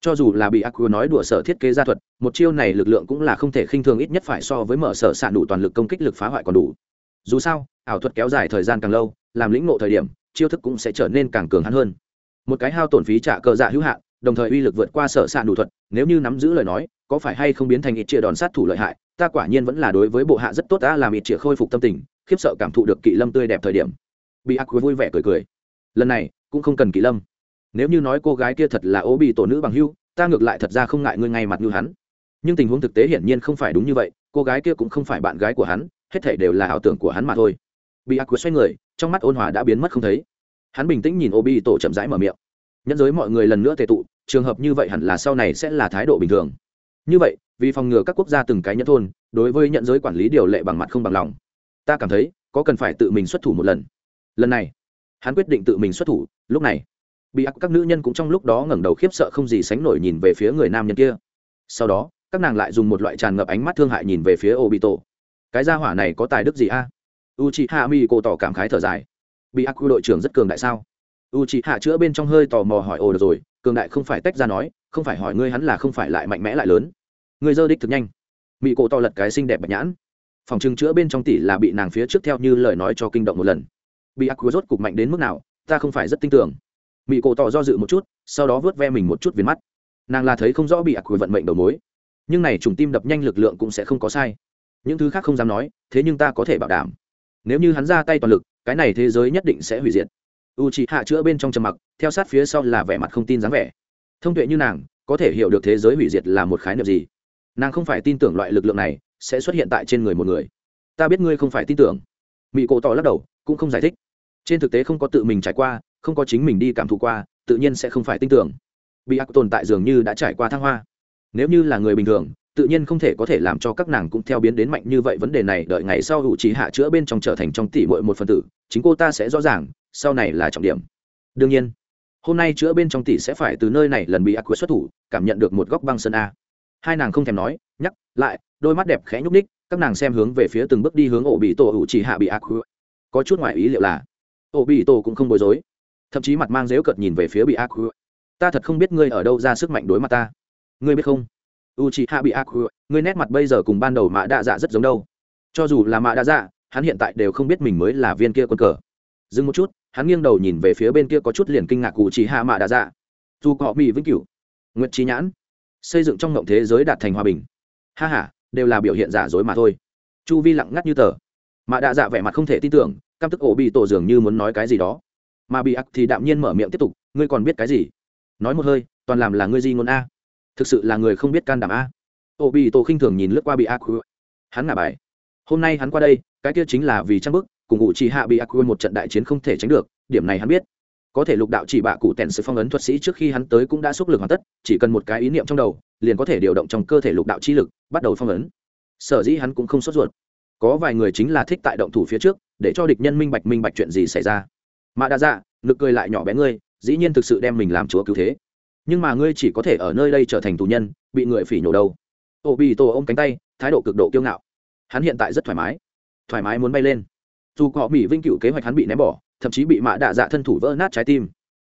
Cho dù là bị aqua nói đùa sở thiết kế gia thuật, một chiêu này lực lượng cũng là không thể khinh thường ít nhất phải so với mở sở s đủ toàn lực công kích lực phá hoại còn đủ. Dù sao, ảo thuật kéo dài thời gian càng lâu, làm lĩnh ngộ thời điểm, chiêu thức cũng sẽ trở nên càng cường hắn hơn. Một cái hao tổn phí trả cờ dạ hữu hạn đồng thời uy lực vượt qua sở s đủ thuật, nếu như nắm giữ lời nói, có phải hay không biến thành ít chia đòn sát thủ lợi hại, ta quả nhiên vẫn là đối với bộ hạ rất tốt, ta làm ít chia khôi phục tâm tình, khiếp sợ cảm thụ được kỵ lâm tươi đẹp thời điểm. Bị ác vui vẻ cười cười. Lần này, cũng không cần kỵ lâm. Nếu như nói cô gái kia thật là ố bị tổ nữ bằng hưu, ta ngược lại thật ra không ngại ngươi ngay mặt như hắn. Nhưng tình huống thực tế hiển nhiên không phải đúng như vậy, cô gái kia cũng không phải bạn gái của hắn, hết thể đều là ảo tưởng của hắn mà thôi. Bị ác xoay người, trong mắt ôn hòa đã biến mất không thấy. Hắn bình tĩnh nhìn ô tổ chậm rãi mở miệng. Nhẫn giới mọi người lần nữa tệ tụ trường hợp như vậy hẳn là sau này sẽ là thái độ bình thường. Như vậy, vì phòng ngừa các quốc gia từng cái nhẫn thôn, đối với nhận giới quản lý điều lệ bằng mặt không bằng lòng, ta cảm thấy có cần phải tự mình xuất thủ một lần. Lần này, hắn quyết định tự mình xuất thủ, lúc này, bị ác các nữ nhân cũng trong lúc đó ngẩng đầu khiếp sợ không gì sánh nổi nhìn về phía người nam nhân kia. Sau đó, các nàng lại dùng một loại tràn ngập ánh mắt thương hại nhìn về phía ô bị tổ cái gia hỏa này có tài đức gì a? U c hạ mi cổ tỏ cảm khái thở dài. Bị ác quy đội trưởng rất cường đại sao? U chị hạ chữa bên trong hơi tò mò hỏi, ồ, được rồi, cường đại không phải tách ra nói, không phải hỏi ngươi hắn là không phải lại mạnh mẽ lại lớn. Người dơ đích thực nhanh. Mỹ cổ to lật cái xinh đẹp bạch nhãn. Phòng trưng chữa bên trong tỷ là bị nàng phía trước theo như lời nói cho kinh động một lần. Bị ác quy rốt cục mạnh đến mức nào, ta không phải rất tin tưởng. Mỹ cổ tỏ do dự một chút, sau đó vớt ve mình một chút viền mắt. Nàng là thấy không rõ bị ác quy vận mệnh đầu mối. Nhưng này trùng tim đập nhanh lực lượng cũng sẽ không có sai. Những thứ khác không dám nói, thế nhưng ta có thể bảo đảm. Nếu như hắn ra tay toàn lực, cái này thế giới nhất định sẽ hủy diệt u c hạ chữa bên trong trầm mặc, theo sát phía sau là vẻ mặt không tin dáng vẻ. Thông tuệ như nàng, có thể hiểu được thế giới hủy diệt là một khái niệm gì. Nàng không phải tin tưởng loại lực lượng này, sẽ xuất hiện tại trên người một người. Ta biết ngươi không phải tin tưởng. Mỹ cổ tỏ lắc đầu, cũng không giải thích. Trên thực tế không có tự mình trải qua, không có chính mình đi cảm thụ qua, tự nhiên sẽ không phải tin tưởng. Bị ác tồn tại dường như đã trải qua thăng hoa. Nếu như là người bình thường, tự nhiên không thể có thể làm cho các nàng cũng theo biến đến mạnh như vậy vấn đề này, đợi ngày sau hữu trí hạ chữa bên trong trở thành trong tỷ muội một phần tử, chính cô ta sẽ rõ ràng sau này là trọng điểm. Đương nhiên, hôm nay chữa bên trong tỷ sẽ phải từ nơi này lần bị ác quyết xuất thủ, cảm nhận được một góc băng sơn a. Hai nàng không thèm nói, nhắc lại, đôi mắt đẹp khẽ nhúc ních các nàng xem hướng về phía từng bước đi hướng ổ bị tổ hữu chỉ hạ bị ác có chút ngoại ý liệu là, ổ bị tổ cũng không bối rối. Thậm chí mặt mang dếu cợt nhìn về phía bị ác ta thật không biết ngươi ở đâu ra sức mạnh đối mặt ta. Ngươi biết không? U c hạ bị ác ngươi nét mặt bây giờ cùng ban đầu mạ đa dạ rất giống đâu. Cho dù là mạ đa dạ hắn hiện tại đều không biết mình mới là viên kia quân cờ dừng một chút, hắn nghiêng đầu nhìn về phía bên kia có chút liền kinh ngạc cụ chỉ hạ mạ đa dạ. Dù họ bị vĩnh cửu. Nguyệt trí nhãn. Xây dựng trong ngộng thế giới đạt thành hòa bình. Ha h a đều là biểu hiện giả dối mà thôi. Chu vi lặng ngắt như tờ. Mạ đa dạ vẻ mặt không thể tin tưởng, căm tức ổ bị tổ dường như muốn nói cái gì đó. Mà bị ặc thì đạm nhiên mở miệng tiếp tục, ngươi còn biết cái gì? Nói một hơi, toàn làm là ngươi di ngôn a. Thực sự là người không biết can đảm a. Ổ bị tổ khinh thường nhìn lướt qua bị ác hắn ngả bài. Hôm nay hắn qua đây, cái kia chính là vì trang bức cùng ngụ chỉ hạ bị ác một trận đại chiến không thể tránh được, điểm này hắn biết. Có thể lục đạo chỉ bạ cụ tèn sự phong ấn thuật sĩ trước khi hắn tới cũng đã xúc lực hoàn tất, chỉ cần một cái ý niệm trong đầu, liền có thể điều động trong cơ thể lục đạo chi lực, bắt đầu phong ấn. Sở dĩ hắn cũng không sốt ruột. Có vài người chính là thích tại động thủ phía trước, để cho địch nhân minh bạch minh bạch chuyện gì xảy ra. Mà đa dạ nực cười lại nhỏ bé ngươi, dĩ nhiên thực sự đem mình làm chúa cứu thế. Nhưng mà ngươi chỉ có thể ở nơi đây trở thành tù nhân, bị người phỉ nhổ đâu. Ô bị tổ ôm cánh tay, thái độ cực độ kiêu ngạo. Hắn hiện tại rất thoải mái. Thoải mái muốn bay lên dù họ mỹ vinh cựu kế hoạch hắn bị ném bỏ, thậm chí bị mạ đạ dạ thân thủ vỡ nát trái tim.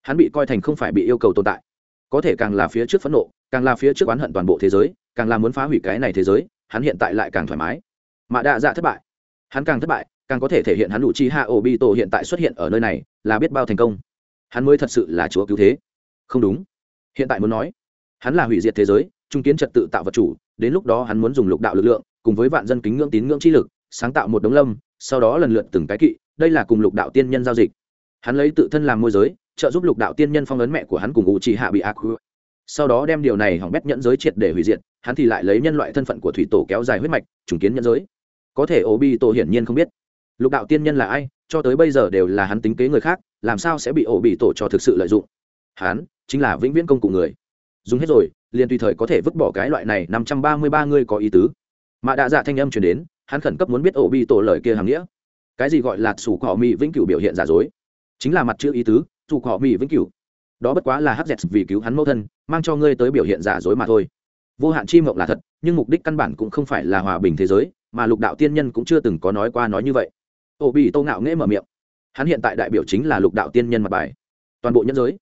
Hắn bị coi thành không phải bị yêu cầu tồn tại. Có thể càng là phía trước phẫn nộ, càng là phía trước oán hận toàn bộ thế giới, càng là muốn phá hủy cái này thế giới, hắn hiện tại lại càng thoải mái. Mạ đạ dạ thất bại. Hắn càng thất bại, càng có thể thể hiện hắn đủ chi hạ ổ bi tổ hiện tại xuất hiện ở nơi này, là biết bao thành công. Hắn mới thật sự là chúa cứu thế. Không đúng. Hiện tại muốn nói, hắn là hủy diệt thế giới, trung kiến trật tự tạo vật chủ, đến lúc đó hắn muốn dùng lục đạo lực lượng, cùng với vạn dân kính ngưỡng tín ngưỡng chi lực sáng tạo một đống lâm, sau đó lần lượt từng cái kỵ, đây là cùng lục đạo tiên nhân giao dịch. Hắn lấy tự thân làm môi giới, trợ giúp lục đạo tiên nhân phong ấn mẹ của hắn cùng ngụ chỉ hạ bị ác sau đó đem điều này hỏng bét nhẫn giới triệt để hủy diệt, hắn thì lại lấy nhân loại thân phận của thủy tổ kéo dài huyết mạch, trùng kiến nhẫn giới. Có thể ô bi tổ hiển nhiên không biết, lục đạo tiên nhân là ai, cho tới bây giờ đều là hắn tính kế người khác, làm sao sẽ bị ổ bị tổ cho thực sự lợi dụng? Hắn chính là vĩnh viễn công cụ người. Dùng hết rồi, liền tùy thời có thể vứt bỏ cái loại này năm trăm ba mươi ba người có ý tứ. Mà đạ dạ thanh âm chuyển đến hắn khẩn cấp muốn biết ổ bị tổ lời kia hàm nghĩa. Cái gì gọi là sủ cỏ mỹ vĩnh cửu biểu hiện giả dối? Chính là mặt chữ ý tứ, sủ cỏ mỹ vĩnh cửu. Đó bất quá là hắc dẹt vì cứu hắn mẫu thân, mang cho ngươi tới biểu hiện giả dối mà thôi. Vô hạn chi mộng là thật, nhưng mục đích căn bản cũng không phải là hòa bình thế giới, mà lục đạo tiên nhân cũng chưa từng có nói qua nói như vậy. Ổ bị tô ngạo nghễ mở miệng. Hắn hiện tại đại biểu chính là lục đạo tiên nhân mặt bài. Toàn bộ nhân giới.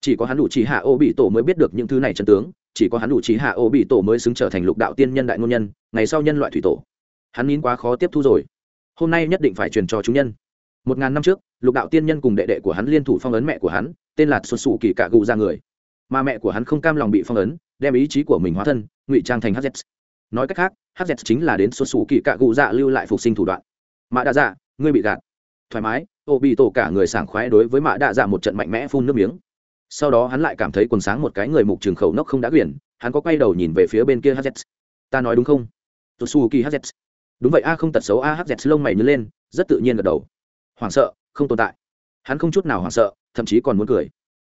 Chỉ có hắn đủ trí hạ ô bị tổ mới biết được những thứ này chân tướng, chỉ có hắn đủ trí hạ ô bị tổ mới xứng trở thành lục đạo tiên nhân đại ngôn nhân, ngày sau nhân loại thủy tổ hắn nín quá khó tiếp thu rồi. Hôm nay nhất định phải truyền cho chúng nhân. Một ngàn năm trước, lục đạo tiên nhân cùng đệ đệ của hắn liên thủ phong ấn mẹ của hắn, tên là xuất xù kỳ cạ gù ra người. Mà mẹ của hắn không cam lòng bị phong ấn, đem ý chí của mình hóa thân, ngụy trang thành hz nói cách khác hz chính là đến xuất xù kỳ cạ gù dạ lưu lại phục sinh thủ đoạn. Mạ đa dạ ngươi bị gạt. Thoải mái, ô bị tổ cả người sảng khoái đối với mạ đa dạ một trận mạnh mẽ phun nước miếng. Sau đó hắn lại cảm thấy quần sáng một cái người mục trường khẩu nốc không đã quyển, hắn có quay đầu nhìn về phía bên kia hz ta nói đúng không? Tsuki hz đúng vậy, a không tật xấu, a hz lông mày nhớ lên, rất tự nhiên gật đầu. Hoảng sợ, không tồn tại. Hắn không chút nào hoảng sợ, thậm chí còn muốn cười.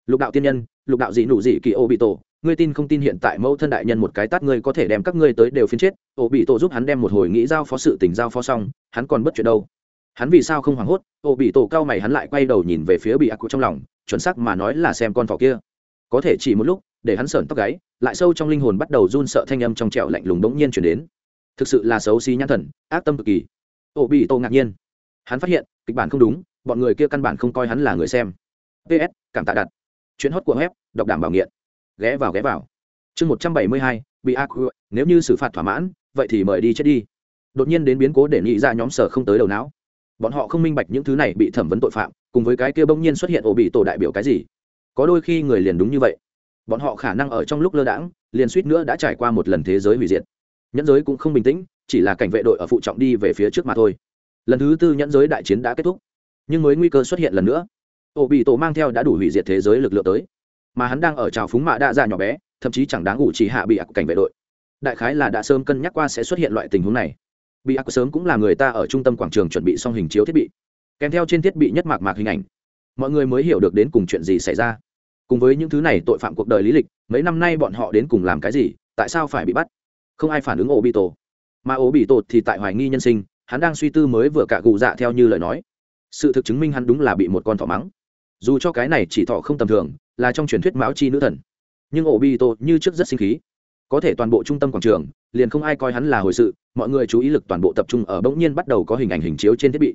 Lục đạo tiên nhân, lục đạo dị nụ dị kỳ ô bị tổ ngươi tin không tin hiện tại mẫu thân đại nhân một cái tát ngươi có thể đem các ngươi tới đều phiến chết. Ô bị tổ giúp hắn đem một hồi nghĩ giao phó sự tình giao phó xong, hắn còn bất chuyện đâu. Hắn vì sao không hoảng hốt? Ô bị tổ cao mày hắn lại quay đầu nhìn về phía bị ác cụ trong lòng, chuẩn xác mà nói là xem con thỏ kia. Có thể chỉ một lúc, để hắn sởn tóc gáy, lại sâu trong linh hồn bắt đầu run sợ thanh âm trong trẹo lạnh lùng bỗng nhiên chuyển đến thực sự là xấu xí nhãn thần, ác tâm cực kỳ. Ô bị tô ngạc nhiên. Hắn phát hiện, kịch bản không đúng, bọn người kia căn bản không coi hắn là người xem. Ps cảm tạ đặt. Chuyến hót của web, đọc đảm bảo nghiện. Ghé vào ghé vào. Chương một trăm bảy mươi hai, bị ác nếu như xử phạt thỏa mãn, vậy thì mời đi chết đi. Đột nhiên đến biến cố để nghĩ ra nhóm sở không tới đầu não. Bọn họ không minh bạch những thứ này bị thẩm vấn tội phạm, cùng với cái kia bỗng nhiên xuất hiện ổ bị tổ đại biểu cái gì. Có đôi khi người liền đúng như vậy. Bọn họ khả năng ở trong lúc lơ đãng, liền suýt nữa đã trải qua một lần thế giới hủy diệt nhẫn giới cũng không bình tĩnh, chỉ là cảnh vệ đội ở phụ trọng đi về phía trước mà thôi. Lần thứ tư nhẫn giới đại chiến đã kết thúc, nhưng mới nguy cơ xuất hiện lần nữa. Ổ bị tổ mang theo đã đủ hủy diệt thế giới lực lượng tới, mà hắn đang ở trào phúng mạ đa dạ nhỏ bé, thậm chí chẳng đáng ngủ chỉ hạ bị ạc cảnh vệ đội. Đại khái là đã sớm cân nhắc qua sẽ xuất hiện loại tình huống này. Bị ác sớm cũng là người ta ở trung tâm quảng trường chuẩn bị xong hình chiếu thiết bị. Kèm theo trên thiết bị nhất mạc mạc hình ảnh, mọi người mới hiểu được đến cùng chuyện gì xảy ra. Cùng với những thứ này tội phạm cuộc đời lý lịch, mấy năm nay bọn họ đến cùng làm cái gì, tại sao phải bị bắt? Không ai phản ứng ổ bị tổ mà ổ bị tổ thì tại hoài nghi nhân sinh, hắn đang suy tư mới vừa cả gù dạ theo như lời nói. Sự thực chứng minh hắn đúng là bị một con thỏ mắng. Dù cho cái này chỉ thỏ không tầm thường, là trong truyền thuyết mão chi nữ thần. Nhưng ổ bị tổ như trước rất sinh khí. Có thể toàn bộ trung tâm quảng trường, liền không ai coi hắn là hồi sự, mọi người chú ý lực toàn bộ tập trung ở bỗng nhiên bắt đầu có hình ảnh hình chiếu trên thiết bị.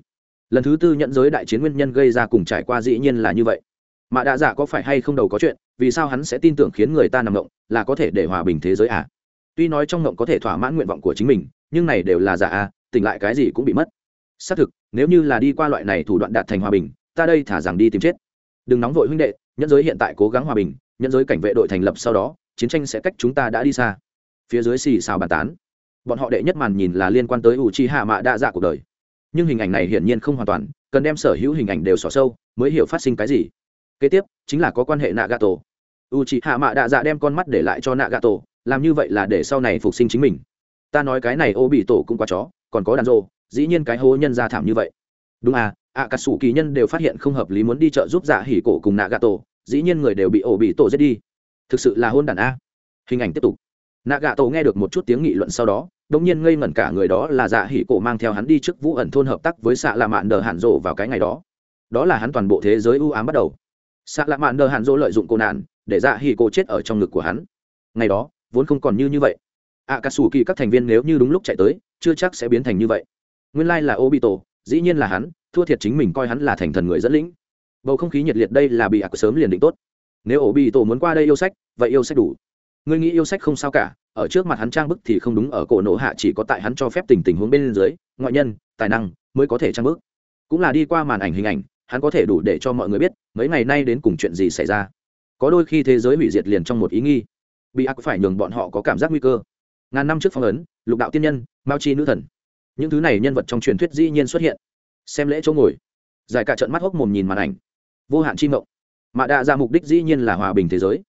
Lần thứ tư nhận giới đại chiến nguyên nhân gây ra cùng trải qua dĩ nhiên là như vậy. Mà đạ dạ có phải hay không đầu có chuyện, vì sao hắn sẽ tin tưởng khiến người ta nằm ngộng là có thể để hòa bình thế giới à? Tuy nói trong ngộng có thể thỏa mãn nguyện vọng của chính mình nhưng này đều là giả a, tỉnh lại cái gì cũng bị mất. Xác thực nếu như là đi qua loại này thủ đoạn đạt thành hòa bình ta đây thả rằng đi tìm chết. Đừng nóng vội huynh đệ nhân giới hiện tại cố gắng hòa bình nhân giới cảnh vệ đội thành lập sau đó chiến tranh sẽ cách chúng ta đã đi xa. Phía dưới xì xào bàn tán. Bọn họ đệ nhất màn nhìn là liên quan tới u chi hạ mạ đa dạ cuộc đời. Nhưng hình ảnh này hiển nhiên không hoàn toàn cần đem sở hữu hình ảnh đều xỏ sâu mới hiểu phát sinh cái gì. Kế tiếp chính là có quan hệ nạ gà tổ u chi hạ mạ đa dạ đem con mắt để lại cho nạ gà tổ làm như vậy là để sau này phục sinh chính mình. Ta nói cái này ô bị tổ cũng quá chó, còn có đàn rô, dĩ nhiên cái hố nhân ra thảm như vậy. Đúng à ạ cả sủ kỳ nhân đều phát hiện không hợp lý muốn đi chợ giúp dạ hỉ cổ cùng nạ gà tổ dĩ nhiên người đều bị ổ bị tổ giết đi. Thực sự là hôn đàn a. Hình ảnh tiếp tục. Nạ gà tổ nghe được một chút tiếng nghị luận sau đó đ ỗ n g nhiên ngây ngẩn cả người đó là dạ hỉ cổ mang theo hắn đi trước vũ ẩn thôn hợp tác với xạ lạ mạn đờ hạn rộ vào cái ngày đó. Đó là hắn toàn bộ thế giới ưu ám bắt đầu. Xạ lạ mạn đờ hạn rộ lợi dụng cô nạn, để dạ hỉ cổ chết ở trong ngực của hắn. Ngày đó vốn không còn như như vậy. Ạ cà sủ kỳ các thành viên nếu như đúng lúc chạy tới, chưa chắc sẽ biến thành như vậy. Nguyên lai là obito, dĩ nhiên là hắn, thua thiệt chính mình coi hắn là thành thần người dẫn lĩnh. Bầu không khí nhiệt liệt đây là bị ạ sớm liền định tốt. Nếu obito muốn qua đây yêu sách, vậy yêu sách đủ. Ngươi nghĩ yêu sách không sao cả, ở trước mặt hắn trang bức thì không đúng, ở cổ nổ hạ chỉ có tại hắn cho phép tình tình huống bên dưới, ngoại nhân, tài năng mới có thể trang bức. Cũng là đi qua màn ảnh hình ảnh, hắn có thể đủ để cho mọi người biết, mấy ngày nay đến cùng chuyện gì xảy ra. Có đôi khi thế giới hủy diệt liền trong một ý nghi bị ác phải nhường bọn họ có cảm giác nguy cơ. Ngàn năm trước phong ấn, lục đạo tiên nhân, mao chi nữ thần. Những thứ này nhân vật trong truyền thuyết dĩ nhiên xuất hiện. Xem lễ chỗ ngồi. Giải cả trận mắt hốc mồm nhìn màn ảnh. Vô hạn chi mộng. Mạ đạ ra mục đích dĩ nhiên là hòa bình thế giới.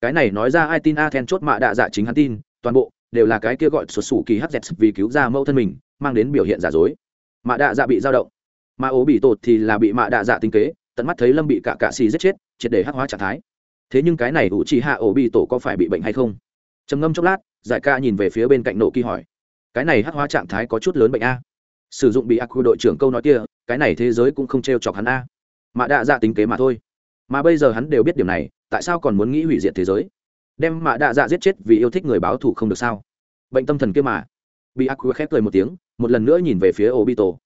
Cái này nói ra ai tin a then chốt mạ đạ dạ chính hắn tin, toàn bộ đều là cái kia gọi sụt sủ kỳ hz vì cứu ra mẫu thân mình, mang đến biểu hiện giả dối. Mạ đạ dạ bị dao động. Mà ố bị tột thì là bị mạ đạ dạ tinh kế, tận mắt thấy lâm bị cả cạ xì giết chết, triệt để hắc hóa trạng thái thế nhưng cái này ủ chỉ hạ ổ bị tổ có phải bị bệnh hay không? Trầm ngâm chốc lát, giải ca nhìn về phía bên cạnh nộ kỳ hỏi. Cái này hắc hóa trạng thái có chút lớn bệnh a. Sử dụng bị ác quy đội trưởng câu nói kia, cái này thế giới cũng không t r e o chọc hắn a. Mà đạ dạ tính kế mà thôi. Mà bây giờ hắn đều biết điều này, tại sao còn muốn nghĩ hủy diệt thế giới? Đem mạ đạ dạ giết chết vì yêu thích người báo thù không được sao? Bệnh tâm thần kia mà. Bị ác quy khép cười một tiếng, một lần nữa nhìn về phía ô bị tổ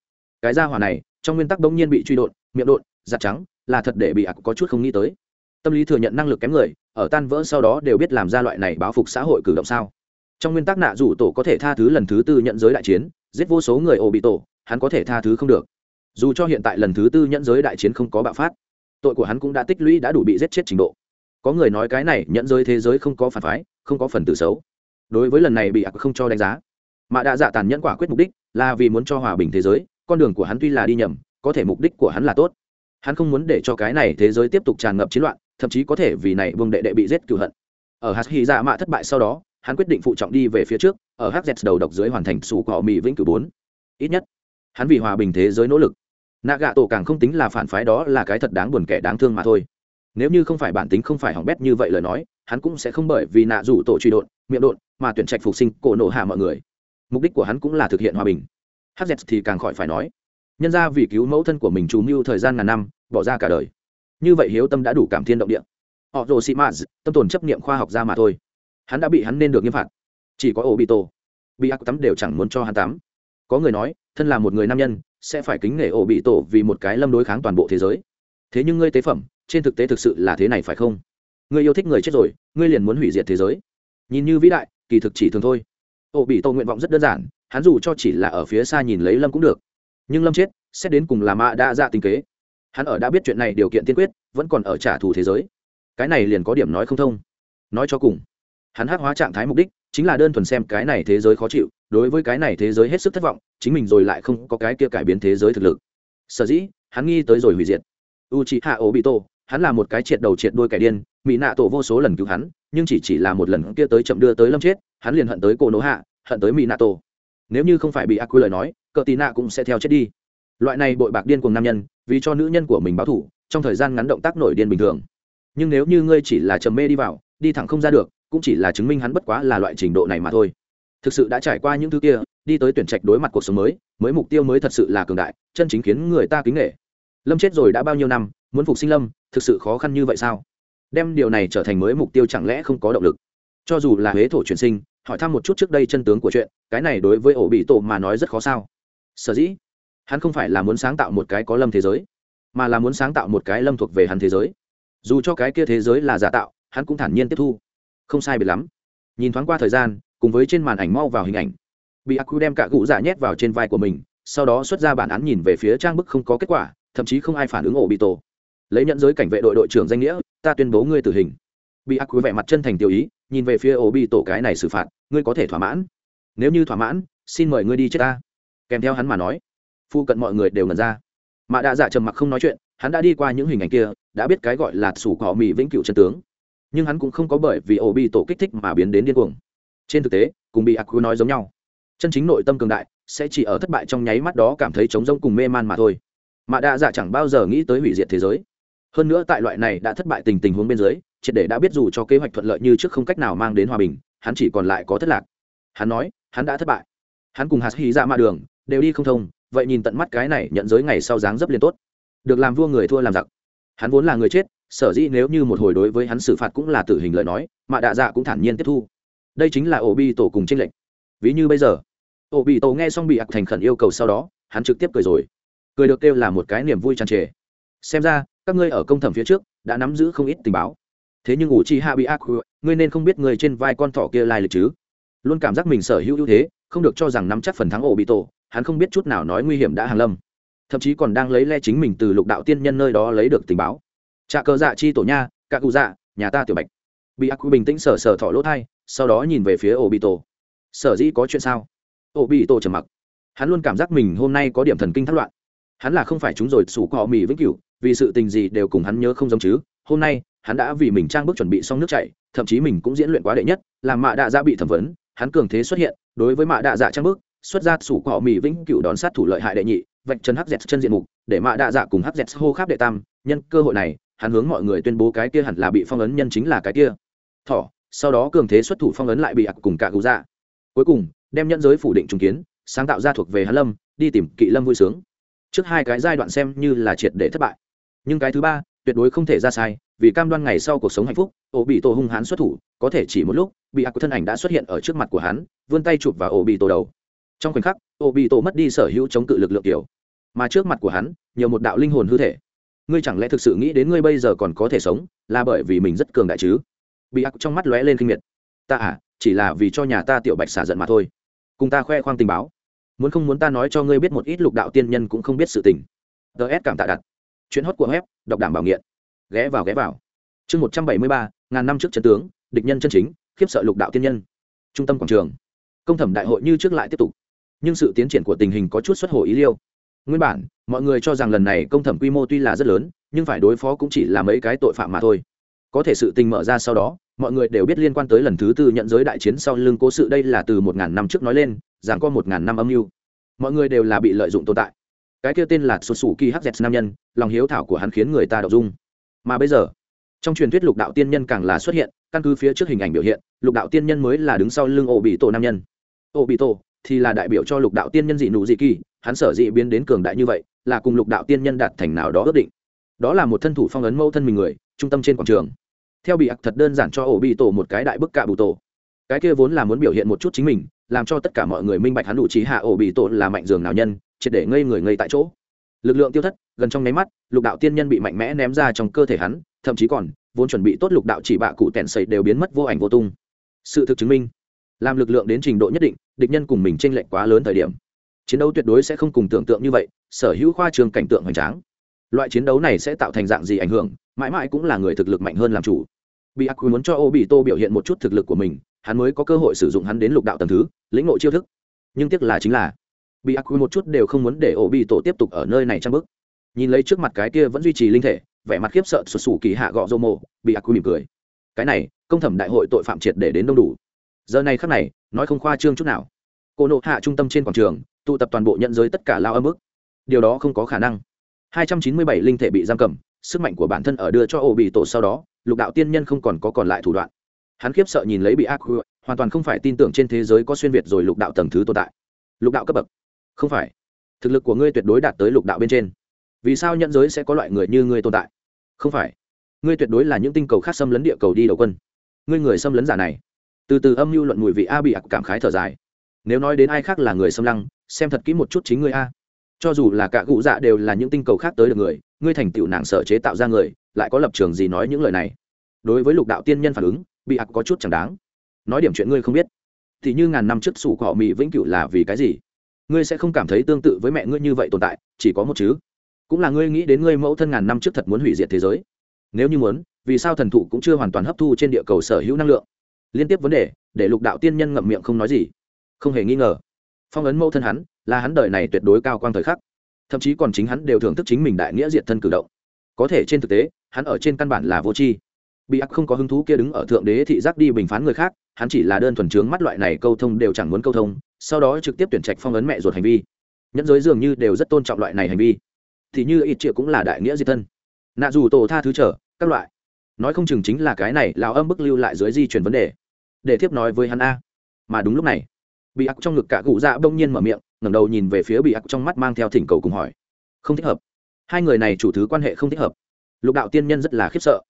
cái gia hỏa này, trong nguyên tắc bỗng nhiên bị truy đột, miệng đột giặt trắng, là thật để bị ác có chút không nghĩ tới tâm lý thừa nhận năng lực kém người, ở tan vỡ sau đó đều biết làm ra loại này báo phục xã hội cử động sao. Trong nguyên tắc nạ rủ tổ có thể tha thứ lần thứ tư nhận giới đại chiến, giết vô số người ổ bị tổ, hắn có thể tha thứ không được. Dù cho hiện tại lần thứ tư nhận giới đại chiến không có bạo phát, tội của hắn cũng đã tích lũy đã đủ bị giết chết trình độ. Có người nói cái này, nhận giới thế giới không có phản phái, không có phần tử xấu. Đối với lần này bị ạc không cho đánh giá, mà đã dạ tàn nhẫn quả quyết mục đích là vì muốn cho hòa bình thế giới, con đường của hắn tuy là đi nhầm, có thể mục đích của hắn là tốt. Hắn không muốn để cho cái này thế giới tiếp tục tràn ngập chiến loạn thậm chí có thể vì này vương đệ đệ bị giết cựu hận. Ở hạt hy dạ mạ thất bại sau đó, hắn quyết định phụ trọng đi về phía trước, ở hz đầu độc dưới hoàn thành sủ cỏ mỹ vĩnh cửu bốn. Ít nhất, hắn vì hòa bình thế giới nỗ lực. Nạ gạ tổ càng không tính là phản phái đó là cái thật đáng buồn kẻ đáng thương mà thôi. Nếu như không phải bản tính không phải hỏng bét như vậy lời nói, hắn cũng sẽ không bởi vì nạ rủ tổ truy đột miệng đột mà tuyển trạch phục sinh cổ nổ hạ mọi người. Mục đích của hắn cũng là thực hiện hòa bình. Hz thì càng khỏi phải nói, nhân ra vì cứu mẫu thân của mình trù mưu thời gian ngàn năm, bỏ ra cả đời như vậy hiếu tâm đã đủ cảm thiên động địa. Họ rồ sĩ maz, tâm tồn chấp niệm khoa học ra mà thôi. Hắn đã bị hắn nên được nghiêm phạt. Chỉ có ổ bị tổ bị ác tắm đều chẳng muốn cho hắn tắm. Có người nói, thân là một người nam nhân, sẽ phải kính nể ổ bị tổ vì một cái lâm đối kháng toàn bộ thế giới. Thế nhưng ngươi tế phẩm, trên thực tế thực sự là thế này phải không? Ngươi yêu thích người chết rồi, ngươi liền muốn hủy diệt thế giới. Nhìn như vĩ đại, kỳ thực chỉ thường thôi. Ổ bị tổ nguyện vọng rất đơn giản, hắn dù cho chỉ là ở phía xa nhìn lấy lâm cũng được. Nhưng lâm chết xét đến cùng là mạ đã ra dạ tình kế hắn ở đã biết chuyện này điều kiện tiên quyết, vẫn còn ở trả thù thế giới. Cái này liền có điểm nói không thông. Nói cho cùng, hắn hắc hóa trạng thái mục đích chính là đơn thuần xem cái này thế giới khó chịu, đối với cái này thế giới hết sức thất vọng, chính mình rồi lại không có cái kia cải biến thế giới thực lực. Sở dĩ, hắn nghi tới rồi hủy diệt. U c h i hạ ổ bị tổ hắn là một cái triệt đầu triệt đôi kẻ điên mỹ nạ tổ vô số lần cứu hắn, nhưng chỉ chỉ là một lần kia tới chậm đưa tới lâm chết, hắn liền hận tới cô nỗ hạ hận tới mỹ nạ tổ nếu như không phải bị ác quy lời nói cờ tì nạ cũng sẽ theo chết đi. Loại này bội bạc điên cùng nam nhân vì cho nữ nhân của mình báo thủ, trong thời gian ngắn động tác nổi điên bình thường. Nhưng nếu như ngươi chỉ là trầm mê đi vào, đi thẳng không ra được, cũng chỉ là chứng minh hắn bất quá là loại trình độ này mà thôi. Thực sự đã trải qua những thứ kia, đi tới tuyển trạch đối mặt cuộc sống mới mới mục tiêu mới thật sự là cường đại, chân chính khiến người ta kính nghệ lâm chết rồi đã bao nhiêu năm, muốn phục sinh lâm, thực sự khó khăn như vậy sao? Đem điều này trở thành mới mục tiêu chẳng lẽ không có động lực? Cho dù là huế thổ truyền sinh, hỏi thăm một chút trước đây chân tướng của chuyện, cái này đối với ổ bị tổ mà nói rất khó sao? Sở dĩ hắn không phải là muốn sáng tạo một cái có lâm thế giới, mà là muốn sáng tạo một cái lâm thuộc về hắn thế giới. Dù cho cái kia thế giới là giả tạo, hắn cũng thản nhiên tiếp thu. Không sai biệt lắm. Nhìn thoáng qua thời gian, cùng với trên màn ảnh mau vào hình ảnh, bị aku đem cả cụ giả nhét vào trên vai của mình, sau đó xuất ra bản án nhìn về phía trang bức không có kết quả, thậm chí không ai phản ứng ổ bị tổ lấy nhận giới cảnh vệ đội đội trưởng danh nghĩa, ta tuyên bố ngươi tử hình. Bị ác quý vẻ mặt chân thành tiêu ý, nhìn về phía ổ bị tổ cái này xử phạt, ngươi có thể thỏa mãn. Nếu như thỏa mãn, xin mời ngươi đi chết ta. Kèm theo hắn mà nói phu cận mọi người đều ngẩn ra. Mà đã dạ trầm mặc không nói chuyện, hắn đã đi qua những hình ảnh kia, đã biết cái gọi là sủ cỏ mỹ vĩnh cựu chân tướng. Nhưng hắn cũng không có bởi vì ổ bị tổ kích thích mà biến đến điên cuồng. Trên thực tế, cùng bị aq nói giống nhau. Chân chính nội tâm cường đại, sẽ chỉ ở thất bại trong nháy mắt đó cảm thấy trống rỗng cùng mê man mà thôi. Mà đã dạ chẳng bao giờ nghĩ tới hủy diệt thế giới. Hơn nữa tại loại này đã thất bại tình tình huống bên dưới, triệt để đã biết dù cho kế hoạch thuận lợi như trước không cách nào mang đến hòa bình, hắn chỉ còn lại có thất lạc. Hắn nói, hắn đã thất bại. Hắn cùng hạt hy ra dạ mạ đường, đều đi không thông vậy nhìn tận mắt cái này nhận giới ngày sau dáng dấp liền tốt. Được làm vua người thua làm giặc. Hắn vốn là người chết, sở dĩ nếu như một hồi đối với hắn xử phạt cũng là tử hình lời nói, mà đạ dạ cũng thản nhiên tiếp thu. Đây chính là ổ bi tổ cùng tranh lệnh ví như bây giờ ổ bị tổ nghe xong bị ạc thành khẩn yêu cầu sau đó, hắn trực tiếp cười rồi. Cười được kêu là một cái niềm vui tràn trề. Xem ra, các ngươi ở công thẩm phía trước, đã nắm giữ không ít tình báo. Thế nhưng ủ chi hạ bị ác ngươi nên không biết người trên vai con thỏ kia lai lịch chứ. Luôn cảm giác mình sở hữu ưu thế, không được cho rằng nắm chắc phần thắng ổ bị tổ hắn không biết chút nào nói nguy hiểm đã hàng lâm. Thậm chí còn đang lấy le chính mình từ lục đạo tiên nhân nơi đó lấy được tình báo. Trà cờ dạ chi tổ nha cả cụ dạ nhà ta tiểu bạch. Bị ác bình tĩnh sờ sờ thỏ lỗ thai, sau đó nhìn về phía ổ bị tổ sở dĩ có chuyện sao? Ổ bị tổ trầm mặc. Hắn luôn cảm giác mình hôm nay có điểm thần kinh thất loạn. Hắn là không phải chúng rồi, sủ cọ mì vĩnh cửu, vì sự tình gì đều cùng hắn nhớ không giống chứ. Hôm nay, hắn đã vì mình trang bước chuẩn bị xong nước chảy, thậm chí mình cũng diễn luyện quá đệ nhất, làm mạ đạ dạ bị thẩm vấn, hắn cường thế xuất hiện, đối với mạ đạ dạ trang bước xuất ra sủ cọ mì vĩnh cửu đón sát thủ lợi hại đệ nhị, vạch chân hz chân diện mục, để mạ đạ dạ cùng hz hô kháp đệ tam, nhân cơ hội này, hắn hướng mọi người tuyên bố cái kia hẳn là bị phong ấn nhân chính là cái kia. Thỏ, sau đó cường thế xuất thủ phong ấn lại bị ặc cùng cả cụ dạ. Cuối cùng, đem nhân giới phủ định trùng kiến, sáng tạo ra thuộc về hắn lâm, đi tìm kỵ lâm vui sướng. Trước hai cái giai đoạn xem như là triệt để thất bại. Nhưng cái thứ ba, tuyệt đối không thể ra sai, vì cam đoan ngày sau cuộc sống hạnh phúc ổ bị tổ hung hãn xuất thủ, có thể chỉ một lúc, bị ác thân ảnh đã xuất hiện ở trước mặt của hắn, vươn tay chụp vào ổ bị tổ đầu trong khoảnh khắc ô bị tổ mất đi sở hữu chống cự lực lượng kiểu. Mà trước mặt của hắn, nhiều một đạo linh hồn hư thể. Ngươi chẳng lẽ thực sự nghĩ đến ngươi bây giờ còn có thể sống, là bởi vì mình rất cường đại chứ? Bị ác trong mắt lóe lên kinh miệt. Ta à chỉ là vì cho nhà ta tiểu bạch xả giận mà thôi. Cùng ta khoe khoang tình báo. Muốn không muốn ta nói cho ngươi biết một ít lục đạo tiên nhân cũng không biết sự tình. Ts cảm tạ đặt. Chuyến hót của web, đọc đảm bảo nghiện. Ghé vào ghé vào. Chương một trăm bảy mươi ba, ngàn năm trước trận tướng, địch nhân chân chính, khiếp sợ lục đạo tiên nhân. Trung tâm quảng trường. Công thẩm đại hội như trước lại tiếp tục nhưng sự tiến triển của tình hình có chút xuất hồ ý liêu. Nguyên bản, mọi người cho rằng lần này công thẩm quy mô tuy là rất lớn, nhưng phải đối phó cũng chỉ là mấy cái tội phạm mà thôi. Có thể sự tình mở ra sau đó, mọi người đều biết liên quan tới lần thứ tư nhận giới đại chiến sau lưng cố sự đây là từ một ngàn năm trước nói lên, rằng có một ngàn năm âm mưu. Mọi người đều là bị lợi dụng tồn tại. Cái kia tên là sụt sủ kỳ hz nam nhân, lòng hiếu thảo của hắn khiến người ta đọc dung. Mà bây giờ, trong truyền thuyết lục đạo tiên nhân càng là xuất hiện, căn cứ phía trước hình ảnh biểu hiện, lục đạo tiên nhân mới là đứng sau lưng ổ bị tổ nam nhân. Ổ bị tổ thì là đại biểu cho lục đạo tiên nhân dị nụ dị kỳ, hắn sở dị biến đến cường đại như vậy, là cùng lục đạo tiên nhân đạt thành nào đó ước định. Đó là một thân thủ phong ấn mâu thân mình người, trung tâm trên quảng trường. Theo bị ặc thật đơn giản cho ổ bị tổ một cái đại bức cạ bù tổ cái kia vốn là muốn biểu hiện một chút chính mình, làm cho tất cả mọi người minh bạch hắn đủ trí hạ ổ bị tổ là mạnh dường nào nhân, triệt để ngây người ngây tại chỗ. Lực lượng tiêu thất, gần trong nháy mắt, lục đạo tiên nhân bị mạnh mẽ ném ra trong cơ thể hắn, thậm chí còn, vốn chuẩn bị tốt lục đạo chỉ bạ cụ tèn sậy đều biến mất vô ảnh vô tung. Sự thực chứng minh làm lực lượng đến trình độ nhất định, địch nhân cùng mình tranh lệch quá lớn thời điểm, chiến đấu tuyệt đối sẽ không cùng tưởng tượng như vậy, sở hữu khoa trường cảnh tượng hoành tráng. Loại chiến đấu này sẽ tạo thành dạng gì ảnh hưởng, mãi mãi cũng là người thực lực mạnh hơn làm chủ. Bị ác muốn cho ô bị tô biểu hiện một chút thực lực của mình, hắn mới có cơ hội sử dụng hắn đến lục đạo tầm thứ, lĩnh ngộ chiêu thức. Nhưng tiếc là chính là, bị ác một chút đều không muốn để ô bị tổ tiếp tục ở nơi này trang bức nhìn lấy trước mặt cái kia vẫn duy trì linh thể, vẻ mặt khiếp sợ sụt sù kỳ hạ gọ dô mộ, bị ác quy mỉm cười. Cái này, công thẩm đại hội tội phạm triệt để đến đông đủ giờ này khắc này, nói không khoa trương chút nào. Cô nộ hạ trung tâm trên quảng trường, tụ tập toàn bộ nhận giới tất cả lao âm ức. Điều đó không có khả năng. 297 linh thể bị giam cầm, sức mạnh của bản thân ở đưa cho ổ bị tổ sau đó, lục đạo tiên nhân không còn có còn lại thủ đoạn. Hắn khiếp sợ nhìn lấy bị ác hoàn toàn không phải tin tưởng trên thế giới có xuyên việt rồi lục đạo tầng thứ tồn tại. Lục đạo cấp bậc. Không phải. Thực lực của ngươi tuyệt đối đạt tới lục đạo bên trên. Vì sao nhận giới sẽ có loại người như ngươi tồn tại? Không phải. Ngươi tuyệt đối là những tinh cầu khác xâm lấn địa cầu đi đầu quân. Ngươi người xâm lấn giả này từ từ âm mưu luận mùi vị a bị ạc cảm khái thở dài. Nếu nói đến ai khác là người xâm lăng, xem thật kỹ một chút chính ngươi a. Cho dù là cả cụ dạ đều là những tinh cầu khác tới được người, ngươi thành tựu nàng sở chế tạo ra người, lại có lập trường gì nói những lời này? Đối với lục đạo tiên nhân phản ứng bị ạc có chút chẳng đáng. Nói điểm chuyện ngươi không biết. Thì như ngàn năm trước sủ cỏ mỹ vĩnh cửu là vì cái gì? Ngươi sẽ không cảm thấy tương tự với mẹ ngươi như vậy tồn tại, chỉ có một chứ. Cũng là ngươi nghĩ đến ngươi mẫu thân ngàn năm trước thật muốn hủy diệt thế giới. Nếu như muốn, vì sao thần thụ cũng chưa hoàn toàn hấp thu trên địa cầu sở hữu năng lượng? Liên tiếp vấn đề, để lục đạo tiên nhân ngậm miệng không nói gì. Không hề nghi ngờ. Phong ấn mẫu thân hắn, là hắn đời này tuyệt đối cao quang thời khắc. Thậm chí còn chính hắn đều thưởng thức chính mình đại nghĩa diệt thân cử động. Có thể trên thực tế, hắn ở trên căn bản là vô tri. Bị ác không có hứng thú kia đứng ở thượng đế thị giác đi bình phán người khác, hắn chỉ là đơn thuần trướng mắt loại này câu thông đều chẳng muốn câu thông, sau đó trực tiếp tuyển trạch phong ấn mẹ ruột hành vi. Nhẫn giới dường như đều rất tôn trọng loại này hành vi. Thì như ít triệu cũng là đại nghĩa diệt thân. Nạ dù tổ tha thứ trở, các loại nói không chừng chính là cái này lão âm bức lưu lại dưới di chuyển vấn đề. Để tiếp nói với hắn a. Mà đúng lúc này bị ác trong ngực cả cụ dạ bỗng nhiên mở miệng, ngẩng đầu nhìn về phía bị ác trong mắt mang theo thỉnh cầu cùng hỏi. Không thích hợp. Hai người này chủ thứ quan hệ không thích hợp. Lục đạo tiên nhân rất là khiếp sợ.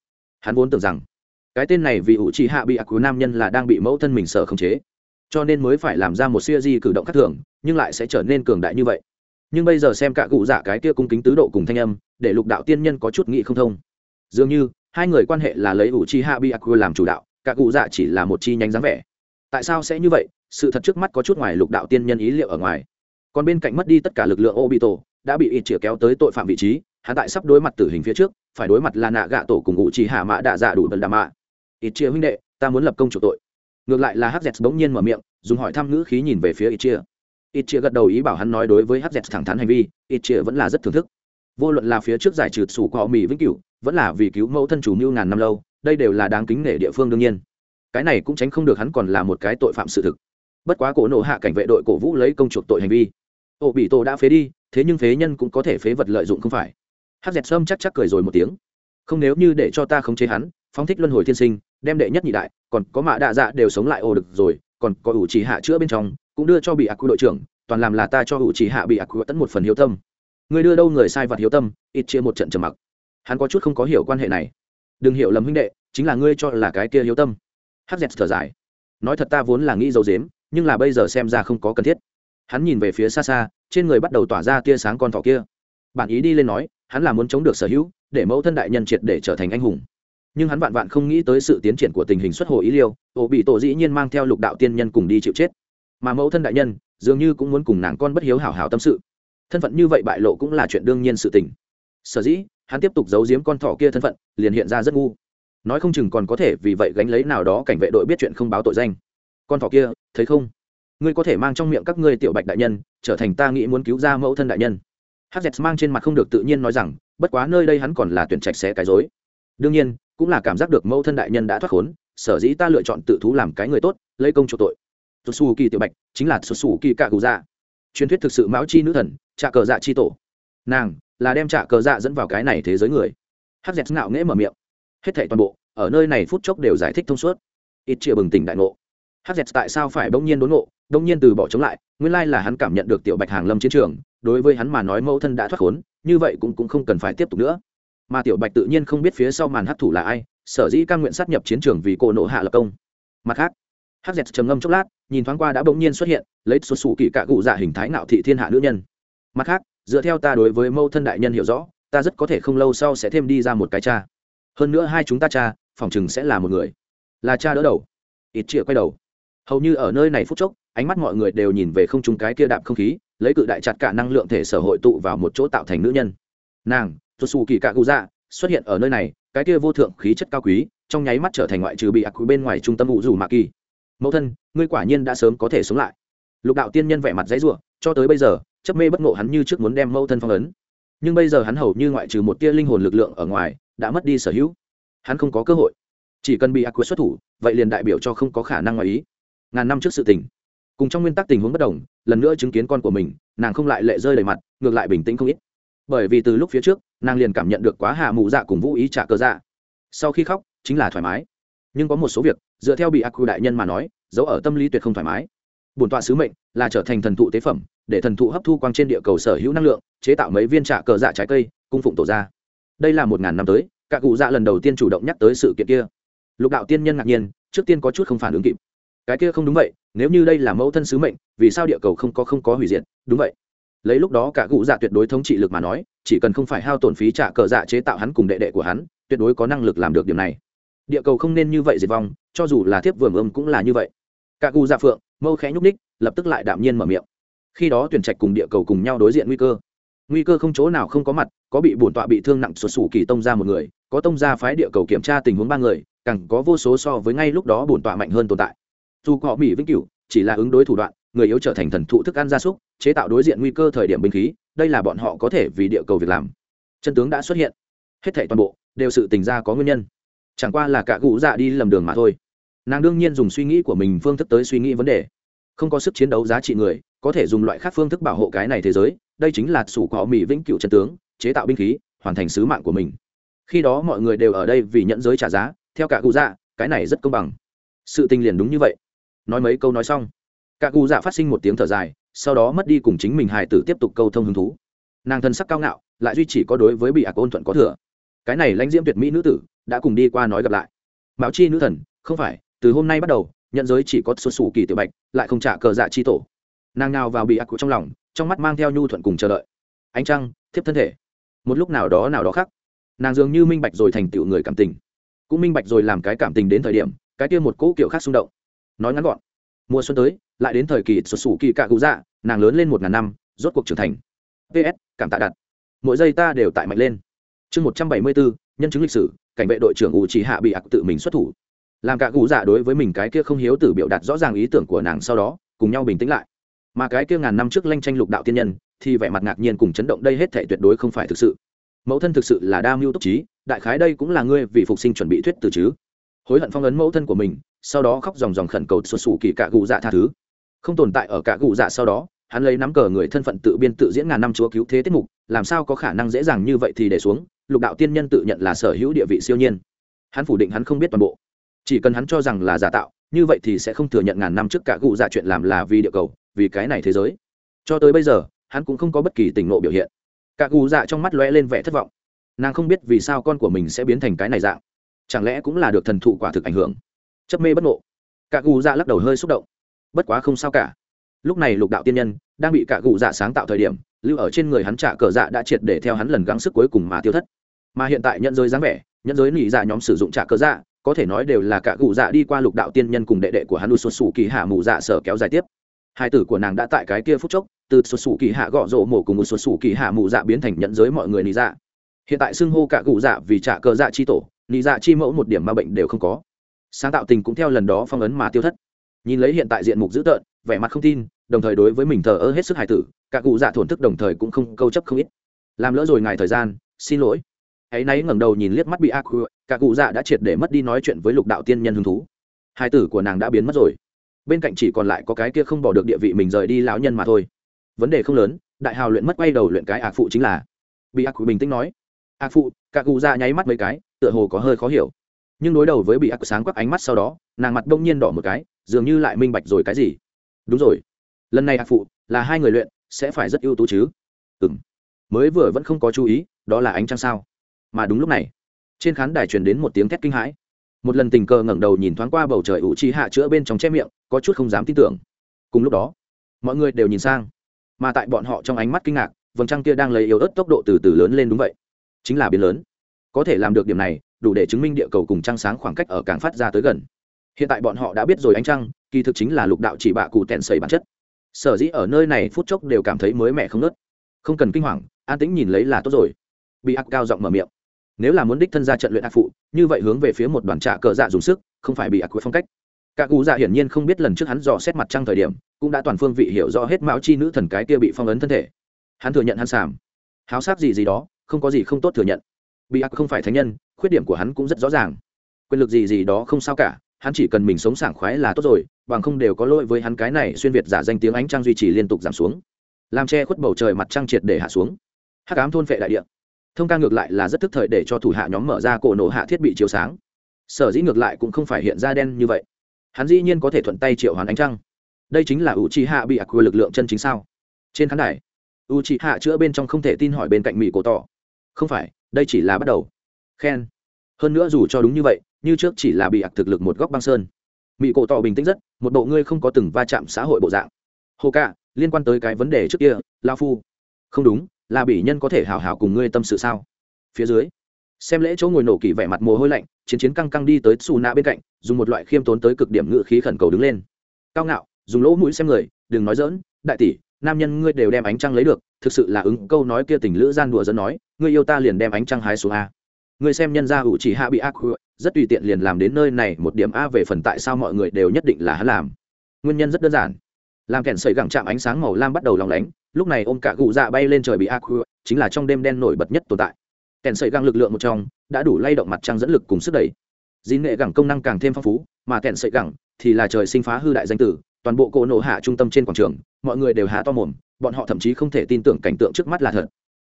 Hắn vốn tưởng rằng, cái tên này vì ủ trì hạ bị ác của nam nhân là đang bị mẫu thân mình sợ khống chế. Cho nên mới phải làm ra một siêu di cử động khác thường, nhưng lại sẽ trở nên cường đại như vậy. Nhưng bây giờ xem cả cụ dạ cái kia cung kính tứ độ cùng thanh âm, để lục đạo tiên nhân có chút nghĩ không thông. Dường như hai người quan hệ là lấy ủ chi hạ bi aku làm chủ đạo cả cụ dạ chỉ là một chi nhánh dáng vẻ. Tại sao sẽ như vậy? Sự thật trước mắt có chút ngoài lục đạo tiên nhân ý liệu ở ngoài. Còn bên cạnh mất đi tất cả lực lượng obito, đã bị ít chĩa kéo tới tội phạm vị trí, hắn tại sắp đối mặt tử hình phía trước, phải đối mặt là nạ gạ tổ cùng ngụ chỉ hạ mã đạ dạ đủ bần đà mạ ít chia huynh đệ, ta muốn lập công chủ tội. Ngược lại là hz bỗng nhiên mở miệng, dùng hỏi thăm ngữ khí nhìn về phía ít chia ít chia gật đầu ý bảo hắn nói đối với hz thẳng thắn hành vi ít chia vẫn là rất thưởng thức. Vô luận là phía trước giải trừ sủ cọ mỹ vĩnh cửu vẫn là vì cứu mẫu thân chủ mưu ngàn năm lâu, đây đều là đáng kính nể địa phương đương nhiên. Cái này cũng tránh không được hắn còn là một cái tội phạm sự thực. Bất quá cổ nộ hạ cảnh vệ đội cổ vũ lấy công chuộc tội hành vi. Ổ bị tổ đã phế đi, thế nhưng phế nhân cũng có thể phế vật lợi dụng không phải. Hát dẹt sâm chắc chắc cười rồi một tiếng. Không nếu như để cho ta khống chế hắn, phóng thích luân hồi thiên sinh, đem đệ nhất nhị đại, còn có mạ đạ dạ đều sống lại ồ được rồi, còn có ủ chỉ hạ chữa bên trong, cũng đưa cho bị ác quy đội trưởng, toàn làm là ta cho ủ chỉ hạ bị ác quy tấn một phần hiếu tâm. Người đưa đâu người sai vật hiếu tâm, ít chia một trận trầm mặc hắn có chút không có hiểu quan hệ này. Đừng hiểu lầm huynh đệ, chính là ngươi cho là cái kia hiếu tâm. Hắc dẹt thở dài. Nói thật ta vốn là nghĩ dấu dếm nhưng là bây giờ xem ra không có cần thiết. Hắn nhìn về phía xa xa, trên người bắt đầu tỏa ra tia sáng con thỏ kia. Bản ý đi lên nói, hắn là muốn chống được sở hữu, để mẫu thân đại nhân triệt để trở thành anh hùng. Nhưng hắn vạn vạn không nghĩ tới sự tiến triển của tình hình xuất hồ ý liêu, ổ bị tổ dĩ nhiên mang theo lục đạo tiên nhân cùng đi chịu chết. Mà mẫu thân đại nhân, dường như cũng muốn cùng nàng con bất hiếu hảo hảo tâm sự. Thân phận như vậy bại lộ cũng là chuyện đương nhiên sự tình. Sở dĩ hắn tiếp tục giấu giếm con thỏ kia thân phận, liền hiện ra rất ngu. Nói không chừng còn có thể vì vậy gánh lấy nào đó cảnh vệ đội biết chuyện không báo tội danh. Con thỏ kia, thấy không? Ngươi có thể mang trong miệng các ngươi tiểu bạch đại nhân, trở thành ta nghĩ muốn cứu ra mẫu thân đại nhân. Hz mang trên mặt không được tự nhiên nói rằng, bất quá nơi đây hắn còn là tuyển trạch xé cái dối đương nhiên, cũng là cảm giác được mẫu thân đại nhân đã thoát khốn, sở dĩ ta lựa chọn tự thú làm cái người tốt, lấy công chuộc tội. Xuất xù kỳ tiểu bạch, chính là xuất xù kỳ cạ cụ dạ truyền thuyết thực sự mão chi nữ thần trạ cờ dạ chi tổ. Nàng là đem trả cờ dạ dẫn vào cái này thế giới người. Hắc dẹt ngạo nghễ mở miệng. Hết thảy toàn bộ, ở nơi này phút chốc đều giải thích thông suốt. Ít chia bừng tỉnh đại ngộ. Hắc dẹt tại sao phải bỗng nhiên đốn ngộ, bỗng nhiên từ bỏ chống lại, nguyên lai là hắn cảm nhận được tiểu bạch hàng lâm chiến trường, đối với hắn mà nói mẫu thân đã thoát khốn, như vậy cũng cũng không cần phải tiếp tục nữa. Mà tiểu bạch tự nhiên không biết phía sau màn hấp thủ là ai, sở dĩ căn nguyện sát nhập chiến trường vì cô nộ hạ lập công. Mặt khác, hắc dẹt trầm ngâm chốc lát, nhìn thoáng qua đã bỗng nhiên xuất hiện, lấy xuất xù kỳ cạ cụ dạ hình thái nạo thị thiên hạ nữ nhân. Mặt khác dựa theo ta đối với mâu thân đại nhân hiểu rõ, ta rất có thể không lâu sau sẽ thêm đi ra một cái cha. Hơn nữa hai chúng ta cha, phòng chừng sẽ là một người. Là cha đỡ đầu. Ít chĩa quay đầu. Hầu như ở nơi này phút chốc, ánh mắt mọi người đều nhìn về không chúng cái kia đạp không khí, lấy cự đại chặt cả năng lượng thể sở hội tụ vào một chỗ tạo thành nữ nhân. Nàng xuất u kỳ cạ cụ dạ xuất hiện ở nơi này, cái kia vô thượng khí chất cao quý, trong nháy mắt trở thành ngoại trừ bị ác quý bên ngoài trung tâm ủ dù mạ kỳ mẫu thân, ngươi quả nhiên đã sớm có thể sống lại. Lục đạo tiên nhân vẻ mặt dãy rủa, cho tới bây giờ chấp mê bất ngộ hắn như trước muốn đem mẫu thân phong ấn. Nhưng bây giờ hắn hầu như ngoại trừ một tia linh hồn lực lượng ở ngoài, đã mất đi sở hữu. Hắn không có cơ hội. Chỉ cần bị ác quyết xuất thủ, vậy liền đại biểu cho không có khả năng ngoài ý. Ngàn năm trước sự tình. Cùng trong nguyên tắc tình huống bất đồng, lần nữa chứng kiến con của mình, nàng không lại lệ rơi đầy mặt, ngược lại bình tĩnh không ít. Bởi vì từ lúc phía trước, nàng liền cảm nhận được quá hạ mụ dạ cùng vũ ý trả cơ dạ. Sau khi khóc, chính là thoải mái. Nhưng có một số việc, dựa theo bị ác quy đại nhân mà nói, giấu ở tâm lý tuyệt không thoải mái. Bổn tọa sứ mệnh là trở thành thần thụ tế phẩm để thần thụ hấp thu quang trên địa cầu sở hữu năng lượng, chế tạo mấy viên trạ cờ dạ trái cây, cung phụng tổ ra đây là một ngàn năm tới, cả cụ dạ lần đầu tiên chủ động nhắc tới sự kiện kia. Lục đạo tiên nhân ngạc nhiên, trước tiên có chút không phản ứng kịp. Cái kia không đúng vậy, nếu như đây là mẫu thân sứ mệnh, vì sao địa cầu không có không có hủy diệt? Đúng vậy. Lấy lúc đó cả cụ dạ tuyệt đối thống trị lực mà nói, chỉ cần không phải hao tổn phí trả cờ dạ chế tạo hắn cùng đệ đệ của hắn, tuyệt đối có năng lực làm được điều này. Địa cầu không nên như vậy diệt vong, cho dù là thiếp vườn ươm cũng là như vậy. Cả cụ dạ phượng, mâu khẽ nhúc ních lập tức lại đạm nhiên mở miệng khi đó tuyển trạch cùng địa cầu cùng nhau đối diện nguy cơ. Nguy cơ không chỗ nào không có mặt, có bị bổn tọa bị thương nặng sụt sủ kỳ tông ra một người, có tông ra phái địa cầu kiểm tra tình huống ba người, càng có vô số so với ngay lúc đó bổn tọa mạnh hơn tồn tại. Dù họ mỹ vĩnh cửu, chỉ là ứng đối thủ đoạn, người yếu trở thành thần thụ thức ăn gia súc, chế tạo đối diện nguy cơ thời điểm binh khí, đây là bọn họ có thể vì địa cầu việc làm. Chân tướng đã xuất hiện. Hết thảy toàn bộ đều sự tình ra có nguyên nhân. Chẳng qua là cả cụ dạ đi lầm đường mà thôi. Nàng đương nhiên dùng suy nghĩ của mình phương thức tới suy nghĩ vấn đề. Không có sức chiến đấu giá trị người có thể dùng loại khác phương thức bảo hộ cái này thế giới, đây chính là sủ cỏ mỹ vĩnh cựu chân tướng, chế tạo binh khí, hoàn thành sứ mạng của mình. Khi đó mọi người đều ở đây vì nhận giới trả giá, theo cả cụ dạ cái này rất công bằng. Sự tình liền đúng như vậy. Nói mấy câu nói xong cả cụ dạ phát sinh một tiếng thở dài, sau đó mất đi cùng chính mình hài tử tiếp tục câu thông hứng thú. Nàng thân sắc cao ngạo, lại duy chỉ có đối với bị ạc ôn thuận có thừa. Cái này lãnh diễm tuyệt mỹ nữ tử, đã cùng đi qua nói gặp lại. Mạo chi nữ thần, không phải, từ hôm nay bắt đầu, nhận giới chỉ có xuất xù kỳ tiểu bạch, lại không trả cờ dạ chi tổ nàng nào vào bị ác trong lòng, trong mắt mang theo nhu thuận cùng chờ đợi. Ánh trăng, thiếp thân thể. Một lúc nào đó nào đó khác. Nàng dường như minh bạch rồi thành tựu người cảm tình. Cũng minh bạch rồi làm cái cảm tình đến thời điểm, cái kia một cỗ kiểu khác xung động. Nói ngắn gọn, mùa xuân tới, lại đến thời kỳ xuất xù kỳ cạ cụ dạ nàng lớn lên một ngàn năm, rốt cuộc trưởng thành. Ps cảm tạ đặt. Mỗi giây ta đều tại mạnh lên. Chương một trăm bảy mươi bốn, nhân chứng lịch sử, cảnh vệ đội trưởng u chỉ hạ bị ạc tự mình xuất thủ. Làm cả cụ dạ đối với mình cái kia không hiếu tử biểu đạt rõ ràng ý tưởng của nàng sau đó, cùng nhau bình tĩnh lại mà cái kia ngàn năm trước lanh tranh lục đạo tiên nhân, thì vẻ mặt ngạc nhiên cùng chấn động đây hết thể tuyệt đối không phải thực sự. Mẫu thân thực sự là đa mưu túc trí, đại khái đây cũng là ngươi vì phục sinh chuẩn bị thuyết từ chứ. Hối hận phong ấn mẫu thân của mình, sau đó khóc dòng dòng khẩn cầu xuất xù kỳ cả gù dạ tha thứ. Không tồn tại ở cả gù dạ sau đó, hắn lấy nắm cờ người thân phận tự biên tự diễn ngàn năm chúa cứu thế tiết mục, làm sao có khả năng dễ dàng như vậy thì để xuống, lục đạo tiên nhân tự nhận là sở hữu địa vị siêu nhiên. Hắn phủ định hắn không biết toàn bộ. Chỉ cần hắn cho rằng là giả tạo, như vậy thì sẽ không thừa nhận ngàn năm trước cả gù dạ chuyện làm là vì địa cầu vì cái này thế giới. Cho tới bây giờ, hắn cũng không có bất kỳ tình nộ biểu hiện. Cả cụ dạ trong mắt lóe lên vẻ thất vọng. Nàng không biết vì sao con của mình sẽ biến thành cái này dạng. Chẳng lẽ cũng là được thần thụ quả thực ảnh hưởng? Chấp mê bất ngộ. Cả cụ dạ lắc đầu hơi xúc động. Bất quá không sao cả. Lúc này lục đạo tiên nhân đang bị cả cụ dạ sáng tạo thời điểm, lưu ở trên người hắn trả cờ dạ đã triệt để theo hắn lần gắng sức cuối cùng mà tiêu thất. Mà hiện tại nhận giới dáng vẻ, nhận giới nỉ dạ nhóm sử dụng trả cờ dạ có thể nói đều là cả cụ dạ đi qua lục đạo tiên nhân cùng đệ đệ của hắn xuất xù kỳ hạ mù dạ sở kéo dài tiếp hai tử của nàng đã tại cái kia phút chốc, từ xuất xù kỳ hạ gõ rộ mổ cùng một xuất xù kỳ hạ mụ dạ biến thành nhận giới mọi người lý dạ. Hiện tại xưng hô cả cụ dạ vì trả cờ dạ chi tổ lý dạ chi mẫu một điểm ma bệnh đều không có. Sáng tạo tình cũng theo lần đó phong ấn mà tiêu thất. Nhìn lấy hiện tại diện mục dữ tợn, vẻ mặt không tin, đồng thời đối với mình thờ ơ hết sức hài tử, cả cụ dạ thổn thức đồng thời cũng không câu chấp không ít. Làm lỡ rồi ngài thời gian, xin lỗi. Hãy náy ngẩng đầu nhìn liếc mắt bị ác cả cụ dạ đã triệt để mất đi nói chuyện với lục đạo tiên nhân hứng thú. Hai tử của nàng đã biến mất rồi bên cạnh chỉ còn lại có cái kia không bỏ được địa vị mình rời đi lão nhân mà thôi. Vấn đề không lớn, đại hào luyện mất quay đầu luyện cái ác phụ chính là. Bị ác bình tĩnh nói. Ác phụ, cả cụ ra nháy mắt mấy cái, tựa hồ có hơi khó hiểu. Nhưng đối đầu với bị ác sáng quắc ánh mắt sau đó, nàng mặt đông nhiên đỏ một cái, dường như lại minh bạch rồi cái gì. Đúng rồi. Lần này ác phụ, là hai người luyện, sẽ phải rất ưu tú chứ. Ừ m mới vừa vẫn không có chú ý, đó là ánh trăng sao. Mà đúng lúc này, trên khán đài truyền đến một tiếng thét kinh hãi một lần tình cờ ngẩng đầu nhìn thoáng qua bầu trời ủ trì hạ chữa bên trong che miệng, có chút không dám tin tưởng. Cùng lúc đó, mọi người đều nhìn sang. Mà tại bọn họ trong ánh mắt kinh ngạc, vầng trăng kia đang lấy yếu ớt tốc độ từ từ lớn lên đúng vậy. Chính là biến lớn. Có thể làm được điểm này, đủ để chứng minh địa cầu cùng trăng sáng khoảng cách ở càng phát ra tới gần. Hiện tại bọn họ đã biết rồi ánh trăng, kỳ thực chính là lục đạo chỉ bạ cụ tẹn sầy bản chất. Sở dĩ ở nơi này phút chốc đều cảm thấy mới mẻ không nớt không cần kinh hoàng, an tĩnh nhìn lấy là tốt rồi. Bị ác cao giọng mở miệng nếu là muốn đích thân ra trận luyện ác phụ, như vậy hướng về phía một đoàn trạ cờ dạ dùng sức, không phải bị ác quỷ phong cách. Cả cụ dạ hiển nhiên không biết lần trước hắn dò xét mặt trăng thời điểm, cũng đã toàn phương vị hiểu rõ hết mão chi nữ thần cái kia bị phong ấn thân thể. Hắn thừa nhận hắn sàm. Háo sắc gì gì đó, không có gì không tốt thừa nhận. Bị ác không phải thánh nhân, khuyết điểm của hắn cũng rất rõ ràng. Quyền lực gì gì đó không sao cả, hắn chỉ cần mình sống sảng khoái là tốt rồi, bằng không đều có lỗi với hắn cái này xuyên việt giả danh tiếng ánh trăng duy trì liên tục giảm xuống. Làm che khuất bầu trời mặt trăng triệt để hạ xuống. Hắc ám thôn phệ đại địa thông ca ngược lại là rất thức thời để cho thủ hạ nhóm mở ra cổ nổ hạ thiết bị chiếu sáng. Sở dĩ ngược lại cũng không phải hiện ra đen như vậy. Hắn dĩ nhiên có thể thuận tay triệu hoàn ánh trăng. Đây chính là u chi hạ bị ạc lực lượng chân chính sao? Trên khán đài u chi hạ chữa bên trong không thể tin hỏi bên cạnh mỹ cổ tỏ. Không phải, đây chỉ là bắt đầu. Khen. Hơn nữa dù cho đúng như vậy, như trước chỉ là bị ạc thực lực một góc băng sơn. Mỹ cổ tỏ bình tĩnh rất, một bộ ngươi không có từng va chạm xã hội bộ dạng. Hồ ca, liên quan tới cái vấn đề trước kia, lao phu. Không đúng là bị nhân có thể hào hào cùng ngươi tâm sự sao? Phía dưới, xem lễ chỗ ngồi nổ kỳ vẻ mặt mồ hôi lạnh, chiến chiến căng căng đi tới xù nạ bên cạnh, dùng một loại khiêm tốn tới cực điểm ngự khí khẩn cầu đứng lên. Cao ngạo, dùng lỗ mũi xem người, đừng nói dỡn đại tỷ, nam nhân ngươi đều đem ánh trăng lấy được, thực sự là ứng câu nói kia tình lữ gian đùa dẫn nói, ngươi yêu ta liền đem ánh trăng hái xuống a. Ngươi xem nhân gia hữu chỉ hạ bị ác rất tùy tiện liền làm đến nơi này một điểm a về phần tại sao mọi người đều nhất định là hắn làm. Nguyên nhân rất đơn giản. Làm kèn sợi gẳng chạm ánh sáng màu lam bắt đầu lòng lánh lúc này ôm cả cụ dạ bay lên trời bị ác chính là trong đêm đen nổi bật nhất tồn tại. Kèn sợi găng lực lượng một trong, đã đủ lay động mặt trăng dẫn lực cùng sức đẩy. Dĩ nghệ gẳng công năng càng thêm phong phú, mà kèn sợi gẳng thì là trời sinh phá hư đại danh tử, toàn bộ cỗ nổ hạ trung tâm trên quảng trường, mọi người đều há to mồm, bọn họ thậm chí không thể tin tưởng cảnh tượng trước mắt là thật.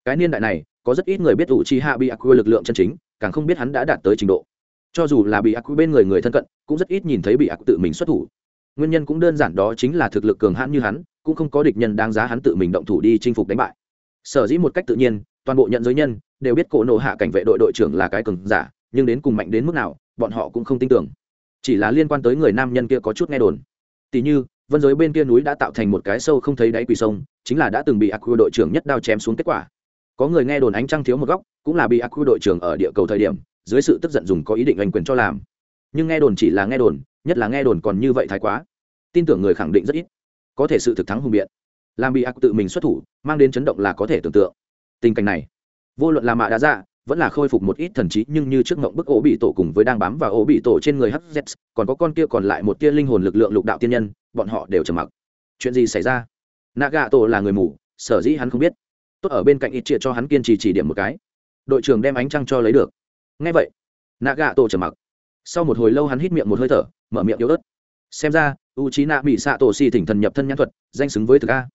Cái niên đại này, có rất ít người biết ủ chi hạ bị aq lực lượng chân chính, càng không biết hắn đã đạt tới trình độ. Cho dù là bị aq bên người người thân cận, cũng rất ít nhìn thấy bị ác tự mình xuất thủ. Nguyên nhân cũng đơn giản đó chính là thực lực cường hãn như hắn cũng không có địch nhân đáng giá hắn tự mình động thủ đi chinh phục đánh bại. Sở dĩ một cách tự nhiên, toàn bộ nhận giới nhân đều biết cổ nộ hạ cảnh vệ đội đội trưởng là cái cường giả, nhưng đến cùng mạnh đến mức nào, bọn họ cũng không tin tưởng. Chỉ là liên quan tới người nam nhân kia có chút nghe đồn. Tỉ như, vân giới bên kia núi đã tạo thành một cái sâu không thấy đáy quỷ sông, chính là đã từng bị aqua đội trưởng nhất đao chém xuống kết quả. Có người nghe đồn ánh trăng thiếu một góc, cũng là bị aqua đội trưởng ở địa cầu thời điểm, dưới sự tức giận dùng có ý định hành quyền cho làm. Nhưng nghe đồn chỉ là nghe đồn, nhất là nghe đồn còn như vậy thái quá. Tin tưởng người khẳng định rất ít có thể sự thực thắng hùng biện. Làm bị ác tự mình xuất thủ, mang đến chấn động là có thể tưởng tượng. Tình cảnh này, vô luận là mạ đã ra dạ, vẫn là khôi phục một ít thần trí, nhưng như trước ngộng bức ổ bị tổ cùng với đang bám vào ổ bị tổ trên người hz còn có con kia còn lại một tia linh hồn lực lượng lục đạo tiên nhân, bọn họ đều trầm mặc. Chuyện gì xảy ra? Naga tổ là người mù, sở dĩ hắn không biết. Tốt ở bên cạnh ít chia cho hắn kiên trì chỉ điểm một cái. Đội trưởng đem ánh trăng cho lấy được. Ngay vậy, naga tổ trầm mặc. Sau một hồi lâu hắn hít miệng một hơi thở, mở miệng yếu ớt xem ra u trí nạ bị xạ tổ xì thỉnh thần nhập thân nhãn thuật, danh xứng với thực a.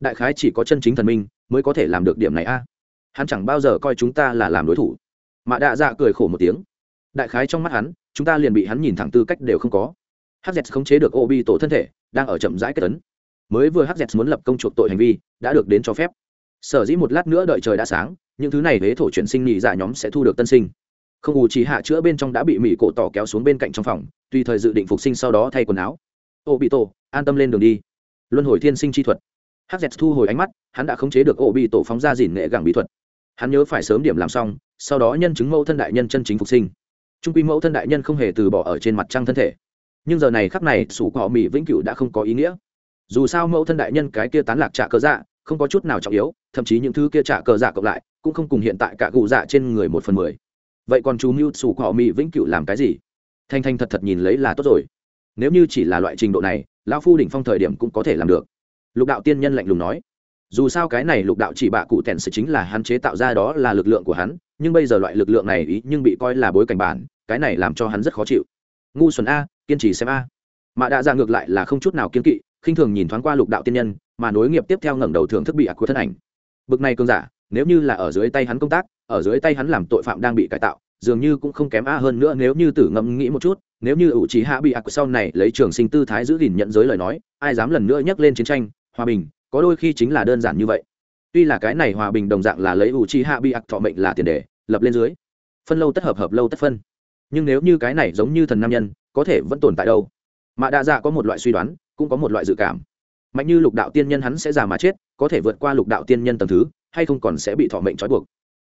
Đại khái chỉ có chân chính thần minh mới có thể làm được điểm này a. Hắn chẳng bao giờ coi chúng ta là làm đối thủ. Mạ đạ dạ cười khổ một tiếng. Đại khái trong mắt hắn, chúng ta liền bị hắn nhìn thẳng tư cách đều không có. Hz khống chế được ô bi tổ thân thể, đang ở chậm rãi kết tấn. Mới vừa hz muốn lập công chuộc tội hành vi, đã được đến cho phép. Sở dĩ một lát nữa đợi trời đã sáng, những thứ này huế thổ chuyển sinh nhị dạ nhóm sẽ thu được tân sinh không ủ chỉ hạ chữa bên trong đã bị mỹ cổ tỏ kéo xuống bên cạnh trong phòng, tùy thời dự định phục sinh sau đó thay quần áo. Ô bị tổ an tâm lên đường đi. Luân hồi thiên sinh chi thuật. Hz thu hồi ánh mắt, hắn đã khống chế được ô bị tổ phóng ra dìn nghệ gẳng bí thuật. Hắn nhớ phải sớm điểm làm xong, sau đó nhân chứng mẫu thân đại nhân chân chính phục sinh. Trung quy mẫu thân đại nhân không hề từ bỏ ở trên mặt trăng thân thể. Nhưng giờ này khắc này, sủ cọ mỹ vĩnh cửu đã không có ý nghĩa. Dù sao mẫu thân đại nhân cái kia tán lạc trả cờ dạ không có chút nào trọng yếu, thậm chí những thứ kia trả cờ dạ cộng lại, cũng không cùng hiện tại cả cụ dạ trên người một phần mười vậy còn chú mưu sủ cọ mỹ vĩnh cửu làm cái gì? Thanh thanh thật thật nhìn lấy là tốt rồi. Nếu như chỉ là loại trình độ này, lão phu đỉnh phong thời điểm cũng có thể làm được. Lục đạo tiên nhân lạnh lùng nói. Dù sao cái này lục đạo chỉ bạ cụ tèn sự chính là hắn chế tạo ra đó là lực lượng của hắn, nhưng bây giờ loại lực lượng này ý nhưng bị coi là bối cảnh bản, cái này làm cho hắn rất khó chịu. Ngu xuẩn a, kiên trì xem a. Mà đã ra ngược lại là không chút nào kiên kỵ, khinh thường nhìn thoáng qua lục đạo tiên nhân, mà nối nghiệp tiếp theo ngẩng đầu thưởng thức bị ạc của thân ảnh. Bực này cơn giả nếu như là ở dưới tay hắn công tác, ở dưới tay hắn làm tội phạm đang bị cải tạo, dường như cũng không kém a hơn nữa nếu như tử ngẫm nghĩ một chút, nếu như ủ trí hạ bị ạc sau này lấy trường sinh tư thái giữ gìn nhận giới lời nói, ai dám lần nữa nhắc lên chiến tranh, hòa bình, có đôi khi chính là đơn giản như vậy. Tuy là cái này hòa bình đồng dạng là lấy ủ trí hạ bị ạc thọ mệnh là tiền đề, lập lên dưới, phân lâu tất hợp hợp lâu tất phân. Nhưng nếu như cái này giống như thần nam nhân, có thể vẫn tồn tại đâu? Mà đa dạ có một loại suy đoán, cũng có một loại dự cảm. Mạnh như lục đạo tiên nhân hắn sẽ già mà chết, có thể vượt qua lục đạo tiên nhân tầng thứ hay không còn sẽ bị thọ mệnh trói buộc.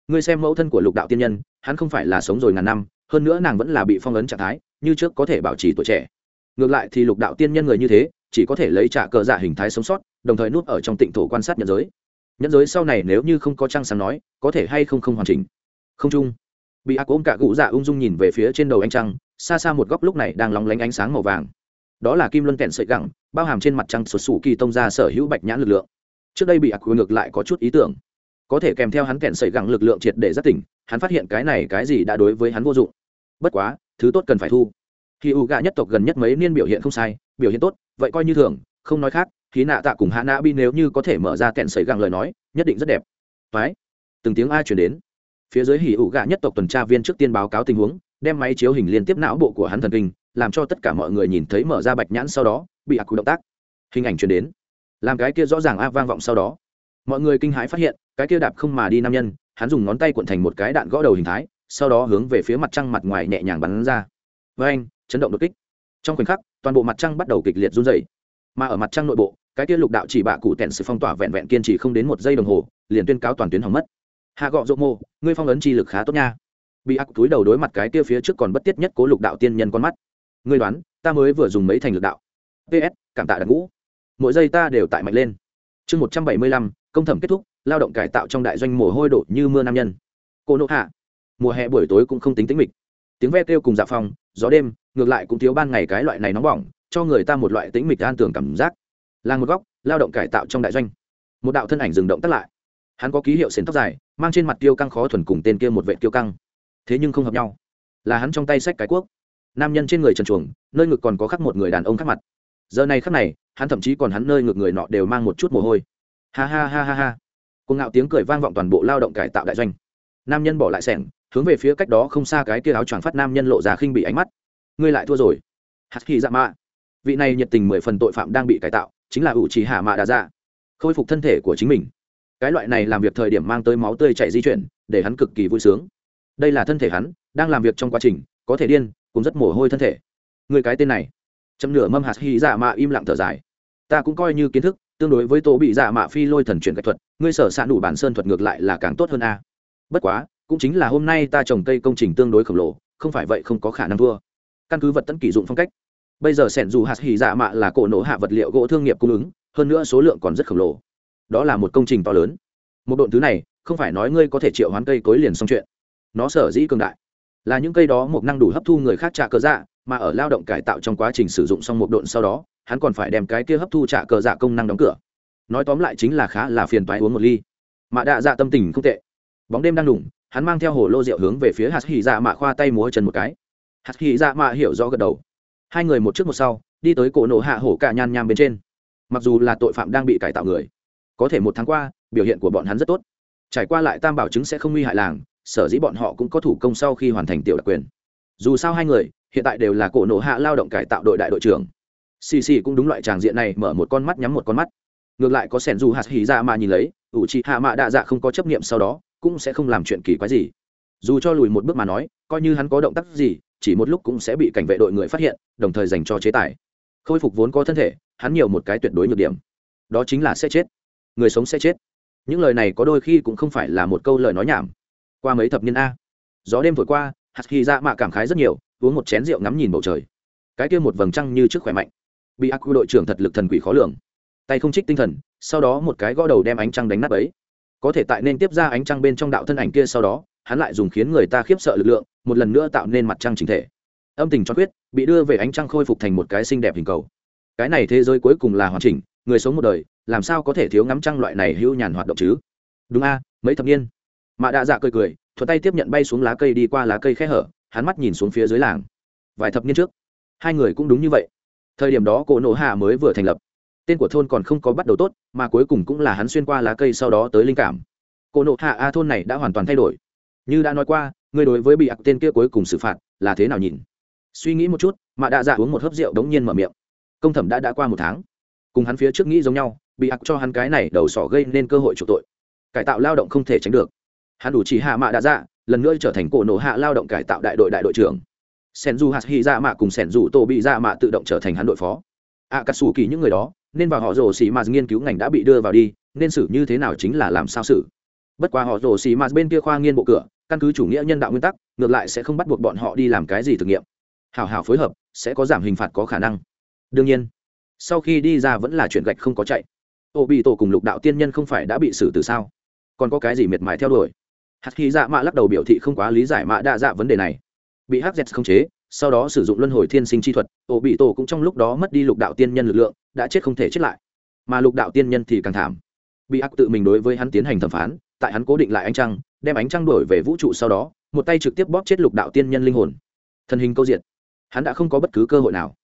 Ngươi xem mẫu thân của lục đạo tiên nhân, hắn không phải là sống rồi ngàn năm, hơn nữa nàng vẫn là bị phong ấn trạng thái, như trước có thể bảo trì tuổi trẻ. Ngược lại thì lục đạo tiên nhân người như thế, chỉ có thể lấy trả cờ giả hình thái sống sót, đồng thời nuốt ở trong tịnh thổ quan sát nhân giới. Nhân giới sau này nếu như không có trăng sáng nói, có thể hay không không hoàn chỉnh. Không chung. Bị ác ôm cả cụ dạ ung dung nhìn về phía trên đầu ánh trăng, xa xa một góc lúc này đang lóng lánh ánh sáng màu vàng. Đó là kim luân kẹn sợi gẳng, bao hàm trên mặt trăng sụt sủ kỳ tông ra sở hữu bạch nhãn lực lượng. Trước đây bị ác ngược lại có chút ý tưởng có thể kèm theo hắn kẹn sẩy gẳng lực lượng triệt để giác tỉnh, hắn phát hiện cái này cái gì đã đối với hắn vô dụng. Bất quá, thứ tốt cần phải thu. Khi u gạ nhất tộc gần nhất mấy niên biểu hiện không sai, biểu hiện tốt, vậy coi như thường không nói khác khí nạ tạ cùng hạ nạ bi nếu như có thể mở ra kẹn sẩy gẳng lời nói, nhất định rất đẹp. Phái từng tiếng ai chuyển đến. Phía dưới hỉ ủ gạ nhất tộc tuần tra viên trước tiên báo cáo tình huống, đem máy chiếu hình liên tiếp não bộ của hắn thần kinh, làm cho tất cả mọi người nhìn thấy mở ra bạch nhãn sau đó, bị ạc cụ động tác. Hình ảnh chuyển đến. Làm cái kia rõ ràng a vang vọng sau đó mọi người kinh hãi phát hiện, cái kia đạp không mà đi nam nhân, hắn dùng ngón tay cuộn thành một cái đạn gõ đầu hình thái, sau đó hướng về phía mặt trăng mặt ngoài nhẹ nhàng bắn ra. Với anh, chấn động đột kích. Trong khoảnh khắc, toàn bộ mặt trăng bắt đầu kịch liệt run dày mà ở mặt trăng nội bộ, cái kia lục đạo chỉ bạ cụ tẹn sự phong tỏa vẹn vẹn kiên trì không đến một giây đồng hồ, liền tuyên cáo toàn tuyến hỏng mất. Hạ gọ rộ mô, ngươi phong ấn chi lực khá tốt nha. Bị ác túi đầu đối mặt cái kia phía trước còn bất tiết nhất cố lục đạo tiên nhân con mắt. Ngươi đoán, ta mới vừa dùng mấy thành lực đạo. Ps cảm tạ đặc ngũ. Mỗi giây ta đều tại mạnh lên chương một trăm bảy mươi lăm, công thẩm kết thúc, lao động cải tạo trong đại doanh mồ hôi đổ như mưa nam nhân. Cô nộ hạ, mùa hè buổi tối cũng không tính tính mịch. Tiếng ve kêu cùng dạ phòng, gió đêm, ngược lại cũng thiếu ban ngày cái loại này nóng bỏng, cho người ta một loại tính mịch an tưởng cảm giác. Là một góc, lao động cải tạo trong đại doanh. Một đạo thân ảnh dừng động tắt lại. Hắn có ký hiệu xến tóc dài, mang trên mặt tiêu căng khó thuần cùng tên kia một vệ tiêu căng. Thế nhưng không hợp nhau. Là hắn trong tay sách cái cuốc. Nam nhân trên người trần chuồng, nơi ngực còn có khắc một người đàn ông khắc mặt giờ này khắc này, hắn thậm chí còn hắn nơi ngược người nọ đều mang một chút mồ hôi. Ha ha ha ha ha. Cuồng ngạo tiếng cười vang vọng toàn bộ lao động cải tạo đại doanh. Nam nhân bỏ lại sẻng, hướng về phía cách đó không xa cái kia áo choàng phát nam nhân lộ ra khinh bị ánh mắt. Ngươi lại thua rồi. Hạt khi dạ mạ. Vị này nhiệt tình mười phần tội phạm đang bị cải tạo, chính là ủ trì hạ mạ đà dạ. Khôi phục thân thể của chính mình. Cái loại này làm việc thời điểm mang tới máu tươi chảy di chuyển, để hắn cực kỳ vui sướng. Đây là thân thể hắn, đang làm việc trong quá trình, có thể điên cũng rất mồ hôi thân thể. Người cái tên này chấm nửa mâm hạt hy dạ mạ im lặng thở dài. Ta cũng coi như kiến thức, tương đối với tổ bị dạ mạ phi lôi thần chuyển cách thuật, ngươi sở s đủ bản sơn thuật ngược lại là càng tốt hơn a. Bất quá, cũng chính là hôm nay ta trồng cây công trình tương đối khổng lồ, không phải vậy không có khả năng thua. Căn cứ vật tấn kỷ dụng phong cách, bây giờ sẻn dù hạt hỉ dạ mạ là cổ nổ hạ vật liệu gỗ thương nghiệp cung ứng, hơn nữa số lượng còn rất khổng lồ. Đó là một công trình to lớn. Một độn thứ này, không phải nói ngươi có thể triệu hoán cây cối liền xong chuyện. Nó sở dĩ cường đại, là những cây đó một năng đủ hấp thu người khác trả cờ dạ mà ở lao động cải tạo trong quá trình sử dụng xong một độn sau đó, hắn còn phải đem cái kia hấp thu trả cờ dạ công năng đóng cửa. Nói tóm lại chính là khá là phiền toái uống một ly. Mà đạ dạ tâm tình không tệ. Bóng đêm đang đủng hắn mang theo hồ lô rượu hướng về phía hạt hỉ dạ mạ khoa tay múa chân một cái. Hạt hỉ dạ mạ hiểu rõ gật đầu. Hai người một trước một sau, đi tới cổ nổ hạ hổ cả nhan nham bên trên. Mặc dù là tội phạm đang bị cải tạo người, có thể một tháng qua, biểu hiện của bọn hắn rất tốt. Trải qua lại tam bảo chứng sẽ không nguy hại làng, sở dĩ bọn họ cũng có thủ công sau khi hoàn thành tiểu đặc quyền dù sao hai người, hiện tại đều là cổ nổ hạ lao động cải tạo đội đại đội trưởng. Xì xì cũng đúng loại tràng diện này, mở một con mắt nhắm một con mắt. Ngược lại có sẻn dù hạt hỉ ra mà nhìn lấy, ủ chị hạ mạ đạ dạ không có chấp nghiệm sau đó, cũng sẽ không làm chuyện kỳ quái gì. Dù cho lùi một bước mà nói, coi như hắn có động tác gì, chỉ một lúc cũng sẽ bị cảnh vệ đội người phát hiện, đồng thời dành cho chế tài. Khôi phục vốn có thân thể, hắn nhiều một cái tuyệt đối nhược điểm. Đó chính là sẽ chết. Người sống sẽ chết. Những lời này có đôi khi cũng không phải là một câu lời nói nhảm. Qua mấy thập niên a. Gió đêm vừa qua hạt khi ra mạ cảm khái rất nhiều, uống một chén rượu ngắm nhìn bầu trời. Cái kia một vầng trăng như trước khỏe mạnh. Bị ác quy đội trưởng thật lực thần quỷ khó lường. Tay không trích tinh thần, sau đó một cái gõ đầu đem ánh trăng đánh nát ấy có thể tại nên tiếp ra ánh trăng bên trong đạo thân ảnh kia sau đó, hắn lại dùng khiến người ta khiếp sợ lực lượng, một lần nữa tạo nên mặt trăng chính thể. Âm tình cho quyết bị đưa về ánh trăng khôi phục thành một cái xinh đẹp hình cầu. Cái này thế giới cuối cùng là hoàn chỉnh, người sống một đời, làm sao có thể thiếu ngắm trăng loại này hữu nhàn hoạt động chứ? Đúng a, mấy thập niên? Mạ đạ dạ cười cười thuật tay tiếp nhận bay xuống lá cây đi qua lá cây khe hở, hắn mắt nhìn xuống phía dưới làng. Vài thập niên trước, hai người cũng đúng như vậy. Thời điểm đó cổ nổ hạ mới vừa thành lập. Tên của thôn còn không có bắt đầu tốt, mà cuối cùng cũng là hắn xuyên qua lá cây sau đó tới linh cảm. Cổ nổ hạ, a, thôn này đã hoàn toàn thay đổi. Như đã nói qua, người đối với bị ặc tên kia cuối cùng xử phạt là thế nào nhìn? Suy nghĩ một chút, mạ đạ dạ uống một hớp rượu đống nhiên mở miệng. Công thẩm đã đã qua một tháng. Cùng hắn phía trước nghĩ giống nhau, bị ặc cho hắn cái này đầu sỏ gây nên cơ hội trục tội. Cải tạo lao động không thể tránh được hắn đủ chỉ hạ mạ đã dạ lần nữa trở thành cổ nổ hạ lao động cải tạo đại đội đại đội trưởng. Sen du hạt hy dạ mạ cùng sen du tô bị dạ mạ tự động trở thành hắn đội phó. A cà sù kỳ những người đó, nên vào họ rồ xì mà nghiên cứu ngành đã bị đưa vào đi, nên xử như thế nào chính là làm sao xử. Bất quá họ rồ xì mà bên kia khoa nghiên bộ cửa, căn cứ chủ nghĩa nhân đạo nguyên tắc, ngược lại sẽ không bắt buộc bọn họ đi làm cái gì thực nghiệm. Hào hào phối hợp, sẽ có giảm hình phạt có khả năng. Đương nhiên, sau khi đi ra vẫn là chuyển gạch không có chạy. Ô bị tổ cùng lục đạo tiên nhân không phải đã bị xử từ sao? Còn có cái gì miệt mài theo đuổi? Hạt khí dạ mạ lắc đầu biểu thị không quá lý giải mạ đa dạ vấn đề này. Bị Hắc hz không chế, sau đó sử dụng luân hồi thiên sinh chi thuật, ổ bị tổ cũng trong lúc đó mất đi lục đạo tiên nhân lực lượng, đã chết không thể chết lại. Mà lục đạo tiên nhân thì càng thảm. Bị ác tự mình đối với hắn tiến hành thẩm phán, tại hắn cố định lại ánh trăng, đem ánh trăng đổi về vũ trụ sau đó, một tay trực tiếp bóp chết lục đạo tiên nhân linh hồn. Thân hình câu diện hắn đã không có bất cứ cơ hội nào.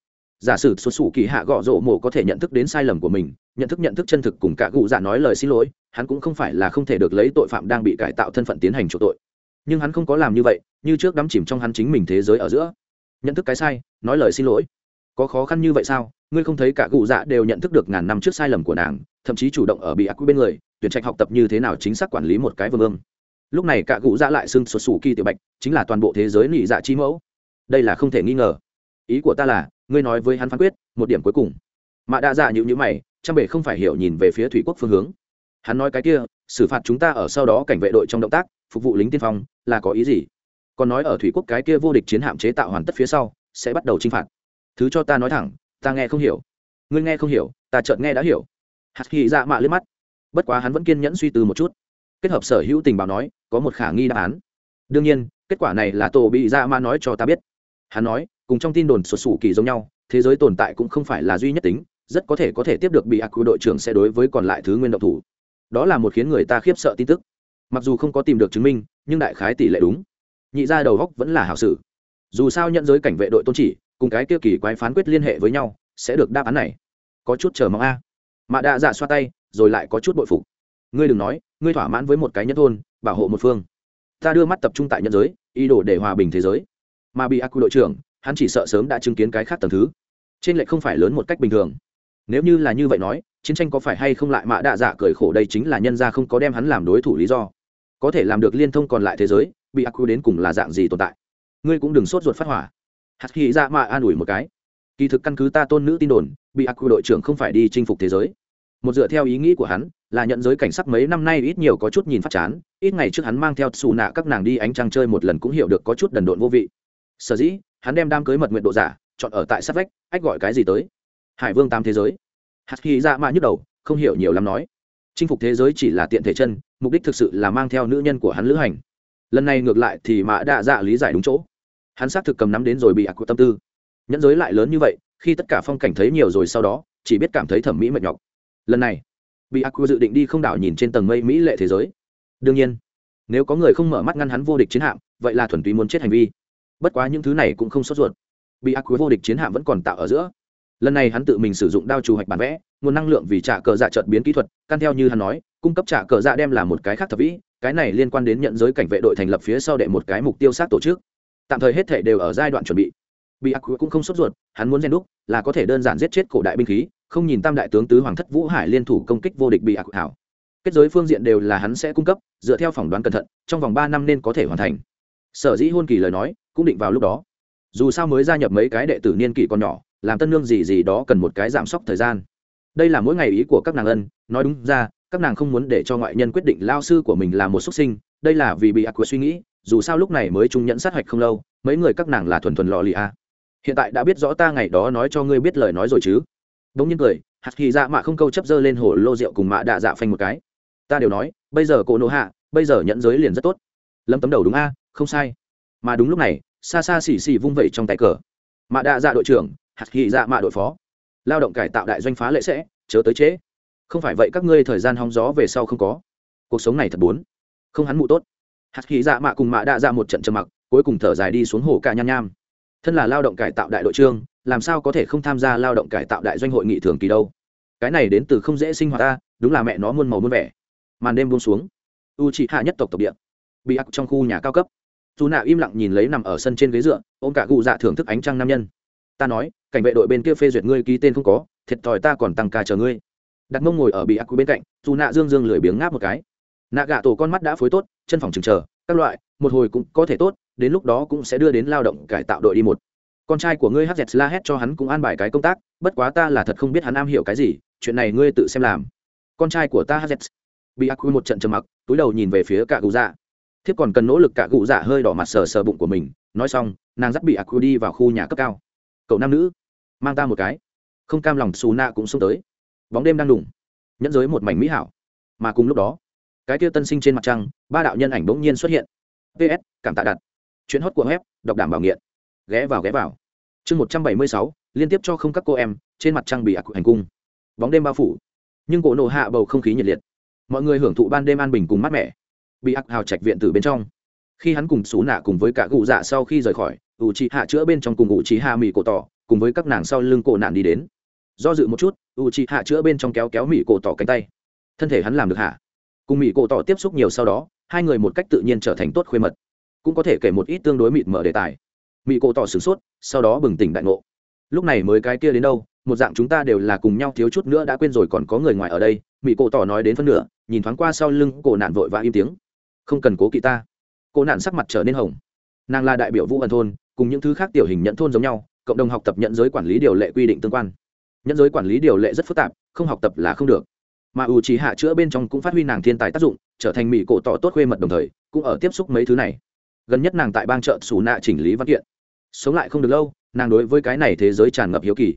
Giả sử xuất xù kỳ hạ gõ rộ mộ có thể nhận thức đến sai lầm của mình nhận thức nhận thức chân thực cùng cả cụ dạ nói lời xin lỗi, hắn cũng không phải là không thể được lấy tội phạm đang bị cải tạo thân phận tiến hành chỗ tội. Nhưng hắn không có làm như vậy, như trước đắm chìm trong hắn chính mình thế giới ở giữa. Nhận thức cái sai, nói lời xin lỗi. Có khó khăn như vậy sao? Ngươi không thấy cả cụ dạ đều nhận thức được ngàn năm trước sai lầm của nàng, thậm chí chủ động ở bị ác quy bên người, tuyển trạch học tập như thế nào chính xác quản lý một cái vương ương. Lúc này cả cụ dạ lại xưng xuất sù kỳ tiểu bạch, chính là toàn bộ thế giới nị dạ chi mẫu. Đây là không thể nghi ngờ. Ý của ta là, ngươi nói với hắn phán quyết, một điểm cuối cùng. Mạ đa dạ nhịu nhữ mày trăm bể không phải hiểu nhìn về phía thủy quốc phương hướng. Hắn nói cái kia, xử phạt chúng ta ở sau đó cảnh vệ đội trong động tác, phục vụ lính tiên phong, là có ý gì? Còn nói ở thủy quốc cái kia vô địch chiến hạm chế tạo hoàn tất phía sau, sẽ bắt đầu chinh phạt. Thứ cho ta nói thẳng, ta nghe không hiểu. Ngươi nghe không hiểu, ta chợt nghe đã hiểu. Hạt hy dạ mạ liếc mắt. Bất quá hắn vẫn kiên nhẫn suy tư một chút. Kết hợp sở hữu tình báo nói, có một khả nghi đáp án. Đương nhiên, kết quả này là tổ bị dạ mạ nói cho ta biết. Hắn nói, cùng trong tin đồn sụt sủ kỳ giống nhau, thế giới tồn tại cũng không phải là duy nhất tính rất có thể có thể tiếp được bị ác quy đội trưởng sẽ đối với còn lại thứ nguyên động thủ. Đó là một khiến người ta khiếp sợ tin tức. Mặc dù không có tìm được chứng minh, nhưng đại khái tỷ lệ đúng. Nhị ra đầu góc vẫn là hảo sự. Dù sao nhận giới cảnh vệ đội tôn chỉ, cùng cái kia kỳ quái phán quyết liên hệ với nhau, sẽ được đáp án này. Có chút chờ mong a. À. mạ đạ dạ xoa tay, rồi lại có chút bội phục. Ngươi đừng nói, ngươi thỏa mãn với một cái nhân thôn, bảo hộ một phương. Ta đưa mắt tập trung tại nhân giới, ý đồ để hòa bình thế giới. Mà bị ác quy đội trưởng, hắn chỉ sợ sớm đã chứng kiến cái khác tầm thứ. Trên lệch không phải lớn một cách bình thường nếu như là như vậy nói, chiến tranh có phải hay không lại mạ đạ dạ cười khổ đây chính là nhân ra không có đem hắn làm đối thủ lý do. Có thể làm được liên thông còn lại thế giới, bị ác quy đến cùng là dạng gì tồn tại? Ngươi cũng đừng sốt ruột phát hỏa. Hạt hy ra dạ mạ an ủi một cái. Kỳ thực căn cứ ta tôn nữ tin đồn, bị ác quy đội trưởng không phải đi chinh phục thế giới. Một dựa theo ý nghĩ của hắn, là nhận giới cảnh sắc mấy năm nay ít nhiều có chút nhìn phát chán, ít ngày trước hắn mang theo xù nạ các nàng đi ánh trăng chơi một lần cũng hiểu được có chút đần độn vô vị. Sở dĩ, hắn đem đam cưới mật nguyện độ giả, chọn ở tại sát vách, ách gọi cái gì tới hải vương tam thế giới. Hạt khi dạ mạ nhức đầu, không hiểu nhiều lắm nói. Chinh phục thế giới chỉ là tiện thể chân, mục đích thực sự là mang theo nữ nhân của hắn lữ hành. Lần này ngược lại thì mạ đạ dạ lý giải đúng chỗ. Hắn xác thực cầm nắm đến rồi bị ác của tâm tư. Nhẫn giới lại lớn như vậy, khi tất cả phong cảnh thấy nhiều rồi sau đó, chỉ biết cảm thấy thẩm mỹ mệt nhọc. Lần này, bị ác dự định đi không đảo nhìn trên tầng mây mỹ lệ thế giới. Đương nhiên, nếu có người không mở mắt ngăn hắn vô địch chiến hạm, vậy là thuần túy muốn chết hành vi. Bất quá những thứ này cũng không sốt ruột. Bị ác vô địch chiến hạm vẫn còn tạo ở giữa lần này hắn tự mình sử dụng đao trù hoạch bản vẽ, nguồn năng lượng vì trả cờ dạ trợt biến kỹ thuật, căn theo như hắn nói, cung cấp trả cờ dạ đem là một cái khác thập vĩ, cái này liên quan đến nhận giới cảnh vệ đội thành lập phía sau đệ một cái mục tiêu sát tổ chức. Tạm thời hết thể đều ở giai đoạn chuẩn bị. Bị ác cũng không sốt ruột, hắn muốn gen đúc, là có thể đơn giản giết chết cổ đại binh khí, không nhìn tam đại tướng tứ hoàng thất vũ hải liên thủ công kích vô địch bị ác hảo. Kết giới phương diện đều là hắn sẽ cung cấp, dựa theo phỏng đoán cẩn thận, trong vòng ba năm nên có thể hoàn thành. Sở dĩ hôn kỳ lời nói, cũng định vào lúc đó. Dù sao mới gia nhập mấy cái đệ tử niên kỷ còn nhỏ làm tân nương gì gì đó cần một cái giảm sốc thời gian. Đây là mỗi ngày ý của các nàng ân, nói đúng ra, các nàng không muốn để cho ngoại nhân quyết định lao sư của mình là một xuất sinh, đây là vì bị ác của suy nghĩ, dù sao lúc này mới trung nhẫn sát hạch không lâu, mấy người các nàng là thuần thuần lò lì a. Hiện tại đã biết rõ ta ngày đó nói cho ngươi biết lời nói rồi chứ? Đúng nhiên cười, hạt thì dạ mạ không câu chấp dơ lên hồ lô rượu cùng mạ đạ dạ phanh một cái. Ta đều nói, bây giờ cổ nộ hạ, bây giờ nhận giới liền rất tốt. Lâm tấm đầu đúng a, không sai. Mà đúng lúc này, xa xa xỉ xỉ vung vẩy trong tay cờ. Mạ đạ dạ đội trưởng hạt hy dạ mạ đội phó. Lao động cải tạo đại doanh phá lệ sẽ, chớ tới chế. không phải vậy các ngươi thời gian hóng gió về sau không có. Cuộc sống này thật bốn không hắn mụ tốt. Hạt hy dạ mạ cùng mạ đạ dạ ra một trận trầm mặc, cuối cùng thở dài đi xuống hồ cả nham nham. Thân là lao động cải tạo đại đội trương làm sao có thể không tham gia lao động cải tạo đại doanh hội nghị thường kỳ đâu? Cái này đến từ không dễ sinh hoạt ta, đúng là mẹ nó muôn màu muôn vẻ. Màn đêm buông xuống. U trị hạ nhất tộc tộc địa. Bị ác trong khu nhà cao cấp. Dù nạ im lặng nhìn lấy nằm ở sân trên ghế dựa, ôm cả cụ dạ thưởng thức ánh trăng nam nhân. Ta nói cảnh vệ đội bên kia phê duyệt ngươi ký tên không có, thiệt thòi ta còn tăng ca chờ ngươi. Đặt mông ngồi ở bị ác bên cạnh, dù nạ dương dương lười biếng ngáp một cái. Nạ gạ tổ con mắt đã phối tốt, chân phòng chừng chờ, các loại, một hồi cũng có thể tốt, đến lúc đó cũng sẽ đưa đến lao động cải tạo đội đi một. Con trai của ngươi hz la hét cho hắn cũng an bài cái công tác, bất quá ta là thật không biết hắn am hiểu cái gì, chuyện này ngươi tự xem làm. Con trai của ta hz bị ác quy một trận trầm mặc, túi đầu nhìn về phía cả cụ dạ. Thiếp còn cần nỗ lực cả cụ dạ hơi đỏ mặt sờ sờ bụng của mình, nói xong, nàng dắt bị ác quy đi vào khu nhà cấp cao. Cậu nam nữ mang ta một cái. Không cam lòng xù nạ cũng xông tới. Bóng đêm đang đủng nhẫn giới một mảnh mỹ hảo. Mà cùng lúc đó, cái kia tân sinh trên mặt trăng, ba đạo nhân ảnh bỗng nhiên xuất hiện. Ps cảm tạ đặt. Chuyến hót của web, đọc đảm bảo nghiện. Ghé vào ghé vào. Chương một trăm bảy mươi sáu, liên tiếp cho không các cô em, trên mặt trăng bị ạc hành cung. Bóng đêm bao phủ, nhưng cổ nổ hạ bầu không khí nhiệt liệt. Mọi người hưởng thụ ban đêm an bình cùng mát mẻ. Bị ác hào trạch viện từ bên trong. Khi hắn cùng xú nạ cùng với cả cụ dạ sau khi rời khỏi ủ trí hạ chữa bên trong cùng ủ trí hạ mỹ cổ tỏ cùng với các nàng sau lưng cổ nạn đi đến. Do dự một chút ủ trì hạ chữa bên trong kéo kéo mỹ cổ tỏ cánh tay. Thân thể hắn làm được hạ cùng mỹ cổ tỏ tiếp xúc nhiều sau đó, hai người một cách tự nhiên trở thành tốt khuê mật. Cũng có thể kể một ít tương đối mịt mở đề tài. Mỹ cổ tỏ sửng sốt, sau đó bừng tỉnh đại ngộ. Lúc này mới cái kia đến đâu, một dạng chúng ta đều là cùng nhau thiếu chút nữa đã quên rồi còn có người ngoài ở đây mỹ cổ tỏ nói đến phân nửa, nhìn thoáng qua sau lưng cổ nạn vội và im tiếng. Không cần cố kỵ ta. Cổ nạn sắc mặt trở nên hồng. Nàng là đại biểu vũ ẩn thôn, cùng những thứ khác tiểu hình nhận thôn giống nhau cộng đồng học tập nhận giới quản lý điều lệ quy định tương quan. Nhận giới quản lý điều lệ rất phức tạp, không học tập là không được. Mà u trí hạ chữa bên trong cũng phát huy nàng thiên tài tác dụng, trở thành mỹ cổ tỏ tốt khuê mật đồng thời, cũng ở tiếp xúc mấy thứ này. Gần nhất nàng tại bang chợ xù nạ chỉnh lý văn kiện. Sống lại không được lâu, nàng đối với cái này thế giới tràn ngập hiếu kỳ.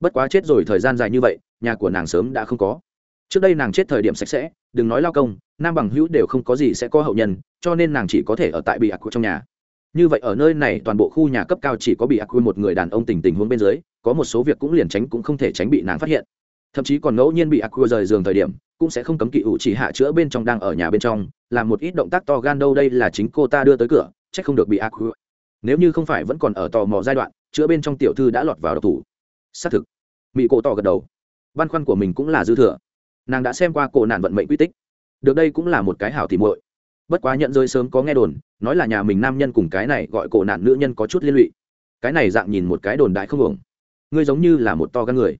Bất quá chết rồi thời gian dài như vậy, nhà của nàng sớm đã không có. Trước đây nàng chết thời điểm sạch sẽ, đừng nói lao công, nam bằng hữu đều không có gì sẽ có hậu nhân, cho nên nàng chỉ có thể ở tại bị ạc trong nhà như vậy ở nơi này toàn bộ khu nhà cấp cao chỉ có bị ạc một người đàn ông tình tình huống bên dưới, có một số việc cũng liền tránh cũng không thể tránh bị nàng phát hiện. Thậm chí còn ngẫu nhiên bị ạc rời giường thời điểm, cũng sẽ không cấm kỵ ủ chỉ hạ chữa bên trong đang ở nhà bên trong, làm một ít động tác to gan đâu đây là chính cô ta đưa tới cửa, chắc không được bị ạc nếu như không phải vẫn còn ở tò mò giai đoạn, chữa bên trong tiểu thư đã lọt vào độc thủ. Xác thực mỹ cổ tỏ gật đầu. Băn khoăn của mình cũng là dư thừa. Nàng đã xem qua cổ nạn vận mệnh quy tích. Được đây cũng là một cái hảo tìm muội. Bất quá nhận rơi sớm có nghe đồn nói là nhà mình nam nhân cùng cái này gọi cổ nạn nữ nhân có chút liên lụy. Cái này dạng nhìn một cái đồn đại không ổng ngươi giống như là một to gan người.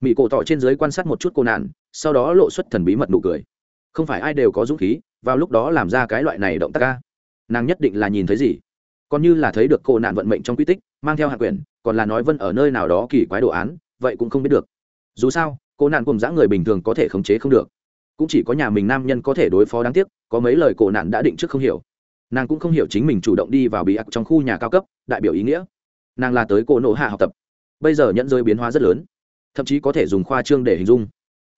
Mỹ cổ tỏ trên dưới quan sát một chút cô nạn, sau đó lộ xuất thần bí mật nụ cười. Không phải ai đều có dũng khí, vào lúc đó làm ra cái loại này động tác ca nàng nhất định là nhìn thấy gì? Còn như là thấy được cô nạn vận mệnh trong quy tích, mang theo hạ quyền còn là nói vân ở nơi nào đó kỳ quái đồ án, vậy cũng không biết được. Dù sao, cô nạn cùng dã người bình thường có thể khống chế không được. Cũng chỉ có nhà mình nam nhân có thể đối phó đáng tiếc, có mấy lời cổ nạn đã định trước không hiểu nàng cũng không hiểu chính mình chủ động đi vào bị ác trong khu nhà cao cấp, đại biểu ý nghĩa. Nàng là tới cổ nộ hạ học tập. Bây giờ nhận giới biến hóa rất lớn. Thậm chí có thể dùng khoa trương để hình dung.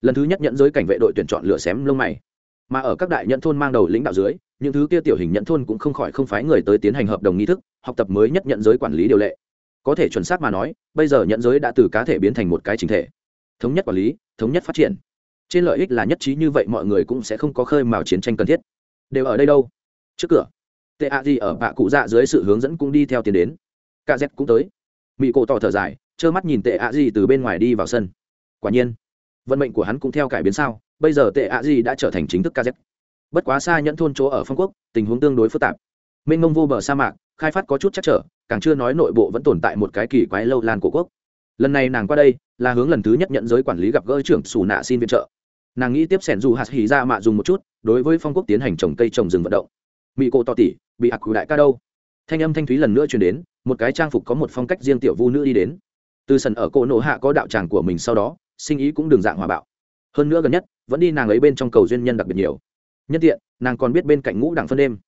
Lần thứ nhất nhận giới cảnh vệ đội tuyển chọn lựa xém lông mày. Mà ở các đại nhận thôn mang đầu lãnh đạo dưới, những thứ kia tiểu hình nhận thôn cũng không khỏi không phái người tới tiến hành hợp đồng nghi thức, học tập mới nhất nhận giới quản lý điều lệ. Có thể chuẩn xác mà nói, bây giờ nhận giới đã từ cá thể biến thành một cái chính thể. Thống nhất quản lý, thống nhất phát triển. Trên lợi ích là nhất trí như vậy mọi người cũng sẽ không có khơi mào chiến tranh cần thiết. Đều ở đây đâu? Trước cửa tệ ạ gì ở bạ cụ dạ dưới sự hướng dẫn cũng đi theo tiến đến. Ca z cũng tới. Mỹ cổ tỏ thở dài, trơ mắt nhìn tệ ạ gì từ bên ngoài đi vào sân. Quả nhiên, vận mệnh của hắn cũng theo cải biến sao, bây giờ tệ ạ gì đã trở thành chính thức ca z. Bất quá xa nhẫn thôn chỗ ở phong quốc, tình huống tương đối phức tạp. Mênh mông vô bờ sa mạc, khai phát có chút chắc trở, càng chưa nói nội bộ vẫn tồn tại một cái kỳ quái lâu lan của quốc. Lần này nàng qua đây, là hướng lần thứ nhất nhận giới quản lý gặp gỡ trưởng xù nạ xin viện trợ. Nàng nghĩ tiếp sẻn dù hạt hỉ ra mạ dùng một chút, đối với phong quốc tiến hành trồng cây trồng rừng vận động. Mỹ cổ tỏ tỉ bị ạc cụ đại ca đâu. Thanh âm thanh thúy lần nữa truyền đến, một cái trang phục có một phong cách riêng tiểu vu nữ đi đến. Từ sần ở cổ nổ hạ có đạo tràng của mình sau đó, sinh ý cũng đường dạng hòa bạo. Hơn nữa gần nhất, vẫn đi nàng ấy bên trong cầu duyên nhân đặc biệt nhiều. Nhân tiện, nàng còn biết bên cạnh ngũ đảng phân đêm.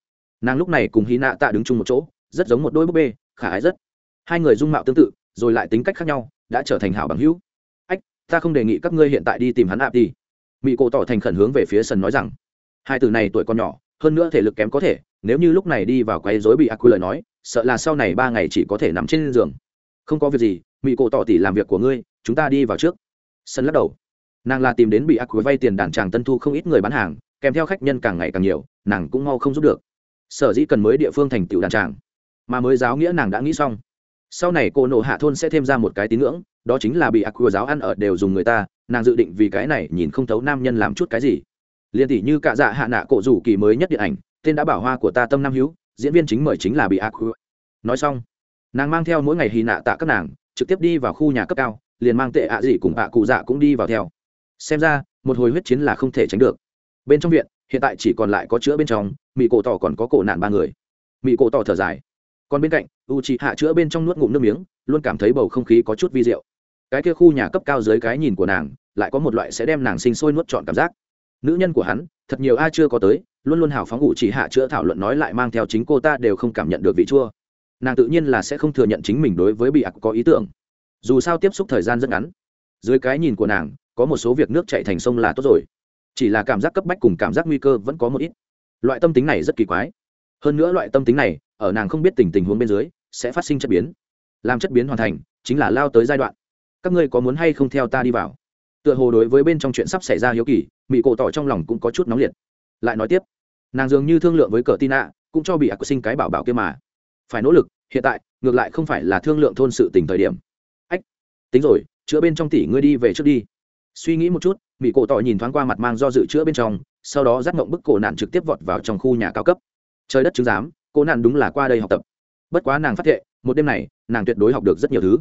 Nàng lúc này cùng hy nạ tạ đứng chung một chỗ, rất giống một đôi búp bê, khả ái rất. Hai người dung mạo tương tự, rồi lại tính cách khác nhau, đã trở thành hảo bằng hữu. Ách, ta không đề nghị các ngươi hiện tại đi tìm hắn ạp đi. Mỹ cổ tỏ thành khẩn hướng về phía sân nói rằng. Hai từ này tuổi còn nhỏ, hơn nữa thể lực kém có thể nếu như lúc này đi vào quấy rối bị ác quy lời nói, sợ là sau này ba ngày chỉ có thể nằm trên giường. Không có việc gì mỹ cổ tỏ tỉ làm việc của ngươi, chúng ta đi vào trước. Sân lắc đầu. Nàng là tìm đến bị ác quy vay tiền đàn tràng tân thu không ít người bán hàng, kèm theo khách nhân càng ngày càng nhiều, nàng cũng mau không giúp được. Sở dĩ cần mới địa phương thành tựu đàn tràng mà mới giáo nghĩa nàng đã nghĩ xong. Sau này cô nộ hạ thôn sẽ thêm ra một cái tín ngưỡng, đó chính là bị ác quy giáo ăn ở đều dùng người ta, nàng dự định vì cái này nhìn không thấu nam nhân làm chút cái gì. Liên tỷ như cả dạ hạ nạ cổ rủ kỳ mới nhất điện ảnh tên đã bảo hoa của ta tâm nam hữu, diễn viên chính mời chính là bị ác nói xong, nàng mang theo mỗi ngày hy nạ tạ các nàng, trực tiếp đi vào khu nhà cấp cao, liền mang tệ ạ à gì cùng ạ cụ dạ cũng đi vào theo. Xem ra, một hồi huyết chiến là không thể tránh được. Bên trong viện, hiện tại chỉ còn lại có chữa bên trong mỹ cổ tỏ còn có cổ nạn ba người. Mỹ cổ tỏ thở dài. Còn bên cạnh u chị hạ chữa bên trong nuốt ngụm nước miếng, luôn cảm thấy bầu không khí có chút vi diệu. Cái kia khu nhà cấp cao dưới cái nhìn của nàng, lại có một loại sẽ đem nàng sinh sôi nuốt trọn cảm giác nữ nhân của hắn, thật nhiều ai chưa có tới, luôn luôn hào phóng ngụ chỉ hạ chữa thảo luận nói lại mang theo chính cô ta đều không cảm nhận được vị chua. Nàng tự nhiên là sẽ không thừa nhận chính mình đối với bị ạc có ý tưởng. Dù sao tiếp xúc thời gian rất ngắn. Dưới cái nhìn của nàng, có một số việc nước chạy thành sông là tốt rồi. Chỉ là cảm giác cấp bách cùng cảm giác nguy cơ vẫn có một ít. Loại tâm tính này rất kỳ quái. Hơn nữa loại tâm tính này, ở nàng không biết tình tình huống bên dưới, sẽ phát sinh chất biến. Làm chất biến hoàn thành, chính là lao tới giai đoạn. Các ngươi có muốn hay không theo ta đi vào? Tựa hồ đối với bên trong chuyện sắp xảy ra hiếu kỳ mỹ cổ tỏ trong lòng cũng có chút nóng liệt. Lại nói tiếp nàng dường như thương lượng với cờ tin ạ cũng cho bị ác sinh cái bảo bảo kia mà. Phải nỗ lực hiện tại ngược lại không phải là thương lượng thôn sự tình thời điểm. Ách tính rồi chữa bên trong tỷ ngươi đi về trước đi. Suy nghĩ một chút mỹ cổ tỏ nhìn thoáng qua mặt mang do dự chữa bên trong sau đó dắt mộng bức cổ nạn trực tiếp vọt vào trong khu nhà cao cấp. Trời đất chứng giám cô nạn đúng là qua đây học tập. Bất quá nàng phát hiện, một đêm này nàng tuyệt đối học được rất nhiều thứ.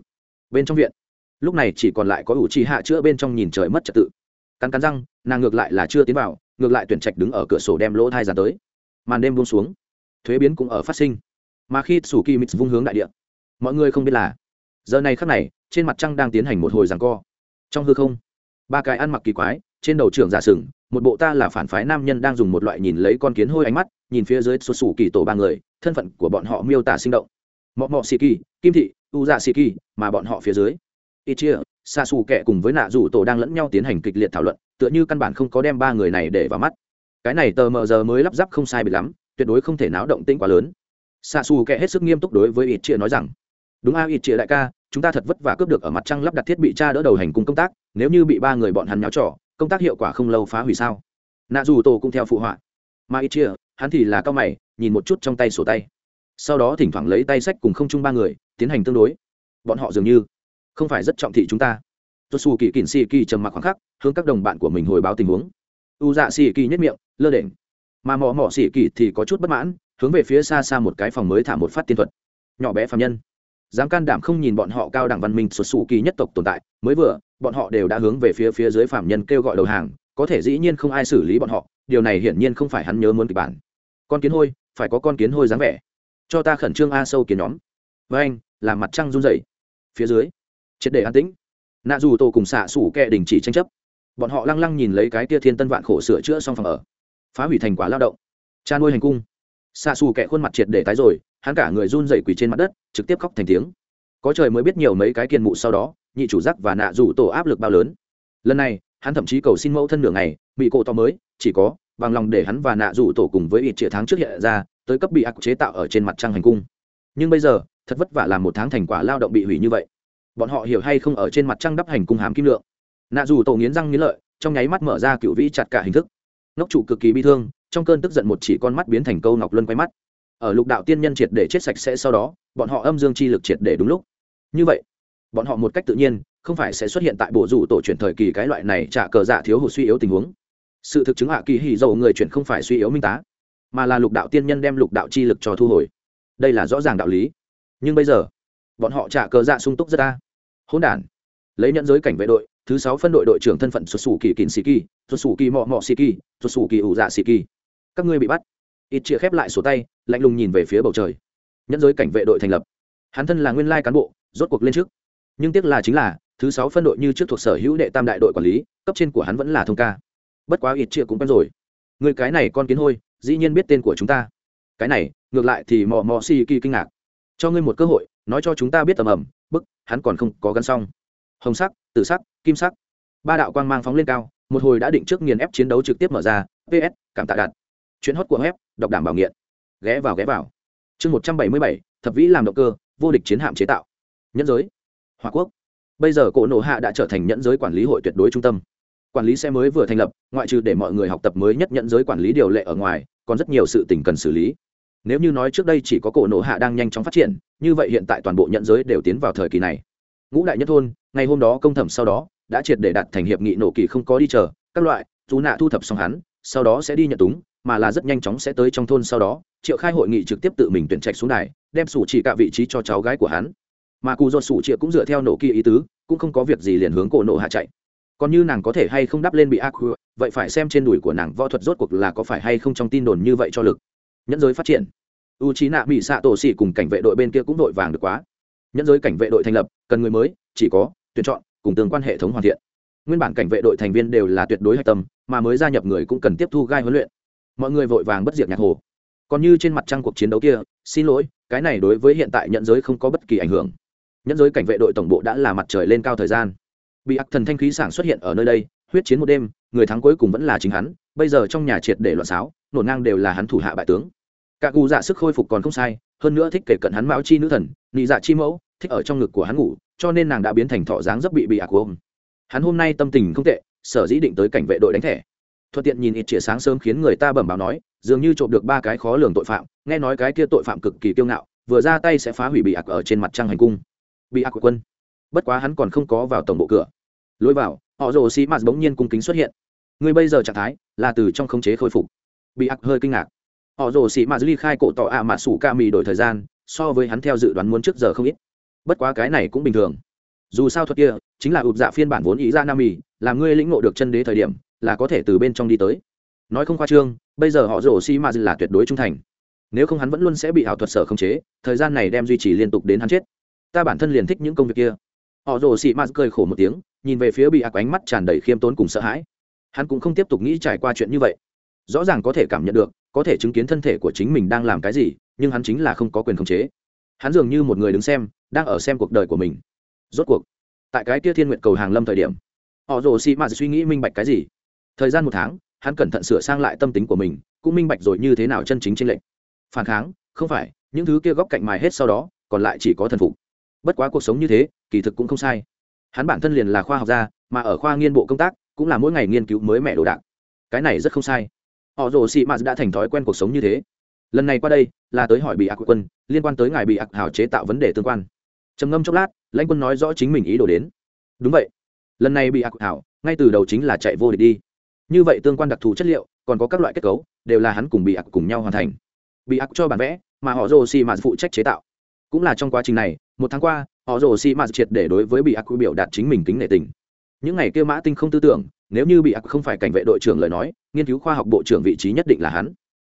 Bên trong viện lúc này chỉ còn lại có ủ trì hạ chữa bên trong nhìn trời mất trật tự cắn cắn răng, nàng ngược lại là chưa tiến vào, ngược lại tuyển trạch đứng ở cửa sổ đem lỗ thai dàn tới. Màn đêm buông xuống, thuế biến cũng ở phát sinh. Mà khi sủ kỳ mít vung hướng đại địa, mọi người không biết là, giờ này khắc này, trên mặt trăng đang tiến hành một hồi giằng co. Trong hư không, ba cái ăn mặc kỳ quái, trên đầu trưởng giả sừng, một bộ ta là phản phái nam nhân đang dùng một loại nhìn lấy con kiến hôi ánh mắt, nhìn phía dưới sụt sủ kỳ tổ ba người, thân phận của bọn họ miêu tả sinh động. Mọ mọ xì kỳ kim thị u dạ xì kỳ mà bọn họ phía dưới. Ít chia xa xù kẹ cùng với nạ Dù tổ đang lẫn nhau tiến hành kịch liệt thảo luận, tựa như căn bản không có đem ba người này để vào mắt. Cái này tờ mờ giờ mới lắp ráp không sai bị lắm, tuyệt đối không thể náo động tĩnh quá lớn. Xa xù kẹ hết sức nghiêm túc đối với ít chia nói rằng, đúng a ít chia đại ca, chúng ta thật vất vả cướp được ở mặt trăng lắp đặt thiết bị tra đỡ đầu hành cung công tác, nếu như bị ba người bọn hắn nháo trỏ công tác hiệu quả không lâu phá hủy sao? Nạ dù tổ cũng theo phụ họa. Mà ít chia, hắn thì là cao mày, nhìn một chút trong tay sổ tay. Sau đó thỉnh thoảng lấy tay sách cùng không chung ba người, tiến hành tương đối. Bọn họ dường như không phải rất trọng thị chúng ta. Tôi xù kỳ kỳn xì kỳ trầm mặc khoảng khắc, hướng các đồng bạn của mình hồi báo tình huống. U dạ xì kỳ nhất miệng, lơ đễnh. Mà mỏ mỏ xì kỳ thì có chút bất mãn, hướng về phía xa xa một cái phòng mới thả một phát tiên thuật. Nhỏ bé phạm nhân. Dám can đảm không nhìn bọn họ cao đẳng văn minh xuất xù kỳ nhất tộc tồn tại, mới vừa, bọn họ đều đã hướng về phía phía dưới phạm nhân kêu gọi đầu hàng, có thể dĩ nhiên không ai xử lý bọn họ, điều này hiển nhiên không phải hắn nhớ muốn kịch bản. Con kiến hôi, phải có con kiến hôi dáng vẻ. Cho ta khẩn trương a sâu kiến nhóm. Với anh làm mặt trăng run rẩy. Phía dưới triệt để an tĩnh. Nạ dù tổ cùng xạ xủ kẹ đình chỉ tranh chấp. Bọn họ lăng lăng nhìn lấy cái tia thiên tân vạn khổ sửa chữa xong phòng ở. Phá hủy thành quả lao động. Cha nuôi hành cung. Xạ xù kẹ khuôn mặt triệt để tái rồi, hắn cả người run dày quỳ trên mặt đất, trực tiếp khóc thành tiếng. Có trời mới biết nhiều mấy cái kiên mụ sau đó, nhị chủ giác và nạ rủ tổ áp lực bao lớn. Lần này, hắn thậm chí cầu xin mẫu thân nửa ngày, bị cổ to mới, chỉ có, bằng lòng để hắn và nạ rủ tổ cùng với ít chĩa tháng trước hiện ra, tới cấp bị ác chế tạo ở trên mặt trăng hành cung. Nhưng bây giờ, thật vất vả làm một tháng thành quả lao động bị hủy như vậy bọn họ hiểu hay không ở trên mặt trăng đắp hành cung hàm kim lượng. Nạ dù tổ nghiến răng nghiến lợi, trong nháy mắt mở ra cựu vĩ chặt cả hình thức. Ngốc trụ cực kỳ bi thương, trong cơn tức giận một chỉ con mắt biến thành câu ngọc luân quay mắt. Ở lục đạo tiên nhân triệt để chết sạch sẽ sau đó, bọn họ âm dương chi lực triệt để đúng lúc. Như vậy, bọn họ một cách tự nhiên, không phải sẽ xuất hiện tại bộ rủ tổ chuyển thời kỳ cái loại này trả cờ dạ thiếu hụt suy yếu tình huống. Sự thực chứng hạ kỳ hỉ dầu người chuyển không phải suy yếu minh tá, mà là lục đạo tiên nhân đem lục đạo chi lực cho thu hồi. Đây là rõ ràng đạo lý. Nhưng bây giờ bọn họ trả cờ dạ sung túc rất ta hỗn đản. Lấy nhận giới cảnh vệ đội, thứ sáu phân đội đội trưởng thân phận xuất xù kỳ kín xì kỳ, xuất xù kỳ mọ mọ xì kỳ, xuất xù kỳ ủ dạ xì kỳ. Các ngươi bị bắt. Ít chia khép lại sổ tay, lạnh lùng nhìn về phía bầu trời. Nhẫn giới cảnh vệ đội thành lập. Hắn thân là nguyên lai cán bộ, rốt cuộc lên trước. Nhưng tiếc là chính là, thứ sáu phân đội như trước thuộc sở hữu đệ tam đại đội quản lý, cấp trên của hắn vẫn là thông ca. Bất quá ít chia cũng quen rồi. Người cái này con kiến hôi, dĩ nhiên biết tên của chúng ta. Cái này, ngược lại thì mò mò xì kỳ kinh ngạc. Cho ngươi một cơ hội nói cho chúng ta biết tầm ẩm, bức, hắn còn không có gắn xong. Hồng sắc, tử sắc, kim sắc. Ba đạo quang mang phóng lên cao, một hồi đã định trước nghiền ép chiến đấu trực tiếp mở ra. Ps cảm tạ đạt. Chuyến hót của web, đọc đảm bảo nghiện. Ghé vào ghé vào. Chương một trăm bảy mươi bảy, thập vĩ làm động cơ, vô địch chiến hạm chế tạo. Nhẫn giới. Hòa quốc. Bây giờ cổ nộ hạ đã trở thành nhẫn giới quản lý hội tuyệt đối trung tâm. Quản lý xe mới vừa thành lập, ngoại trừ để mọi người học tập mới nhất nhẫn giới quản lý điều lệ ở ngoài, còn rất nhiều sự tình cần xử lý nếu như nói trước đây chỉ có cổ nổ hạ đang nhanh chóng phát triển như vậy hiện tại toàn bộ nhận giới đều tiến vào thời kỳ này. Ngũ đại nhất thôn ngày hôm đó công thẩm sau đó đã triệt để đặt thành hiệp nghị nổ kỳ không có đi chờ các loại chú nạ thu thập xong hắn sau đó sẽ đi nhận túng mà là rất nhanh chóng sẽ tới trong thôn sau đó triệu khai hội nghị trực tiếp tự mình tuyển trạch xuống này, đem sủ chỉ cả vị trí cho cháu gái của hắn. Mà cù do sủ triệu cũng dựa theo nổ kỳ ý tứ cũng không có việc gì liền hướng cổ nổ hạ chạy. Còn như nàng có thể hay không đắp lên bị ác vậy phải xem trên đùi của nàng võ thuật rốt cuộc là có phải hay không trong tin đồn như vậy cho lực nhẫn giới phát triển. U trí nạ bị xạ tổ xỉ cùng cảnh vệ đội bên kia cũng đội vàng được quá. Nhẫn giới cảnh vệ đội thành lập, cần người mới, chỉ có tuyển chọn, cùng tương quan hệ thống hoàn thiện. Nguyên bản cảnh vệ đội thành viên đều là tuyệt đối hạch tâm, mà mới gia nhập người cũng cần tiếp thu gai huấn luyện. Mọi người vội vàng bất diệt nhạc hồ. Còn như trên mặt trăng cuộc chiến đấu kia, xin lỗi, cái này đối với hiện tại nhận giới không có bất kỳ ảnh hưởng. Nhận giới cảnh vệ đội tổng bộ đã là mặt trời lên cao thời gian. Bị ác thần thanh khí sảng xuất hiện ở nơi đây, huyết chiến một đêm, người thắng cuối cùng vẫn là chính hắn, bây giờ trong nhà triệt để loạn sáo nổ ngang đều là hắn thủ hạ bại tướng cả cụ dạ sức khôi phục còn không sai, hơn nữa thích kể cận hắn mão chi nữ thần, nị dạ chi mẫu, thích ở trong ngực của hắn ngủ, cho nên nàng đã biến thành thọ dáng rất bị bị ác ôm. Hắn hôm nay tâm tình không tệ, sở dĩ định tới cảnh vệ đội đánh thẻ. Thuận tiện nhìn ít chĩa sáng sớm khiến người ta bẩm báo nói, dường như trộm được ba cái khó lường tội phạm, nghe nói cái kia tội phạm cực kỳ kiêu ngạo, vừa ra tay sẽ phá hủy bị ạc ở trên mặt trăng hành cung. Bị ạc của quân. Bất quá hắn còn không có vào tổng bộ cửa. Lối vào, họ rồ xì mạt bỗng nhiên cung kính xuất hiện. Người bây giờ trạng thái là từ trong khống chế khôi phục. Bị ạc hơi kinh ngạc họ rồ xì mạt ly khai cổ tỏ ạ mạ sủ ca mì đổi thời gian, so với hắn theo dự đoán muốn trước giờ không ít. Bất quá cái này cũng bình thường. Dù sao thuật kia, chính là ụp dạ phiên bản vốn ý ra nam mì làm ngươi lĩnh ngộ được chân đế thời điểm, là có thể từ bên trong đi tới. Nói không khoa trương, bây giờ họ rồ xi ma là tuyệt đối trung thành. Nếu không hắn vẫn luôn sẽ bị ảo thuật sở khống chế, thời gian này đem duy trì liên tục đến hắn chết. Ta bản thân liền thích những công việc kia. Họ rồ xi mà cười khổ một tiếng, nhìn về phía bị ác ánh mắt tràn đầy khiêm tốn cùng sợ hãi. Hắn cũng không tiếp tục nghĩ trải qua chuyện như vậy. Rõ ràng có thể cảm nhận được có thể chứng kiến thân thể của chính mình đang làm cái gì, nhưng hắn chính là không có quyền khống chế. Hắn dường như một người đứng xem, đang ở xem cuộc đời của mình. Rốt cuộc, tại cái kia thiên nguyện cầu hàng lâm thời điểm, họ rồ xị mạt suy nghĩ minh bạch cái gì? Thời gian một tháng, hắn cẩn thận sửa sang lại tâm tính của mình, cũng minh bạch rồi như thế nào chân chính trên lệnh. phản kháng, không phải, những thứ kia góc cạnh mài hết sau đó, còn lại chỉ có thần phục. Bất quá cuộc sống như thế, kỳ thực cũng không sai. Hắn bản thân liền là khoa học gia, mà ở khoa nghiên bộ công tác, cũng là mỗi ngày nghiên cứu mới mẹ đồ đạc. Cái này rất không sai họ rồ xị mạt đã thành thói quen cuộc sống như thế. Lần này qua đây, là tới hỏi bị ác quân, liên quan tới ngài bị ác hảo chế tạo vấn đề tương quan. Trầm ngâm chốc lát, lãnh quân nói rõ chính mình ý đồ đến. Đúng vậy. Lần này bị ác hảo ngay từ đầu chính là chạy vô địch đi. Như vậy tương quan đặc thù chất liệu, còn có các loại kết cấu, đều là hắn cùng bị ác cùng nhau hoàn thành. Bị ác cho bản vẽ, mà họ rồ xì mà phụ trách chế tạo. Cũng là trong quá trình này, một tháng qua, họ rồ xì mà triệt để đối với bị ác biểu đạt chính mình tính nể tình. Những ngày kêu mã tinh không tư tưởng nếu như bị ác không phải cảnh vệ đội trưởng lời nói, nghiên cứu khoa học bộ trưởng vị trí nhất định là hắn.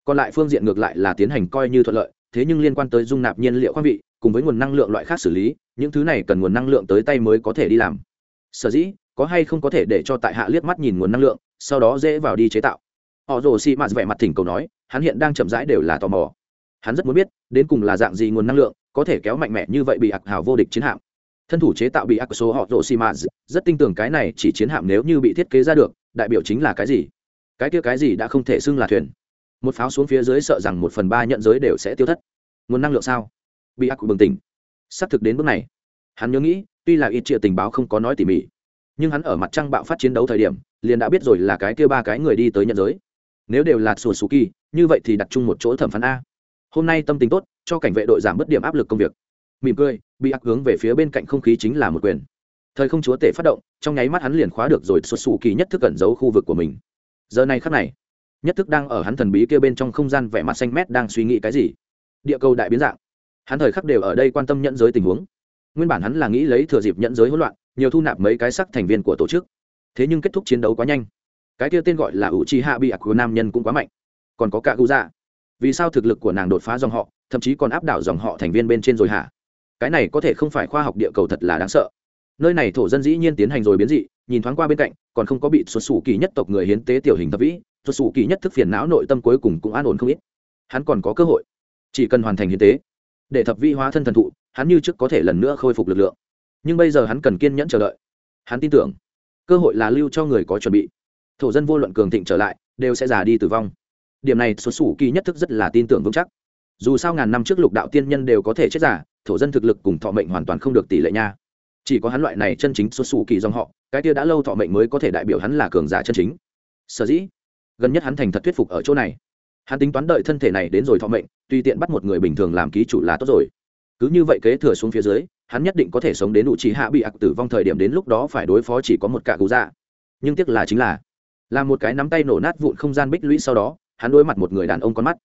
Còn lại phương diện ngược lại là tiến hành coi như thuận lợi, thế nhưng liên quan tới dung nạp nhiên liệu khoáng vị, cùng với nguồn năng lượng loại khác xử lý, những thứ này cần nguồn năng lượng tới tay mới có thể đi làm. Sở dĩ, có hay không có thể để cho tại hạ liếc mắt nhìn nguồn năng lượng, sau đó dễ vào đi chế tạo. Họ rồ xị mạt vẻ mặt thỉnh cầu nói, hắn hiện đang chậm rãi đều là tò mò. Hắn rất muốn biết, đến cùng là dạng gì nguồn năng lượng, có thể kéo mạnh mẽ như vậy bị ạc hào vô địch chiến hạm thân thủ chế tạo bị ác số họ rồ xị mạt rất tin tưởng cái này chỉ chiến hạm nếu như bị thiết kế ra được, đại biểu chính là cái gì? Cái kia cái gì đã không thể xưng là thuyền. Một pháo xuống phía dưới sợ rằng một phần ba nhận giới đều sẽ tiêu thất. Nguồn năng lượng sao? Bị ác bừng tỉnh. Xác thực đến bước này. Hắn nhớ nghĩ, tuy là ít triệu tình báo không có nói tỉ mỉ, nhưng hắn ở mặt trăng bạo phát chiến đấu thời điểm, liền đã biết rồi là cái kia ba cái người đi tới nhận giới. Nếu đều là sùa sù kỳ như vậy thì đặt chung một chỗ thẩm phán a. Hôm nay tâm tình tốt, cho cảnh vệ đội giảm bớt điểm áp lực công việc mỉm cười, bị ác hướng về phía bên cạnh không khí chính là một quyền. Thời không chúa tể phát động, trong nháy mắt hắn liền khóa được rồi xuất xù kỳ nhất thức cẩn giấu khu vực của mình. Giờ này khắc này, nhất thức đang ở hắn thần bí kia bên trong không gian vẻ mặt xanh mét đang suy nghĩ cái gì. Địa cầu đại biến dạng. Hắn thời khắc đều ở đây quan tâm nhận giới tình huống. Nguyên bản hắn là nghĩ lấy thừa dịp nhận giới hỗn loạn, nhiều thu nạp mấy cái sắc thành viên của tổ chức. Thế nhưng kết thúc chiến đấu quá nhanh. Cái kia tên gọi là ủ chi hạ bị ạc của nam nhân cũng quá mạnh. Còn có cả gu dạ vì sao thực lực của nàng đột phá dòng họ, thậm chí còn áp đảo dòng họ thành viên bên trên rồi hả? Cái này có thể không phải khoa học địa cầu thật là đáng sợ. Nơi này thổ dân dĩ nhiên tiến hành rồi biến dị, nhìn thoáng qua bên cạnh, còn không có bị xuất xù kỳ nhất tộc người hiến tế tiểu hình thập vĩ, xuất xù kỳ nhất thức phiền não nội tâm cuối cùng cũng an ổn không ít. Hắn còn có cơ hội, chỉ cần hoàn thành hiến tế, để thập vĩ hóa thân thần thụ, hắn như trước có thể lần nữa khôi phục lực lượng. Nhưng bây giờ hắn cần kiên nhẫn chờ đợi. Hắn tin tưởng, cơ hội là lưu cho người có chuẩn bị. Thổ dân vô luận cường thịnh trở lại, đều sẽ già đi tử vong. Điểm này xuất xù kỳ nhất thức rất là tin tưởng vững chắc dù sao ngàn năm trước lục đạo tiên nhân đều có thể chết giả, thổ dân thực lực cùng thọ mệnh hoàn toàn không được tỷ lệ nha. Chỉ có hắn loại này chân chính xuất xù kỳ dòng họ, cái kia đã lâu thọ mệnh mới có thể đại biểu hắn là cường giả chân chính. Sở dĩ, gần nhất hắn thành thật thuyết phục ở chỗ này. Hắn tính toán đợi thân thể này đến rồi thọ mệnh, tùy tiện bắt một người bình thường làm ký chủ là tốt rồi. Cứ như vậy kế thừa xuống phía dưới, hắn nhất định có thể sống đến đủ trí hạ bị ạc tử vong thời điểm đến lúc đó phải đối phó chỉ có một cạ cụ dạ. Nhưng tiếc là chính là là một cái nắm tay nổ nát vụn không gian bích lũy sau đó, hắn đối mặt một người đàn ông con mắt.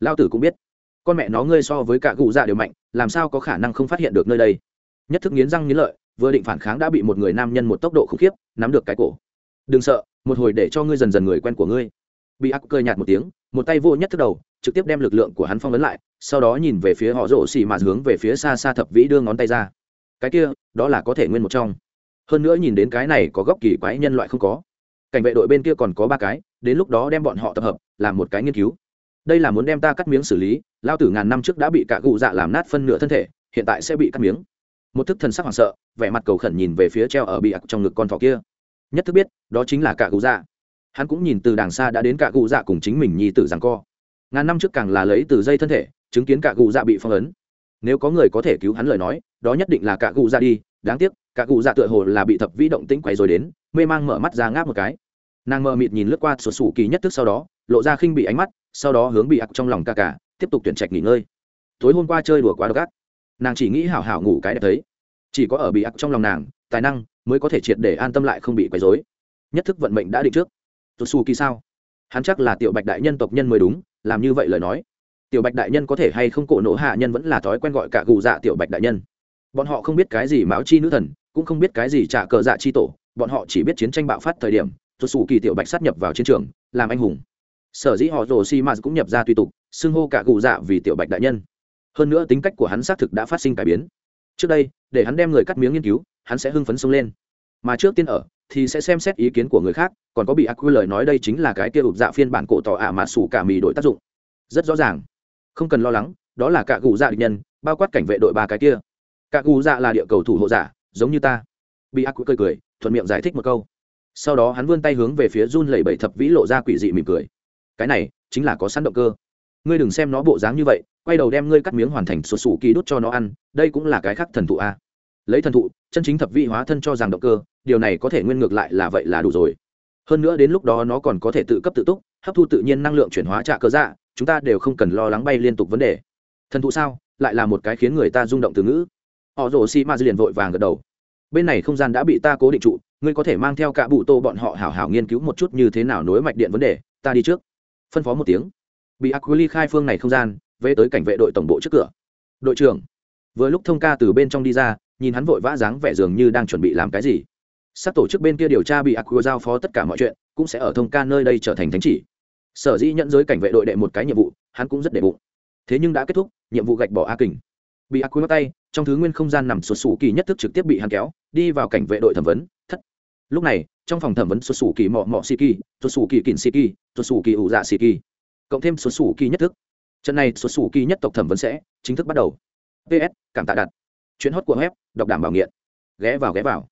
Lao tử cũng biết con mẹ nó ngươi so với cả cụ dạ đều mạnh, làm sao có khả năng không phát hiện được nơi đây? Nhất thức nghiến răng nghiến lợi, vừa định phản kháng đã bị một người nam nhân một tốc độ khủng khiếp, nắm được cái cổ. Đừng sợ, một hồi để cho ngươi dần dần người quen của ngươi. Bị ác cười nhạt một tiếng, một tay vô nhất thức đầu, trực tiếp đem lực lượng của hắn phong ấn lại, sau đó nhìn về phía họ rổ xì mà hướng về phía xa xa thập vĩ đưa ngón tay ra. Cái kia, đó là có thể nguyên một trong. Hơn nữa nhìn đến cái này có góc kỳ quái nhân loại không có. Cảnh vệ đội bên kia còn có ba cái, đến lúc đó đem bọn họ tập hợp, làm một cái nghiên cứu đây là muốn đem ta cắt miếng xử lý, lao tử ngàn năm trước đã bị cả cụ dạ làm nát phân nửa thân thể, hiện tại sẽ bị cắt miếng. Một thức thần sắc hoảng sợ, vẻ mặt cầu khẩn nhìn về phía treo ở bị ặc trong ngực con thỏ kia. Nhất thức biết, đó chính là cả cụ dạ. Hắn cũng nhìn từ đàng xa đã đến cả cụ dạ cùng chính mình nhi tử rằng co. Ngàn năm trước càng là lấy từ dây thân thể, chứng kiến cả cụ dạ bị phong ấn. Nếu có người có thể cứu hắn lời nói, đó nhất định là cả cụ dạ đi, đáng tiếc cả cụ dạ tựa hồ là bị thập vĩ động tĩnh quay rồi đến, mê mang mở mắt ra ngáp một cái. Nàng mờ mịt nhìn lướt qua sổ sủ kỳ nhất thức sau đó, lộ ra khinh bị ánh mắt sau đó hướng bị ặc trong lòng ca cả tiếp tục tuyển trạch nghỉ ngơi. Tối hôm qua chơi đùa quá độc ác. Nàng chỉ nghĩ hảo hảo ngủ cái đẹp thấy. Chỉ có ở bị ặc trong lòng nàng, tài năng mới có thể triệt để an tâm lại không bị quấy rối. Nhất thức vận mệnh đã định trước. Tôi su kỳ sao? Hắn chắc là tiểu bạch đại nhân tộc nhân mới đúng, làm như vậy lời nói. Tiểu bạch đại nhân có thể hay không cổ nổ hạ nhân vẫn là thói quen gọi cả gù dạ tiểu bạch đại nhân. Bọn họ không biết cái gì mão chi nữ thần, cũng không biết cái gì trả cờ dạ chi tổ, bọn họ chỉ biết chiến tranh bạo phát thời điểm tôi su kỳ tiểu bạch sát nhập vào chiến trường, làm anh hùng sở dĩ họ rồ si maz cũng nhập ra tùy tục, xưng hô cả cụ dạ vì tiểu bạch đại nhân. Hơn nữa tính cách của hắn xác thực đã phát sinh cải biến. Trước đây, để hắn đem người cắt miếng nghiên cứu, hắn sẽ hưng phấn xông lên. Mà trước tiên ở, thì sẽ xem xét ý kiến của người khác, còn có bị ác quy lời nói đây chính là cái kia ụp dạ phiên bản cổ tỏ ả mà sủ cả mì đội tác dụng. Rất rõ ràng. Không cần lo lắng, đó là cả cụ dạ địch nhân, bao quát cảnh vệ đội ba cái kia. Cả cụ dạ là địa cầu thủ hộ giả giống như ta. Bị ác quy cười cười, thuận miệng giải thích một câu. Sau đó hắn vươn tay hướng về phía run lẩy bẩy thập vĩ lộ ra quỷ dị mỉm cười cái này chính là có sẵn động cơ. Ngươi đừng xem nó bộ dáng như vậy, quay đầu đem ngươi cắt miếng hoàn thành sụt sủ kỳ đốt cho nó ăn, đây cũng là cái khác thần thụ a. Lấy thần thụ, chân chính thập vị hóa thân cho rằng động cơ, điều này có thể nguyên ngược lại là vậy là đủ rồi. Hơn nữa đến lúc đó nó còn có thể tự cấp tự túc, hấp thu tự nhiên năng lượng chuyển hóa trả cơ dạ chúng ta đều không cần lo lắng bay liên tục vấn đề. Thần thụ sao? Lại là một cái khiến người ta rung động từ ngữ. Họ rồ xi ma liền vội vàng gật đầu. Bên này không gian đã bị ta cố định trụ, ngươi có thể mang theo cả bụ tô bọn họ hảo hảo nghiên cứu một chút như thế nào nối mạch điện vấn đề, ta đi trước phân phó một tiếng. Bị aquili khai phương này không gian, về tới cảnh vệ đội tổng bộ trước cửa. Đội trưởng, vừa lúc thông ca từ bên trong đi ra, nhìn hắn vội vã dáng vẻ dường như đang chuẩn bị làm cái gì. Sắp tổ chức bên kia điều tra bị aqua giao phó tất cả mọi chuyện, cũng sẽ ở thông ca nơi đây trở thành thánh chỉ. Sở dĩ nhận giới cảnh vệ đội đệ một cái nhiệm vụ, hắn cũng rất đệ bụng. Thế nhưng đã kết thúc, nhiệm vụ gạch bỏ a kình. Bị aqua bắt tay, trong thứ nguyên không gian nằm sụt sù kỳ nhất thức trực tiếp bị hắn kéo, đi vào cảnh vệ đội thẩm vấn, thất. Lúc này, trong phòng thẩm vấn sụt sù kỳ mọ mọ si kỳ sụt sù kỳ kỳn si kỳ xuất sủ kỳ ủ dạ xì kỳ cộng thêm xuất sủ kỳ nhất thức. Trận này xuất sủ kỳ nhất tộc thẩm vấn sẽ chính thức bắt đầu. Ps cảm tạ đặt. Chuyến hót của web, đọc đảm bảo nghiện. Ghé vào ghé vào.